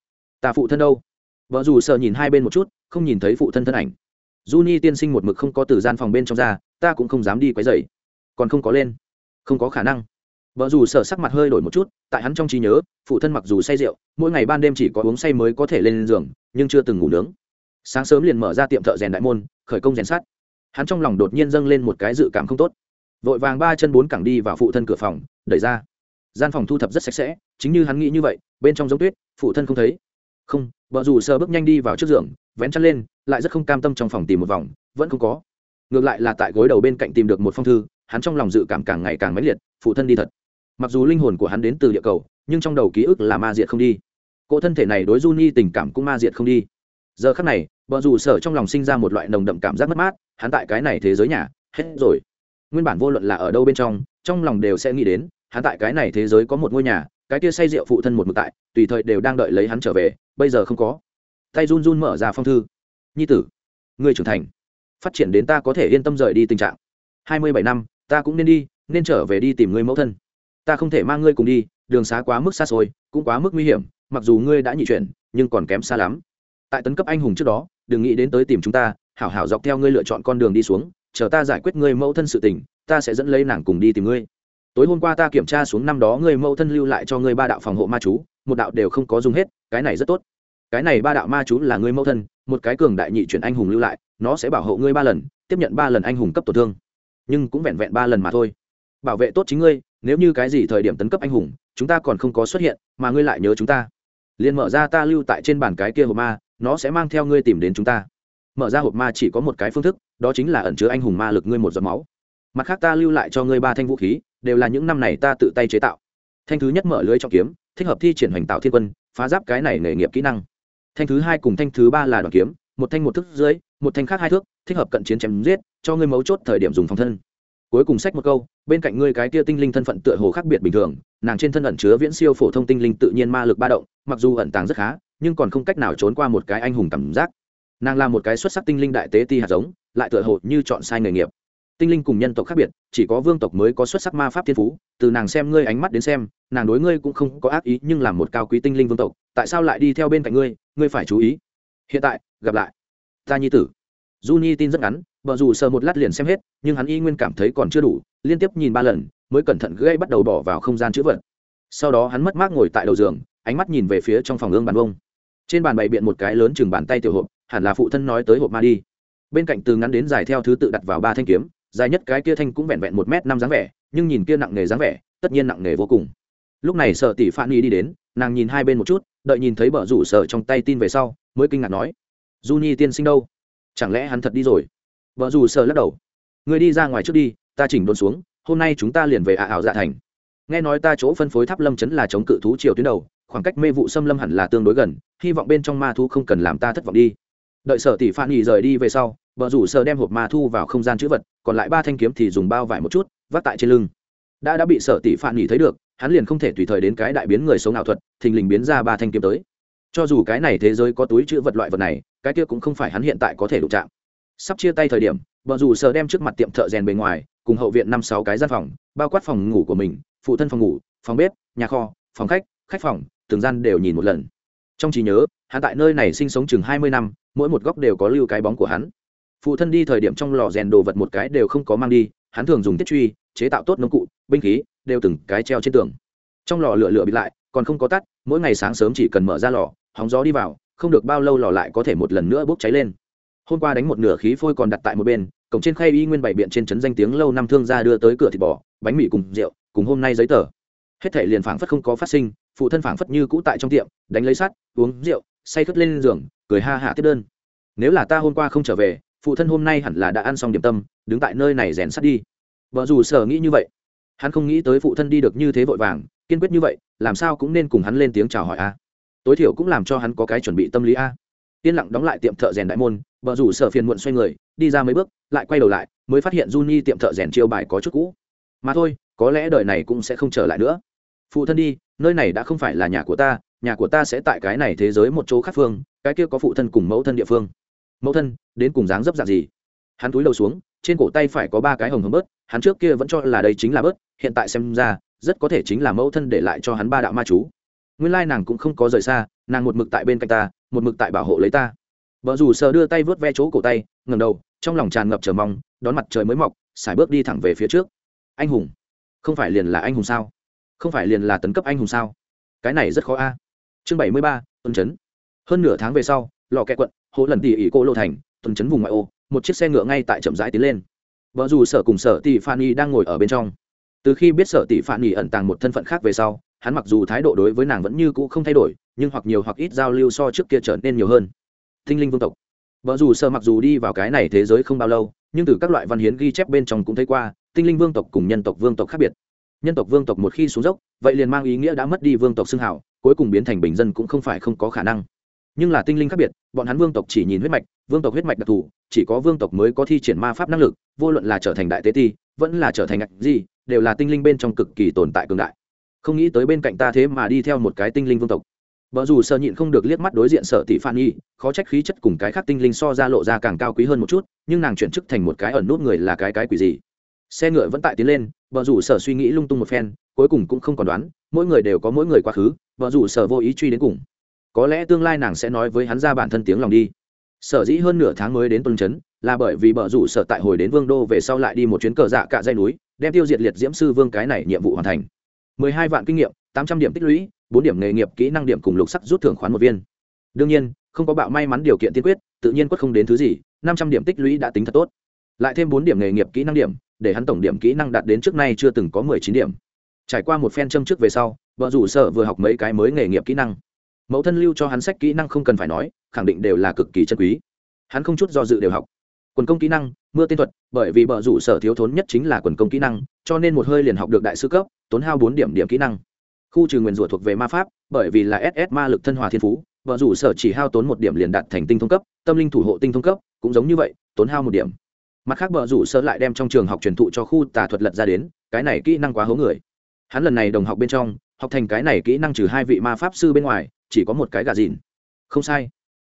Speaker 1: Ta phụ thân đâu? Vợ dù sợ nhìn hai bên một chút, không nhìn thấy phụ thân thân ảnh. Juni tiên sinh một mực không có từ gian phòng bên trong ra, ta cũng không dám đi quấy rầy. Còn không có lên. Không có khả năng vợ dù sợ sắc mặt hơi đổi một chút, tại hắn trong trí nhớ, phụ thân mặc dù say rượu, mỗi ngày ban đêm chỉ có uống say mới có thể lên giường, nhưng chưa từng ngủ nướng. Sáng sớm liền mở ra tiệm thợ rèn đại môn, khởi công rèn sắt. Hắn trong lòng đột nhiên dâng lên một cái dự cảm không tốt. Vội vàng ba chân bốn cẳng đi vào phụ thân cửa phòng, đẩy ra. Gian phòng thu thập rất sạch sẽ, chính như hắn nghĩ như vậy, bên trong giống tuyết, phụ thân không thấy. Không vợ dù sờ bước nhanh đi vào trước giường, vén chăn lên, lại rất không cam tâm trong phòng tìm một vòng, vẫn không có. Ngược lại là tại gối đầu bên cạnh tìm được một phong thư, hắn trong lòng dự cảm càng ngày càng mãnh liệt, phụ thân đi thật mặc dù linh hồn của hắn đến từ địa cầu, nhưng trong đầu ký ức là ma diệt không đi. Cỗ thân thể này đối du nhi tình cảm cũng ma diệt không đi. Giờ khắc này vợ dù sở trong lòng sinh ra một loại nồng đậm cảm giác mất mát, hắn tại cái này thế giới nhà, hết rồi. Nguyên bản vô luận là ở đâu bên trong trong lòng đều sẽ nghĩ đến, hắn tại cái này thế giới có một ngôi nhà, cái kia say rượu phụ thân một mực tại, tùy thời đều đang đợi lấy hắn trở về, bây giờ không có. Tay run run mở ra phong thư. Nhi tử, người trưởng thành, phát triển đến ta có thể yên tâm rời đi tình trạng. Hai mươi bảy năm, ta cũng nên đi, nên trở về đi tìm người mẫu thân ta không thể mang ngươi cùng đi, đường xá quá mức xa xôi, cũng quá mức nguy hiểm, mặc dù ngươi đã nhị chuyển, nhưng còn kém xa lắm. Tại tấn cấp anh hùng trước đó, đừng nghĩ đến tới tìm chúng ta, hảo hảo dọc theo ngươi lựa chọn con đường đi xuống, chờ ta giải quyết ngươi mẫu thân sự tình, ta sẽ dẫn lấy nàng cùng đi tìm ngươi. Tối hôm qua ta kiểm tra xuống năm đó ngươi mẫu thân lưu lại cho ngươi ba đạo phòng hộ ma chú, một đạo đều không có dùng hết, cái này rất tốt. Cái này ba đạo ma chú là ngươi mẫu thân, một cái cường đại nhị chuyển anh hùng lưu lại, nó sẽ bảo hộ ngươi ba lần, tiếp nhận ba lần anh hùng cấp tổn thương. Nhưng cũng vẹn vẹn ba lần mà thôi. Bảo vệ tốt chính ngươi nếu như cái gì thời điểm tấn cấp anh hùng, chúng ta còn không có xuất hiện, mà ngươi lại nhớ chúng ta. Liền mở ra ta lưu tại trên bàn cái kia hộp ma, nó sẽ mang theo ngươi tìm đến chúng ta. Mở ra hộp ma chỉ có một cái phương thức, đó chính là ẩn chứa anh hùng ma lực ngươi một giọt máu. Mặt khác ta lưu lại cho ngươi ba thanh vũ khí, đều là những năm này ta tự tay chế tạo. Thanh thứ nhất mở lưới trọng kiếm, thích hợp thi triển hoành tạo thiên quân, phá giáp cái này nghề nghiệp kỹ năng. Thanh thứ hai cùng thanh thứ ba là đoàn kiếm, một thanh một thước dưới, một thanh khác hai thước, thích hợp cận chiến chém giết, cho ngươi mấu chốt thời điểm dùng phòng thân cuối cùng sách một câu bên cạnh ngươi cái tia tinh linh thân phận tựa hồ khác biệt bình thường nàng trên thân ẩn chứa viễn siêu phổ thông tinh linh tự nhiên ma lực ba động mặc dù ẩn tàng rất khá nhưng còn không cách nào trốn qua một cái anh hùng cảm giác. Nàng là một cái xuất sắc tinh linh đại tế ti hạt giống lại tựa hồ như chọn sai nghề nghiệp. Tinh linh cùng nhân tộc khác biệt chỉ có vương tộc mới có xuất sắc ma pháp thiên phú từ nàng xem ngươi ánh mắt đến xem nàng đối ngươi cũng không có ác ý nhưng làm một cao quý tinh linh vương tộc tại sao lại đi theo bên cạnh ngươi ngươi phải chú ý. Hiện tại gặp lại. Ta nhi tử. Du nhi tin rất ngắn, bờ rủ sờ một lát liền xem hết, nhưng hắn y nguyên cảm thấy còn chưa đủ, liên tiếp nhìn ba lần, mới cẩn thận gây bắt đầu bỏ vào không gian chữ vật. Sau đó hắn mất mát ngồi tại đầu giường, ánh mắt nhìn về phía trong phòng ương bàn vông. Trên bàn bày biện một cái lớn chừng bàn tay tiểu hộp, hẳn là phụ thân nói tới hộp ma đi. Bên cạnh từ ngắn đến dài theo thứ tự đặt vào ba thanh kiếm, dài nhất cái kia thanh cũng vẹn vẹn một m năm dáng vẻ, nhưng nhìn kia nặng nghề dáng vẻ, tất nhiên nặng nghề vô cùng. Lúc này Sở tỷ Phạn Nhi đi đến, nàng nhìn hai bên một chút, đợi nhìn thấy bờ rủ sở trong tay tin về sau, mới kinh ngạc nói: "Juni tiên sinh đâu?" chẳng lẽ hắn thật đi rồi vợ dù sợ lắc đầu. Người đi ra ngoài trước đi, ta chỉnh đốn xuống, hôm nay chúng ta liền về ạ ảo dạ thành. Nghe nói ta chỗ phân phối tháp lâm chấn là chống cự thú triều tuyến đầu, khoảng cách mê vụ xâm lâm hẳn là tương đối gần, hy vọng bên trong ma thu không cần làm ta thất vọng đi. Đợi sở tỷ phan nghỉ rời đi về sau vợ rủ sợ đem hộp ma thu vào không gian chữ vật, còn lại ba thanh kiếm thì dùng bao vải một chút, vác tại trên lưng. Đã đã bị sở tỷ phan nghỉ thấy được, hắn liền không thể tùy thời đến cái đại biến người sống ảo thuật, thình lình biến ra ba thanh kiếm tới. Cho dù cái này thế giới có túi chữ vật loại vật này, cái kia cũng không phải hắn hiện tại có thể đụng chạm sắp chia tay thời điểm vợ dù sờ đem trước mặt tiệm thợ rèn bề ngoài, cùng hậu viện năm sáu cái gian phòng, bao quát phòng ngủ của mình, phụ thân phòng ngủ, phòng bếp, nhà kho, phòng khách khách phòng, từng gian đều nhìn một lần. Trong trí nhớ, hắn tại nơi này sinh sống chừng hai mươi năm, mỗi một góc đều có lưu cái bóng của hắn. Phụ thân đi thời điểm trong lò rèn đồ vật một cái đều không có mang đi, hắn thường dùng tiết truy, chế tạo tốt nông cụ, binh khí, đều từng cái treo trên tường. Trong lò lửa lửa bị lại, còn không có tắt, mỗi ngày sáng sớm chỉ cần mở ra lò, hóng gió đi vào, không được bao lâu lò lại có thể một lần nữa bốc cháy lên hôm qua đánh một nửa khí phôi còn đặt tại một bên, cổng trên khay y nguyên bảy biện trên trấn danh tiếng lâu năm thương gia đưa tới cửa thịt bò, bánh mì cùng rượu, cùng hôm nay giấy tờ. Hết thể liền phảng phất không có phát sinh, phụ thân phảng phất như cũ tại trong tiệm, đánh lấy sắt, uống rượu, say khất lên giường, cười ha hạ tiếp đơn. Nếu là ta hôm qua không trở về, phụ thân hôm nay hẳn là đã ăn xong điểm tâm, đứng tại nơi này rèn sắt đi. Vợ dù sở nghĩ như vậy, hắn không nghĩ tới phụ thân đi được như thế vội vàng, kiên quyết như vậy, làm sao cũng nên cùng hắn lên tiếng chào hỏi a. Tối thiểu cũng làm cho hắn có cái chuẩn bị tâm lý a yên lặng đóng lại tiệm thợ rèn đại môn vợ rủ sở phiền muộn xoay người, đi ra mấy bước, lại quay đầu lại, mới phát hiện Juni tiệm thợ rèn chiêu bài có chút cũ. Mà thôi, có lẽ đời này cũng sẽ không trở lại nữa. Phụ thân đi, nơi này đã không phải là nhà của ta, nhà của ta sẽ tại cái này thế giới một chỗ khác phương, cái kia có phụ thân cùng mẫu thân địa phương. Mẫu thân, đến cùng dáng dấp dạng gì? Hắn túi đầu xuống, trên cổ tay phải có ba cái hồng hồng bớt, hắn trước kia vẫn cho là đây chính là bớt, hiện tại xem ra, rất có thể chính là mẫu thân để lại cho hắn ba đạo ma chú nguyên lai nàng cũng không có rời xa, nàng một mực tại bên cạnh ta, một mực tại bảo hộ lấy ta. Vợ dù sờ đưa tay vớt ve chỗ cổ tay ngầm đầu, trong lòng tràn ngập chờ mong, đón mặt trời mới mọc, sải bước đi thẳng về phía trước. Anh hùng. Không phải liền là anh hùng sao? Không phải liền là tấn cấp anh hùng sao? Cái này rất khó a. Chương bảy mươi ba tuần chấn hơn nửa tháng về sau, lò kẹ quận, hố lần tỉ ỉ cô lộ thành tuần chấn vùng ngoại ô, một chiếc xe ngựa ngay tại chậm rãi tiến lên. Vợ dù sở cùng sở tỷ phan y đang ngồi ở bên trong. Từ khi biết sở tỷ phan y ẩn tàng một thân phận khác về sau hắn mặc dù thái độ đối với nàng vẫn như cũ không thay đổi, nhưng hoặc nhiều hoặc ít giao lưu so trước kia trở nên nhiều hơn. Tinh linh vương tộc. Vợ dù sơ mặc dù đi vào cái này thế giới không bao lâu, nhưng từ các loại văn hiến ghi chép bên trong cũng thấy qua, tinh linh vương tộc cùng nhân tộc vương tộc khác biệt. Nhân tộc vương tộc một khi xuống dốc, vậy liền mang ý nghĩa đã mất đi vương tộc xưng hảo cuối cùng biến thành bình dân cũng không phải không có khả năng. Nhưng là tinh linh khác biệt, bọn hắn vương tộc chỉ nhìn huyết mạch, vương tộc huyết mạch đặc thù, chỉ có vương tộc mới có thi triển ma pháp năng lực, vô luận là trở thành đại tế ti, vẫn là trở thành ngạch gì đều là tinh linh bên trong cực kỳ tồn tại cường đại không nghĩ tới bên cạnh ta thế mà đi theo một cái tinh linh vương tộc. Vợ dù sợ nhịn không được liếc mắt đối diện sợ tỷ phan nhi, khó trách khí chất cùng cái khác tinh linh so ra lộ ra càng cao quý hơn một chút, nhưng nàng chuyển chức thành một cái ẩn nút người là cái cái quỷ gì? Xe ngựa vẫn tại tiến lên vợ rủ sở suy nghĩ lung tung một phen, cuối cùng cũng không còn đoán, mỗi người đều có mỗi người quá khứ vợ rủ sở vô ý truy đến cùng. Có lẽ tương lai nàng sẽ nói với hắn ra bản thân tiếng lòng đi. Sở dĩ hơn nửa tháng mới đến tuần trấn là bởi vì bờ rủ sở tại hồi đến vương đô về sau lại đi một chuyến cờ dạ cạ dây núi, đem tiêu diệt liệt diễm sư vương cái này nhiệm vụ hoàn thành mười hai vạn kinh nghiệm, tám trăm điểm tích lũy, bốn điểm nghề nghiệp, kỹ năng điểm cùng lục sắc rút thưởng khoán một viên. Đương nhiên, không có bạo may mắn điều kiện tiên quyết, tự nhiên quất không đến thứ gì, năm trăm điểm tích lũy đã tính thật tốt. Lại thêm bốn điểm nghề nghiệp, kỹ năng điểm, để hắn tổng điểm kỹ năng đạt đến trước nay chưa từng có mười chín điểm. Trải qua một phen châm trước về sau, vợ rủ sở vừa học mấy cái mới nghề nghiệp kỹ năng. Mẫu thân lưu cho hắn sách kỹ năng không cần phải nói, khẳng định đều là cực kỳ chân quý. Hắn không chút do dự đều học quần công kỹ năng, mưa tên thuật, bởi vì bờ rủ sở thiếu thốn nhất chính là quần công kỹ năng, cho nên một hơi liền học được đại sư cấp, tốn hao bốn điểm điểm kỹ năng. Khu trừ nguyền rủa thuộc về ma pháp, bởi vì là ss ma lực thân hòa thiên phú, bờ rủ sở chỉ hao tốn một điểm liền đạt thành tinh thông cấp, tâm linh thủ hộ tinh thông cấp, cũng giống như vậy, tốn hao một điểm. Mặt khác bờ rủ sở lại đem trong trường học truyền thụ cho khu tà thuật lật ra đến, cái này kỹ năng quá hố người. Hắn lần này đồng học bên trong, học thành cái này kỹ năng trừ hai vị ma pháp sư bên ngoài, chỉ có một cái gà dìn không sai.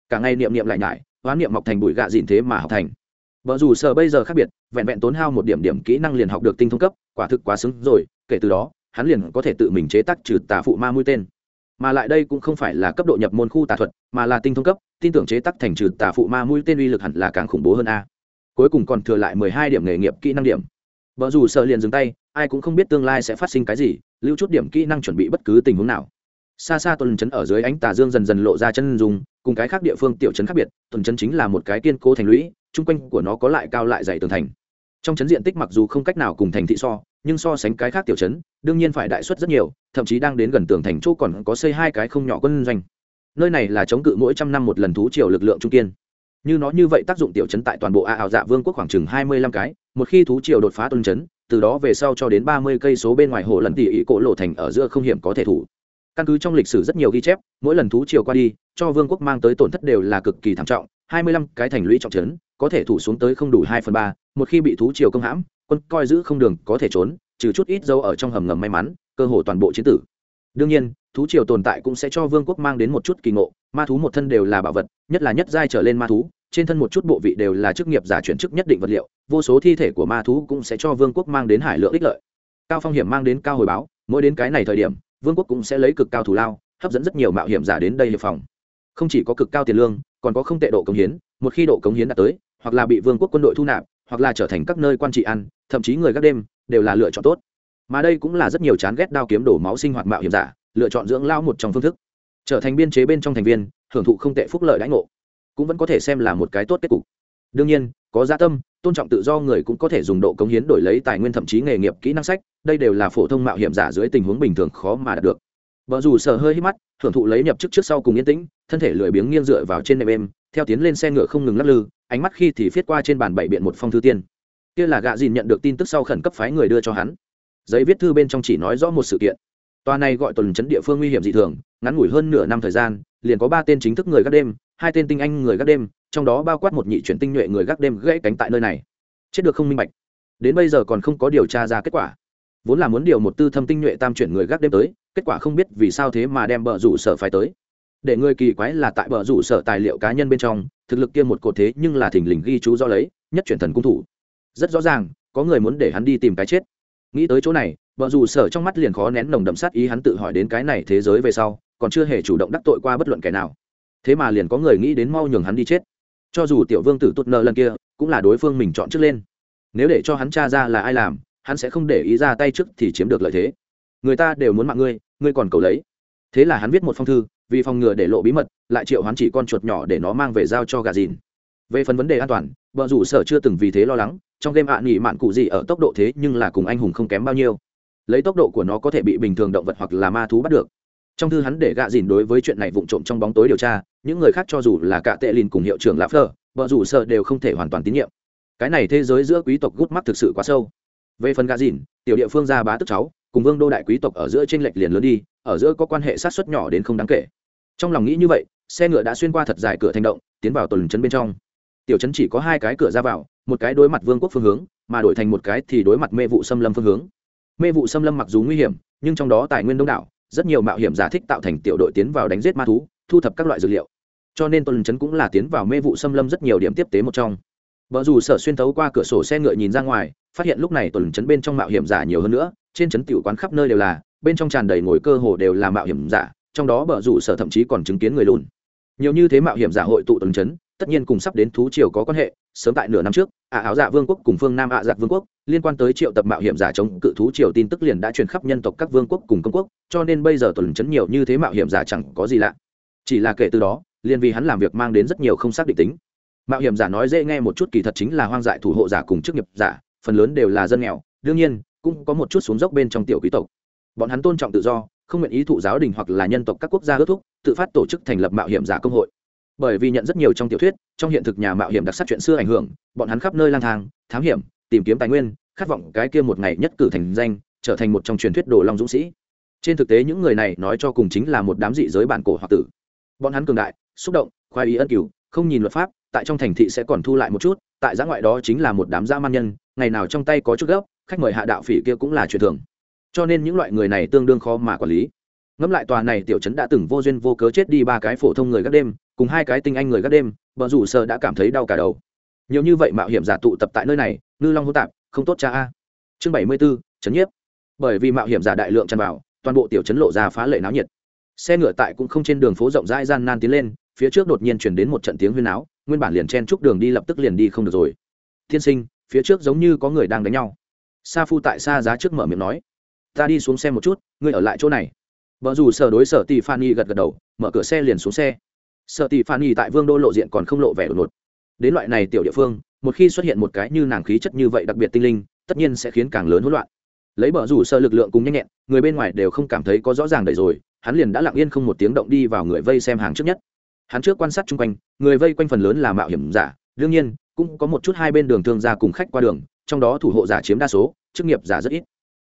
Speaker 1: Cả ngày niệm niệm lại nhải, hoán niệm mọc thành bụi gạ dìn thế mà học thành vợ dù sợ bây giờ khác biệt, vẹn vẹn tốn hao một điểm điểm kỹ năng liền học được tinh thông cấp, quả thực quá xứng rồi, kể từ đó, hắn liền có thể tự mình chế tác trừ tà phụ ma mũi tên. Mà lại đây cũng không phải là cấp độ nhập môn khu tà thuật, mà là tinh thông cấp, tin tưởng chế tác thành trừ tà phụ ma mũi tên uy lực hẳn là càng khủng bố hơn a. Cuối cùng còn thừa lại mười hai điểm nghề nghiệp kỹ năng điểm. Vợ dù sợ liền dừng tay, ai cũng không biết tương lai sẽ phát sinh cái gì, lưu chút điểm kỹ năng chuẩn bị bất cứ tình huống nào. Xa xa tuần chấn ở dưới ánh tà dương dần dần lộ ra chân dùng cùng cái khác địa phương tiểu trấn khác biệt tuần trấn chính là một cái kiên cố thành lũy chung quanh của nó có lại cao lại dày tường thành. Trong trấn diện tích mặc dù không cách nào cùng thành thị so nhưng so sánh cái khác tiểu trấn, đương nhiên phải đại suất rất nhiều thậm chí đang đến gần tường thành chỗ còn có xây hai cái không nhỏ quân doanh. Nơi này là chống cự mỗi trăm năm một lần thú triều lực lượng trung kiên. Như nó như vậy tác dụng tiểu trấn tại toàn bộ a ảo dạ vương quốc khoảng chừng hai mươi lăm cái một khi thú triều đột phá tuần trấn, từ đó về sau cho đến ba mươi cây số bên ngoài hồ lần tỉ ỉ cổ lộ thành ở giữa không hiểm có thể thủ. Căn cứ trong lịch sử rất nhiều ghi chép mỗi lần thú triều qua đi cho vương quốc mang tới tổn thất đều là cực kỳ thảm trọng, hai mươi lăm cái thành lũy trọng trấn, có thể thủ xuống tới không đủ hai phần ba, một khi bị thú triều công hãm, quân coi giữ không đường có thể trốn, trừ chút ít dâu ở trong hầm ngầm may mắn, cơ hồ toàn bộ chiến tử. Đương nhiên, thú triều tồn tại cũng sẽ cho vương quốc mang đến một chút kỳ ngộ, ma thú một thân đều là bảo vật, nhất là nhất giai trở lên ma thú, trên thân một chút bộ vị đều là chức nghiệp giả chuyển chức nhất định vật liệu, vô số thi thể của ma thú cũng sẽ cho vương quốc mang đến hải lượng ích lợi. Cao phong hiểm mang đến cao hồi báo, mỗi đến cái này thời điểm, vương quốc cũng sẽ lấy cực cao thủ lao, hấp dẫn rất nhiều mạo hiểm giả đến đây hiệp phòng không chỉ có cực cao tiền lương, còn có không tệ độ cống hiến, một khi độ cống hiến đạt tới, hoặc là bị vương quốc quân đội thu nạp, hoặc là trở thành các nơi quan trị ăn, thậm chí người gác đêm, đều là lựa chọn tốt. Mà đây cũng là rất nhiều chán ghét đao kiếm đổ máu sinh hoạt mạo hiểm giả, lựa chọn dưỡng lao một trong phương thức. Trở thành biên chế bên trong thành viên, hưởng thụ không tệ phúc lợi đãi ngộ, cũng vẫn có thể xem là một cái tốt kết cục. Đương nhiên, có gia tâm, tôn trọng tự do người cũng có thể dùng độ cống hiến đổi lấy tài nguyên thậm chí nghề nghiệp kỹ năng sách, đây đều là phổ thông mạo hiểm giả dưới tình huống bình thường khó mà đạt được vợ dù sợ hơi hít mắt hưởng thụ lấy nhập chức trước sau cùng yên tĩnh, thân thể lười biếng nghiêng dựa vào trên nệm êm, theo tiến lên xe ngựa không ngừng lắc lư, ánh mắt khi thì viết qua trên bàn bảy biện một phong thư tiên. Kia là gạ dìn nhận được tin tức sau khẩn cấp phái người đưa cho hắn. Giấy viết thư bên trong chỉ nói rõ một sự kiện. Tòa này gọi tuần chấn địa phương nguy hiểm dị thường, ngắn ngủi hơn nửa năm thời gian, liền có ba tên chính thức người gác đêm, hai tên tinh anh người gác đêm, trong đó bao quát một nhị chuyển tinh nhuệ người gác đêm gãy cánh tại nơi này. Chết được không minh bạch. Đến bây giờ còn không có điều tra ra kết quả vốn là muốn điều một tư thâm tinh nhuệ tam chuyển người gác đêm tới, kết quả không biết vì sao thế mà đem bờ rủ sở phải tới. Để người kỳ quái là tại bờ rủ sở tài liệu cá nhân bên trong, thực lực kia một cột thế nhưng là thình lình ghi chú do lấy, nhất chuyển thần cung thủ. Rất rõ ràng, có người muốn để hắn đi tìm cái chết. Nghĩ tới chỗ này, bờ rủ sở trong mắt liền khó nén nồng đậm sát ý hắn tự hỏi đến cái này thế giới về sau, còn chưa hề chủ động đắc tội qua bất luận kẻ nào. Thế mà liền có người nghĩ đến mau nhường hắn đi chết. Cho dù tiểu vương tử tốt nợ lần kia, cũng là đối phương mình chọn trước lên. Nếu để cho hắn cha ra là ai làm hắn sẽ không để ý ra tay trước thì chiếm được lợi thế. Người ta đều muốn mạng ngươi ngươi còn cầu lấy. Thế là hắn viết một phong thư, vì phòng ngừa để lộ bí mật, lại triệu hắn chỉ con chuột nhỏ để nó mang về giao cho gà dìn. Về phần vấn đề an toàn vợ rủ sở chưa từng vì thế lo lắng, trong game ạ à nghỉ mạn cụ gì ở tốc độ thế nhưng là cùng anh hùng không kém bao nhiêu. Lấy tốc độ của nó có thể bị bình thường động vật hoặc là ma thú bắt được. Trong thư hắn để gạ dìn đối với chuyện này vụng trộm trong bóng tối điều tra, những người khác cho dù là cả tệ lìn cùng hiệu trưởng lạp phơ vợ rủ sợ đều không thể hoàn toàn tín nhiệm. Cái này thế giới giữa quý tộc gút mắt thực sự quá sâu về phần gà dìn, tiểu địa phương gia bá tức cháu, cùng vương đô đại quý tộc ở giữa t r ê n lệch liền lớn đi, ở giữa có quan hệ sát xuất nhỏ đến không đáng kể. Trong lòng nghĩ như vậy, xe ngựa đã xuyên qua thật dài cửa thành động, tiến vào tuần trấn bên trong. Tiểu trấn chỉ có hai cái cửa ra vào, một cái đối mặt vương quốc phương hướng, mà đổi thành một cái thì đối mặt mê vụ xâm lâm phương hướng. Mê vụ xâm lâm mặc dù nguy hiểm, nhưng trong đó tài nguyên đông đảo, rất nhiều mạo hiểm giả thích tạo thành tiểu đội tiến vào đánh giết ma thú, thu thập các loại dược liệu. Cho nên tuần trấn cũng là tiến vào mê vụ xâm lâm rất nhiều điểm tiếp tế một trong. Vợ dù sở xuyên thấu qua cửa sổ xe ngựa nhìn ra ngoài phát hiện lúc này tuần trấn bên trong mạo hiểm giả nhiều hơn nữa, trên trấn tiểu quán khắp nơi đều là, bên trong tràn đầy ngồi cơ hồ đều là mạo hiểm giả, trong đó bờ rủ sở thậm chí còn chứng kiến người lùn. Nhiều như thế mạo hiểm giả hội tụ tuần trấn, tất nhiên cùng sắp đến thú triều có quan hệ, sớm tại nửa năm trước ả áo dạ vương quốc cùng phương nam ả dạ vương quốc, liên quan tới triệu tập mạo hiểm giả chống cự thú triều tin tức liền đã truyền khắp nhân tộc các vương quốc cùng công quốc, cho nên bây giờ tuần trấn nhiều như thế mạo hiểm giả chẳng có gì lạ. Chỉ là kể từ đó, liền vì hắn làm việc mang đến rất nhiều không xác định tính. Mạo hiểm giả nói dễ nghe một chút kỳ thật chính là hoang dại thủ hộ giả cùng chức nghiệp giả phần lớn đều là dân nghèo, đương nhiên, cũng có một chút xuống dốc bên trong tiểu quý tộc. Bọn hắn tôn trọng tự do, không nguyện ý thụ giáo đình hoặc là nhân tộc các quốc gia ước thúc, tự phát tổ chức thành lập mạo hiểm giả công hội. Bởi vì nhận rất nhiều trong tiểu thuyết, trong hiện thực nhà mạo hiểm đặc sắc chuyện xưa ảnh hưởng, bọn hắn khắp nơi lang thang, thám hiểm, tìm kiếm tài nguyên, khát vọng cái kia một ngày nhất cử thành danh, trở thành một trong truyền thuyết đồ long dũng sĩ. Trên thực tế những người này nói cho cùng chính là một đám dị giới bản cổ hoặc tử. Bọn hắn cường đại, xúc động, khoái ý ân cửu, không nhìn luật pháp, tại trong thành thị sẽ còn thu lại một chút, tại giã ngoại đó chính là một đám dã man nhân ngày nào trong tay có chút gốc, khách mời hạ đạo phỉ kia cũng là chuyện thường. Cho nên những loại người này tương đương khó mà quản lý. Ngẫm lại tòa này tiểu trấn đã từng vô duyên vô cớ chết đi ba cái phổ thông người gác đêm, cùng hai cái tinh anh người gác đêm vợ rủ sợ đã cảm thấy đau cả đầu. Nhiều như vậy mạo hiểm giả tụ tập tại nơi này, ngư long hô tạp, không tốt cha a. Chương bảy mươi b ố trấn nhiếp. Bởi vì mạo hiểm giả đại lượng tràn vào, toàn bộ tiểu trấn lộ ra phá lệ náo nhiệt. Xe ngựa tại cũng không trên đường phố rộng rãi gian nan tiến lên, phía trước đột nhiên chuyển đến một trận tiếng huyên áo nguyên bản liền chen chúc đường đi lập tức liền đi không được rồi. Thiên sinh phía trước giống như có người đang đánh nhau. Sa phu tại xa giá trước mở miệng nói, ta đi xuống xe một chút, ngươi ở lại chỗ này. Vợ dù sở đối sở tỷ phan y gật gật đầu, mở cửa xe liền xuống xe. Sở tỷ phan y tại vương đô lộ diện còn không lộ vẻ đột ngột. Đến loại này tiểu địa phương, một khi xuất hiện một cái như nàng khí chất như vậy đặc biệt tinh linh, tất nhiên sẽ khiến càng lớn hỗn loạn. Lấy bờ rủ sơ lực lượng cùng nhanh nhẹn, người bên ngoài đều không cảm thấy có rõ ràng đầy rồi, hắn liền đã lặng yên không một tiếng động đi vào người vây xem hàng trước nhất. Hắn trước quan sát chung quanh, người vây quanh phần lớn là mạo hiểm giả, đương nhiên cũng có một chút hai bên đường thương gia cùng khách qua đường, trong đó thủ hộ giả chiếm đa số, chức nghiệp giả rất ít.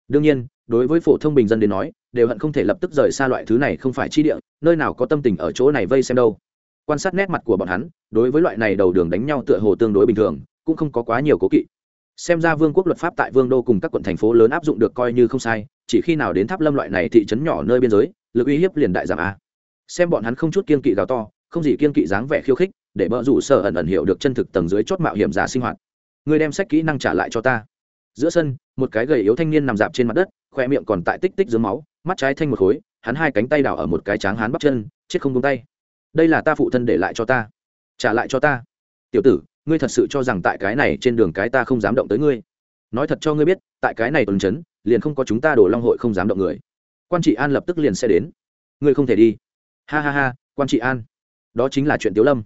Speaker 1: Đương nhiên, đối với phổ thông bình dân đến nói, đều hận không thể lập tức rời xa loại thứ này không phải chi địa, nơi nào có tâm tình ở chỗ này vây xem đâu. Quan sát nét mặt của bọn hắn, đối với loại này đầu đường đánh nhau tựa hồ tương đối bình thường, cũng không có quá nhiều cố kỵ. Xem ra vương quốc luật pháp tại vương đô cùng các quận thành phố lớn áp dụng được coi như không sai, chỉ khi nào đến tháp lâm loại này thị trấn nhỏ nơi biên giới, lực uy hiếp liền đại giảm a. Xem bọn hắn không chút kiên kỵ gào to, không gì kiên kỵ dáng vẻ khiêu khích để bỡ rủ sở ẩn ẩn hiểu được chân thực tầng dưới chót mạo hiểm giả sinh hoạt. Người đem sách kỹ năng trả lại cho ta. Giữa sân, một cái gầy yếu thanh niên nằm dạp trên mặt đất khoe miệng còn tại tích tích dưới máu, mắt trái thanh một khối, hắn hai cánh tay đào ở một cái tráng hắn bắp chân, chết không tung tay. Đây là ta phụ thân để lại cho ta. Trả lại cho ta. Tiểu tử, ngươi thật sự cho rằng tại cái này trên đường cái ta không dám động tới ngươi. Nói thật cho ngươi biết, tại cái này tuần chấn liền không có chúng ta đổ long hội không dám động người. Quan trị an lập tức liền sẽ đến. Ngươi không thể đi. Ha ha ha, quan trị an. Đó chính là chuyện tiếu lâm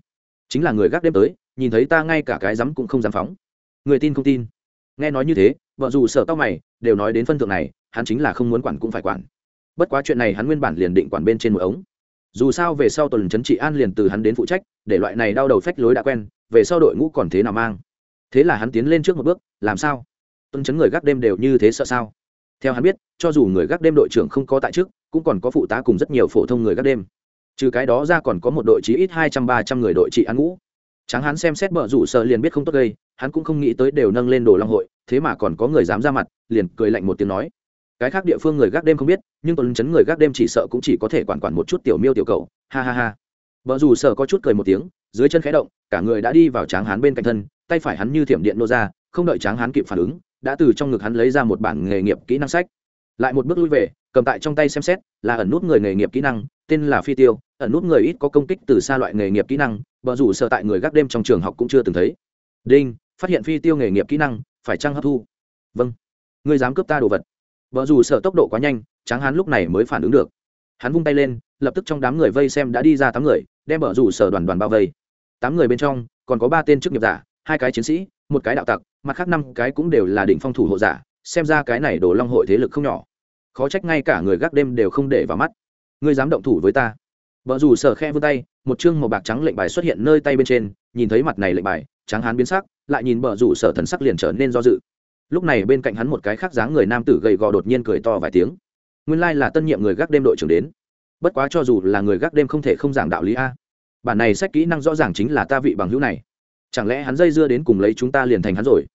Speaker 1: chính là người gác đêm tới, nhìn thấy ta ngay cả cái dám cũng không dám phóng. Người tin không tin? Nghe nói như thế vợ dù sợ tao mày, đều nói đến phân thượng này, hắn chính là không muốn quản cũng phải quản. Bất quá chuyện này hắn nguyên bản liền định quản bên trên một ống. Dù sao về sau tuần trấn trị an liền từ hắn đến phụ trách, để loại này đau đầu phách lối đã quen, về sau đội ngũ còn thế nào mang? Thế là hắn tiến lên trước một bước, làm sao? Tuần trấn người gác đêm đều như thế sợ sao? Theo hắn biết, cho dù người gác đêm đội trưởng không có tại trước, cũng còn có phụ tá cùng rất nhiều phổ thông người gác đêm trừ cái đó ra còn có một đội chí ít hai trăm, ba trăm người đội trị an ngũ. Tráng hắn xem xét bờ rủ sợ liền biết không tốt gây, hắn cũng không nghĩ tới đều nâng lên đồ long hội, thế mà còn có người dám ra mặt, liền cười lạnh một tiếng nói. Cái khác địa phương người gác đêm không biết, nhưng tuần chấn người gác đêm chỉ sợ cũng chỉ có thể quản quản một chút tiểu miêu tiểu cầu ha ha ha. Vợ dù sợ có chút cười một tiếng, dưới chân khẽ động, cả người đã đi vào tráng hán bên cạnh thân, tay phải hắn như thiểm điện nô ra, không đợi tráng hán kịp phản ứng, đã từ trong ngực hắn lấy ra một bản nghề nghiệp kỹ năng sách. Lại một bước lui về, cầm tại trong tay xem xét, là ẩn nút người nghề nghiệp kỹ năng, tên là phi tiêu ẩn nút người ít có công kích từ xa loại nghề nghiệp kỹ năng, bờ dù sợ tại người gác đêm trong trường học cũng chưa từng thấy. Đinh, phát hiện phi tiêu nghề nghiệp kỹ năng, phải trăng hấp thu? Vâng. Ngươi dám cướp ta đồ vật. Vợ dù sợ tốc độ quá nhanh, tráng hán lúc này mới phản ứng được. Hắn vung tay lên, lập tức trong đám người vây xem đã đi ra tám người, đem vợ dù sợ đoàn đoàn bao vây. Tám người bên trong, còn có ba tên chức nghiệp giả, hai cái chiến sĩ, một cái đạo tặc, mặt khác năm cái cũng đều là đỉnh phong thủ hộ giả, xem ra cái này đồ long hội thế lực không nhỏ. Khó trách ngay cả người gác đêm đều không để vào mắt. Ngươi dám động thủ với ta vợ rủ sở khe vươn tay, một chương màu bạc trắng lệnh bài xuất hiện nơi tay bên trên, nhìn thấy mặt này lệnh bài trắng hán biến sắc, lại nhìn vợ rủ sở thần sắc liền trở nên do dự. Lúc này bên cạnh hắn một cái khác dáng người nam tử gầy gò đột nhiên cười to vài tiếng. Nguyên lai là tân nhiệm người gác đêm đội trưởng đến. Bất quá cho dù là người gác đêm không thể không giảng đạo lý a. Bản này sách kỹ năng rõ ràng chính là ta vị bằng hữu này. Chẳng lẽ hắn dây dưa đến cùng lấy chúng ta liền thành hắn rồi?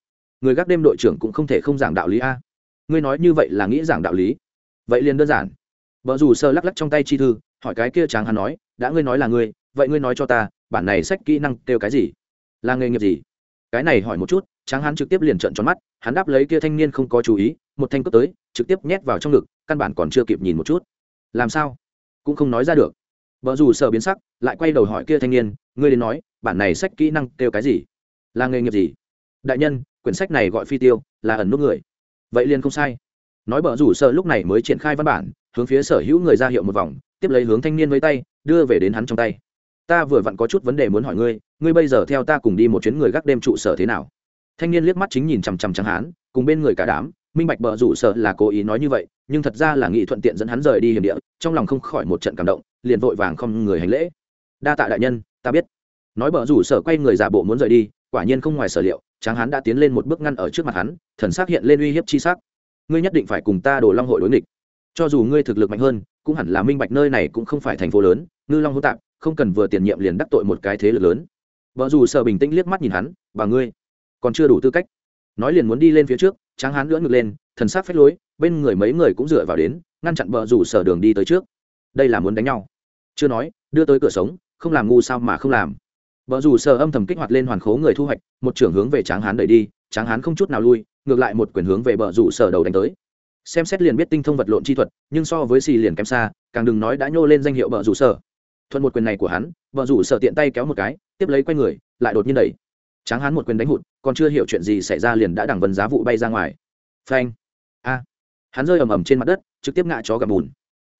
Speaker 1: Người gác đêm đội trưởng cũng không thể không giảng đạo lý a. Ngươi nói như vậy là nghĩ giảng đạo lý. Vậy liền đơn giản. Vợ dù sơ lắc lắc trong tay chi thư hỏi cái kia tráng hắn nói, đã ngươi nói là ngươi, vậy ngươi nói cho ta, bản này sách kỹ năng kêu cái gì? Là nghề nghiệp gì? Cái này hỏi một chút, tráng hắn trực tiếp liền trợn tròn mắt, hắn đáp lấy kia thanh niên không có chú ý, một thanh cướp tới, trực tiếp nhét vào trong ngực, căn bản còn chưa kịp nhìn một chút. Làm sao? Cũng không nói ra được. Vợ dù sợ biến sắc, lại quay đầu hỏi kia thanh niên, ngươi đến nói, bản này sách kỹ năng kêu cái gì? Là nghề nghiệp gì? Đại nhân, quyển sách này gọi phi tiêu, là ẩn nút người. Vậy liền không sai. Nói bờ rủ sợ lúc này mới triển khai văn bản, hướng phía sở hữu người ra hiệu một vòng tiếp lấy hướng thanh niên với tay, đưa về đến hắn trong tay. Ta vừa vặn có chút vấn đề muốn hỏi ngươi ngươi bây giờ theo ta cùng đi một chuyến người gác đêm trụ sở thế nào? Thanh niên liếc mắt chính nhìn chằm chằm chẳng hán, cùng bên người cả đám, minh bạch bờ rủ sợ là cố ý nói như vậy, nhưng thật ra là nghị thuận tiện dẫn hắn rời đi hiểm địa, trong lòng không khỏi một trận cảm động, liền vội vàng không người hành lễ. Đa tạ đại nhân, ta biết. Nói bờ rủ sợ quay người giả bộ muốn rời đi, quả nhiên không ngoài sở liệu, tráng hắn đã tiến lên một bước ngăn ở trước mặt hắn, thần xác hiện lên uy hiếp chi sắc. Ngươi nhất định phải cùng ta đổ long hội đối nghịch. Cho dù ngươi thực lực mạnh hơn cũng hẳn là minh bạch nơi này cũng không phải thành phố lớn, ngư long hỗn tạp, không cần vừa tiền nhiệm liền đắc tội một cái thế lực lớn. Vợ dù sợ bình tĩnh liếc mắt nhìn hắn, bà ngươi, còn chưa đủ tư cách. Nói liền muốn đi lên phía trước, tráng hán lưỡn ngực lên, thần sát phách lối, bên người mấy người cũng dựa vào đến, ngăn chặn vợ rủ sở đường đi tới trước. Đây là muốn đánh nhau. Chưa nói, đưa tới cửa sống, không làm ngu sao mà không làm. Vợ rủ sở âm thầm kích hoạt lên hoàn khố người thu hoạch, một trưởng hướng về tráng hán đẩy đi, tráng hán không chút nào lui, ngược lại một quyền hướng về bờ rủ sở đầu đánh tới xem xét liền biết tinh thông vật lộn chi thuật, nhưng so với xì liền kém xa, càng đừng nói đã nhô lên danh hiệu bờ rủ sở. Thuận một quyền này của hắn bờ rủ sở tiện tay kéo một cái, tiếp lấy quay người, lại đột nhiên đẩy. Tráng hắn một quyền đánh hụt, còn chưa hiểu chuyện gì xảy ra liền đã đằng vân giá vụ bay ra ngoài. Phanh. A. Hắn rơi ầm ầm trên mặt đất, trực tiếp ngã chó gặp bùn.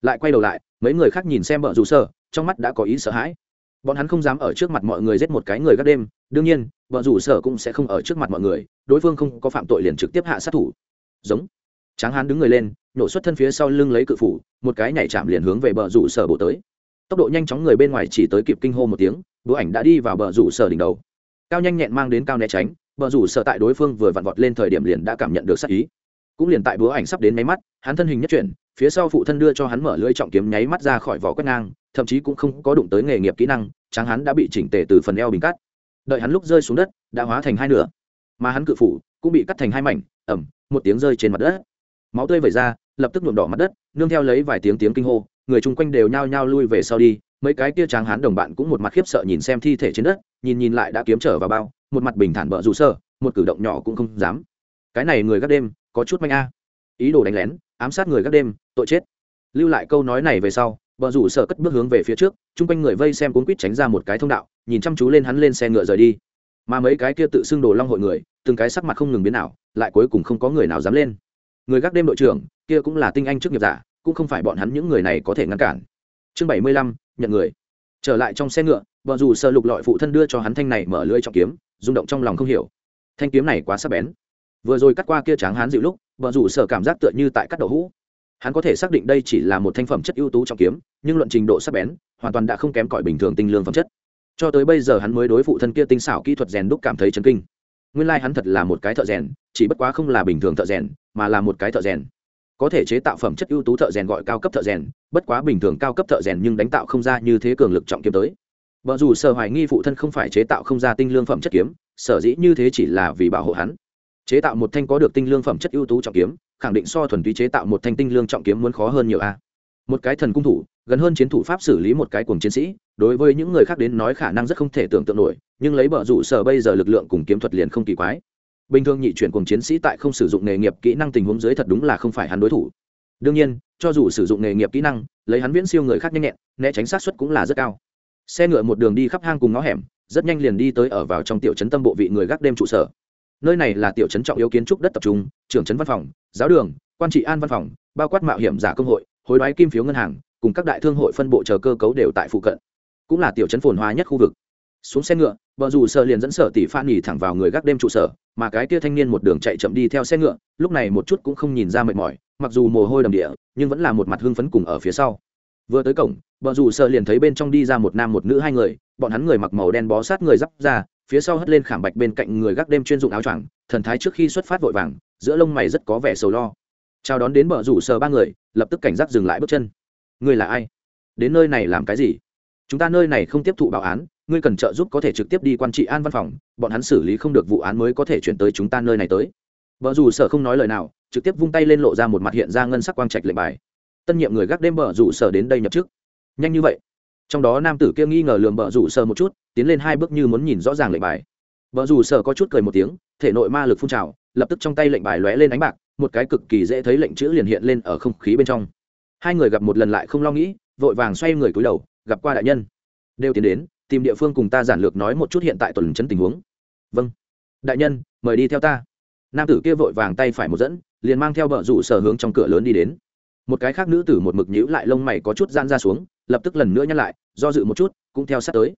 Speaker 1: Lại quay đầu lại, mấy người khác nhìn xem bờ rủ sở, trong mắt đã có ý sợ hãi. Bọn hắn không dám ở trước mặt mọi người giết một cái người gác đêm, đương nhiên vợ rủ sở cũng sẽ không ở trước mặt mọi người, đối phương không có phạm tội liền trực tiếp hạ sát thủ. Giống tráng hán đứng người lên, nhổ xuất thân phía sau lưng lấy cự phủ, một cái nhảy chạm liền hướng về bờ rủ sở bổ tới. Tốc độ nhanh chóng người bên ngoài chỉ tới kịp kinh hô một tiếng bữa ảnh đã đi vào bờ rủ sở đỉnh đầu. Cao nhanh nhẹn mang đến cao né tránh, bờ rủ sở tại đối phương vừa vặn vọt lên thời điểm liền đã cảm nhận được sát ý. Cũng liền tại búa ảnh sắp đến máy mắt, hắn thân hình nhất chuyển, phía sau phụ thân đưa cho hắn mở lưỡi trọng kiếm nháy mắt ra khỏi vỏ quét ngang, thậm chí cũng không có đụng tới nghề nghiệp kỹ năng, tráng hắn đã bị chỉnh tề từ phần eo bình cắt. Đợi hắn lúc rơi xuống đất, đã hóa thành hai nửa. Mà hắn cự phủ cũng bị cắt thành hai mảnh ẩm một tiếng rơi trên mặt đất máu tươi vẩy ra, lập tức nhuộm đỏ mặt đất, nương theo lấy vài tiếng tiếng kinh hô, người chung quanh đều nhao nhao lui về sau đi, mấy cái kia tráng hán đồng bạn cũng một mặt khiếp sợ nhìn xem thi thể trên đất, nhìn nhìn lại đã kiếm trở vào bao, một mặt bình thản bợ rủ sơ, một cử động nhỏ cũng không dám. Cái này người gác đêm, có chút manh a. Ý đồ đánh lén, ám sát người gác đêm, tội chết. Lưu lại câu nói này về sau bờ rủ sở cất bước hướng về phía trước, chung quanh người vây xem cuốn quýt tránh ra một cái thông đạo, nhìn chăm chú lên hắn lên xe ngựa rời đi. Mà mấy cái kia tự xưng đồ long hội người, từng cái sắc mặt không ngừng biến nào lại cuối cùng không có người nào dám lên người gác đêm đội trưởng, kia cũng là tinh anh trước nghiệp giả, cũng không phải bọn hắn những người này có thể ngăn cản. Chương bảy mươi lăm, nhận người. Trở lại trong xe ngựa vợ dù sợ lục lọi phụ thân đưa cho hắn thanh này mở lưỡi trọng kiếm, rung động trong lòng không hiểu. Thanh kiếm này quá sắc bén. Vừa rồi cắt qua kia tráng hắn dịu lúc vợ dù sợ cảm giác tựa như tại cắt đậu hũ. Hắn có thể xác định đây chỉ là một thanh phẩm chất ưu tú trọng kiếm, nhưng luận trình độ sắc bén, hoàn toàn đã không kém cỏi bình thường tinh lương phẩm chất. Cho tới bây giờ hắn mới đối phụ thân kia tinh xảo kỹ thuật rèn đúc cảm thấy chấn kinh nguyên lai hắn thật là một cái thợ rèn, chỉ bất quá không là bình thường thợ rèn, mà là một cái thợ rèn. Có thể chế tạo phẩm chất ưu tú thợ rèn gọi cao cấp thợ rèn, bất quá bình thường cao cấp thợ rèn nhưng đánh tạo không ra như thế cường lực trọng kiếm tới. Vợ dù sở hoài nghi phụ thân không phải chế tạo không ra tinh lương phẩm chất kiếm, sở dĩ như thế chỉ là vì bảo hộ hắn. Chế tạo một thanh có được tinh lương phẩm chất ưu tú trọng kiếm, khẳng định so thuần túy chế tạo một thanh tinh lương trọng kiếm muốn khó hơn nhiều a. Một cái thần cung thủ gần hơn chiến thủ pháp xử lý một cái cuồng chiến sĩ, đối với những người khác đến nói khả năng rất không thể tưởng tượng nổi, nhưng lấy bờ rủ sở bây giờ lực lượng cùng kiếm thuật liền không kỳ quái. Bình thường nhị chuyển cuồng chiến sĩ tại không sử dụng nghề nghiệp kỹ năng tình huống dưới thật đúng là không phải hắn đối thủ. Đương nhiên, cho dù sử dụng nghề nghiệp kỹ năng, lấy hắn viễn siêu người khác nhanh nhẹn, né tránh sát xuất cũng là rất cao. Xe ngựa một đường đi khắp hang cùng ngõ hẻm, rất nhanh liền đi tới ở vào trong tiểu trấn tâm bộ vị người gác đêm trụ sở. Nơi này là tiểu trấn trọng yếu kiến trúc đất tập trung, trưởng trấn văn phòng, giáo đường, quan trị an văn phòng, bao quát mạo hiểm giả công hội, hối đoái kim phiếu ngân hàng cùng các đại thương hội phân bộ chờ cơ cấu đều tại phụ cận, cũng là tiểu trấn phồn hoa nhất khu vực. Xuống xe ngựa vợ dù sợ liền dẫn sở tỷ phan nghỉ thẳng vào người gác đêm trụ sở, mà cái tia thanh niên một đường chạy chậm đi theo xe ngựa, lúc này một chút cũng không nhìn ra mệt mỏi, mặc dù mồ hôi đầm địa, nhưng vẫn là một mặt hưng phấn cùng ở phía sau. Vừa tới cổng vợ dù sợ liền thấy bên trong đi ra một nam một nữ hai người, bọn hắn người mặc màu đen bó sát người d ra, phía sau hất lên khảm bạch bên cạnh người gác đêm chuyên dụng áo choàng, thần thái trước khi xuất phát vội vàng, giữa lông mày rất có vẻ sầu lo. Chào đón đến bờ rủ sờ ba người, lập tức cảnh giác dừng lại bước chân ngươi là ai? Đến nơi này làm cái gì? Chúng ta nơi này không tiếp thụ báo án, ngươi cần trợ giúp có thể trực tiếp đi quan trị an văn phòng, bọn hắn xử lý không được vụ án mới có thể chuyển tới chúng ta nơi này tới. Vợ dù sở không nói lời nào, trực tiếp vung tay lên lộ ra một mặt hiện ra ngân sắc quang trạch lệnh bài. Tân nhiệm người gác đêm bờ rủ sở đến đây nhập chức. Nhanh như vậy. Trong đó nam tử kia nghi ngờ lường bờ rủ sở một chút, tiến lên hai bước như muốn nhìn rõ ràng lệnh bài. Vợ dù sở có chút cười một tiếng, thể nội ma lực phun trào, lập tức trong tay lệnh bài lóe lên ánh bạc, một cái cực kỳ dễ thấy lệnh chữ liền hiện lên ở không khí bên trong hai người gặp một lần lại không lo nghĩ, vội vàng xoay người cúi đầu, gặp qua đại nhân. Đều tiến đến, tìm địa phương cùng ta giản lược nói một chút hiện tại tuần chấn tình huống. Vâng. Đại nhân, mời đi theo ta. Nam tử kia vội vàng tay phải một dẫn, liền mang theo bờ rủ sở hướng trong cửa lớn đi đến. Một cái khác nữ tử một mực nhíu lại lông mày có chút gian ra xuống, lập tức lần nữa nhắc lại, do dự một chút, cũng theo sát tới.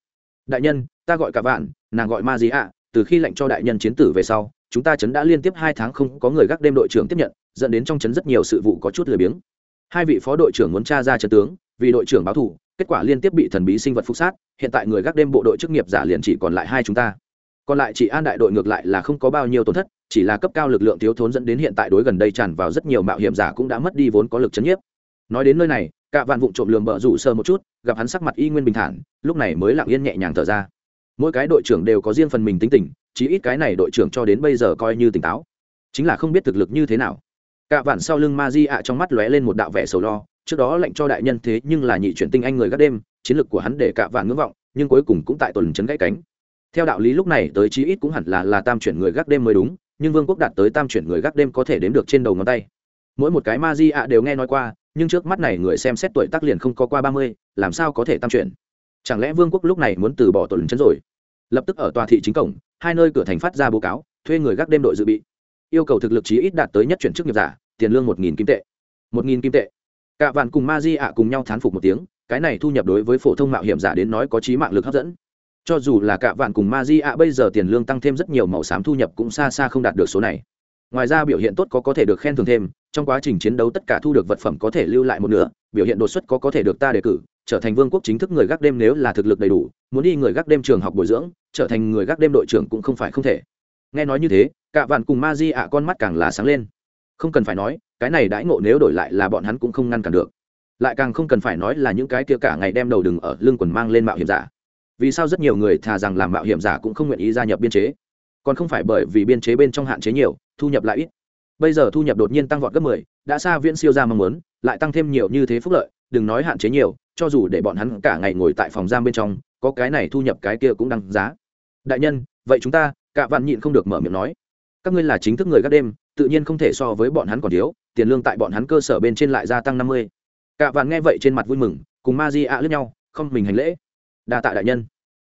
Speaker 1: Đại nhân, ta gọi cả vạn, nàng gọi ma gì ạ, từ khi lệnh cho đại nhân chiến tử về sau, chúng ta chấn đã liên tiếp hai tháng không có người gác đêm đội trưởng tiếp nhận, dẫn đến trong chấn rất nhiều sự vụ có chút lười biếng hai vị phó đội trưởng muốn tra ra trận tướng, vì đội trưởng báo thủ, kết quả liên tiếp bị thần bí sinh vật phục sát, hiện tại người gác đêm bộ đội chức nghiệp giả liền chỉ còn lại hai chúng ta. Còn lại chỉ an đại đội ngược lại là không có bao nhiêu tổn thất, chỉ là cấp cao lực lượng thiếu thốn dẫn đến hiện tại đối gần đây tràn vào rất nhiều mạo hiểm giả cũng đã mất đi vốn có lực chấn nhiếp. Nói đến nơi này, cả vạn vụ trộm lường bợ rủ sơ một chút, gặp hắn sắc mặt y nguyên bình thản, lúc này mới lặng yên nhẹ nhàng thở ra. Mỗi cái đội trưởng đều có riêng phần mình tính tình, chí ít cái này đội trưởng cho đến bây giờ coi như tỉnh táo. Chính là không biết thực lực như thế nào cả vạn sau lưng ma di ạ trong mắt lóe lên một đạo vẻ sầu lo, trước đó lệnh cho đại nhân thế nhưng là nhị chuyển tinh anh người gác đêm, chiến lược của hắn để cả vạn ngưỡng vọng, nhưng cuối cùng cũng tại tuần chấn gãy cánh. Theo đạo lý lúc này tới chí ít cũng hẳn là là tam chuyển người gác đêm mới đúng, nhưng vương quốc đạt tới tam chuyển người gác đêm có thể đếm được trên đầu ngón tay. Mỗi một cái ma di ạ đều nghe nói qua, nhưng trước mắt này người xem xét tuổi tác liền không có qua ba mươi, làm sao có thể tam chuyển? Chẳng lẽ vương quốc lúc này muốn từ bỏ tuần chấn rồi? Lập tức ở tòa thị chính cổng, hai nơi cửa thành phát ra báo cáo, thuê người gác đêm đội dự bị. Yêu cầu thực lực chí ít đạt tới nhất chuyển chức nghiệp giả tiền lương một nghìn kim tệ. Một nghìn kim tệ. Cả vạn cùng ma di ạ cùng nhau thán phục một tiếng, cái này thu nhập đối với phổ thông mạo hiểm giả đến nói có trí mạng lực hấp dẫn. Cho dù là cả vạn cùng ma di ạ bây giờ tiền lương tăng thêm rất nhiều màu xám thu nhập cũng xa xa không đạt được số này. Ngoài ra biểu hiện tốt có có thể được khen thưởng thêm, trong quá trình chiến đấu tất cả thu được vật phẩm có thể lưu lại một nửa, biểu hiện đột xuất có có thể được ta đề cử, trở thành vương quốc chính thức người gác đêm nếu là thực lực đầy đủ, muốn đi người gác đêm trường học bồi dưỡng, trở thành người gác đêm đội trưởng cũng không phải không thể. Nghe nói như thế, cả vạn cùng ma di ạ con mắt càng là sáng lên không cần phải nói cái này đãi ngộ nếu đổi lại là bọn hắn cũng không ngăn cản được. Lại càng không cần phải nói là những cái kia cả ngày đem đầu đừng ở lưng quần mang lên mạo hiểm giả. Vì sao rất nhiều người thà rằng làm mạo hiểm giả cũng không nguyện ý gia nhập biên chế? Còn không phải bởi vì biên chế bên trong hạn chế nhiều thu nhập lại ít. Bây giờ thu nhập đột nhiên tăng vọt gấp 10, đã xa viễn siêu ra mong muốn lại tăng thêm nhiều như thế phúc lợi đừng nói hạn chế nhiều cho dù để bọn hắn cả ngày ngồi tại phòng giam bên trong có cái này thu nhập cái kia cũng đăng giá. Đại nhân vậy chúng ta cả vạn nhịn không được mở miệng nói các ngươi là chính thức người gác đêm, tự nhiên không thể so với bọn hắn còn thiếu, tiền lương tại bọn hắn cơ sở bên trên lại gia tăng năm mươi. Cạ vạn nghe vậy trên mặt vui mừng, cùng ma di ạ lướt nhau, không mình hành lễ. Đa tạ đại nhân.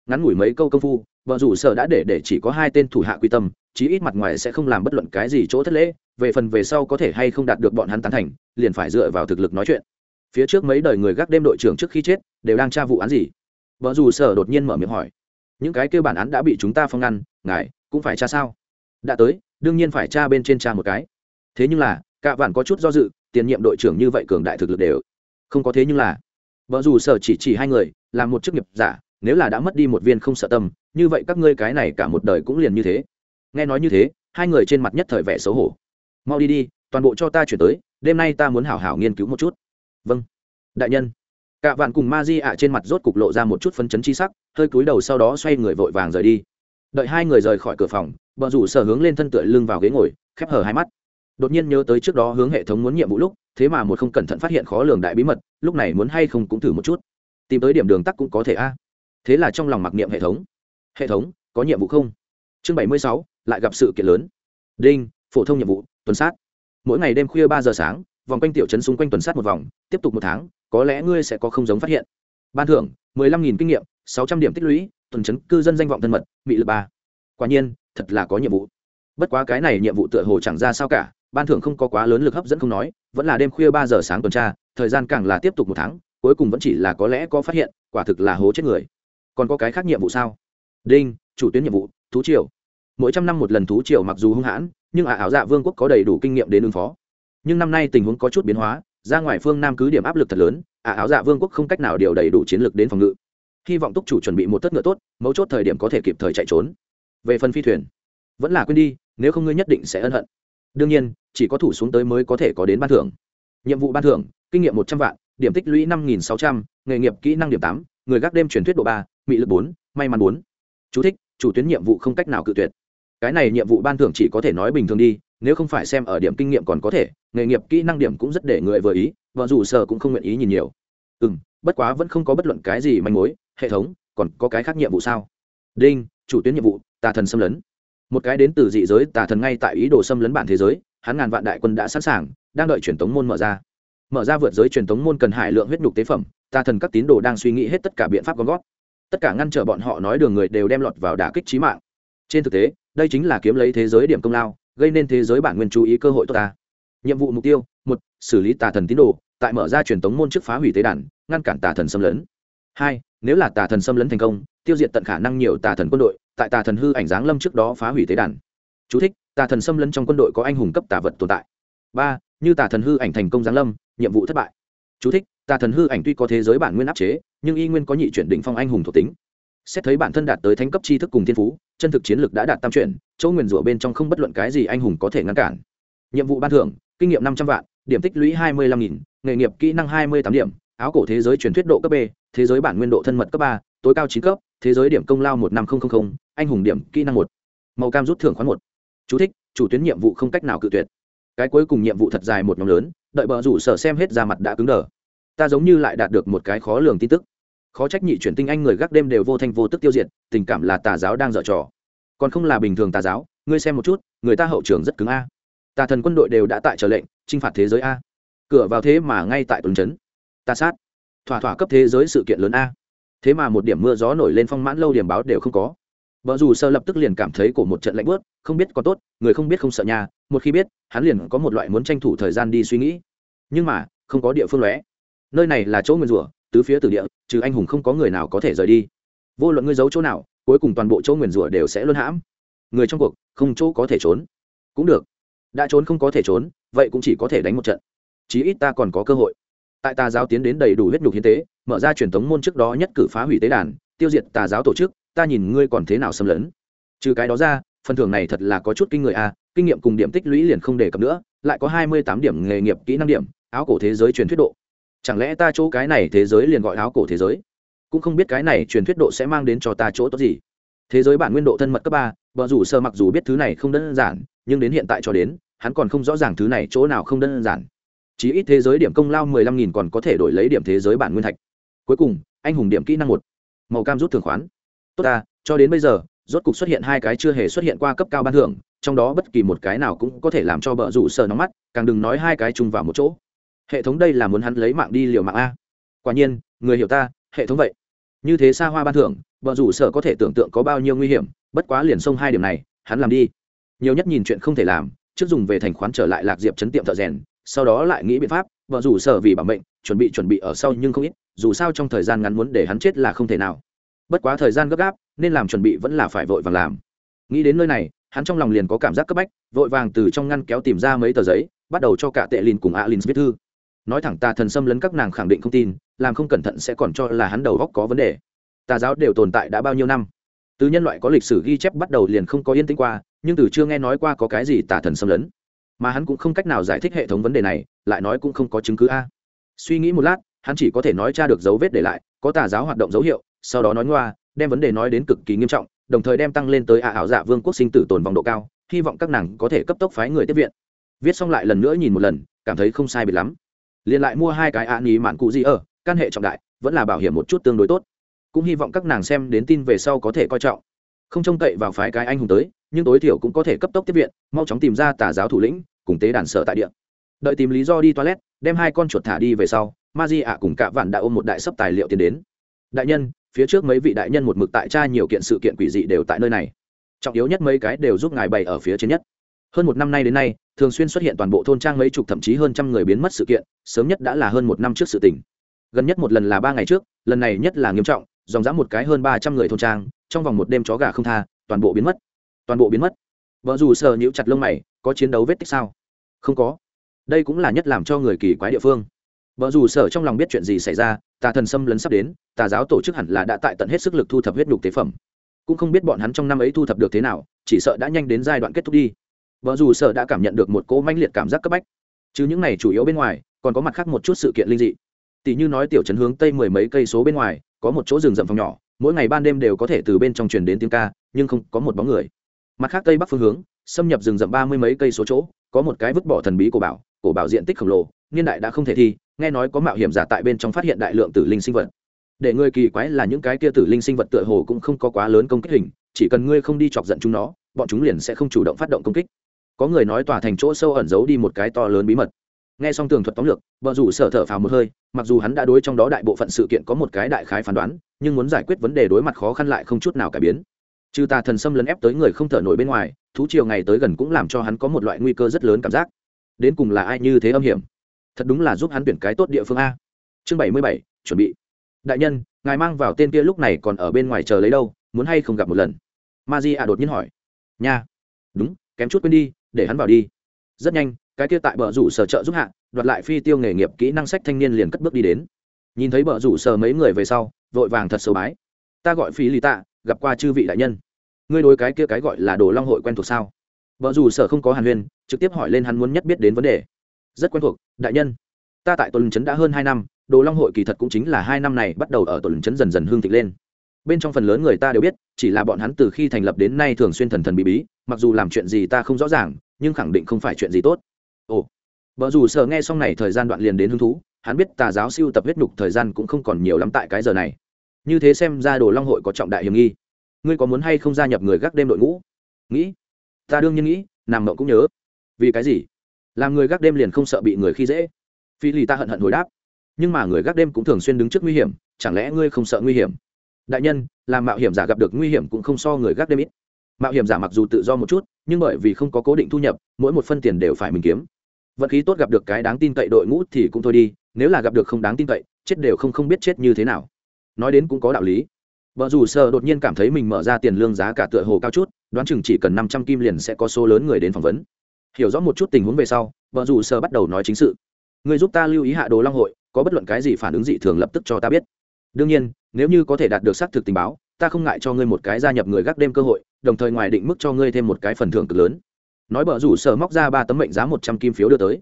Speaker 1: Ngắn ngủi mấy câu công phu, vợ rủ sở đã để để chỉ có hai tên thủ hạ quy tâm, chí ít mặt ngoài sẽ không làm bất luận cái gì chỗ thất lễ, về phần về sau có thể hay không đạt được bọn hắn tán thành, liền phải dựa vào thực lực nói chuyện. Phía trước mấy đời người gác đêm đội trưởng trước khi chết, đều đang tra vụ án gì? Vợ rủ sở đột nhiên mở miệng hỏi. Những cái kêu bản án đã bị chúng ta phong ngăn, ngài cũng phải tra sao? Đã tới, đương nhiên phải tra bên trên tra một cái. Thế nhưng là cả vạn có chút do dự, tiền nhiệm đội trưởng như vậy cường đại thực lực đều không có thế nhưng là. Vợ dù sở chỉ chỉ hai người, làm một chức nghiệp giả, nếu là đã mất đi một viên không sợ tâm, như vậy các ngươi cái này cả một đời cũng liền như thế. Nghe nói như thế, hai người trên mặt nhất thời vẻ xấu hổ. Mau đi đi, toàn bộ cho ta chuyển tới, đêm nay ta muốn hảo hảo nghiên cứu một chút. Vâng. Đại nhân. Cả vạn cùng ma di ạ trên mặt rốt cục lộ ra một chút phấn chấn chi sắc, hơi cúi đầu sau đó xoay người vội vàng rời đi. Đợi hai người rời khỏi cửa phòng bờ rủ sở hướng lên thân tựa lưng vào ghế ngồi, khép hở hai mắt. Đột nhiên nhớ tới trước đó hướng hệ thống muốn nhiệm vụ lúc, thế mà một không cẩn thận phát hiện khó lường đại bí mật, lúc này muốn hay không cũng thử một chút. Tìm tới điểm đường tắt cũng có thể a. Thế là trong lòng mặc niệm hệ thống. Hệ thống, có nhiệm vụ không? Chương bảy mươi sáu, lại gặp sự kiện lớn. Đinh, phổ thông nhiệm vụ, tuần sát. Mỗi ngày đêm khuya ba giờ sáng, vòng quanh tiểu trấn xung quanh tuần sát một vòng, tiếp tục một tháng, có lẽ ngươi sẽ có không giống phát hiện. Ban thưởng, mười lăm nghìn kinh nghiệm, sáu trăm điểm tích lũy, tuần trấn cư dân danh vọng thân mật bị lực ba. Quả nhiên thật là có nhiệm vụ. Bất quá cái này nhiệm vụ tựa hồ chẳng ra sao cả, ban thưởng không có quá lớn lực hấp dẫn không nói, vẫn là đêm khuya ba giờ sáng tuần tra, thời gian càng là tiếp tục một tháng, cuối cùng vẫn chỉ là có lẽ có phát hiện, quả thực là hố chết người. Còn có cái khác nhiệm vụ sao? Đinh, chủ tuyến nhiệm vụ, thú triều. Mỗi trăm năm một lần thú triều mặc dù hung hãn, nhưng ả ảo dạ vương quốc có đầy đủ kinh nghiệm đến ứng phó. Nhưng năm nay tình huống có chút biến hóa, ra ngoài phương nam cứ điểm áp lực thật lớn, ả ảo dạ vương quốc không cách nào điều đầy đủ chiến lược đến phòng ngự. Hy vọng túc chủ chuẩn bị một tất ngựa tốt, mấu chốt thời điểm có thể kịp thời chạy trốn về phần phi thuyền vẫn là quên đi nếu không ngươi nhất định sẽ ân hận. Đương nhiên chỉ có thủ xuống tới mới có thể có đến ban thưởng. Nhiệm vụ ban thưởng kinh nghiệm một trăm vạn điểm tích lũy năm nghìn sáu trăm nghề nghiệp kỹ năng điểm tám người gác đêm truyền thuyết độ ba mị lực bốn may mắn bốn. Chú thích, chủ tuyến nhiệm vụ không cách nào cự tuyệt. Cái này nhiệm vụ ban thưởng chỉ có thể nói bình thường đi nếu không phải xem ở điểm kinh nghiệm còn có thể nghề nghiệp kỹ năng điểm cũng rất để người vừa ý và dù sợ cũng không nguyện ý nhìn nhiều. Ừ m bất quá vẫn không có bất luận cái gì manh mối hệ thống còn có cái khác nhiệm vụ sao? Đinh chủ tuyến nhiệm vụ tà thần xâm lấn. Một cái đến từ dị giới tà thần ngay tại ý đồ xâm lấn bản thế giới, hắn ngàn vạn đại quân đã sẵn sàng, đang đợi truyền tống môn mở ra. Mở ra vượt giới truyền tống môn cần hải lượng huyết nhục tế phẩm, tà thần các tín đồ đang suy nghĩ hết tất cả biện pháp gom gót tất cả ngăn trở bọn họ nói đường người đều đem lọt vào đả kích trí mạng. Trên thực tế, đây chính là kiếm lấy thế giới điểm công lao, gây nên thế giới bản nguyên chú ý cơ hội tốt ta. Nhiệm vụ mục tiêu, một, xử lý tà thần tín đồ, tại mở ra truyền tống môn trước phá hủy tế đàn, ngăn cản tà thần xâm lấn. Hai, nếu là tà thần xâm lấn thành công, tiêu diệt tận khả năng nhiều tà thần quân đội tại tà thần hư ảnh giáng lâm trước đó phá hủy tế đàn. Chú thích, tà thần xâm lấn trong quân đội có anh hùng cấp tà vật tồn tại. Ba như tà thần hư ảnh thành công giáng lâm nhiệm vụ thất bại. Chú thích, tà thần hư ảnh tuy có thế giới bản nguyên áp chế nhưng y nguyên có nhị chuyển định phong anh hùng thuộc tính. Xét thấy bản thân đạt tới thánh cấp tri thức cùng thiên phú chân thực chiến lược đã đạt tam chuyển chỗ nguyền rủa bên trong không bất luận cái gì anh hùng có thể ngăn cản. Nhiệm vụ ban thưởng kinh nghiệm năm trăm vạn điểm tích lũy hai mươi lăm nghìn nghề nghiệp kỹ năng hai mươi tám điểm áo cổ thế giới truyền thuyết độ cấp b thế giới bản nguyên độ thân mật cấp ba tối cao chín cấp thế giới điểm công lao một năm nghìn anh hùng điểm kỹ năng một màu cam rút thưởng khoán một. Chú thích, chủ tuyến nhiệm vụ không cách nào cự tuyệt. Cái cuối cùng nhiệm vụ thật dài một nhóm lớn đợi bờ rủ sở xem hết ra mặt đã cứng đờ. Ta giống như lại đạt được một cái khó lường tin tức. Khó trách nhị chuyển tinh anh người gác đêm đều vô thanh vô tức tiêu diệt tình cảm là tà giáo đang dở trò. Còn không là bình thường tà giáo ngươi xem một chút người ta hậu trường rất cứng a. Tà thần quân đội đều đã tại trở lệnh chinh phạt thế giới a. Cửa vào thế mà ngay tại tuần trấn ta sát. Thỏa thỏa cấp thế giới sự kiện lớn a thế mà một điểm mưa gió nổi lên phong mãn lâu điểm báo đều không có. Vợ dù sơ lập tức liền cảm thấy cổ một trận lạnh bớt không biết có tốt, người không biết không sợ nhà một khi biết, hắn liền có một loại muốn tranh thủ thời gian đi suy nghĩ. Nhưng mà, không có địa phương lóe. Nơi này là chỗ nguyên rủa, tứ phía tử địa, trừ anh hùng không có người nào có thể rời đi. Vô luận ngươi giấu chỗ nào, cuối cùng toàn bộ chỗ nguyền rủa đều sẽ luân hãm. Người trong cuộc, không chỗ có thể trốn. Cũng được. Đã trốn không có thể trốn, vậy cũng chỉ có thể đánh một trận. Chí ít ta còn có cơ hội tại tà giáo tiến đến đầy đủ huyết nhục hiến tế, mở ra truyền thống môn trước đó nhất cử phá hủy tế đàn, tiêu diệt tà giáo tổ chức, ta nhìn ngươi còn thế nào xâm lấn. Trừ cái đó ra, phần thưởng này thật là có chút kinh người a kinh nghiệm cùng điểm tích lũy liền không đề cập nữa, lại có hai mươi tám điểm nghề nghiệp kỹ năng điểm, áo cổ thế giới truyền thuyết độ. Chẳng lẽ ta chỗ cái này thế giới liền gọi áo cổ thế giới? Cũng không biết cái này truyền thuyết độ sẽ mang đến cho ta chỗ tốt gì. Thế giới bản nguyên độ thân mật cấp ba vợ rủ sơ mặc dù biết thứ này không đơn giản, nhưng đến hiện tại cho đến, hắn còn không rõ ràng thứ này chỗ nào không đơn giản chí ít thế giới điểm công lao mười lăm nghìn còn có thể đổi lấy điểm thế giới bản nguyên thạch. Cuối cùng, anh hùng điểm kỹ năng một. Màu cam rút thường khoán. Tốt ta, cho đến bây giờ, rốt cục xuất hiện hai cái chưa hề xuất hiện qua cấp cao ban thưởng, trong đó bất kỳ một cái nào cũng có thể làm cho bợ rủ sờ nóng mắt, càng đừng nói hai cái chung vào một chỗ. Hệ thống đây là muốn hắn lấy mạng đi liều mạng a. Quả nhiên, người hiểu ta, hệ thống vậy. Như thế xa hoa ban thưởng, bợ rủ sợ có thể tưởng tượng có bao nhiêu nguy hiểm, bất quá liền xông hai điểm này, hắn làm đi. Nhiều nhất nhìn chuyện không thể làm, trước dùng về thành khoán trở lại lạc diệp chấn tiệm thợ rèn sau đó lại nghĩ biện pháp, vợ rủ sợ vì bảo mệnh, chuẩn bị chuẩn bị ở sau nhưng không ít, dù sao trong thời gian ngắn muốn để hắn chết là không thể nào. Bất quá thời gian gấp gáp, nên làm chuẩn bị vẫn là phải vội vàng làm. Nghĩ đến nơi này, hắn trong lòng liền có cảm giác cấp bách, vội vàng từ trong ngăn kéo tìm ra mấy tờ giấy, bắt đầu cho cả tệ lìn cùng alin viết thư. Nói thẳng tà thần xâm lấn các nàng khẳng định không tin, làm không cẩn thận sẽ còn cho là hắn đầu góc có vấn đề. Tà giáo đều tồn tại đã bao nhiêu năm. Từ nhân loại có lịch sử ghi chép bắt đầu liền không có yên tĩnh qua, nhưng từ chưa nghe nói qua có cái gì tà thần xâm lấn mà hắn cũng không cách nào giải thích hệ thống vấn đề này, lại nói cũng không có chứng cứ a. Suy nghĩ một lát, hắn chỉ có thể nói tra được dấu vết để lại, có tà giáo hoạt động dấu hiệu, sau đó nói ngoa, đem vấn đề nói đến cực kỳ nghiêm trọng, đồng thời đem tăng lên tới ả ảo dạ vương quốc sinh tử tồn vòng độ cao, hy vọng các nàng có thể cấp tốc phái người tiếp viện. Viết xong lại lần nữa nhìn một lần, cảm thấy không sai biệt lắm. Liền lại mua hai cái ạ nhì mạn cụ gì ở, căn hệ trọng đại, vẫn là bảo hiểm một chút tương đối tốt. Cũng hy vọng các nàng xem đến tin về sau có thể coi trọng. Không trông cậy vào phái cái anh hùng tới nhưng tối thiểu cũng có thể cấp tốc tiếp viện, mau chóng tìm ra tà giáo thủ lĩnh, cùng tế đàn sở tại địa. Đợi tìm lý do đi toilet, đem hai con chuột thả đi về sau ma di ạ cùng cả vạn đã ôm một đại sấp tài liệu tiến đến. Đại nhân, phía trước mấy vị đại nhân một mực tại tra nhiều kiện sự kiện quỷ dị đều tại nơi này. Trọng yếu nhất mấy cái đều giúp ngài bày ở phía trên nhất. Hơn một năm nay đến nay, thường xuyên xuất hiện toàn bộ thôn trang mấy chục thậm chí hơn trăm người biến mất sự kiện, sớm nhất đã là hơn một năm trước sự tình. Gần nhất một lần là ba ngày trước, lần này nhất là nghiêm trọng, dòng dã một cái hơn ba trăm người thôn trang, trong vòng một đêm chó gà không tha, toàn bộ biến mất toàn bộ biến mất. Vợ dù sờ nhíu chặt lông mày, có chiến đấu vết tích sao? Không có. Đây cũng là nhất làm cho người kỳ quái địa phương. Vợ dù sở trong lòng biết chuyện gì xảy ra, tà thần xâm lấn sắp đến, tà giáo tổ chức hẳn là đã tại tận hết sức lực thu thập huyết nhục tế phẩm. Cũng không biết bọn hắn trong năm ấy thu thập được thế nào, chỉ sợ đã nhanh đến giai đoạn kết thúc đi. Vợ dù sở đã cảm nhận được một cỗ manh liệt cảm giác cấp bách. Chứ những này chủ yếu bên ngoài, còn có mặt khác một chút sự kiện linh dị. Tỷ như nói tiểu trấn hướng tây mười mấy cây số bên ngoài, có một chỗ rừng rậm phòng nhỏ, mỗi ngày ban đêm đều có thể từ bên trong truyền đến tiếng ca, nhưng không có một bóng người mặt khác tây bắc phương hướng, xâm nhập rừng rậm ba mươi mấy cây số chỗ, có một cái vứt bỏ thần bí cổ bảo cổ bảo diện tích khổng lồ, niên đại đã không thể thi, nghe nói có mạo hiểm giả tại bên trong phát hiện đại lượng tử linh sinh vật. Để ngươi kỳ quái là những cái kia tử linh sinh vật tựa hồ cũng không có quá lớn công kích hình, chỉ cần ngươi không đi chọc giận chúng nó, bọn chúng liền sẽ không chủ động phát động công kích. Có người nói tòa thành chỗ sâu ẩn giấu đi một cái to lớn bí mật. Nghe xong tường thuật tóm lược, vợ rủ sở thở phào một hơi, mặc dù hắn đã đối trong đó đại bộ phận sự kiện có một cái đại khái phán đoán, nhưng muốn giải quyết vấn đề đối mặt khó khăn lại không chút nào cải biến trừ tà thần xâm lấn ép tới người không thở nổi bên ngoài, thú chiều ngày tới gần cũng làm cho hắn có một loại nguy cơ rất lớn cảm giác. Đến cùng là ai như thế âm hiểm? Thật đúng là giúp hắn tuyển cái tốt địa phương a. Chương bảy mươi bảy, chuẩn bị. Đại nhân, ngài mang vào tên kia lúc này còn ở bên ngoài chờ lấy đâu, muốn hay không gặp một lần? Ma di a đột nhiên hỏi. Nha. Đúng, kém chút quên đi, để hắn vào đi. Rất nhanh, cái kia tại bờ rủ sở trợ giúp hạ, đoạt lại phi tiêu nghề nghiệp kỹ năng sách thanh niên liền cất bước đi đến. Nhìn thấy bờ rủ sở mấy người về sau, vội vàng thật sâu bái. Ta gọi phi lì tạ gặp qua chư vị đại nhân. Ngươi đối cái kia cái gọi là đồ long hội quen thuộc sao? Vợ dù sở không có hàn huyên, trực tiếp hỏi lên hắn muốn nhất biết đến vấn đề. Rất quen thuộc, đại nhân. Ta tại tuần trấn đã hơn hai năm, đồ long hội kỳ thật cũng chính là hai năm này bắt đầu ở tuần trấn dần dần hương thịnh lên. Bên trong phần lớn người ta đều biết, chỉ là bọn hắn từ khi thành lập đến nay thường xuyên thần thần bí bí, mặc dù làm chuyện gì ta không rõ ràng, nhưng khẳng định không phải chuyện gì tốt. Ồ. Vợ dù sở nghe xong này thời gian đoạn liền đến hứng thú, hắn biết tà giáo siêu tập huyết nhục thời gian cũng không còn nhiều lắm tại cái giờ này như thế xem ra đồ long hội có trọng đại hiểm nghi. Ngươi có muốn hay không gia nhập người gác đêm đội ngũ? Nghĩ. Ta đương nhiên nghĩ nằm mộng cũng nhớ. Vì cái gì? Làm người gác đêm liền không sợ bị người khi dễ. Phi lì ta hận hận hồi đáp. Nhưng mà người gác đêm cũng thường xuyên đứng trước nguy hiểm, chẳng lẽ ngươi không sợ nguy hiểm? Đại nhân, làm mạo hiểm giả gặp được nguy hiểm cũng không so người gác đêm ít. Mạo hiểm giả mặc dù tự do một chút, nhưng bởi vì không có cố định thu nhập, mỗi một phân tiền đều phải mình kiếm. Vận khí tốt gặp được cái đáng tin cậy đội ngũ thì cũng thôi đi, nếu là gặp được không đáng tin cậy, chết đều không không biết chết như thế nào nói đến cũng có đạo lý. Vợ dù sợ đột nhiên cảm thấy mình mở ra tiền lương giá cả tựa hồ cao chút, đoán chừng chỉ cần năm trăm kim liền sẽ có số lớn người đến phỏng vấn. Hiểu rõ một chút tình huống về sau vợ dù sợ bắt đầu nói chính sự. Người giúp ta lưu ý hạ đồ long hội, có bất luận cái gì phản ứng dị thường lập tức cho ta biết. Đương nhiên, nếu như có thể đạt được xác thực tình báo, ta không ngại cho ngươi một cái gia nhập người gác đêm cơ hội, đồng thời ngoài định mức cho ngươi thêm một cái phần thưởng cực lớn. Nói bờ rủ sở móc ra ba tấm mệnh giá một trăm kim phiếu đưa tới.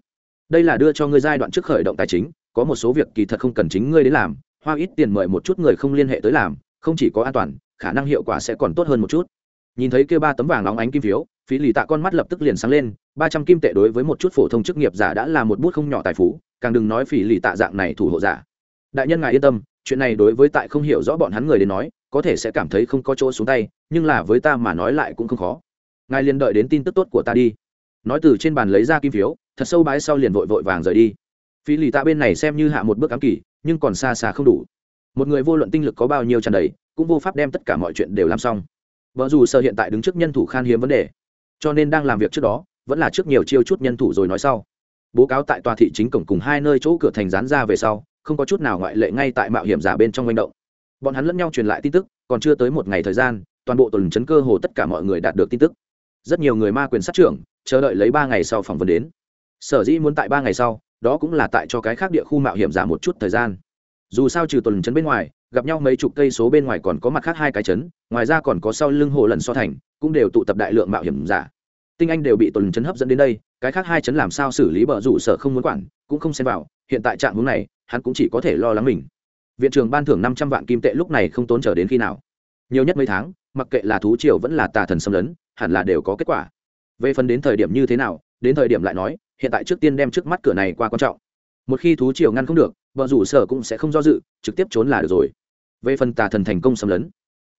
Speaker 1: Đây là đưa cho ngươi giai đoạn trước khởi động tài chính, có một số việc kỳ thật không cần chính ngươi đến làm hoa ít tiền mời một chút người không liên hệ tới làm, không chỉ có an toàn, khả năng hiệu quả sẽ còn tốt hơn một chút. Nhìn thấy kêu ba tấm vàng óng ánh kim phiếu, phí lì tạ con mắt lập tức liền sáng lên, ba trăm kim tệ đối với một chút phổ thông chức nghiệp giả đã là một bút không nhỏ tài phú, càng đừng nói phí lì tạ dạng này thủ hộ giả. Đại nhân ngài yên tâm, chuyện này đối với tại không hiểu rõ bọn hắn người đến nói, có thể sẽ cảm thấy không có chỗ xuống tay, nhưng là với ta mà nói lại cũng không khó. Ngài liền đợi đến tin tức tốt của ta đi. Nói từ trên bàn lấy ra kim phiếu, thật sâu bái sau liền vội vội vàng rời đi phí lì tạ bên này xem như hạ một bước ám kỳ nhưng còn xa xa không đủ. Một người vô luận tinh lực có bao nhiêu tràn đầy, cũng vô pháp đem tất cả mọi chuyện đều làm xong. Vợ dù sợ hiện tại đứng trước nhân thủ khan hiếm vấn đề, cho nên đang làm việc trước đó, vẫn là trước nhiều chiêu chút nhân thủ rồi nói sau. Bố cáo tại tòa thị chính cổng cùng hai nơi chỗ cửa thành rán ra về sau, không có chút nào ngoại lệ ngay tại mạo hiểm giả bên trong manh động. Bọn hắn lẫn nhau truyền lại tin tức, còn chưa tới một ngày thời gian, toàn bộ tuần chấn cơ hồ tất cả mọi người đạt được tin tức. Rất nhiều người ma quyền sát trưởng, chờ đợi lấy ba ngày sau phỏng vấn đến. Sở dĩ muốn tại ba ngày sau đó cũng là tại cho cái khác địa khu mạo hiểm giả một chút thời gian. Dù sao trừ tuần trấn bên ngoài gặp nhau mấy chục cây số bên ngoài còn có mặt khác hai cái trấn, ngoài ra còn có sau lưng hồ lần so thành cũng đều tụ tập đại lượng mạo hiểm giả. Tinh anh đều bị tuần trấn hấp dẫn đến đây cái khác hai trấn làm sao xử lý bờ rủ sở không muốn quản cũng không xem vào hiện tại trạng hướng này hắn cũng chỉ có thể lo lắng mình. Viện trưởng ban thưởng năm trăm vạn kim tệ lúc này không tốn trở đến khi nào. Nhiều nhất mấy tháng mặc kệ là thú triều vẫn là tà thần xâm lấn hẳn là đều có kết quả. Về phần đến thời điểm như thế nào đến thời điểm lại nói hiện tại trước tiên đem trước mắt cửa này qua quan trọng. Một khi thú triều ngăn không được vợ rủ sở cũng sẽ không do dự, trực tiếp trốn là được rồi. Về phần tà thần thành công xâm lấn,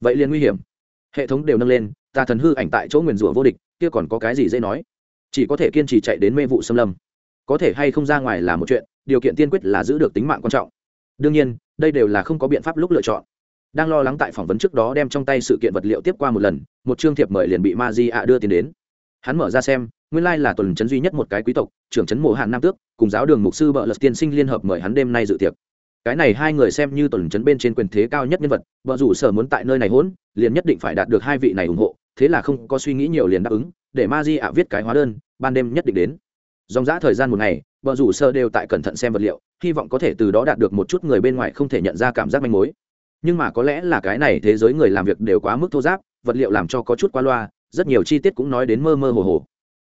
Speaker 1: vậy liền nguy hiểm. Hệ thống đều nâng lên, tà thần hư ảnh tại chỗ nguyền rủa vô địch, kia còn có cái gì dễ nói? Chỉ có thể kiên trì chạy đến mê vụ xâm lâm. Có thể hay không ra ngoài là một chuyện, điều kiện tiên quyết là giữ được tính mạng quan trọng. Đương nhiên, đây đều là không có biện pháp lúc lựa chọn. Đang lo lắng tại phỏng vấn trước đó đem trong tay sự kiện vật liệu tiếp qua một lần, một chương thiệp mời liền bị ma di ạ đưa tiền đến. Hắn mở ra xem nguyên lai là tuần trấn duy nhất một cái quý tộc, trưởng trấn mộ hạn nam tước, cùng giáo đường mục sư bợ lật tiên sinh liên hợp mời hắn đêm nay dự tiệc. Cái này hai người xem như tuần trấn bên trên quyền thế cao nhất nhân vật vợ rủ sở muốn tại nơi này hỗn, liền nhất định phải đạt được hai vị này ủng hộ, thế là không có suy nghĩ nhiều liền đáp ứng, để ma di ạ viết cái hóa đơn, ban đêm nhất định đến. Dòng dã thời gian một ngày vợ rủ sơ đều tại cẩn thận xem vật liệu, hy vọng có thể từ đó đạt được một chút người bên ngoài không thể nhận ra cảm giác manh mối. Nhưng mà có lẽ là cái này thế giới người làm việc đều quá mức thô giáp, vật liệu làm cho có chút qua loa, rất nhiều chi tiết cũng nói đến mơ mơ hồ hồ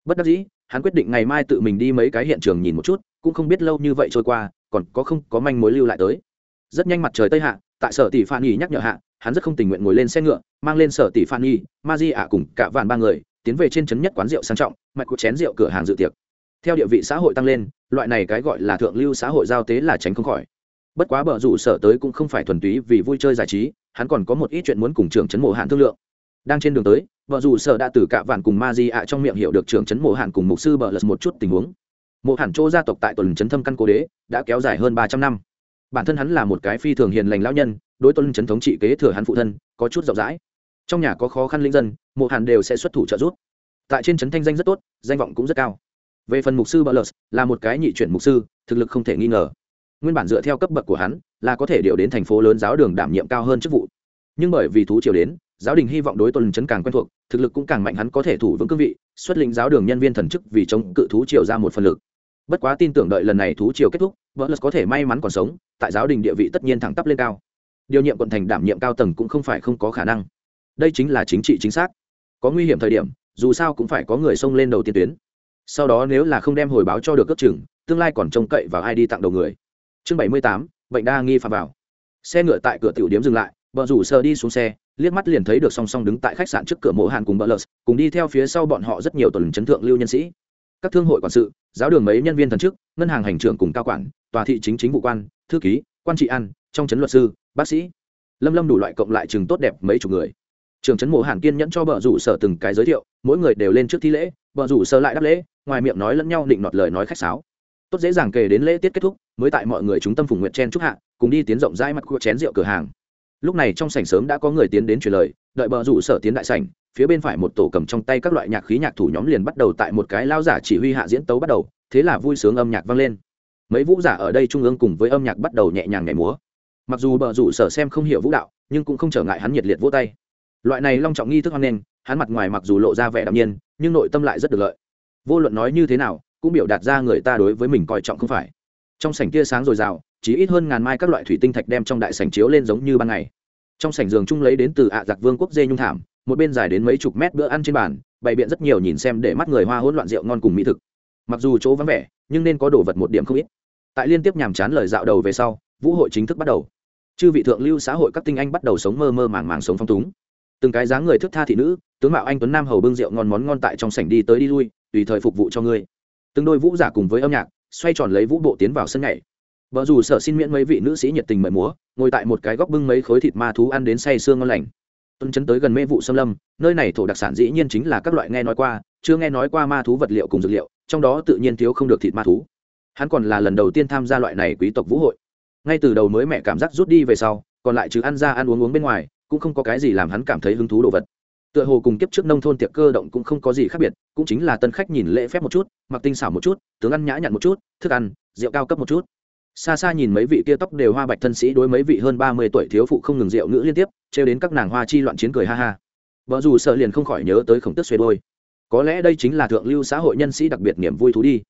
Speaker 1: bất đắc dĩ, hắn quyết định ngày mai tự mình đi mấy cái hiện trường nhìn một chút, cũng không biết lâu như vậy trôi qua, còn có không có manh mối lưu lại tới. Rất nhanh mặt trời tây hạ, tại sở tỷ phan nhi nhắc nhở hạ, hắn rất không tình nguyện ngồi lên xe ngựa, mang lên sở tỷ phan nhi, ma di ạ cùng cả vạn ba người, tiến về trên trấn nhất quán rượu sang trọng, mạch cuộc chén rượu cửa hàng dự tiệc. Theo địa vị xã hội tăng lên, loại này cái gọi là thượng lưu xã hội giao tế là tránh không khỏi. Bất quá bờ rủ sở tới cũng không phải thuần túy vì vui chơi giải trí, hắn còn có một ít chuyện muốn cùng trưởng trấn mộ hạn thương lượng đang trên đường tới, vợ dù sở đã từ cạ vạn cùng ma di ạ trong miệng hiểu được trưởng trấn mộ hạn cùng mục sư bờ lật một chút tình huống. Mộ hạn chỗ gia tộc tại tuần trấn thâm căn cố đế, đã kéo dài hơn ba trăm năm. Bản thân hắn là một cái phi thường hiền lành lão nhân, đối tuần trấn thống trị kế thừa hắn phụ thân, có chút rộng rãi. Trong nhà có khó khăn linh dân, mộ hạn đều sẽ xuất thủ trợ giúp. Tại trên trấn thanh danh rất tốt, danh vọng cũng rất cao. Về phần mục sư bờ lật, là một cái nhị chuyển mục sư, thực lực không thể nghi ngờ. Nguyên bản dựa theo cấp bậc của hắn, là có thể điều đến thành phố lớn giáo đường đảm nhiệm cao hơn chức vụ nhưng bởi vì thú triều đến, giáo đình hy vọng đối tuần chấn càng quen thuộc, thực lực cũng càng mạnh hắn có thể thủ vững cương vị, xuất lĩnh giáo đường nhân viên thần chức vì chống cự thú triều ra một phần lực. Bất quá tin tưởng đợi lần này thú triều kết thúc vợ lật có thể may mắn còn sống, tại giáo đình địa vị tất nhiên thẳng tắp lên cao. Điều nhiệm quận thành đảm nhiệm cao tầng cũng không phải không có khả năng. Đây chính là chính trị chính xác. Có nguy hiểm thời điểm, dù sao cũng phải có người xông lên đầu tiên tuyến. Sau đó nếu là không đem hồi báo cho được cấp trưởng, tương lai còn trông cậy vào ai đi tặng đầu người. Chương bảy mươi tám, bệnh đa nghi phạm vào. Xe ngựa tại cửa tiểu điếm dừng lại bờ rủ sờ đi xuống xe liếc mắt liền thấy được song song đứng tại khách sạn trước cửa mộ hàn cùng bờ Lợt, cùng đi theo phía sau bọn họ rất nhiều tuần chấn thượng lưu nhân sĩ. Các thương hội quản sự giáo đường mấy nhân viên thần chức ngân hàng hành trưởng cùng cao quản tòa thị chính chính vụ quan thư ký quan trị ăn trong chấn luật sư bác sĩ. Lâm lâm đủ loại cộng lại chừng tốt đẹp mấy chục người. Trường trấn mộ hàn kiên nhẫn cho bờ rủ sở từng cái giới thiệu mỗi người đều lên trước thi lễ bờ rủ sở lại đáp lễ ngoài miệng nói lẫn nhau định nọt lời nói khách sáo. Tốt dễ dàng kể đến lễ tiết kết thúc mới tại mọi người chúng tâm phùng nguyện chen chúc hạ cùng đi tiến rộng rãi mặt khu chén rượu cửa hàng lúc này trong sảnh sớm đã có người tiến đến truyền lời, đợi bờ rủ sở tiến đại sảnh, phía bên phải một tổ cầm trong tay các loại nhạc khí nhạc thủ nhóm liền bắt đầu tại một cái lao giả chỉ huy hạ diễn tấu bắt đầu, thế là vui sướng âm nhạc vang lên. Mấy vũ giả ở đây trung ương cùng với âm nhạc bắt đầu nhẹ nhàng nhảy múa. Mặc dù bờ rủ sở xem không hiểu vũ đạo, nhưng cũng không trở ngại hắn nhiệt liệt vỗ tay. Loại này long trọng nghi thức hoan nghênh, hắn mặt ngoài mặc dù lộ ra vẻ đạm nhiên, nhưng nội tâm lại rất được lợi. Vô luận nói như thế nào, cũng biểu đạt ra người ta đối với mình coi trọng không phải. Trong sảnh tia sáng dồi dào chỉ ít hơn ngàn mai các loại thủy tinh thạch đem trong đại sảnh chiếu lên giống như ban ngày. Trong sảnh giường chung lấy đến từ ạ giặc vương quốc dê nhung thảm, một bên dài đến mấy chục mét bữa ăn trên bàn, bày biện rất nhiều nhìn xem để mắt người hoa hỗn loạn rượu ngon cùng mỹ thực. Mặc dù chỗ vắng vẻ, nhưng nên có đồ vật một điểm không ít. Tại liên tiếp nhàm chán lời dạo đầu về sau, vũ hội chính thức bắt đầu. Chư vị thượng lưu xã hội các tinh anh bắt đầu sống mơ mơ màng màng sống phong túng. Từng cái dáng người thức tha thị nữ, tướng mạo anh tuấn nam hầu bưng rượu ngon món ngon tại trong sảnh đi tới đi lui, tùy thời phục vụ cho ngươi. Từng đôi vũ giả cùng với âm nhạc, xoay tròn lấy vũ bộ tiến vào sân nhảy vợ dù sở xin miễn mấy vị nữ sĩ nhiệt tình mời múa, ngồi tại một cái góc bưng mấy khối thịt ma thú ăn đến say sương ngon lành. Tuân chấn tới gần mê vụ xâm lâm, nơi này thổ đặc sản dĩ nhiên chính là các loại nghe nói qua, chưa nghe nói qua ma thú vật liệu cùng dược liệu, trong đó tự nhiên thiếu không được thịt ma thú. Hắn còn là lần đầu tiên tham gia loại này quý tộc vũ hội. Ngay từ đầu mới mẹ cảm giác rút đi về sau, còn lại chứ ăn ra ăn uống uống bên ngoài, cũng không có cái gì làm hắn cảm thấy hứng thú đồ vật. Tựa hồ cùng kiếp trước nông thôn tiệc cơ động cũng không có gì khác biệt, cũng chính là tân khách nhìn lễ phép một chút, mặc tinh xảo một chút, tướng ăn nhã nhặn một chút, thức ăn, rượu cao cấp một chút xa xa nhìn mấy vị kia tóc đều hoa bạch thân sĩ đối mấy vị hơn ba mươi tuổi thiếu phụ không ngừng rượu ngữ liên tiếp, trêu đến các nàng hoa chi loạn chiến cười ha ha. Vợ dù sợ liền không khỏi nhớ tới khổng tức xuê đôi. Có lẽ đây chính là thượng lưu xã hội nhân sĩ đặc biệt niềm vui thú đi.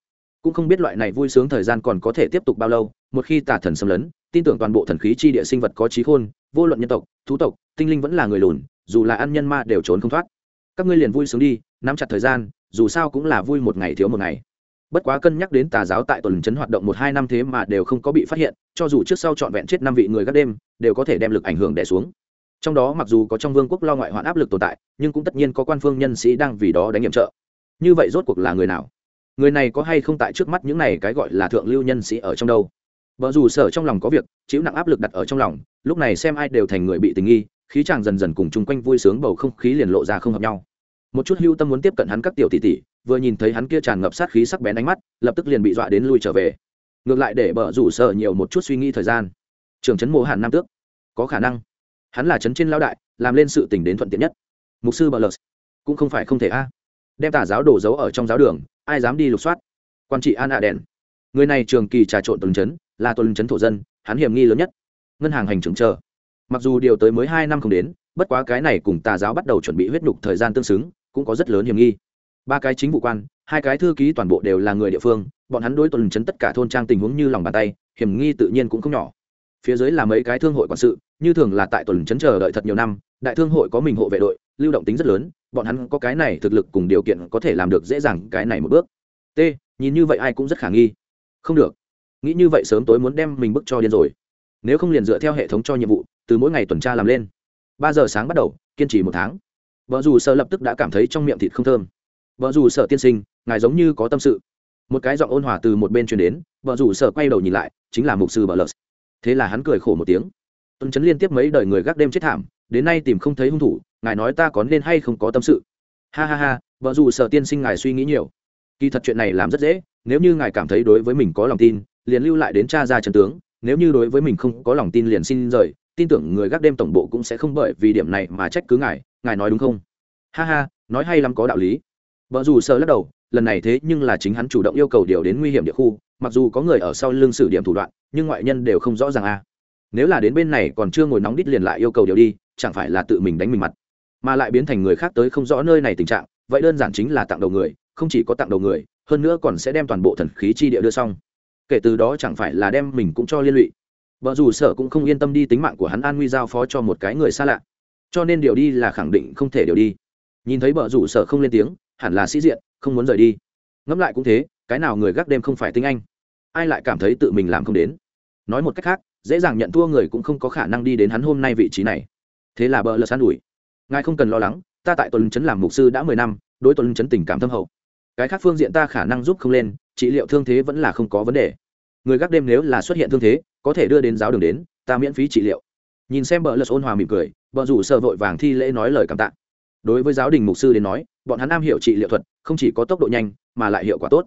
Speaker 1: Cũng không biết loại này vui sướng thời gian còn có thể tiếp tục bao lâu, một khi tà thần xâm lấn, tin tưởng toàn bộ thần khí chi địa sinh vật có trí khôn, vô luận nhân tộc, thú tộc, tinh linh vẫn là người lùn, dù là ăn nhân ma đều trốn không thoát. Các ngươi liền vui sướng đi, nắm chặt thời gian, dù sao cũng là vui một ngày thiếu một ngày bất quá cân nhắc đến tà giáo tại tuần trấn hoạt động một hai năm thế mà đều không có bị phát hiện, cho dù trước sau trọn vẹn chết năm vị người gác đêm, đều có thể đem lực ảnh hưởng đẻ xuống. Trong đó mặc dù có trong vương quốc lo ngoại hoạn áp lực tồn tại, nhưng cũng tất nhiên có quan phương nhân sĩ đang vì đó đánh nhiệm trợ. Như vậy rốt cuộc là người nào? Người này có hay không tại trước mắt những này cái gọi là thượng lưu nhân sĩ ở trong đâu? Vợ dù sở trong lòng có việc, chịu nặng áp lực đặt ở trong lòng, lúc này xem ai đều thành người bị tình nghi, khí chàng dần dần cùng chung quanh vui sướng bầu không khí liền lộ ra không hợp nhau. Một chút hưu tâm muốn tiếp cận hắn các tiểu tỷ tỷ vừa nhìn thấy hắn kia tràn ngập sát khí sắc bén ánh mắt, lập tức liền bị dọa đến lui trở về. Ngược lại để bờ rủ sợ nhiều một chút suy nghĩ thời gian. Trưởng trấn mộ hàn nam tước. Có khả năng. Hắn là trấn trên lao đại, làm lên sự tình đến thuận tiện nhất. Mục sư bờ lờ cũng không phải không thể a. Đem tà giáo đổ giấu ở trong giáo đường, ai dám đi lục soát? Quan trị an ạ đèn. Người này trường kỳ trà trộn tuần trấn là tuần trấn thổ dân, hắn hiểm nghi lớn nhất. Ngân hàng hành trưởng chờ. Mặc dù điều tới mới hai năm không đến, bất quá cái này cùng tà giáo bắt đầu chuẩn bị huyết nhục thời gian tương xứng, cũng có rất lớn hiểm nghi ba cái chính vụ quan, hai cái thư ký toàn bộ đều là người địa phương, bọn hắn đối tuần chấn tất cả thôn trang tình huống như lòng bàn tay, hiểm nghi tự nhiên cũng không nhỏ. Phía dưới là mấy cái thương hội quản sự, như thường là tại tuần chấn chờ đợi thật nhiều năm, đại thương hội có mình hộ vệ đội, lưu động tính rất lớn, bọn hắn có cái này thực lực cùng điều kiện có thể làm được dễ dàng cái này một bước. T, nhìn như vậy ai cũng rất khả nghi. Không được. Nghĩ như vậy sớm tối muốn đem mình bức cho điên rồi. Nếu không liền dựa theo hệ thống cho nhiệm vụ, từ mỗi ngày tuần tra làm lên. Ba giờ sáng bắt đầu, kiên trì một tháng. Vợ dù sợ lập tức đã cảm thấy trong miệng thịt không thơm vợ dù sợ tiên sinh, ngài giống như có tâm sự. Một cái giọng ôn hòa từ một bên truyền đến, vợ dù sợ quay đầu nhìn lại, chính là mục sư bờ lợt. Thế là hắn cười khổ một tiếng. Tuần chấn liên tiếp mấy đời người gác đêm chết thảm, đến nay tìm không thấy hung thủ, ngài nói ta có nên hay không có tâm sự. Ha ha ha, vợ dù sở tiên sinh ngài suy nghĩ nhiều. Kỳ thật chuyện này làm rất dễ, nếu như ngài cảm thấy đối với mình có lòng tin, liền lưu lại đến cha ra trần tướng, nếu như đối với mình không có lòng tin liền xin rời, tin tưởng người gác đêm tổng bộ cũng sẽ không bởi vì điểm này mà trách cứ ngài ngài nói đúng không? Ha ha, nói hay lắm có đạo lý vợ dù sợ lắc đầu, lần này thế nhưng là chính hắn chủ động yêu cầu điều đến nguy hiểm địa khu, mặc dù có người ở sau lưng sử điểm thủ đoạn, nhưng ngoại nhân đều không rõ ràng a. Nếu là đến bên này còn chưa ngồi nóng đít liền lại yêu cầu điều đi, chẳng phải là tự mình đánh mình mặt. Mà lại biến thành người khác tới không rõ nơi này tình trạng, vậy đơn giản chính là tặng đầu người, không chỉ có tặng đầu người, hơn nữa còn sẽ đem toàn bộ thần khí chi địa đưa xong. Kể từ đó chẳng phải là đem mình cũng cho liên lụy. Vợ dù sở cũng không yên tâm đi tính mạng của hắn an nguy giao phó cho một cái người xa lạ. Cho nên điều đi là khẳng định không thể điều đi. Nhìn thấy vợ rủ sở không lên tiếng hẳn là sĩ diện, không muốn rời đi. Ngẫm lại cũng thế, cái nào người gác đêm không phải tinh anh? Ai lại cảm thấy tự mình làm không đến? Nói một cách khác, dễ dàng nhận thua người cũng không có khả năng đi đến hắn hôm nay vị trí này. Thế là bờ lật san ủi ngài không cần lo lắng, ta tại tuần chấn làm mục sư đã mười năm, đối tuần chấn tình cảm thâm hậu. Cái khác phương diện ta khả năng giúp không lên, trị liệu thương thế vẫn là không có vấn đề. Người gác đêm nếu là xuất hiện thương thế, có thể đưa đến giáo đường đến, ta miễn phí trị liệu. Nhìn xem bờ lật ôn hòa mỉm cười bờ rủ sợ vội vàng thi lễ nói lời cảm tạ đối với giáo đình mục sư đến nói, bọn hắn am hiểu trị liệu thuật, không chỉ có tốc độ nhanh, mà lại hiệu quả tốt.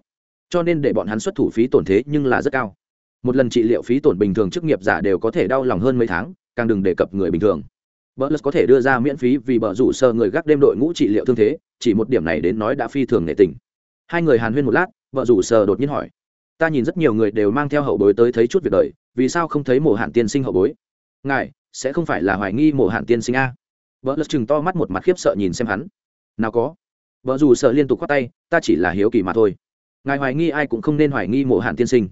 Speaker 1: Cho nên để bọn hắn xuất thủ phí tổn thế nhưng là rất cao. Một lần trị liệu phí tổn bình thường chức nghiệp giả đều có thể đau lòng hơn mấy tháng, càng đừng đề cập người bình thường. Bờ lật có thể đưa ra miễn phí vì bờ rủ sơ người gác đêm đội ngũ trị liệu thương thế, chỉ một điểm này đến nói đã phi thường nghệ tình. Hai người hàn huyên một lát vợ rủ sơ đột nhiên hỏi, ta nhìn rất nhiều người đều mang theo hậu bối tới thấy chút việc đời, vì sao không thấy mổ hạn tiên sinh hậu bối? Ngài, sẽ không phải là hoài nghi mổ hạn tiên sinh a? Vợ lật chừng to mắt một mặt khiếp sợ nhìn xem hắn. Nào có. Vợ dù sợ liên tục khoát tay, ta chỉ là hiếu kỳ mà thôi. Ngài hoài nghi ai cũng không nên hoài nghi mộ hạn tiên sinh.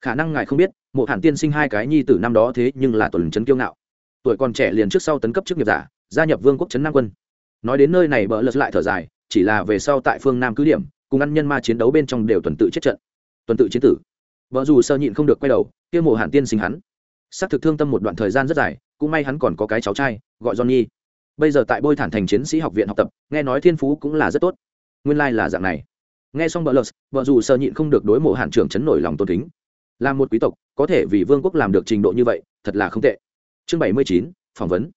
Speaker 1: Khả năng ngài không biết, mộ hạn tiên sinh hai cái nhi tử năm đó thế nhưng là tuần trấn kiêu ngạo. Tuổi còn trẻ liền trước sau tấn cấp chức nghiệp giả, gia nhập vương quốc trấn nam quân. Nói đến nơi này, bỡ lật lại thở dài, chỉ là về sau tại phương nam cứ điểm, cùng ăn nhân ma chiến đấu bên trong đều tuần tự chết trận. Tuần tự chiến tử. Vợ dù sơ nhịn không được quay đầu, kia mộ hạn tiên sinh hắn. Xác thực thương tâm một đoạn thời gian rất dài, cũng may hắn còn có cái cháu trai, gọi johnny bây giờ tại bôi thản thành chiến sĩ học viện học tập, nghe nói thiên phú cũng là rất tốt. Nguyên lai、like、là dạng này. Nghe xong bờ lợt vợ dù sơ nhịn không được đối mộ hạn trưởng chấn nổi lòng tôn kính. Là một quý tộc, có thể vì vương quốc làm được trình độ như vậy, thật là không tệ. Chương bảy mươi chín, phỏng vấn.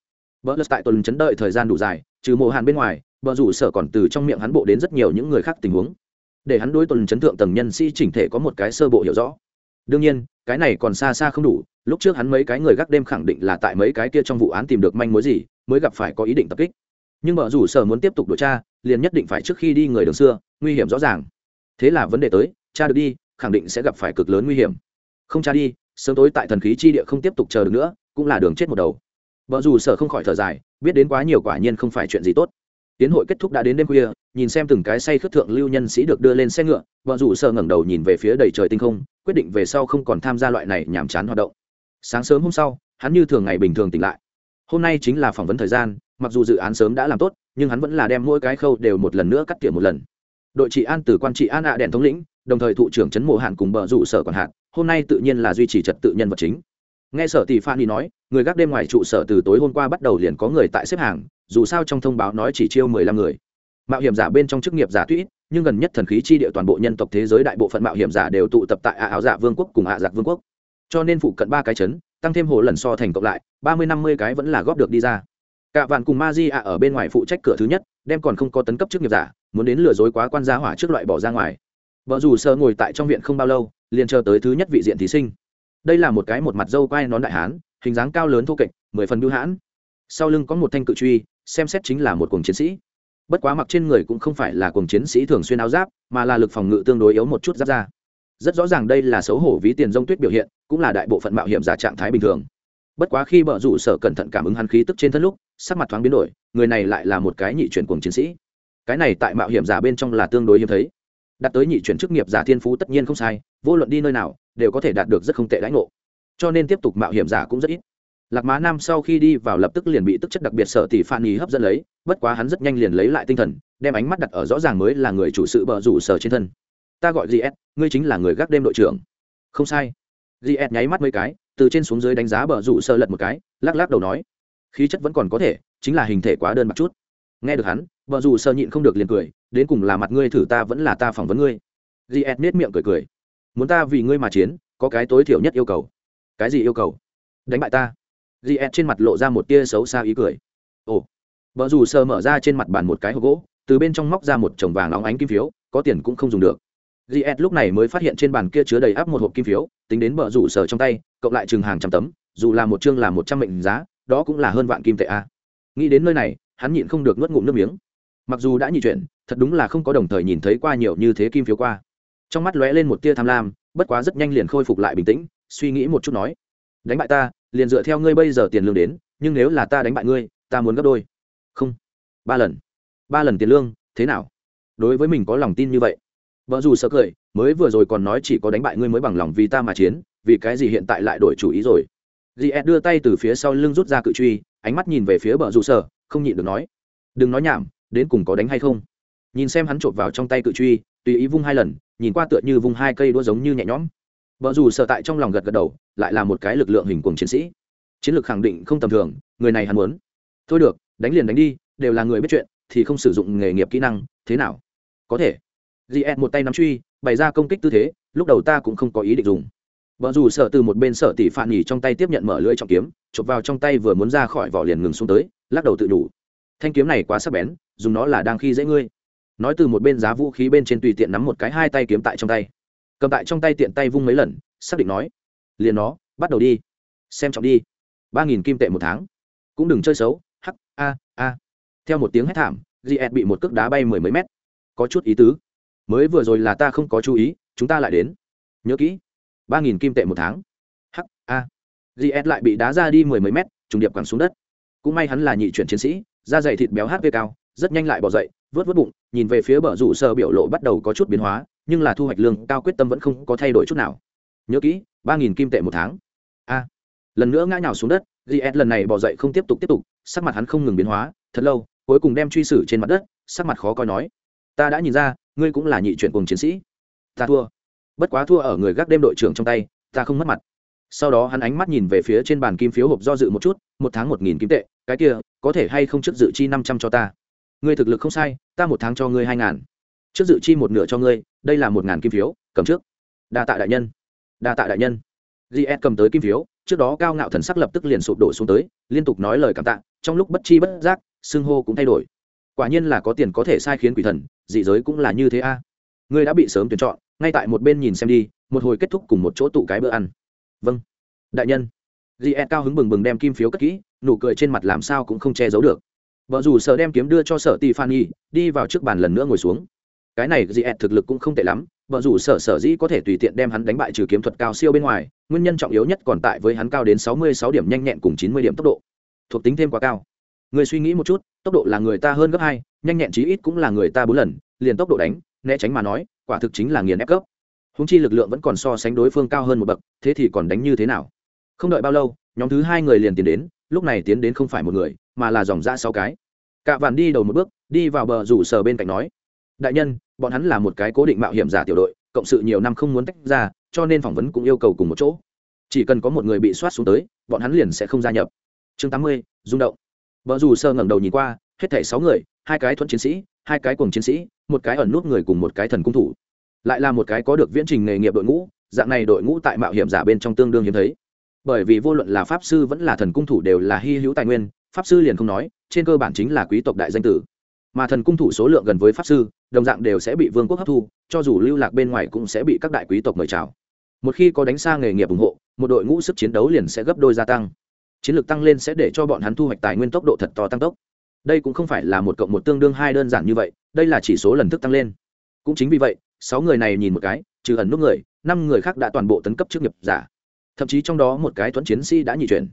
Speaker 1: Bờ lợt tại tuần chấn đợi thời gian đủ dài, trừ mộ hạn bên ngoài vợ dù sợ còn từ trong miệng hắn bộ đến rất nhiều những người khác tình huống. Để hắn đối tuần chấn thượng tầng nhân sĩ chỉnh thể có một cái sơ bộ hiểu rõ. Đương nhiên, cái này còn xa xa không đủ, lúc trước hắn mấy cái người gác đêm khẳng định là tại mấy cái kia trong vụ án tìm được manh mối gì mới gặp phải có ý định tập kích. Nhưng vợ rủ sở muốn tiếp tục điều tra, liền nhất định phải trước khi đi người đường xưa, nguy hiểm rõ ràng. Thế là vấn đề tới cha được đi, khẳng định sẽ gặp phải cực lớn nguy hiểm. Không cha đi, sớm tối tại thần khí chi địa không tiếp tục chờ được nữa, cũng là đường chết một đầu. Vợ dù sở không khỏi thở dài, biết đến quá nhiều quả nhiên không phải chuyện gì tốt. Tiến hội kết thúc đã đến đêm khuya, nhìn xem từng cái say khất thượng lưu nhân sĩ được đưa lên xe ngựa vợ dù Sở ngẩng đầu nhìn về phía đầy trời tinh không, quyết định về sau không còn tham gia loại này nhàm chán hoạt động. Sáng sớm hôm sau, hắn như thường ngày bình thường tỉnh lại hôm nay chính là phỏng vấn thời gian, mặc dù dự án sớm đã làm tốt, nhưng hắn vẫn là đem mỗi cái khâu đều một lần nữa cắt tỉa một lần. Đội trị an từ quan trị an ạ đèn thống lĩnh, đồng thời thụ trưởng trấn mộ hạn cùng bờ rủ sở còn hạn hôm nay tự nhiên là duy trì trật tự nhân vật chính. Nghe sở tỷ phan đi nói, người gác đêm ngoài trụ sở từ tối hôm qua bắt đầu liền có người tại xếp hàng, dù sao trong thông báo nói chỉ chiêu mười lăm người. Mạo hiểm giả bên trong chức nghiệp giả tuy nhưng gần nhất thần khí chi địa toàn bộ nhân tộc thế giới đại bộ phận mạo hiểm giả đều tụ tập tại ạ áo giả vương quốc cùng ạ giặc vương quốc. Cho nên phụ cận ba cái chấn tăng thêm hồ lần so thành cộng lại, ba mươi năm mươi cái vẫn là góp được đi ra. Cả vạn cùng ma di ạ ở bên ngoài phụ trách cửa thứ nhất, đem còn không có tấn cấp chức nghiệp giả, muốn đến lừa dối quá quan gia hỏa trước loại bỏ ra ngoài. Vợ dù sơ ngồi tại trong viện không bao lâu, liền chờ tới thứ nhất vị diện thí sinh. Đây là một cái một mặt dâu quai nón đại hán, hình dáng cao lớn thô kệch, mười phần bưu hãn. Sau lưng có một thanh cự truy, xem xét chính là một cuồng chiến sĩ. Bất quá mặc trên người cũng không phải là cuồng chiến sĩ thường xuyên áo giáp, mà là lực phòng ngự tương đối yếu một chút giáp ra rất rõ ràng đây là xấu hổ ví tiền rông tuyết biểu hiện cũng là đại bộ phận mạo hiểm giả trạng thái bình thường. Bất quá khi bờ rủ sở cẩn thận cảm ứng hắn khí tức trên thân lúc, sắc mặt thoáng biến đổi, người này lại là một cái nhị chuyển cùng chiến sĩ. Cái này tại mạo hiểm giả bên trong là tương đối hiếm thấy. Đạt tới nhị chuyển chức nghiệp giả thiên phú tất nhiên không sai, vô luận đi nơi nào, đều có thể đạt được rất không tệ lãnh ngộ. Cho nên tiếp tục mạo hiểm giả cũng rất ít. Lạc má nam sau khi đi vào lập tức liền bị tức chất đặc biệt sợ tỷ phan ý hấp dẫn lấy, bất quá hắn rất nhanh liền lấy lại tinh thần, đem ánh mắt đặt ở rõ ràng mới là người chủ sự bờ rủ sở trên thân. Ta gọi gs ngươi chính là người gác đêm đội trưởng. Không sai gs nháy mắt mấy cái, từ trên xuống dưới đánh giá bờ rủ sơ lật một cái, lắc lắc đầu nói, khí chất vẫn còn có thể, chính là hình thể quá đơn mặt chút. Nghe được hắn, bờ rủ sơ nhịn không được liền cười, đến cùng là mặt ngươi thử ta vẫn là ta phỏng vấn ngươi. Gs nết miệng cười cười. Muốn ta vì ngươi mà chiến, có cái tối thiểu nhất yêu cầu. Cái gì yêu cầu? Đánh bại ta. Gs trên mặt lộ ra một tia xấu xa ý cười. Ồ. Bờ dù Sơ mở ra trên mặt bàn một cái hộp gỗ, từ bên trong móc ra một chồng vàng óng ánh kim phiếu, có tiền cũng không dùng được gs lúc này mới phát hiện trên bàn kia chứa đầy áp một hộp kim phiếu tính đến bờ rủ sở trong tay cộng lại chừng hàng trăm tấm dù là một chương là một trăm mệnh giá đó cũng là hơn vạn kim tệ a. Nghĩ đến nơi này hắn nhịn không được nuốt ngụm nước miếng. Mặc dù đã nhị chuyện, thật đúng là không có đồng thời nhìn thấy qua nhiều như thế kim phiếu qua. Trong mắt lóe lên một tia tham lam bất quá rất nhanh liền khôi phục lại bình tĩnh suy nghĩ một chút nói đánh bại ta liền dựa theo ngươi bây giờ tiền lương đến nhưng nếu là ta đánh bại ngươi ta muốn gấp đôi. Không. Ba lần. Ba lần tiền lương thế nào? Đối với mình có lòng tin như vậy vợ dù sợ cười, mới vừa rồi còn nói chỉ có đánh bại ngươi mới bằng lòng vì ta mà chiến, vì cái gì hiện tại lại đổi chủ ý rồi? Dì ed đưa tay từ phía sau lưng rút ra cự truy, ánh mắt nhìn về phía bờ rủ sở không nhịn được nói. Đừng nói nhảm, đến cùng có đánh hay không? Nhìn xem hắn chộp vào trong tay cự truy, tùy ý vung hai lần, nhìn qua tựa như vung hai cây đũa giống như nhẹ nhõm. Bờ dù sợ tại trong lòng gật gật đầu, lại là một cái lực lượng hình cuồng chiến sĩ. Chiến lược khẳng định không tầm thường, người này hắn muốn. Thôi được, đánh liền đánh đi, đều là người biết chuyện, thì không sử dụng nghề nghiệp kỹ năng, thế nào? Có thể gs một tay nắm truy, bày ra công kích tư thế, lúc đầu ta cũng không có ý định dùng. Vợ dù sợ từ một bên sở tỷ phản nhỉ trong tay tiếp nhận mở lưỡi trọng kiếm, chụp vào trong tay vừa muốn ra khỏi vỏ liền ngừng xuống tới, lắc đầu tự đủ. Thanh kiếm này quá sắc bén, dùng nó là đang khi dễ ngươi. Nói từ một bên giá vũ khí bên trên tùy tiện nắm một cái hai tay kiếm tại trong tay. Cầm tại trong tay tiện tay vung mấy lần, xác định nói, liền nó, bắt đầu đi. Xem trọng đi. Ba nghìn kim tệ một tháng. Cũng đừng chơi xấu, hắc, a a. Theo một tiếng hét thảm gs bị một cước đá bay mười mấy mét. Có chút ý tứ mới vừa rồi là ta không có chú ý, chúng ta lại đến. Nhớ kỹ, ba nghìn kim tệ một tháng. Hắc, a. Gs lại bị đá ra đi mười mấy mét, trùng điệp quẳng xuống đất. Cũng may hắn là nhị chuyển chiến sĩ, da dày thịt béo hp cao, rất nhanh lại bỏ dậy, vớt vớt bụng, nhìn về phía bờ rủ sơ biểu lộ bắt đầu có chút biến hóa, nhưng là thu hoạch lương cao quyết tâm vẫn không có thay đổi chút nào. Nhớ kỹ, ba nghìn kim tệ một tháng. A. Lần nữa ngã nhào xuống đất gs lần này bỏ dậy không tiếp tục tiếp tục, sắc mặt hắn không ngừng biến hóa, thật lâu, cuối cùng đem truy xử trên mặt đất, sắc mặt khó coi nói. Ta đã nhìn ra ngươi cũng là nhị chuyển cùng chiến sĩ. Ta thua. Bất quá thua ở người gác đêm đội trưởng trong tay, ta không mất mặt. Sau đó hắn ánh mắt nhìn về phía trên bàn kim phiếu hộp do dự một chút, một tháng một nghìn kim tệ, cái kia, có thể hay không trước dự chi năm trăm cho ta? Ngươi thực lực không sai, ta một tháng cho ngươi hai ngàn. Trước dự chi một nửa cho ngươi, đây là một ngàn kim phiếu, cầm trước. Đa tạ đại nhân. Đa tạ đại nhân. Gs cầm tới kim phiếu, trước đó cao ngạo thần sắc lập tức liền sụp đổ xuống tới, liên tục nói lời cảm tạ, trong lúc bất chi bất giác, xưng hô cũng thay đổi. Quả nhiên là có tiền có thể sai khiến quỷ thần dị giới cũng là như thế a. Ngươi đã bị sớm tuyển chọn, ngay tại một bên nhìn xem đi, một hồi kết thúc cùng một chỗ tụ cái bữa ăn. Vâng. Đại nhân. Gs cao hứng bừng bừng đem kim phiếu cất kỹ, nụ cười trên mặt làm sao cũng không che giấu được. Vợ dù sợ đem kiếm đưa cho sở nhi, đi vào trước bàn lần nữa ngồi xuống. Cái này gs thực lực cũng không tệ lắm, vợ dù sở sở dĩ có thể tùy tiện đem hắn đánh bại trừ kiếm thuật cao siêu bên ngoài, nguyên nhân trọng yếu nhất còn tại với hắn cao đến sáu mươi sáu điểm nhanh nhẹn cùng chín mươi điểm tốc độ. Thuộc tính thêm quá cao. Người suy nghĩ một chút, tốc độ là người ta hơn gấp hai nhanh nhẹn chí ít cũng là người ta bốn lần, liền tốc độ đánh, né tránh mà nói, quả thực chính là nghiền ép cấp. Húng chi lực lượng vẫn còn so sánh đối phương cao hơn một bậc, thế thì còn đánh như thế nào? Không đợi bao lâu, nhóm thứ hai người liền tiến đến, lúc này tiến đến không phải một người, mà là dòng ra sáu cái. Cạ vạn đi đầu một bước, đi vào bờ rủ sờ bên cạnh nói, đại nhân, bọn hắn là một cái cố định mạo hiểm giả tiểu đội, cộng sự nhiều năm không muốn tách ra, cho nên phỏng vấn cũng yêu cầu cùng một chỗ. Chỉ cần có một người bị soát xuống tới, bọn hắn liền sẽ không gia nhập. Chương tám mươi, rung động. Vợ dù sơ ngẩng đầu nhìn qua, hết thảy sáu người hai cái thuận chiến sĩ, hai cái cùng chiến sĩ, một cái ẩn nút người cùng một cái thần cung thủ. Lại là một cái có được viễn trình nghề nghiệp đội ngũ, dạng này đội ngũ tại mạo hiểm giả bên trong tương đương hiếm thấy. Bởi vì vô luận là pháp sư vẫn là thần cung thủ đều là hy hữu tài nguyên, pháp sư liền không nói, trên cơ bản chính là quý tộc đại danh tử. Mà thần cung thủ số lượng gần với pháp sư, đồng dạng đều sẽ bị vương quốc hấp thu, cho dù lưu lạc bên ngoài cũng sẽ bị các đại quý tộc mời chào. Một khi có đánh xa nghề nghiệp ủng hộ, một đội ngũ sức chiến đấu liền sẽ gấp đôi gia tăng. Chiến lược tăng lên sẽ để cho bọn hắn thu hoạch tài nguyên tốc độ thật to tăng tốc đây cũng không phải là một cộng một tương đương hai đơn giản như vậy, đây là chỉ số lần thức tăng lên. Cũng chính vì vậy, sáu người này nhìn một cái, trừ ẩn nút người, năm người khác đã toàn bộ tấn cấp chức nghiệp giả. Thậm chí trong đó một cái thuẫn chiến sĩ đã nhị chuyển.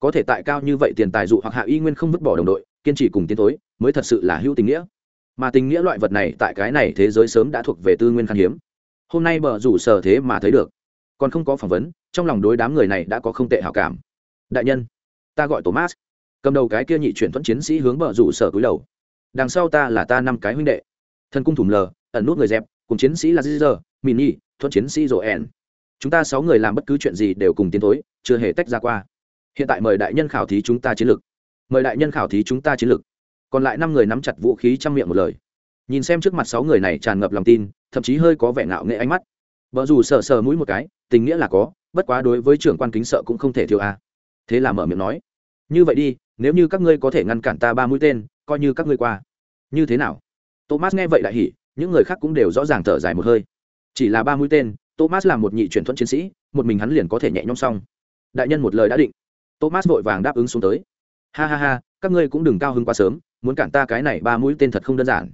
Speaker 1: Có thể tại cao như vậy tiền tài dụ hoặc hạ y nguyên không vứt bỏ đồng đội, kiên trì cùng tiến tối mới thật sự là hữu tình nghĩa. Mà tình nghĩa loại vật này tại cái này thế giới sớm đã thuộc về tư nguyên khan hiếm. Hôm nay bờ rủ sở thế mà thấy được. Còn không có phỏng vấn, trong lòng đối đám người này đã có không tệ hảo cảm. Đại nhân, ta gọi thomas cầm đầu cái kia nhị chuyển thuẫn chiến sĩ hướng bờ rủ sở cúi đầu đằng sau ta là ta năm cái huynh đệ thân cung thủng lờ ẩn nút người dẹp cùng chiến sĩ là Zizer, Mini, thuẫn chiến sĩ Joen. Chúng ta sáu người làm bất cứ chuyện gì đều cùng tiến thối, chưa hề tách ra qua. Hiện tại mời đại nhân khảo thí chúng ta chiến lược. Mời đại nhân khảo thí chúng ta chiến lược. Còn lại năm người nắm chặt vũ khí trong miệng một lời. Nhìn xem trước mặt sáu người này tràn ngập lòng tin, thậm chí hơi có vẻ ngạo nghệ ánh mắt. Vợ dù sờ sờ mũi một cái, tình nghĩa là có, bất quá đối với trưởng quan kính sợ cũng không thể thiếu a. Thế là mở miệng nói, như vậy đi, nếu như các ngươi có thể ngăn cản ta ba mũi tên, coi như các ngươi qua. Như thế nào? Thomas nghe vậy đại hỉ những người khác cũng đều rõ ràng thở dài một hơi. Chỉ là ba mũi tên thomas là một nhị truyền thuận chiến sĩ một mình hắn liền có thể nhẹ nhõm xong. Đại nhân một lời đã định. Thomas vội vàng đáp ứng xuống tới. Ha ha ha các ngươi cũng đừng cao hứng quá sớm muốn cản ta cái này ba mũi tên thật không đơn giản.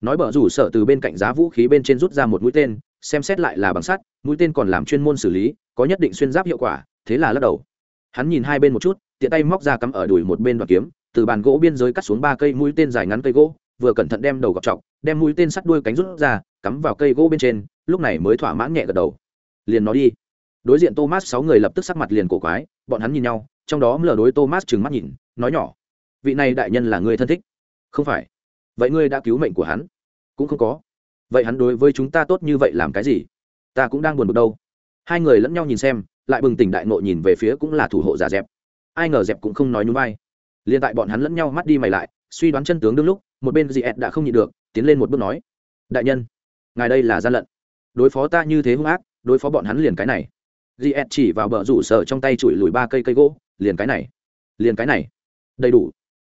Speaker 1: Nói bở rủ sợ từ bên cạnh giá vũ khí bên trên rút ra một mũi tên xem xét lại là bằng sắt mũi tên còn làm chuyên môn xử lý có nhất định xuyên giáp hiệu quả thế là lắc đầu. Hắn nhìn hai bên một chút tiện tay móc ra cắm ở đùi một bên đoạn kiếm, từ bàn gỗ biên giới cắt xuống ba cây mũi tên dài ngắn cây gỗ, vừa cẩn thận đem đầu gọt trọc đem mũi tên sắt đuôi cánh rút ra, cắm vào cây gỗ bên trên, lúc này mới thỏa mãn nhẹ gật đầu. Liền nó đi. Đối diện thomas sáu người lập tức sắc mặt liền cổ quái, bọn hắn nhìn nhau, trong đó lờ đối thomas trừng mắt nhìn, nói nhỏ, vị này đại nhân là người thân thích. Không phải. Vậy ngươi đã cứu mệnh của hắn? Cũng không có. Vậy hắn đối với chúng ta tốt như vậy làm cái gì? Ta cũng đang buồn bực đâu. Hai người lẫn nhau nhìn xem, lại bừng tỉnh đại nộ nhìn về phía cũng là thủ hộ giả dẹp ai ngờ dẹp cũng không nói nhún vai. Liền tại bọn hắn lẫn nhau mắt đi mày lại, suy đoán chân tướng đương lúc, một bên dị đã không nhịn được, tiến lên một bước nói, đại nhân, ngài đây là gian lận. Đối phó ta như thế hung ác, đối phó bọn hắn liền cái này. Dị chỉ vào bờ rủ sở trong tay chùi lùi ba cây cây gỗ, liền cái này, liền cái này. Đầy đủ.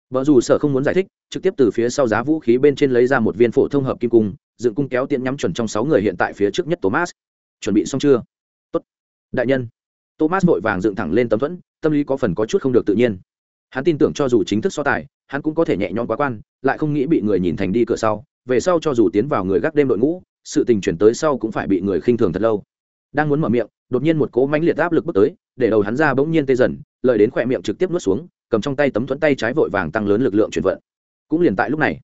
Speaker 1: Vợ dù sở không muốn giải thích, trực tiếp từ phía sau giá vũ khí bên trên lấy ra một viên phổ thông hợp kim cung, dựng cung kéo tiện nhắm chuẩn trong sáu người hiện tại phía trước nhất thomas. Chuẩn bị xong chưa? Tốt. Đại nhân. Thomas vội vàng dựng thẳng lên tấm thuẫn tâm lý có phần có chút không được tự nhiên. Hắn tin tưởng cho dù chính thức so tài, hắn cũng có thể nhẹ nhõm quá quan, lại không nghĩ bị người nhìn thành đi cửa sau. Về sau cho dù tiến vào người gác đêm đội ngũ, sự tình chuyển tới sau cũng phải bị người khinh thường thật lâu. Đang muốn mở miệng, đột nhiên một cố mãnh liệt áp lực bước tới, để đầu hắn ra bỗng nhiên tê dần lợi đến khỏe miệng trực tiếp nuốt xuống, cầm trong tay tấm thuẫn tay trái vội vàng tăng lớn lực lượng chuyển vận. Cũng liền tại lúc này,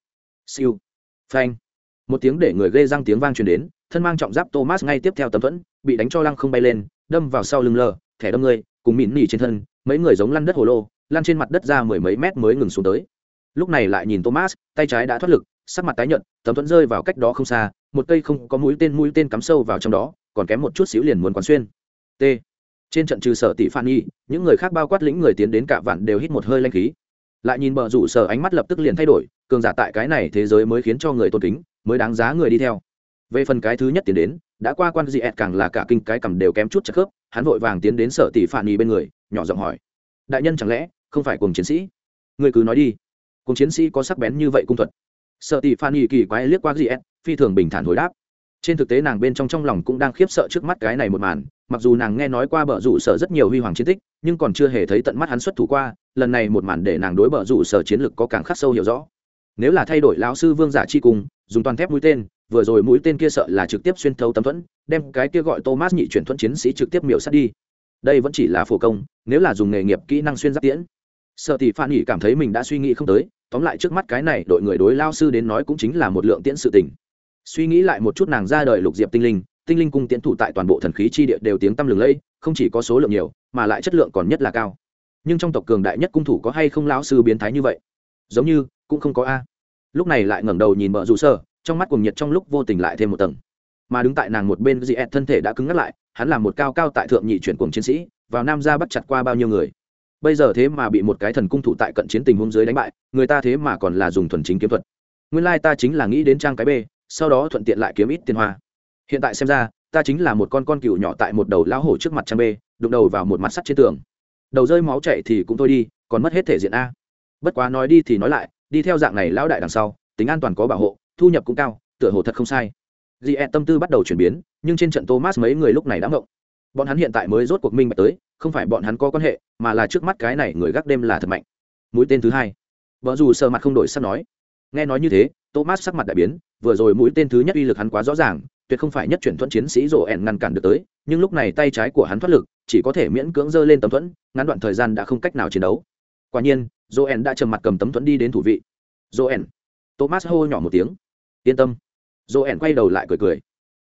Speaker 1: siêu, phanh, một tiếng để người ghê răng tiếng vang truyền đến, thân mang trọng giáp thomas ngay tiếp theo tấm thuẫn, bị đánh cho lăng không bay lên, đâm vào sau lưng lờ, thẻ đâm người, cùng mịn nỉ trên thân mấy người giống lăn đất hồ lô, lăn trên mặt đất ra mười mấy mét mới ngừng xuống tới. Lúc này lại nhìn thomas, tay trái đã thoát lực, sắc mặt tái nhợt, tấm thuẫn rơi vào cách đó không xa, một cây không có mũi tên mũi tên cắm sâu vào trong đó, còn kém một chút xíu liền muốn quán xuyên. T. Trên trận trừ sở tỷ phan nhi, những người khác bao quát lĩnh người tiến đến cả vạn đều hít một hơi lanh khí. Lại nhìn bờ rủ sở ánh mắt lập tức liền thay đổi, cường giả tại cái này thế giới mới khiến cho người tôn kính, mới đáng giá người đi theo. Về phần cái thứ nhất tiến đến, đã qua quan dị ẹt càng là cả kinh cái cầm đều kém chút chất khớp, hắn vội vàng tiến đến sở tỷ phản nhì bên người nhỏ giọng hỏi. Đại nhân chẳng lẽ không phải cùng chiến sĩ? Người cứ nói đi. Cùng chiến sĩ có sắc bén như vậy cung thuật. Sợ tỷ phan y kỳ quái liếc qua gì phi thường bình thản hồi đáp. Trên thực tế nàng bên trong trong lòng cũng đang khiếp sợ trước mắt cái này một màn, mặc dù nàng nghe nói qua bờ rủ sở rất nhiều huy hoàng chiến tích, nhưng còn chưa hề thấy tận mắt hắn xuất thủ qua, lần này một màn để nàng đối bờ rủ sở chiến lược có càng khắc sâu hiểu rõ. Nếu là thay đổi lão sư vương giả chi cùng, dùng toàn thép mũi tên, vừa rồi mũi tên kia sợ là trực tiếp xuyên thấu tấm thuẫn, đem cái kia gọi thomas nhị chuyển thuẫn chiến sĩ trực tiếp miểu sát đi đây vẫn chỉ là phổ công, nếu là dùng nghề nghiệp kỹ năng xuyên giáp tiễn. Sợ thì phan nghỉ cảm thấy mình đã suy nghĩ không tới, tóm lại trước mắt cái này đội người đối lao sư đến nói cũng chính là một lượng tiễn sự tình. Suy nghĩ lại một chút nàng ra đời lục diệp tinh linh tinh linh cung tiễn thủ tại toàn bộ thần khí chi địa đều tiếng tăm lừng lẫy không chỉ có số lượng nhiều, mà lại chất lượng còn nhất là cao. Nhưng trong tộc cường đại nhất cung thủ có hay không lão sư biến thái như vậy? Giống như, cũng không có a. Lúc này lại ngẩng đầu nhìn mợ rủ sơ trong mắt cuồng nhiệt trong lúc vô tình lại thêm một tầng. Mà đứng tại nàng một bên dị thân thể đã cứng ngắt lại hắn là một cao cao tại thượng nhị chuyển cuồng chiến sĩ, vào nam ra bắt chặt qua bao nhiêu người. Bây giờ thế mà bị một cái thần cung thủ tại cận chiến tình huống dưới đánh bại, người ta thế mà còn là dùng thuần chính kiếm thuật. Nguyên lai ta chính là nghĩ đến trang cái b sau đó thuận tiện lại kiếm ít tiền hoa. Hiện tại xem ra, ta chính là một con con cừu nhỏ tại một đầu lão hổ trước mặt trang b đụng đầu vào một mặt sắt trên tường. Đầu rơi máu chạy thì cũng thôi đi, còn mất hết thể diện a. Bất quá nói đi thì nói lại, đi theo dạng này lão đại đằng sau, tính an toàn có bảo hộ, thu nhập cũng cao, tựa hồ thật không sai dị e tâm tư bắt đầu chuyển biến nhưng trên trận thomas mấy người lúc này đã ngộng. Bọn hắn hiện tại mới rốt cuộc minh bạch tới không phải bọn hắn có quan hệ mà là trước mắt cái này người gác đêm là thật mạnh. Mũi tên thứ hai. Vợ dù sờ mặt không đổi sắc nói. Nghe nói như thế thomas sắc mặt đại biến vừa rồi mũi tên thứ nhất uy lực hắn quá rõ ràng tuyệt không phải nhất chuyển thuẫn chiến sĩ rồ ẻn ngăn cản được tới nhưng lúc này tay trái của hắn thoát lực chỉ có thể miễn cưỡng giơ lên tấm thuẫn ngắn đoạn thời gian đã không cách nào chiến đấu. Quả nhiên Joen đã trầm mặt cầm tấm thuẫn đi đến thủ vị. Joen, thomas hô nhỏ một tiếng. Yên tâm dỗ ẻn quay đầu lại cười cười.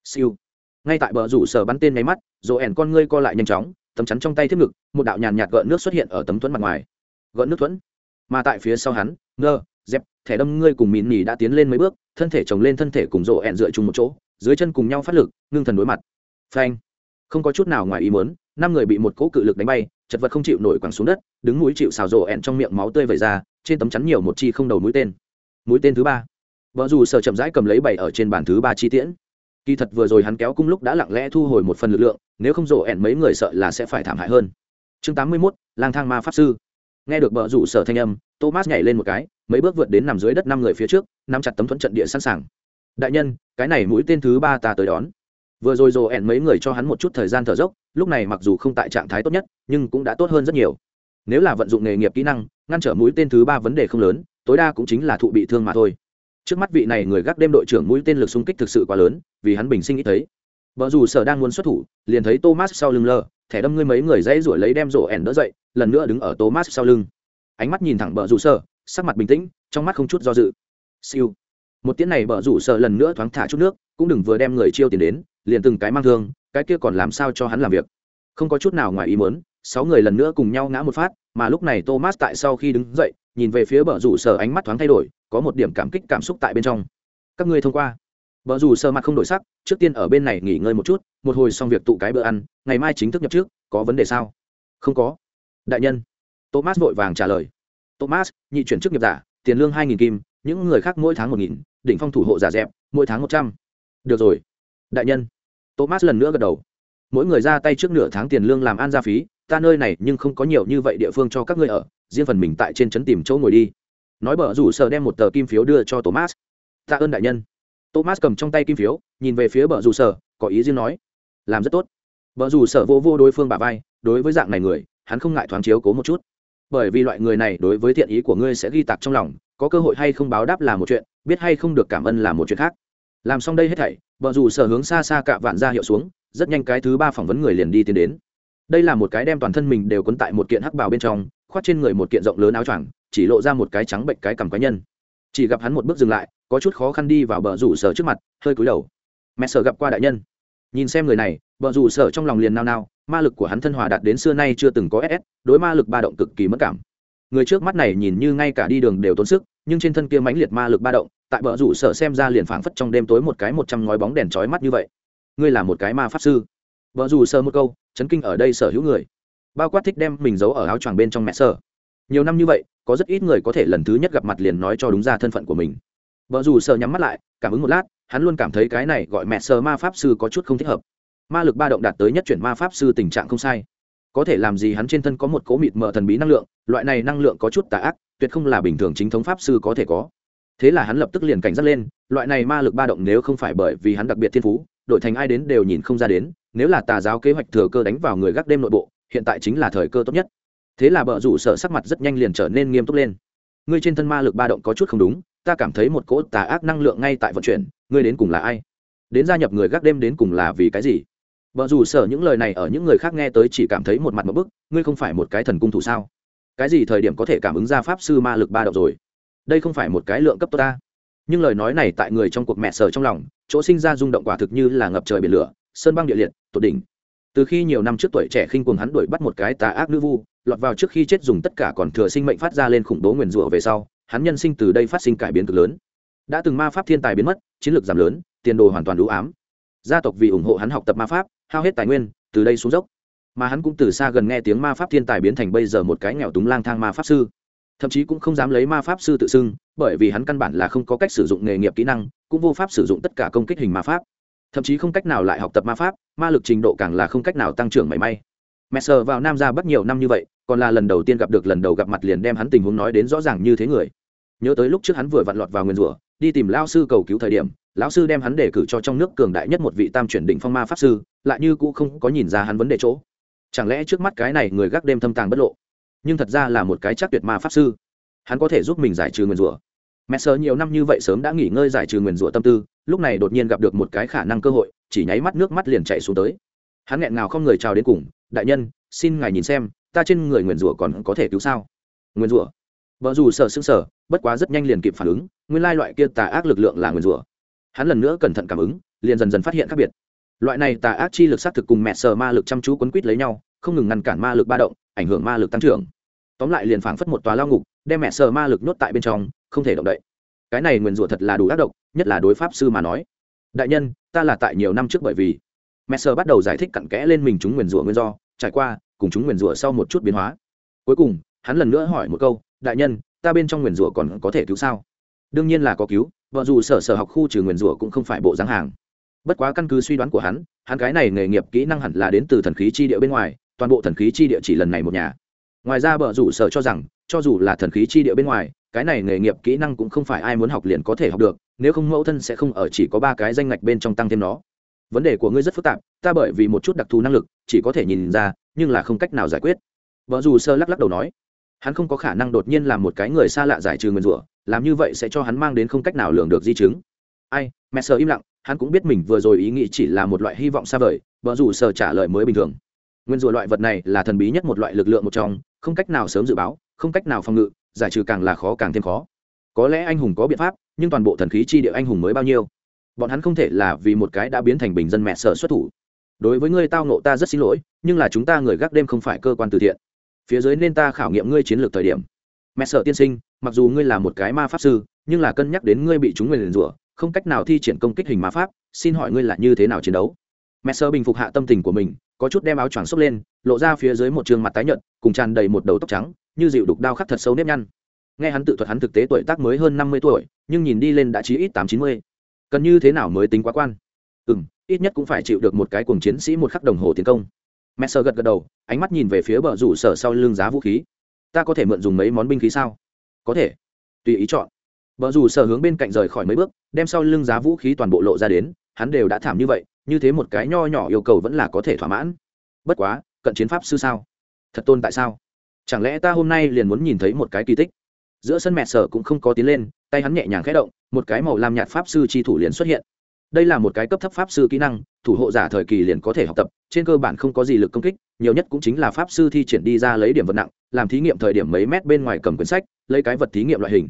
Speaker 1: Siêu. Ngay tại bờ rủ sở bắn tên nháy mắt, dỗ ẻn con ngươi co lại nhanh chóng, tấm chắn trong tay thiết ngực, một đạo nhàn nhạt gợn nước xuất hiện ở tấm thuẫn mặt ngoài. Gợn nước thuẫn. Mà tại phía sau hắn, ngơ, dẹp, thẻ đâm ngươi cùng mịn nhì đã tiến lên mấy bước, thân thể chồng lên thân thể cùng rộ ẹn dựa chung một chỗ, dưới chân cùng nhau phát lực, ngưng thần đối mặt. Phanh. Không có chút nào ngoài ý muốn, năm người bị một cỗ cự lực đánh bay, chật vật không chịu nổi quẳng xuống đất, đứng mũi chịu xào rộ ẹn trong miệng máu tươi vẩy ra, trên tấm chắn nhiều một chi không đầu mũi tên. Mũi tên thứ ba vợ dù sợ chậm rãi cầm lấy bảy ở trên bàn thứ ba chi tiễn. Kỳ thật vừa rồi hắn kéo cung lúc đã lặng lẽ thu hồi một phần lực lượng, nếu không rổ ẹn mấy người sợ là sẽ phải thảm hại hơn. Chương tám mươi mốt, lang thang ma pháp sư. Nghe được vợ rủ sở thanh âm, thomas nhảy lên một cái, mấy bước vượt đến nằm dưới đất năm người phía trước, nắm chặt tấm thuẫn trận địa sẵn sàng. Đại nhân, cái này mũi tên thứ ba ta tới đón. Vừa rồi rồ ẹn mấy người cho hắn một chút thời gian thở dốc, lúc này mặc dù không tại trạng thái tốt nhất, nhưng cũng đã tốt hơn rất nhiều. Nếu là vận dụng nghề nghiệp kỹ năng, ngăn trở mũi tên thứ ba vấn đề không lớn, tối đa cũng chính là thụ bị thương mà thôi trước mắt vị này người gác đêm đội trưởng mũi tên lực xung kích thực sự quá lớn, vì hắn bình sinh ít thấy. Vợ dù sở đang muốn xuất thủ, liền thấy thomas sau lưng lờ thẻ đâm ngươi mấy người dãy ruổi lấy đem rổ ẻn đỡ dậy, lần nữa đứng ở thomas sau lưng. Ánh mắt nhìn thẳng bờ rủ sở, sắc mặt bình tĩnh, trong mắt không chút do dự. Siêu. Một tiếng này bờ rủ sở lần nữa thoáng thả chút nước, cũng đừng vừa đem người chiêu tiền đến, liền từng cái mang thương, cái kia còn làm sao cho hắn làm việc. Không có chút nào ngoài ý muốn sáu người lần nữa cùng nhau ngã một phát, mà lúc này thomas tại sau khi đứng dậy, nhìn về phía bờ rủ sở ánh mắt thoáng thay đổi, có một điểm cảm kích cảm xúc tại bên trong. Các ngươi thông qua. Bờ rủ sở mặt không đổi sắc, trước tiên ở bên này nghỉ ngơi một chút, một hồi xong việc tụ cái bữa ăn, ngày mai chính thức nhập trước, có vấn đề sao? Không có. Đại nhân. Thomas vội vàng trả lời. Thomas, nhị chuyển chức nghiệp giả, tiền lương hai nghìn kim, những người khác mỗi tháng một nghìn, đỉnh phong thủ hộ giả dẹp, mỗi tháng một trăm. Được rồi. Đại nhân. Thomas lần nữa gật đầu. Mỗi người ra tay trước nửa tháng tiền lương làm ăn gia phí ta nơi này nhưng không có nhiều như vậy địa phương cho các ngươi ở, riêng phần mình tại trên trấn tìm chỗ ngồi đi. Nói bở rủ sở đem một tờ kim phiếu đưa cho thomas. Tạ ơn đại nhân. Thomas cầm trong tay kim phiếu, nhìn về phía bờ rủ sở có ý riêng nói, làm rất tốt. Bờ rủ sở vô vô đối phương bà vai, đối với dạng này người, hắn không ngại thoáng chiếu cố một chút. Bởi vì loại người này đối với thiện ý của ngươi sẽ ghi tạc trong lòng, có cơ hội hay không báo đáp là một chuyện, biết hay không được cảm ơn là một chuyện khác. Làm xong đây hết thảy vợ dù sở hướng xa xa cạ vạn ra hiệu xuống, rất nhanh cái thứ ba phỏng vấn người liền đi tiến đến đây là một cái đem toàn thân mình đều quấn tại một kiện hắc bào bên trong khoát trên người một kiện rộng lớn áo choàng, chỉ lộ ra một cái trắng bệnh cái cằm cá nhân. Chỉ gặp hắn một bước dừng lại, có chút khó khăn đi vào bờ rủ sở trước mặt, hơi cúi đầu. Mẹ sở gặp qua đại nhân. Nhìn xem người này, bờ rủ sở trong lòng liền nao nao, ma lực của hắn thân hòa đạt đến xưa nay chưa từng có ss đối ma lực ba động cực kỳ mất cảm. Người trước mắt này nhìn như ngay cả đi đường đều tốn sức, nhưng trên thân kia mãnh liệt ma lực ba động, tại bờ rủ sở xem ra liền phảng phất trong đêm tối một cái một trăm ngói bóng đèn trói mắt như vậy. Ngươi là một cái ma pháp sư. Bờ rủ sở một câu chấn kinh ở đây sở hữu người. Bao quát thích đem mình giấu ở áo choàng bên trong mẹ sở nhiều năm như vậy, có rất ít người có thể lần thứ nhất gặp mặt liền nói cho đúng ra thân phận của mình. Vợ dù sợ nhắm mắt lại, cảm ứng một lát, hắn luôn cảm thấy cái này gọi mẹ sờ ma pháp sư có chút không thích hợp. Ma lực ba động đạt tới nhất chuyển ma pháp sư tình trạng không sai. Có thể làm gì hắn trên thân có một cố mịt mờ thần bí năng lượng, loại này năng lượng có chút tà ác, tuyệt không là bình thường chính thống pháp sư có thể có. Thế là hắn lập tức liền cảnh giác lên, loại này ma lực ba động nếu không phải bởi vì hắn đặc biệt thiên phú đội thành ai đến đều nhìn không ra đến nếu là tà giáo kế hoạch thừa cơ đánh vào người gác đêm nội bộ, hiện tại chính là thời cơ tốt nhất. Thế là bờ rủ sợ sắc mặt rất nhanh liền trở nên nghiêm túc lên. Ngươi trên thân ma lực ba động có chút không đúng, ta cảm thấy một cỗ tà ác năng lượng ngay tại vận chuyển, ngươi đến cùng là ai? Đến gia nhập người gác đêm đến cùng là vì cái gì? Bợ rủ sợ những lời này ở những người khác nghe tới chỉ cảm thấy một mặt một bức, ngươi không phải một cái thần cung thủ sao? Cái gì thời điểm có thể cảm ứng ra pháp sư ma lực ba động rồi? Đây không phải một cái lượng cấp tốt ta. Nhưng lời nói này tại người trong cuộc mẹ sở trong lòng, chỗ sinh ra rung động quả thực như là ngập trời biển lửa sơn băng địa liệt, tột đỉnh. Từ khi nhiều năm trước tuổi trẻ khinh cuồng hắn đuổi bắt một cái tà ác nữ vu, lọt vào trước khi chết dùng tất cả còn thừa sinh mệnh phát ra lên khủng bố nguyền rủa về sau, hắn nhân sinh từ đây phát sinh cải biến cực lớn. Đã từng ma pháp thiên tài biến mất, chiến lược giảm lớn, tiền đồ hoàn toàn đủ ám. Gia tộc vì ủng hộ hắn học tập ma pháp, hao hết tài nguyên, từ đây xuống dốc. Mà hắn cũng từ xa gần nghe tiếng ma pháp thiên tài biến thành bây giờ một cái nghèo túng lang thang ma pháp sư. Thậm chí cũng không dám lấy ma pháp sư tự xưng, bởi vì hắn căn bản là không có cách sử dụng nghề nghiệp kỹ năng, cũng vô pháp sử dụng tất cả công kích hình ma pháp thậm chí không cách nào lại học tập ma pháp, ma lực trình độ càng là không cách nào tăng trưởng mảy may. Mẹ sờ vào nam ra bắt nhiều năm như vậy, còn là lần đầu tiên gặp được lần đầu gặp mặt liền đem hắn tình huống nói đến rõ ràng như thế người. Nhớ tới lúc trước hắn vừa vặn lọt vào nguyên rủa, đi tìm lao sư cầu cứu thời điểm, lão sư đem hắn đề cử cho trong nước cường đại nhất một vị tam chuyển định phong ma pháp sư, lại như cũ không có nhìn ra hắn vấn đề chỗ. Chẳng lẽ trước mắt cái này người gác đêm thâm tàng bất lộ? Nhưng thật ra là một cái chắc tuyệt ma pháp sư. Hắn có thể giúp mình giải trừ nguyên rủa. Mẹ sờ nhiều năm như vậy sớm đã nghỉ ngơi giải trừ nguyên rủa tâm tư lúc này đột nhiên gặp được một cái khả năng cơ hội chỉ nháy mắt nước mắt liền chạy xuống tới. Hắn nghẹn ngào không người chào đến cùng đại nhân xin ngài nhìn xem ta trên người nguyền rủa còn có thể cứu sao? Nguyền rủa? Vợ dù sợ xương sở, bất quá rất nhanh liền kịp phản ứng nguyên lai loại kia tà ác lực lượng là nguyền rủa. Hắn lần nữa cẩn thận cảm ứng liền dần dần phát hiện khác biệt. Loại này tà ác chi lực xác thực cùng mẹ sờ ma lực chăm chú quấn quýt lấy nhau không ngừng ngăn cản ma lực ba động ảnh hưởng ma lực tăng trưởng. Tóm lại liền phảng phất một tòa lao ngục đem mẹ sờ ma lực nhốt tại bên trong không thể động đậy cái này nguyền rủa thật là đủ ác độc, nhất là đối pháp sư mà nói. Đại nhân, ta là tại nhiều năm trước bởi vì mẹ bắt đầu giải thích cặn kẽ lên mình chúng nguyền rủa nguyên do, trải qua, cùng chúng nguyền rủa sau một chút biến hóa. Cuối cùng, hắn lần nữa hỏi một câu, đại nhân, ta bên trong nguyền rủa còn có thể cứu sao? Đương nhiên là có cứu, vợ dù sở sở học khu trừ nguyền rủa cũng không phải bộ dáng hàng. Bất quá căn cứ suy đoán của hắn hắn cái này nghề nghiệp kỹ năng hẳn là đến từ thần khí chi địa bên ngoài, toàn bộ thần khí chi địa chỉ lần này một nhà. Ngoài ra vợ rủ sở cho rằng, cho dù là thần khí chi địa bên ngoài cái này nghề nghiệp kỹ năng cũng không phải ai muốn học liền có thể học được, nếu không mẫu thân sẽ không ở chỉ có ba cái danh ngạch bên trong tăng thêm nó. Vấn đề của ngươi rất phức tạp, ta bởi vì một chút đặc thù năng lực, chỉ có thể nhìn ra, nhưng là không cách nào giải quyết. Vợ dù sơ lắc lắc đầu nói, hắn không có khả năng đột nhiên làm một cái người xa lạ giải trừ nguyên rủa, làm như vậy sẽ cho hắn mang đến không cách nào lường được di chứng. Ai, mẹ sợ im lặng, hắn cũng biết mình vừa rồi ý nghĩ chỉ là một loại hy vọng xa vời, vợ dù sơ trả lời mới bình thường. Nguyên rủa loại vật này là thần bí nhất một loại lực lượng một trong không cách nào sớm dự báo, không cách nào phòng ngự, giải trừ càng là khó càng thêm khó. Có lẽ anh hùng có biện pháp, nhưng toàn bộ thần khí chi địa anh hùng mới bao nhiêu? Bọn hắn không thể là vì một cái đã biến thành bình dân mẹ sở xuất thủ. Đối với ngươi tao nộ ta rất xin lỗi, nhưng là chúng ta người gác đêm không phải cơ quan từ thiện. Phía dưới nên ta khảo nghiệm ngươi chiến lược thời điểm. Mẹ sở tiên sinh, mặc dù ngươi là một cái ma pháp sư, nhưng là cân nhắc đến ngươi bị chúng người liền rủa, không cách nào thi triển công kích hình ma pháp, xin hỏi ngươi là như thế nào chiến đấu? Mẹ bình phục hạ tâm tình của mình, có chút đem áo choàng xốc lên, lộ ra phía dưới một trường mặt tái nhợt, cùng tràn đầy một đầu tóc trắng, như dịu đục đao khắc thật sâu nếp nhăn. Nghe hắn tự thuật hắn thực tế tuổi tác mới hơn năm mươi tuổi, nhưng nhìn đi lên đã chí ít tám chín mươi. Cần như thế nào mới tính quá quan? Ừ m ít nhất cũng phải chịu được một cái cuồng chiến sĩ một khắc đồng hồ tiến công. Mẹ sơ gật gật đầu, ánh mắt nhìn về phía bờ rủ sở sau lưng giá vũ khí. Ta có thể mượn dùng mấy món binh khí sao? Có thể. Tùy ý chọn. Bờ rủ sở hướng bên cạnh rời khỏi mấy bước, đem sau lưng giá vũ khí toàn bộ lộ ra đến, hắn đều đã thảm như vậy như thế một cái nho nhỏ yêu cầu vẫn là có thể thỏa mãn. Bất quá, cận chiến pháp sư sao? Thật tôn tại sao? Chẳng lẽ ta hôm nay liền muốn nhìn thấy một cái kỳ tích? Giữa sân mẹ sở cũng không có tiến lên, tay hắn nhẹ nhàng khẽ động, một cái màu lam nhạt pháp sư chi thủ liền xuất hiện. Đây là một cái cấp thấp pháp sư kỹ năng, thủ hộ giả thời kỳ liền có thể học tập, trên cơ bản không có gì lực công kích, nhiều nhất cũng chính là pháp sư thi triển đi ra lấy điểm vật nặng, làm thí nghiệm thời điểm mấy mét bên ngoài cầm quyển sách, lấy cái vật thí nghiệm loại hình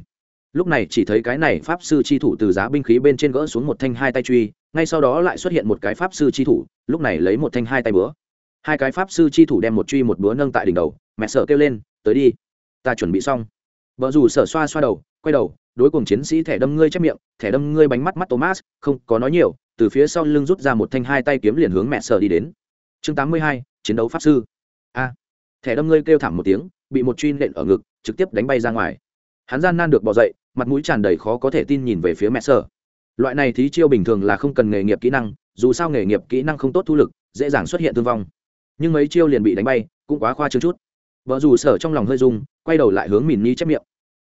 Speaker 1: lúc này chỉ thấy cái này pháp sư chi thủ từ giá binh khí bên trên gỡ xuống một thanh hai tay truy, ngay sau đó lại xuất hiện một cái pháp sư chi thủ, lúc này lấy một thanh hai tay búa. Hai cái pháp sư chi thủ đem một truy một búa nâng tại đỉnh đầu, mẹ sợ kêu lên, tới đi, ta chuẩn bị xong. Vợ dù sở xoa xoa đầu, quay đầu, đối cùng chiến sĩ thẻ đâm ngươi chép miệng, thẻ đâm ngươi bánh mắt mắt thomas, không có nói nhiều, từ phía sau lưng rút ra một thanh hai tay kiếm liền hướng mẹ sợ đi đến. Chương tám mươi hai, chiến đấu pháp sư. A. Thẻ đâm ngươi kêu thảm một tiếng, bị một truy nện ở ngực, trực tiếp đánh bay ra ngoài. Hắn gian nan được bỏ dậy mặt mũi tràn đầy khó có thể tin nhìn về phía mẹ sở loại này thí chiêu bình thường là không cần nghề nghiệp kỹ năng, dù sao nghề nghiệp kỹ năng không tốt thu lực, dễ dàng xuất hiện thương vong. Nhưng mấy chiêu liền bị đánh bay, cũng quá khoa trương chút. Vợ dù sở trong lòng hơi rung, quay đầu lại hướng mìn ni chép miệng.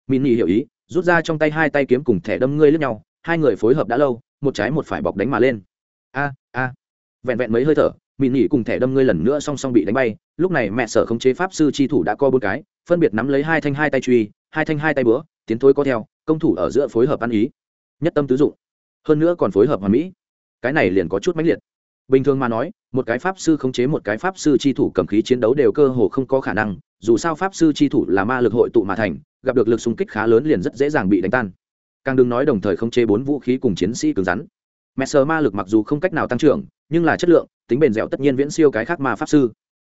Speaker 1: Mìn ni hiểu ý, rút ra trong tay hai tay kiếm cùng thẻ đâm ngươi lướt nhau, hai người phối hợp đã lâu, một trái một phải bọc đánh mà lên. A a. Vẹn vẹn mấy hơi thở mìn nhỉ cùng thẻ đâm ngươi lần nữa song song bị đánh bay, lúc này mẹ sở khống chế pháp sư chi thủ đã co bốn cái, phân biệt nắm lấy hai thanh hai tay truy, hai thanh hai tay bữa tiến thối có theo, công thủ ở giữa phối hợp ăn ý, nhất tâm tứ dụng. Hơn nữa còn phối hợp hoàn mỹ. Cái này liền có chút mãnh liệt. Bình thường mà nói, một cái pháp sư khống chế một cái pháp sư chi thủ cầm khí chiến đấu đều cơ hồ không có khả năng, dù sao pháp sư chi thủ là ma lực hội tụ mà thành, gặp được lực xung kích khá lớn liền rất dễ dàng bị đánh tan. Càng đừng nói đồng thời khống chế bốn vũ khí cùng chiến sĩ cứng rắn. Mẹ sờ ma lực mặc dù không cách nào tăng trưởng, nhưng là chất lượng, tính bền dẻo tất nhiên viễn siêu cái khác ma pháp sư.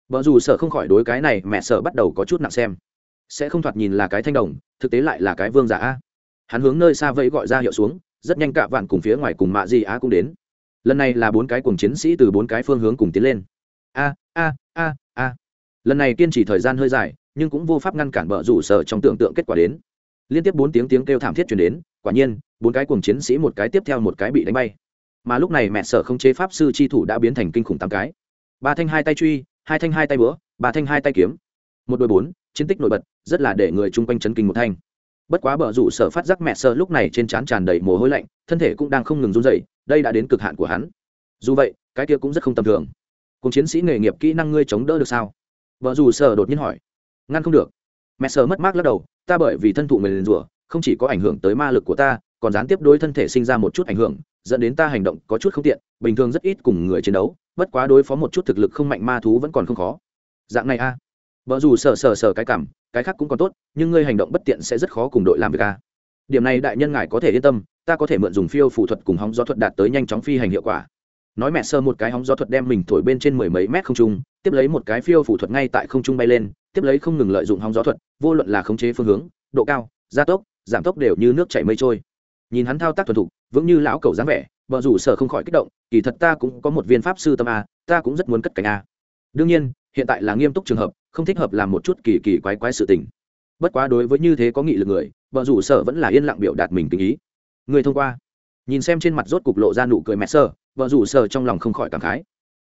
Speaker 1: Vợ dù sợ không khỏi đối cái này mẹ sợ bắt đầu có chút nặng xem sẽ không thoạt nhìn là cái thanh đồng, thực tế lại là cái vương giả a. hắn hướng nơi xa vẫy gọi ra hiệu xuống, rất nhanh cạ vạn cùng phía ngoài cùng mạ di á cũng đến. Lần này là bốn cái cùng chiến sĩ từ bốn cái phương hướng cùng tiến lên. A a a a. Lần này kiên trì thời gian hơi dài, nhưng cũng vô pháp ngăn cản bờ rủ sở trong tưởng tượng kết quả đến. Liên tiếp bốn tiếng tiếng kêu thảm thiết chuyển đến, quả nhiên, bốn cái cùng chiến sĩ một cái tiếp theo một cái bị đánh bay. Mà lúc này mẹ sở không chế pháp sư chi thủ đã biến thành kinh khủng tám cái. Ba thanh hai tay truy, hai thanh hai tay búa, ba thanh hai tay kiếm. Một đôi bốn chiến tích nổi bật, rất là để người chung quanh chấn kinh một thanh. Bất quá bờ rủ sở phát giác mẹ sơ lúc này trên trán tràn đầy mồ hôi lạnh, thân thể cũng đang không ngừng run dậy đây đã đến cực hạn của hắn. Dù vậy, cái kia cũng rất không tầm thường. Cùng chiến sĩ nghề nghiệp kỹ năng ngươi chống đỡ được sao? Vợ dù sở đột nhiên hỏi. Ngăn không được. Mẹ sở mất mát lắc đầu, ta bởi vì thân thụ người liền rủa, không chỉ có ảnh hưởng tới ma lực của ta, còn gián tiếp đối thân thể sinh ra một chút ảnh hưởng, dẫn đến ta hành động có chút không tiện, bình thường rất ít cùng người chiến đấu, bất quá đối phó một chút thực lực không mạnh ma thú vẫn còn không khó. Dạng này a. à vợ dù sờ sờ sờ cái cảm, cái khác cũng còn tốt, nhưng ngươi hành động bất tiện sẽ rất khó cùng đội làm việc ca điểm này đại nhân ngài có thể yên tâm, ta có thể mượn dùng phiêu phụ thuật cùng hóng gió thuật đạt tới nhanh chóng phi hành hiệu quả. Nói mẹ sơ một cái hóng gió thuật đem mình thổi bên trên mười mấy mét không trung, tiếp lấy một cái phiêu phụ thuật ngay tại không trung bay lên, tiếp lấy không ngừng lợi dụng hóng gió thuật, vô luận là khống chế phương hướng, độ cao, gia tốc, giảm tốc đều như nước chảy mây trôi. Nhìn hắn thao tác thuần thục, vững như lão cầu dáng vẻ vợ rủ sở không khỏi kích động, kỳ thật ta cũng có một viên pháp sư tâm a, ta cũng rất muốn cất cánh a. Đương nhiên, hiện tại là nghiêm túc trường hợp không thích hợp làm một chút kỳ kỳ quái quái sự tình. Bất quá đối với như thế có nghị lực người, vợ rủ sở vẫn là yên lặng biểu đạt mình tình ý. Người thông qua. Nhìn xem trên mặt rốt cục lộ ra nụ cười mẹ sơ vợ rủ sở trong lòng không khỏi cảm khái.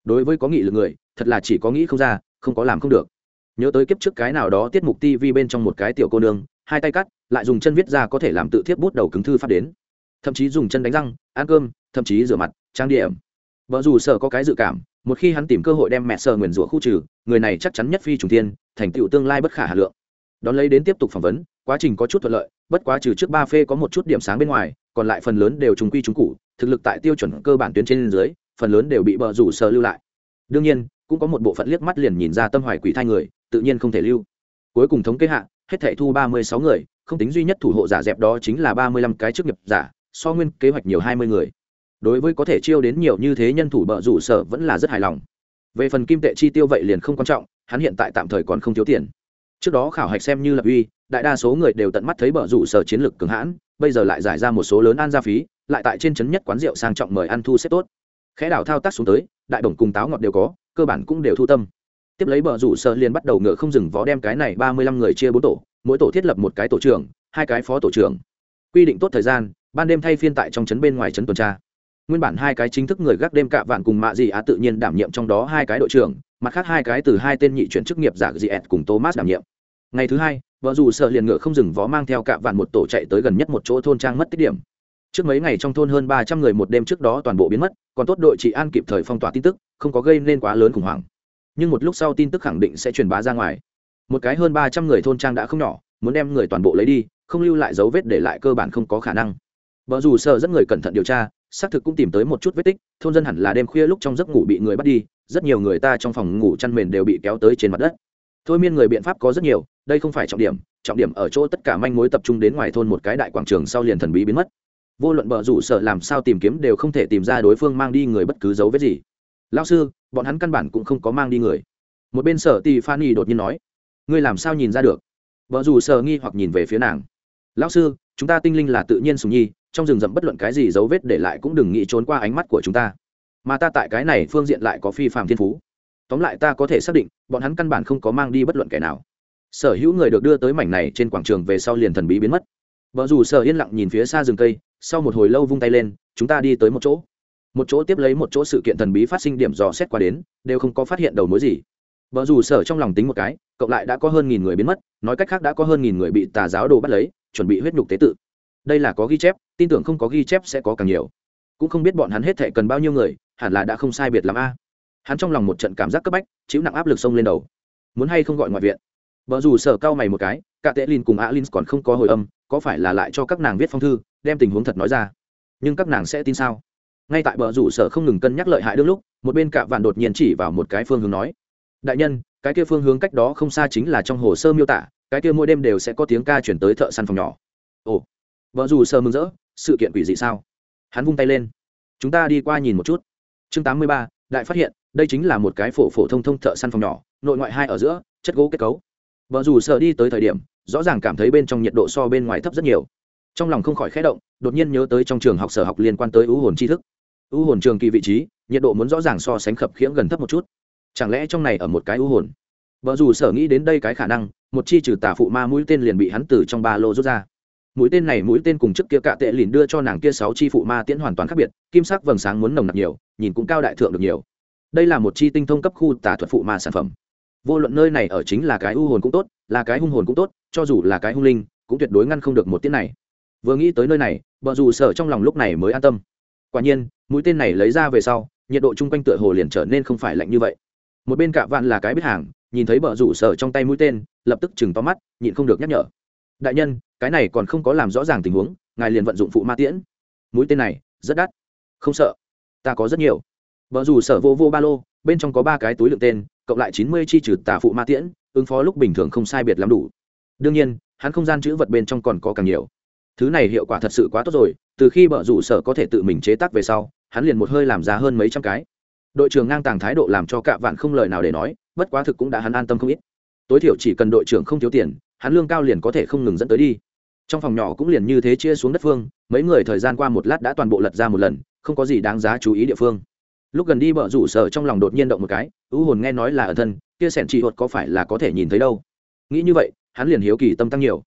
Speaker 1: Đối với có nghị lực người, thật là chỉ có nghĩ không ra, không có làm không được. Nhớ tới kiếp trước cái nào đó tiết mục tv bên trong một cái tiểu cô nương, hai tay cắt, lại dùng chân viết ra có thể làm tự thiếp bút đầu cứng thư phát đến. Thậm chí dùng chân đánh răng, ăn cơm, thậm chí rửa mặt, trang điểm. Vợ dù sợ có cái dự cảm một khi hắn tìm cơ hội đem mẹ sờ nguyền rủa khu trừ, người này chắc chắn nhất phi trùng tiên thành tựu tương lai bất khả hà lượng. Đón lấy đến tiếp tục phỏng vấn, quá trình có chút thuận lợi, bất quá trừ trước ba phê có một chút điểm sáng bên ngoài, còn lại phần lớn đều trùng quy trùng cụ thực lực tại tiêu chuẩn cơ bản tuyến trên dưới, phần lớn đều bị bờ rủ sờ lưu lại. Đương nhiên, cũng có một bộ phận liếc mắt liền nhìn ra tâm hoài quỷ thai người, tự nhiên không thể lưu. Cuối cùng thống kê hạ, hết thể thu ba mươi sáu người, không tính duy nhất thủ hộ giả dẹp đó chính là ba mươi lăm cái chức nghiệp giả, so nguyên kế hoạch nhiều hai mươi người đối với có thể chiêu đến nhiều như thế nhân thủ bợ rủ sở vẫn là rất hài lòng. Về phần kim tệ chi tiêu vậy liền không quan trọng, hắn hiện tại tạm thời còn không thiếu tiền. Trước đó khảo hạch xem như lập uy, đại đa số người đều tận mắt thấy bợ rủ sở chiến lược cường hãn, bây giờ lại giải ra một số lớn an gia phí, lại tại trên trấn nhất quán rượu sang trọng mời ăn thu xếp tốt. Khẽ đảo thao tác xuống tới, đại đồng cùng táo ngọt đều có, cơ bản cũng đều thu tâm. Tiếp lấy bờ rủ sợ liền bắt đầu ngựa không dừng vó đem cái này ba mươi lăm người chia bốn tổ, mỗi tổ thiết lập một cái tổ trưởng, hai cái phó tổ trưởng. Quy định tốt thời gian, ban đêm thay phiên tại trong trấn bên ngoài trấn tuần tra nguyên bản hai cái chính thức người gác đêm cạ vạn cùng mạ dị á tự nhiên đảm nhiệm trong đó hai cái đội trưởng, mặt khác hai cái từ hai tên nhị chuyển chức nghiệp giả dị ẹt cùng thomas đảm nhiệm. Ngày thứ hai, vợ dù sợ liền ngựa không dừng vó mang theo cạ vạn một tổ chạy tới gần nhất một chỗ thôn trang mất tích điểm. Trước mấy ngày trong thôn hơn ba trăm người một đêm trước đó toàn bộ biến mất, còn tốt đội chị an kịp thời phong tỏa tin tức, không có gây nên quá lớn khủng hoảng. Nhưng một lúc sau tin tức khẳng định sẽ truyền bá ra ngoài. Một cái hơn ba trăm người thôn trang đã không nhỏ, muốn đem người toàn bộ lấy đi, không lưu lại dấu vết để lại cơ bản không có khả năng. Vợ dù sợ rất người cẩn thận điều tra xác thực cũng tìm tới một chút vết tích, thôn dân hẳn là đêm khuya lúc trong giấc ngủ bị người bắt đi, rất nhiều người ta trong phòng ngủ chăn mền đều bị kéo tới trên mặt đất. Thôi miên người biện pháp có rất nhiều, đây không phải trọng điểm trọng điểm ở chỗ tất cả manh mối tập trung đến ngoài thôn một cái đại quảng trường sau liền thần bí biến mất. Vô luận bờ rủ sợ làm sao tìm kiếm đều không thể tìm ra đối phương mang đi người bất cứ dấu vết gì. Lao sư, bọn hắn căn bản cũng không có mang đi người. Một bên sở tì phan đột nhiên nói, ngươi làm sao nhìn ra được? Vợ dù sợ nghi hoặc nhìn về phía nàng. Lão sư, chúng ta tinh linh là tự nhiên sùng nhi trong rừng rậm bất luận cái gì dấu vết để lại cũng đừng nghĩ trốn qua ánh mắt của chúng ta. Mà ta tại cái này phương diện lại có phi phạm thiên phú. Tóm lại ta có thể xác định, bọn hắn căn bản không có mang đi bất luận kẻ nào. Sở hữu người được đưa tới mảnh này trên quảng trường về sau liền thần bí biến mất. Vợ dù sở yên lặng nhìn phía xa rừng cây, sau một hồi lâu vung tay lên, chúng ta đi tới một chỗ. Một chỗ tiếp lấy một chỗ sự kiện thần bí phát sinh điểm dò xét qua đến, đều không có phát hiện đầu mối gì. Vợ dù sở trong lòng tính một cái, cộng lại đã có hơn nghìn người biến mất, nói cách khác đã có hơn nghìn người bị tà giáo đồ bắt lấy, chuẩn bị huyết nhục tế tự đây là có ghi chép, tin tưởng không có ghi chép sẽ có càng nhiều. Cũng không biết bọn hắn hết thệ cần bao nhiêu người, hẳn là đã không sai biệt l a. Hắn trong lòng một trận cảm giác cấp bách, chịu nặng áp lực sông lên đầu. Muốn hay không gọi ngoại viện? Vợ dù sở cao mày một cái, cả tệ lin cùng alin còn không có hồi âm, có phải là lại cho các nàng viết phong thư, đem tình huống thật nói ra. Nhưng các nàng sẽ tin sao? Ngay tại bờ rủ sở không ngừng cân nhắc lợi hại đương lúc, một bên cạ vạn đột nhiên chỉ vào một cái phương hướng nói. Đại nhân, cái kia phương hướng cách đó không xa chính là trong hồ sơ miêu tả, cái kia mỗi đêm đều sẽ có tiếng ca chuyển tới thợ săn phòng nhỏ. Ồ vợ dù sờ mừng rỡ, sự kiện quỷ dị sao? Hắn vung tay lên. Chúng ta đi qua nhìn một chút. Chương tám mươi ba, đại phát hiện, đây chính là một cái phổ phổ thông thông thợ săn phòng nhỏ, nội ngoại hai ở giữa, chất gỗ kết cấu. Vợ Dù sở đi tới thời điểm, rõ ràng cảm thấy bên trong nhiệt độ so bên ngoài thấp rất nhiều. Trong lòng không khỏi khẽ động, đột nhiên nhớ tới trong trường học sở học liên quan tới ưu hồn tri thức. Ưu hồn trường kỳ vị trí, nhiệt độ muốn rõ ràng so sánh khập khiễng gần thấp một chút. Chẳng lẽ trong này ở một cái ưu hồn? Vợ dù sở nghĩ đến đây cái khả năng, một chi trừ tả phụ ma mũi tên liền bị hắn từ trong ba lô rút ra mũi tên này mũi tên cùng trước kia cạ tệ lìn đưa cho nàng kia sáu chi phụ ma tiễn hoàn toàn khác biệt, kim sắc vầng sáng muốn nồng nặc nhiều, nhìn cũng cao đại thượng được nhiều. Đây là một chi tinh thông cấp khu tả thuật phụ ma sản phẩm. Vô luận nơi này ở chính là cái u hồn cũng tốt, là cái hung hồn cũng tốt, cho dù là cái hung linh, cũng tuyệt đối ngăn không được một tiễn này. Vừa nghĩ tới nơi này vợ dù sở trong lòng lúc này mới an tâm. Quả nhiên, mũi tên này lấy ra về sau, nhiệt độ chung quanh tựa hồ liền trở nên không phải lạnh như vậy. Một bên cạ vạn là cái biết hàng, nhìn thấy bờ rủ sở trong tay mũi tên, lập tức chừng to mắt, nhịn không được nhắc nhở đại nhân, cái này còn không có làm rõ ràng tình huống, ngài liền vận dụng phụ ma tiễn. Mũi tên này, rất đắt. Không sợ. Ta có rất nhiều. Vợ dù sở vô vô ba lô, bên trong có ba cái túi lượng tên, cộng lại chín mươi chi trừ tà phụ ma tiễn, ứng phó lúc bình thường không sai biệt lắm đủ. Đương nhiên, hắn không gian chữ vật bên trong còn có càng nhiều. Thứ này hiệu quả thật sự quá tốt rồi, từ khi vợ rủ sở có thể tự mình chế tác về sau, hắn liền một hơi làm giá hơn mấy trăm cái. Đội trưởng ngang tàng thái độ làm cho cạ vạn không lời nào để nói, bất quá thực cũng đã hắn an tâm không ít. Tối thiểu chỉ cần đội trưởng không thiếu tiền hắn lương cao liền có thể không ngừng dẫn tới đi. Trong phòng nhỏ cũng liền như thế chia xuống đất phương, mấy người thời gian qua một lát đã toàn bộ lật ra một lần, không có gì đáng giá chú ý địa phương. Lúc gần đi bờ rủ sở trong lòng đột nhiên động một cái, ưu hồn nghe nói là ở thân, kia sẻn chị hột có phải là có thể nhìn thấy đâu? Nghĩ như vậy, hắn liền hiếu kỳ tâm tăng nhiều.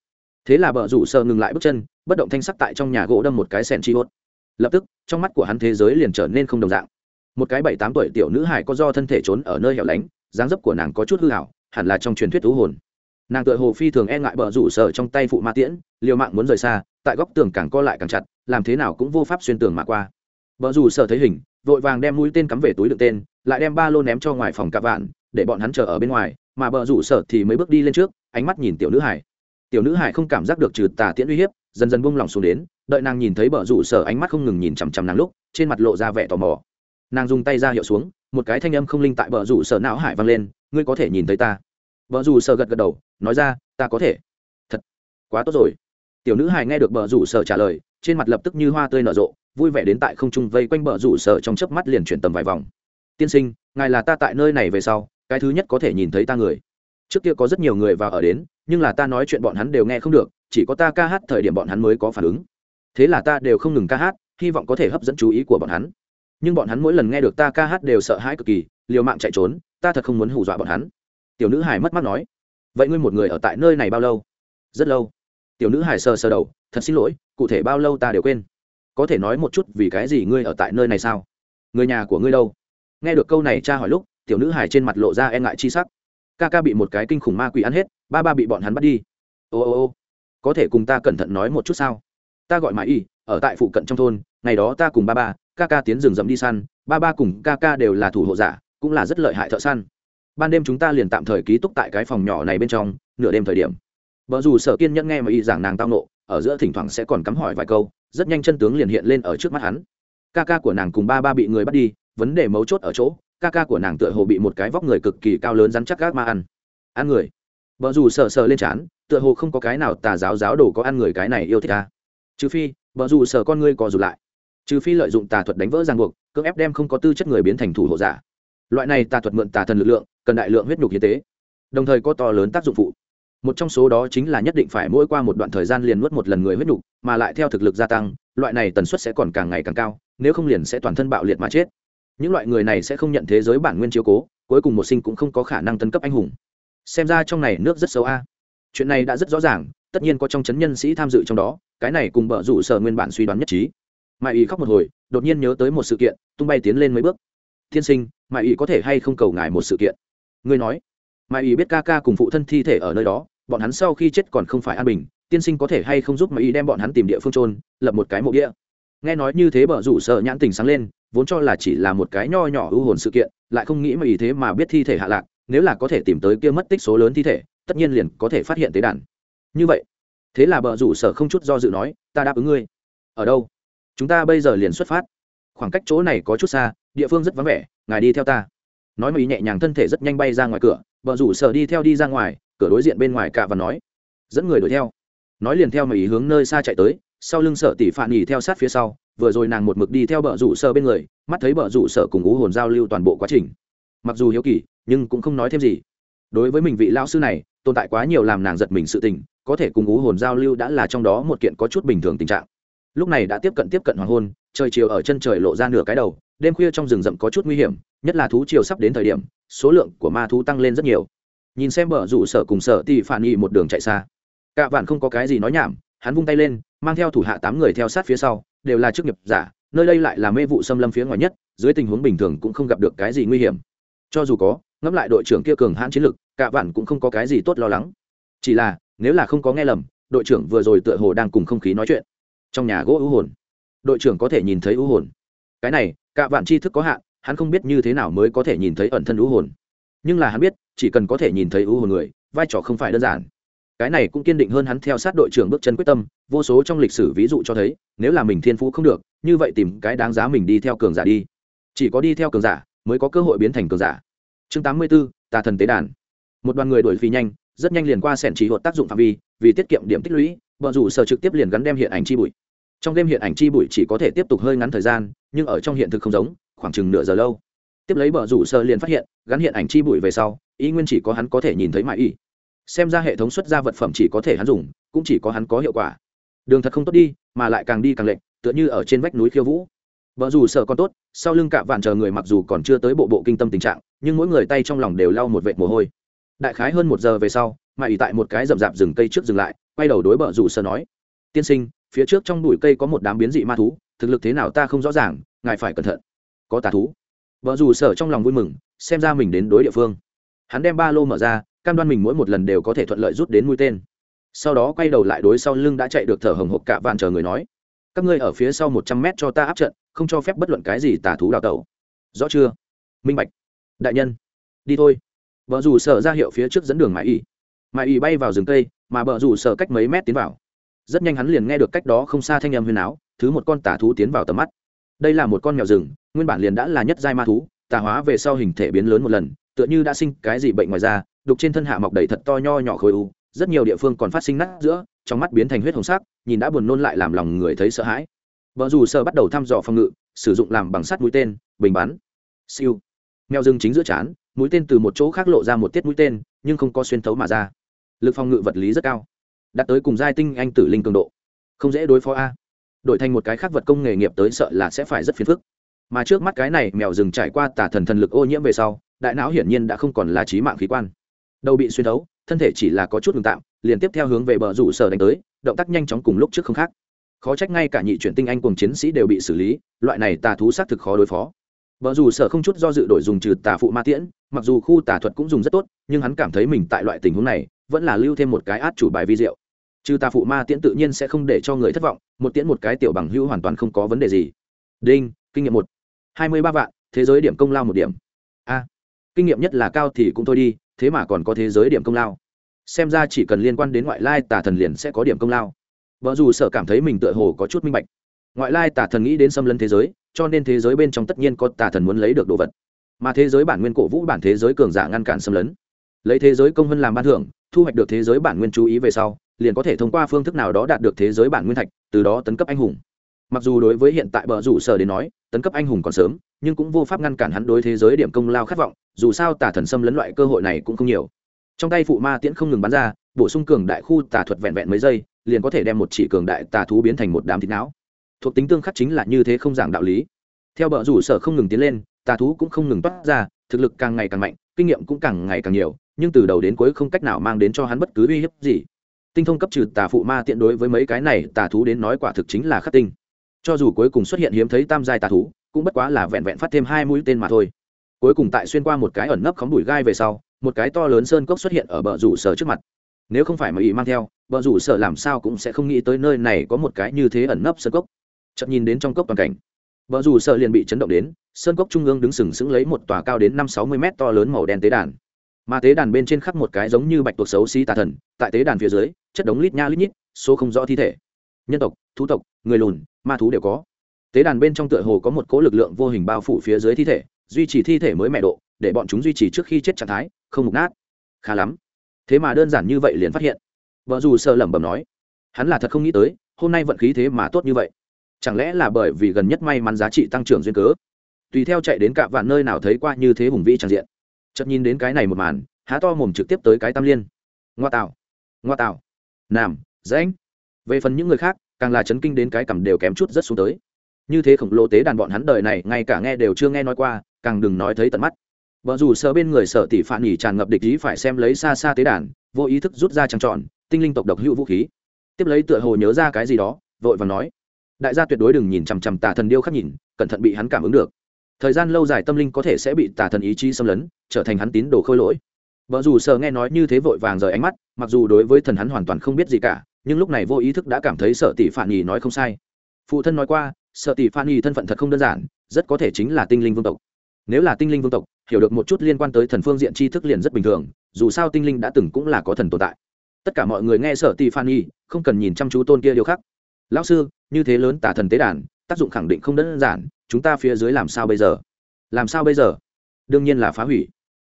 Speaker 1: Thế là bờ rủ sở ngừng lại bước chân, bất động thanh sắc tại trong nhà gỗ đâm một cái sẻn chị hột. Lập tức, trong mắt của hắn thế giới liền trở nên không đồng dạng. Một cái bảy tám tuổi tiểu nữ hải có do thân thể trốn ở nơi hẻo lánh, dáng dấp của nàng có chút hư hảo hẳn là trong truyền thuyết ưu hồn nàng tựa hồ phi thường e ngại bờ rủ sở trong tay phụ ma tiễn, liều mạng muốn rời xa, tại góc tường càng co lại càng chặt, làm thế nào cũng vô pháp xuyên tường mà qua. Bờ rủ sở thấy hình, vội vàng đem mũi tên cắm về túi đựng tên, lại đem ba lô ném cho ngoài phòng cạp vạn, để bọn hắn chờ ở bên ngoài, mà bờ rủ sở thì mấy bước đi lên trước, ánh mắt nhìn tiểu nữ hải. Tiểu nữ hải không cảm giác được trừ tà tiễn uy hiếp, dần dần buông lỏng xuống đến, đợi nàng nhìn thấy bờ rủ sở ánh mắt không ngừng nhìn chằm chằm nàng lúc, trên mặt lộ ra vẻ tò mò. Nàng dùng tay ra hiệu xuống, một cái thanh âm không linh tại bờ rủ sở não hải vang lên, ngươi có thể nhìn thấy ta bờ rủ sở gật gật đầu, nói ra, ta có thể. Thật, quá tốt rồi. Tiểu nữ hài nghe được bờ rủ sở trả lời, trên mặt lập tức như hoa tươi nở rộ, vui vẻ đến tại không trung vây quanh bờ rủ sở trong chớp mắt liền chuyển tầm vài vòng. Tiên sinh, ngài là ta tại nơi này về sau, cái thứ nhất có thể nhìn thấy ta người. Trước kia có rất nhiều người vào ở đến, nhưng là ta nói chuyện bọn hắn đều nghe không được, chỉ có ta ca hát thời điểm bọn hắn mới có phản ứng. Thế là ta đều không ngừng ca hát, hy vọng có thể hấp dẫn chú ý của bọn hắn. Nhưng bọn hắn mỗi lần nghe được ta ca hát đều sợ hãi cực kỳ, liều mạng chạy trốn, ta thật không muốn hù dọa bọn hắn tiểu nữ hải mất mắt nói, vậy ngươi một người ở tại nơi này bao lâu? Rất lâu. Tiểu nữ hải sờ sờ đầu, thật xin lỗi, cụ thể bao lâu ta đều quên. Có thể nói một chút vì cái gì ngươi ở tại nơi này sao? Người nhà của ngươi đâu? Nghe được câu này cha hỏi lúc, tiểu nữ hải trên mặt lộ ra e ngại chi sắc. Ca ca bị một cái kinh khủng ma quỷ ăn hết, ba ba bị bọn hắn bắt đi. Ô ô ô, có thể cùng ta cẩn thận nói một chút sao? Ta gọi mãi y, ở tại phụ cận trong thôn, ngày đó ta cùng ba ba, ca ca tiến rừng rậm đi săn, ba ba cùng ca ca đều là thủ hộ giả, cũng là rất lợi hại thợ săn ban đêm chúng ta liền tạm thời ký túc tại cái phòng nhỏ này bên trong, nửa đêm thời điểm. Vợ dù sở kiên nhẫn nghe mà y giảng nàng tao nộ, ở giữa thỉnh thoảng sẽ còn cắm hỏi vài câu, rất nhanh chân tướng liền hiện lên ở trước mắt hắn. Ca ca của nàng cùng ba ba bị người bắt đi, vấn đề mấu chốt ở chỗ, ca ca của nàng tựa hồ bị một cái vóc người cực kỳ cao lớn rắn chắc gác ma ăn. Ăn người. Vợ dù sờ sờ lên trán, tựa hồ không có cái nào tà giáo giáo đồ có ăn người cái này yêu thích ta. Trừ phi vợ dù sờ con ngươi có dù lại. Trừ phi lợi dụng tà thuật đánh vỡ ràng buộc, cưỡng ép đem không có tư chất người biến thành thủ hộ giả. Loại này tà thuật mượn tà thần lực lượng cần đại lượng huyết nhục hiến tế, đồng thời có to lớn tác dụng phụ. Một trong số đó chính là nhất định phải mỗi qua một đoạn thời gian liền nuốt một lần người huyết nhục, mà lại theo thực lực gia tăng, loại này tần suất sẽ còn càng ngày càng cao, nếu không liền sẽ toàn thân bạo liệt mà chết. Những loại người này sẽ không nhận thế giới bản nguyên chiếu cố, cuối cùng một sinh cũng không có khả năng tấn cấp anh hùng. Xem ra trong này nước rất xấu a. Chuyện này đã rất rõ ràng, tất nhiên có trong chấn nhân sĩ tham dự trong đó, cái này cùng bợ rủ sở nguyên bản suy đoán nhất trí. Mai ý khóc một hồi, đột nhiên nhớ tới một sự kiện, tung bay tiến lên mấy bước. Thiên sinh, Mai ý có thể hay không cầu ngài một sự kiện? Ngươi nói. Mai ý biết ca ca cùng phụ thân thi thể ở nơi đó, bọn hắn sau khi chết còn không phải an bình, tiên sinh có thể hay không giúp Mai ý đem bọn hắn tìm địa phương trôn lập một cái mộ địa. Nghe nói như thế bợ rủ sợ nhãn tình sáng lên, vốn cho là chỉ là một cái nho nhỏ ưu hồn sự kiện, lại không nghĩ mà ý thế mà biết thi thể hạ lạc, nếu là có thể tìm tới kia mất tích số lớn thi thể, tất nhiên liền có thể phát hiện tế đàn. Như vậy, thế là bợ rủ sở không chút do dự nói, ta đáp ứng ngươi. Ở đâu? Chúng ta bây giờ liền xuất phát. Khoảng cách chỗ này có chút xa, địa phương rất vắng vẻ, ngài đi theo ta nói mỹ ý nhẹ nhàng thân thể rất nhanh bay ra ngoài cửa vợ rủ sở đi theo đi ra ngoài, cửa đối diện bên ngoài cả và nói, dẫn người đuổi theo. Nói liền theo mỹ ý hướng nơi xa chạy tới, sau lưng sở tỷ phản nhì theo sát phía sau, vừa rồi nàng một mực đi theo bờ rủ sở bên người, mắt thấy bờ rủ sở cùng ú hồn giao lưu toàn bộ quá trình. Mặc dù hiếu kỳ, nhưng cũng không nói thêm gì. Đối với mình vị lão sư này, tồn tại quá nhiều làm nàng giật mình sự tình, có thể cùng ú hồn giao lưu đã là trong đó một kiện có chút bình thường tình trạng. Lúc này đã tiếp cận tiếp cận hoàng hôn, trời chiều ở chân trời lộ ra nửa cái đầu đêm khuya trong rừng rậm có chút nguy hiểm, nhất là thú chiều sắp đến thời điểm, số lượng của ma thú tăng lên rất nhiều. Nhìn xem bờ rủ sở cùng sở tỷ phản nghị một đường chạy xa. Cả vạn không có cái gì nói nhảm, hắn vung tay lên, mang theo thủ hạ tám người theo sát phía sau, đều là chức nghiệp giả, nơi đây lại là mê vụ xâm lâm phía ngoài nhất, dưới tình huống bình thường cũng không gặp được cái gì nguy hiểm. Cho dù có, ngẫm lại đội trưởng kia cường hãn chiến lực, cả vạn cũng không có cái gì tốt lo lắng. Chỉ là, nếu là không có nghe lầm, đội trưởng vừa rồi tựa hồ đang cùng không khí nói chuyện. Trong nhà gỗ ưu hồn. Đội trưởng có thể nhìn thấy ưu hồn. Cái này cả vạn tri thức có hạn hắn không biết như thế nào mới có thể nhìn thấy ẩn thân ưu hồn. Nhưng là hắn biết chỉ cần có thể nhìn thấy ưu hồn người vai trò không phải đơn giản. Cái này cũng kiên định hơn hắn theo sát đội trưởng bước chân quyết tâm vô số trong lịch sử ví dụ cho thấy nếu là mình thiên phú không được như vậy tìm cái đáng giá mình đi theo cường giả đi. Chỉ có đi theo cường giả mới có cơ hội biến thành cường giả. Chương tám mươi 84, tà thần tế đàn. Một đoàn người đuổi phi nhanh rất nhanh liền qua sẻn chỉ hột tác dụng phạm vi vì tiết kiệm điểm tích lũy vợ rủ sở trực tiếp liền gắn đem hiện ảnh chi bụi trong game hiện ảnh chi bụi chỉ có thể tiếp tục hơi ngắn thời gian, nhưng ở trong hiện thực không giống, khoảng chừng nửa giờ lâu. Tiếp lấy bờ rủ sơ liền phát hiện, gắn hiện ảnh chi bụi về sau, ý nguyên chỉ có hắn có thể nhìn thấy mãi y. Xem ra hệ thống xuất ra vật phẩm chỉ có thể hắn dùng, cũng chỉ có hắn có hiệu quả. Đường thật không tốt đi, mà lại càng đi càng lệch, tựa như ở trên vách núi khiêu vũ. Vợ dù sợ còn tốt, sau lưng cạ vạn chờ người mặc dù còn chưa tới bộ bộ kinh tâm tình trạng, nhưng mỗi người tay trong lòng đều lau một vệt mồ hôi. Đại khái hơn một giờ về sau, mà ỉ tại một cái rậm rạp rừng cây trước dừng lại, quay đầu đối bờ rủ sợ nói tiên sinh, phía trước trong bụi cây có một đám biến dị ma thú, thực lực thế nào ta không rõ ràng, ngài phải cẩn thận. Có tà thú. Vợ dù sở trong lòng vui mừng, xem ra mình đến đối địa phương. Hắn đem ba lô mở ra, cam đoan mình mỗi một lần đều có thể thuận lợi rút đến mũi tên. Sau đó quay đầu lại đối sau lưng đã chạy được thở hồng hộc cả vạn chờ người nói, các ngươi ở phía sau một trăm mét cho ta áp trận, không cho phép bất luận cái gì tà thú đào tẩu. Rõ chưa? Minh bạch. Đại nhân. Đi thôi. Vợ dù sở ra hiệu phía trước dẫn đường mãi y. Mãi y bay vào rừng cây, mà vợ dù sở cách mấy mét tiến vào rất nhanh hắn liền nghe được cách đó không xa thanh âm huyền áo, thứ một con tả thú tiến vào tầm mắt. Đây là một con mèo rừng, nguyên bản liền đã là nhất giai ma thú, tà hóa về sau hình thể biến lớn một lần, tựa như đã sinh cái gì bệnh ngoài da, đục trên thân hạ mọc đầy thật to nho nhỏ khối u, rất nhiều địa phương còn phát sinh nát giữa, trong mắt biến thành huyết hồng sắc, nhìn đã buồn nôn lại làm lòng người thấy sợ hãi. Vợ dù sợ bắt đầu thăm dò phòng ngự, sử dụng làm bằng sắt mũi tên, bình bắn. Siêu. Mèo rừng chính giữa chán, mũi tên từ một chỗ khác lộ ra một tiết mũi tên, nhưng không có xuyên thấu mà ra. Lực phòng ngự vật lý rất cao đạt tới cùng giai tinh anh tử linh cường độ. Không dễ đối phó a. Đổi thành một cái khác vật công nghề nghiệp tới sợ là sẽ phải rất phiền phức. Mà trước mắt cái này mèo rừng trải qua tả thần thần lực ô nhiễm về sau, đại não hiển nhiên đã không còn là trí mạng khí quan. Đầu bị xuyên thấu, thân thể chỉ là có chút ngừng tạm, liền tiếp theo hướng về bờ rủ sở đánh tới, động tác nhanh chóng cùng lúc trước không khác. Khó trách ngay cả nhị chuyển tinh anh cùng chiến sĩ đều bị xử lý, loại này tà thú xác thực khó đối phó. Bờ rủ sở không chút do dự đổi dùng trừ tà phụ ma tiễn, mặc dù khu tà thuật cũng dùng rất tốt, nhưng hắn cảm thấy mình tại loại tình huống này vẫn là lưu thêm một cái át chủ bài vi diệu. Trừ tà phụ ma tiễn tự nhiên sẽ không để cho người thất vọng, một tiễn một cái tiểu bằng hữu hoàn toàn không có vấn đề gì. Đinh, kinh nghiệm một. Hai mươi ba vạn, thế giới điểm công lao một điểm. A. Kinh nghiệm nhất là cao thì cũng thôi đi, thế mà còn có thế giới điểm công lao. Xem ra chỉ cần liên quan đến ngoại lai tà thần liền sẽ có điểm công lao. Vợ dù sợ cảm thấy mình tựa hồ có chút minh bạch. Ngoại lai tà thần nghĩ đến xâm lấn thế giới, cho nên thế giới bên trong tất nhiên có tà thần muốn lấy được đồ vật. Mà thế giới bản nguyên cổ vũ bản thế giới cường giả ngăn cản xâm lấn. Lấy thế giới công vân làm ban thưởng thu hoạch được thế giới bản nguyên chú ý về sau, liền có thể thông qua phương thức nào đó đạt được thế giới bản nguyên thạch, từ đó tấn cấp anh hùng. Mặc dù đối với hiện tại bờ rủ sở đến nói, tấn cấp anh hùng còn sớm, nhưng cũng vô pháp ngăn cản hắn đối thế giới điểm công lao khát vọng, dù sao tà thần xâm lấn loại cơ hội này cũng không nhiều. Trong tay phụ ma tiễn không ngừng bắn ra, bổ sung cường đại khu tà thuật vẹn vẹn mấy giây, liền có thể đem một chỉ cường đại tà thú biến thành một đám thịt não. Thuộc tính tương khắc chính là như thế không giảng đạo lý. Theo bờ rủ sở không ngừng tiến lên, tà thú cũng không ngừng toát ra, thực lực càng ngày càng mạnh kinh nghiệm cũng càng ngày càng nhiều, nhưng từ đầu đến cuối không cách nào mang đến cho hắn bất cứ uy hiếp gì. Tinh thông cấp trừ tà phụ ma tiện đối với mấy cái này, tà thú đến nói quả thực chính là khắc tinh. Cho dù cuối cùng xuất hiện hiếm thấy tam giai tà thú, cũng bất quá là vẹn vẹn phát thêm hai mũi tên mà thôi. Cuối cùng tại xuyên qua một cái ẩn nấp khóm đùi gai về sau, một cái to lớn sơn cốc xuất hiện ở bờ rủ sở trước mặt. Nếu không phải mà ý mang theo, bờ rủ sở làm sao cũng sẽ không nghĩ tới nơi này có một cái như thế ẩn nấp sơn cốc. Chậm nhìn đến trong cốc toàn cảnh vợ dù sợ liền bị chấn động đến, sơn cốc trung ương đứng sừng sững lấy một tòa cao đến năm sáu mươi mét to lớn màu đen tế đàn. Mà tế đàn bên trên khắc một cái giống như bạch tuộc xấu xí tà thần, tại tế đàn phía dưới, chất đống lít nha lít nhít, số không rõ thi thể. Nhân tộc, thú tộc, người lùn, ma thú đều có. Tế đàn bên trong tựa hồ có một cỗ lực lượng vô hình bao phủ phía dưới thi thể, duy trì thi thể mới mẹ độ, để bọn chúng duy trì trước khi chết trạng thái, không mục nát. Khá lắm. Thế mà đơn giản như vậy liền phát hiện. Vợ dù sợ lẩm bẩm nói, hắn là thật không nghĩ tới, hôm nay vận khí thế mà tốt như vậy chẳng lẽ là bởi vì gần nhất may mắn giá trị tăng trưởng duyên cớ? Tùy theo chạy đến cả vạn nơi nào thấy qua như thế hùng vĩ tràn diện. Chợt nhìn đến cái này một màn, há to mồm trực tiếp tới cái tam liên. Ngoa tạo. Ngoa tạo. Nam, rãnh. Về phần những người khác, càng là chấn kinh đến cái cầm đều kém chút rất xuống tới. Như thế khổng lồ tế đàn bọn hắn đời này, ngay cả nghe đều chưa nghe nói qua, càng đừng nói thấy tận mắt. Vợ dù sợ bên người sợ tỷ phản nhỉ tràn ngập địch ý phải xem lấy xa xa tế đàn, vô ý thức rút ra trăng trọn tinh linh tộc độc hữu vũ khí. Tiếp lấy tựa hồ nhớ ra cái gì đó, vội và nói đại gia tuyệt đối đừng nhìn chằm chằm tà thần điêu khắc nhìn, cẩn thận bị hắn cảm ứng được. Thời gian lâu dài tâm linh có thể sẽ bị tà thần ý chí xâm lấn, trở thành hắn tín đồ khôi lỗi. Vợ dù sợ nghe nói như thế vội vàng rời ánh mắt, mặc dù đối với thần hắn hoàn toàn không biết gì cả, nhưng lúc này vô ý thức đã cảm thấy sợ tỷ phản nhì nói không sai. Phụ thân nói qua, sợ tỷ phản nhì thân phận thật không đơn giản, rất có thể chính là tinh linh vương tộc. Nếu là tinh linh vương tộc, hiểu được một chút liên quan tới thần phương diện tri thức liền rất bình thường, dù sao tinh linh đã từng cũng là có thần tồn tại. Tất cả mọi người nghe sở tỷ phan nhi không cần nhìn chăm chú tôn kia điều khác lão sư, như thế lớn tả thần tế đàn, tác dụng khẳng định không đơn giản, chúng ta phía dưới làm sao bây giờ? Làm sao bây giờ? Đương nhiên là phá hủy.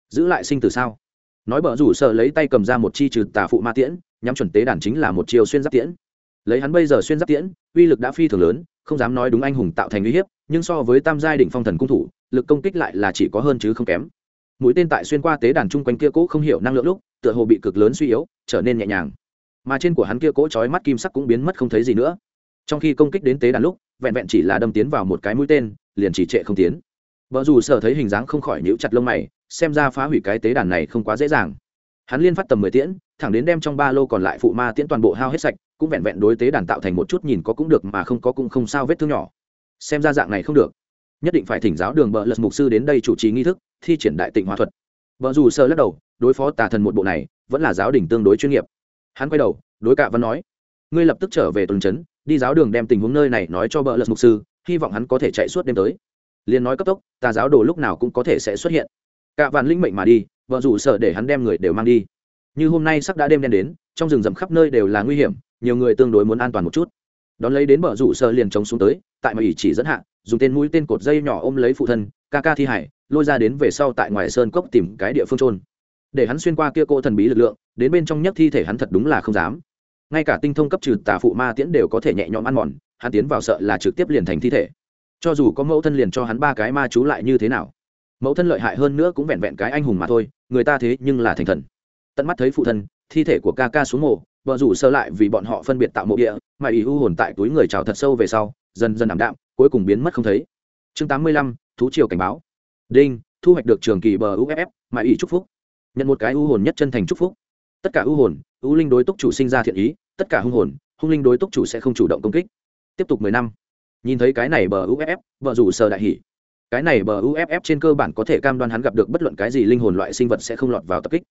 Speaker 1: Giữ lại sinh từ sao? Nói bở rủ sợ lấy tay cầm ra một chi trừ tà phụ ma tiễn, nhắm chuẩn tế đàn chính là một chiều xuyên giáp tiễn. Lấy hắn bây giờ xuyên giáp tiễn, uy lực đã phi thường lớn, không dám nói đúng anh hùng tạo thành uy hiếp, nhưng so với tam giai đỉnh phong thần cung thủ, lực công kích lại là chỉ có hơn chứ không kém. Mũi tên tại xuyên qua tế đàn chung quanh kia cỗ không hiểu năng lượng lúc, tựa hồ bị cực lớn suy yếu, trở nên nhẹ nhàng. Mà trên của hắn kia cỗ chói mắt kim sắc cũng biến mất không thấy gì nữa trong khi công kích đến tế đàn lúc, vẹn vẹn chỉ là đâm tiến vào một cái mũi tên, liền chỉ trệ không tiến. Vợ dù sợ thấy hình dáng không khỏi nhíu chặt lông mày, xem ra phá hủy cái tế đàn này không quá dễ dàng. Hắn liên phát tầm mười tiễn, thẳng đến đem trong ba lô còn lại phụ ma tiễn toàn bộ hao hết sạch, cũng vẹn vẹn đối tế đàn tạo thành một chút nhìn có cũng được mà không có cũng không sao vết thương nhỏ. Xem ra dạng này không được. Nhất định phải thỉnh giáo đường bờ lật mục sư đến đây chủ trì nghi thức, thi triển đại tịnh hóa thuật. Vợ dù sợ lắc đầu, đối phó tà thần một bộ này, vẫn là giáo đình tương đối chuyên nghiệp. Hắn quay đầu, đối cạ văn nói, ngươi lập tức trở về tuần trấn đi giáo đường đem tình huống nơi này nói cho bợ lật mục sư, hy vọng hắn có thể chạy suốt đêm tới. Liền nói cấp tốc tà giáo đồ lúc nào cũng có thể sẽ xuất hiện. Cả vạn linh mệnh mà đi, vợ rủ sợ để hắn đem người đều mang đi. Như hôm nay sắc đã đêm đen đến, trong rừng rậm khắp nơi đều là nguy hiểm, nhiều người tương đối muốn an toàn một chút. Đón lấy đến bờ rủ sợ liền chống xuống tới, tại mà ỷ chỉ dẫn hạ, dùng tên mũi tên cột dây nhỏ ôm lấy phụ thân, ca ca thi hải, lôi ra đến về sau tại ngoài sơn cốc tìm cái địa phương trôn để hắn xuyên qua kia cô thần bí lực lượng, đến bên trong nhất thi thể hắn thật đúng là không dám ngay cả tinh thông cấp trừ tà phụ ma tiễn đều có thể nhẹ nhõm ăn mòn, hắn tiến vào sợ là trực tiếp liền thành thi thể. Cho dù có mẫu thân liền cho hắn ba cái ma chú lại như thế nào? Mẫu thân lợi hại hơn nữa cũng vẹn vẹn cái anh hùng mà thôi, người ta thế nhưng là thành thần. Tận mắt thấy phụ thân, thi thể của ca ca xuống mộ vợ rủ sơ lại vì bọn họ phân biệt tạo mộ địa, mà ý u hồn tại túi người trào thật sâu về sau, dần dần ảm đạm, cuối cùng biến mất không thấy. Chương tám mươi lăm, thú triều cảnh báo. Đinh, thu hoạch được trường kỳ bờ uff mà ý chúc phúc. Nhận một cái u hồn nhất chân thành chúc phúc tất cả ưu hồn, ưu linh đối túc chủ sinh ra thiện ý, tất cả hung hồn, hung linh đối túc chủ sẽ không chủ động công kích. Tiếp tục mười năm. Nhìn thấy cái này bờ uff vợ rủ sơ đại hỉ. Cái này bờ uff trên cơ bản có thể cam đoan hắn gặp được bất luận cái gì linh hồn loại sinh vật sẽ không lọt vào tập kích.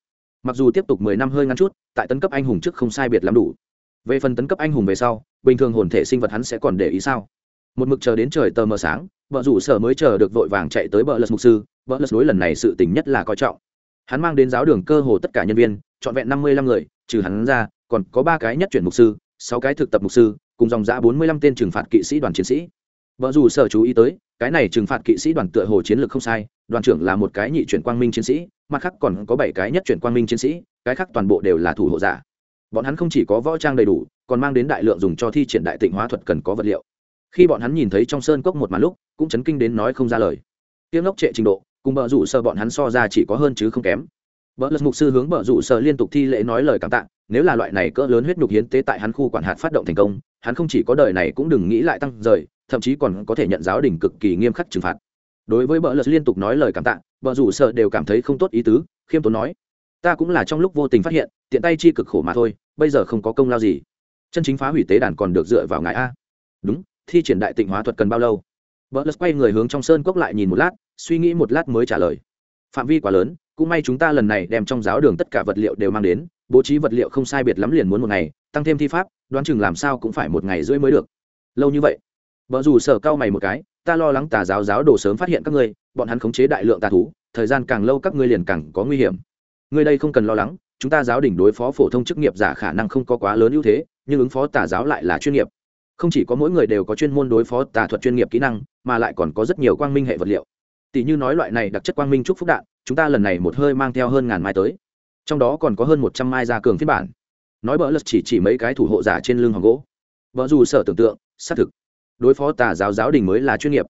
Speaker 1: Mặc dù tiếp tục mười năm hơi ngắn chút, tại tấn cấp anh hùng trước không sai biệt lắm đủ. Về phần tấn cấp anh hùng về sau, bình thường hồn thể sinh vật hắn sẽ còn để ý sao? Một mực chờ đến trời tờ mờ sáng, vợ rủ sở mới chờ được vội vàng chạy tới bờ lật mục sư. Vợ lật đối lần này sự tình nhất là coi trọng. Hắn mang đến giáo đường cơ hồ tất cả nhân viên trọn vẹn năm mươi lăm người, trừ hắn ra, còn có ba cái nhất chuyển mục sư, sáu cái thực tập mục sư, cùng dòng giã bốn mươi lăm tên trừng phạt kỵ sĩ đoàn chiến sĩ. Vợ dù sở chú ý tới, cái này trừng phạt kỵ sĩ đoàn tựa hồ chiến lược không sai, đoàn trưởng là một cái nhị chuyển quang minh chiến sĩ, mặt khác còn có bảy cái nhất chuyển quang minh chiến sĩ, cái khác toàn bộ đều là thủ hộ giả. Bọn hắn không chỉ có võ trang đầy đủ, còn mang đến đại lượng dùng cho thi triển đại tịnh hóa thuật cần có vật liệu. Khi bọn hắn nhìn thấy trong sơn cốc một màn lúc, cũng chấn kinh đến nói không ra lời. Tiếng ngốc trệ trình độ, cùng bờ rủ sơ bọn hắn so ra chỉ có hơn chứ không kém. Bỡ lật mục sư hướng bờ rủ Sở liên tục thi lễ nói lời cảm tạ, nếu là loại này cỡ lớn huyết nhục hiến tế tại hắn khu quản hạt phát động thành công, hắn không chỉ có đời này cũng đừng nghĩ lại tăng rời, thậm chí còn có thể nhận giáo đình cực kỳ nghiêm khắc trừng phạt. Đối với bỡ lật liên tục nói lời cảm tạ bờ rủ Sở đều cảm thấy không tốt ý tứ, khiêm tốn nói, ta cũng là trong lúc vô tình phát hiện, tiện tay chi cực khổ mà thôi, bây giờ không có công lao gì. Chân chính phá hủy tế đàn còn được dựa vào ngài a. Đúng, thi triển đại tịnh hóa thuật cần bao lâu? Bỡ lật quay người hướng trong sơn cốc lại nhìn một lát, suy nghĩ một lát mới trả lời. Phạm vi quá lớn cũng may chúng ta lần này đem trong giáo đường tất cả vật liệu đều mang đến, bố trí vật liệu không sai biệt lắm liền muốn một ngày, tăng thêm thi pháp, đoán chừng làm sao cũng phải một ngày rưỡi mới được. Lâu như vậy. Vợ dù sở cao mày một cái, ta lo lắng tà giáo giáo đồ sớm phát hiện các ngươi, bọn hắn khống chế đại lượng tà thú, thời gian càng lâu các ngươi liền càng có nguy hiểm. Ngươi đây không cần lo lắng, chúng ta giáo đỉnh đối phó phổ thông chức nghiệp giả khả năng không có quá lớn ưu thế, nhưng ứng phó tà giáo lại là chuyên nghiệp. Không chỉ có mỗi người đều có chuyên môn đối phó tà thuật chuyên nghiệp kỹ năng, mà lại còn có rất nhiều quang minh hệ vật liệu. Tỷ như nói loại này đặc chất quang minh trúc phúc đạn chúng ta lần này một hơi mang theo hơn ngàn mai tới. Trong đó còn có hơn một trăm mai ra cường phiên bản. Nói bỡ lật chỉ chỉ mấy cái thủ hộ giả trên lưng hòn gỗ. Vợ dù sở tưởng tượng, xác thực, đối phó tà giáo giáo đình mới là chuyên nghiệp.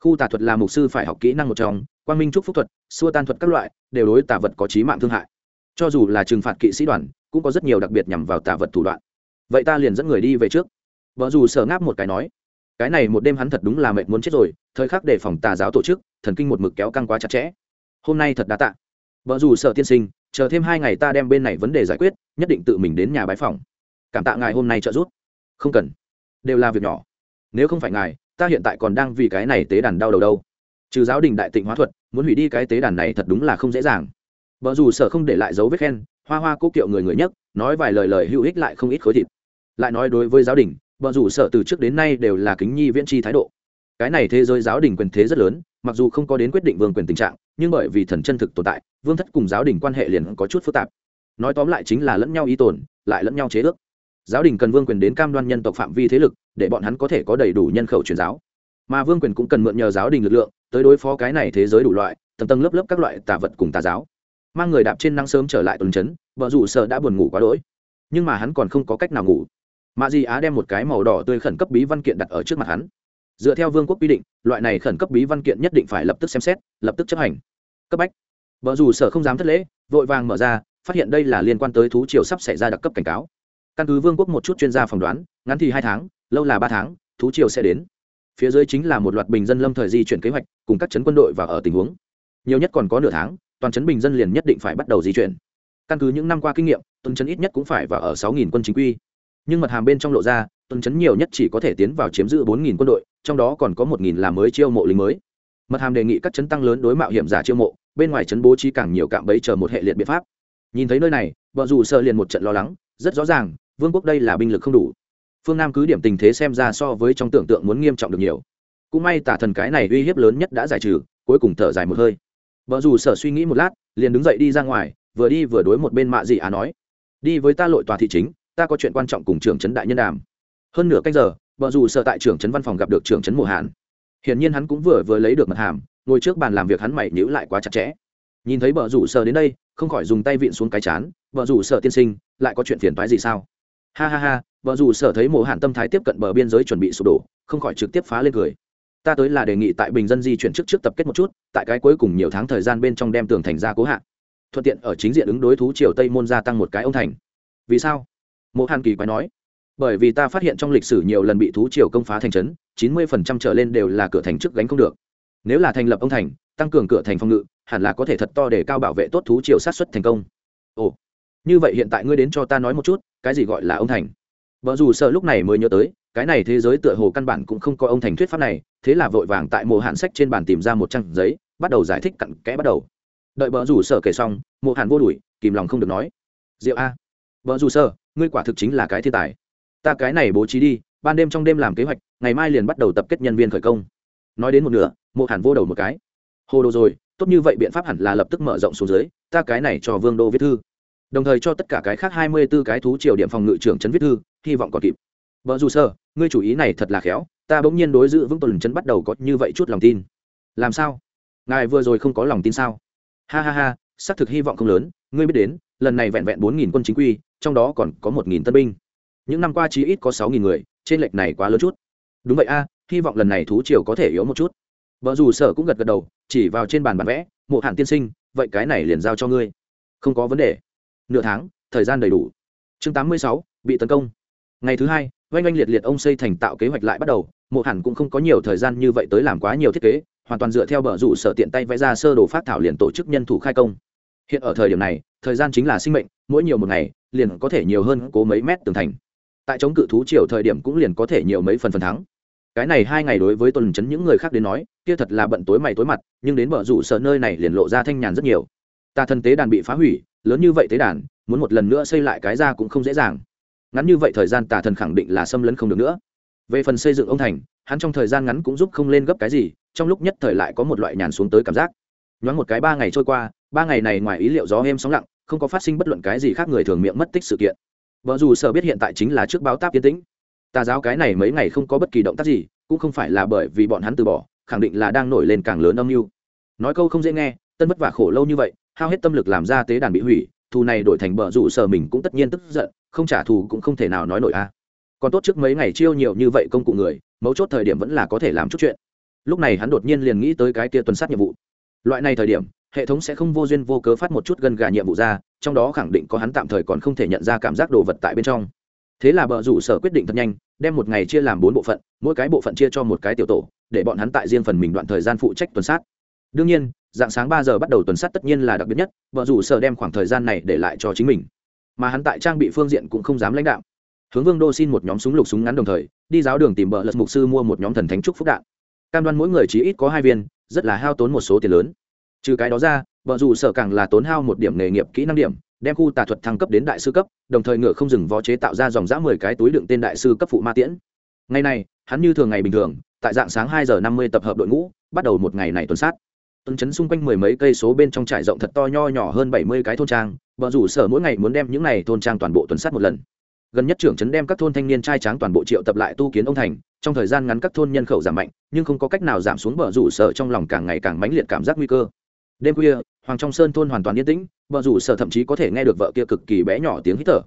Speaker 1: Khu tà thuật là mục sư phải học kỹ năng một trong, quang minh trúc phúc thuật, xua tan thuật các loại, đều đối tà vật có trí mạng thương hại. Cho dù là trừng phạt kỵ sĩ đoàn, cũng có rất nhiều đặc biệt nhằm vào tà vật thủ đoạn. Vậy ta liền dẫn người đi về trước. Vợ dù sở ngáp một cái nói, cái này một đêm hắn thật đúng là mệt muốn chết rồi, thời khắc đề phòng tà giáo tổ chức, thần kinh một mực kéo căng quá chặt chẽ hôm nay thật đa tạ. Vợ dù sợ tiên sinh, chờ thêm hai ngày ta đem bên này vấn đề giải quyết, nhất định tự mình đến nhà bái phòng cảm tạ ngài hôm nay trợ giúp. Không cần. Đều là việc nhỏ. Nếu không phải ngài, ta hiện tại còn đang vì cái này tế đàn đau đầu đâu. Trừ giáo đình đại tịnh hóa thuật, muốn hủy đi cái tế đàn này thật đúng là không dễ dàng. Vợ dù sở không để lại dấu vết khen, hoa hoa cố kiệu người người nhất, nói vài lời lời hữu ích lại không ít khối thịt. Lại nói đối với giáo đình vợ dù sở từ trước đến nay đều là kính nhi viễn tri thái độ. Cái này thế giới giáo đình quyền thế rất lớn mặc dù không có đến quyết định vương quyền tình trạng, nhưng bởi vì thần chân thực tồn tại, vương thất cùng giáo đình quan hệ liền có chút phức tạp. Nói tóm lại chính là lẫn nhau ý tồn, lại lẫn nhau chế ước. Giáo đình cần vương quyền đến cam đoan nhân tộc phạm vi thế lực, để bọn hắn có thể có đầy đủ nhân khẩu truyền giáo. Mà vương quyền cũng cần mượn nhờ giáo đình lực lượng, tới đối phó cái này thế giới đủ loại, tầng tầng lớp lớp các loại tà vật cùng tà giáo. Mang người đạp trên năng sớm trở lại tuần chấn, vợ dù sợ đã buồn ngủ quá đỗi. Nhưng mà hắn còn không có cách nào ngủ. Mạ di á đem một cái màu đỏ tươi khẩn cấp bí văn kiện đặt ở trước mặt hắn dựa theo vương quốc quy định, loại này khẩn cấp bí văn kiện nhất định phải lập tức xem xét, lập tức chấp hành. Cấp bách. Vợ dù sở không dám thất lễ, vội vàng mở ra, phát hiện đây là liên quan tới thú triều sắp xảy ra đặc cấp cảnh cáo. Căn cứ vương quốc một chút chuyên gia phỏng đoán, ngắn thì hai tháng, lâu là ba tháng, thú triều sẽ đến. Phía dưới chính là một loạt bình dân lâm thời di chuyển kế hoạch, cùng các chấn quân đội và ở tình huống. Nhiều nhất còn có nửa tháng, toàn chấn bình dân liền nhất định phải bắt đầu di chuyển. Căn cứ những năm qua kinh nghiệm, tuần chấn ít nhất cũng phải vào ở sáu quân chính quy nhưng mật hàm bên trong lộ ra, tuần chấn nhiều nhất chỉ có thể tiến vào chiếm giữ bốn quân đội, trong đó còn có một là mới chiêu mộ lính mới. Mật hàm đề nghị các chấn tăng lớn đối mạo hiểm giả chiêu mộ, bên ngoài trấn bố trí càng nhiều cạm bẫy chờ một hệ liệt biện pháp. Nhìn thấy nơi này, vợ dù sợ liền một trận lo lắng, rất rõ ràng, vương quốc đây là binh lực không đủ. Phương nam cứ điểm tình thế xem ra so với trong tưởng tượng muốn nghiêm trọng được nhiều. Cũng may tả thần cái này uy hiếp lớn nhất đã giải trừ, cuối cùng thở dài một hơi. Vợ dù sở suy nghĩ một lát, liền đứng dậy đi ra ngoài, vừa đi vừa đối một bên mạ dị á nói, đi với ta lội tòa thị chính ta có chuyện quan trọng cùng trưởng trấn đại nhân đàm. Hơn nửa canh giờ vợ dù sợ tại trưởng trấn văn phòng gặp được trưởng trấn mùa hàn. Hiển nhiên hắn cũng vừa vừa lấy được mật hàm, ngồi trước bàn làm việc hắn mày nhữ lại quá chặt chẽ. Nhìn thấy vợ rủ sợ đến đây, không khỏi dùng tay vịn xuống cái chán vợ rủ sợ tiên sinh, lại có chuyện phiền toái gì sao? Ha ha ha vợ rủ sợ thấy mộ hạn tâm thái tiếp cận bờ biên giới chuẩn bị sụp đổ, không khỏi trực tiếp phá lên cười. Ta tới là đề nghị tại bình dân di chuyển trước trước tập kết một chút, tại cái cuối cùng nhiều tháng thời gian bên trong đem tường thành ra cố hạn thuận tiện ở chính diện ứng đối thú triều tây môn gia tăng một cái ông thành. Vì sao? Mộ hàn kỳ quái nói, bởi vì ta phát hiện trong lịch sử nhiều lần bị thú triều công phá thành trấn, chín mươi phần trăm trở lên đều là cửa thành trước gánh không được. Nếu là thành lập ông thành, tăng cường cửa thành phòng ngự, hẳn là có thể thật to để cao bảo vệ tốt thú triều sát xuất thành công. Ồ, như vậy hiện tại ngươi đến cho ta nói một chút, cái gì gọi là ông thành? Vợ dù sợ lúc này mới nhớ tới, cái này thế giới tựa hồ căn bản cũng không có ông thành thuyết pháp này, thế là vội vàng tại mộ hạn sách trên bàn tìm ra một trang giấy, bắt đầu giải thích cặn kẽ bắt đầu. Đợi vợ dù sợ kể xong, mộ hạn vô đuổi, kìm lòng không được nói rượu a vợ dù sơ, ngươi quả thực chính là cái thiên tài. Ta cái này bố trí đi, ban đêm trong đêm làm kế hoạch, ngày mai liền bắt đầu tập kết nhân viên khởi công. Nói đến một nửa, mộ hàn vô đầu một cái. Hồ đồ rồi, tốt như vậy biện pháp hẳn là lập tức mở rộng xuống dưới, ta cái này cho vương đô viết thư. Đồng thời cho tất cả cái khác hai mươi b ố cái thú triều điểm phòng ngự trưởng trấn viết thư, hy vọng còn kịp. Vợ dù sơ, ngươi chủ ý này thật là khéo, ta bỗng nhiên đối giữ vững tuần trấn bắt đầu có như vậy chút lòng tin. Làm sao? Ngài vừa rồi không có lòng tin sao? Ha ha ha, xác thực hy vọng không lớn, ngươi biết đến, lần này vẹn vẹn bốn nghìn quân chính quy trong đó còn có một nghìn tân binh. Những năm qua chí ít có sáu nghìn người, trên lệch này quá lớn chút. Đúng vậy a, hy vọng lần này thú triều có thể yếu một chút. Vợ dù sở cũng gật gật đầu, chỉ vào trên bàn bản vẽ, mộ hạn tiên sinh, vậy cái này liền giao cho ngươi. Không có vấn đề. Nửa tháng, thời gian đầy đủ. Chương tám mươi sáu, bị tấn công. Ngày thứ hai, oanh oanh liệt liệt ông xây thành tạo kế hoạch lại bắt đầu, mộ hẳn cũng không có nhiều thời gian như vậy tới làm quá nhiều thiết kế, hoàn toàn dựa theo bờ rủ sở tiện tay vẽ ra sơ đồ phát thảo liền tổ chức nhân thủ khai công. Hiện ở thời điểm này, thời gian chính là sinh mệnh, mỗi nhiều một ngày liền có thể nhiều hơn cố mấy mét tường thành. Tại chống cự thú triều thời điểm cũng liền có thể nhiều mấy phần phần thắng. Cái này hai ngày đối với tuần chấn những người khác đến nói, kia thật là bận tối mày tối mặt, nhưng đến bờ rủ sở nơi này liền lộ ra thanh nhàn rất nhiều. Ta thân tế đàn bị phá hủy, lớn như vậy tế đàn, muốn một lần nữa xây lại cái ra cũng không dễ dàng. Ngắn như vậy thời gian tà thần khẳng định là xâm lấn không được nữa. Về phần xây dựng ông thành, hắn trong thời gian ngắn cũng giúp không lên gấp cái gì, trong lúc nhất thời lại có một loại nhàn xuống tới cảm giác. Nhoáng một cái ba ngày trôi qua, ba ngày này ngoài ý liệu gió êm sóng lặng không có phát sinh bất luận cái gì khác người thường miệng mất tích sự kiện. Vợ dù sợ biết hiện tại chính là trước báo táp tiến tĩnh. Tà giáo cái này mấy ngày không có bất kỳ động tác gì, cũng không phải là bởi vì bọn hắn từ bỏ, khẳng định là đang nổi lên càng lớn âm mưu. Nói câu không dễ nghe, tân vất vả khổ lâu như vậy, hao hết tâm lực làm ra tế đàn bị hủy, thù này đổi thành bờ rủ sở mình cũng tất nhiên tức giận, không trả thù cũng không thể nào nói nổi a. Còn tốt trước mấy ngày chiêu nhiều như vậy công cụ người, mấu chốt thời điểm vẫn là có thể làm chút chuyện. Lúc này hắn đột nhiên liền nghĩ tới cái kia tuần sát nhiệm vụ. Loại này thời điểm hệ thống sẽ không vô duyên vô cớ phát một chút gần gà nhiệm vụ ra, trong đó khẳng định có hắn tạm thời còn không thể nhận ra cảm giác đồ vật tại bên trong. Thế là bờ rủ sở quyết định thật nhanh, đem một ngày chia làm bốn bộ phận, mỗi cái bộ phận chia cho một cái tiểu tổ, để bọn hắn tại riêng phần mình đoạn thời gian phụ trách tuần sát. Đương nhiên, dạng sáng ba giờ bắt đầu tuần sát tất nhiên là đặc biệt nhất vợ rủ sở đem khoảng thời gian này để lại cho chính mình. Mà hắn tại trang bị phương diện cũng không dám lãnh đạo. Hướng vương đô xin một nhóm súng lục súng ngắn đồng thời, đi giáo đường tìm bờ lật mục sư mua một nhóm thần thánh trúc phúc đạn. Cam đoan mỗi người chỉ ít có hai viên, rất là hao tốn một số tiền lớn trừ cái đó ra vợ dù sở càng là tốn hao một điểm nghề nghiệp kỹ năng điểm, đem khu tà thuật thăng cấp đến đại sư cấp, đồng thời ngựa không dừng vó chế tạo ra dòng dã mười cái túi đựng tên đại sư cấp phụ ma tiễn. Ngày này, hắn như thường ngày bình thường, tại dạng sáng hai giờ năm mươi tập hợp đội ngũ, bắt đầu một ngày này tuần sát. Tuần chấn xung quanh mười mấy cây số bên trong trải rộng thật to nho nhỏ hơn bảy mươi cái thôn trang vợ rủ sở mỗi ngày muốn đem những này thôn trang toàn bộ tuần sát một lần. Gần nhất trưởng trấn đem các thôn thanh niên trai tráng toàn bộ triệu tập lại tu kiến ông thành, trong thời gian ngắn các thôn nhân khẩu giảm mạnh, nhưng không có cách nào giảm xuống bờ rủ sở trong lòng càng ngày càng mãnh liệt cảm giác nguy cơ đêm khuya, hoàng trong sơn thôn hoàn toàn yên tĩnh, vợ rủ sở thậm chí có thể nghe được vợ kia cực kỳ bé nhỏ tiếng hít thở.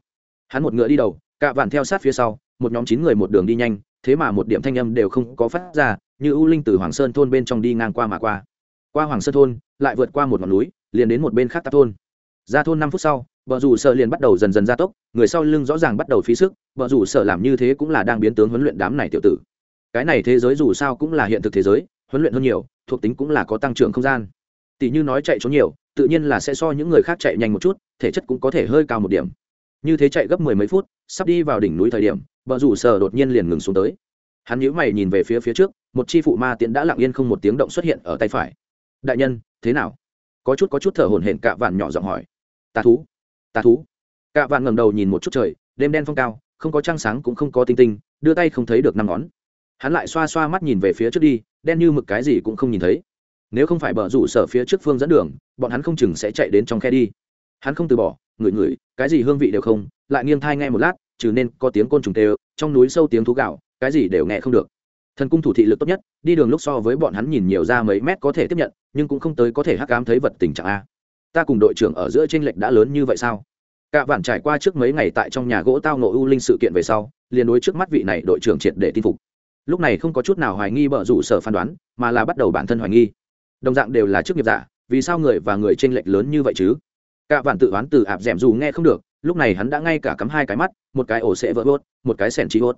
Speaker 1: Hắn một ngựa đi đầu, cạ vạn theo sát phía sau, một nhóm chín người một đường đi nhanh, thế mà một điểm thanh âm đều không có phát ra, như ưu linh từ hoàng sơn thôn bên trong đi ngang qua mà qua. Qua hoàng sơn thôn, lại vượt qua một ngọn núi, liền đến một bên khác tạp thôn. Ra thôn năm phút sau, vợ rủ sở liền bắt đầu dần dần gia tốc, người sau lưng rõ ràng bắt đầu phí sức, vợ rủ sở làm như thế cũng là đang biến tướng huấn luyện đám này tiểu tử. Cái này thế giới dù sao cũng là hiện thực thế giới, huấn luyện hơn nhiều, thuộc tính cũng là có tăng trưởng không gian tỷ như nói chạy trốn nhiều, tự nhiên là sẽ so những người khác chạy nhanh một chút, thể chất cũng có thể hơi cao một điểm. Như thế chạy gấp mười mấy phút, sắp đi vào đỉnh núi thời điểm, vợ rủ sở đột nhiên liền ngừng xuống tới. Hắn nhíu mày nhìn về phía phía trước, một chi phụ ma tiễn đã lặng yên không một tiếng động xuất hiện ở tay phải. Đại nhân, thế nào? Có chút có chút thở hổn hển cạ vạn nhỏ giọng hỏi. Tà thú tà thú. Cạ vạn ngẩng đầu nhìn một chút trời, đêm đen phong cao, không có trăng sáng cũng không có tinh tinh, đưa tay không thấy được năm ngón. Hắn lại xoa xoa mắt nhìn về phía trước đi, đen như mực cái gì cũng không nhìn thấy nếu không phải bờ rủ sở phía trước phương dẫn đường, bọn hắn không chừng sẽ chạy đến trong khe đi. Hắn không từ bỏ, ngửi ngửi, cái gì hương vị đều không, lại nghiêng thai nghe một lát, trừ nên có tiếng côn trùng tê, trong núi sâu tiếng thú gạo, cái gì đều nghe không được. Thần cung thủ thị lực tốt nhất, đi đường lúc so với bọn hắn nhìn nhiều ra mấy mét có thể tiếp nhận, nhưng cũng không tới có thể hắc cám thấy vật tình trạng a. Ta cùng đội trưởng ở giữa t r ê n lệch đã lớn như vậy sao? Cả vạn trải qua trước mấy ngày tại trong nhà gỗ tao nổ u linh sự kiện về sau, liền đối trước mắt vị này đội trưởng triệt để tin phục. Lúc này không có chút nào hoài nghi bợ rủ sở phán đoán, mà là bắt đầu bản thân hoài nghi đồng dạng đều là chức nghiệp giả, vì sao người và người t r ê n lệch lớn như vậy chứ? Cả vạn tự oán từ ạp d ẻ m dù nghe không được, lúc này hắn đã ngay cả cắm hai cái mắt, một cái ổ sẽ vỡ vốt một cái sẻn trí hốt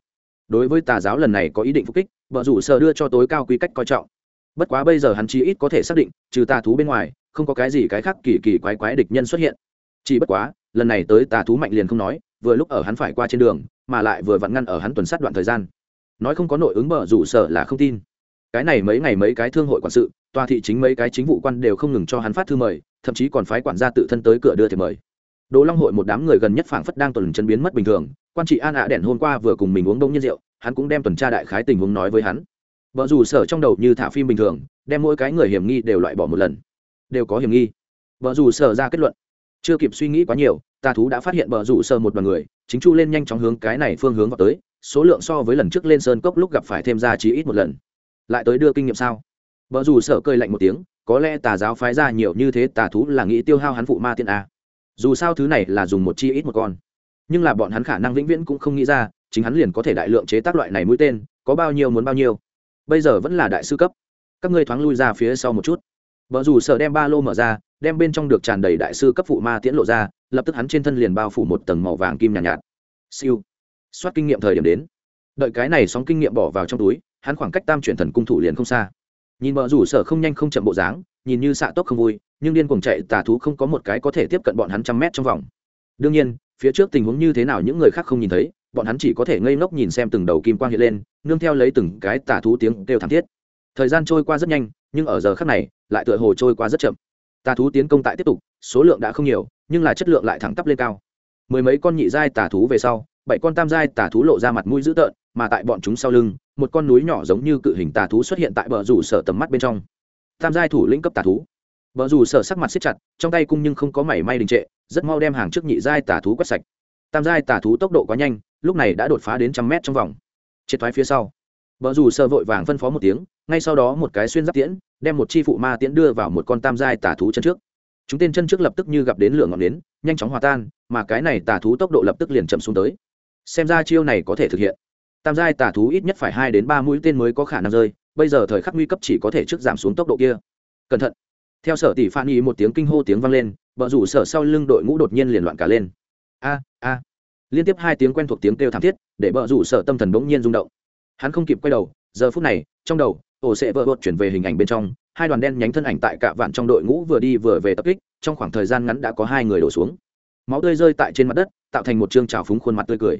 Speaker 1: đối với tà giáo lần này có ý định phục kích, vợ rủ sợ đưa cho tối cao quy cách coi trọng. Bất quá bây giờ hắn chí ít có thể xác định, trừ tà thú bên ngoài, không có cái gì cái khác kỳ kỳ quái quái địch nhân xuất hiện. Chỉ bất quá, lần này tới tà thú mạnh liền không nói, vừa lúc ở hắn phải qua trên đường, mà lại vừa vặn ngăn ở hắn tuần sát đoạn thời gian. Nói không có nội ứng bờ rủ sở là không tin cái này mấy ngày mấy cái thương hội quản sự, tòa thị chính mấy cái chính vụ quan đều không ngừng cho hắn phát thư mời, thậm chí còn phái quản gia tự thân tới cửa đưa thiệp mời. Đồ long hội một đám người gần nhất phảng phất đang tuần chân biến mất bình thường, quan trị an ạ đèn hôm qua vừa cùng mình uống đông nhiên rượu, hắn cũng đem tuần tra đại khái tình huống nói với hắn. Vợ dù sở trong đầu như thả phim bình thường, đem mỗi cái người hiểm nghi đều loại bỏ một lần. Đều có hiểm nghi. Vợ dù sở ra kết luận. Chưa kịp suy nghĩ quá nhiều, tà thú đã phát hiện vợ dù sở một đoàn người, chính chu lên nhanh chóng hướng cái này phương hướng vào tới, số lượng so với lần trước lên sơn cốc lúc gặp phải thêm ra chí ít một lần lại tới đưa kinh nghiệm sao? Vợ dù sợ cơi lạnh một tiếng có lẽ tà giáo phái ra nhiều như thế tà thú là nghĩ tiêu hao hắn phụ ma tiên a. Dù sao thứ này là dùng một chi ít một con. Nhưng là bọn hắn khả năng vĩnh viễn cũng không nghĩ ra chính hắn liền có thể đại lượng chế tác loại này mũi tên có bao nhiêu muốn bao nhiêu. Bây giờ vẫn là đại sư cấp. Các ngươi thoáng lui ra phía sau một chút. Vợ dù sợ đem ba lô mở ra đem bên trong được tràn đầy đại sư cấp phụ ma tiễn lộ ra lập tức hắn trên thân liền bao phủ một tầng màu vàng kim nhàn nhạt, nhạt. Siêu. Soát kinh nghiệm thời điểm đến. Đợi cái này sóng kinh nghiệm bỏ vào trong túi hắn khoảng cách tam chuyển thần cung thủ liền không xa. Nhìn vợ rủ sở không nhanh không chậm bộ dáng, nhìn như xạ tốc không vui, nhưng điên cuồng chạy tà thú không có một cái có thể tiếp cận bọn hắn trăm mét trong vòng. Đương nhiên, phía trước tình huống như thế nào những người khác không nhìn thấy, bọn hắn chỉ có thể ngây ngốc nhìn xem từng đầu kim quang hiện lên, nương theo lấy từng cái tà thú tiếng kêu thảm thiết. Thời gian trôi qua rất nhanh, nhưng ở giờ khác này, lại tựa hồ trôi qua rất chậm. Tà thú tiến công tại tiếp tục, số lượng đã không nhiều, nhưng là chất lượng lại thẳng tắp lên cao. Mười mấy con nhị giai tà thú về sau bảy con tam giai tà thú lộ ra mặt mũi dữ tợn, mà tại bọn chúng sau lưng, một con núi nhỏ giống như cự hình tà thú xuất hiện tại bờ rủ sở tầm mắt bên trong. Tam giai thủ lĩnh cấp tà thú. Bờ rủ sở sắc mặt siết chặt, trong tay cung nhưng không có mảy may đình trệ, rất mau đem hàng trước nhị giai tà thú quét sạch. Tam giai tà thú tốc độ quá nhanh, lúc này đã đột phá đến trăm mét trong vòng. Triệt thoái phía sau, bờ rủ sở vội vàng phân phó một tiếng, ngay sau đó một cái xuyên giáp tiễn, đem một chi phụ ma tiễn đưa vào một con tam giai tà thú chân trước. Chúng tên chân trước lập tức như gặp đến lửa ngọn nến, nhanh chóng hòa tan, mà cái này tà thú tốc độ lập tức liền chậm xuống tới xem ra chiêu này có thể thực hiện. Tam giai tà thú ít nhất phải hai đến ba mũi tên mới có khả năng rơi, bây giờ thời khắc nguy cấp chỉ có thể trước giảm xuống tốc độ kia. Cẩn thận. Theo sở tỷ phan ý một tiếng kinh hô tiếng vang lên vợ rủ sở sau lưng đội ngũ đột nhiên liền loạn cả lên. A a. Liên tiếp hai tiếng quen thuộc tiếng kêu thảm thiết, để vợ rủ sở tâm thần bỗng nhiên rung động. Hắn không kịp quay đầu, giờ phút này, trong đầu, ổ sẽ vợ vợt chuyển về hình ảnh bên trong, hai đoàn đen nhánh thân ảnh tại cả vạn trong đội ngũ vừa đi vừa về tập kích, trong khoảng thời gian ngắn đã có hai người đổ xuống. Máu tươi rơi tại trên mặt đất, tạo thành một chương trào phúng khuôn mặt tươi cười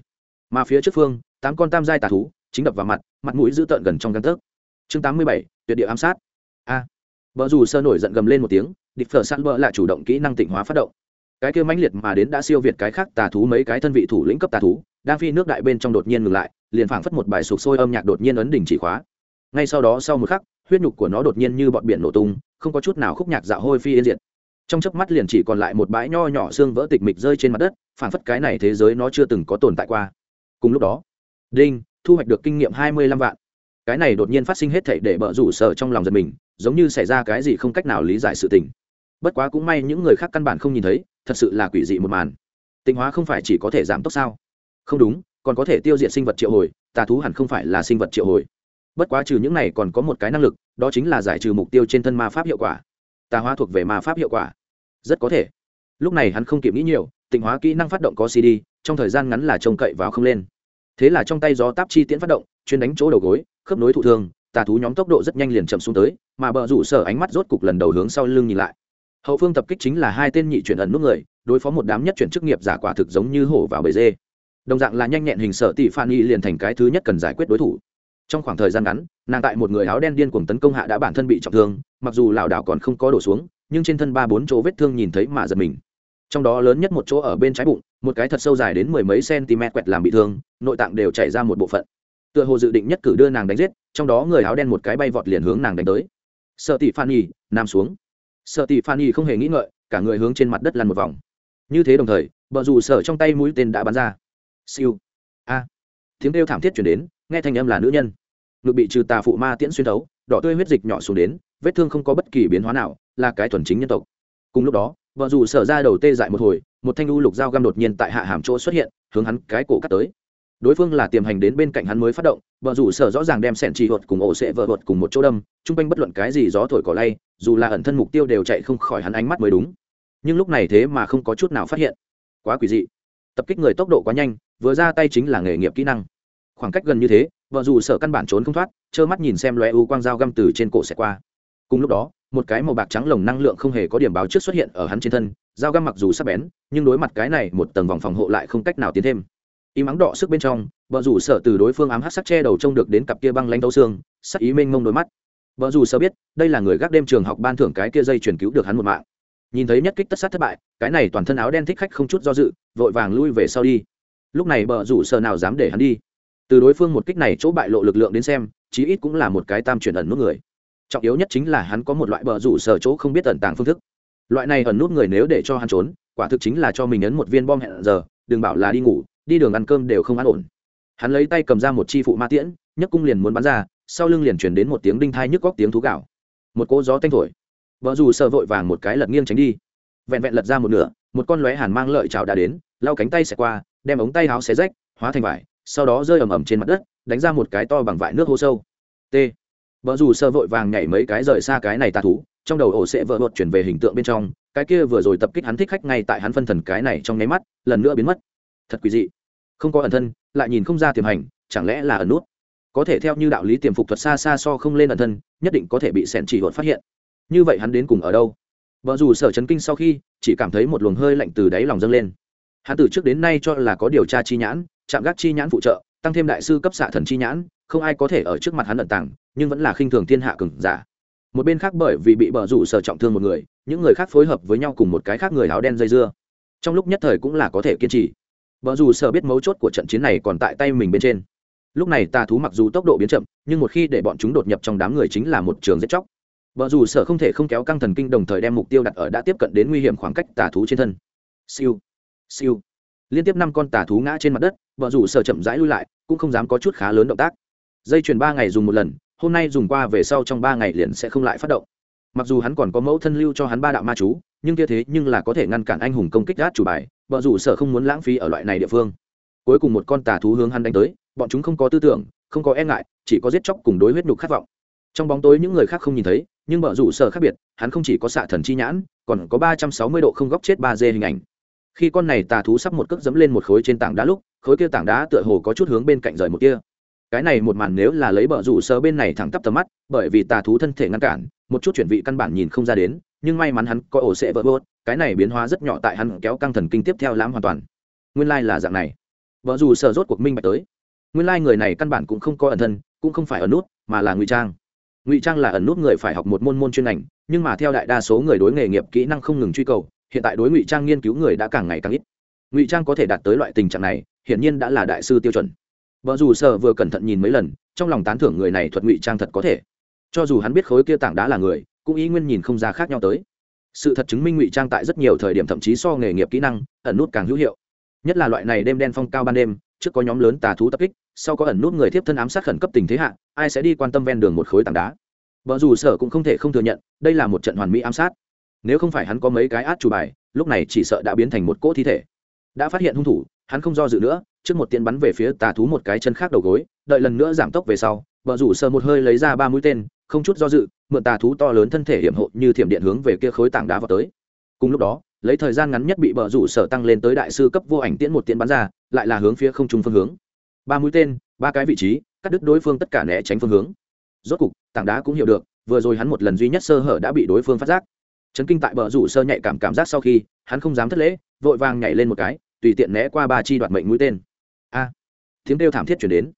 Speaker 1: mà phía trước phương, tám con tam giai tà thú, chính đập vào mặt mặt mũi dữ tợn gần trong căn tấc. Chương tám mươi bảy, tuyệt địa ám sát. A. Vợ dù sơ nổi giận gầm lên một tiếng, địch phở săn vợ lại chủ động kỹ năng tịnh hóa phát động. Cái kia mãnh liệt mà đến đã siêu việt cái khác tà thú mấy cái thân vị thủ lĩnh cấp tà thú, đang phi nước đại bên trong đột nhiên ngừng lại, liền phảng phất một bài sụp sôi âm nhạc đột nhiên ấn đỉnh chỉ khóa. Ngay sau đó sau một khắc, huyết nhục của nó đột nhiên như bọn biển nổ tung, không có chút nào khúc nhạc dạo hôi phi yên diệt. Trong chớp mắt liền chỉ còn lại một bãi nho nhỏ xương vỡ tịch mịch rơi trên mặt đất, phảng phất cái này thế giới nó chưa từng có tồn tại qua cùng lúc đó, đinh, thu hoạch được kinh nghiệm hai mươi lăm vạn. Cái này đột nhiên phát sinh hết thảy để bợ rủ sở trong lòng giật mình, giống như xảy ra cái gì không cách nào lý giải sự tình. Bất quá cũng may những người khác căn bản không nhìn thấy, thật sự là quỷ dị một màn. Tịnh hóa không phải chỉ có thể giảm tốc sao? Không đúng, còn có thể tiêu diệt sinh vật triệu hồi, tà thú hẳn không phải là sinh vật triệu hồi. Bất quá trừ những này còn có một cái năng lực, đó chính là giải trừ mục tiêu trên thân ma pháp hiệu quả. Tà hóa thuộc về ma pháp hiệu quả. Rất có thể. Lúc này hắn không kịp nghĩ nhiều tịnh hóa kỹ năng phát động có cd trong thời gian ngắn là trông cậy vào không lên. Thế là trong tay gió táp chi tiễn phát động, chuyên đánh chỗ đầu gối, khớp nối thụ thương, tà thú nhóm tốc độ rất nhanh liền chậm xuống tới, mà bờ rủ sở ánh mắt rốt cục lần đầu hướng sau lưng nhìn lại. Hậu phương tập kích chính là hai tên nhị chuyển ẩn nút người, đối phó một đám nhất chuyển chức nghiệp giả quả thực giống như hổ vào bể dê. Đồng dạng là nhanh nhẹn hình sở tỷ phan y liền thành cái thứ nhất cần giải quyết đối thủ. Trong khoảng thời gian ngắn, nàng tại một người áo đen điên cuồng tấn công hạ đã bản thân bị trọng thương, mặc dù lảo đảo còn không có đổ xuống, nhưng trên thân ba bốn chỗ vết thương nhìn thấy mà giật mình. Trong đó lớn nhất một chỗ ở bên trái bụng một cái thật sâu dài đến mười mấy cm quẹt làm bị thương, nội tạng đều chảy ra một bộ phận. Tựa hồ dự định nhất cử đưa nàng đánh giết, trong đó người áo đen một cái bay vọt liền hướng nàng đánh tới. Sợ tỷ phan nhi nằm xuống. Sợ tỷ phan nhi không hề nghĩ ngợi, cả người hướng trên mặt đất lăn một vòng. Như thế đồng thời, bờ rủ sở trong tay mũi tên đã bắn ra. Siêu. A. Tiếng kêu thảm thiết chuyển đến, nghe thanh âm là nữ nhân. Ngực bị trừ tà phụ ma tiễn xuyên thấu, đỏ tươi huyết dịch nhỏ xuống đến, vết thương không có bất kỳ biến hóa nào, là cái thuần chính nhân tộc. Cùng lúc đó vợ dù sở ra đầu tê dại một hồi một thanh u lục dao găm đột nhiên tại hạ hàm chỗ xuất hiện, hướng hắn cái cổ cắt tới. Đối phương là tiềm hành đến bên cạnh hắn mới phát động vợ rủ sở rõ ràng đem sẹn trì hột cùng ổ sệ vợ hột cùng một chỗ đâm, chung quanh bất luận cái gì gió thổi cỏ lay, dù là ẩn thân mục tiêu đều chạy không khỏi hắn ánh mắt mới đúng. Nhưng lúc này thế mà không có chút nào phát hiện. Quá quỷ dị. Tập kích người tốc độ quá nhanh, vừa ra tay chính là nghề nghiệp kỹ năng. Khoảng cách gần như thế vợ dù sở căn bản trốn không thoát, trơ mắt nhìn xem loe u quang dao găm từ trên cổ xẻ qua. Cùng lúc đó, một cái màu bạc trắng lồng năng lượng không hề có điểm báo trước xuất hiện ở hắn trên thân dao găm mặc dù sắp bén, nhưng đối mặt cái này, một tầng vòng phòng hộ lại không cách nào tiến thêm. Im ắng đỏ sức bên trong, vợ rủ sợ từ đối phương ám hát sắc che đầu trông được đến cặp kia băng lanh tấu xương, sắc ý mênh mông đôi mắt. Vợ rủ sợ biết, đây là người gác đêm trường học ban thưởng cái kia dây chuyển cứu được hắn một mạng. Nhìn thấy nhất kích tất sát thất bại, cái này toàn thân áo đen thích khách không chút do dự, vội vàng lui về sau đi. Lúc này vợ rủ sợ nào dám để hắn đi. Từ đối phương một kích này chỗ bại lộ lực lượng đến xem, chí ít cũng là một cái tam chuyển ẩn nút người. Trọng yếu nhất chính là hắn có một loại bờ rủ sở chỗ không biết ẩn tàng phương thức loại này ẩn nút người nếu để cho hắn trốn, quả thực chính là cho mình ấn một viên bom hẹn giờ, đừng bảo là đi ngủ, đi đường ăn cơm đều không an ổn. Hắn lấy tay cầm ra một chi phụ ma tiễn, nhấc cung liền muốn bắn ra, sau lưng liền chuyển đến một tiếng đinh thai nhức góc tiếng thú gạo một cỗ gió tanh thổi. Vợ dù sợ vội vàng một cái lật nghiêng tránh đi. Vẹn vẹn lật ra một nửa, một con lóe hàn mang lợi chảo đã đến, lau cánh tay xẻ qua, đem ống tay áo xé rách, hóa thành vải, sau đó rơi ầm ầm trên mặt đất, đánh ra một cái to bằng vải nước hô sâu. T. Vợ dù sợ vội vàng nhảy mấy cái rời xa cái này tà thú trong đầu ổ sẽ vợ vợt chuyển về hình tượng bên trong, cái kia vừa rồi tập kích hắn thích khách ngay tại hắn phân thần cái này trong nháy mắt, lần nữa biến mất. Thật quỷ dị. Không có ẩn thân, lại nhìn không ra tiềm hành, chẳng lẽ là ẩn nút? Có thể theo như đạo lý tiềm phục thuật xa xa so không lên ẩn thân, nhất định có thể bị sẹn chỉ hột phát hiện. Như vậy hắn đến cùng ở đâu? Vợ dù sở chấn kinh sau khi, chỉ cảm thấy một luồng hơi lạnh từ đáy lòng dâng lên. Hắn từ trước đến nay cho là có điều tra chi nhãn chạm gác chi nhãn phụ trợ, tăng thêm đại sư cấp xạ thần chi nhãn, không ai có thể ở trước mặt hắn ẩn tàng, nhưng vẫn là khinh thường thiên hạ cường giả một bên khác bởi vì bị bờ rủ sở trọng thương một người, những người khác phối hợp với nhau cùng một cái khác người áo đen dây dưa. Trong lúc nhất thời cũng là có thể kiên trì. Bờ rủ sở biết mấu chốt của trận chiến này còn tại tay mình bên trên. Lúc này tà thú mặc dù tốc độ biến chậm, nhưng một khi để bọn chúng đột nhập trong đám người chính là một trường giết chóc. Bờ rủ sở không thể không kéo căng thần kinh đồng thời đem mục tiêu đặt ở đã tiếp cận đến nguy hiểm khoảng cách tà thú trên thân. Siêu siêu. Liên tiếp năm con tà thú ngã trên mặt đất vợ rủ sở chậm rãi lui lại, cũng không dám có chút khá lớn động tác. Dây chuyền ba ngày dùng một lần hôm nay dùng qua về sau trong ba ngày liền sẽ không lại phát động. Mặc dù hắn còn có mẫu thân lưu cho hắn ba đạo ma chú, nhưng kia thế nhưng là có thể ngăn cản anh hùng công kích gác chủ bài vợ dù sở không muốn lãng phí ở loại này địa phương. Cuối cùng một con tà thú hướng hắn đánh tới, bọn chúng không có tư tưởng, không có e ngại, chỉ có giết chóc cùng đối huyết nhục khát vọng. Trong bóng tối những người khác không nhìn thấy, nhưng vợ rủ sở khác biệt, hắn không chỉ có xạ thần chi nhãn, còn có ba trăm sáu mươi độ không góc chết ba d hình ảnh. Khi con này tà thú sắp một cước dẫm lên một khối trên tảng đá lúc, khối kia tảng đá tựa hồ có chút hướng bên cạnh rời một kia cái này một màn nếu là lấy bờ rủ sơ bên này thẳng tắp tầm mắt, bởi vì tà thú thân thể ngăn cản, một chút chuyển vị căn bản nhìn không ra đến, nhưng may mắn hắn có ổ sẽ vỡ vớt cái này biến hóa rất nhỏ tại hắn kéo căng thần kinh tiếp theo lãm hoàn toàn. Nguyên lai、like、là dạng này. Vợ dù sợ rốt cuộc minh bạch tới. Nguyên lai、like、người này căn bản cũng không có ẩn thân, cũng không phải ẩn nút, mà là ngụy trang. Ngụy trang là ẩn nút người phải học một môn môn chuyên ngành, nhưng mà theo đại đa số người đối nghề nghiệp kỹ năng không ngừng truy cầu, hiện tại đối ngụy trang nghiên cứu người đã càng ngày càng ít. Ngụy trang có thể đạt tới loại tình trạng này, hiển nhiên đã là đại sư tiêu chuẩn vợ dù sợ vừa cẩn thận nhìn mấy lần, trong lòng tán thưởng người này thuật ngụy trang thật có thể. Cho dù hắn biết khối kia tảng đá là người, cũng ý nguyên nhìn không ra khác nhau tới. Sự thật chứng minh ngụy trang tại rất nhiều thời điểm thậm chí so nghề nghiệp kỹ năng, ẩn nút càng hữu hiệu. Nhất là loại này đêm đen phong cao ban đêm, trước có nhóm lớn tà thú tập kích, sau có ẩn nút người tiếp thân ám sát khẩn cấp tình thế hạ, ai sẽ đi quan tâm ven đường một khối tảng đá. Vợ dù sở cũng không thể không thừa nhận, đây là một trận hoàn mỹ ám sát. Nếu không phải hắn có mấy cái át chủ bài, lúc này chỉ sợ đã biến thành một cỗ thi thể. Đã phát hiện hung thủ, hắn không do dự nữa trước một tiên bắn về phía tà thú một cái chân khác đầu gối, đợi lần nữa giảm tốc về sau, vợ rủ sờ một hơi lấy ra ba mũi tên, không chút do dự, mượn tà thú to lớn thân thể hiểm hộ như thiểm điện hướng về kia khối tảng đá vào tới. Cùng lúc đó, lấy thời gian ngắn nhất bị vợ rủ sở tăng lên tới đại sư cấp vô ảnh tiễn một tiễn bắn ra, lại là hướng phía không trung phương hướng. Ba mũi tên, ba cái vị trí, cắt đứt đối phương tất cả né tránh phương hướng. Rốt cục, tảng đá cũng hiểu được, vừa rồi hắn một lần duy nhất sơ hở đã bị đối phương phát giác. Chấn kinh tại bờ rủ sơ nhạy cảm cảm giác sau khi, hắn không dám thất lễ, vội vàng nhảy lên một cái, tùy tiện né qua ba chi đoạt mệnh mũi tên a. Tiếng kêu thảm thiết chuyển đến.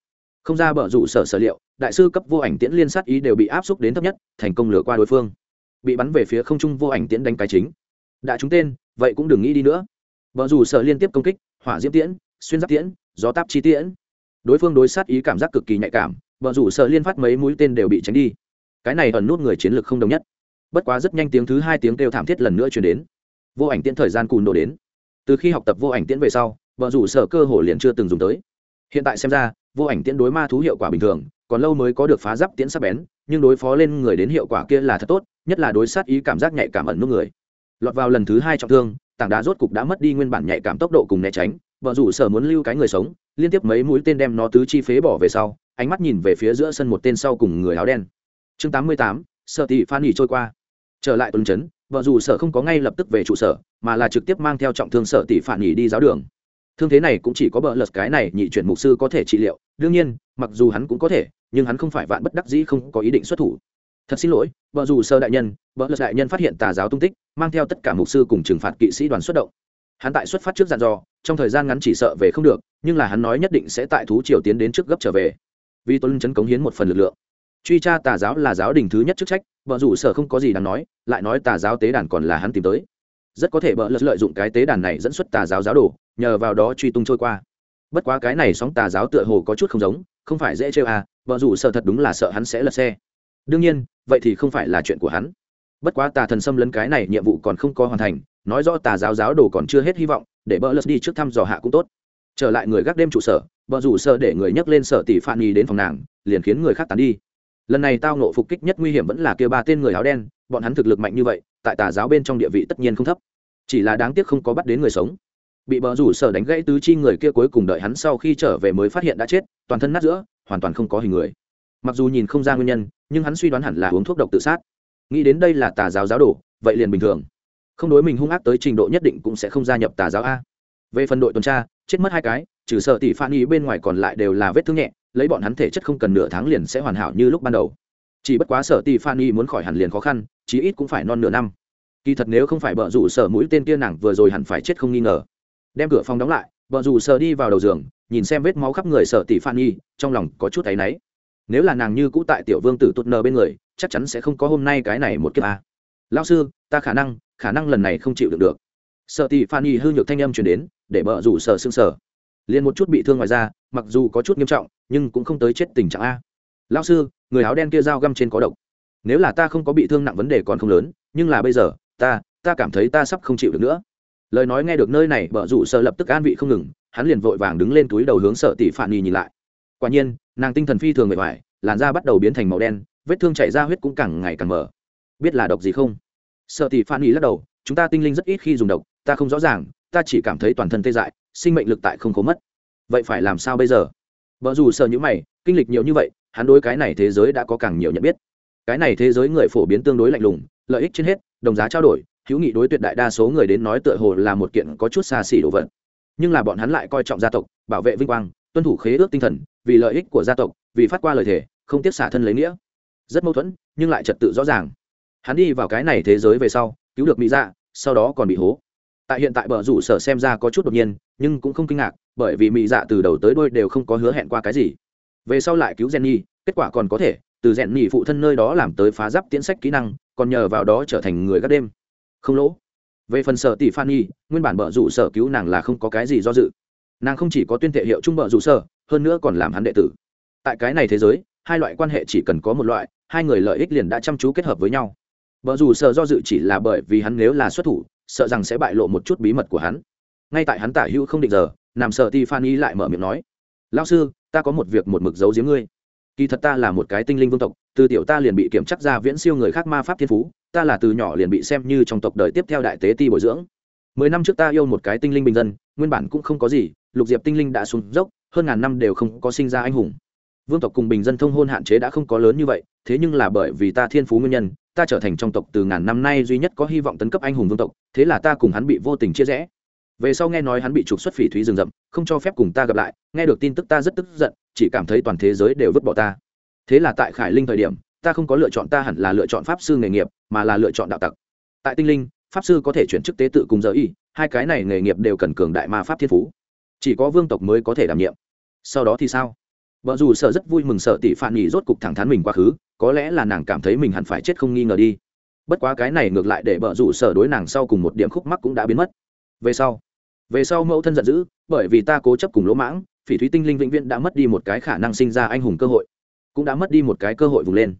Speaker 1: Không ra bờ rủ sở sở liệu, đại sư cấp vô ảnh tiễn liên sát ý đều bị áp xúc đến thấp nhất, thành công lừa qua đối phương. Bị bắn về phía không trung vô ảnh tiễn đánh cái chính. Đã trúng tên, vậy cũng đừng nghĩ đi nữa. Vợ dù sợ liên tiếp công kích, hỏa diễm tiễn, xuyên giáp tiễn, gió táp chi tiễn. Đối phương đối sát ý cảm giác cực kỳ nhạy cảm vợ dù sợ liên phát mấy mũi tên đều bị tránh đi. Cái này ẩn nút người chiến lược không đồng nhất. Bất quá rất nhanh tiếng thứ hai tiếng kêu thảm thiết lần nữa chuyển đến. Vô ảnh tiễn thời gian cùn đổ đến. Từ khi học tập vô ảnh tiễn về sau vợ rủ sở cơ hồ liền chưa từng dùng tới. Hiện tại xem ra, vô ảnh tiễn đối ma thú hiệu quả bình thường, còn lâu mới có được phá giáp tiễn sắc bén, nhưng đối phó lên người đến hiệu quả kia là thật tốt, nhất là đối sát ý cảm giác nhạy cảm ẩn nút người. Lọt vào lần thứ hai trọng thương, tảng đá rốt cục đã mất đi nguyên bản nhạy cảm tốc độ cùng né tránh vợ rủ sở muốn lưu cái người sống, liên tiếp mấy mũi tên đem nó tứ chi phế bỏ về sau, ánh mắt nhìn về phía giữa sân một tên sau cùng người áo đen. Chương tám mươi tám, sợ tỷ phan nghỉ trôi qua. Trở lại tuần chấn vợ rủ sở không có ngay lập tức về trụ sở, mà là trực tiếp mang theo trọng thương sở tỷ phản nghỉ đi giáo đường thương thế này cũng chỉ có bờ lật cái này nhị chuyển mục sư có thể trị liệu. Đương nhiên, mặc dù hắn cũng có thể, nhưng hắn không phải vạn bất đắc dĩ không có ý định xuất thủ. Thật xin lỗi vợ dù sơ đại nhân vợ lật đại nhân phát hiện tà giáo tung tích, mang theo tất cả mục sư cùng trừng phạt kỵ sĩ đoàn xuất động. Hắn tại xuất phát trước dặn dò, trong thời gian ngắn chỉ sợ về không được, nhưng là hắn nói nhất định sẽ tại thú triều tiến đến trước gấp trở về. Vì tuân chấn cống hiến một phần lực lượng. Truy tra tà giáo là giáo đình thứ nhất chức trách vợ rủ sở không có gì đáng nói, lại nói tà giáo tế đàn còn là hắn tìm tới. Rất có thể bợ lật lợi dụng cái tế đàn này dẫn xuất tà giáo giáo đồ nhờ vào đó truy tung trôi qua. Bất quá cái này sóng tà giáo tựa hồ có chút không giống, không phải dễ chơi à vợ rủ sợ thật đúng là sợ hắn sẽ lật xe. Đương nhiên, vậy thì không phải là chuyện của hắn. Bất quá tà thần xâm lấn cái này nhiệm vụ còn không có hoàn thành, nói rõ tà giáo giáo đồ còn chưa hết hy vọng, để bợ lật đi trước thăm dò hạ cũng tốt. Trở lại người gác đêm trụ sở, vợ rủ sợ để người nhấc lên sở tỷ phạn nhi đến phòng nàng, liền khiến người khác tán đi. Lần này tao nộ phục kích nhất nguy hiểm vẫn là kia ba tên người áo đen, bọn hắn thực lực mạnh như vậy, tại tà giáo bên trong địa vị tất nhiên không thấp. Chỉ là đáng tiếc không có bắt đến người sống bị bờ rủ sở đánh gãy tứ chi người kia cuối cùng đợi hắn sau khi trở về mới phát hiện đã chết, toàn thân nát giữa, hoàn toàn không có hình người. Mặc dù nhìn không ra nguyên nhân, nhưng hắn suy đoán hẳn là uống thuốc độc tự sát. Nghĩ đến đây là tà giáo giáo đồ, vậy liền bình thường. Không đối mình hung ác tới trình độ nhất định cũng sẽ không gia nhập tà giáo a. Về phần đội tuần tra, chết mất hai cái, trừ sợ tỷ phan ý bên ngoài còn lại đều là vết thương nhẹ, lấy bọn hắn thể chất không cần nửa tháng liền sẽ hoàn hảo như lúc ban đầu. Chỉ bất quá sở tỷ phan y muốn khỏi hẳn liền khó khăn, chí ít cũng phải non nửa năm. Kỳ thật nếu không phải bợ rủ sở mũi tên kia nàng vừa rồi hẳn phải chết không nghi ngờ đem cửa phòng đóng lại, vợ rủ sờ đi vào đầu giường, nhìn xem vết máu khắp người sợ tỷ phan y trong lòng có chút áy náy. Nếu là nàng như cũ tại tiểu vương tử tốt nờ bên người, chắc chắn sẽ không có hôm nay cái này một kiếp a. À. lao sư, ta khả năng khả năng lần này không chịu được được. Sợ tỷ phan y hư nhược thanh âm chuyển đến, để vợ rủ sợ xương sở liền một chút bị thương ngoài ra mặc dù có chút nghiêm trọng, nhưng cũng không tới chết tình trạng a. Lao sư, người áo đen kia dao găm trên có độc. Nếu là ta không có bị thương nặng vấn đề còn không lớn, nhưng là bây giờ, ta ta cảm thấy ta sắp không chịu được nữa lời nói nghe được nơi này, bợ rủ sợ lập tức an vị không ngừng, hắn liền vội vàng đứng lên túi đầu hướng sợ tỷ phản nhì nhìn lại. Quả nhiên, nàng tinh thần phi thường mệt mỏi, làn da bắt đầu biến thành màu đen, vết thương chảy ra huyết cũng càng ngày càng mở biết là độc gì không? Sợ tỷ phản nhì lắc đầu, chúng ta tinh linh rất ít khi dùng độc, ta không rõ ràng, ta chỉ cảm thấy toàn thân tê dại, sinh mệnh lực tại không có mất. Vậy phải làm sao bây giờ? Vợ dù sợ những mày, kinh lịch nhiều như vậy, hắn đối cái này thế giới đã có càng nhiều nhận biết. Cái này thế giới người phổ biến tương đối lạnh lùng, lợi ích trên hết, đồng giá trao đổi hữu nghị đối tuyệt đại đa số người đến nói tựa hồ là một kiện có chút xa xỉ đồ vật. Nhưng là bọn hắn lại coi trọng gia tộc, bảo vệ vinh quang, tuân thủ khế ước tinh thần, vì lợi ích của gia tộc, vì phát qua lời thề, không tiếp xả thân lấy nghĩa. Rất mâu thuẫn, nhưng lại trật tự rõ ràng. Hắn đi vào cái này thế giới về sau, cứu được mỹ dạ sau đó còn bị hố. Tại hiện tại bờ rủ sở xem ra có chút đột nhiên, nhưng cũng không kinh ngạc, bởi vì mỹ dạ từ đầu tới đôi đều không có hứa hẹn qua cái gì. Về sau lại cứu jenny, kết quả còn có thể, từ rèn nhị phụ thân nơi đó làm tới phá giáp tiễn sách kỹ năng, còn nhờ vào đó trở thành người gác đêm không lỗ. Về phần sở tỷ phan nhi nguyên bản bờ rủ sở cứu nàng là không có cái gì do dự. Nàng không chỉ có tuyên thệ hiệu trung bờ rủ sở, hơn nữa còn làm hắn đệ tử. Tại cái này thế giới, hai loại quan hệ chỉ cần có một loại, hai người lợi ích liền đã chăm chú kết hợp với nhau. Bờ rủ sở do dự chỉ là bởi vì hắn nếu là xuất thủ, sợ rằng sẽ bại lộ một chút bí mật của hắn. Ngay tại hắn tả hữu không định giờ, nằm sợ ti phan y lại mở miệng nói lao sư, ta có một việc một mực giấu giếm ngươi. Kỳ thật ta là một cái tinh linh vương tộc từ tiểu ta liền bị kiểm chắc ra viễn siêu người khác ma pháp thiên phú, ta là từ nhỏ liền bị xem như trong tộc đời tiếp theo đại tế ti bồi dưỡng. Mười năm trước ta yêu một cái tinh linh bình dân, nguyên bản cũng không có gì, lục diệp tinh linh đã xuống dốc, hơn ngàn năm đều không có sinh ra anh hùng. Vương tộc cùng bình dân thông hôn hạn chế đã không có lớn như vậy, thế nhưng là bởi vì ta thiên phú nguyên nhân, ta trở thành trong tộc từ ngàn năm nay duy nhất có hy vọng tấn cấp anh hùng vương tộc, thế là ta cùng hắn bị vô tình chia rẽ. Về sau nghe nói hắn bị trục xuất phỉ thúy rừng rậm, không cho phép cùng ta gặp lại, nghe được tin tức ta rất tức giận, chỉ cảm thấy toàn thế giới đều vứt bỏ ta thế là tại khải linh thời điểm, ta không có lựa chọn ta hẳn là lựa chọn pháp sư nghề nghiệp, mà là lựa chọn đạo tặc. Tại tinh linh, pháp sư có thể chuyển chức tế tự cùng giờ y, hai cái này nghề nghiệp đều cần cường đại ma pháp thiên phú. Chỉ có vương tộc mới có thể đảm nhiệm. Sau đó thì sao? Vợ dù sợ rất vui mừng sợ tỷ phản nghỉ rốt cục thẳng thắn mình quá khứ, có lẽ là nàng cảm thấy mình hẳn phải chết không nghi ngờ đi. Bất quá cái này ngược lại để vợ rủ sở đối nàng sau cùng một điểm khúc mắc cũng đã biến mất. Về sau về sau mẫu thân giận dữ, bởi vì ta cố chấp cùng lỗ mãng, phỉ thúy tinh linh vĩnh viễn đã mất đi một cái khả năng sinh ra anh hùng cơ hội cũng đã mất đi một cái cơ hội vùng lên.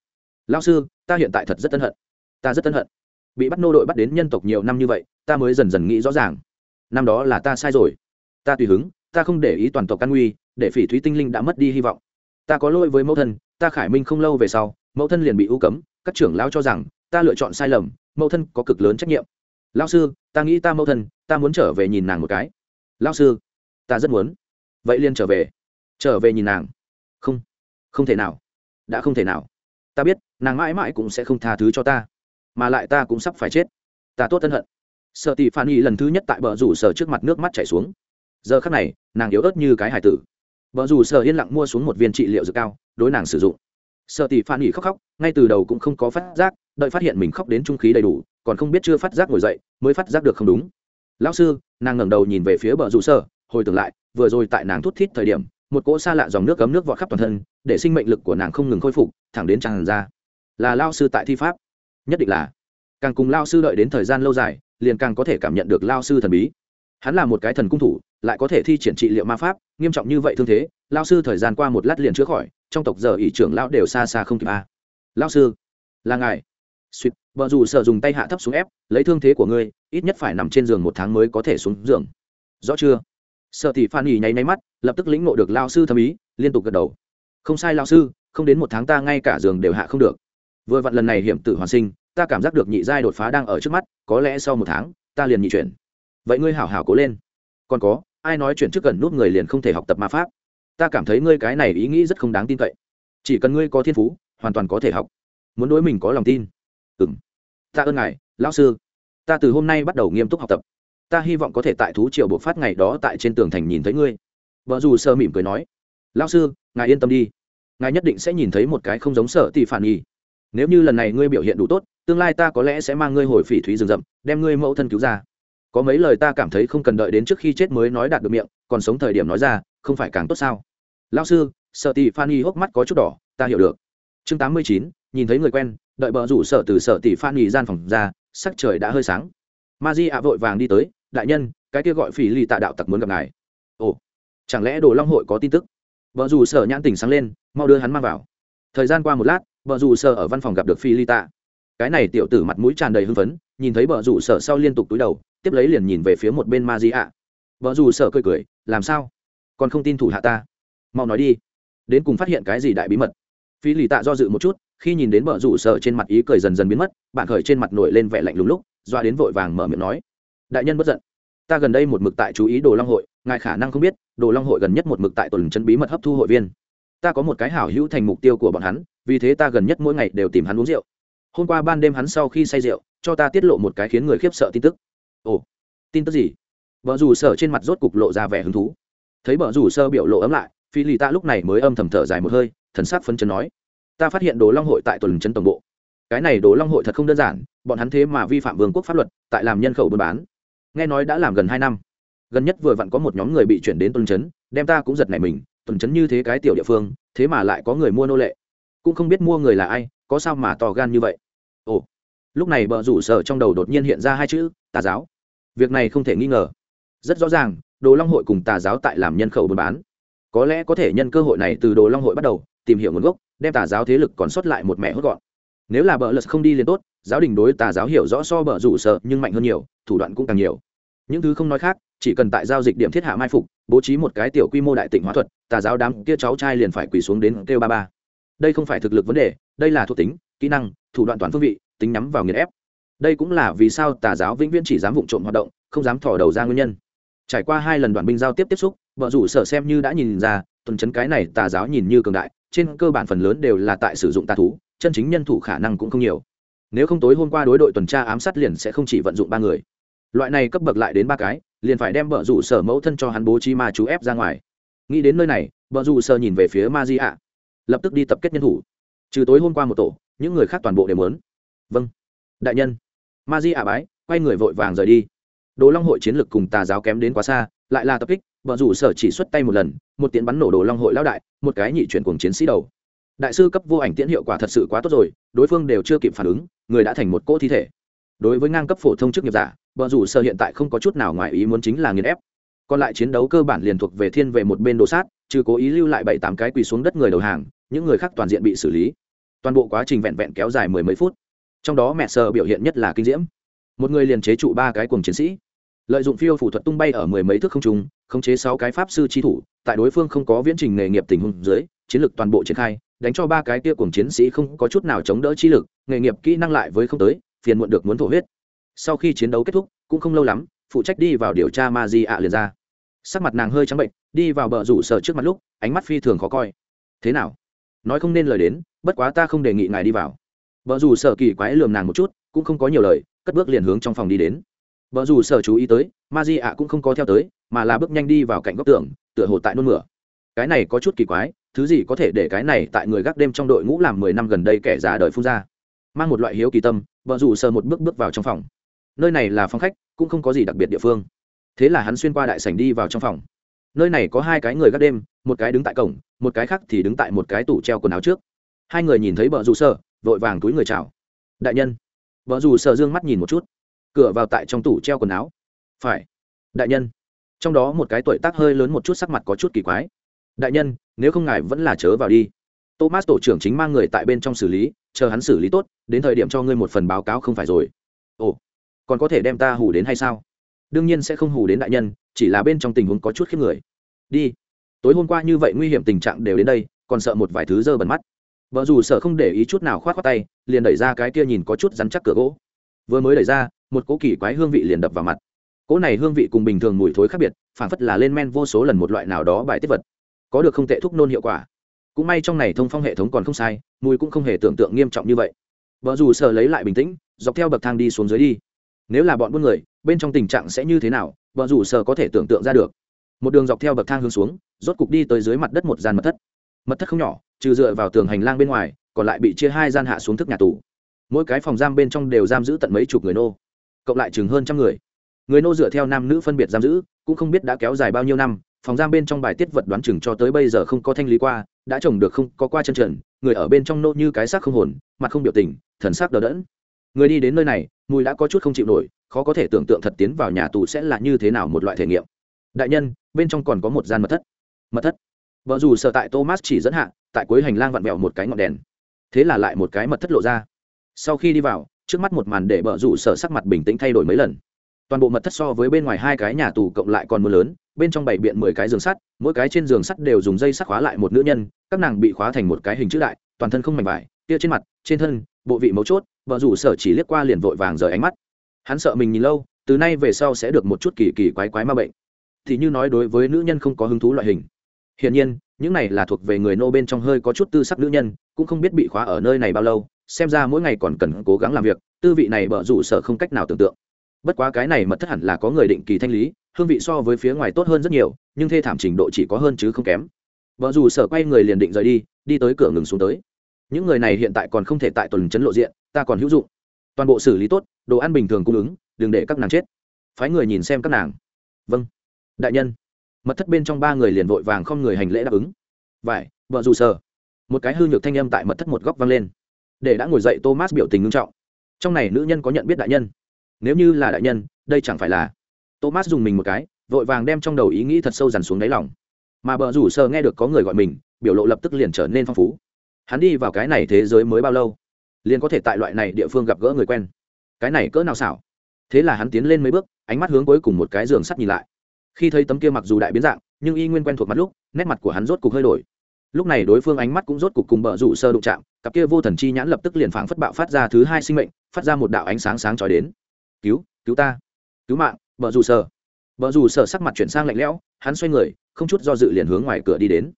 Speaker 1: Lao sư, ta hiện tại thật rất tân hận. Ta rất tân hận. Bị bắt nô đội bắt đến nhân tộc nhiều năm như vậy, ta mới dần dần nghĩ rõ ràng. Năm đó là ta sai rồi. Ta tùy hứng, ta không để ý toàn tộc căn nguy, để phỉ thúy tinh linh đã mất đi hy vọng. Ta có lỗi với mẫu thân, ta khải minh không lâu về sau, mẫu thân liền bị ưu cấm. Các trưởng lao cho rằng, ta lựa chọn sai lầm, mẫu thân có cực lớn trách nhiệm. Lao sư, ta nghĩ ta mẫu thân, ta muốn trở về nhìn nàng một cái. Lao sư, ta rất muốn. Vậy liền trở về. Trở về nhìn nàng. Không không thể nào đã không thể nào. Ta biết, nàng mãi mãi cũng sẽ không tha thứ cho ta, mà lại ta cũng sắp phải chết. Ta tốt tân hận. Sợ tỷ phan y lần thứ nhất tại bờ rủ sở trước mặt nước mắt chảy xuống. Giờ khắc này, nàng yếu ớt như cái hải tử. Bờ rủ sở yên lặng mua xuống một viên trị liệu dược cao, đối nàng sử dụng. Sợ tỷ phan y khóc khóc, ngay từ đầu cũng không có phát giác, đợi phát hiện mình khóc đến trung khí đầy đủ, còn không biết chưa phát giác ngồi dậy, mới phát giác được không đúng. Lão sư, nàng ngẩng đầu nhìn về phía bờ rủ sở, hồi tưởng lại, vừa rồi tại nàng thút thít thời điểm, một cỗ xa lạ dòng nước cấm nước vọt khắp toàn thân để sinh mệnh lực của nàng không ngừng khôi phục, thẳng đến tràn ra. Là lao sư tại thi pháp. Nhất định là. Càng cùng lao sư đợi đến thời gian lâu dài, liền càng có thể cảm nhận được lao sư thần bí. Hắn là một cái thần cung thủ, lại có thể thi triển trị liệu ma pháp, nghiêm trọng như vậy thương thế, lao sư thời gian qua một lát liền chữa khỏi, trong tộc giờ ỷ trưởng lão đều xa xa không kịp a. À. lao sư, là ngài. Suýt vợ dù sợ dùng tay hạ thấp xuống ép, lấy thương thế của ngươi, ít nhất phải nằm trên giường một tháng mới có thể xuống giường. Rõ chưa? Sợ thì phan ý nháy nháy mắt, lập tức lĩnh ngộ được lao sư thâm ý, liên tục gật đầu không sai lao sư, không đến một tháng ta ngay cả giường đều hạ không được. Vừa vặn lần này hiểm tử hoàn sinh, ta cảm giác được nhị giai đột phá đang ở trước mắt, có lẽ sau một tháng, ta liền nhị chuyển. Vậy ngươi hảo hảo cố lên. Còn có, ai nói chuyện trước gần nút người liền không thể học tập ma pháp? Ta cảm thấy ngươi cái này ý nghĩ rất không đáng tin cậy. Chỉ cần ngươi có thiên phú, hoàn toàn có thể học. Muốn đối mình có lòng tin. Ừ m ta ơn ngài, lão sư. Ta từ hôm nay bắt đầu nghiêm túc học tập. Ta hy vọng có thể tại thú triều bộ phát ngày đó tại trên tường thành nhìn thấy ngươi. Vợ dù sơ mỉm cười nói lão sư, ngài yên tâm đi. Ngài nhất định sẽ nhìn thấy một cái không giống sợ tỷ phản nghi. Nếu như lần này ngươi biểu hiện đủ tốt, tương lai ta có lẽ sẽ mang ngươi hồi phỉ thúy rừng rậm, đem ngươi mẫu thân cứu ra. Có mấy lời ta cảm thấy không cần đợi đến trước khi chết mới nói đạt được miệng, còn sống thời điểm nói ra, không phải càng tốt sao? Lao sư, sợ tỷ phan hốc mắt có chút đỏ, ta hiểu được. Chương tám mươi chín, nhìn thấy người quen, đợi bờ rủ sợ từ sợ tỷ phan gian phòng ra, sắc trời đã hơi sáng. Ma di ạ vội vàng đi tới, đại nhân, cái kia gọi phỉ ly tạ đạo tặc muốn gặp ngài. Ồ, chẳng lẽ đồ long hội có tin tức? Vợ dù sở nhãn tỉnh sáng lên, mau đưa hắn mang vào. Thời gian qua một lát vợ dù sở ở văn phòng gặp được phi ly tạ. Cái này tiểu tử mặt mũi tràn đầy hưng phấn, nhìn thấy vợ dù sở sau liên tục túi đầu, tiếp lấy liền nhìn về phía một bên ma di ạ. Vợ dù sở cười cười, làm sao? Còn không tin thủ hạ ta? Mau nói đi. Đến cùng phát hiện cái gì đại bí mật? Phi lì tạ do dự một chút, khi nhìn đến vợ rủ sở trên mặt ý cười dần dần biến mất, bạn khởi trên mặt nổi lên vẻ lạnh lùng lúc, doa đến vội vàng mở miệng nói, đại nhân bất giận ta gần đây một mực tại chú ý đồ long hội, ngài khả năng không biết, đồ long hội gần nhất một mực tại tuần chân bí mật hấp thu hội viên. Ta có một cái hảo hữu thành mục tiêu của bọn hắn, vì thế ta gần nhất mỗi ngày đều tìm hắn uống rượu. Hôm qua ban đêm hắn sau khi say rượu, cho ta tiết lộ một cái khiến người khiếp sợ tin tức. Ồ, tin tức gì? Vợ rủ sở trên mặt rốt cục lộ ra vẻ hứng thú. Thấy vợ rủ sơ biểu lộ ấm lại, phi lì ta lúc này mới âm thầm thở dài một hơi, thần sắc phấn chấn nói. Ta phát hiện đồ long hội tại tuần chân tổng bộ. Cái này đồ long hội thật không đơn giản, bọn hắn thế mà vi phạm vương quốc pháp luật, tại làm nhân khẩu buôn bán nghe nói đã làm gần hai năm. Gần nhất vừa vặn có một nhóm người bị chuyển đến tuần Trấn, đem ta cũng giật này mình tuần Trấn như thế cái tiểu địa phương thế mà lại có người mua nô lệ. Cũng không biết mua người là ai có sao mà to gan như vậy. Ồ lúc này bờ rủ sở trong đầu đột nhiên hiện ra hai chữ tà giáo. Việc này không thể nghi ngờ. Rất rõ ràng đồ long hội cùng tà giáo tại làm nhân khẩu buôn bán. Có lẽ có thể nhân cơ hội này từ đồ long hội bắt đầu tìm hiểu nguồn gốc đem tà giáo thế lực còn sót lại một mẻ hốt gọn. Nếu là bờ lật không đi liền tốt giáo đình đối tà giáo hiểu rõ so bờ rủ sợ nhưng mạnh hơn nhiều, thủ đoạn cũng càng nhiều. Những thứ không nói khác, chỉ cần tại giao dịch điểm thiết hạ mai phục, bố trí một cái tiểu quy mô đại tịnh hóa thuật, tà giáo đám kia cháu trai liền phải quỳ xuống đến kêu ba ba. Đây không phải thực lực vấn đề, đây là thuộc tính, kỹ năng, thủ đoạn toàn phương vị, tính nhắm vào nghiền ép. Đây cũng là vì sao tà giáo vĩnh viễn chỉ dám vụng trộm hoạt động, không dám thò đầu ra nguyên nhân. Trải qua hai lần đoàn binh giao tiếp tiếp xúc vợ rủ sở xem như đã nhìn ra, tuần chấn cái này tà giáo nhìn như cường đại, trên cơ bản phần lớn đều là tại sử dụng tà thú, chân chính nhân thủ khả năng cũng không nhiều nếu không tối hôm qua đối đội tuần tra ám sát liền sẽ không chỉ vận dụng ba người. Loại này cấp bậc lại đến ba cái, liền phải đem vợ rủ sở mẫu thân cho hắn bố trí ma chú ép ra ngoài. Nghĩ đến nơi này vợ rủ sở nhìn về phía ma di ạ. Lập tức đi tập kết nhân thủ. Trừ tối hôm qua một tổ, những người khác toàn bộ đều muốn. Vâng. Đại nhân. Ma di ạ bái, quay người vội vàng rời đi. Đồ long hội chiến lược cùng tà giáo kém đến quá xa, lại là tập kích vợ rủ sở chỉ xuất tay một lần, một tiện bắn nổ đồ long hội lao đại, một cái nhị chuyển cùng chiến sĩ đầu đại sư cấp vô ảnh tiễn hiệu quả thật sự quá tốt rồi, đối phương đều chưa kịp phản ứng, người đã thành một cỗ thi thể. Đối với ngang cấp phổ thông chức nghiệp giả, bọn rủ sơ hiện tại không có chút nào ngoài ý muốn chính là nghiền ép. Còn lại chiến đấu cơ bản liền thuộc về thiên về một bên đồ sát, trừ cố ý lưu lại bảy tám cái quỳ xuống đất người đầu hàng, những người khác toàn diện bị xử lý. Toàn bộ quá trình vẹn vẹn kéo dài mười mấy phút. Trong đó mẹ sơ biểu hiện nhất là kinh diễm. Một người liền chế trụ ba cái cùng chiến sĩ. Lợi dụng phiêu phủ thuật tung bay ở mười mấy thước không trung, khống chế sáu cái pháp sư chi thủ, tại đối phương không có viễn trình nghề nghiệp tình huống dưới, chiến lược toàn bộ triển khai đánh cho ba cái kia cùng chiến sĩ không có chút nào chống đỡ chi lực, nghề nghiệp kỹ năng lại với không tới, phiền muộn được muốn thổ huyết. Sau khi chiến đấu kết thúc, cũng không lâu lắm, phụ trách đi vào điều tra ma di ạ liền ra. Sắc mặt nàng hơi trắng bệnh, đi vào bờ rủ sở trước mặt lúc, ánh mắt phi thường khó coi. Thế nào? Nói không nên lời đến, bất quá ta không đề nghị ngài đi vào. Vợ dù sở kỳ quái lườm nàng một chút, cũng không có nhiều lời, cất bước liền hướng trong phòng đi đến. Vợ dù sở chú ý tới, ma di ạ cũng không có theo tới, mà là bước nhanh đi vào cạnh góc tường, tựa hồ tại nôn mửa. Cái này có chút kỳ quái thứ gì có thể để cái này tại người gác đêm trong đội ngũ làm mười năm gần đây kẻ già đời phun ra. Mang một loại hiếu kỳ tâm, vợ rủ sờ một bước bước vào trong phòng. Nơi này là phòng khách, cũng không có gì đặc biệt địa phương. Thế là hắn xuyên qua đại sảnh đi vào trong phòng. Nơi này có hai cái người gác đêm, một cái đứng tại cổng, một cái khác thì đứng tại một cái tủ treo quần áo trước. Hai người nhìn thấy vợ rủ sờ, vội vàng túi người chào. Đại nhân. Vợ rủ sờ dương mắt nhìn một chút. Cửa vào tại trong tủ treo quần áo. Phải. Đại nhân. Trong đó một cái tuổi tác hơi lớn một chút, sắc mặt có chút kỳ quái đại nhân, nếu không ngài vẫn là chớ vào đi. Thomas tổ trưởng chính mang người tại bên trong xử lý, chờ hắn xử lý tốt, đến thời điểm cho ngươi một phần báo cáo không phải rồi. Ồ, còn có thể đem ta hủ đến hay sao? Đương nhiên sẽ không hủ đến đại nhân, chỉ là bên trong tình huống có chút khiếp người. Đi. Tối hôm qua như vậy nguy hiểm tình trạng đều đến đây, còn sợ một vài thứ dơ bẩn mắt. Vợ dù sợ không để ý chút nào k h o á t khoác tay, liền đẩy ra cái kia nhìn có chút rắn chắc cửa gỗ. Vừa mới đẩy ra, một cỗ kỳ quái hương vị liền đập vào mặt. Cỗ này hương vị cùng bình thường mùi thối khác biệt phản phất là lên men vô số lần một loại nào đó bài tiết vật có được không tệ thuốc nôn hiệu quả. Cũng may trong này thông phong hệ thống còn không sai, mùi cũng không hề tưởng tượng nghiêm trọng như vậy. Vợ dù sợ lấy lại bình tĩnh, dọc theo bậc thang đi xuống dưới đi. Nếu là bọn buôn người, bên trong tình trạng sẽ như thế nào vợ dù sợ có thể tưởng tượng ra được. Một đường dọc theo bậc thang hướng xuống, rốt cục đi tới dưới mặt đất một gian mật thất. Mật thất không nhỏ, trừ dựa vào tường hành lang bên ngoài, còn lại bị chia hai gian hạ xuống thức nhà tù. Mỗi cái phòng giam bên trong đều giam giữ tận mấy chục người nô. Cộng lại chừng hơn trăm người. Người nô dựa theo nam nữ phân biệt giam giữ, cũng không biết đã kéo dài bao nhiêu năm phòng giam bên trong bài tiết vật đoán chừng cho tới bây giờ không có thanh lý qua, đã trồng được không có qua chân trần, người ở bên trong nô như cái xác không hồn, mặt không biểu tình, thần sắc đờ đẫn. Người đi đến nơi này, mùi đã có chút không chịu nổi, khó có thể tưởng tượng thật tiến vào nhà tù sẽ là như thế nào một loại thể nghiệm. Đại nhân, bên trong còn có một gian mật thất. Mật thất? Vợ dù sợ tại thomas chỉ dẫn hạ, tại cuối hành lang vặn vẹo một cái ngọn đèn. Thế là lại một cái mật thất lộ ra. Sau khi đi vào, trước mắt một màn để vợ dù sở sắc mặt bình tĩnh thay đổi mấy lần toàn bộ mật thất so với bên ngoài hai cái nhà tù cộng lại còn mưa lớn, bên trong bảy biện mười cái giường sắt, mỗi cái trên giường sắt đều dùng dây sắt khóa lại một nữ nhân, các nàng bị khóa thành một cái hình chữ đại, toàn thân không mảnh vải, tia trên mặt, trên thân, bộ vị mấu chốt, vợ rủ sở chỉ liếc qua liền vội vàng rời ánh mắt. Hắn sợ mình nhìn lâu, từ nay về sau sẽ được một chút kỳ kỳ quái quái ma bệnh. Thì như nói đối với nữ nhân không có hứng thú loại hình. Hiển nhiên, những này là thuộc về người nô bên trong hơi có chút tư sắc nữ nhân, cũng không biết bị khóa ở nơi này bao lâu, xem ra mỗi ngày còn cần cố gắng làm việc, tư vị này bở rủ sở không cách nào tưởng tượng bất quá cái này mật thất hẳn là có người định kỳ thanh lý, hương vị so với phía ngoài tốt hơn rất nhiều, nhưng thê thảm trình độ chỉ có hơn chứ không kém. Vợ dù sở quay người liền định rời đi đi tới cửa ngừng xuống tới. Những người này hiện tại còn không thể tại tuần chấn lộ diện, ta còn hữu dụng. Toàn bộ xử lý tốt, đồ ăn bình thường cung ứng, đừng để các nàng chết. Phái người nhìn xem các nàng. Vâng. Đại nhân. Mật thất bên trong ba người liền vội vàng không người hành lễ đáp ứng. Vải, vợ dù sở một cái hư nhược thanh âm tại mật thất một góc vang lên. Để đã ngồi dậy thomas biểu tình ngưng trọng. Trong này nữ nhân có nhận biết đại nhân? Nếu như là đại nhân, đây chẳng phải là thomas dùng mình một cái, vội vàng đem trong đầu ý nghĩ thật sâu dằn xuống đáy lòng. Mà bờ rủ sơ nghe được có người gọi mình, biểu lộ lập tức liền trở nên phong phú. Hắn đi vào cái này thế giới mới bao lâu? Liền có thể tại loại này địa phương gặp gỡ người quen. Cái này cỡ nào xảo? Thế là hắn tiến lên mấy bước, ánh mắt hướng cuối cùng một cái giường sắt nhìn lại. Khi thấy tấm kia mặc dù đại biến dạng, nhưng y nguyên quen thuộc mặt lúc, nét mặt của hắn rốt cục hơi đổi. Lúc này đối phương ánh mắt cũng rốt cục cùng bờ rủ sơ đụng chạm, cặp kia vô thần chi nhãn lập tức liền phảng phất bạo phát ra thứ hai sinh mệnh, phát ra một đạo ánh sáng sáng trói đến cứu cứu ta. Cứu mạng bờ dù sơ bờ dù sơ sắc mặt chuyển sang lạnh lẽo, hắn xoay người, không chút do dự liền hướng ngoài cửa đi đến.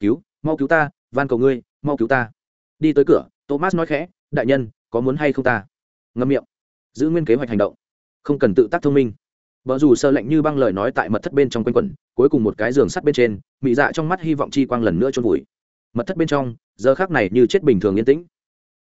Speaker 1: Cứu, mau cứu ta, van cầu ngươi, mau cứu ta. Đi tới cửa, thomas nói khẽ, đại nhân, có muốn hay không ta? Ngâm miệng. Giữ nguyên kế hoạch hành động. Không cần tự tác thông minh. Vợ dù sơ lạnh như băng lời nói tại mật thất bên trong quanh quẩn, cuối cùng một cái giường sắt bên trên, mị dạ trong mắt hy vọng chi quang lần nữa trôn vùi. Mật thất bên trong, giờ khác này như chết bình thường yên tĩnh.